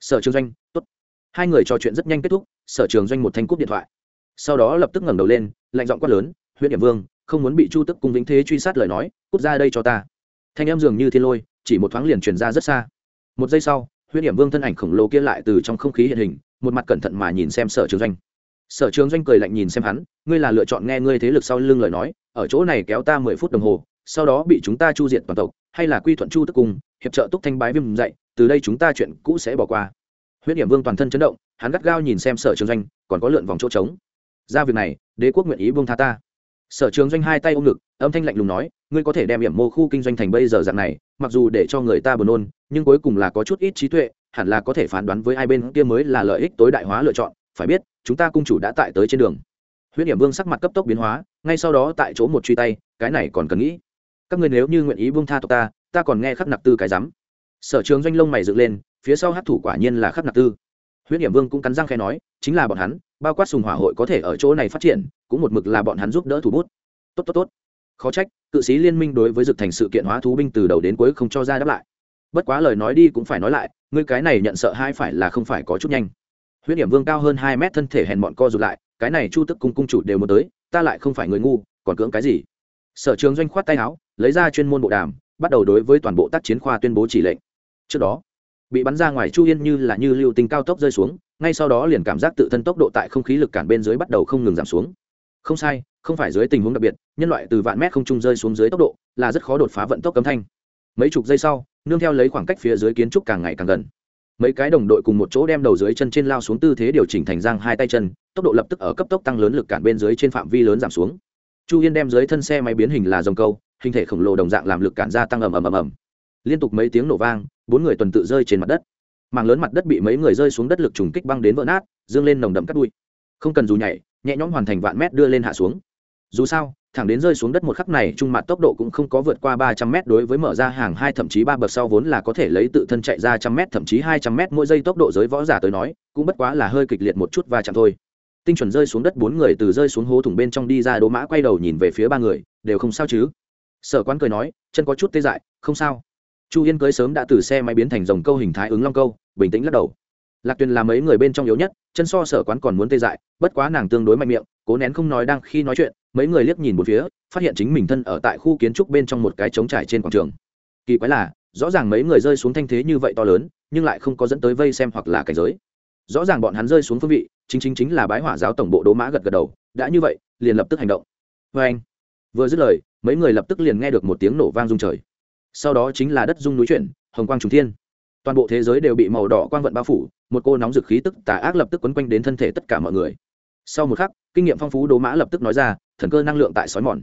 Sở trường doanh, tốt. Hai người trò chuyện rất nhanh kết thúc, sở trường doanh một thanh cúp điện thoại. Sau đó lập tức ngẩng đầu lên, lạnh giọng quát lớn huyện điểm vương, không muốn bị chu tức cung vĩnh thế truy sát lời nói, cút ra đây cho ta. Thanh em dường như thiên lôi, chỉ một thoáng liền truyền ra rất xa. Một giây sau huyện điểm vương thân ảnh khổng lồ kia lại từ trong không khí hiện hình, một mặt cẩn thận mà nhìn xem sở trường doanh. Sở trường doanh cười lạnh nhìn xem hắn, ngươi là lựa chọn nghe ngươi thế lực sau lưng lời nói, ở chỗ này kéo ta mười phút đồng hồ sau đó bị chúng ta chu diệt toàn tộc, hay là quy thuận chu tức cung, hiệp trợ túc thanh bái viêm dạy, từ đây chúng ta chuyện cũ sẽ bỏ qua. Huyết điểm vương toàn thân chấn động, hắn gắt gao nhìn xem sở trường doanh, còn có lượn vòng chỗ trống. Ra việc này, đế quốc nguyện ý vương tha ta. Sở trường doanh hai tay ôm ngực, âm thanh lạnh lùng nói, ngươi có thể đem hiểm mô khu kinh doanh thành bây giờ dạng này, mặc dù để cho người ta buồn nôn, nhưng cuối cùng là có chút ít trí tuệ, hẳn là có thể phán đoán với hai bên kia mới là lợi ích tối đại hóa lựa chọn, phải biết, chúng ta cung chủ đã tại tới trên đường. Huyết điểm vương sắc mặt cấp tốc biến hóa, ngay sau đó tại chỗ một truy tay, cái này còn cần nghĩ các ngươi nếu như nguyện ý vương tha tộc ta ta còn nghe khắc nặc tư cái rắm. Sở trường doanh lông mày dựng lên, phía sau hát thủ quả nhiên là khắc nặc tư. Huyết điểm vương cũng cắn răng khai nói, chính là bọn hắn, bao quát sùng hỏa hội có thể ở chỗ này phát triển, cũng một mực là bọn hắn giúp đỡ thủ bút. Tốt tốt tốt. Khó trách, cự sĩ liên minh đối với dực thành sự kiện hóa thú binh từ đầu đến cuối không cho ra đáp lại. Bất quá lời nói đi cũng phải nói lại, ngươi cái này nhận sợ hai phải là không phải có chút nhanh. Huyết điểm vương cao hơn hai mét thân thể hèn bọn co rụt lại, cái này chu tức cung cung chủ đều muốn tới, ta lại không phải người ngu, còn cưỡng cái gì? Sở trường doanh khoát tay áo, lấy ra chuyên môn bộ đàm, bắt đầu đối với toàn bộ tác chiến khoa tuyên bố chỉ lệnh. Trước đó, bị bắn ra ngoài chu yên như là như lưu tinh cao tốc rơi xuống, ngay sau đó liền cảm giác tự thân tốc độ tại không khí lực cản bên dưới bắt đầu không ngừng giảm xuống. Không sai, không phải dưới tình huống đặc biệt, nhân loại từ vạn mét không trung rơi xuống dưới tốc độ là rất khó đột phá vận tốc cấm thanh. Mấy chục giây sau, nương theo lấy khoảng cách phía dưới kiến trúc càng ngày càng gần. Mấy cái đồng đội cùng một chỗ đem đầu dưới chân trên lao xuống tư thế điều chỉnh thành giang hai tay chân, tốc độ lập tức ở cấp tốc tăng lớn lực cản bên dưới trên phạm vi lớn giảm xuống chu yên đem dưới thân xe máy biến hình là dòng câu, hình thể khổng lồ đồng dạng làm lực cản ra tăng ầm ầm ầm ầm. Liên tục mấy tiếng nổ vang, bốn người tuần tự rơi trên mặt đất. Mảng lớn mặt đất bị mấy người rơi xuống đất lực trùng kích băng đến vỡ nát, dương lên nồng đậm cắt đuôi không cần dù nhảy, nhẹ nhõm hoàn thành vạn mét đưa lên hạ xuống. Dù sao, thẳng đến rơi xuống đất một khắc này, trung mặt tốc độ cũng không có vượt qua ba trăm mét đối với mở ra hàng hai thậm chí ba bậc sau vốn là có thể lấy tự thân chạy ra trăm mét thậm chí hai trăm mét mỗi giây tốc độ giới võ giả tới nói, cũng bất quá là hơi kịch liệt một chút và chạm thôi tinh chuẩn rơi xuống đất bốn người từ rơi xuống hố thủng bên trong đi ra đỗ mã quay đầu nhìn về phía ba người, đều không sao chứ? Sở quán cười nói, chân có chút tê dại, không sao. Chu yên cưới sớm đã từ xe máy biến thành dòng câu hình thái ứng long câu, bình tĩnh lắc đầu. Lạc tuyền là mấy người bên trong yếu nhất, chân so sở quán còn muốn tê dại, bất quá nàng tương đối mạnh miệng, cố nén không nói đang khi nói chuyện, mấy người liếc nhìn một phía, phát hiện chính mình thân ở tại khu kiến trúc bên trong một cái trống trải trên quảng trường. Kỳ quái là, rõ ràng mấy người rơi xuống thanh thế như vậy to lớn, nhưng lại không có dẫn tới vây xem hoặc là cảnh giới. Rõ ràng bọn hắn rơi xuống phương vị chính chính chính là bái hỏa giáo tổng bộ đố mã gật gật đầu, đã như vậy, liền lập tức hành động. Vê anh, vừa dứt lời, mấy người lập tức liền nghe được một tiếng nổ vang rung trời. Sau đó chính là đất rung núi chuyển, hồng quang trùng thiên. Toàn bộ thế giới đều bị màu đỏ quang vận bao phủ, một cô nóng dực khí tức tà ác lập tức quấn quanh đến thân thể tất cả mọi người. Sau một khắc, kinh nghiệm phong phú đố mã lập tức nói ra, thần cơ năng lượng tại sói mòn.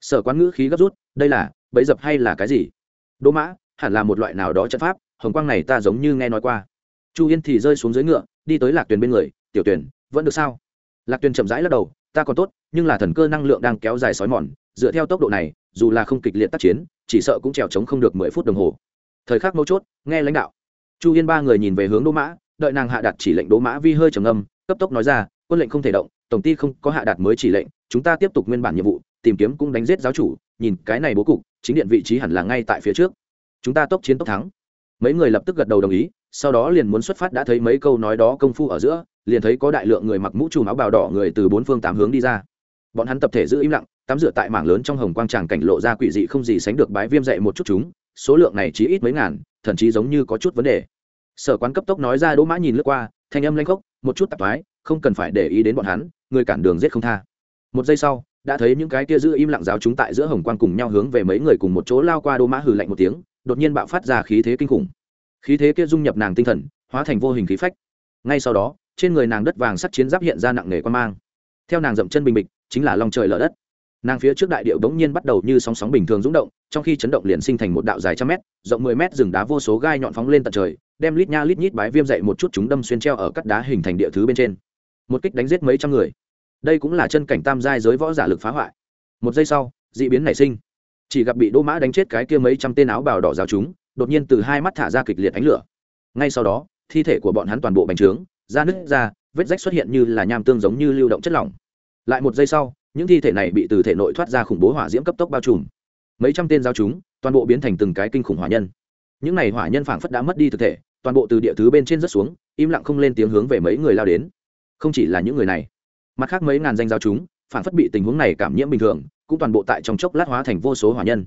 Sở quán ngữ khí gấp rút, đây là, bẫy dập hay là cái gì? Đố mã, hẳn là một loại nào đó trận pháp, hồng quang này ta giống như nghe nói qua. Chu yên thì rơi xuống dưới ngựa, đi tới lạc tuyền bên người tiểu tuyển, vẫn được sao? Lạc tuyền chậm rãi lắc đầu, ta còn tốt, nhưng là thần cơ năng lượng đang kéo dài sói mòn, dựa theo tốc độ này, dù là không kịch liệt tác chiến, chỉ sợ cũng trèo trống không được mười phút đồng hồ. Thời khắc mấu chốt, nghe lãnh đạo. Chu yên ba người nhìn về hướng đỗ mã, đợi nàng hạ đạt chỉ lệnh đỗ mã vi hơi trầm âm cấp tốc nói ra, quân lệnh không thể động, tổng ty không có hạ đạt mới chỉ lệnh, chúng ta tiếp tục nguyên bản nhiệm vụ, tìm kiếm cũng đánh giết giáo chủ, nhìn cái này bố cục, chính điện vị trí hẳn là ngay tại phía trước. Chúng ta tốc chiến tốc thắng. Mấy người lập tức gật đầu đồng ý, sau đó liền muốn xuất phát đã thấy mấy câu nói đó công phu ở giữa liền thấy có đại lượng người mặc mũ trùm áo bào đỏ người từ bốn phương tám hướng đi ra. Bọn hắn tập thể giữ im lặng, tắm rửa tại mảng lớn trong hồng quang tràng cảnh lộ ra quỷ dị không gì sánh được bái viêm dạy một chút chúng, số lượng này chỉ ít mấy ngàn, thậm chí giống như có chút vấn đề. Sở quán cấp tốc nói ra đỗ mã nhìn lướt qua, thanh âm lanh khốc, một chút tạp thoái, không cần phải để ý đến bọn hắn, người cản đường giết không tha. Một giây sau, đã thấy những cái kia giữ im lặng giáo chúng tại giữa hồng quang cùng nhau hướng về mấy người cùng một chỗ lao qua đỗ mã hừ lạnh một tiếng, đột nhiên bạo phát ra khí thế kinh khủng. Khí thế kia dung nhập nàng tinh thần, hóa thành vô hình khí phách. Ngay sau đó trên người nàng đất vàng sắt chiến giáp hiện ra nặng nề quan mang. Theo nàng dậm chân bình bịch, chính là lòng trời lở đất. Nàng phía trước đại điệu bỗng nhiên bắt đầu như sóng sóng bình thường rung động, trong khi chấn động liền sinh thành một đạo dài trăm mét, rộng mười mét rừng đá vô số gai nhọn phóng lên tận trời, đem lít nha lít nhít bái viêm dậy một chút chúng đâm xuyên treo ở cắt đá hình thành địa thứ bên trên. Một kích đánh giết mấy trăm người. Đây cũng là chân cảnh tam giai giới võ giả lực phá hoại. Một giây sau d ị biến nảy sinh. Chỉ gặp bị đỗ mã đánh chết cái kia mấy trăm tên áo bào đỏ giáo chúng, đột nhiên từ hai mắt thả ra kịch liệt ánh lửa. Ngay sau đó, thi thể của bọn hắn toàn bộ bành trướng da nứt ra, vết rách xuất hiện như là nham tương giống như lưu động chất lỏng. Lại một giây sau, những thi thể này bị từ thể nội thoát ra khủng bố hỏa diễm cấp tốc bao trùm. Mấy trăm tên giao chúng, toàn bộ biến thành từng cái kinh khủng hỏa nhân. Những này hỏa nhân phảng phất đã mất đi thực thể, toàn bộ từ địa thứ bên trên rất xuống, im lặng không lên tiếng hướng về mấy người lao đến. Không chỉ là những người này, mặt khác mấy ngàn danh giao chúng, phảng phất bị tình huống này cảm nhiễm bình thường, cũng toàn bộ tại trong chốc lát hóa thành vô số hỏa nhân.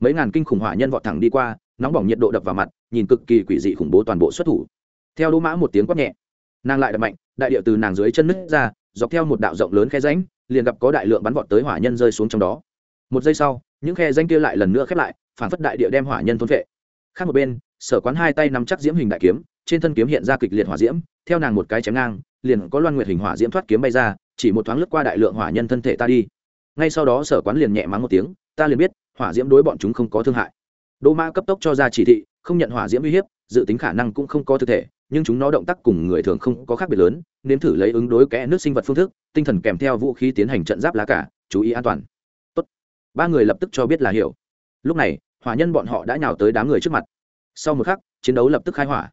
Mấy ngàn kinh khủng hỏa nhân vọt thẳng đi qua, nóng bỏng nhiệt độ đập vào mặt, nhìn cực kỳ quỷ dị khủng bố toàn bộ xuất thủ. Theo đỗ mã một tiếng quát nhẹ nàng lại đập mạnh, đại địa từ nàng dưới chân nứt ra, dọc theo một đạo rộng lớn khe ránh liền gặp có đại lượng bắn vọt tới hỏa nhân rơi xuống trong đó. Một giây sau, những khe danh kia lại lần nữa khép lại, phản phất đại địa đem hỏa nhân thôn vệ khác một bên, sở quán hai tay nắm chắc diễm hình đại kiếm, trên thân kiếm hiện ra kịch liệt hỏa diễm, theo nàng một cái chém ngang, liền có loan nguyệt hình hỏa diễm thoát kiếm bay ra, chỉ một thoáng lướt qua đại lượng hỏa nhân thân thể ta đi. Ngay sau đó sở quán liền nhẹ mắng một tiếng, ta liền biết, hỏa diễm đối bọn chúng không có thương hại. Đỗ mã cấp tốc cho ra chỉ thị, không nhận hỏa diễm uy hiếp, dự tính khả năng cũng không có thực thể nhưng chúng nó động tác cùng người thường không có khác biệt lớn, nếm thử lấy ứng đối kẽ nước sinh vật phương thức, tinh thần kèm theo vũ khí tiến hành trận giáp lá cả, chú ý an toàn. Tốt. ba người lập tức cho biết là hiểu. Lúc này, hỏa nhân bọn họ đã nhào tới đám người trước mặt. Sau một khắc, chiến đấu lập tức khai hỏa.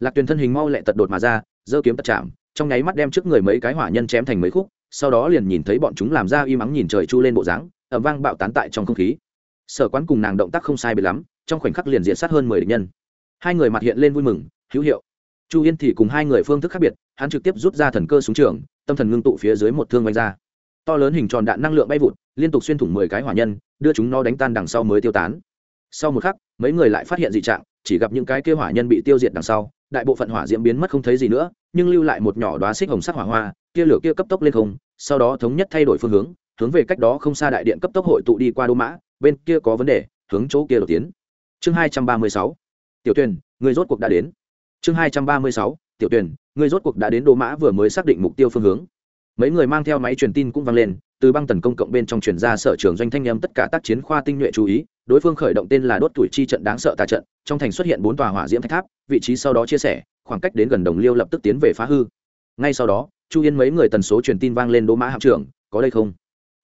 Lạc tuyền thân hình mau lẹ tật đột mà ra, giơ kiếm tật chạm, trong nháy mắt đem trước người mấy cái hỏa nhân chém thành mấy khúc, sau đó liền nhìn thấy bọn chúng làm ra y mắng nhìn trời chu lên bộ dáng ẩm vang bạo tán tại trong không khí. Sở quán cùng nàng động tác không sai biệt lắm, trong khoảnh khắc liền diện sát hơn mười địch nhân. Hai người mặt hiện lên vui mừng, hữu hiệu chu yên thì cùng hai người phương thức khác biệt, hắn trực tiếp rút ra thần cơ súng trường, tâm thần ngưng tụ phía dưới một thương vanh ra. To lớn hình tròn đạn năng lượng bay vụt, liên tục xuyên thủng mười cái hỏa nhân, đưa chúng nó đánh tan đằng sau mới tiêu tán. Sau một khắc, mấy người lại phát hiện dị trạng, chỉ gặp những cái kêu hỏa nhân bị tiêu diệt đằng sau, đại bộ phận hỏa diễm biến mất không thấy gì nữa, nhưng lưu lại một nhỏ đoá xích hồng sắc hỏa hoa, kia lửa kia cấp tốc lên không, sau đó thống nhất thay đổi phương hướng hướng về cách đó không xa đại điện cấp tốc hội tụ đi qua đô mã, bên kia có vấn đề, hướng chỗ kia đột tiến. Chương hai trăm ba mươi sáu. Tiểu tuyền, người rốt cuộc đã đến chương hai trăm ba mươi sáu, tiểu tuyển người rốt cuộc đã đến đô mã vừa mới xác định mục tiêu phương hướng. Mấy người mang theo máy truyền tin cũng vang lên, từ băng tần công cộng bên trong truyền ra sở trường doanh thanh nhâm tất cả tác chiến khoa tinh nhuệ chú ý, đối phương khởi động tên là đốt tuổi chi trận đáng sợ tà trận, trong thành xuất hiện bốn tòa hỏa diễm thạch tháp, vị trí sau đó chia sẻ, khoảng cách đến gần đồng liêu lập tức tiến về phá hư. Ngay sau đó, chu yên mấy người tần số truyền tin vang lên đỗ mã hạm trưởng, có đây không?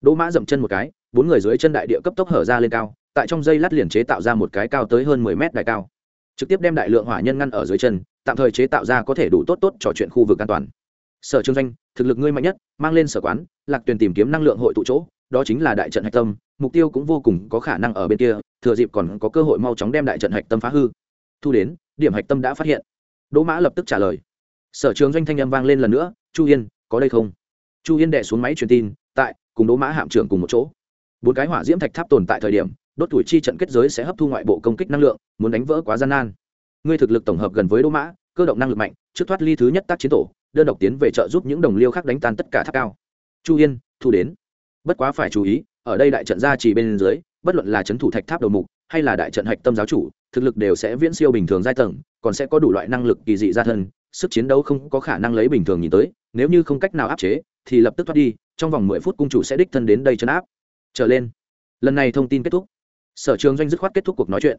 Đỗ mã dậm chân một cái, bốn người dưới chân đại địa cấp tốc hở ra lên cao, tại trong dây lát liền chế tạo ra một cái cao tới hơn mười mét đại cao trực tiếp đem đại lượng hỏa nhân ngăn ở dưới chân, tạm thời chế tạo ra có thể đủ tốt tốt trò chuyện khu vực an toàn. Sở trương doanh, thực lực ngươi mạnh nhất, mang lên sở quán, lạc tuyền tìm kiếm năng lượng hội tụ chỗ, đó chính là đại trận hạch tâm, mục tiêu cũng vô cùng có khả năng ở bên kia, thừa dịp còn có cơ hội mau chóng đem đại trận hạch tâm phá hư. Thu đến, điểm hạch tâm đã phát hiện. Đỗ mã lập tức trả lời. Sở trường doanh thanh âm vang lên lần nữa, chu yên, có đây không? Chu yên đệ xuống máy truyền tin, tại, cùng đỗ mã hạm trưởng cùng một chỗ. Bốn cái hỏa diễm thạch tháp tồn tại thời điểm đốt tuổi chi trận kết giới sẽ hấp thu ngoại bộ công kích năng lượng, muốn đánh vỡ quá gian nan. Ngươi thực lực tổng hợp gần với đỗ mã, cơ động năng lực mạnh, trước thoát ly thứ nhất tác chiến tổ, đơn độc tiến về trợ giúp những đồng liêu khác đánh tan tất cả tháp cao. Chu yên, thu đến. Bất quá phải chú ý, ở đây đại trận gia trì bên dưới, bất luận là c thủ thạch tháp đầu mục, hay là đại trận hạch tâm giáo chủ, thực lực đều sẽ viễn siêu bình thường giai tầng, còn sẽ có đủ loại năng lực kỳ dị gia thân, sức chiến đấu không có khả năng lấy bình thường nhìn tới, nếu như không cách nào áp chế, thì lập tức thoát đi, trong vòng mười phút cung chủ sẽ đích thân đến đây chấn áp. Trở lên. Lần này thông tin kết thúc sở trường doanh dứt khoát kết thúc cuộc nói chuyện.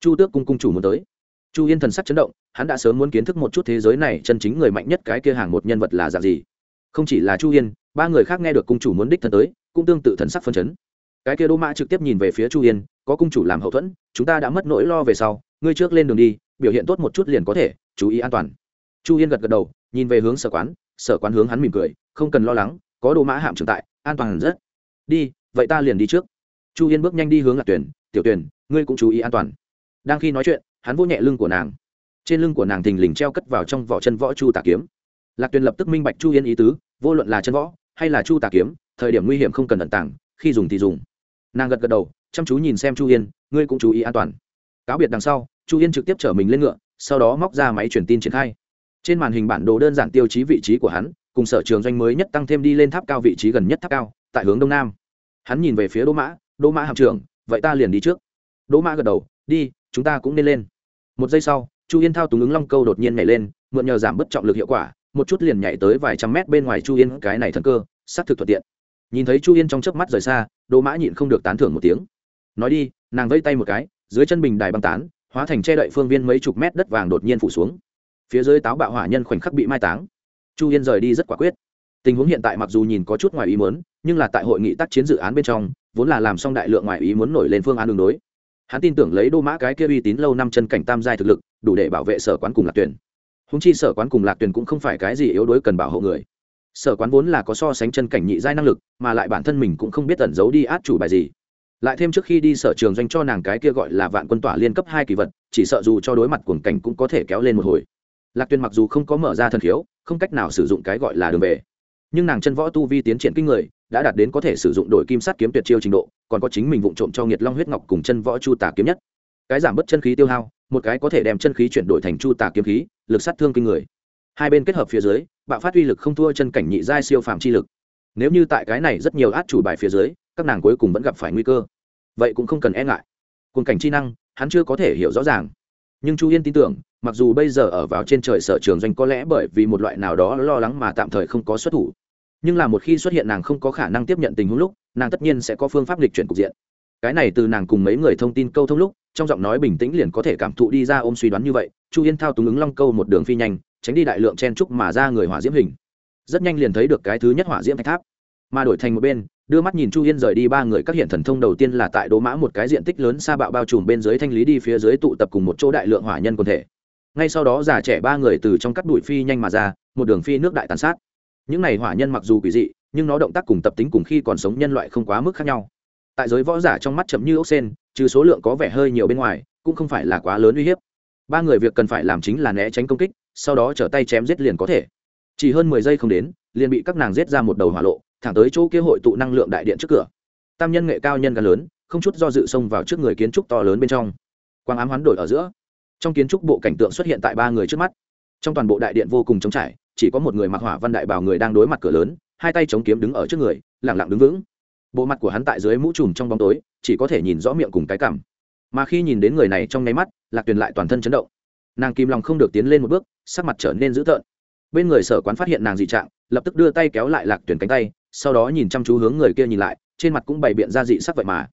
Chu tước cung cung chủ muốn tới. Chu yên thần sắc chấn động, hắn đã sớm muốn kiến thức một chút thế giới này chân chính người mạnh nhất cái kia hàng một nhân vật là dạng gì. Không chỉ là chu yên, ba người khác nghe được cung chủ muốn đích thân tới, cũng tương tự thần sắc phân chấn. Cái kia đô mã trực tiếp nhìn về phía chu yên, có cung chủ làm hậu thuẫn, chúng ta đã mất nỗi lo về sau, ngươi trước lên đường đi, biểu hiện tốt một chút liền có thể, chú ý an toàn. Chu yên gật gật đầu, nhìn về hướng sở quán sở quán hướng hắn mỉm cười, không cần lo lắng, có đô mã hạm trưởng tại, an toàn rất. Đi, vậy ta liền đi trước. Chu yên bước nhanh đi hướng lạc tuyển tiểu tuyển ngươi cũng chú ý an toàn. Đang khi nói chuyện, hắn vỗ nhẹ lưng của nàng. Trên lưng của nàng thình lình treo cất vào trong vỏ chân võ chu tà kiếm. Lạc tuyền lập tức minh bạch chu yên ý tứ, vô luận là chân võ hay là chu tà kiếm, thời điểm nguy hiểm không cần ẩn tảng khi dùng thì dùng. Nàng gật gật đầu, chăm chú nhìn xem chu yên, ngươi cũng chú ý an toàn. Cáo biệt đằng sau, chu yên trực tiếp chở mình lên ngựa, sau đó móc ra máy truyền tin triển khai. Trên màn hình bản đồ đơn giản tiêu chí vị trí của hắn, cùng sở trường doanh mới nhất tăng thêm đi lên tháp cao vị trí gần nhất tháp cao, tại hướng đông nam. Hắn nhìn về phía đỗ mã đỗ mã hạm trưởng vậy ta liền đi trước. Đỗ mã gật đầu, đi, chúng ta cũng nên lên. Một giây sau, chu yên thao túng ứng long câu đột nhiên nhảy lên, mượn nhờ giảm bớt trọng lực hiệu quả, một chút liền nhảy tới vài trăm mét bên ngoài chu yên, cái này thần cơ s á c thực thuận tiện. Nhìn thấy chu yên trong chớp mắt rời xa, đỗ mã nhịn không được tán thưởng một tiếng. Nói đi, nàng vây tay một cái, dưới chân bình đài băng tán, hóa thành che đậy phương viên mấy chục mét đất vàng đột nhiên phủ xuống. Phía dưới táo bạo hỏa nhân khoảnh khắc bị mai táng. Chu yên rời đi rất quả quyết. Tình huống hiện tại mặc dù nhìn có chút ngoài ý muốn nhưng là tại hội nghị tác chiến dự án bên trong, vốn là làm xong đại lượng ngoài ý muốn nổi lên phương án đường đối. Hắn tin tưởng lấy đô mã cái kia uy tín lâu năm chân cảnh tam giai thực lực, đủ để bảo vệ sở quán cùng lạc tuyển húng chi sở quán cùng lạc tuyển cũng không phải cái gì yếu đuối cần bảo hộ người. Sở quán vốn là có so sánh chân cảnh nhị giai năng lực, mà lại bản thân mình cũng không biết tẩn giấu đi át chủ bài gì. Lại thêm trước khi đi sở trường doanh cho nàng cái kia gọi là vạn quân tỏa liên cấp hai kỳ vật, chỉ sợ dù cho đối mặt cuồng cảnh cũng có thể kéo lên một hồi. Lạc tuyên mặc dù không có mở ra thần khiếu, không cách nào sử dụng cái gọi là đường về. Nhưng nàng chân võ tu vi tiến triển kinh người đã đạt đến có thể sử dụng đổi kim sắt kiếm tuyệt chiêu trình độ, còn có chính mình vụng trộm cho nghiệt long huyết ngọc cùng chân võ chu tà kiếm nhất. Cái giảm bớt chân khí tiêu hao, một cái có thể đem chân khí chuyển đổi thành chu tà kiếm khí, lực sát thương kinh người. Hai bên kết hợp phía dưới, bạo phát uy lực không thua chân cảnh nhị giai siêu phàm chi lực. Nếu như tại cái này rất nhiều át chủ bài phía dưới, các nàng cuối cùng vẫn gặp phải nguy cơ. Vậy cũng không cần e ngại. Cùng cảnh chi năng, hắn chưa có thể hiểu rõ ràng. Nhưng chu yên tin tưởng, mặc dù bây giờ ở vào trên trời sở trường doanh có lẽ bởi vì một loại nào đó lo lắng mà tạm thời không có xuất thủ nhưng là một khi xuất hiện nàng không có khả năng tiếp nhận tình huống lúc, nàng tất nhiên sẽ có phương pháp lịch chuyển cục diện. Cái này từ nàng cùng mấy người thông tin câu thông lúc, trong giọng nói bình tĩnh liền có thể cảm thụ đi ra ôm suy đoán như vậy, chu yên thao túng ứng long câu một đường phi nhanh, tránh đi đại lượng chen trúc mà ra người hỏa diễm hình. Rất nhanh liền thấy được cái thứ nhất hỏa diễm thạch tháp. Mà đổi thành một bên, đưa mắt nhìn chu yên rời đi ba người các hiện thần thông đầu tiên là tại đỗ mã một cái diện tích lớn xa bạo bao trùm bên dưới thanh lý đi phía dưới tụ tập cùng một chỗ đại lượng hỏa nhân quần thể. Ngay sau đó già trẻ ba người từ trong cắt đùi phi nhanh mà ra, một đường phi nước đại tàn sát những này hỏa nhân mặc dù quỷ dị, nhưng nó động tác cùng tập tính cùng khi còn sống nhân loại không quá mức khác nhau. Tại giới võ giả trong mắt chậm như ốc sen, trừ số lượng có vẻ hơi nhiều bên ngoài, cũng không phải là quá lớn uy hiếp. Ba người việc cần phải làm chính là né tránh công kích, sau đó trở tay chém giết liền có thể. Chỉ hơn mười giây không đến, liền bị các nàng giết ra một đầu hỏa lộ, thẳng tới chỗ kia hội tụ năng lượng đại điện trước cửa. Tam nhân nghệ cao nhân gần lớn, không chút do dự xông vào trước người kiến trúc to lớn bên trong. Quang ám hoán đổi ở giữa. Trong kiến trúc bộ cảnh tượng xuất hiện tại ba người trước mắt. Trong toàn bộ đại điện vô cùng trống trải chỉ có một người mặc hỏa văn đại bào người đang đối mặt cửa lớn, hai tay chống kiếm đứng ở trước người, lẳng lặng đứng vững. Bộ mặt của hắn tại dưới mũ trùm trong bóng tối, chỉ có thể nhìn rõ miệng cùng cái cảm. Mà khi nhìn đến người này trong nháy mắt, lạc tuyền lại toàn thân chấn động. Nàng kim lòng không được tiến lên một bước, sắc mặt trở nên dữ tợn. Bên người sở quán phát hiện nàng dị trạng, lập tức đưa tay kéo lại lạc tuyển cánh tay, sau đó nhìn chăm chú hướng người kia nhìn lại, trên mặt cũng bày biện ra dị sắc vậy mà.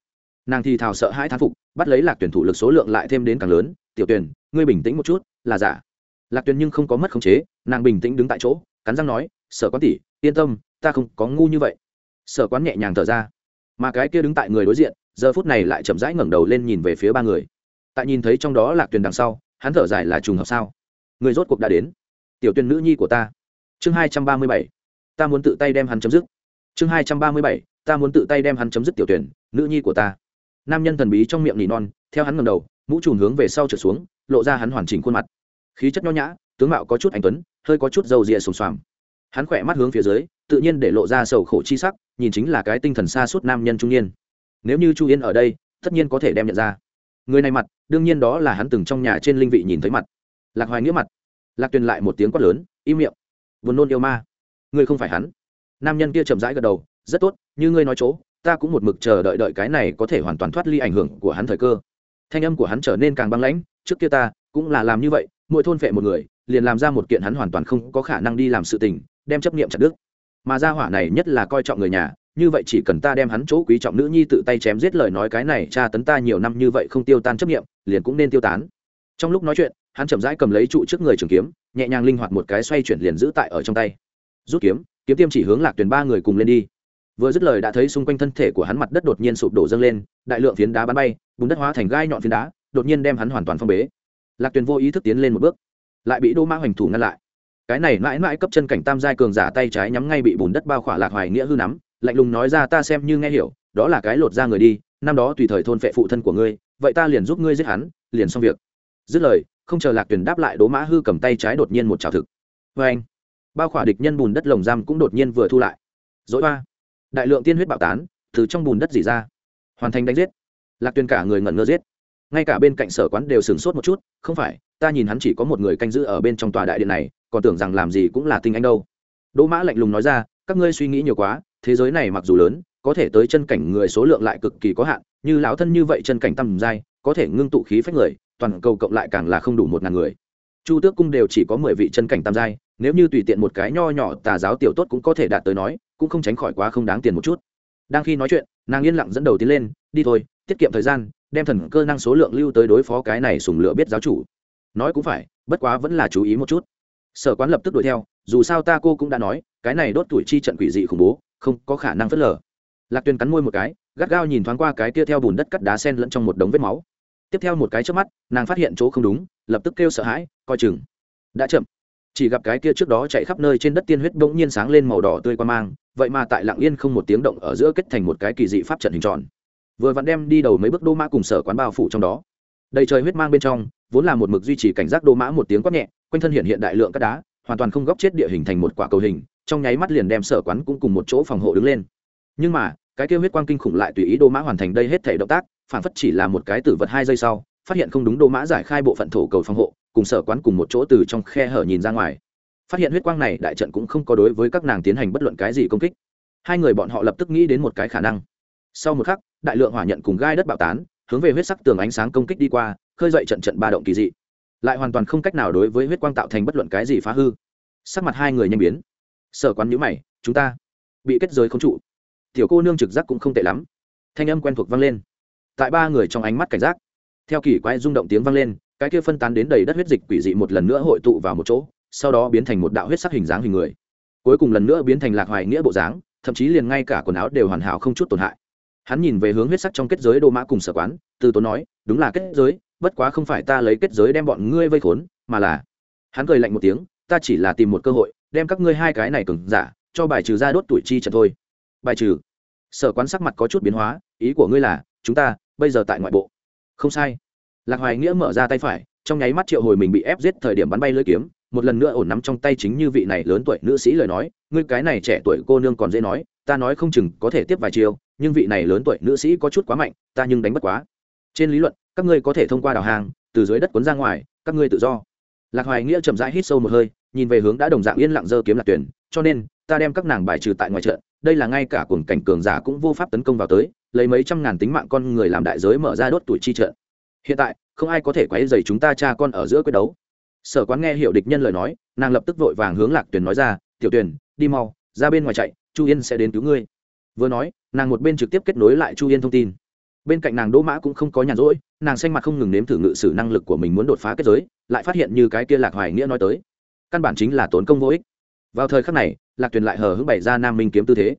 Nàng thì thào sợ hai thán phục, bắt lấy lạc tuyển thủ lực số lượng lại thêm đến càng lớn. Tiểu tuyển ngươi bình tĩnh một chút, là giả lạc Tuyền nhưng không có mất khống chế, nàng bình tĩnh đứng tại chỗ, cắn răng nói, sở quán tỷ, yên tâm, ta không có ngu như vậy. Sở quán nhẹ nhàng thở ra. Mà cái kia đứng tại người đối diện, giờ phút này lại chậm rãi ngẩng đầu lên nhìn về phía ba người. Tại nhìn thấy trong đó lạc Tuyền đằng sau, hắn thở dài là trùng hợp sao? Người rốt cuộc đã đến. Tiểu Tuyền nữ nhi của ta. Chương hai trăm ba mươi bảy. Ta muốn tự tay đem hắn chấm dứt. Chương hai trăm ba mươi bảy. Ta muốn tự tay đem hắn chấm dứt tiểu tuyển nữ nhi của ta. Nam nhân thần bí trong miệng nỉ non, theo hắn ngầm đầu, mũ trùn hướng về sau trở xuống, lộ ra hắn hoàn chỉnh khuôn mặt khí chất nho nhã, tướng mạo có chút anh tuấn, hơi có chút dầu rịa sùng xoàm. Hắn khỏe mắt hướng phía dưới, tự nhiên để lộ ra sầu khổ chi sắc, nhìn chính là cái tinh thần xa suốt nam nhân trung niên. Nếu như chu yên ở đây, tất nhiên có thể đem nhận ra. Người này mặt, đương nhiên đó là hắn từng trong nhà trên linh vị nhìn thấy mặt. Lạc hoài nghĩa mặt. Lạc tuyền lại một tiếng quát lớn, im miệng. Buồn nôn yêu ma. Ngươi không phải hắn. Nam nhân kia chậm rãi gật đầu, rất tốt, như ngươi nói chỗ, ta cũng một mực chờ đợi đợi cái này có thể hoàn toàn thoát ly ảnh hưởng của hắn thời cơ. Thanh âm của hắn trở nên càng băng lãnh, trước kia ta cũng là làm như vậy mỗi thôn vệ một người, liền làm ra một kiện hắn hoàn toàn không có khả năng đi làm sự tình, đem chấp niệm chặt đức mà gia hỏa này nhất là coi trọng người nhà, như vậy chỉ cần ta đem hắn chỗ quý trọng nữ nhi tự tay chém giết lời nói cái này cha tấn ta nhiều năm như vậy không tiêu tan chấp niệm, liền cũng nên tiêu tán. Trong lúc nói chuyện, hắn chậm rãi cầm lấy trụ trước người trường kiếm, nhẹ nhàng linh hoạt một cái xoay chuyển liền giữ tại ở trong tay. Rút kiếm kiếm tiêm chỉ hướng lạc tuyển ba người cùng lên đi. Vừa dứt lời đã thấy xung quanh thân thể của hắn mặt đất đột nhiên sụp đổ dâng lên, đại lượng phiến đá bắn bay, bùn đất hóa thành gai nhọn phiến đá, đột nhiên đem hắn hoàn toàn phong bế lạc tuyền vô ý thức tiến lên một bước, lại bị đô mã hoành thủ ngăn lại. Cái này mãi mãi cấp chân cảnh tam giai cường giả tay trái nhắm ngay bị bùn đất bao khỏa lạc hoài nghĩa hư nắm, lạnh lùng nói ra, ta xem như nghe hiểu, đó là cái lột ra người đi, năm đó tùy thời thôn phệ phụ thân của ngươi, vậy ta liền giúp ngươi giết hắn, liền xong việc. Dứt lời, không chờ lạc tuyền đáp lại đố mã hư cầm tay trái đột nhiên một trào thực. Vê anh. Bao khỏa địch nhân bùn đất lồng giam cũng đột nhiên vừa thu lại. Dối ba đại lượng tiên huyết bạo tán, từ trong bùn đất dỉ ra. Hoàn thành đánh giết. Lạc tuyền cả người ngẩn ngơ giết ngay cả bên cạnh sở quán đều sửng sốt một chút, không phải, ta nhìn hắn chỉ có một người canh giữ ở bên trong tòa đại điện này, còn tưởng rằng làm gì cũng là tinh anh đâu. Đỗ mã lạnh lùng nói ra, các ngươi suy nghĩ nhiều quá, thế giới này mặc dù lớn, có thể tới chân cảnh người số lượng lại cực kỳ có hạn, như lão thân như vậy chân cảnh tầm giai có thể ngưng tụ khí phách người, toàn cầu cộng lại càng là không đủ một ngàn người. Chu tước cung đều chỉ có mười vị chân cảnh tam giai nếu như tùy tiện một cái nho nhỏ tà giáo tiểu tốt cũng có thể đạt tới nói, cũng không tránh khỏi quá không đáng tiền một chút. Đang khi nói chuyện, nàng yên lặng dẫn đầu tiến lên, đi thôi, tiết kiệm thời gian đem thần cơ năng số lượng lưu tới đối phó cái này sùng lựa biết giáo chủ. Nói cũng phải, bất quá vẫn là chú ý một chút. Sở quán lập tức đuổi theo, dù sao ta cô cũng đã nói, cái này đốt tuổi chi trận quỷ dị khủng bố, không có khả năng phớt lờ. Lạc tuyền cắn môi một cái, gắt gao nhìn thoáng qua cái kia theo bùn đất cắt đá sen lẫn trong một đống vết máu. Tiếp theo một cái trước mắt, nàng phát hiện chỗ không đúng, lập tức kêu sợ hãi, coi chừng. Đã chậm. Chỉ gặp cái kia trước đó chạy khắp nơi trên đất tiên huyết bỗng nhiên sáng lên màu đỏ tươi qua mang, vậy mà tại lặng yên không một tiếng động ở giữa kết thành một cái kỳ dị pháp trận hình tròn vừa vặn đem đi đầu mấy bước đô mã cùng sở quán bao phủ trong đó. Đầy trời huyết mang bên trong, vốn là một mực duy trì cảnh giác đô mã một tiếng quát nhẹ, quanh thân hiện hiện đại lượng các đá, hoàn toàn không góc chết địa hình thành một quả cầu hình, trong nháy mắt liền đem sở quán cũng cùng một chỗ phòng hộ đứng lên. Nhưng mà, cái kêu huyết quang kinh khủng lại tùy ý đô mã hoàn thành đây hết thể động tác, phản phất chỉ là một cái tử vật hai giây sau, phát hiện không đúng đô mã giải khai bộ phận thổ cầu phòng hộ, cùng sở quán cùng một chỗ từ trong khe hở nhìn ra ngoài. Phát hiện huyết quang này đại trận cũng không có đối với các nàng tiến hành bất luận cái gì công kích. Hai người bọn họ lập tức nghĩ đến một cái khả năng. Sau một khắc đại lượng hỏa nhận cùng gai đất bạo tán, hướng về huyết sắc tường ánh sáng công kích đi qua, khơi dậy trận trận ba động kỳ dị. Lại hoàn toàn không cách nào đối với huyết quang tạo thành bất luận cái gì phá hư. Sắc mặt hai người nhanh biến. Sở quán nhữ mày, chúng ta bị kết giới không trụ. Tiểu cô nương trực giác cũng không tệ lắm. Thanh âm quen thuộc vang lên. Tại ba người trong ánh mắt cảnh giác, theo kỳ quái rung động tiếng vang lên, cái kia phân tán đến đầy đất huyết dịch quỷ dị một lần nữa hội tụ vào một chỗ, sau đó biến thành một đạo huyết sắc hình dáng hình người. Cuối cùng lần nữa biến thành lạc hoài nghĩa bộ dáng, thậm chí liền ngay cả quần áo đều hoàn hảo không chút tổn hại hắn nhìn về hướng huyết sắc trong kết giới đô mã cùng sở quán, từ tốn nói, đúng là kết giới, bất quá không phải ta lấy kết giới đem bọn ngươi vây khốn, mà là hắn cười lạnh một tiếng, ta chỉ là tìm một cơ hội, đem các ngươi hai cái này cứng giả, cho bài trừ ra đốt tuổi chi trận thôi. Bài trừ? Sở quán sắc mặt có chút biến hóa, ý của ngươi là, chúng ta bây giờ tại ngoại bộ. Không sai. Lạc hoài nghĩa mở ra tay phải, trong nháy mắt triệu hồi mình bị ép giết thời điểm bắn bay lưỡi kiếm, một lần nữa ổn nắm trong tay chính như vị này lớn tuổi nữ sĩ lời nói, ngươi cái này trẻ tuổi cô nương còn dễ nói, ta nói không chừng có thể tiếp vài chiều nhưng vị này lớn tuổi nữ sĩ có chút quá mạnh, ta nhưng đánh bất quá. Trên lý luận, các ngươi có thể thông qua đào hàng, từ dưới đất cuốn ra ngoài, các ngươi tự do. Lạc hoài nghĩa chậm rãi hít sâu một hơi, nhìn về hướng đã đồng dạng yên lặng dơ kiếm lạc tuyển cho nên, ta đem các nàng bài trừ tại ngoài trận, đây là ngay cả cuồng cảnh cường giả cũng vô pháp tấn công vào tới, lấy mấy trăm ngàn tính mạng con người làm đại giới mở ra đốt tuổi chi trận. Hiện tại, không ai có thể quấy dày chúng ta cha con ở giữa quyết đấu. Sở quán nghe hiểu địch nhân lời nói, nàng lập tức vội vàng hướng lạc tuyển nói ra, tiểu tuyển đi mau, ra bên ngoài chạy, chu yên sẽ đến cứu ngươi vừa nói, nàng một bên trực tiếp kết nối lại chu yên thông tin. Bên cạnh nàng đỗ mã cũng không có nhàn rỗi, nàng xanh mặt không ngừng nếm thử ngự sử năng lực của mình muốn đột phá kết giới, lại phát hiện như cái kia lạc hoài nghĩa nói tới. Căn bản chính là tốn công vô ích. Vào thời khắc này, lạc tuyền lại hờ hững bày ra nam minh kiếm tư thế.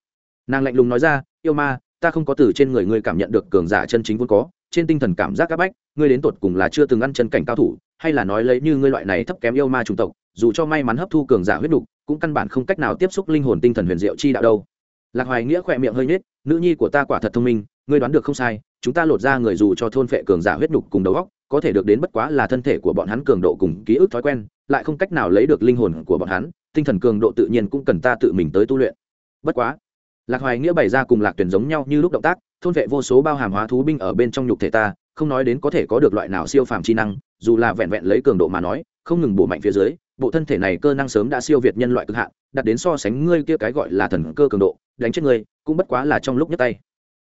Nàng lạnh lùng nói ra, yêu ma, ta không có từ trên người ngươi cảm nhận được cường giả chân chính vốn có, trên tinh thần cảm giác áp bách, ngươi đến tột cùng là chưa từng ăn chân cảnh cao thủ, hay là nói lấy như ngươi loại này thấp kém yêu ma chủng tộc, dù cho may mắn hấp thu cường giả huyết đục, cũng căn bản không cách nào tiếp xúc linh hồn tinh thần huyền diệu chi đạo đâu lạc hoài nghĩa khỏe miệng hơi nhếch nữ nhi của ta quả thật thông minh ngươi đoán được không sai chúng ta lột ra người dù cho thôn phệ cường giả huyết đục cùng đầu góc, có thể được đến bất quá là thân thể của bọn hắn cường độ cùng ký ức thói quen lại không cách nào lấy được linh hồn của bọn hắn tinh thần cường độ tự nhiên cũng cần ta tự mình tới tu luyện. Bất quá lạc hoài nghĩa bày ra cùng lạc tuyển giống nhau như lúc động tác thôn vệ vô số bao hàm hóa thú binh ở bên trong nhục thể ta không nói đến có thể có được loại nào siêu phàm chi năng dù là vẹn vẹn lấy cường độ mà nói không ngừng bổ mạnh phía dưới bộ thân thể này cơ năng sớm đã siêu việt nhân loại cực hạn đặt đến so sánh ngươi kia cái gọi là thần cơ cường độ, đánh chết ngươi, cũng bất quá là trong lúc nhấc tay.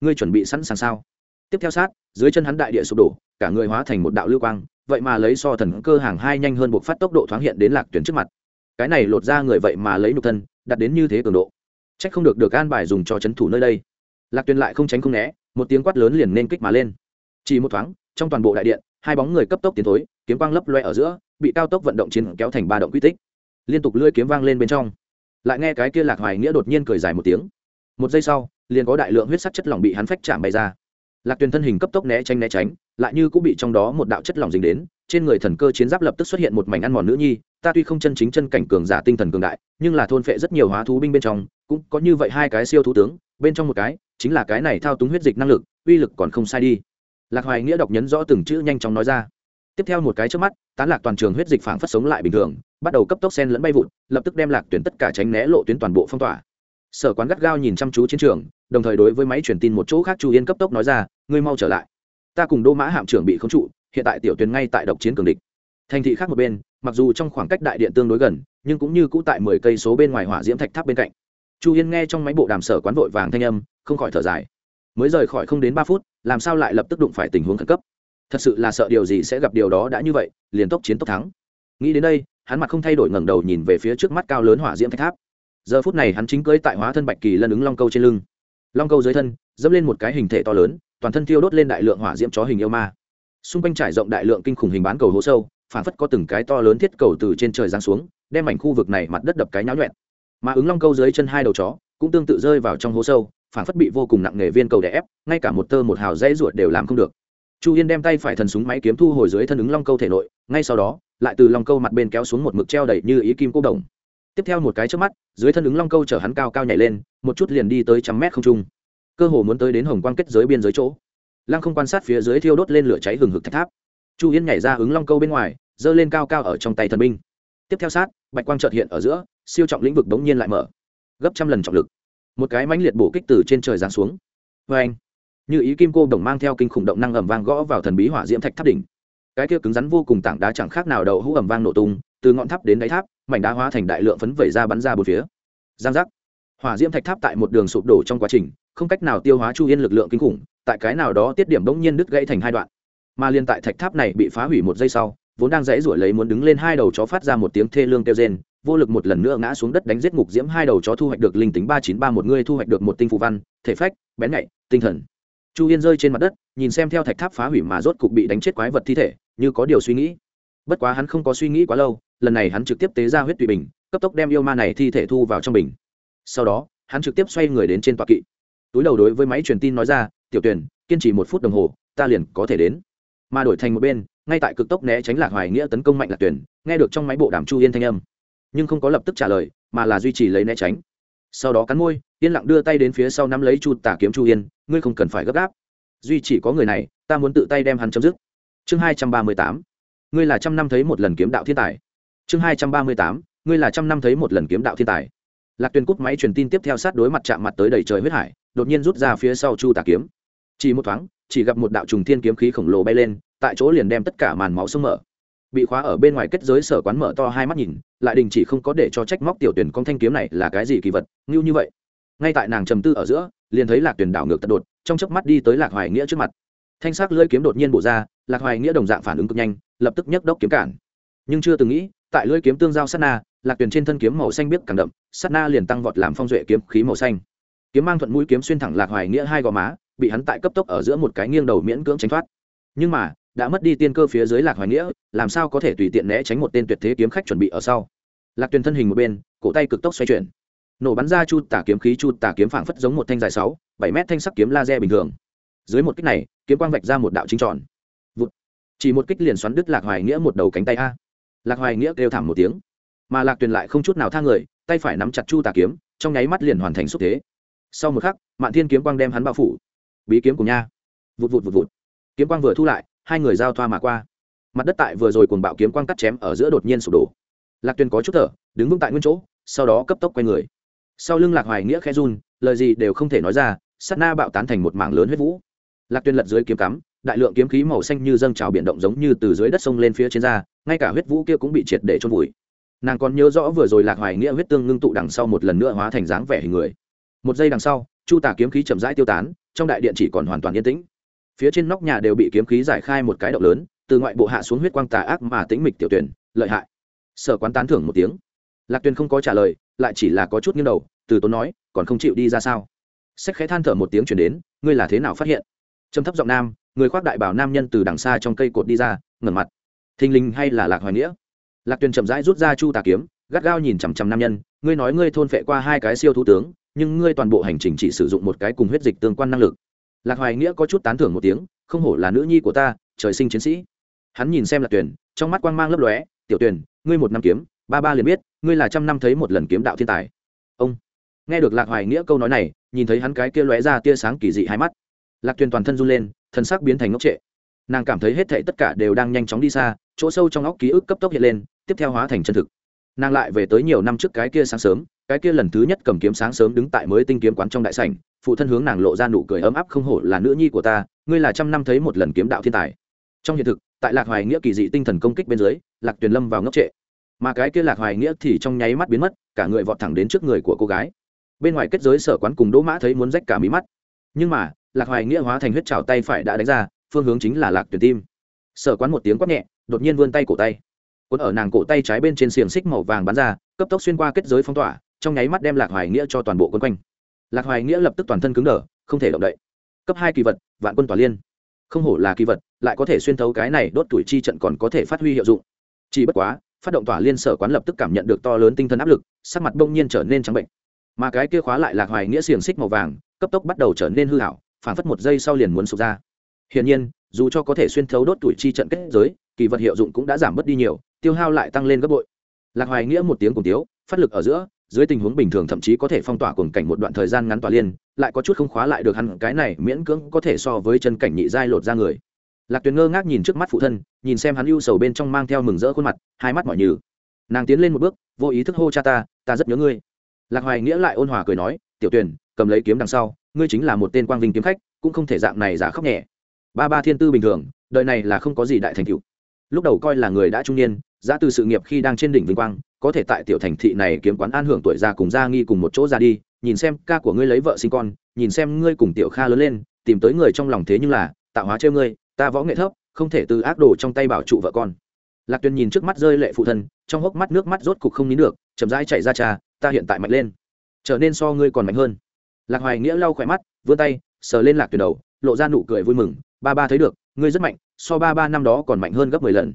Ngươi chuẩn bị sẵn sàng sao? Tiếp theo sát, dưới chân hắn đại địa sụp đổ, cả người hóa thành một đạo lưu quang, vậy mà lấy so thần cơ hàng hai nhanh hơn buộc phát tốc độ thoáng hiện đến lạc tuyển trước mặt. Cái này lột ra người vậy mà lấy nhục thân, đặt đến như thế cường độ. C h ắ c không được được an bài dùng cho c h ấ n thủ nơi đây. Lạc tuyển lại không tránh không né, một tiếng quát lớn liền nên kích mà lên. Chỉ một thoáng, trong toàn bộ đại điện, hai bóng người cấp tốc tiến tới kiếm quang lấp loe ở giữa, bị cao tốc vận động chiến kéo thành ba động quy tích. Liên tục lưỡi kiếm vang lên bên trong lại nghe cái kia lạc hoài nghĩa đột nhiên cười dài một tiếng. Một giây sau, liền có đại lượng huyết sắc chất lỏng bị hắn phách chạm bày ra. Lạc tuyền thân hình cấp tốc né tránh né tránh, lại như cũng bị trong đó một đạo chất lỏng dính đến, trên người thần cơ chiến giáp lập tức xuất hiện một mảnh ăn mòn nữ nhi, ta tuy không chân chính chân cảnh cường giả tinh thần cường đại, nhưng là thôn phệ rất nhiều hóa thú binh bên trong, cũng có như vậy hai cái siêu thú tướng, bên trong một cái, chính là cái này thao túng huyết dịch năng lực, uy lực còn không sai đi. Lạc hoài nghĩa đọc nhấn rõ từng chữ nhanh chóng nói ra. Tiếp theo một cái trước mắt, tán lạc toàn trường huyết dịch phảng phất sống lại bình thường bắt đầu cấp tốc sen lẫn bay vụn lập tức đem lạc tuyển tất cả tránh né lộ tuyến toàn bộ phong tỏa. Sở quán gắt gao nhìn chăm chú chiến trường, đồng thời đối với máy truyền tin một chỗ khác chu yên cấp tốc nói ra, ngươi mau trở lại. Ta cùng đô mã hạm trưởng bị khống trụ, hiện tại tiểu tuyến ngay tại độc chiến cường địch. Thành thị khác một bên, mặc dù trong khoảng cách đại điện tương đối gần, nhưng cũng như cũ tại mười cây số bên ngoài hỏa diễm thạch tháp bên cạnh. Chu yên nghe trong máy bộ đàm sở quán vội vàng thanh âm, không khỏi thở dài. Mới rời khỏi không đến ba phút, làm sao lại lập tức đụng phải tình huống khẩn cấp? Thật sự là sợ điều gì sẽ gặp điều đó đã như vậy, liền tốc chiến tốc thắng. Nghĩ đến đây hắn mặt không thay đổi ngẩng đầu nhìn về phía trước mắt cao lớn hỏa diễm thạch tháp. Giờ phút này hắn chính cưỡi tại hóa thân bạch kỳ lân ứng long câu trên lưng. Long câu dưới thân, dẫm lên một cái hình thể to lớn, toàn thân thiêu đốt lên đại lượng hỏa diễm chó hình yêu ma. Xung quanh trải rộng đại lượng kinh khủng hình bán cầu hố sâu, phản phất có từng cái to lớn thiết cầu từ trên trời giáng xuống, đem mảnh khu vực này mặt đất đập cái nháo nhuẹn. Mà ứng long câu dưới chân hai đầu chó, cũng tương tự rơi vào trong hố sâu, phản phất bị vô cùng nặng nghề viên cầu đè ép, ngay cả một tơ một hào dãy ruột đều làm không được chu yên đem tay phải thần súng máy kiếm thu hồi dưới thân ứng long câu thể nội, ngay sau đó, lại từ long câu mặt bên kéo xuống một mực treo đầy như ý kim cô đồng. Tiếp theo một cái trước mắt, dưới thân ứng long câu chở hắn cao cao nhảy lên, một chút liền đi tới trăm mét không trung. Cơ hồ muốn tới đến hồng quan kết giới biên giới chỗ. Lăng không quan sát phía dưới thiêu đốt lên lửa cháy hừng hực thạch tháp. Chu yên nhảy ra ứng long câu bên ngoài, giơ lên cao cao ở trong tay thần binh. Tiếp theo sát, bạch quang trợt hiện ở giữa, siêu trọng lĩnh vực bỗng nhiên lại mở. Gấp trăm lần trọng lực. Một cái mãnh liệt bổ kích từ trên trời giáng xuống. Vê anh như ý kim cô đồng mang theo kinh khủng động năng ẩm vang gõ vào thần bí hỏa diễm thạch tháp đỉnh. Cái kia cứng rắn vô cùng tảng đá chẳng khác nào đậu hũ ẩm vang nổ tung, từ ngọn tháp đến đáy tháp, mảnh đá hóa thành đại lượng phấn vẩy ra bắn ra bốn phía. Giang giác. Hỏa diễm thạch tháp tại một đường sụp đổ trong quá trình, không cách nào tiêu hóa chu yên lực lượng kinh khủng, tại cái nào đó tiết điểm bỗng nhiên đứt gãy thành hai đoạn. Mà liên tại thạch tháp này bị phá hủy một giây sau, vốn đang dãy ruổi lấy muốn đứng lên hai đầu chó phát ra một tiếng thê lương kêu rên, vô lực một lần nữa ngã xuống đất đánh giết ngục diễm hai đầu chó thu hoạch được linh tính ba chín ba một, người thu hoạch được một tinh phụ văn, thể phách, bén nhạy, tinh thần chu yên rơi trên mặt đất, nhìn xem theo thạch tháp phá hủy mà rốt cục bị đánh chết quái vật thi thể, như có điều suy nghĩ. Bất quá hắn không có suy nghĩ quá lâu, lần này hắn trực tiếp tế ra huyết tùy bình, cấp tốc đem yêu ma này thi thể thu vào trong bình. Sau đó, hắn trực tiếp xoay người đến trên tọa kỵ. Túi đầu đối với máy truyền tin nói ra, tiểu tuyển kiên trì một phút đồng hồ, ta liền có thể đến. Mà đổi thành một bên, ngay tại cực tốc né tránh lạc hoài nghĩa tấn công mạnh lạc tuyển nghe được trong máy bộ đàm chu yên thanh âm. Nhưng không có lập tức trả lời, mà là duy trì lấy né tránh. Sau đó cắn môi yên lặng đưa tay đến phía sau nắm lấy chu tả kiếm chu yên, ngươi không cần phải gấp gáp. Duy chỉ có người này, ta muốn tự tay đem hắn chấm dứt. Chương hai trăm ba mươi tám. Ngươi là trăm năm thấy một lần kiếm đạo thiên tài. Chương hai trăm ba mươi tám. Ngươi là trăm năm thấy một lần kiếm đạo thiên tài. Lạc tuyền cúp máy truyền tin tiếp theo sát đối mặt chạm mặt tới đầy trời huyết hải, đột nhiên rút ra phía sau chu tà kiếm. Chỉ một thoáng, chỉ gặp một đạo trùng thiên kiếm khí khổng lồ bay lên, tại chỗ liền đem tất cả màn máu sông mở. Bị khóa ở bên ngoài kết giới sở quán mở to hai mắt nhìn, lại đình chỉ không có để cho trách móc tiểu tuyển con thanh kiếm này là cái gì kỳ vật, ngưu như vậy ngay tại nàng trầm tư ở giữa, liền thấy lạc tuyển đảo ngược tật đột, trong chớp mắt đi tới lạc hoài nghĩa trước mặt. Thanh sắc lưỡi kiếm đột nhiên bổ ra, lạc hoài nghĩa đồng dạng phản ứng cực nhanh, lập tức nhấc đốc kiếm cản. Nhưng chưa từng nghĩ, tại lưỡi kiếm tương giao sát na, lạc tuyển trên thân kiếm màu xanh biết càng đậm, sát na liền tăng vọt làm phong duệ kiếm khí màu xanh. Kiếm mang thuận mũi kiếm xuyên thẳng lạc hoài nghĩa hai gò má, bị hắn tại cấp tốc ở giữa một cái nghiêng đầu miễn cưỡng tránh thoát. Nhưng mà, đã mất đi tiên cơ phía dưới lạc hoài nghĩa, làm sao có thể tùy tiện né tránh một tên tuyệt thế kiếm khách chuẩn bị ở sau? Lạc tuyền thân hình một bên, cổ tay cực tốc xoay chuyển nổ bắn ra chu tả kiếm khí chu tả kiếm phảng phất giống một thanh dài sáu, bảy mét thanh sắc kiếm laser bình thường. Dưới một kích này, kiếm quang vạch ra một đạo chính tròn. Vụt. chỉ một kích liền xoắn đứt lạc hoài nghĩa một đầu cánh tay a. Lạc hoài nghĩa kêu thảm một tiếng. Mà lạc tuyền lại không chút nào tha người, tay phải nắm chặt chu tà kiếm, trong nháy mắt liền hoàn thành xúc thế. Sau một khắc, mạn thiên kiếm quang đem hắn bao phủ. Bí kiếm của nha. Vụt vụt vụt vụt. Kiếm quang vừa thu lại, hai người giao thoa mà qua. Mặt đất tại vừa rồi cuồng bạo kiếm quang cắt chém ở giữa đột nhiên sụp đổ. Lạc tuyền có chút thở, đứng vững tại nguyên chỗ, sau đó cấp tốc quay người sau lưng lạc hoài nghĩa khe run, lời gì đều không thể nói ra, sát na bạo tán thành một mảng lớn huyết vũ. Lạc tuyên lật dưới kiếm cắm, đại lượng kiếm khí màu xanh như dâng trào biển động giống như từ dưới đất sông lên phía trên ra, ngay cả huyết vũ kia cũng bị triệt để trôn vùi. Nàng còn nhớ rõ vừa rồi lạc hoài nghĩa huyết tương ngưng tụ đằng sau một lần nữa hóa thành dáng vẻ hình người. Một giây đằng sau, chu tả kiếm khí chậm rãi tiêu tán, trong đại điện chỉ còn hoàn toàn yên tĩnh. Phía trên nóc nhà đều bị kiếm khí giải khai một cái động lớn, từ ngoại bộ hạ xuống huyết quang tà ác mà tĩnh mịch tiểu tuyển, lợi hại. Sở quán tán thưởng một tiếng. Lạc tuyền không có trả lời lại chỉ là có chút nghiêng đầu từ tốn nói còn không chịu đi ra sao? Sách khẽ than thở một tiếng chuyển đến ngươi là thế nào phát hiện? Trầm thấp giọng nam người khoác đại bảo nam nhân từ đằng xa trong cây cột đi ra ngẩn mặt. Thình lình hay là lạc hoài nghĩa? Lạc tuyền chậm rãi rút ra chu tà kiếm gắt gao nhìn chằm chằm nam nhân ngươi nói ngươi thôn phệ qua hai cái siêu thủ tướng nhưng ngươi toàn bộ hành trình chỉ sử dụng một cái cùng huyết dịch tương quan năng lực. Lạc hoài nghĩa có chút tán thưởng một tiếng không hổ là nữ nhi của ta trời sinh chiến sĩ. Hắn nhìn xem lạc tuyền, trong mắt quang mang lấp lóe tiểu tuyền, ngươi một năm kiếm ba ba liền biết, ngươi là trăm năm thấy một lần kiếm đạo thiên tài. Ông, nghe được lạc hoài nghĩa câu nói này, nhìn thấy hắn cái kia lóe ra tia sáng kỳ dị hai mắt. Lạc Tuyền toàn thân run lên thân xác biến thành ngốc trệ. Nàng cảm thấy hết thệ tất cả đều đang nhanh chóng đi xa, chỗ sâu trong óc ký ức cấp tốc hiện lên, tiếp theo hóa thành chân thực. Nàng lại về tới nhiều năm trước cái kia sáng sớm, cái kia lần thứ nhất cầm kiếm sáng sớm đứng tại mới tinh kiếm quán trong đại sảnh, phụ thân hướng nàng lộ ra nụ cười ấm áp không hổ là nữ nhi của ta, ngươi là trăm năm thấy một lần kiếm đạo thiên tài. Trong hiện thực, tại lạc hoài nghĩa kỳ dị tinh thần công kích bên dưới, lạc tuyền lâm vào ngốc trệ mà cái kia lạc hoài nghĩa thì trong nháy mắt biến mất, cả người vọt thẳng đến trước người của cô gái. Bên ngoài kết giới sở quán cùng đỗ mã thấy muốn rách cả mí mắt. Nhưng mà, lạc hoài nghĩa hóa thành huyết trào tay phải đã đánh ra, phương hướng chính là lạc tuyển tim. Sở quán một tiếng quát nhẹ, đột nhiên vươn tay cổ tay. Cuốn ở nàng cổ tay trái bên trên xiềng xích màu vàng bắn ra, cấp tốc xuyên qua kết giới phong tỏa, trong nháy mắt đem lạc hoài nghĩa cho toàn bộ quân quanh. Lạc hoài nghĩa lập tức toàn thân cứng đờ, không thể động đậy. Cấp hai kỳ vật, vạn quân tỏa liên. Không hổ là kỳ vật, lại có thể xuyên thấu cái này đốt tuổi chi trận còn có thể phát huy hiệu dụng. Chỉ bất quá phát động tỏa liên sở quán lập tức cảm nhận được to lớn tinh thần áp lực, sắc mặt bỗng nhiên trở nên trắng bệnh. Mà cái kia khóa lại lạc hoài nghĩa xiềng xích màu vàng, cấp tốc bắt đầu trở nên hư hảo phản phất một giây sau liền muốn sụp ra. Hiển nhiên, dù cho có thể xuyên thấu đốt tuổi chi trận kết giới, kỳ vật hiệu dụng cũng đã giảm bớt đi nhiều, tiêu hao lại tăng lên gấp bội. Lạc hoài nghĩa một tiếng cùng tiếu, phát lực ở giữa, dưới tình huống bình thường thậm chí có thể phong tỏa cùng cảnh một đoạn thời gian ngắn tỏa liên, lại có chút không khóa lại được hẳn cái này miễn cưỡng có thể so với chân cảnh nhị giai lột ra người lạc tuyền ngơ ngác nhìn trước mắt phụ thân, nhìn xem hắn ưu sầu bên trong mang theo mừng rỡ khuôn mặt, hai mắt mọi nhừ. Nàng tiến lên một bước, vô ý thức hô cha ta ta rất nhớ ngươi. Lạc hoài nghĩa lại ôn hòa cười nói, tiểu tuyền, cầm lấy kiếm đằng sau, ngươi chính là một tên quang vinh kiếm khách, cũng không thể dạng này giả khóc nhẹ. Ba ba thiên tư bình thường, đời này là không có gì đại thành tựu. Lúc đầu coi là người đã trung niên, giá từ sự nghiệp khi đang trên đỉnh vinh quang, có thể tại tiểu thành thị này kiếm quán an hưởng tuổi già cùng gia nghi cùng một chỗ ra đi, nhìn xem ca của ngươi lấy vợ sinh con, nhìn xem ngươi cùng tiểu kha lớn lên, tìm tới người trong lòng thế nhưng là, tạo hóa trêu ngươi ta võ nghệ thấp, không thể từ ác đồ trong tay bảo trụ vợ con. Lạc tuyền nhìn trước mắt rơi lệ phụ thân, trong hốc mắt nước mắt rốt cục không nín được, chậm rãi chạy ra cha ta hiện tại mạnh lên. Trở nên so ngươi còn mạnh hơn. Lạc hoài nghĩa lau khỏe mắt, vươn tay, sờ lên lạc tuyền đầu, lộ ra nụ cười vui mừng. Ba ba thấy được, ngươi rất mạnh, so ba ba năm đó còn mạnh hơn gấp mười lần.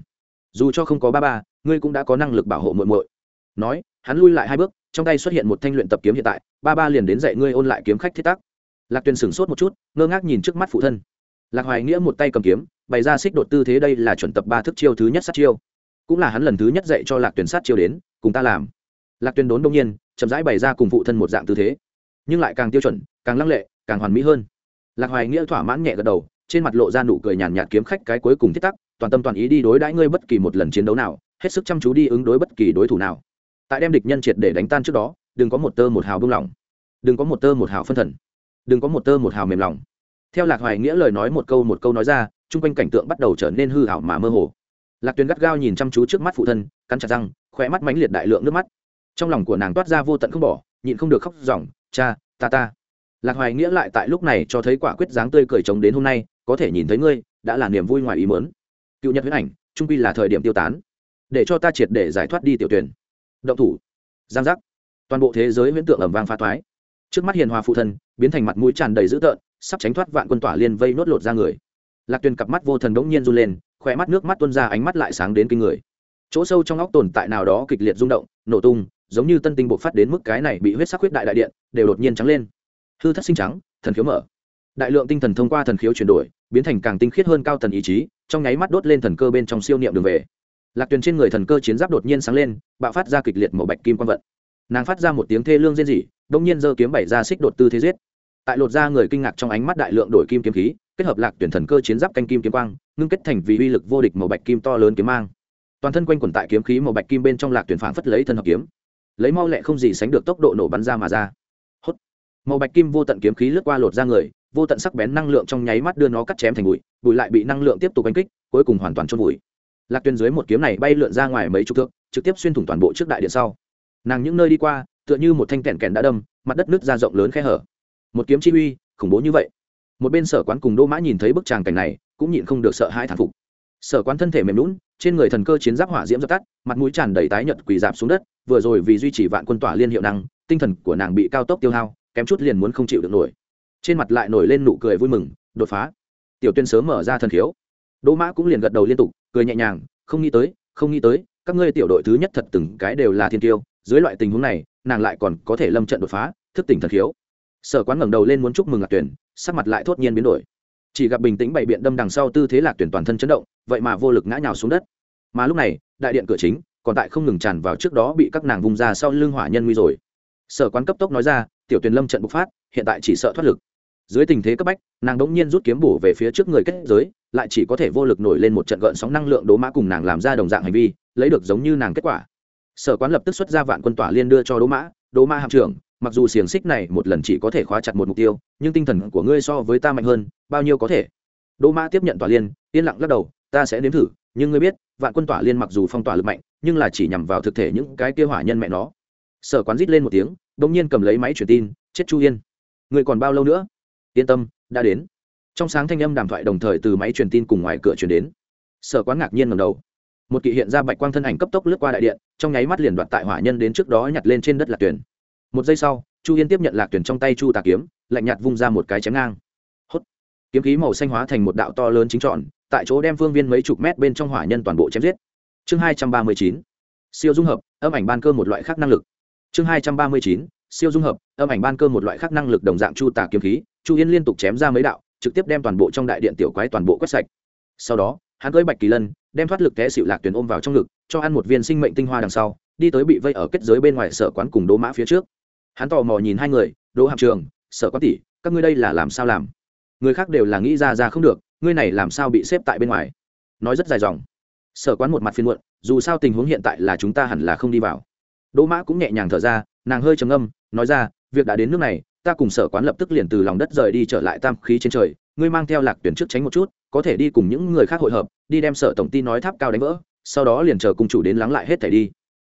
Dù cho không có ba ba, ngươi cũng đã có năng lực bảo hộ muội muội. Nói, hắn lui lại hai bước, trong tay xuất hiện một thanh luyện tập kiếm hiện tại, ba ba liền đến dạy ngươi ôn lại kiếm khách thiết tác lạc tuyền sửng sốt một chút, ngơ ngác nhìn trước mắt phụ thân lạc hoài nghĩa một tay cầm kiếm, bày ra xích đột tư thế đây là chuẩn tập ba thức chiêu thứ nhất sát chiêu. Cũng là hắn lần thứ nhất dạy cho lạc tuyền sát chiêu đến, cùng ta làm. Lạc tuyền đốn đông nhiên, chậm rãi bày ra cùng phụ thân một dạng tư thế. Nhưng lại càng tiêu chuẩn, càng lăng lệ, càng hoàn mỹ hơn. Lạc hoài nghĩa thỏa mãn nhẹ gật đầu, trên mặt lộ ra nụ cười nhàn nhạt kiếm khách cái cuối cùng thiết tắc, toàn tâm toàn ý đi đối đãi ngươi bất kỳ một lần chiến đấu nào, hết sức chăm chú đi ứng đối bất kỳ đối thủ nào. Tại đem địch nhân triệt để đánh tan trước đó, đừng có một tơ một hào buông lỏng. Đừng có một tơ một hào phân thần. Đừng có một tơ một hào mềm lòng theo lạc hoài nghĩa lời nói một câu một câu nói ra, chung quanh cảnh tượng bắt đầu trở nên hư hảo mà mơ hồ. Lạc tuyền gắt gao nhìn chăm chú trước mắt phụ thân, cắn chặt răng khỏe mắt mánh liệt đại lượng nước mắt. Trong lòng của nàng toát ra vô tận không bỏ, nhịn không được khóc ròng, cha, ta ta. Lạc hoài nghĩa lại tại lúc này cho thấy quả quyết dáng tươi cười trống đến hôm nay, có thể nhìn thấy ngươi, đã là niềm vui ngoài ý mớn cựu nhật huyết ảnh, trung quy là thời điểm tiêu tán. Để cho ta triệt để giải thoát đi tiểu tuyển động thủ. Giang giác. Toàn bộ thế giới huyễn tượng ẩm vang pha toái trước mắt hiền hòa phụ thân, biến thành mặt mũi tràn đầy dữ tợn sắp tránh thoát vạn quân tỏa liên vây nốt lột ra người. Lạc tuyền cặp mắt vô thần đống nhiên run lên khỏe mắt nước mắt tuôn ra ánh mắt lại sáng đến kinh người. Chỗ sâu trong óc tồn tại nào đó kịch liệt rung động, nổ tung, giống như tân tinh bộc phát đến mức cái này bị huyết sắc huyết đại đại điện đều đột nhiên trắng lên. Hư thất sinh trắng, thần khiếu mở. Đại lượng tinh thần thông qua thần khiếu chuyển đổi, biến thành càng tinh khiết hơn cao thần ý chí, trong nháy mắt đốt lên thần cơ bên trong siêu niệm đường về. Lạc tuyền trên người thần cơ chiến giáp đột nhiên sáng lên, bạo phát ra kịch liệt màu bạch kim quang vận. Nàng phát ra một tiếng thê lương rên rỉ đông nhiên giơ kiếm bảy ra xích đột tư thế giết tại lột ra người kinh ngạc trong ánh mắt đại lượng đổi kim kiếm khí, kết hợp lạc tuyển thần cơ chiến giáp canh kim kiếm quang, ngưng kết thành vì uy lực vô địch màu bạch kim to lớn kiếm mang. Toàn thân quanh quẩn tại kiếm khí màu bạch kim bên trong lạc tuyển phảng phất lấy thân hợp kiếm. Lấy mau lẹ không gì sánh được tốc độ nổ bắn ra mà ra. Hốt. Màu bạch kim vô tận kiếm khí lướt qua lột ra người, vô tận sắc bén năng lượng trong nháy mắt đưa nó cắt chém thành bụi bụi lại bị năng lượng tiếp tục đánh kích, cuối cùng hoàn toàn trôn bụi lạc tuyển dưới một kiếm này bay lượn ra ngoài mấy chục thước, trực tiếp xuyên thủng toàn bộ trước đại điện sau. Nàng những nơi đi qua, tựa như một thanh kẹn kẹn đã đâm, mặt đất nước ra rộng lớn khe hở một kiếm chi uy, khủng bố như vậy. Một bên sở quán cùng đỗ mã nhìn thấy bức tràng cảnh này, cũng nhịn không được sợ hãi thản phục. Sở quán thân thể mềm lún trên người thần cơ chiến giáp hỏa diễm dập tắt, mặt mũi tràn đầy tái nhợt quỳ dạp xuống đất, vừa rồi vì duy trì vạn quân tỏa liên hiệu năng, tinh thần của nàng bị cao tốc tiêu hao, kém chút liền muốn không chịu được nổi. Trên mặt lại nổi lên nụ cười vui mừng, đột phá. Tiểu tuyên sớm mở ra thần khiếu. Đỗ mã cũng liền gật đầu liên tục, cười nhẹ nhàng, không nghĩ tới, không nghĩ tới, các ngươi tiểu đội thứ nhất thật từng cái đều là thiên tiêu, dưới loại tình huống này, nàng lại còn có thể lâm trận đột phá, thức tỉnh thần khiếu sở quán ngẩng đầu lên muốn chúc mừng lạc tuyển, sắc mặt lại thốt nhiên biến đổi. Chỉ gặp bình tĩnh bày biện đâm đằng sau tư thế lạc tuyển toàn thân chấn động, vậy mà vô lực ngã nhào xuống đất. Mà lúc này, đại điện cửa chính, còn tại không ngừng tràn vào trước đó bị các nàng vung ra sau lưng hỏa nhân nguy rồi. Sở quán cấp tốc nói ra, tiểu tuyển lâm trận bộc phát, hiện tại chỉ sợ thoát lực. Dưới tình thế cấp bách, nàng đống nhiên rút kiếm bổ về phía trước người kết giới, lại chỉ có thể vô lực nổi lên một trận gợn sóng năng lượng đố mã cùng nàng làm ra đồng dạng hành vi, lấy được giống như nàng kết quả. Sở quán lập tức xuất ra vạn quân tỏa liên đưa cho đố mã đố mã hạm trưởng mặc dù xiềng xích này một lần chỉ có thể khóa chặt một mục tiêu, nhưng tinh thần của ngươi so với ta mạnh hơn, bao nhiêu có thể? Đỗ mã tiếp nhận tỏa liên, yên lặng lắc đầu, ta sẽ nếm thử, nhưng ngươi biết, vạn quân tỏa liên mặc dù phong tỏa lực mạnh, nhưng là chỉ nhằm vào thực thể những cái kia hỏa nhân mẹ nó. Sở quán rít lên một tiếng đ ỗ n g nhiên cầm lấy máy truyền tin, chết chu yên, ngươi còn bao lâu nữa? Yên tâm, đã đến. Trong sáng thanh âm đàm thoại đồng thời từ máy truyền tin cùng ngoài cửa truyền đến. Sở quán ngạc nhiên ngầm đầu. Một kỵ hiện ra bạch quang thân ảnh cấp tốc lướt qua đại điện, trong nháy mắt liền đoạt tại hỏa nhân đến trước đó nhặt lên trên đất lạc tuyển một giây sau, chu yên tiếp nhận lạc tuyển trong tay chu tà kiếm, lạnh nhạt vung ra một cái chém ngang. Hốt. Kiếm khí màu xanh hóa thành một đạo to lớn chính trọn, tại chỗ đem phương viên mấy chục mét bên trong hỏa nhân toàn bộ chém giết. Chương hai trăm ba mươi chín. Siêu dung hợp, âm ảnh ban cơ một loại khác năng lực. Chương hai trăm ba mươi chín. Siêu dung hợp, âm ảnh ban cơ một loại khác năng lực đồng dạng chu tà kiếm khí, chu yên liên tục chém ra mấy đạo, trực tiếp đem toàn bộ trong đại điện tiểu quái toàn bộ quét sạch. Sau đó, hắn cưới bạch kỳ lân, đem thoát lực té xịu lạc tuyển ôm vào trong ngực, cho ăn một viên sinh mệnh tinh hoa đằng sau, đi tới bị vây ở kết giới bên ngoài sở quán cùng đố mã phía trước hắn tò mò nhìn hai người, đỗ hạm trường, sở quán tỷ, các ngươi đây là làm sao làm? Người khác đều là nghĩ ra ra không được, ngươi này làm sao bị xếp tại bên ngoài? Nói rất dài dòng. Sở quán một mặt phiên muộn, dù sao tình huống hiện tại là chúng ta hẳn là không đi vào. Đỗ mã cũng nhẹ nhàng thở ra, nàng hơi trầm âm nói ra, việc đã đến nước này, ta cùng sở quán lập tức liền từ lòng đất rời đi trở lại tam khí trên trời, ngươi mang theo lạc tuyển trước tránh một chút, có thể đi cùng những người khác hội hợp, đi đem sở tổng ty nói tháp cao đánh vỡ, sau đó liền chờ cùng chủ đến lắng lại hết thảy đi.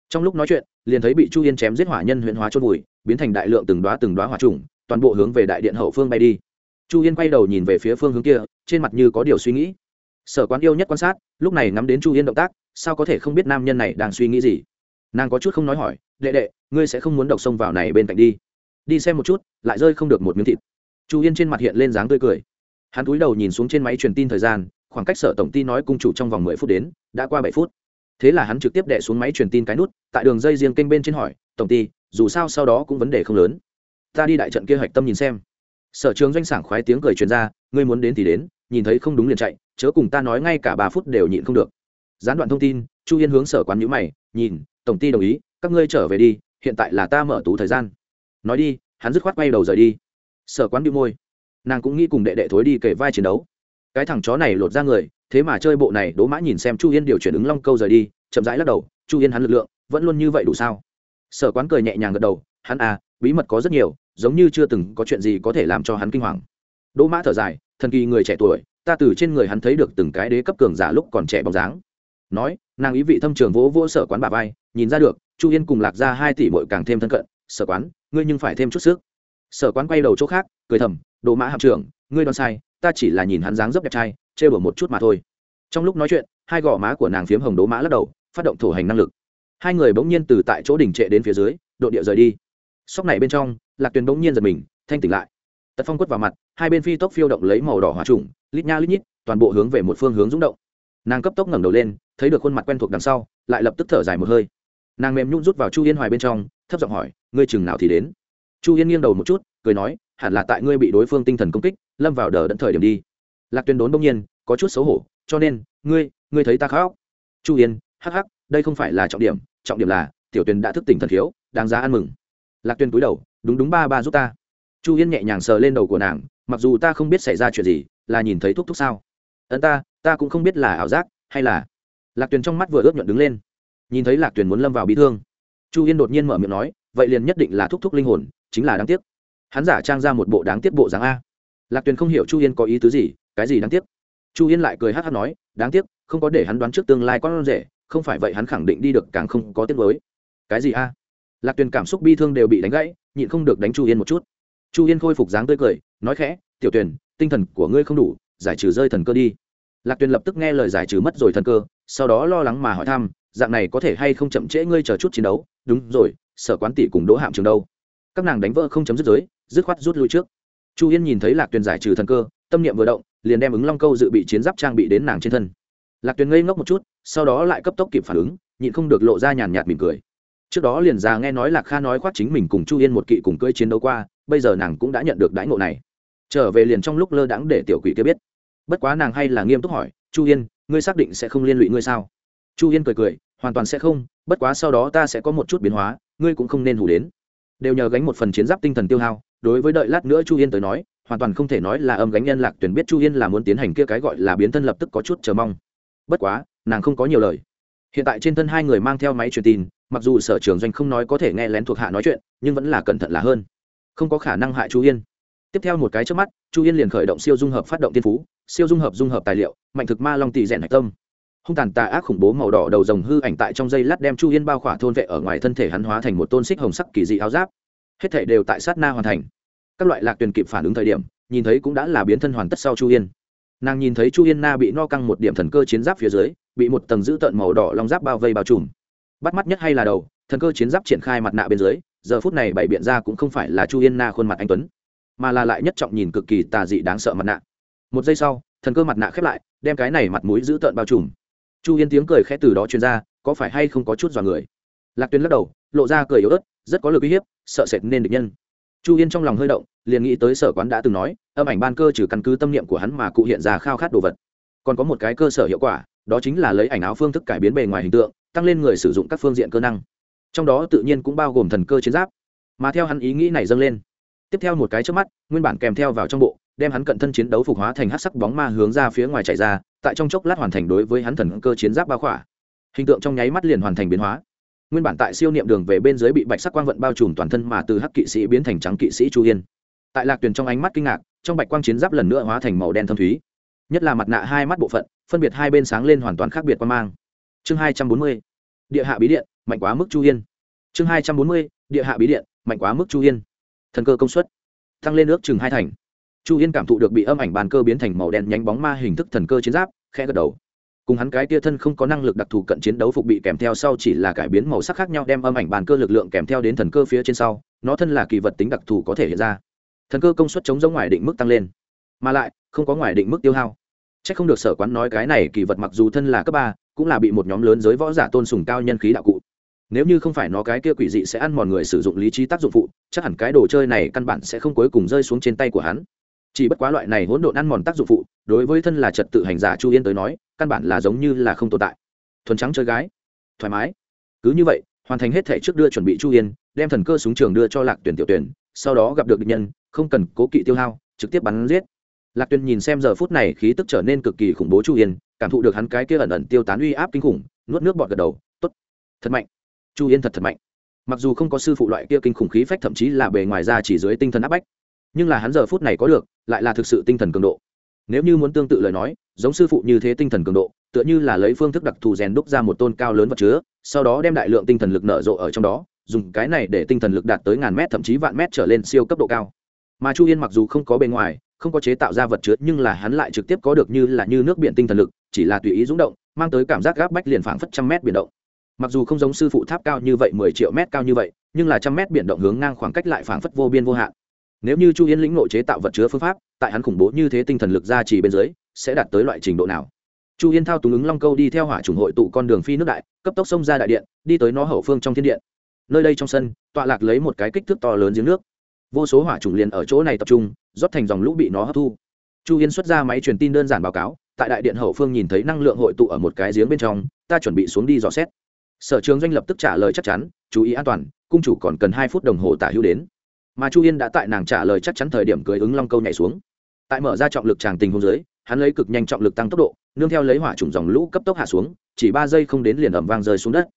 Trong lúc nói chuyện, liền thấy bị chu yên chém giết hỏa nhân huyện hóa chôn vùi biến thành đại lượng từng đoá từng đoá hỏa trùng, toàn bộ hướng về đại điện hậu phương bay đi. Chu yên quay đầu nhìn về phía phương hướng kia, trên mặt như có điều suy nghĩ. Sở quán yêu nhất quan sát, lúc này ngắm đến chu yên động tác, sao có thể không biết nam nhân này đang suy nghĩ gì? Nàng có chút không nói hỏi, đệ đệ, ngươi sẽ không muốn độc xông vào này bên cạnh đi? Đi xem một chút, lại rơi không được một miếng thịt. Chu yên trên mặt hiện lên dáng tươi cười. Hắn cúi đầu nhìn xuống trên máy truyền tin thời gian, khoảng cách sở tổng ty nói cung chủ trong vòng mười phút đến, đã qua bảy phút. Thế là hắn trực tiếp đẻ xuống máy truyền tin cái nút, tại đường dây riêng kênh bên trên hỏi, tổng ty dù sao sau đó cũng vấn đề không lớn. Ta đi đại trận kia hạch tâm nhìn xem. Sở trường doanh sảng khoái tiếng cười truyền ra, ngươi muốn đến thì đến, nhìn thấy không đúng liền chạy, chớ cùng ta nói ngay cả ba phút đều nhịn không được. Gián đoạn thông tin, chu yên hướng sở quán nhữ mày, nhìn, tổng ty đồng ý, các ngươi trở về đi, hiện tại là ta mở tú thời gian. Nói đi, hắn dứt khoát quay đầu rời đi. Sở quán bị môi. Nàng cũng nghĩ cùng đệ đệ thối đi kể vai chiến đấu. Cái thằng chó này lột ra người, thế mà chơi bộ này đố mã nhìn xem chu yên điều chuyển ứng long câu rời đi, chậm rãi lắc đầu, chu yên hắn lực lượng vẫn luôn như vậy đủ sao? Sở quán cười nhẹ nhàng gật đầu, hắn à bí mật có rất nhiều, giống như chưa từng có chuyện gì có thể làm cho hắn kinh hoàng. Đỗ mã thở dài, thần kỳ người trẻ tuổi, ta từ trên người hắn thấy được từng cái đế cấp cường giả lúc còn trẻ bóng dáng. Nói, nàng ý vị thâm trường vỗ vỗ sở quán bà vai, nhìn ra được, chu yên cùng lạc ra hai tỷ bội càng thêm thân cận, sở quán, ngươi nhưng phải thêm chút sức. Sở quán quay đầu chỗ khác, cười thầm đồ mã hạm trưởng, ngươi đoán sai, ta chỉ là nhìn hắn dáng dấp đẹp trai chê bở một chút mà thôi. Trong lúc nói chuyện, hai gò má của nàng phiếm hồng đố mã lắc đầu, phát động thổ hành năng lực hai người bỗng nhiên từ tại chỗ đỉnh trệ đến phía dưới độ địa rời đi. Sóc này bên trong, lạc tuyền bỗng nhiên giật mình, thanh tỉnh lại. Tật phong quất vào mặt, hai bên phi tốc phiêu động lấy màu đỏ hòa trùng, lít nha lít nhít, toàn bộ hướng về một phương hướng rúng động. Nàng cấp tốc ngẩng đầu lên, thấy được khuôn mặt quen thuộc đằng sau, lại lập tức thở dài một hơi. Nàng mềm nhún rút vào chu yên hoài bên trong, thấp giọng hỏi, ngươi chừng nào thì đến? Chu yên nghiêng đầu một chút, cười nói, hẳn là tại ngươi bị đối phương tinh thần công kích, lâm vào đờ đẫn thời điểm đi. Lạc tuyên đốn bỗng nhiên, có chút xấu hổ, cho nên, ngươi ngươi thấy ta khóc? Chu yên, hắc hắc, đây không phải là trọng điểm trọng điểm là, tiểu tuyền đã thức tỉnh thần khiếu, đáng giá ăn mừng. Lạc tuyên cúi đầu, đúng đúng ba ba giúp ta. Chu yên nhẹ nhàng sờ lên đầu của nàng, mặc dù ta không biết xảy ra chuyện gì, là nhìn thấy thúc thúc sao? Ấn ta ta cũng không biết là ảo giác hay là. Lạc tuyền trong mắt vừa ướt nhuận đứng lên. Nhìn thấy lạc tuyền muốn lâm vào bị thương, chu yên đột nhiên mở miệng nói, vậy liền nhất định là thúc thúc linh hồn, chính là đáng tiếc. Hắn giả trang ra một bộ đáng tiếc bộ dáng a. Lạc tuyền không hiểu chu yên có ý tứ gì, cái gì đáng tiếc? Chu yên lại cười hát hát nói, đáng tiếc, không có để hắn đoán trước tương lai con rể không phải vậy hắn khẳng định đi được càng không có tiếng mới cái gì a? Lạc tuyền cảm xúc bi thương đều bị đánh gãy, nhịn không được đánh chu yên một chút. Chu yên khôi phục dáng tươi cười, nói khẽ, tiểu tuyền, tinh thần của ngươi không đủ, giải trừ rơi thần cơ đi. Lạc tuyền lập tức nghe lời giải trừ mất rồi thần cơ, sau đó lo lắng mà hỏi thăm, dạng này có thể hay không chậm trễ ngươi chờ chút chiến đấu? Đúng rồi, sở quán tỷ cùng đỗ hạm trường đâu? Các nàng đánh vỡ không chấm dứt giới, dứt khoát rút lui trước. Chu yên nhìn thấy lạc tuyền giải trừ thần cơ, tâm niệm vừa động, liền đem ứng long câu dự bị chiến giáp trang bị đến nàng trên thân lạc tuyền ngây ngốc một chút, sau đó lại cấp tốc kịp phản ứng, nhịn không được lộ ra nhàn nhạt mỉm cười. Trước đó liền già nghe nói lạc kha nói khoác chính mình cùng chu yên một kỵ cùng cưỡi chiến đấu qua, bây giờ nàng cũng đã nhận được đãi ngộ này. Trở về liền trong lúc lơ đãng để tiểu quỷ kia biết. Bất quá nàng hay là nghiêm túc hỏi, chu yên, ngươi xác định sẽ không liên lụy ngươi sao? Chu yên cười cười, hoàn toàn sẽ không, bất quá sau đó ta sẽ có một chút biến hóa, ngươi cũng không nên hủ đến. Đều nhờ gánh một phần chiến giáp tinh thần tiêu hao, đối với đợi lát nữa chu yên tới nói, hoàn toàn không thể nói là âm gánh nhân lạc tuyển biết chu yên là muốn tiến hành kia cái gọi là biến thân lập tức có chút chờ mong bất quá, nàng không có nhiều lời. Hiện tại trên thân hai người mang theo máy truyền tin, mặc dù sở trường doanh không nói có thể nghe lén thuộc hạ nói chuyện, nhưng vẫn là cẩn thận là hơn. Không có khả năng hại chu yên. Tiếp theo một cái trước mắt, chu yên liền khởi động siêu dung hợp phát động tiên phú, siêu dung hợp dung hợp tài liệu, mạnh thực ma long tỷ rèn hạch tâm. Hung tàn tà ác khủng bố màu đỏ đầu rồng hư ảnh tại trong dây lát đem chu yên bao khỏa thôn vệ ở ngoài thân thể hắn hóa thành một tôn xích hồng sắc kỳ dị áo giáp. Hết thể đều tại sát na hoàn thành. Các loại lạc tuyền kịp phản ứng thời điểm, nhìn thấy cũng đã là biến thân hoàn tất sau chu yên nàng nhìn thấy chu yên na bị no căng một điểm thần cơ chiến giáp phía dưới, bị một tầng dữ tợn màu đỏ long giáp bao vây bao trùm. Bắt mắt nhất hay là đầu, thần cơ chiến giáp triển khai mặt nạ bên dưới, giờ phút này bảy biện ra cũng không phải là chu yên na khuôn mặt anh tuấn, mà là lại nhất trọng nhìn cực kỳ tà dị đáng sợ mặt nạ. Một giây sau, thần cơ mặt nạ khép lại, đem cái này mặt mũi dữ tợn bao trùm. Chu yên tiếng cười khẽ từ đó truyền ra, có phải hay không có chút dọa người? Lạc tuyến lắc đầu, lộ ra cười yếu ớt, rất có lực uy hiếp, sợ sệt nên được nhân chu yên trong lòng hơi động, liền nghĩ tới sở quán đã từng nói, âm ảnh ban cơ trừ căn cứ tâm niệm của hắn mà cụ hiện ra khao khát đồ vật. Còn có một cái cơ sở hiệu quả, đó chính là lấy ảnh áo phương thức cải biến bề ngoài hình tượng, tăng lên người sử dụng các phương diện cơ năng. Trong đó tự nhiên cũng bao gồm thần cơ chiến giáp. Mà theo hắn ý nghĩ này dâng lên, tiếp theo một cái trước mắt, nguyên bản kèm theo vào trong bộ, đem hắn cận thân chiến đấu phục hóa thành hát sắc bóng ma hướng ra phía ngoài chạy ra, tại trong chốc lát hoàn thành đối với hắn thần cơ chiến giáp bao khỏa. Hình tượng trong nháy mắt liền hoàn thành biến hóa nguyên bản tại siêu niệm đường về bên dưới bị bạch sắc quang vận bao trùm toàn thân mà từ hắc kỵ sĩ biến thành trắng kỵ sĩ chu yên tại lạc tuyền trong ánh mắt kinh ngạc, trong bạch quang chiến giáp lần nữa hóa thành màu đen thâm thúy. Nhất là mặt nạ hai mắt bộ phận, phân biệt hai bên sáng lên hoàn toàn khác biệt quan mang. Chương hai trăm bốn mươi, địa hạ bí điện, mạnh quá mức chu yên chương hai trăm bốn mươi, địa hạ bí điện, mạnh quá mức chu yên thần cơ công suất, tăng lên ước chừng hai thành. Chu yên cảm thụ được bị âm ảnh bàn cơ biến thành màu đen nhánh bóng ma hình thức thần cơ chiến giáp, khẽ gật đầu cùng hắn cái tia thân không có năng lực đặc thù cận chiến đấu phục bị kèm theo sau chỉ là cải biến màu sắc khác nhau đem âm ảnh bàn cơ lực lượng kèm theo đến thần cơ phía trên sau, nó thân là kỳ vật tính đặc thù có thể hiện ra. Thần cơ công suất chống giống ngoài định mức tăng lên, mà lại, không có ngoài định mức tiêu hao. C h ắ c không được sở quán nói cái này kỳ vật mặc dù thân là cấp ba, cũng là bị một nhóm lớn giới võ giả tôn sùng cao nhân khí đạo cụ. Nếu như không phải nó cái kia quỷ dị sẽ ăn mòn người sử dụng lý trí tác dụng phụ, chắc hẳn cái đồ chơi này căn bản sẽ không cuối cùng rơi xuống trên tay của hắn. Chỉ bất quá loại này hỗn độn ăn mòn tác dụng phụ, đối với thân là trật tự hành giả chu yên tới nói căn bản là giống như là không tồn tại. Thuần trắng chơi gái. Thoải mái. Cứ như vậy, hoàn thành hết thể trước đưa chuẩn bị chu yên, đem thần cơ súng trường đưa cho lạc tuyển tiểu tuyển, sau đó gặp được địch nhân, không cần cố kỵ tiêu hao, trực tiếp bắn giết. Lạc tuyển nhìn xem giờ phút này khí tức trở nên cực kỳ khủng bố chu yên, cảm thụ được hắn cái kia ẩn ẩn tiêu tán uy áp kinh khủng, nuốt nước bọt gật đầu t ố t thật mạnh. Chu yên thật thật mạnh. Mặc dù không có sư phụ loại kia kinh khủng khí phách, thậm chí là bề ngoài ra chỉ dưới tinh thần áp bách, nhưng là hắn giờ phút này có được, lại là thực sự tinh thần cường độ. Nếu như muốn tương tự lời nói giống sư phụ như thế tinh thần cường độ, tựa như là lấy phương thức đặc thù rèn đúc ra một tôn cao lớn vật chứa, sau đó đem đại lượng tinh thần lực nở rộ ở trong đó, dùng cái này để tinh thần lực đạt tới ngàn mét, thậm chí vạn mét trở lên siêu cấp độ cao. Mà chu yên mặc dù không có bề ngoài, không có chế tạo ra vật chứa, nhưng là hắn lại trực tiếp có được như là như nước biển tinh thần lực, chỉ là tùy ý rúng động, mang tới cảm giác gáp bách liền phảng phất trăm mét biển động. Mặc dù không giống sư phụ tháp cao như vậy, mười triệu mét cao như vậy, nhưng là trăm mét biển động hướng ngang khoảng cách lại phảng phất vô biên vô hạn. Nếu như chu yên lĩnh nội chế tạo vật chứa phương pháp, tại hắn khủng bố như thế tinh thần lực ra chỉ bên dưới sẽ đạt tới loại trình độ nào. Chu yên thao túng ứng long câu đi theo hỏa chủng hội tụ con đường phi nước đại, cấp tốc xông ra đại điện, đi tới nó hậu phương trong thiên điện. Nơi đây trong sân, tọa lạc lấy một cái kích thước to lớn giếng nước. Vô số hỏa chủng liền ở chỗ này tập trung, rót thành dòng lũ bị nó hấp thu. Chu yên xuất ra máy truyền tin đơn giản báo cáo, tại đại điện hậu phương nhìn thấy năng lượng hội tụ ở một cái giếng bên trong, ta chuẩn bị xuống đi dò xét. Sở trường doanh lập tức trả lời chắc chắn, chú ý an toàn, cung chủ còn cần hai phút đồng hồ tả hữu đến. Mà chu yên đã tại nàng trả lời chắc chắn thời điểm cưới ứng long câu nhảy xuống. Tại mở ra trọng lực tràng tình hôn dưới hắn lấy cực nhanh trọng lực tăng tốc độ, nương theo lấy hỏa trùng dòng lũ cấp tốc hạ xuống, chỉ ba giây không đến liền ẩm vang rơi xuống đất.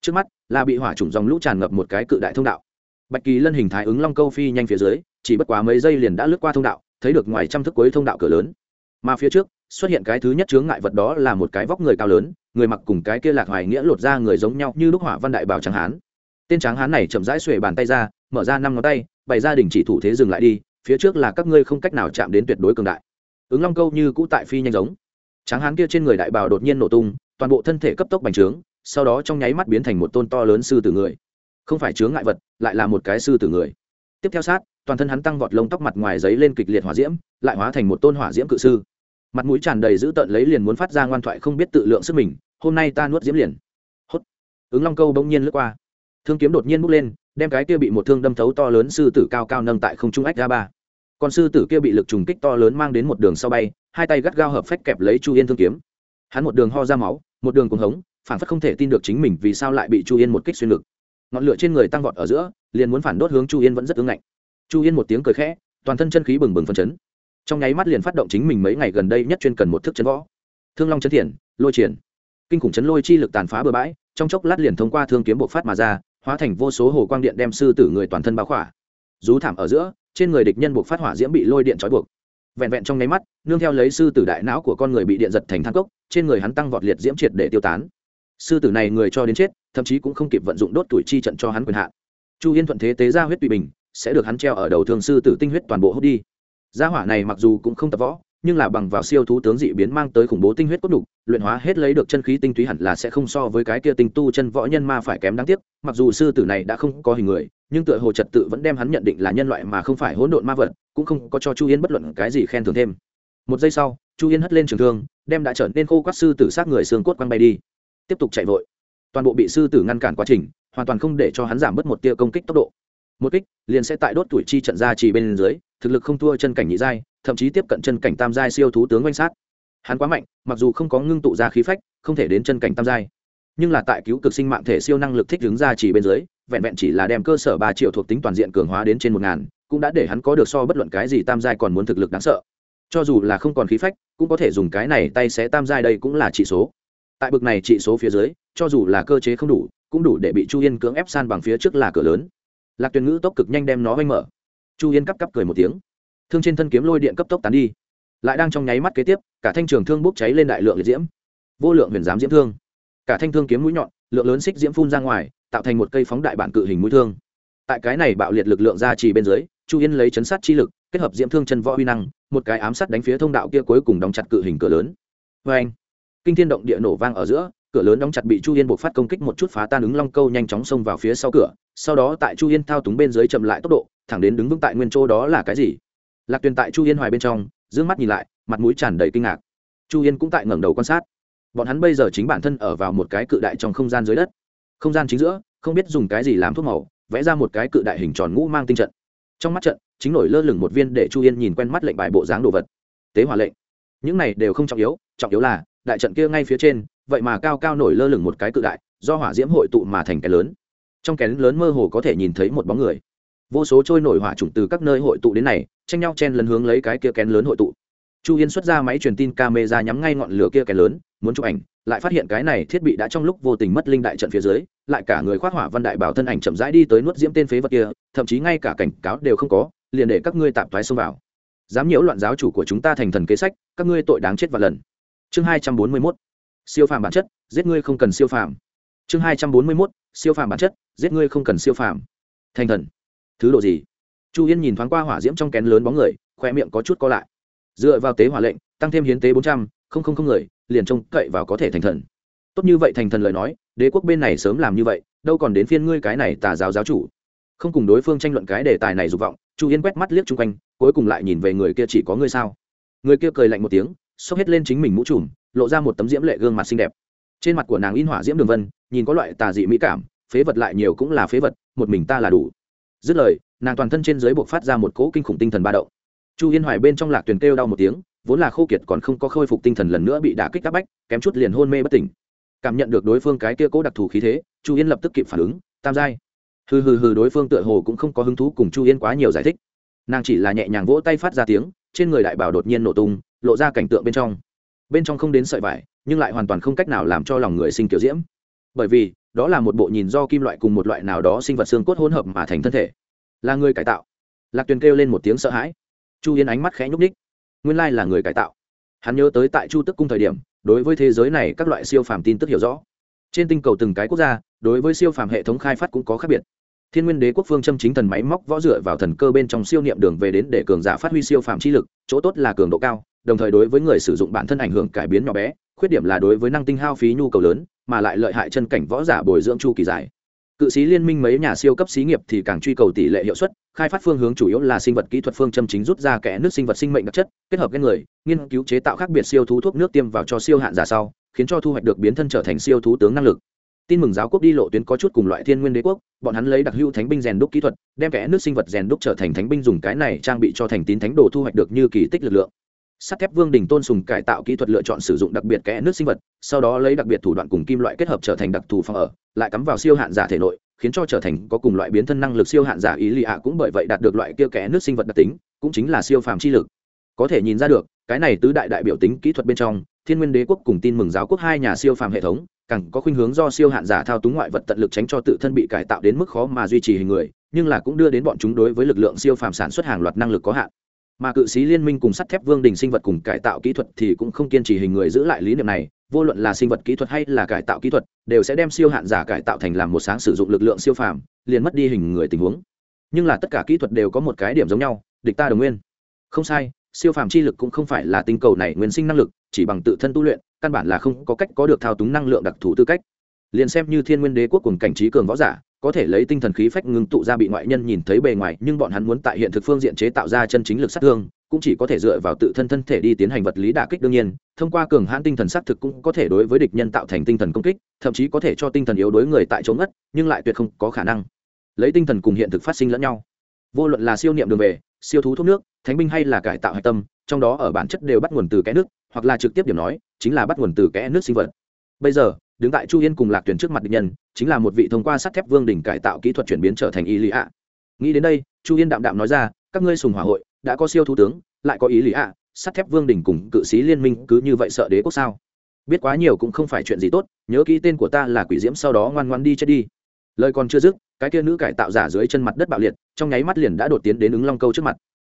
Trước mắt là bị hỏa trùng dòng lũ tràn ngập một cái cự đại thông đạo. Bạch kỳ lân hình thái ứng long câu phi nhanh phía dưới, chỉ bất quá mấy giây liền đã lướt qua thông đạo, thấy được ngoài trăm thước cuối thông đạo cửa lớn. Mà phía trước, xuất hiện cái thứ nhất chướng ngại vật đó là một cái vóc người cao lớn, người mặc cùng cái kia lạc hoài nghĩa lột ra người giống nhau như lúc hỏa văn đại bảo tráng hán. Tên tráng hán này chậm rãi xuề bàn tay ra, mở ra năm ngón tay, bày ra đình chỉ thủ thế dừng lại đi, phía trước là các ngươi không cách nào chạm đến tuyệt đối cường đại ứng long câu như cũ tại phi nhanh giống. Tráng hán kia trên người đại bào đột nhiên nổ tung, toàn bộ thân thể cấp tốc bành trướng, sau đó trong nháy mắt biến thành một tôn to lớn sư tử người. Không phải chướng ngại vật, lại là một cái sư tử người. Tiếp theo sát, toàn thân hắn tăng vọt lông tóc mặt ngoài giấy lên kịch liệt hỏa diễm, lại hóa thành một tôn hỏa diễm cự sư. Mặt mũi tràn đầy dữ tợn lấy liền muốn phát ra ngoan thoại không biết tự lượng sức mình, hôm nay ta nuốt diễm liền. Hốt. Ứng long câu bỗng nhiên lướt qua. Thương kiếm đột nhiên bốc lên, đem cái kia bị một thương đâm thấu to lớn sư tử cao cao nâng tại không trung ách ra ba. Con sư tử kia bị lực trùng kích to lớn mang đến một đường sau bay, hai tay gắt gao hợp phách kẹp lấy chu yên thương kiếm. Hắn một đường ho ra máu, một đường cuồng hống, phản phất không thể tin được chính mình vì sao lại bị chu yên một kích xuyên lực. ngọn lửa trên người tăng vọt ở giữa, liền muốn phản đốt hướng chu yên vẫn rất ứng ngạnh. Chu yên một tiếng cười khẽ, toàn thân chân khí bừng bừng phân chấn. Trong nháy mắt liền phát động chính mình mấy ngày gần đây nhất chuyên cần một thức chấn võ. Thương long chấn thiện, lôi triển. Kinh khủng chấn lôi chi lực tàn phá bừa bãi, trong chốc lát liền thông qua thương kiếm bộ phát mà ra, hóa thành vô số hồ quang điện đem sư tử người toàn thân bao khỏa. Rú thảm ở giữa trên người địch nhân buộc phát hỏa diễm bị lôi điện trói buộc. Vẹn vẹn trong nháy mắt, nương theo lấy sư tử đại não của con người bị điện giật thành thang cốc, trên người hắn tăng vọt liệt diễm triệt để tiêu tán. Sư tử này người cho đến chết, thậm chí cũng không kịp vận dụng đốt tuổi chi trận cho hắn quyền hạn. Chu yên thuận thế tế ra huyết tùy bình, sẽ được hắn treo ở đầu thường sư tử tinh huyết toàn bộ hút đi. Gia hỏa này mặc dù cũng không tập võ, nhưng là bằng vào siêu thú tướng dị biến mang tới khủng bố tinh huyết cốt đục, luyện hóa hết lấy được chân khí tinh túy hẳn là sẽ không so với cái kia tinh tu chân võ nhân ma phải kém đáng tiếc, mặc dù sư tử này đã không có hình người nhưng tựa hồ trật tự vẫn đem hắn nhận định là nhân loại mà không phải hỗn độn ma vật, cũng không có cho chu yên bất luận cái gì khen thưởng thêm. Một giây sau, chu yên hất lên trường thương, đem đã trở nên khô quát sư tử sát người xương cốt quăng bay đi. Tiếp tục chạy vội. Toàn bộ bị sư tử ngăn cản quá trình, hoàn toàn không để cho hắn giảm bớt một tia công kích tốc độ. Một kích, liền sẽ tại đốt tuổi chi trận ra chỉ bên dưới, thực lực không thua chân cảnh nhị giai, thậm chí tiếp cận chân cảnh tam giai siêu thú tướng quanh sát. Hắn quá mạnh, mặc dù không có ngưng tụ ra khí phách, không thể đến chân cảnh tam giai. Nhưng là tại cứu cực sinh mạng thể siêu năng lực thích ứng ra chỉ bên dưới vẹn vẹn chỉ là đem cơ sở ba triệu thuộc tính toàn diện cường hóa đến trên một ngàn, cũng đã để hắn có được so bất luận cái gì tam giai còn muốn thực lực đáng sợ. Cho dù là không còn khí phách, cũng có thể dùng cái này tay xé tam giai đây cũng là trị số. Tại bực này trị số phía dưới, cho dù là cơ chế không đủ, cũng đủ để bị chu yên cưỡng ép san bằng phía trước là cửa lớn. Lạc tuyền ngữ tốc cực nhanh đem nó oanh mở. Chu yên cắp cắp cười một tiếng. Thương trên thân kiếm lôi điện cấp tốc tán đi. Lại đang trong nháy mắt kế tiếp, cả thanh trường thương bốc cháy lên đại lượng liệt diễm. Vô lượng huyền giám diễm thương. Cả thanh thương kiếm mũi nhọn, lượng lớn xích diễm phun ra ngoài tạo thành một cây phóng đại bản cự hình mũi thương. Tại cái này bạo liệt lực lượng ra chỉ bên dưới, chu yên lấy chấn sát chi lực, kết hợp diễm thương chân võ huy năng, một cái ám sát đánh phía thông đạo kia cuối cùng đóng chặt cự hình cửa lớn. Vê anh kinh thiên động địa nổ vang ở giữa, cửa lớn đóng chặt bị chu yên buộc phát công kích một chút phá tan ứng long câu nhanh chóng xông vào phía sau cửa, sau đó tại chu yên thao túng bên dưới chậm lại tốc độ, thẳng đến đứng vững tại nguyên chỗ đó là cái gì? Lạc tuyền tại chu yên hoài bên trong d mắt nhìn lại, mặt mũi tràn đầy kinh ngạc. Chu yên cũng tại ngẩng đầu quan sát. Bọn hắn bây giờ chính bản thân ở vào một cái cự đại trong không gian dưới đất không gian chính giữa, không biết dùng cái gì làm thuốc màu, vẽ ra một cái cự đại hình tròn ngũ mang tinh trận. Trong mắt trận, chính nổi lơ lửng một viên để chu yên nhìn quen mắt lệnh bài bộ dáng đồ vật. Tế hỏa lệnh. Những này đều không trọng yếu trọng yếu là, đại trận kia ngay phía trên, vậy mà cao cao nổi lơ lửng một cái cự đại, do hỏa diễm hội tụ mà thành cái lớn. Trong kén lớn mơ hồ có thể nhìn thấy một bóng người. Vô số trôi nổi hỏa trùng từ các nơi hội tụ đến này, tranh nhau chen lấn hướng lấy cái kia kén lớn hội tụ. Chu yên xuất ra máy truyền tin camera nhắm ngay ngọn lửa kia kén lớn, muốn chụp ảnh lại phát hiện cái này thiết bị đã trong lúc vô tình mất linh đại trận phía dưới, lại cả người khoác hỏa văn đại bảo thân ảnh chậm rãi đi tới nuốt diễm tên phế vật kia, thậm chí ngay cả cảnh cáo đều không có, liền để các ngươi tạm thoái xông vào. Dám nhiễu loạn giáo chủ của chúng ta thành thần kế sách, các ngươi tội đáng chết và lần. Chương hai trăm bốn mươi mốt. Siêu phàm bản chất, giết ngươi không cần siêu phàm. Chương hai trăm bốn mươi mốt. Siêu phàm bản chất, giết ngươi không cần siêu phàm. Thành thần. Thứ độ gì? Chu yên nhìn thoáng qua hỏa diễm trong kén lớn bóng người, khoe miệng có chút co lại. Dựa vào tế hỏa lệnh, tăng thêm hiến tế bốn trăm linh người liền trông cậy vào có thể thành thần. Tốt như vậy thành thần lời nói, đế quốc bên này sớm làm như vậy, đâu còn đến phiên ngươi cái này tà giáo giáo chủ. Không cùng đối phương tranh luận cái đề tài này dục vọng, chu yên quét mắt liếc chung quanh, cuối cùng lại nhìn về người kia chỉ có ngươi sao? Người kia cười lạnh một tiếng, xốc hết lên chính mình mũ trùm, lộ ra một tấm diễm lệ gương mặt xinh đẹp. Trên mặt của nàng in hỏa diễm đường vân, nhìn có loại tà dị mỹ cảm, phế vật lại nhiều cũng là phế vật, một mình ta là đủ. Dứt lời, nàng toàn thân trên dưới buộc phát ra một cỗ kinh khủng tinh thần ba đậu chu yên hoài bên trong lạc tuyền kêu đau một tiếng vốn là khô kiệt còn không có khôi phục tinh thần lần nữa bị đả kích các bách, kém chút liền hôn mê bất tỉnh. Cảm nhận được đối phương cái kia cố đặc thù khí thế, chu yên lập tức kịp phản ứng, tam giai. Hừ hừ hừ, đối phương tựa hồ cũng không có hứng thú cùng chu yên quá nhiều giải thích. Nàng chỉ là nhẹ nhàng vỗ tay phát ra tiếng, trên người đại bảo đột nhiên nổ tung, lộ ra cảnh tượng bên trong. Bên trong không đến sợi vải, nhưng lại hoàn toàn không cách nào làm cho lòng người sinh kiểu diễm. Bởi vì, đó là một bộ nhìn do kim loại cùng một loại nào đó sinh vật xương cốt hỗn hợp mà thành thân thể. Là người cải tạo. Lạc tuyền kêu lên một tiếng sợ hãi. Chu yên ánh mắt khẽ nhúc ních nguyên lai là người cải tạo. Hắn nhớ tới tại chu tức cung thời điểm, đối với thế giới này các loại siêu phàm tin tức hiểu rõ. Trên tinh cầu từng cái quốc gia, đối với siêu phàm hệ thống khai phát cũng có khác biệt. Thiên nguyên đế quốc phương châm chính thần máy móc võ dựa vào thần cơ bên trong siêu niệm đường về đến để cường giả phát huy siêu phàm chi lực, chỗ tốt là cường độ cao, đồng thời đối với người sử dụng bản thân ảnh hưởng cải biến nhỏ bé, khuyết điểm là đối với năng tinh hao phí nhu cầu lớn, mà lại lợi hại chân cảnh võ giả bồi dưỡng chu kỳ dài. Cự sĩ liên minh mấy nhà siêu cấp xí nghiệp thì càng truy cầu tỷ lệ hiệu suất khai phát phương hướng chủ yếu là sinh vật kỹ thuật phương châm chính rút ra kẽ nước sinh vật sinh mệnh đặc chất, kết hợp với người, nghiên cứu chế tạo khác biệt siêu thú thuốc nước tiêm vào cho siêu hạn giả sau, khiến cho thu hoạch được biến thân trở thành siêu thú tướng năng lực. Tin mừng giáo quốc đi lộ tuyến có chút cùng loại thiên nguyên đế quốc, bọn hắn lấy đặc hữu thánh binh rèn đúc kỹ thuật, đem kẽ nước sinh vật rèn đúc trở thành thánh binh dùng cái này trang bị cho thành tín thánh đồ thu hoạch được như kỳ tích lực lượng. Sắt thép vương đình tôn sùng cải tạo kỹ thuật lựa chọn sử dụng đặc biệt kẽ nước sinh vật, sau đó lấy đặc biệt thủ đoạn cùng kim loại kết hợp trở thành đặc thù phòng ở, lại cắm vào siêu hạn giả thể nội khiến cho trở thành có cùng loại biến thân năng lực siêu hạn giả ý lì ạ cũng bởi vậy đạt được loại kia kẽ nước sinh vật đặc tính, cũng chính là siêu phàm chi lực. Có thể nhìn ra được, cái này tứ đại đại biểu tính kỹ thuật bên trong, thiên nguyên đế quốc cùng tin mừng giáo quốc hai nhà siêu phàm hệ thống, càng có khuynh hướng do siêu hạn giả thao túng ngoại vật tận lực tránh cho tự thân bị cải tạo đến mức khó mà duy trì hình người, nhưng là cũng đưa đến bọn chúng đối với lực lượng siêu phàm sản xuất hàng loạt năng lực có hạn. Mà cự sĩ liên minh cùng sắt thép vương đình sinh vật cùng cải tạo kỹ thuật thì cũng không kiên trì hình người giữ lại lý niệm này vô luận là sinh vật kỹ thuật hay là cải tạo kỹ thuật, đều sẽ đem siêu hạn giả cải tạo thành làm một sáng sử dụng lực lượng siêu phàm, liền mất đi hình người tình huống. Nhưng là tất cả kỹ thuật đều có một cái điểm giống nhau, địch ta đồng nguyên. Không sai, siêu phàm chi lực cũng không phải là tinh cầu này nguyên sinh năng lực, chỉ bằng tự thân tu luyện, căn bản là không có cách có được thao túng năng lượng đặc thù tư cách. Liền xem như thiên nguyên đế quốc cùng cảnh trí cường võ giả, có thể lấy tinh thần khí phách ngưng tụ ra bị ngoại nhân nhìn thấy bề ngoài, nhưng bọn hắn muốn tại hiện thực phương diện chế tạo ra chân chính lực sát thương cũng chỉ có thể dựa vào tự thân thân thể đi tiến hành vật lý đả kích đương nhiên, thông qua cường hãn tinh thần xác thực cũng có thể đối với địch nhân tạo thành tinh thần công kích, thậm chí có thể cho tinh thần yếu đối người tại chỗ ngất, nhưng lại tuyệt không có khả năng. Lấy tinh thần cùng hiện thực phát sinh lẫn nhau. Vô luận là siêu niệm đường về, siêu thú thuốc nước, thánh binh hay là cải tạo hạch tâm, trong đó ở bản chất đều bắt nguồn từ cái nước, hoặc là trực tiếp điểm nói, chính là bắt nguồn từ kẽ nước sinh vật. Bây giờ, đứng tại chu yên cùng lạc tuyển trước mặt địch nhân, chính là một vị thông qua sắt thép vương đỉnh cải tạo kỹ thuật chuyển biến trở thành y lý ạ nghĩ đến đây, chu yên đạm đạm nói ra, các ngươi sùng hỏa hội đã có siêu thủ tướng, lại có ý lý ạ, sắt thép vương đỉnh cùng cự sĩ liên minh cứ như vậy sợ đế quốc sao? Biết quá nhiều cũng không phải chuyện gì tốt, nhớ kỹ tên của ta là quỷ diễm sau đó ngoan ngoan đi chết đi. Lời còn chưa dứt, cái kia nữ cải tạo giả dưới chân mặt đất bạo liệt, trong nháy mắt liền đã đột tiến đến ứng long câu trước mặt.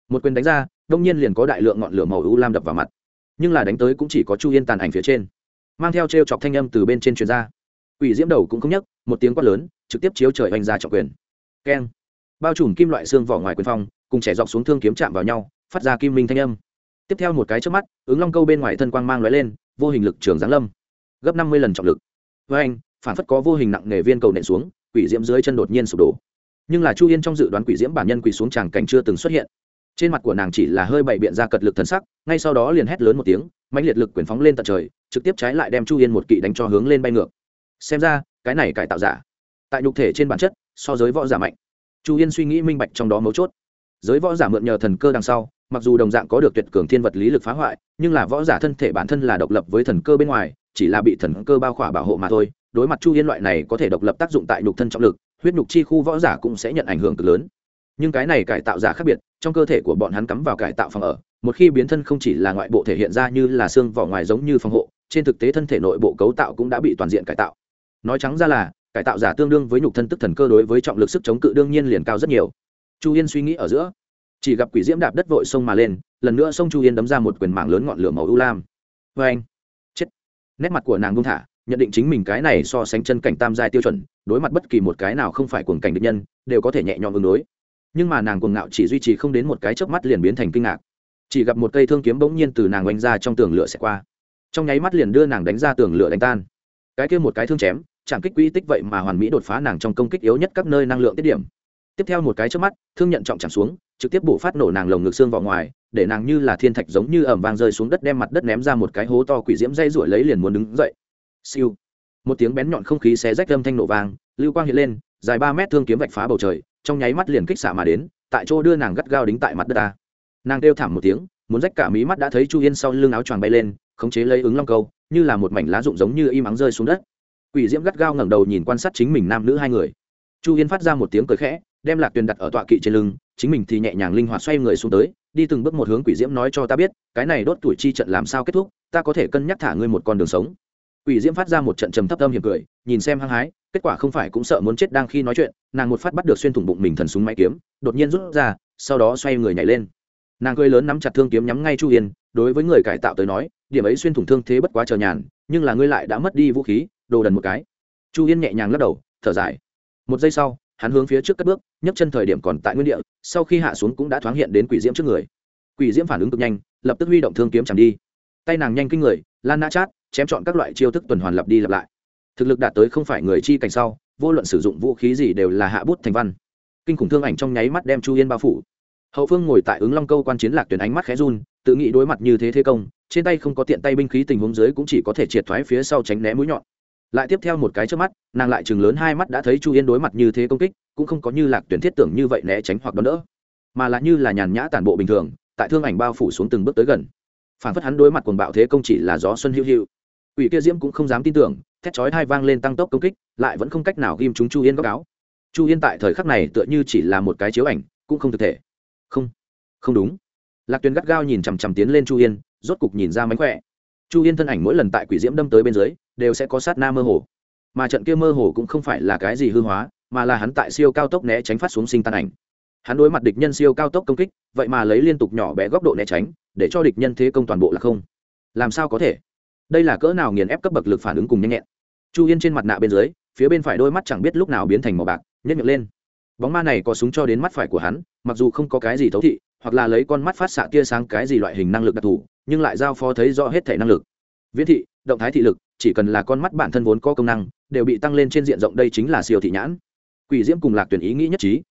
Một quyền đánh ra, đông nhiên liền có đại lượng ngọn lửa màu u lam đập vào mặt. Nhưng là đánh tới cũng chỉ có chu yên tàn ảnh phía trên. Mang theo t r e o chọc thanh âm từ bên trên truyền ra. Quỷ diễm đầu cũng không nhấc, một tiếng quát lớn, trực tiếp chiếu trời oanh ra trọng quyền. Keng. Bao trùm kim loại xương vỏ ngoài quyền phong cùng trẻ dọc xuống thương kiếm chạm vào nhau, phát ra kim minh thanh âm. Tiếp theo một cái trước mắt, ứng long câu bên ngoài thân quang mang lóe lên, vô hình lực trường giáng lâm. Gấp năm mươi lần trọng lực. Với anh, phản phất có vô hình nặng nề viên cầu nện xuống, quỷ diễm dưới chân đột nhiên sụp đổ. Nhưng là chu yên trong dự đoán quỷ diễm bản nhân quỷ xuống tràng cảnh chưa từng xuất hiện. Trên mặt của nàng chỉ là hơi bày biện ra cật lực thần sắc, ngay sau đó liền hét lớn một tiếng mạnh liệt lực quyền phóng lên tận trời, trực tiếp trái lại đem chu yên một kỵ đánh cho hướng lên bay ngược. Xem ra, cái này cải tạo giả. Tại nhục thể trên bản chất, so giới võ giả mạnh. Chu yên suy nghĩ minh bạch trong đó mấu chốt giới võ giả mượn nhờ thần cơ đằng sau, mặc dù đồng dạng có được tuyệt cường thiên vật lý lực phá hoại, nhưng là võ giả thân thể bản thân là độc lập với thần cơ bên ngoài, chỉ là bị thần cơ bao khỏa bảo hộ mà thôi. Đối mặt chu yên loại này có thể độc lập tác dụng tại nhục thân trọng lực, huyết nhục chi khu võ giả cũng sẽ nhận ảnh hưởng cực lớn. Nhưng cái này cải tạo giả khác biệt, trong cơ thể của bọn hắn cắm vào cải tạo phòng ở, một khi biến thân không chỉ là ngoại bộ thể hiện ra như là xương vỏ ngoài giống như phòng hộ, trên thực tế thân thể nội bộ cấu tạo cũng đã bị toàn diện cải tạo. Nói trắng ra là, cải tạo giả tương đương với nhục thân tức thần cơ đối với trọng lực sức chống cự đương nhiên liền cao rất nhiều chu yên suy nghĩ ở giữa. Chỉ gặp quỷ diễm đạp đất vội sông mà lên, lần nữa sông chu yên đấm ra một quyền mạng lớn ngọn lửa màu ưu lam. Vê anh chết! Nét mặt của nàng buông thả, nhận định chính mình cái này so sánh chân cảnh tam giai tiêu chuẩn, đối mặt bất kỳ một cái nào không phải cuồng cảnh địch nhân, đều có thể nhẹ nhõm ứng đối. Nhưng mà nàng cuồng ngạo chỉ duy trì không đến một cái chớp mắt liền biến thành kinh ngạc. Chỉ gặp một cây thương kiếm bỗng nhiên từ nàng oanh ra trong tường lửa sẽ qua. Trong nháy mắt liền đưa nàng đánh ra tường lửa đánh tan. Cái kia một cái thương chém, chạm kích quỹ tích vậy mà hoàn mỹ đột phá nàng trong công kích yếu nhất các nơi năng lượng tiết điểm tiếp theo một cái trước mắt, thương nhận trọng chạm xuống, trực tiếp bổ phát nổ nàng lồng ngực xương vào ngoài, để nàng như là thiên thạch giống như ẩm vang rơi xuống đất đem mặt đất ném ra một cái hố to quỷ diễm dây ruổi lấy liền muốn đứng dậy. Siêu. Một tiếng bén nhọn không khí xé rách âm thanh nổ vang, lưu quang hiện lên, dài ba mét thương kiếm vạch phá bầu trời, trong nháy mắt liền kích xạ mà đến, tại chỗ đưa nàng gắt gao đính tại mặt đất ta. Nàng kêu thảm một tiếng, muốn rách cả mí mắt đã thấy chu yên sau lưng áo choàng bay lên, khống chế lấy ứng long câu, như là một mảnh lá rụng giống như im ắng rơi xuống đất. Quỷ diễm gắt gao ngẩng đầu nhìn quan sát chính mình nam nữ hai người. Chu yên phát ra một tiếng cười khẽ đem lạc tuyền đặt ở tọa kỵ trên lưng, chính mình thì nhẹ nhàng linh hoạt xoay người xuống tới, đi từng bước một hướng quỷ diễm nói cho ta biết, cái này đốt tuổi chi trận làm sao kết thúc, ta có thể cân nhắc thả ngươi một con đường sống. Quỷ diễm phát ra một trận trầm thấp âm hiểm cười, nhìn xem hăng hái, kết quả không phải cũng sợ muốn chết đang khi nói chuyện, nàng một phát bắt được xuyên thủng bụng mình thần súng máy kiếm, đột nhiên rút ra, sau đó xoay người nhảy lên. Nàng cười lớn nắm chặt thương kiếm nhắm ngay chu yên, đối với người cải tạo tới nói, điểm ấy xuyên thủng thương thế bất quá chờ nhàn, nhưng là ngươi lại đã mất đi vũ khí, đồ đần một cái. Chu yên nhẹ nhàng lắc đầu, thở dài. Một giây sau hắn hướng phía trước cất bước, nhấc chân thời điểm còn tại nguyên địa, sau khi hạ xuống cũng đã thoáng hiện đến quỷ diễm trước người. Quỷ diễm phản ứng cực nhanh, lập tức huy động thương kiếm chẳng đi. Tay nàng nhanh kinh người, lan na chát, chém chọn các loại chiêu thức tuần hoàn lặp đi lặp lại. Thực lực đạt tới không phải người chi cảnh sau, vô luận sử dụng vũ khí gì đều là hạ bút thành văn. Kinh khủng thương ảnh trong nháy mắt đem chu yên bao phủ. Hậu phương ngồi tại ứng long câu quan chiến lạc tuyển ánh mắt khẽ run, tự nghĩ đối mặt như thế thế công, trên tay không có tiện tay binh khí tình huống dưới cũng chỉ có thể triệt thoái phía sau tránh né mũi nhọn lại tiếp theo một cái trước mắt, nàng lại chừng lớn hai mắt đã thấy chu yên đối mặt như thế công kích, cũng không có như lạc tuyển thiết tưởng như vậy né tránh hoặc đón đỡ, mà là như là nhàn nhã tản bộ bình thường, tại thương ảnh bao phủ xuống từng bước tới gần. Phản phất hắn đối mặt quần bạo thế công chỉ là gió xuân hữu hữu ủy kia diễm cũng không dám tin tưởng, thét chói hai vang lên tăng tốc công kích, lại vẫn không cách nào ghim chúng chu yên báo cáo chu yên tại thời khắc này tựa như chỉ là một cái chiếu ảnh, cũng không thực thể. Không không đúng. Lạc tuyền gắt gao nhìn chằm chằm tiến lên chu yên, rốt cục nhìn ra mánh khỏe. Chu yên thân ảnh mỗi lần tại quỷ diễm đâm tới bên dưới đều sẽ có sát na mơ hồ. Mà trận kia mơ hồ cũng không phải là cái gì hư hóa, mà là hắn tại siêu cao tốc né tránh phát xuống sinh tan ảnh. Hắn đối mặt địch nhân siêu cao tốc công kích, vậy mà lấy liên tục nhỏ bé góc độ né tránh, để cho địch nhân thế công toàn bộ là không. Làm sao có thể? Đây là cỡ nào nghiền ép cấp bậc lực phản ứng cùng nhanh nhẹn. Chu yên trên mặt nạ bên dưới, phía bên phải đôi mắt chẳng biết lúc nào biến thành màu bạc nhét miệng lên. Bóng ma này có súng cho đến mắt phải của hắn, mặc dù không có cái gì thấu thị, hoặc là lấy con mắt phát xạ tia sáng cái gì loại hình năng lực đặc thù, nhưng lại giao phó thấy rõ hết thể năng lực viễn thị, động thái thị lực, chỉ cần là con mắt bản thân vốn có công năng, đều bị tăng lên trên diện rộng, đây chính là siêu thị nhãn. Quỷ diễm cùng lạc tuyển ý nghĩ nhất trí.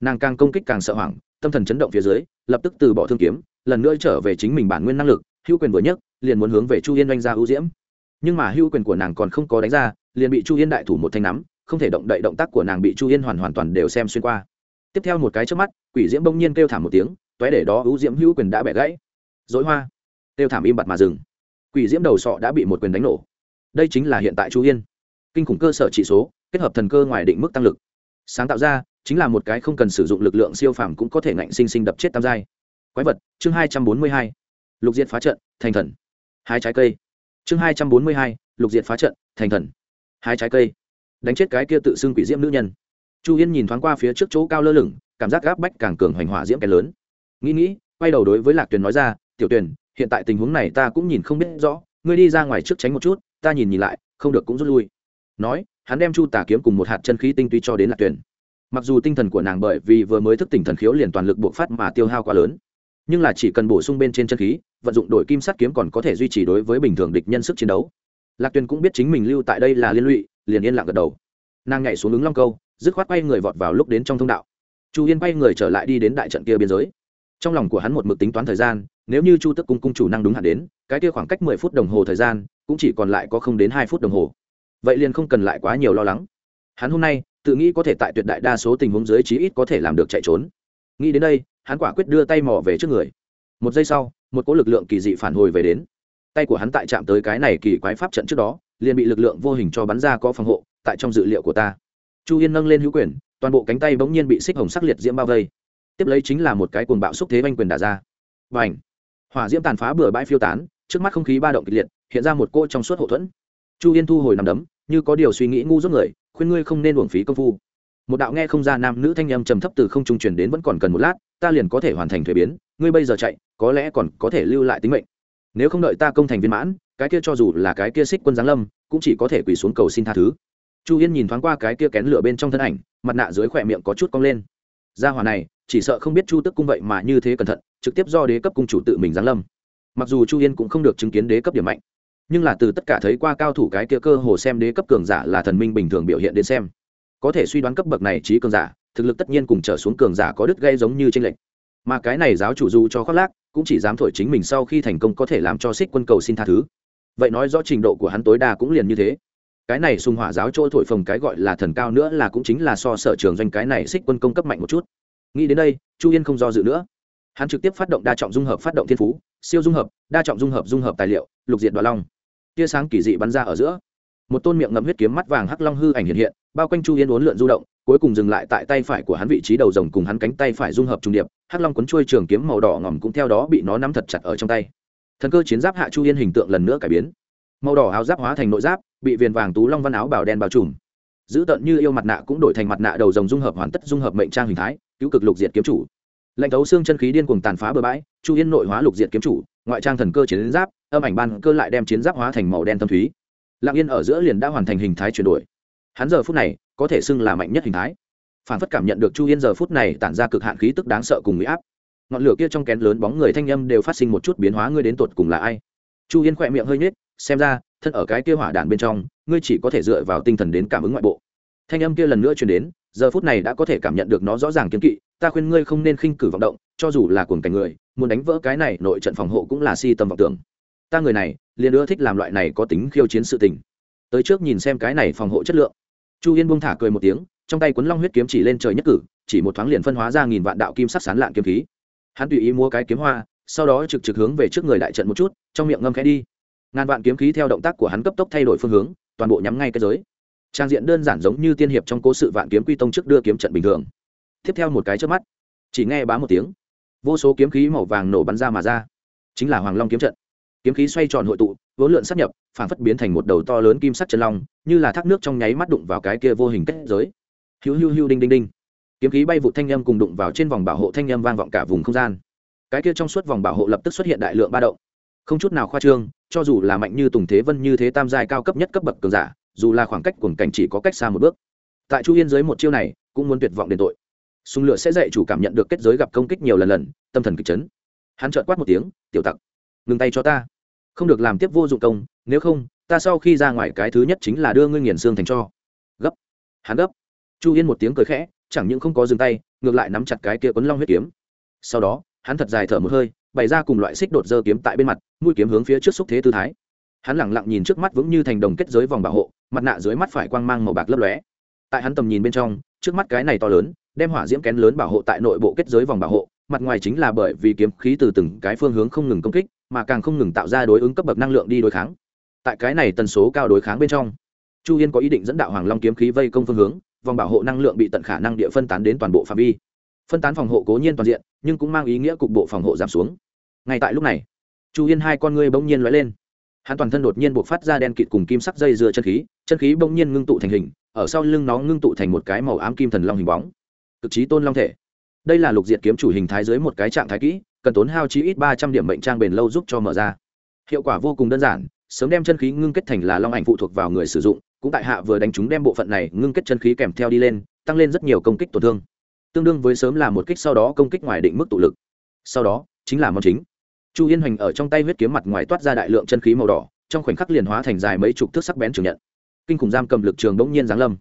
Nàng càng công kích càng sợ hoảng, tâm thần chấn động phía dưới, lập tức từ bỏ thương kiếm, lần nữa trở về chính mình bản nguyên năng lực, hữu quyền vừa nhất liền muốn hướng về chu yên oanh ra ưu diễm. Nhưng mà hữu quyền của nàng còn không có đánh ra, liền bị chu yên đại thủ một thanh nắm, không thể động đậy động tác của nàng bị chu yên hoàn hoàn toàn đều xem xuyên qua. Tiếp theo một cái trước mắt, quỷ diễm bỗng nhiên kêu thảm một tiếng t ó é để đó ưu diễm hữu quyền đã bẻ gãy. Dối hoa. Kêu thảm im bặt mà dừng quỷ diễm đầu sọ đã bị một quyền đánh nổ. Đây chính là hiện tại chu yên. Kinh khủng cơ sở trị số, kết hợp thần cơ ngoài định mức tăng lực. Sáng tạo ra, chính là một cái không cần sử dụng lực lượng siêu phàm cũng có thể ngạnh sinh sinh đập chết tam giai. Quái vật, chương hai trăm bốn mươi hai. Lục diện phá trận, thành thần. Hai trái cây. Chương hai trăm bốn mươi hai, lục diện phá trận, thành thần. Hai trái cây. Đánh chết cái kia tự xưng quỷ diễm nữ nhân. Chu yên nhìn thoáng qua phía trước chỗ cao lơ lửng, cảm giác gáp bách càng cường hoành hỏa diễm kén lớn. Nghĩ nghĩ, quay đầu đối với lạc tuyền nói ra, tiểu tuyền hiện tại tình huống này ta cũng nhìn không biết rõ, ngươi đi ra ngoài trước tránh một chút, ta nhìn nhìn lại, không được cũng rút lui. Nói, hắn đem chu tà kiếm cùng một hạt chân khí tinh túy cho đến lạc tuyền mặc dù tinh thần của nàng bởi vì vừa mới thức tỉnh thần khiếu liền toàn lực bộc phát mà tiêu hao quá lớn, nhưng là chỉ cần bổ sung bên trên chân khí, vận dụng đổi kim sắt kiếm còn có thể duy trì đối với bình thường địch nhân sức chiến đấu. Lạc tuyền cũng biết chính mình lưu tại đây là liên lụy, liền yên lặng gật đầu. Nàng nhảy xuống ứng long câu, dứt khoát quay người vọt vào lúc đến trong thông đạo. Chu yên quay người trở lại đi đến đại trận kia biên giới. Trong lòng của hắn một mực tính toán thời gian nếu như chu tức cung cung chủ năng đúng hạn đến, cái kia khoảng cách mười phút đồng hồ thời gian cũng chỉ còn lại có không đến hai phút đồng hồ. Vậy liền không cần lại quá nhiều lo lắng. Hắn hôm nay tự nghĩ có thể tại tuyệt đại đa số tình huống dưới chí ít có thể làm được chạy trốn. Nghĩ đến đây, hắn quả quyết đưa tay mò về trước người. Một giây sau, một cỗ lực lượng kỳ dị phản hồi về đến. Tay của hắn tại chạm tới cái này kỳ quái pháp trận trước đó, liền bị lực lượng vô hình cho bắn ra có phòng hộ, tại trong dự liệu của ta. Chu yên nâng lên hữu quyền, toàn bộ cánh tay bỗng nhiên bị xích hồng sắc liệt diễm bao vây. Tiếp lấy chính là một cái cuồng bạo xúc thế banh quyền đả ra. Và ảnh hỏa diễm tàn phá bừa bãi phiêu tán, trước mắt không khí ba động kịch liệt, hiện ra một cô trong suốt hậu thuẫn. Chu yên thu hồi nằm đấm, như có điều suy nghĩ ngu dốt người, khuyên ngươi không nên uổng phí công phu. Một đạo nghe không ra nam nữ thanh âm trầm thấp từ không trung truyền đến vẫn còn cần một lát, ta liền có thể hoàn thành thuế biến, ngươi bây giờ chạy, có lẽ còn có thể lưu lại tính mệnh. Nếu không đợi ta công thành viên mãn, cái kia cho dù là cái kia xích quân giáng lâm, cũng chỉ có thể quỳ xuống cầu xin tha thứ. Chu yên nhìn thoáng qua cái kia kén lửa bên trong thân ảnh, mặt nạ dưới khỏe miệng có chút cong lên. Gia hỏa này, chỉ sợ không biết chu tức cung vậy mà như thế cẩn thận trực tiếp do đế cấp cung chủ tự mình giáng lâm. Mặc dù chu yên cũng không được chứng kiến đế cấp điểm mạnh, nhưng là từ tất cả thấy qua cao thủ cái kia cơ hồ xem đế cấp cường giả là thần minh bình thường biểu hiện đến xem, có thể suy đoán cấp bậc này trí cường giả, thực lực tất nhiên cùng trở xuống cường giả có đứt gây giống như tranh lệch. Mà cái này giáo chủ dù cho khoác lác, cũng chỉ dám thổi chính mình sau khi thành công có thể làm cho xích quân cầu xin tha thứ. Vậy nói rõ trình độ của hắn tối đa cũng liền như thế. Cái này sùng hỏa giáo chỗ thổi phồng cái gọi là thần cao nữa là cũng chính là so sở trường doanh cái này xích quân công cấp mạnh một chút. Nghĩ đến đây, chu yên không do dự nữa hắn trực tiếp phát động đa trọng dung hợp phát động thiên phú, siêu dung hợp, đa trọng dung hợp dung hợp tài liệu, lục diện đoạn long. Tia sáng kỳ dị bắn ra ở giữa. Một tôn miệng ngậm huyết kiếm mắt vàng hắc long hư ảnh hiện hiện, bao quanh chu yên uốn lượn du động, cuối cùng dừng lại tại tay phải của hắn vị trí đầu rồng cùng hắn cánh tay phải dung hợp trung điệp, hắc long cuốn trôi trường kiếm màu đỏ ngỏm cũng theo đó bị nó nắm thật chặt ở trong tay. Thần cơ chiến giáp hạ chu yên hình tượng lần nữa cải biến. Màu đỏ áo giáp hóa thành nội giáp, bị viền vàng tú long văn áo bảo đen bao trùm. Giữ tận như yêu mặt nạ cũng đổi thành mặt nạ đầu rồng dung hợp hoàn tất dung hợp mệnh trang hình thái, cứu cực lục diệt kiếm chủ lệnh thấu xương chân khí điên cuồng tàn phá bờ bãi, chu yên nội hóa lục diệt kiếm chủ, ngoại trang thần cơ chiến giáp, âm ảnh ban cơ lại đem chiến giáp hóa thành màu đen tâm thúy. Lạng yên ở giữa liền đã hoàn thành hình thái chuyển đổi. Hắn giờ phút này có thể xưng là mạnh nhất hình thái. Phản phất cảm nhận được chu yên giờ phút này tản ra cực hạn khí tức đáng sợ cùng mỹ áp. Ngọn lửa kia trong kén lớn bóng người thanh âm đều phát sinh một chút biến hóa ngươi đến tột cùng là ai? Chu yên khỏe miệng hơi nhếch, xem ra, thân ở cái kia hỏa đạn bên trong, ngươi chỉ có thể dựa vào tinh thần đến cảm ứng ngoại bộ. Thanh âm kia lần nữa truyền đến giờ phút này đã có thể cảm nhận được nó rõ ràng kiên kỵ, ta khuyên ngươi không nên khinh cử vọng động, cho dù là cuồng cảnh người, muốn đánh vỡ cái này nội trận phòng hộ cũng là si tâm vọng tưởng. Ta người này, liền ưa thích làm loại này có tính khiêu chiến sự tình. Tới trước nhìn xem cái này phòng hộ chất lượng. Chu yên buông thả cười một tiếng, trong tay quấn long huyết kiếm chỉ lên trời nhất cử, chỉ một thoáng liền phân hóa ra nghìn vạn đạo kim sắc sán lạng kiếm khí. Hắn tùy ý mua cái kiếm hoa, sau đó trực trực hướng về trước người đại trận một chút, trong miệng ngâm khẽ đi. Ngàn vạn kiếm khí theo động tác của hắn cấp tốc thay đổi phương hướng, toàn bộ nhắm ngay cái giới trang diện đơn giản giống như tiên hiệp trong cố sự vạn kiếm quy tông trước đưa kiếm trận bình thường. Tiếp theo một cái trước mắt, chỉ nghe bá một tiếng, vô số kiếm khí màu vàng nổ bắn ra mà ra. Chính là hoàng long kiếm trận. Kiếm khí xoay tròn hội tụ, vốn lượn sắp nhập phản phất biến thành một đầu to lớn kim sắc chân long, như là thác nước trong nháy mắt đụng vào cái kia vô hình kết giới. Hiu hiu hiu đinh đinh đinh. Kiếm khí bay vụ thanh â m cùng đụng vào trên vòng bảo hộ thanh â m vang vọng cả vùng không gian. Cái kia trong suốt vòng bảo hộ lập tức xuất hiện đại lượng ba động. Không chút nào khoa trương, cho dù là mạnh như tùng thế vân như thế tam giai cao cấp nhất cấp bậc cường giả dù là khoảng cách cuồng cảnh chỉ có cách xa một bước. Tại chu yên dưới một chiêu này, cũng muốn tuyệt vọng đền tội. Súng lửa sẽ dạy chủ cảm nhận được kết giới gặp công kích nhiều lần lần, tâm thần kịch chấn. Hắn trợn quát một tiếng, tiểu tặc, ngừng tay cho ta. Không được làm tiếp vô dụng công, nếu không, ta sau khi ra ngoài cái thứ nhất chính là đưa ngươi nghiền xương thành cho. Gấp. Hắn gấp. Chu yên một tiếng cười khẽ, chẳng những không có dừng tay, ngược lại nắm chặt cái kia quấn long huyết kiếm. Sau đó, hắn thật dài thở một hơi, bày ra cùng loại xích đột dơ kiếm tại bên mặt, mũi kiếm hướng phía trước xúc thế tư thái. Hắn lẳng lặng nhìn trước mắt vững như thành đồng kết giới vòng bảo hộ mặt nạ dưới mắt phải quang mang màu bạc lấp lóe. Tại hắn tầm nhìn bên trong, trước mắt cái này to lớn, đem hỏa diễm kén lớn bảo hộ tại nội bộ kết giới vòng bảo hộ, mặt ngoài chính là bởi vì kiếm khí từ từng cái phương hướng không ngừng công kích, mà càng không ngừng tạo ra đối ứng cấp bậc năng lượng đi đối kháng. Tại cái này tần số cao đối kháng bên trong, chu yên có ý định dẫn đạo hoàng long kiếm khí vây công phương hướng, vòng bảo hộ năng lượng bị tận khả năng địa phân tán đến toàn bộ phạm vi. Phân tán phòng hộ cố nhiên toàn diện, nhưng cũng mang ý nghĩa cục bộ phòng hộ giảm xuống. Ngay tại lúc này, chu yên hai con ngươi bỗng nhiên lóe lên hắn toàn thân đột nhiên buộc phát ra đen kịt cùng kim sắc dây dưa chân khí chân khí bỗng nhiên ngưng tụ thành hình, ở sau lưng nó ngưng tụ thành một cái màu ám kim thần long hình bóng. Cực trí tôn long thể. Đây là lục diệt kiếm chủ hình thái dưới một cái trạng thái kỹ, cần tốn hao chí ít ba trăm điểm mệnh trang bền lâu giúp cho mở ra. Hiệu quả vô cùng đơn giản, sớm đem chân khí ngưng kết thành là long ảnh phụ thuộc vào người sử dụng, cũng tại hạ vừa đánh chúng đem bộ phận này ngưng kết chân khí kèm theo đi lên, tăng lên rất nhiều công kích tổn thương. Tương đương với sớm là một kích sau đó công kích ngoài định mức tụ lực. Sau đó, chính là món chính chu yên hoành ở trong tay huyết kiếm mặt ngoài toát ra đại lượng chân khí màu đỏ, trong khoảnh khắc liền hóa thành dài mấy chục thước sắc bén trường nhận. Kinh khủng giam cầm lực trường bỗng nhiên giáng lâm.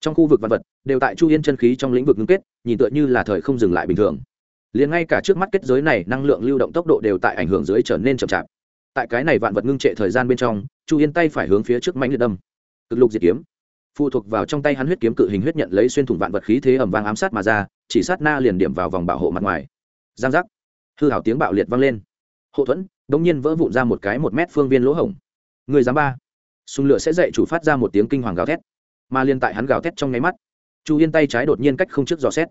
Trong khu vực vật vật, đều tại chu yên chân khí trong lĩnh vực ngưng kết, nhìn tựa như là thời không dừng lại bình thường. Liền ngay cả trước mắt kết giới này, năng lượng lưu động tốc độ đều tại ảnh hưởng dưới trở nên chậm chạp. Tại cái này vạn vật ngưng trệ thời gian bên trong, chu yên tay phải hướng phía trước mánh liệt đâm. Cực lục diệt kiếm. Phụ thuộc vào trong tay hắn huyết kiếm cự hình huyết nhận lấy xuyên thủng vạn vật khí thế ẩm vang ám sát mà ra, chỉ sát na liền điểm vào vòng bảo hộ mặt ngoài. Giang giác. Hư hảo tiếng bạo liệt vang lên hộ thuẫn, đống nhiên vỡ vụn ra một cái một mét phương viên lỗ hổng. Người dám ba. Súng lửa sẽ dậy chủ phát ra một tiếng kinh hoàng gào thét. Mà liên tại hắn gào thét trong nháy mắt, chu yên tay trái đột nhiên cách không trước dò xét.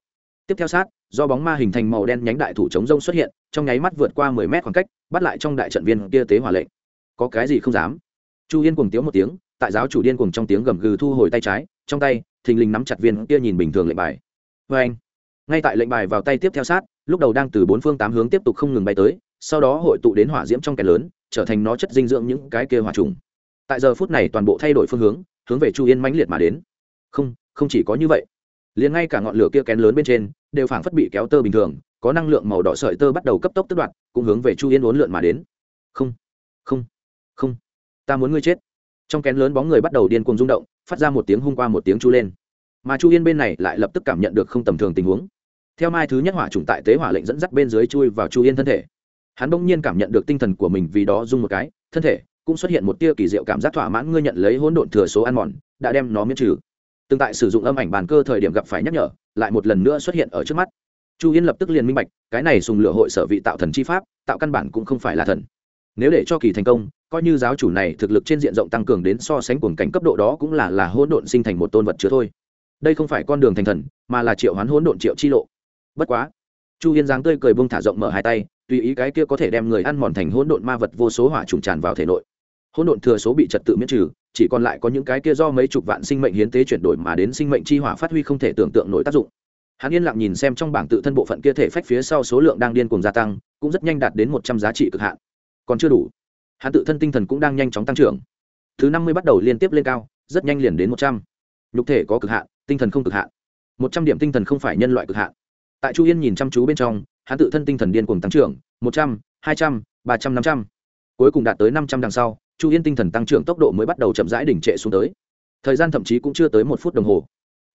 Tiếp theo sát, do bóng ma hình thành màu đen nhánh đại thủ chống rông xuất hiện, trong nháy mắt vượt qua mười mét khoảng cách, bắt lại trong đại trận viên kia tế hỏa lệnh. Có cái gì không dám? Chu yên cùng tiếng một tiếng, tại giáo chủ điên cùng trong tiếng gầm gừ thu hồi tay trái, trong tay, thình lình nắm chặt viên kia nhìn bình thường lệnh bài. Vê anh ngay tại lệnh bài vào tay tiếp theo sát, lúc đầu đang từ bốn phương tám hướng tiếp tục không ngừng bay tới sau đó hội tụ đến hỏa diễm trong kẻ lớn, trở thành nó chất dinh dưỡng những cái kia hòa trùng. Tại giờ phút này toàn bộ thay đổi phương hướng hướng về chu yên mãnh liệt mà đến. Không không chỉ có như vậy. Liền ngay cả ngọn lửa kia kén lớn bên trên, đều phảng phất bị kéo tơ bình thường, có năng lượng màu đỏ sợi tơ bắt đầu cấp tốc tức đoạt, cũng hướng về chu yên uốn lượn mà đến. Không không không. Ta muốn ngươi chết. Trong kén lớn bóng người bắt đầu điên cuồng rung động, phát ra một tiếng hung qua một tiếng chu lên. Mà chu yên bên này lại lập tức cảm nhận được không tầm thường tình huống. Theo mai thứ nhất hỏa trùng tại tế hỏa lệnh dẫn dắt bên dưới chui vào chu yên thân thể hắn bỗng nhiên cảm nhận được tinh thần của mình vì đó rung một cái, thân thể cũng xuất hiện một tia kỳ diệu cảm giác thỏa mãn, ngươi nhận lấy hỗn độn thừa số ăn mòn, đã đem nó miễn trừ. Tương tại sử dụng âm ảnh bàn cơ thời điểm gặp phải nhắc nhở, lại một lần nữa xuất hiện ở trước mắt. Chu yên lập tức liền minh bạch, cái này dùng lửa hội sở vị tạo thần chi pháp, tạo căn bản cũng không phải là thần. Nếu để cho kỳ thành công, coi như giáo chủ này thực lực trên diện rộng tăng cường đến so sánh cuồng cảnh cấp độ đó cũng là là hỗn độn sinh thành một tôn vật chứa thôi. Đây không phải con đường thành thần, mà là triệu hoán hỗn độn triệu chi lộ. Bất quá chu yên giáng tươi cười bông thả rộng mở hai tay, tùy ý cái kia có thể đem người ăn mòn thành hỗn độn ma vật vô số hỏa trùng tràn vào thể nội. Hỗn độn thừa số bị trật tự miễn trừ, chỉ còn lại có những cái kia do mấy chục vạn sinh mệnh hiến tế chuyển đổi mà đến sinh mệnh chi hỏa phát huy không thể tưởng tượng nổi tác dụng. Hắn yên lặng nhìn xem trong bảng tự thân bộ phận kia thể phách phía sau số lượng đang điên cuồng gia tăng, cũng rất nhanh đạt đến một trăm giá trị cực hạn. Còn chưa đủ. Hắn tự thân tinh thần cũng đang nhanh chóng tăng trưởng. Thứ năm mươi bắt đầu liên tiếp lên cao, rất nhanh liền đến một trăm. Nhục thể có cực hạn, tinh thần không cực hạn. Một trăm điểm tinh thần không phải nhân loại cực hạn tại chu yên nhìn chăm chú bên trong, hắn tự thân tinh thần điên cuồng tăng trưởng, một trăm, hai trăm, ba trăm, năm trăm. Cuối cùng đạt tới năm trăm đằng sau, chu yên tinh thần tăng trưởng tốc độ mới bắt đầu chậm rãi đỉnh trệ xuống tới. Thời gian thậm chí cũng chưa tới một phút đồng hồ.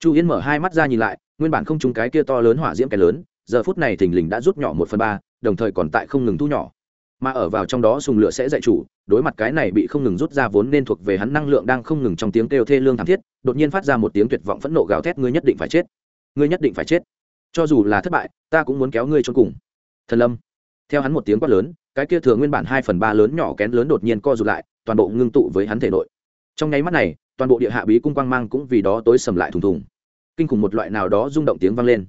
Chu yên mở hai mắt ra nhìn lại, nguyên bản không trúng cái kia to lớn hỏa diễm cái lớn, giờ phút này thình lình đã rút nhỏ một phần ba, đồng thời còn tại không ngừng thu nhỏ. Mà ở vào trong đó sùng lửa sẽ dạy chủ, đối mặt cái này bị không ngừng rút ra vốn nên thuộc về hắn năng lượng đang không ngừng trong tiếng kêu thê lương thảm thiết, đột nhiên phát ra một tiếng tuyệt vọng phẫn nộ gào thét, ngươi nhất định phải chết! Ngươi nhất định phải chết! Cho dù là thất bại, ta cũng muốn kéo ngươi cho cùng. Thần lâm. Theo hắn một tiếng quát lớn, cái kia thừa nguyên bản hai phần ba lớn nhỏ kén lớn đột nhiên co rụt lại, toàn bộ ngưng tụ với hắn thể nội. Trong nháy mắt này, toàn bộ địa hạ bí cung quang mang cũng vì đó tối sầm lại thùng thùng. Kinh khủng một loại nào đó rung động tiếng vang lên.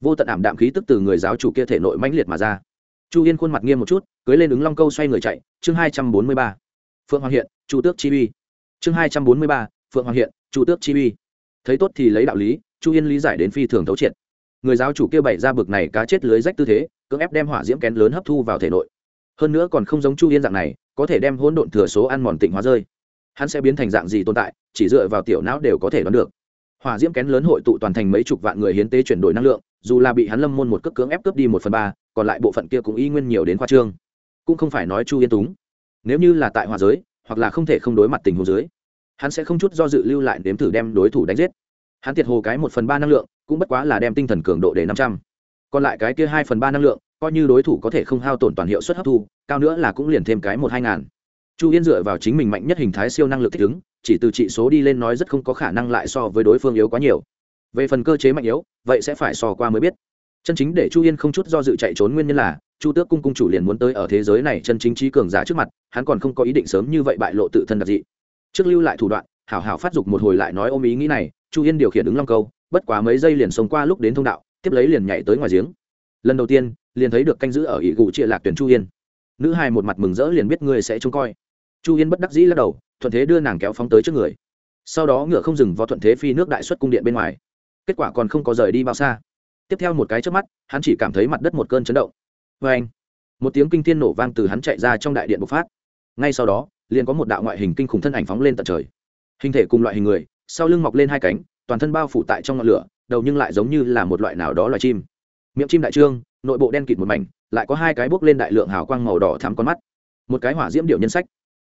Vô tận ảm đạm khí tức từ người giáo chủ kia thể nội mãnh liệt mà ra. Chu yên khuôn mặt nghiêm một chút, cưới lên ứng long câu xoay người chạy, chương hai trăm bốn mươi ba. Phượng hoàng hiện, chu tước chi uy. Chương hai trăm bốn mươi ba, phượng hoàng hiện, chu tước chi uy. Thấy tốt thì lấy đạo lý, chu yên lý giải đến phi thường thấu triệt người giáo chủ kia bày ra bực này cá chết lưới rách tư thế, cưỡng ép đem hỏa diễm kén lớn hấp thu vào thể nội. Hơn nữa còn không giống chu yên dạng này, có thể đem hỗn độn thừa số ăn mòn tịnh hóa rơi. Hắn sẽ biến thành dạng gì tồn tại, chỉ dựa vào tiểu não đều có thể đoán được. Hỏa diễm kén lớn hội tụ toàn thành mấy chục vạn người hiến tế chuyển đổi năng lượng, dù là bị hắn lâm môn một cước cưỡng ép cướp đi một phần ba, còn lại bộ phận kia cũng y nguyên nhiều đến khoa trương. Cũng không phải nói chu yên túng. Nếu như là tại hòa giới, hoặc là không thể không đối mặt tình huống dưới, hắn sẽ không chút do dự lưu lại nếm thử đem đối thủ đánh giết. Hắn tiệt hồ cái một phần ba năng lượng cũng bất quá là đem tinh thần cường độ để năm trăm. Còn lại cái kia hai phần ba năng lượng, coi như đối thủ có thể không hao tổn toàn hiệu suất hấp thu, cao nữa là cũng liền thêm cái một hai ngàn. Chu yên dựa vào chính mình mạnh nhất hình thái siêu năng lực thích ứng, chỉ từ trị số đi lên nói rất không có khả năng lại so với đối phương yếu quá nhiều. Về phần cơ chế mạnh yếu, vậy sẽ phải so qua mới biết. Chân chính để chu yên không chút do dự chạy trốn nguyên nhân là, chu tước cung cung chủ liền muốn tới ở thế giới này chân chính trí cường giả trước mặt, hắn còn không có ý định sớm như vậy bại lộ tự thân đặc dị. Trước lưu lại thủ đoạn, hảo hảo phát dục một hồi lại nói ôm ý nghĩ này, chu yên điều khiển ứng long câu bất quá mấy giây liền sống qua lúc đến thông đạo, tiếp lấy liền nhảy tới ngoài giếng. Lần đầu tiên, liền thấy được canh giữ ở ỷ gụ chia lạc tuyển chu yên. Nữ hài một mặt mừng rỡ liền biết ngươi sẽ trông coi. Chu yên bất đắc dĩ lắc đầu, thuận thế đưa nàng kéo phóng tới trước người. Sau đó ngựa không dừng vào thuận thế phi nước đại xuất cung điện bên ngoài. Kết quả còn không có rời đi bao xa. Tiếp theo một cái trước mắt, hắn chỉ cảm thấy mặt đất một cơn chấn động. Vê anh, một tiếng kinh thiên nổ vang từ hắn chạy ra trong đại điện bộc phát. Ngay sau đó, liền có một đạo ngoại hình kinh khủng thân ảnh phóng lên tận trời. Hình thể cùng loại hình người, sau lưng mọc lên hai cánh toàn thân bao phủ tại trong ngọn lửa, đầu nhưng lại giống như là một loại nào đó loài chim. Miệng chim đại trương, nội bộ đen kịt một mảnh, lại có hai cái bốc lên đại lượng hào quang màu đỏ thắm con mắt. Một cái hỏa diễm điệu nhân sách.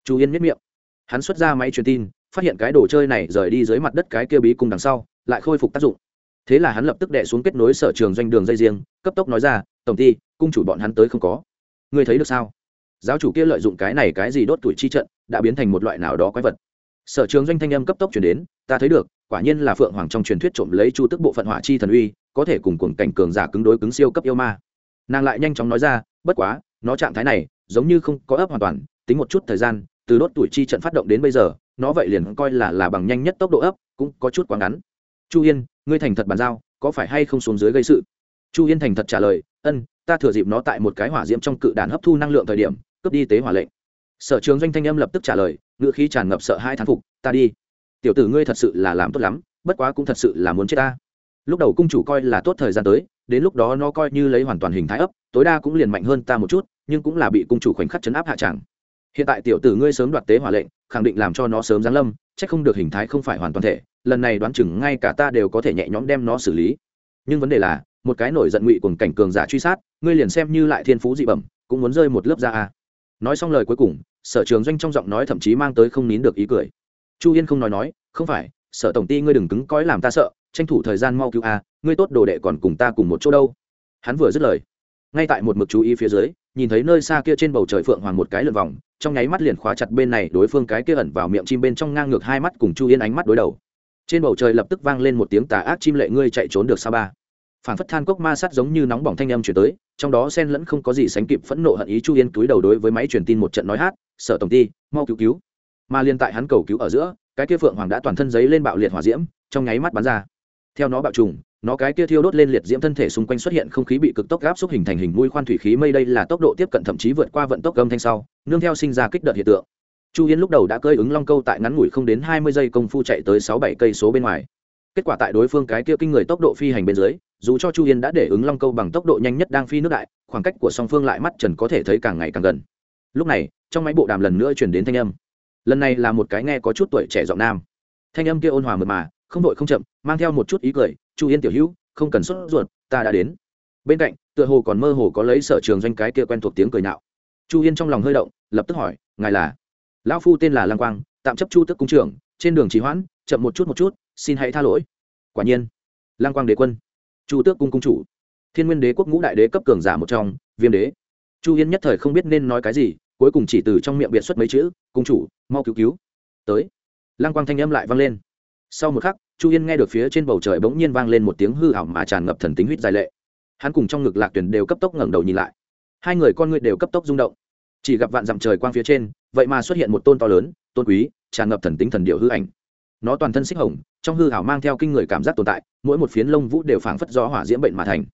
Chu yên miết miệng. Hắn xuất ra máy truyền tin, phát hiện cái đồ chơi này rời đi dưới mặt đất cái kia bí cùng đằng sau, lại khôi phục tác dụng. Thế là hắn lập tức đệ xuống kết nối sở trường doanh đường dây riêng, cấp tốc nói ra, tổng ty, cung chủ bọn hắn tới không có. Ngươi thấy được sao? Giáo chủ kia lợi dụng cái này cái gì đốt tuổi chi trận, đã biến thành một loại nào đó quái vật. Sở trường doanh thanh âm cấp tốc chuyển đến, ta thấy được quả nhiên là phượng hoàng trong truyền thuyết trộm lấy chu tức bộ phận hỏa chi thần uy, có thể cùng cuồng cảnh cường giả cứng đối cứng siêu cấp yêu ma. Nàng lại nhanh chóng nói ra, bất quá, nó trạng thái này giống như không có ấp hoàn toàn, tính một chút thời gian, từ đốt tuổi chi trận phát động đến bây giờ, nó vậy liền coi là là bằng nhanh nhất tốc độ ấp, cũng có chút quá ngắn. Chu yên, ngươi thành thật bàn giao, có phải hay không xuống dưới gây sự? Chu yên thành thật trả lời, ân, ta thừa dịp nó tại một cái hỏa diễm trong cự đàn hấp thu năng lượng thời điểm, cướp đi tế hỏa lệnh. Sở trường doanh thanh âm lập tức trả lời ngựa khí tràn ngập sợ hai thán phục, ta đi tiểu tử ngươi thật sự là làm tốt lắm, bất quá cũng thật sự là muốn chết ta. Lúc đầu cung chủ coi là tốt thời gian tới, đến lúc đó nó coi như lấy hoàn toàn hình thái ấp, tối đa cũng liền mạnh hơn ta một chút, nhưng cũng là bị cung chủ khoảnh khắc chấn áp hạ tràng hiện tại tiểu tử ngươi sớm đoạt tế hỏa lệnh, khẳng định làm cho nó sớm giáng lâm, chắc không được hình thái không phải hoàn toàn thể, lần này đoán chừng ngay cả ta đều có thể nhẹ nhõm đem nó xử lý. Nhưng vấn đề là, một cái nổi giận ngụy cùng cảnh cường giả truy sát, ngươi liền xem như lại thiên phú dị bẩm, cũng muốn rơi một lớp ra a. Nói xong lời cuối cùng, sở trường doanh trong giọng nói thậm chí mang tới không nín được ý cười chu yên không nói nói, không phải, sở tổng ty ngươi đừng cứng cõi làm ta sợ, tranh thủ thời gian mau cứu a, ngươi tốt đồ đệ còn cùng ta cùng một chỗ đâu. Hắn vừa dứt lời, ngay tại một mực chú ý phía dưới, nhìn thấy nơi xa kia trên bầu trời phượng hoàng một cái lượn vòng, trong nháy mắt liền khóa chặt bên này đối phương cái kia ẩn vào miệng chim bên trong ngang ngược hai mắt cùng chu yên ánh mắt đối đầu. Trên bầu trời lập tức vang lên một tiếng tà ác chim lệ ngươi chạy trốn được sa ba? Phản phất than cốc ma sát giống như nóng bỏng thanh âm chuyển tới, trong đó sen lẫn không có gì sánh kịp phẫn nộ hận ý chu yên túi đầu đối với máy truyền tin một trận nói hát, sở tổng ty, mau cứu cứu mà liên tại hắn cầu cứu ở giữa, cái kia phượng hoàng đã toàn thân giấy lên bạo liệt hỏa diễm, trong nháy mắt bắn ra. Theo nó bạo trùng, nó cái kia thiêu đốt lên liệt diễm thân thể xung quanh xuất hiện không khí bị cực tốc gáp xúc hình thành hình mũi khoan thủy khí mây đây là tốc độ tiếp cận thậm chí vượt qua vận tốc âm thanh sau, nương theo sinh ra kích đợt hiện tượng. Chu yên lúc đầu đã cơi ứng long câu tại ngắn ngủi không đến hai mươi giây công phu chạy tới sáu bảy cây số bên ngoài. Kết quả tại đối phương cái kia kinh người tốc độ phi hành bên dưới, dù cho chu yên đã để ứng long câu bằng tốc độ nhanh nhất đang phi nước đại, khoảng cách của song phương lại mắt trần có thể thấy càng ngày càng gần. Lúc này, trong máy bộ đàm lần nữa chuyển đến thanh âm lần này là một cái nghe có chút tuổi trẻ giọng nam. Thanh âm kia ôn hòa mượt mà, không đội không chậm, mang theo một chút ý cười, chu yên tiểu hữu, không cần sốt ruột, ta đã đến. Bên cạnh, tựa hồ còn mơ hồ có lấy sở trường doanh cái kia quen thuộc tiếng cười nạo. Chu yên trong lòng hơi động, lập tức hỏi, ngài là? Lão phu tên là lang quang, tạm chấp chu tức cung trưởng, trên đường trì hoãn, chậm một chút một chút, xin hãy tha lỗi. Quả nhiên lang quang đế quân, chu tước cung cung chủ. Thiên nguyên đế quốc ngũ đại đế cấp cường giả một trong, viêm đế. Chu yên nhất thời không biết nên nói cái gì cuối cùng chỉ từ trong miệng biện xuất mấy chữ, cung chủ, mau cứu cứu. Tới lang quang thanh âm lại vang lên. Sau một khắc, chu yên nghe được phía trên bầu trời bỗng nhiên vang lên một tiếng hư ảo mà tràn ngập thần tính huýt dài lệ. Hắn cùng trong ngực lạc tuyển đều cấp tốc ngẩng đầu nhìn lại. Hai người con người đều cấp tốc rung động. Chỉ gặp vạn dặm trời quang phía trên, vậy mà xuất hiện một tôn to lớn, tôn quý, tràn ngập thần tính thần điệu hư ảnh. Nó toàn thân xích hồng, trong hư hảo mang theo kinh người cảm giác tồn tại, mỗi một phiến lông vũ đều phảng phất do hỏa diễm bệnh mà thành.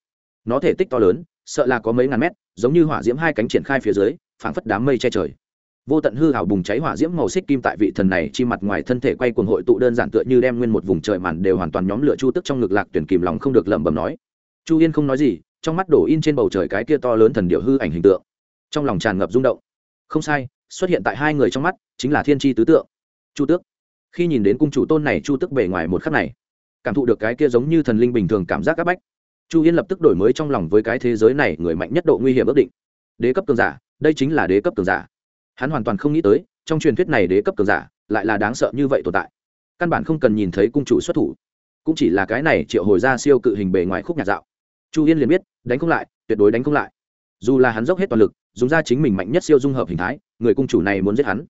Nó thể tích to lớn, sợ là có mấy ngàn mét, giống như hỏa diễm hai cánh triển khai phía dưới phảng phất đám mây che trời. Vô tận hư hảo bùng cháy hỏa diễm màu xích kim tại vị thần này chi mặt ngoài thân thể quay cuồng hội tụ đơn giản tựa như đem nguyên một vùng trời màn đều hoàn toàn nhóm lửa chu tức trong ngực lạc tuyển kìm lòng không được lẩm bẩm nói. Chu yên không nói gì, trong mắt đổ in trên bầu trời cái kia to lớn thần điệu hư ảnh hình tượng. Trong lòng tràn ngập rung động. Không sai, xuất hiện tại hai người trong mắt chính là thiên tri tứ tượng. Chu tước. Khi nhìn đến cung chủ tôn này chu tước bề ngoài một khắc này, cảm thụ được cái kia giống như thần linh bình thường cảm giác áp bách, chu yên lập tức đổi mới trong lòng với cái thế giới này người mạnh nhất độ nguy hiểm ước định. Đế cấp cường giả đây chính là đế cấp cường giả. Hắn hoàn toàn không nghĩ tới, trong truyền thuyết này đế cấp cường giả lại là đáng sợ như vậy tồn tại. Căn bản không cần nhìn thấy cung chủ xuất thủ. Cũng chỉ là cái này triệu hồi ra siêu cự hình bề ngoài khúc nhạc dạo. Chu yên liền biết, đánh không lại, tuyệt đối đánh không lại. Dù là hắn dốc hết toàn lực, dùng ra chính mình mạnh nhất siêu dung hợp hình thái, người cung chủ này muốn giết hắn.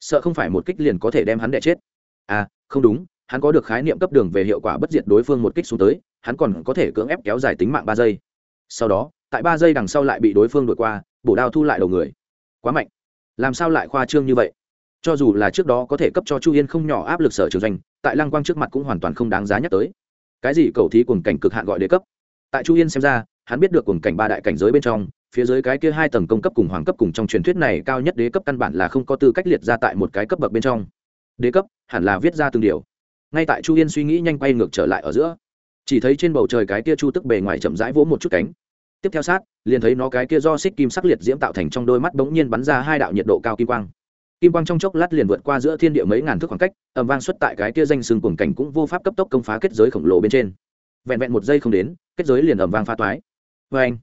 Sợ không phải một kích liền có thể đem hắn đẻ chết. À không đúng, hắn có được khái niệm cấp đường về hiệu quả bất diệt đối phương một kích xuống tới, hắn còn có thể cưỡng ép kéo dài tính mạng ba giây. Sau đó, tại ba giây đằng sau lại bị đối phương đuổi qua bổ đao thu lại đầu người. Quá mạnh. Làm sao lại khoa trương như vậy? Cho dù là trước đó có thể cấp cho chu yên không nhỏ áp lực sở trường doanh, tại lăng quang trước mặt cũng hoàn toàn không đáng giá nhắc tới. Cái gì cầu thí cùng cảnh cực hạn gọi đề cấp? Tại chu yên xem ra, hắn biết được cùng cảnh ba đại cảnh giới bên trong, phía dưới cái kia hai tầng công cấp cùng hoàng cấp cùng trong truyền thuyết này cao nhất đế cấp căn bản là không có tư cách liệt ra tại một cái cấp bậc bên trong. Đế cấp, hẳn là viết ra từng điều. Ngay tại chu yên suy nghĩ nhanh quay ngược trở lại ở giữa, chỉ thấy trên bầu trời cái kia chu tức bề ngoài chậm rãi vỗ một chút cánh tiếp theo sát, liền thấy nó cái kia do xích kim sắc liệt diễm tạo thành trong đôi mắt bỗng nhiên bắn ra hai đạo nhiệt độ cao kim quang. Kim quang trong chốc lát liền vượt qua giữa thiên địa mấy ngàn thước khoảng cách ẩm vang xuất tại cái kia danh sừng cuồng cảnh cũng vô pháp cấp tốc công phá kết giới khổng lồ bên trên. Vẹn vẹn một giây không đến, kết giới liền ẩm vang pha toái. Vê anh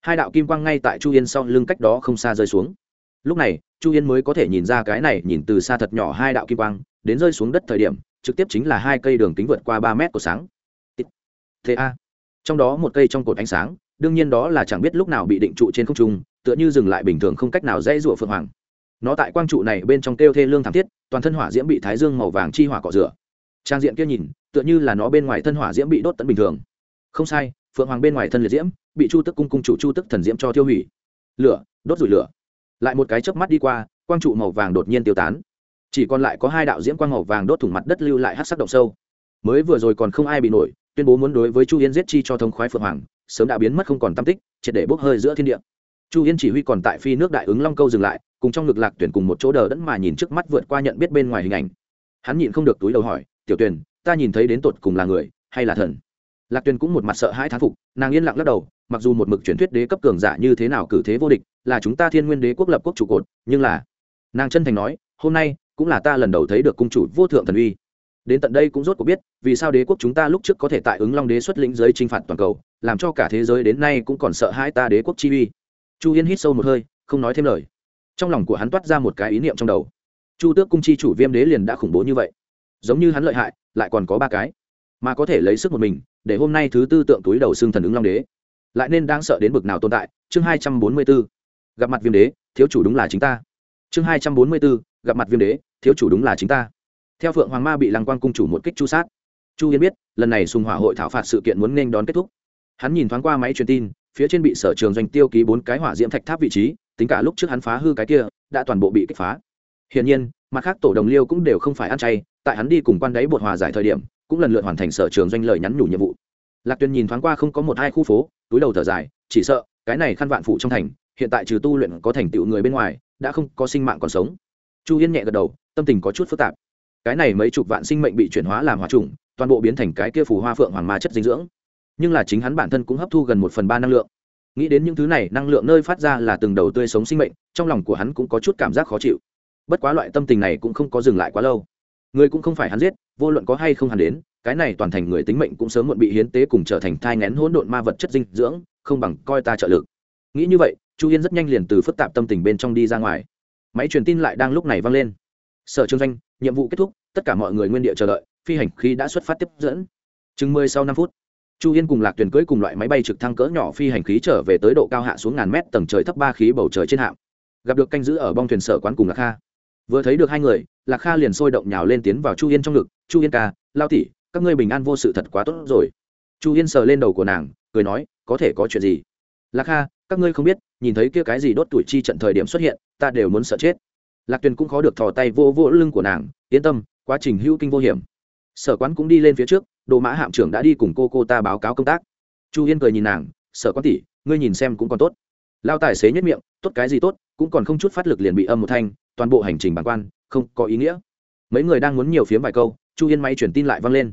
hai đạo kim quang ngay tại chu yên sau lưng cách đó không xa rơi xuống. Lúc này, chu yên mới có thể nhìn ra cái này nhìn từ xa thật nhỏ hai đạo kim quang, đến rơi xuống đất thời điểm, trực tiếp chính là hai cây đường kính vượt qua ba mét của sáng. Thế a. Trong đó một cây trong cột ánh sáng đương nhiên đó là chẳng biết lúc nào bị định trụ trên không trung, tựa như dừng lại bình thường không cách nào dễ dụa phượng hoàng. Nó tại quang trụ này bên trong kêu thê lương thảm thiết, toàn thân hỏa diễm bị thái dương màu vàng chi hỏa cọ rửa. Trang diện kia nhìn, tựa như là nó bên ngoài thân hỏa diễm bị đốt tận bình thường. Không sai, phượng hoàng bên ngoài thân liệt diễm, bị chu tức cung cung chủ chu tức thần diễm cho tiêu hủy. Lửa, đốt rủi lửa. Lại một cái chớp mắt đi qua, quang trụ màu vàng đột nhiên tiêu tán. Chỉ còn lại có hai đạo diễm quang màu vàng đốt thủng mặt đất lưu lại hát sắc động sâu. Mới vừa rồi còn không ai bị nổi, tuyên bố muốn đối với chu yên giết chi cho thông khoái phượng hoàng sớm đã biến mất không còn tam tích, triệt để bốc hơi giữa thiên địa. Chu yên chỉ huy còn tại phi nước đại ứng long câu dừng lại, cùng trong ngực lạc tuyển cùng một chỗ đờ đẫn mà nhìn trước mắt vượt qua nhận biết bên ngoài hình ảnh. Hắn nhịn không được túi đầu hỏi, tiểu tuyển ta nhìn thấy đến tột cùng là người hay là thần? Lạc tuyển cũng một mặt sợ hãi thán phục, nàng yên lặng lắc đầu, mặc dù một mực truyền thuyết đế cấp cường giả như thế nào cử thế vô địch, là chúng ta thiên nguyên đế quốc lập quốc trụ cột, nhưng là, nàng chân thành nói, hôm nay cũng là ta lần đầu thấy được cung chủ vô thượng thần uy đến tận đây cũng rốt cuộc biết, vì sao đế quốc chúng ta lúc trước có thể tại ứng long đế xuất lĩnh giới t r i n h phạt toàn cầu, làm cho cả thế giới đến nay cũng còn sợ hai ta đế quốc chi uy. Chu yên hít sâu một hơi, không nói thêm lời. Trong lòng của hắn toát ra một cái ý niệm trong đầu. Chu tước cung chi chủ viêm đế liền đã khủng bố như vậy. Giống như hắn lợi hại, lại còn có ba cái. Mà có thể lấy sức một mình, để hôm nay thứ tư tượng túi đầu xương thần ứng long đế. Lại nên đang sợ đến bực nào tồn tại, chương hai trăm bốn mươi b ố gặp mặt viêm đế, thiếu chủ đúng là chính ta. Chương hai trăm bốn mươi b ố gặp mặt viêm đế, thiếu chủ đúng là chính ta theo phượng hoàng ma bị lăng quang cung chủ một kích chu sát, chu yên biết, lần này sùng hỏa hội thảo phạt sự kiện muốn nên đón kết thúc. Hắn nhìn thoáng qua máy truyền tin, phía trên bị sở trường doanh tiêu ký bốn cái hỏa diễm thạch tháp vị trí, tính cả lúc trước hắn phá hư cái kia, đã toàn bộ bị kích phá. Hiển nhiên, mặt khác tổ đồng liêu cũng đều không phải ăn chay, tại hắn đi cùng quan đáy bột hòa giải thời điểm, cũng lần lượt hoàn thành sở trường doanh lời nhắn nhủ nhiệm vụ. Lạc tuyền nhìn thoáng qua không có một hai khu phố, túi đầu thở dài, chỉ sợ, cái này khăn vạn phụ trong thành, hiện tại trừ tu luyện có thành tựu người bên ngoài, đã không có sinh mạng còn sống. Chu yên nhẹ gật đầu, tâm tình có chút phức tạp cái này mấy chục vạn sinh mệnh bị chuyển hóa làm hòa trùng, toàn bộ biến thành cái kia phù hoa phượng hoàng ma chất dinh dưỡng. Nhưng là chính hắn bản thân cũng hấp thu gần một phần ba năng lượng. Nghĩ đến những thứ này, năng lượng nơi phát ra là từng đầu tươi sống sinh mệnh, trong lòng của hắn cũng có chút cảm giác khó chịu. Bất quá loại tâm tình này cũng không có dừng lại quá lâu. Người cũng không phải hắn giết, vô luận có hay không hắn đến, cái này toàn thành người tính mệnh cũng sớm muộn bị hiến tế cùng trở thành thai ngén hỗn độn ma vật chất dinh dưỡng, không bằng coi ta trợ lực. Nghĩ như vậy, chu yên rất nhanh liền từ phức tạp tâm tình bên trong đi ra ngoài. Máy truyền tin lại đang lúc này vang lên. Sở trương doanh nhiệm vụ kết thúc, tất cả mọi người nguyên địa chờ đợi, phi hành khí đã xuất phát tiếp dẫn. Chừng mười sau năm phút, chu yên cùng lạc tuyền cưỡi cùng loại máy bay trực thăng cỡ nhỏ phi hành khí trở về tới độ cao hạ xuống ngàn mét tầng trời thấp ba khí bầu trời trên hạm. Gặp được canh giữ ở bong thuyền sở quán cùng lạc kha. Vừa thấy được hai người, lạc kha liền sôi động nhào lên tiến vào chu yên trong ngực, chu yên ca, lao tỉ các ngươi bình an vô sự thật quá tốt rồi. Chu yên sờ lên đầu của nàng, cười nói, có thể có chuyện gì? Lạc kha, các ngươi không biết, nhìn thấy kia cái gì đốt tuổi chi trận thời điểm xuất hiện, ta đều muốn sợ chết lạc tuyền cũng khó được thò tay vô vô lưng của nàng, yên tâm, quá trình hữu kinh vô hiểm. Sở quán cũng đi lên phía trước, đồ mã hạm trưởng đã đi cùng cô cô ta báo cáo công tác. Chu yên cười nhìn nàng, sở quán tỷ, ngươi nhìn xem cũng còn tốt. Lao tài xế nhất miệng, tốt cái gì tốt, cũng còn không chút phát lực liền bị âm một thanh, toàn bộ hành trình bản quan, không có ý nghĩa. Mấy người đang muốn nhiều phiếm vài câu, chu yên may chuyển tin lại vang lên.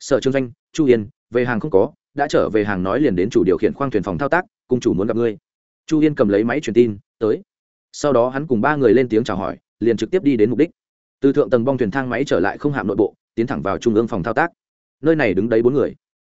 Sở trương danh chu yên, về hàng không có, đã trở về hàng nói liền đến chủ điều khiển khoang thuyền phòng thao tác, cùng chủ muốn gặp ngươi. Chu yên cầm lấy máy truyền tin, tới sau đó hắn cùng ba người lên tiếng chào hỏi, liền trực tiếp đi đến mục đích. Từ thượng tầng bong thuyền thang máy trở lại không hạm nội bộ, tiến thẳng vào trung ương phòng thao tác. Nơi này đứng đấy bốn người.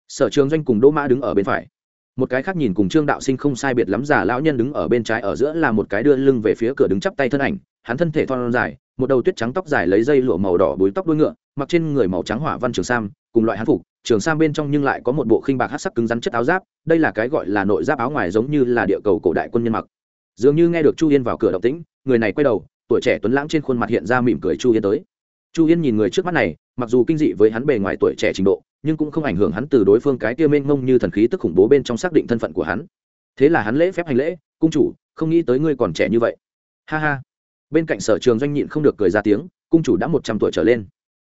Sở trường doanh cùng đỗ mã đứng ở bên phải. Một cái khác nhìn cùng trương đạo sinh không sai biệt lắm già lão nhân đứng ở bên trái ở giữa là một cái đưa lưng về phía cửa đứng chắp tay thân ảnh, hắn thân thể thon dài, một đầu tuyết trắng tóc dài lấy dây lụa màu đỏ búi tóc đuôi ngựa, mặc trên người màu trắng hỏa văn trường sam, cùng loại hán phục, trường sam bên trong nhưng lại có một bộ khinh bạc hát sắc cứng rắn chất áo giáp, đây là cái gọi là nội giáp áo ngoài giống như là địa cầu cổ đại quân nhân mặc dường như nghe được chu yên vào cửa động tĩnh, người này quay đầu, tuổi trẻ tuấn lãng trên khuôn mặt hiện ra mỉm cười chu yên tới. Chu yên nhìn người trước mắt này, mặc dù kinh dị với hắn bề ngoài tuổi trẻ trình độ, nhưng cũng không ảnh hưởng hắn từ đối phương cái tiêu mênh mông như thần khí tức khủng bố bên trong xác định thân phận của hắn. Thế là hắn lễ phép hành lễ, cung chủ, không nghĩ tới ngươi còn trẻ như vậy. Ha ha. Bên cạnh sở trường doanh nhịn không được cười ra tiếng, cung chủ đã một trăm tuổi trở lên.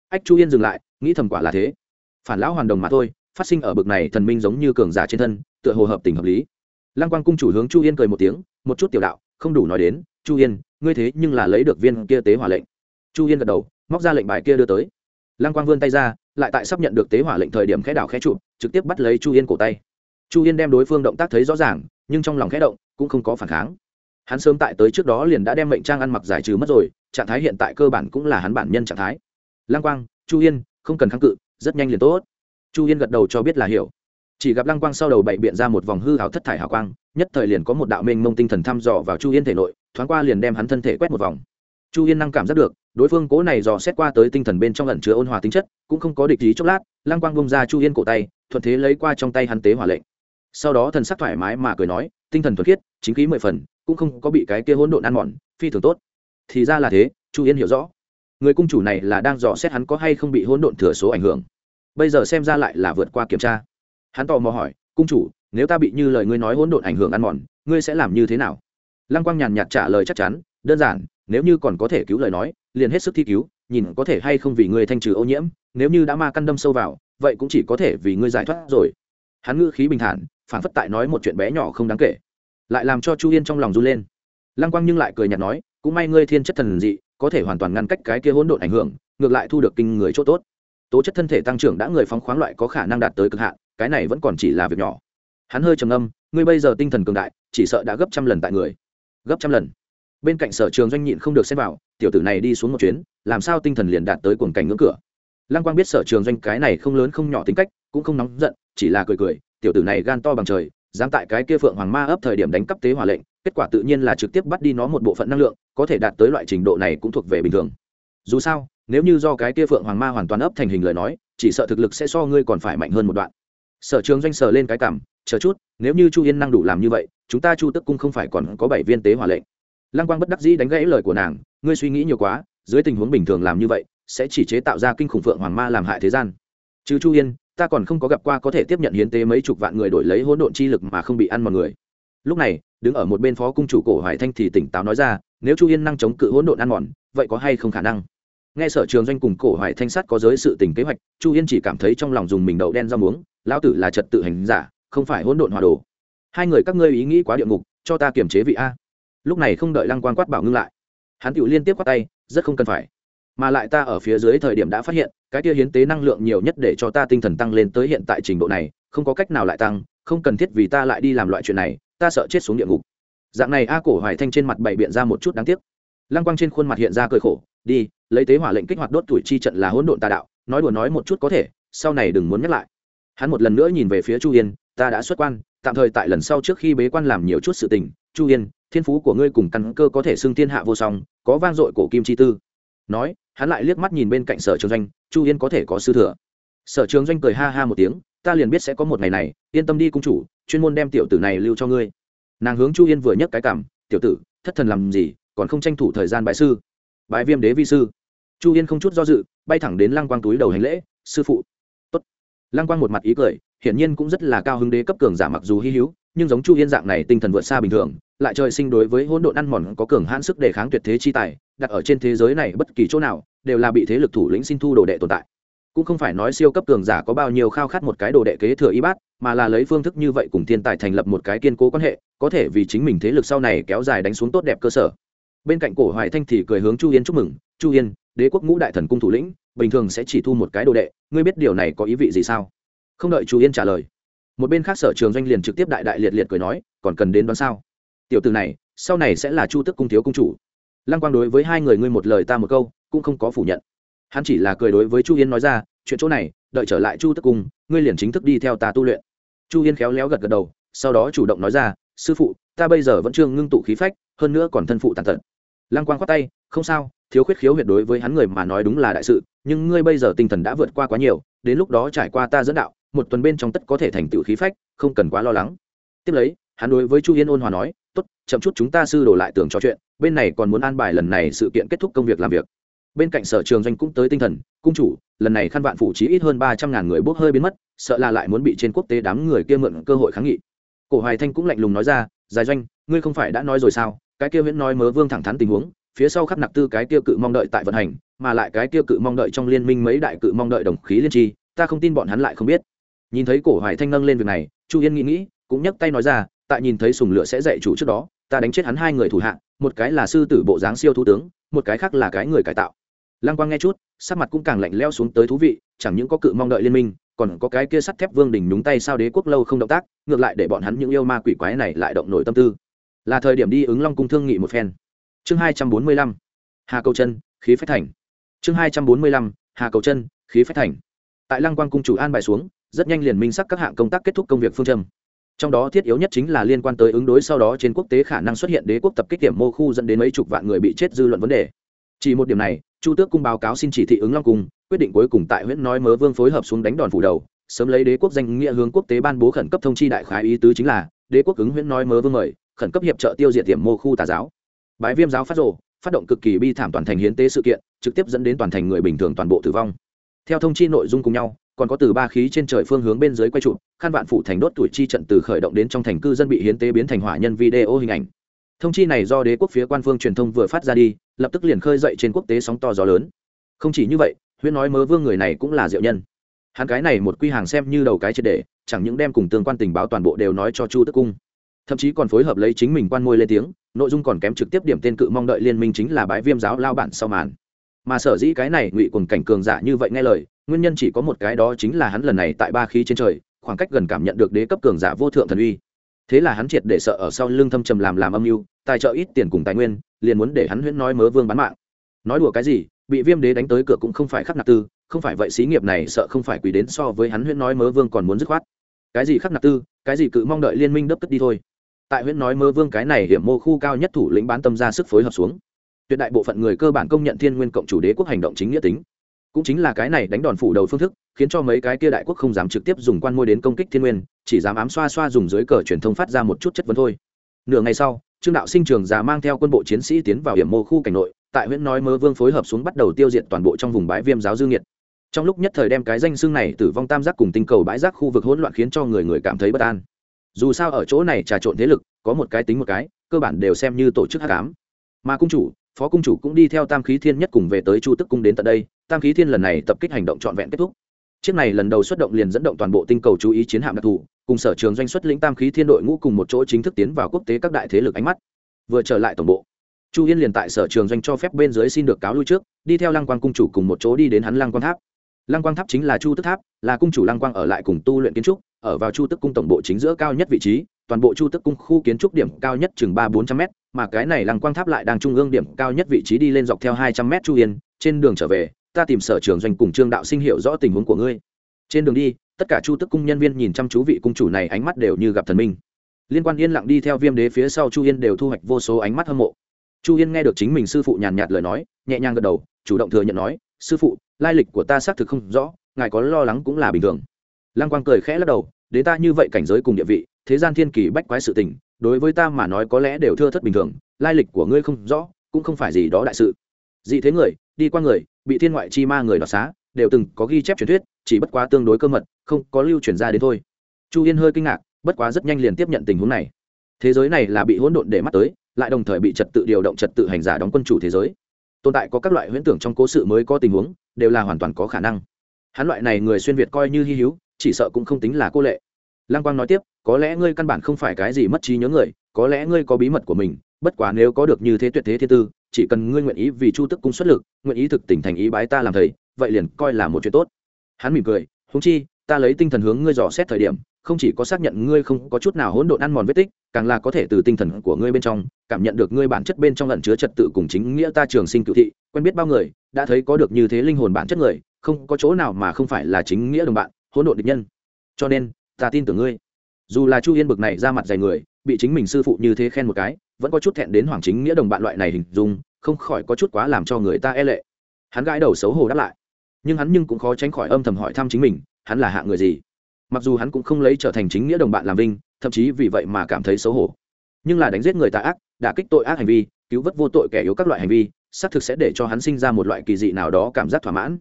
Ách chu yên dừng lại, nghĩ thầm quả là thế. Phản lão hoàn đồng mà thôi, phát sinh ở bực này thần minh giống như cường giả trên thân, tựa hồ hợp tình hợp lý lăng quang cung chủ hướng chu yên cười một tiếng một chút tiểu đạo không đủ nói đến chu yên ngươi thế nhưng là lấy được viên kia tế hỏa lệnh. Chu yên gật đầu móc ra lệnh bài kia đưa tới. Lăng quang vươn tay ra lại tại sắp nhận được tế hỏa lệnh thời điểm khẽ đảo khẽ chụp, trực tiếp bắt lấy chu yên cổ tay. Chu yên đem đối phương động tác thấy rõ ràng nhưng trong lòng khẽ động cũng không có phản kháng. Hắn sớm tại tới trước đó liền đã đem mệnh trang ăn mặc giải trừ mất rồi trạng thái hiện tại cơ bản cũng là hắn bản nhân trạng thái. Lăng quang chu yên không cần kháng cự rất nhanh liền tốt. Chu yên gật đầu cho biết là hiểu chỉ gặp lăng quang sau đầu bậy biện ra một vòng hư hào thất thải hào quang, nhất thời liền có một đạo mênh mông tinh thần thăm dò vào chu yên thể nội, thoáng qua liền đem hắn thân thể quét một vòng. Chu yên năng cảm giác được, đối phương cố này dò xét qua tới tinh thần bên trong lẩn chứa ôn hòa tính chất, cũng không có địch ý chốc lát, lăng quang bông ra chu yên cổ tay, thuận thế lấy qua trong tay hắn tế hỏa lệnh. Sau đó thần sắc thoải mái mà cười nói, tinh thần thuật khiết, chính khí mười phần, cũng không có bị cái kia hỗn độn ăn mòn, phi thường tốt. Thì ra là thế, chu yên hiểu rõ. Người cung chủ này là đang dò xét hắn có hay không bị hỗn độn thừa số ảnh hưởng. Bây giờ xem ra lại là vượt qua kiểm tra hắn tò mò hỏi, cung chủ, nếu ta bị như lời ngươi nói hỗn độn ảnh hưởng ăn mòn, ngươi sẽ làm như thế nào? Lăng quang nhàn nhạt trả lời chắc chắn, đơn giản, nếu như còn có thể cứu lời nói, liền hết sức thi cứu, nhìn có thể hay không vì ngươi thanh trừ ô nhiễm, nếu như đã ma căn đâm sâu vào, vậy cũng chỉ có thể vì ngươi giải thoát rồi. Hắn ngữ khí bình thản, phản phất tại nói một chuyện bé nhỏ không đáng kể, lại làm cho chu yên trong lòng run lên. Lăng quang nhưng lại cười nhạt nói, cũng may ngươi thiên chất thần dị, có thể hoàn toàn ngăn cách cái kia hỗn độn ảnh hưởng, ngược lại thu được kinh người chỗ tốt. Tố chất thân thể tăng trưởng đã người phóng khoáng loại có khả năng đạt tới cực hạn cái này vẫn còn chỉ là việc nhỏ. Hắn hơi trầm âm ngươi bây giờ tinh thần cường đại, chỉ sợ đã gấp trăm lần tại người. Gấp trăm lần. Bên cạnh sở trường doanh nhịn không được xem vào, tiểu tử này đi xuống một chuyến, làm sao tinh thần liền đạt tới cuồng cảnh ngưỡng cửa? Lăng quang biết sở trường doanh cái này không lớn không nhỏ tính cách, cũng không nóng giận, chỉ là cười cười, tiểu tử này gan to bằng trời, dám tại cái kia phượng hoàng ma ấp thời điểm đánh cắp tế hỏa lệnh, kết quả tự nhiên là trực tiếp bắt đi nó một bộ phận năng lượng, có thể đạt tới loại trình độ này cũng thuộc về bình thường. Dù sao, nếu như do cái kia phượng hoàng ma hoàn toàn ấp thành hình lời nói, chỉ sợ thực lực sẽ so ngươi còn phải mạnh hơn một đoạn sở trường doanh sở lên cái cảm, chờ chút, nếu như chu yên năng đủ làm như vậy, chúng ta chu tức cung không phải còn có bảy viên tế hỏa lệnh. Lăng quang bất đắc dĩ đánh gãy lời của nàng, ngươi suy nghĩ nhiều quá, dưới tình huống bình thường làm như vậy, sẽ chỉ chế tạo ra kinh khủng phượng hoàng ma làm hại thế gian. Chứ chu yên, ta còn không có gặp qua có thể tiếp nhận hiến tế mấy chục vạn người đổi lấy hỗn độn chi lực mà không bị ăn mọi người. Lúc này, đứng ở một bên phó cung chủ cổ hoài thanh thì tỉnh táo nói ra, nếu chu yên năng chống cự hỗn độn ăn mòn, vậy có hay không khả năng? Nghe sở trường doanh cùng cổ hoài thanh sát có giới sự tình kế hoạch, chu yên chỉ cảm thấy trong lòng dùng mình đậu đen rau muống, lão tử là trật tự hành giả, không phải hỗn độn hòa đồ. Hai người các ngươi ý nghĩ quá địa ngục, cho ta kiềm chế vị a. Lúc này không đợi lăng quan quát bảo ngưng lại. Hắn tự liên tiếp quát tay, rất không cần phải. Mà lại ta ở phía dưới thời điểm đã phát hiện, cái kia hiến tế năng lượng nhiều nhất để cho ta tinh thần tăng lên tới hiện tại trình độ này, không có cách nào lại tăng, không cần thiết vì ta lại đi làm loại chuyện này, ta sợ chết xuống địa ngục. Dạng này a cổ hoài thanh trên mặt bày biện ra một chút đáng tiếc. Lăng quang trên khuôn mặt hiện ra cười khổ, đi lấy tế hỏa lệnh kích hoạt đốt tuổi chi trận là hỗn độn tà đạo, nói đùa nói một chút có thể, sau này đừng muốn nhắc lại. Hắn một lần nữa nhìn về phía chu yên, ta đã xuất quan, tạm thời tại lần sau trước khi bế quan làm nhiều chút sự tình. Chu yên, thiên phú của ngươi cùng căn cơ có thể xưng thiên hạ vô song, có vang dội cổ kim chi tư. Nói, hắn lại liếc mắt nhìn bên cạnh sở trường doanh, chu yên có thể có sư thừa. Sở trường doanh cười ha ha một tiếng, ta liền biết sẽ có một ngày này, yên tâm đi cung chủ, chuyên môn đem tiểu tử này lưu cho ngươi. Nàng hướng chu yên vừa nhấc cái cảm, tiểu tử, thất thần làm gì, còn không tranh thủ thời gian bài sư? Bài viêm đế vi sư chu yên không chút do dự, bay thẳng đến lăng quang túi đầu hành lễ, sư phụ. Tốt. lăng quang một mặt ý cười, hiển nhiên cũng rất là cao hứng đế cấp cường giả mặc dù hy hữu, nhưng giống chu yên dạng này tinh thần vượt xa bình thường, lại trời sinh đối với hỗn độn ăn mòn có cường hãn sức đề kháng tuyệt thế chi tài, đặt ở trên thế giới này bất kỳ chỗ nào, đều là bị thế lực thủ lĩnh xin thu đồ đệ tồn tại. Cũng không phải nói siêu cấp cường giả có bao nhiêu khao khát một cái đồ đệ kế thừa y bát, mà là lấy phương thức như vậy cùng thiên tài thành lập một cái kiên cố quan hệ, có thể vì chính mình thế lực sau này kéo dài đánh xuống tốt đẹp cơ sở. Bên cạnh cổ hoài thanh thì cười hướng chu yên chúc mừng, chu yên đế quốc ngũ đại thần cung thủ lĩnh, bình thường sẽ chỉ thu một cái đồ đệ, ngươi biết điều này có ý vị gì sao? Không đợi chu yên trả lời, một bên khác sở trường doanh liền trực tiếp đại đại liệt liệt cười nói, còn cần đến đoán sao? Tiểu từ này, sau này sẽ là chu tức cung thiếu cung chủ. Lăng quang đối với hai người ngươi một lời ta một câu, cũng không có phủ nhận. Hắn chỉ là cười đối với chu yên nói ra, chuyện chỗ này, đợi trở lại chu tức cung, ngươi liền chính thức đi theo ta tu luyện. Chu yên khéo léo gật gật đầu, sau đó chủ động nói ra, sư phụ, ta bây giờ vẫn chưa ngưng tụ khí phách, hơn nữa còn thân phụ tàn tật lăng quang khoát tay, không sao, thiếu khuyết khiếu huyệt đối với hắn người mà nói đúng là đại sự, nhưng ngươi bây giờ tinh thần đã vượt qua quá nhiều, đến lúc đó trải qua ta dẫn đạo, một tuần bên trong tất có thể thành tựu khí phách, không cần quá lo lắng. Tiếp lấy, hắn đối với chu yên ôn hòa nói, tốt, chậm chút chúng ta sư đổ lại tưởng trò chuyện, bên này còn muốn an bài lần này sự kiện kết thúc công việc làm việc. Bên cạnh sở trường doanh cũng tới tinh thần, cung chủ, lần này khăn vạn phủ trí ít hơn ba trăm ngàn người bốc hơi biến mất, sợ là lại muốn bị trên quốc tế đám người kia mượn cơ hội kháng nghị. Cổ hoài thanh cũng lạnh lùng nói ra, giải doanh, ngươi không phải đã nói rồi sao? Cái kia huyễn nói mớ vương thẳng thắn tình huống, phía sau khắp nặc tư cái kia cự mong đợi tại vận hành, mà lại cái kia cự mong đợi trong liên minh mấy đại cự mong đợi đồng khí liên tri, ta không tin bọn hắn lại không biết. Nhìn thấy cổ hoài thanh nâng lên việc này, chu yên nghĩ nghĩ, cũng nhấc tay nói ra, tại nhìn thấy sùng lửa sẽ dạy chủ trước đó, ta đánh chết hắn hai người thủ hạ, một cái là sư tử bộ dáng siêu thủ tướng, một cái khác là cái người cải tạo. Lăng quang nghe chút, sắc mặt cũng càng lạnh leo xuống tới thú vị, chẳng những có cự mong đợi liên minh, còn có cái kia sắt thép vương đình nhúng tay sao đế quốc lâu không động tác, ngược lại để bọn hắn những yêu ma quỷ quái này lại động nổi tâm tư là thời điểm đi ứng long cung thương nghị một phen. Chương hai trăm bốn mươi lăm, hà cầu chân khí phách thành. Chương hai trăm bốn mươi lăm, hà cầu chân khí phách thành. Tại lăng quang cung chủ an bài xuống, rất nhanh liền minh sắc các hạng công tác kết thúc công việc phương châm. Trong đó thiết yếu nhất chính là liên quan tới ứng đối sau đó trên quốc tế khả năng xuất hiện đế quốc tập kích điểm mô khu dẫn đến mấy chục vạn người bị chết dư luận vấn đề. Chỉ một điểm này, chu tước cung báo cáo xin chỉ thị ứng long cung, quyết định cuối cùng tại huyện nói mớ vương phối hợp xuống đánh đòn phủ đầu, sớm lấy đế quốc danh nghĩa hướng quốc tế ban bố khẩn cấp thông chi đại khái ý tứ chính là, đế quốc ứng huyện nói mớ vương mời khẩn cấp hiệp trợ tiêu diệt tiệm mô khu tà giáo. Bái viêm giáo phát rồ, phát động cực kỳ bi thảm toàn thành hiến tế sự kiện, trực tiếp dẫn đến toàn thành người bình thường toàn bộ tử vong. Theo thông chi nội dung cùng nhau, còn có từ ba khí trên trời phương hướng bên dưới quay trụ khăn vạn phủ thành đốt tuổi chi trận từ khởi động đến trong thành cư dân bị hiến tế biến thành hỏa nhân video hình ảnh. Thông chi này do đế quốc phía quan phương truyền thông vừa phát ra đi, lập tức liền khơi dậy trên quốc tế sóng to gió lớn. Không chỉ như vậy, huyễn nói mớ vương người này cũng là diệu nhân. Hắn cái này một quy hàng xem như đầu cái triệt đề chẳng những đem cùng tương quan tình báo toàn bộ đều nói cho chu tức cung thậm chí còn phối hợp lấy chính mình quan môi lên tiếng, nội dung còn kém trực tiếp điểm tên cự mong đợi liên minh chính là bãi viêm giáo lao bản sau màn. Mà sở dĩ cái này ngụy cùng cảnh cường giả như vậy nghe lời, nguyên nhân chỉ có một cái đó chính là hắn lần này tại ba khí trên trời, khoảng cách gần cảm nhận được đế cấp cường giả vô thượng thần uy. Thế là hắn triệt để sợ ở sau lưng thâm trầm làm làm âm mưu, tài trợ ít tiền cùng tài nguyên, liền muốn để hắn huyễn nói mớ vương bán mạng. Nói đùa cái gì, bị viêm đế đánh tới cửa cũng không phải khắc nạp tư, không phải vậy xí nghiệp này sợ không phải quỳ đến so với hắn huyễn nói mớ vương còn muốn dứt khoát. Cái gì khắc nạp tư, cái gì cự mong đợi liên minh đấp cất đi thôi tại huyễn nói mơ vương cái này hiểm mô khu cao nhất thủ lĩnh bán tâm ra sức phối hợp xuống. Tuyệt đại bộ phận người cơ bản công nhận thiên nguyên cộng chủ đế quốc hành động chính nghĩa tính. Cũng chính là cái này đánh đòn phủ đầu phương thức, khiến cho mấy cái kia đại quốc không dám trực tiếp dùng quan môi đến công kích thiên nguyên, chỉ dám ám xoa xoa dùng dưới cờ truyền thông phát ra một chút chất vấn thôi. Nửa ngày sau, trương đạo sinh trường già mang theo quân bộ chiến sĩ tiến vào hiểm mô khu cảnh nội, tại huyện nói mơ vương phối hợp xuống bắt đầu tiêu diệt toàn bộ trong vùng bãi viêm giáo dương nhiệt trong lúc nhất thời đem cái danh xương này tử vong tam giác cùng tinh cầu bãi rác khu vực hỗn loạn khiến cho người người cảm thấy bất an dù sao ở chỗ này trà trộn thế lực, có một cái tính một cái, cơ bản đều xem như tổ chức hát cám. Mà cung chủ, phó cung chủ cũng đi theo tam khí thiên nhất cùng về tới chu tức cung đến tận đây, tam khí thiên lần này tập kích hành động trọn vẹn kết thúc. Chiếc này lần đầu xuất động liền dẫn động toàn bộ tinh cầu chú ý chiến hạm đặc thù, cùng sở trường doanh xuất lĩnh tam khí thiên đội ngũ cùng một chỗ chính thức tiến vào quốc tế các đại thế lực ánh mắt. Vừa trở lại tổng bộ, chu yên liền tại sở trường doanh cho phép bên dưới xin được cáo lui trước, đi theo lăng quang cung chủ cùng một chỗ đi đến hắn lăng quang tháp. Lăng quang tháp chính là chu tức tháp, là cung chủ lăng quang ở lại cùng tu luyện kiến trúc ở vào chu tức cung tổng bộ chính giữa cao nhất vị trí, toàn bộ chu tức cung khu kiến trúc điểm cao nhất chừng ba bốn trăm m mà cái này lăng quang tháp lại đang trung ương điểm cao nhất vị trí đi lên dọc theo hai trăm m chu yên, trên đường trở về, ta tìm sở trường doanh cùng trương đạo sinh hiệu rõ tình huống của ngươi. Trên đường đi, tất cả chu tức cung nhân viên nhìn chăm chú vị cung chủ này ánh mắt đều như gặp thần minh. Liên quan yên lặng đi theo viêm đế phía sau chu yên đều thu hoạch vô số ánh mắt hâm mộ. Chu yên nghe được chính mình sư phụ nhàn nhạt lời nói, nhẹ nhàng gật đầu, chủ động thừa nhận nói, sư phụ, lai lịch của ta xác thực không rõ, ngài có lo lắng cũng là bình thường. Lăng quang cười khẽ lắc đầu đến ta như vậy cảnh giới cùng địa vị, thế gian thiên kỳ bách quái sự tình, đối với ta mà nói có lẽ đều thưa thất bình thường, lai lịch của ngươi không rõ, cũng không phải gì đó đại sự. Dị thế người, đi qua người, bị thiên ngoại chi ma người đoạt xá, đều từng có ghi chép truyền thuyết, chỉ bất quá tương đối cơ mật, không có lưu truyền ra đến thôi. Chu yên hơi kinh ngạc, bất quá rất nhanh liền tiếp nhận tình huống này. Thế giới này là bị hỗn độn để mắt tới, lại đồng thời bị trật tự điều động trật tự hành giả đóng quân chủ thế giới. Tồn tại có các loại huyễn tưởng trong cố sự mới có tình huống, đều là hoàn toàn có khả năng. Hắn loại này người xuyên việt coi như hy hữu chỉ sợ cũng không tính là cô lệ. Lăng quang nói tiếp, có lẽ ngươi căn bản không phải cái gì mất trí nhớ người, có lẽ ngươi có bí mật của mình, bất quá nếu có được như thế tuyệt thế thiên tư, chỉ cần ngươi nguyện ý vì chu tức cung xuất lực, nguyện ý thực tỉnh thành ý bái ta làm thầy, vậy liền coi là một chuyện tốt. Hắn mỉm cười húng chi, ta lấy tinh thần hướng ngươi dò xét thời điểm, không chỉ có xác nhận ngươi không có chút nào hỗn độn ăn mòn vết tích, càng là có thể từ tinh thần của ngươi bên trong, cảm nhận được ngươi bản chất bên trong lẩn chứa trật tự cùng chính nghĩa ta trường sinh cựu thị, quen biết bao người, đã thấy có được như thế linh hồn bản chất người, không có chỗ nào mà không phải là chính nghĩa đồng bạn hỗn độn địch nhân. Cho nên, ta tin tưởng ngươi. Dù là chu yên bực này ra mặt dày người, bị chính mình sư phụ như thế khen một cái, vẫn có chút thẹn đến hoàng chính nghĩa đồng bạn loại này hình dung, không khỏi có chút quá làm cho người ta e lệ. Hắn gãi đầu xấu hổ đáp lại. Nhưng hắn nhưng cũng khó tránh khỏi âm thầm hỏi thăm chính mình, hắn là hạ người gì? Mặc dù hắn cũng không lấy trở thành chính nghĩa đồng bạn làm vinh, thậm chí vì vậy mà cảm thấy xấu hổ. Nhưng là đánh giết người tà ác đã kích tội ác hành vi, cứu vớt vô tội kẻ yếu các loại hành vi, xác thực sẽ để cho hắn sinh ra một loại kỳ dị nào đó cảm giác thỏa mãn.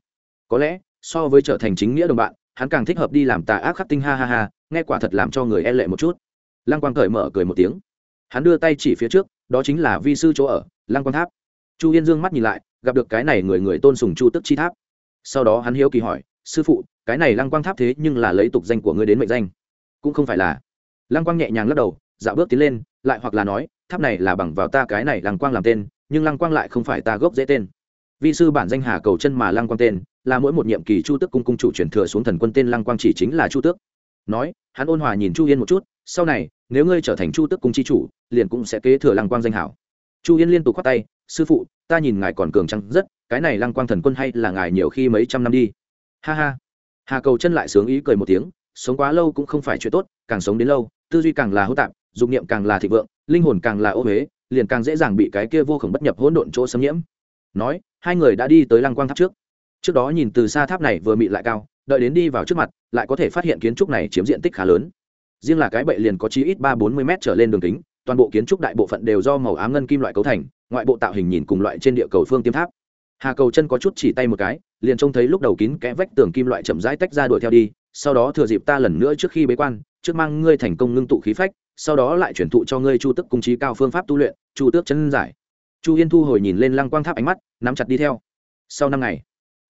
Có lẽ, so với trở thành chính nghĩa đồng bạn hắn càng thích hợp đi làm tà ác khắc tinh, ha ha ha, nghe quả thật làm cho người e lệ một chút. Lăng quang cởi mở, cười một tiếng. Hắn đưa tay chỉ phía trước, đó chính là vi sư chỗ ở, lăng quang tháp. Chu yên dương mắt nhìn lại, gặp được cái này người người tôn sùng chu tức chi tháp. Sau đó hắn hiếu kỳ hỏi, sư phụ, cái này lăng quang tháp thế nhưng là lấy tục danh của ngươi đến mệnh danh? Cũng không phải là. Lăng quang nhẹ nhàng lắc đầu, dạo bước tiến lên, lại hoặc là nói, tháp này là bằng vào ta cái này lăng quang làm tên, nhưng lăng quang lại không phải ta gốc dễ tên. Vi sư bản danh hà cầu chân mà lăng quang tên là mỗi một nhiệm kỳ chu tước cung cung chủ truyền thừa xuống thần quân tên lăng quang chỉ chính là chu tước. Nói, hắn ôn hòa nhìn chu yên một chút, sau này, nếu ngươi trở thành chu tước cung chi chủ, liền cũng sẽ kế thừa lăng quang danh hảo. Chu yên liên tục khoát tay, sư phụ, ta nhìn ngài còn cường trăng rất, cái này lăng quang thần quân hay là ngài nhiều khi mấy trăm năm đi. Ha ha. Hà cầu chân lại sướng ý cười một tiếng, sống quá lâu cũng không phải chuyện tốt, càng sống đến lâu, tư duy càng là hô tạp dụng niệm càng là thịnh vượng, linh hồn càng là ô huế liền càng dễ dàng bị cái kia vô khổng bất nhập hỗn độn chỗ xâm nhiễm. Nói, hai người đã đi tới lăng quang tháp trước trước đó nhìn từ xa tháp này vừa mị lại cao, đợi đến đi vào trước mặt, lại có thể phát hiện kiến trúc này chiếm diện tích khá lớn. Riêng là cái bệ liền có chí ít ba bốn mươi m trở lên đường kính, toàn bộ kiến trúc đại bộ phận đều do màu ám ngân kim loại cấu thành, ngoại bộ tạo hình nhìn cùng loại trên địa cầu phương tiêm tháp. Hà cầu chân có chút chỉ tay một cái, liền trông thấy lúc đầu kín kẽ vách tường kim loại chậm rãi tách ra đuổi theo đi, sau đó thừa dịp ta lần nữa trước khi bế quan, trước mang ngươi thành công ngưng tụ khí phách, sau đó lại chuyển thụ cho ngươi chu tức cung trí cao phương pháp tu luyện, chu tước chân giải. Chu yên thu hồi nhìn lên lăng quang tháp ánh mắt, nắm chặt đi theo. Sau năm ngày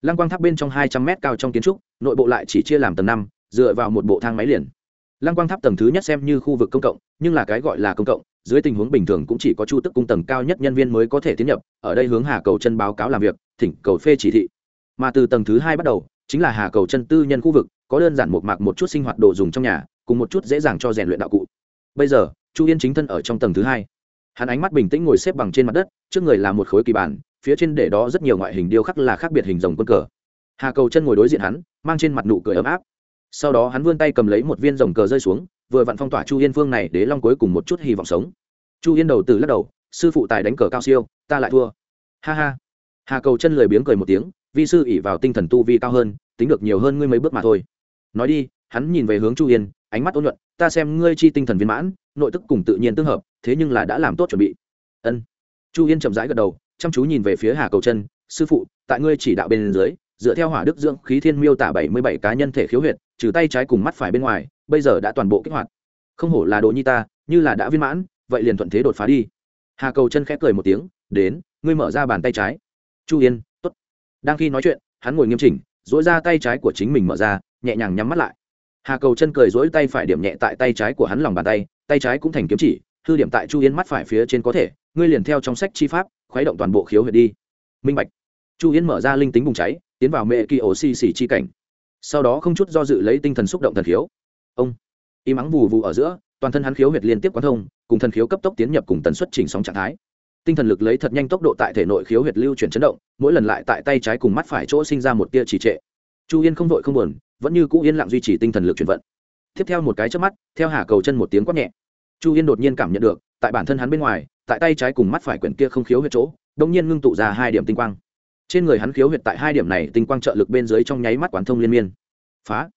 lăng quang tháp bên trong hai trăm mét cao trong kiến trúc, nội bộ lại chỉ chia làm tầng năm, dựa vào một bộ thang máy liền. Lăng quang tháp tầng thứ nhất xem như khu vực công cộng, nhưng là cái gọi là công cộng, dưới tình huống bình thường cũng chỉ có chu tức cung tầng cao nhất nhân viên mới có thể tiến nhập, ở đây hướng hà cầu chân báo cáo làm việc, thỉnh cầu phê chỉ thị. Mà từ tầng thứ hai bắt đầu, chính là hà cầu chân tư nhân khu vực, có đơn giản một mạc một chút sinh hoạt đồ dùng trong nhà, cùng một chút dễ dàng cho rèn luyện đạo cụ. Bây giờ, chu yên chính thân ở trong tầng thứ hai. Hắn ánh mắt bình tĩnh ngồi xếp bằng trên mặt đất, trước người là một khối kỳ bản phía trên để đó rất nhiều ngoại hình điêu khắc là khác biệt hình rồng quân cờ. Hà cầu chân ngồi đối diện hắn, mang trên mặt nụ cười ấm áp. Sau đó hắn vươn tay cầm lấy một viên rồng cờ rơi xuống, vừa vặn phong tỏa chu yên phương này để long cuối cùng một chút hy vọng sống. Chu yên đầu từ lắc đầu, sư phụ tài đánh cờ cao siêu, ta lại thua. Ha ha. Hà cầu chân lười biếng cười một tiếng, vi sư ỉ vào tinh thần tu vi cao hơn, tính được nhiều hơn ngươi mấy bước mà thôi. Nói đi, hắn nhìn về hướng chu yên, ánh mắt ôn nhuận, ta xem ngươi chi tinh thần viên mãn, nội tức cùng tự nhiên tương hợp, thế nhưng là đã làm tốt chuẩn bị. Ân. Chu yên chậm rãi gật đầu chăm chú nhìn về phía hà cầu chân sư phụ, tại ngươi chỉ đạo bên dưới, dựa theo hỏa đức dưỡng khí thiên miêu tả bảy mươi bảy cá nhân thể khiếu huyệt, trừ tay trái cùng mắt phải bên ngoài, bây giờ đã toàn bộ kích hoạt. Không hổ là đồ nhi ta, như là đã viên mãn, vậy liền thuận thế đột phá đi. Hà cầu chân khẽ cười một tiếng, đến, ngươi mở ra bàn tay trái. Chu yên t ố t đang khi nói chuyện, hắn ngồi nghiêm chỉnh dỗi ra tay trái của chính mình mở ra, nhẹ nhàng nhắm mắt lại. Hà cầu chân cười dỗi tay phải điểm nhẹ tại tay trái của hắn lòng bàn tay tay trái cũng thành kiếm chỉ, hư điểm tại chu yên mắt phải phía trên có thể, ngươi liền theo trong sách chi pháp khuấy động toàn bộ khiếu huyệt đi. Minh bạch. Chu Yến mở ra linh tính bùng cháy, tiến vào mẹ kỳ ổ xì xì chi cảnh. Sau đó không chút do dự lấy tinh thần xúc động thần khiếu. Ông. Y mắng vù vù ở giữa, toàn thân hắn khiếu huyệt liên tiếp quán thông, cùng thần khiếu cấp tốc tiến nhập cùng tần suất chỉnh sóng trạng thái. Tinh thần lực lấy thật nhanh tốc độ tại thể nội khiếu huyệt lưu chuyển chấn động, mỗi lần lại tại tay trái cùng mắt phải chỗ sinh ra một tia trì trệ. Chu yên không vội không buồn, vẫn như cũ yên lặng duy trì tinh thần lực chuyển vận. Tiếp theo một cái trước mắt, theo hà cầu chân một tiếng quát nhẹ. Chu yên đột nhiên cảm nhận được, tại bản thân hắn bên ngoài tại tay trái cùng mắt phải quyển kia không khiếu huyệt chỗ đông nhiên ngưng tụ ra hai điểm tinh quang. Trên người hắn khiếu huyệt tại hai điểm này tinh quang trợ lực bên dưới trong nháy mắt quán thông liên miên. Phá!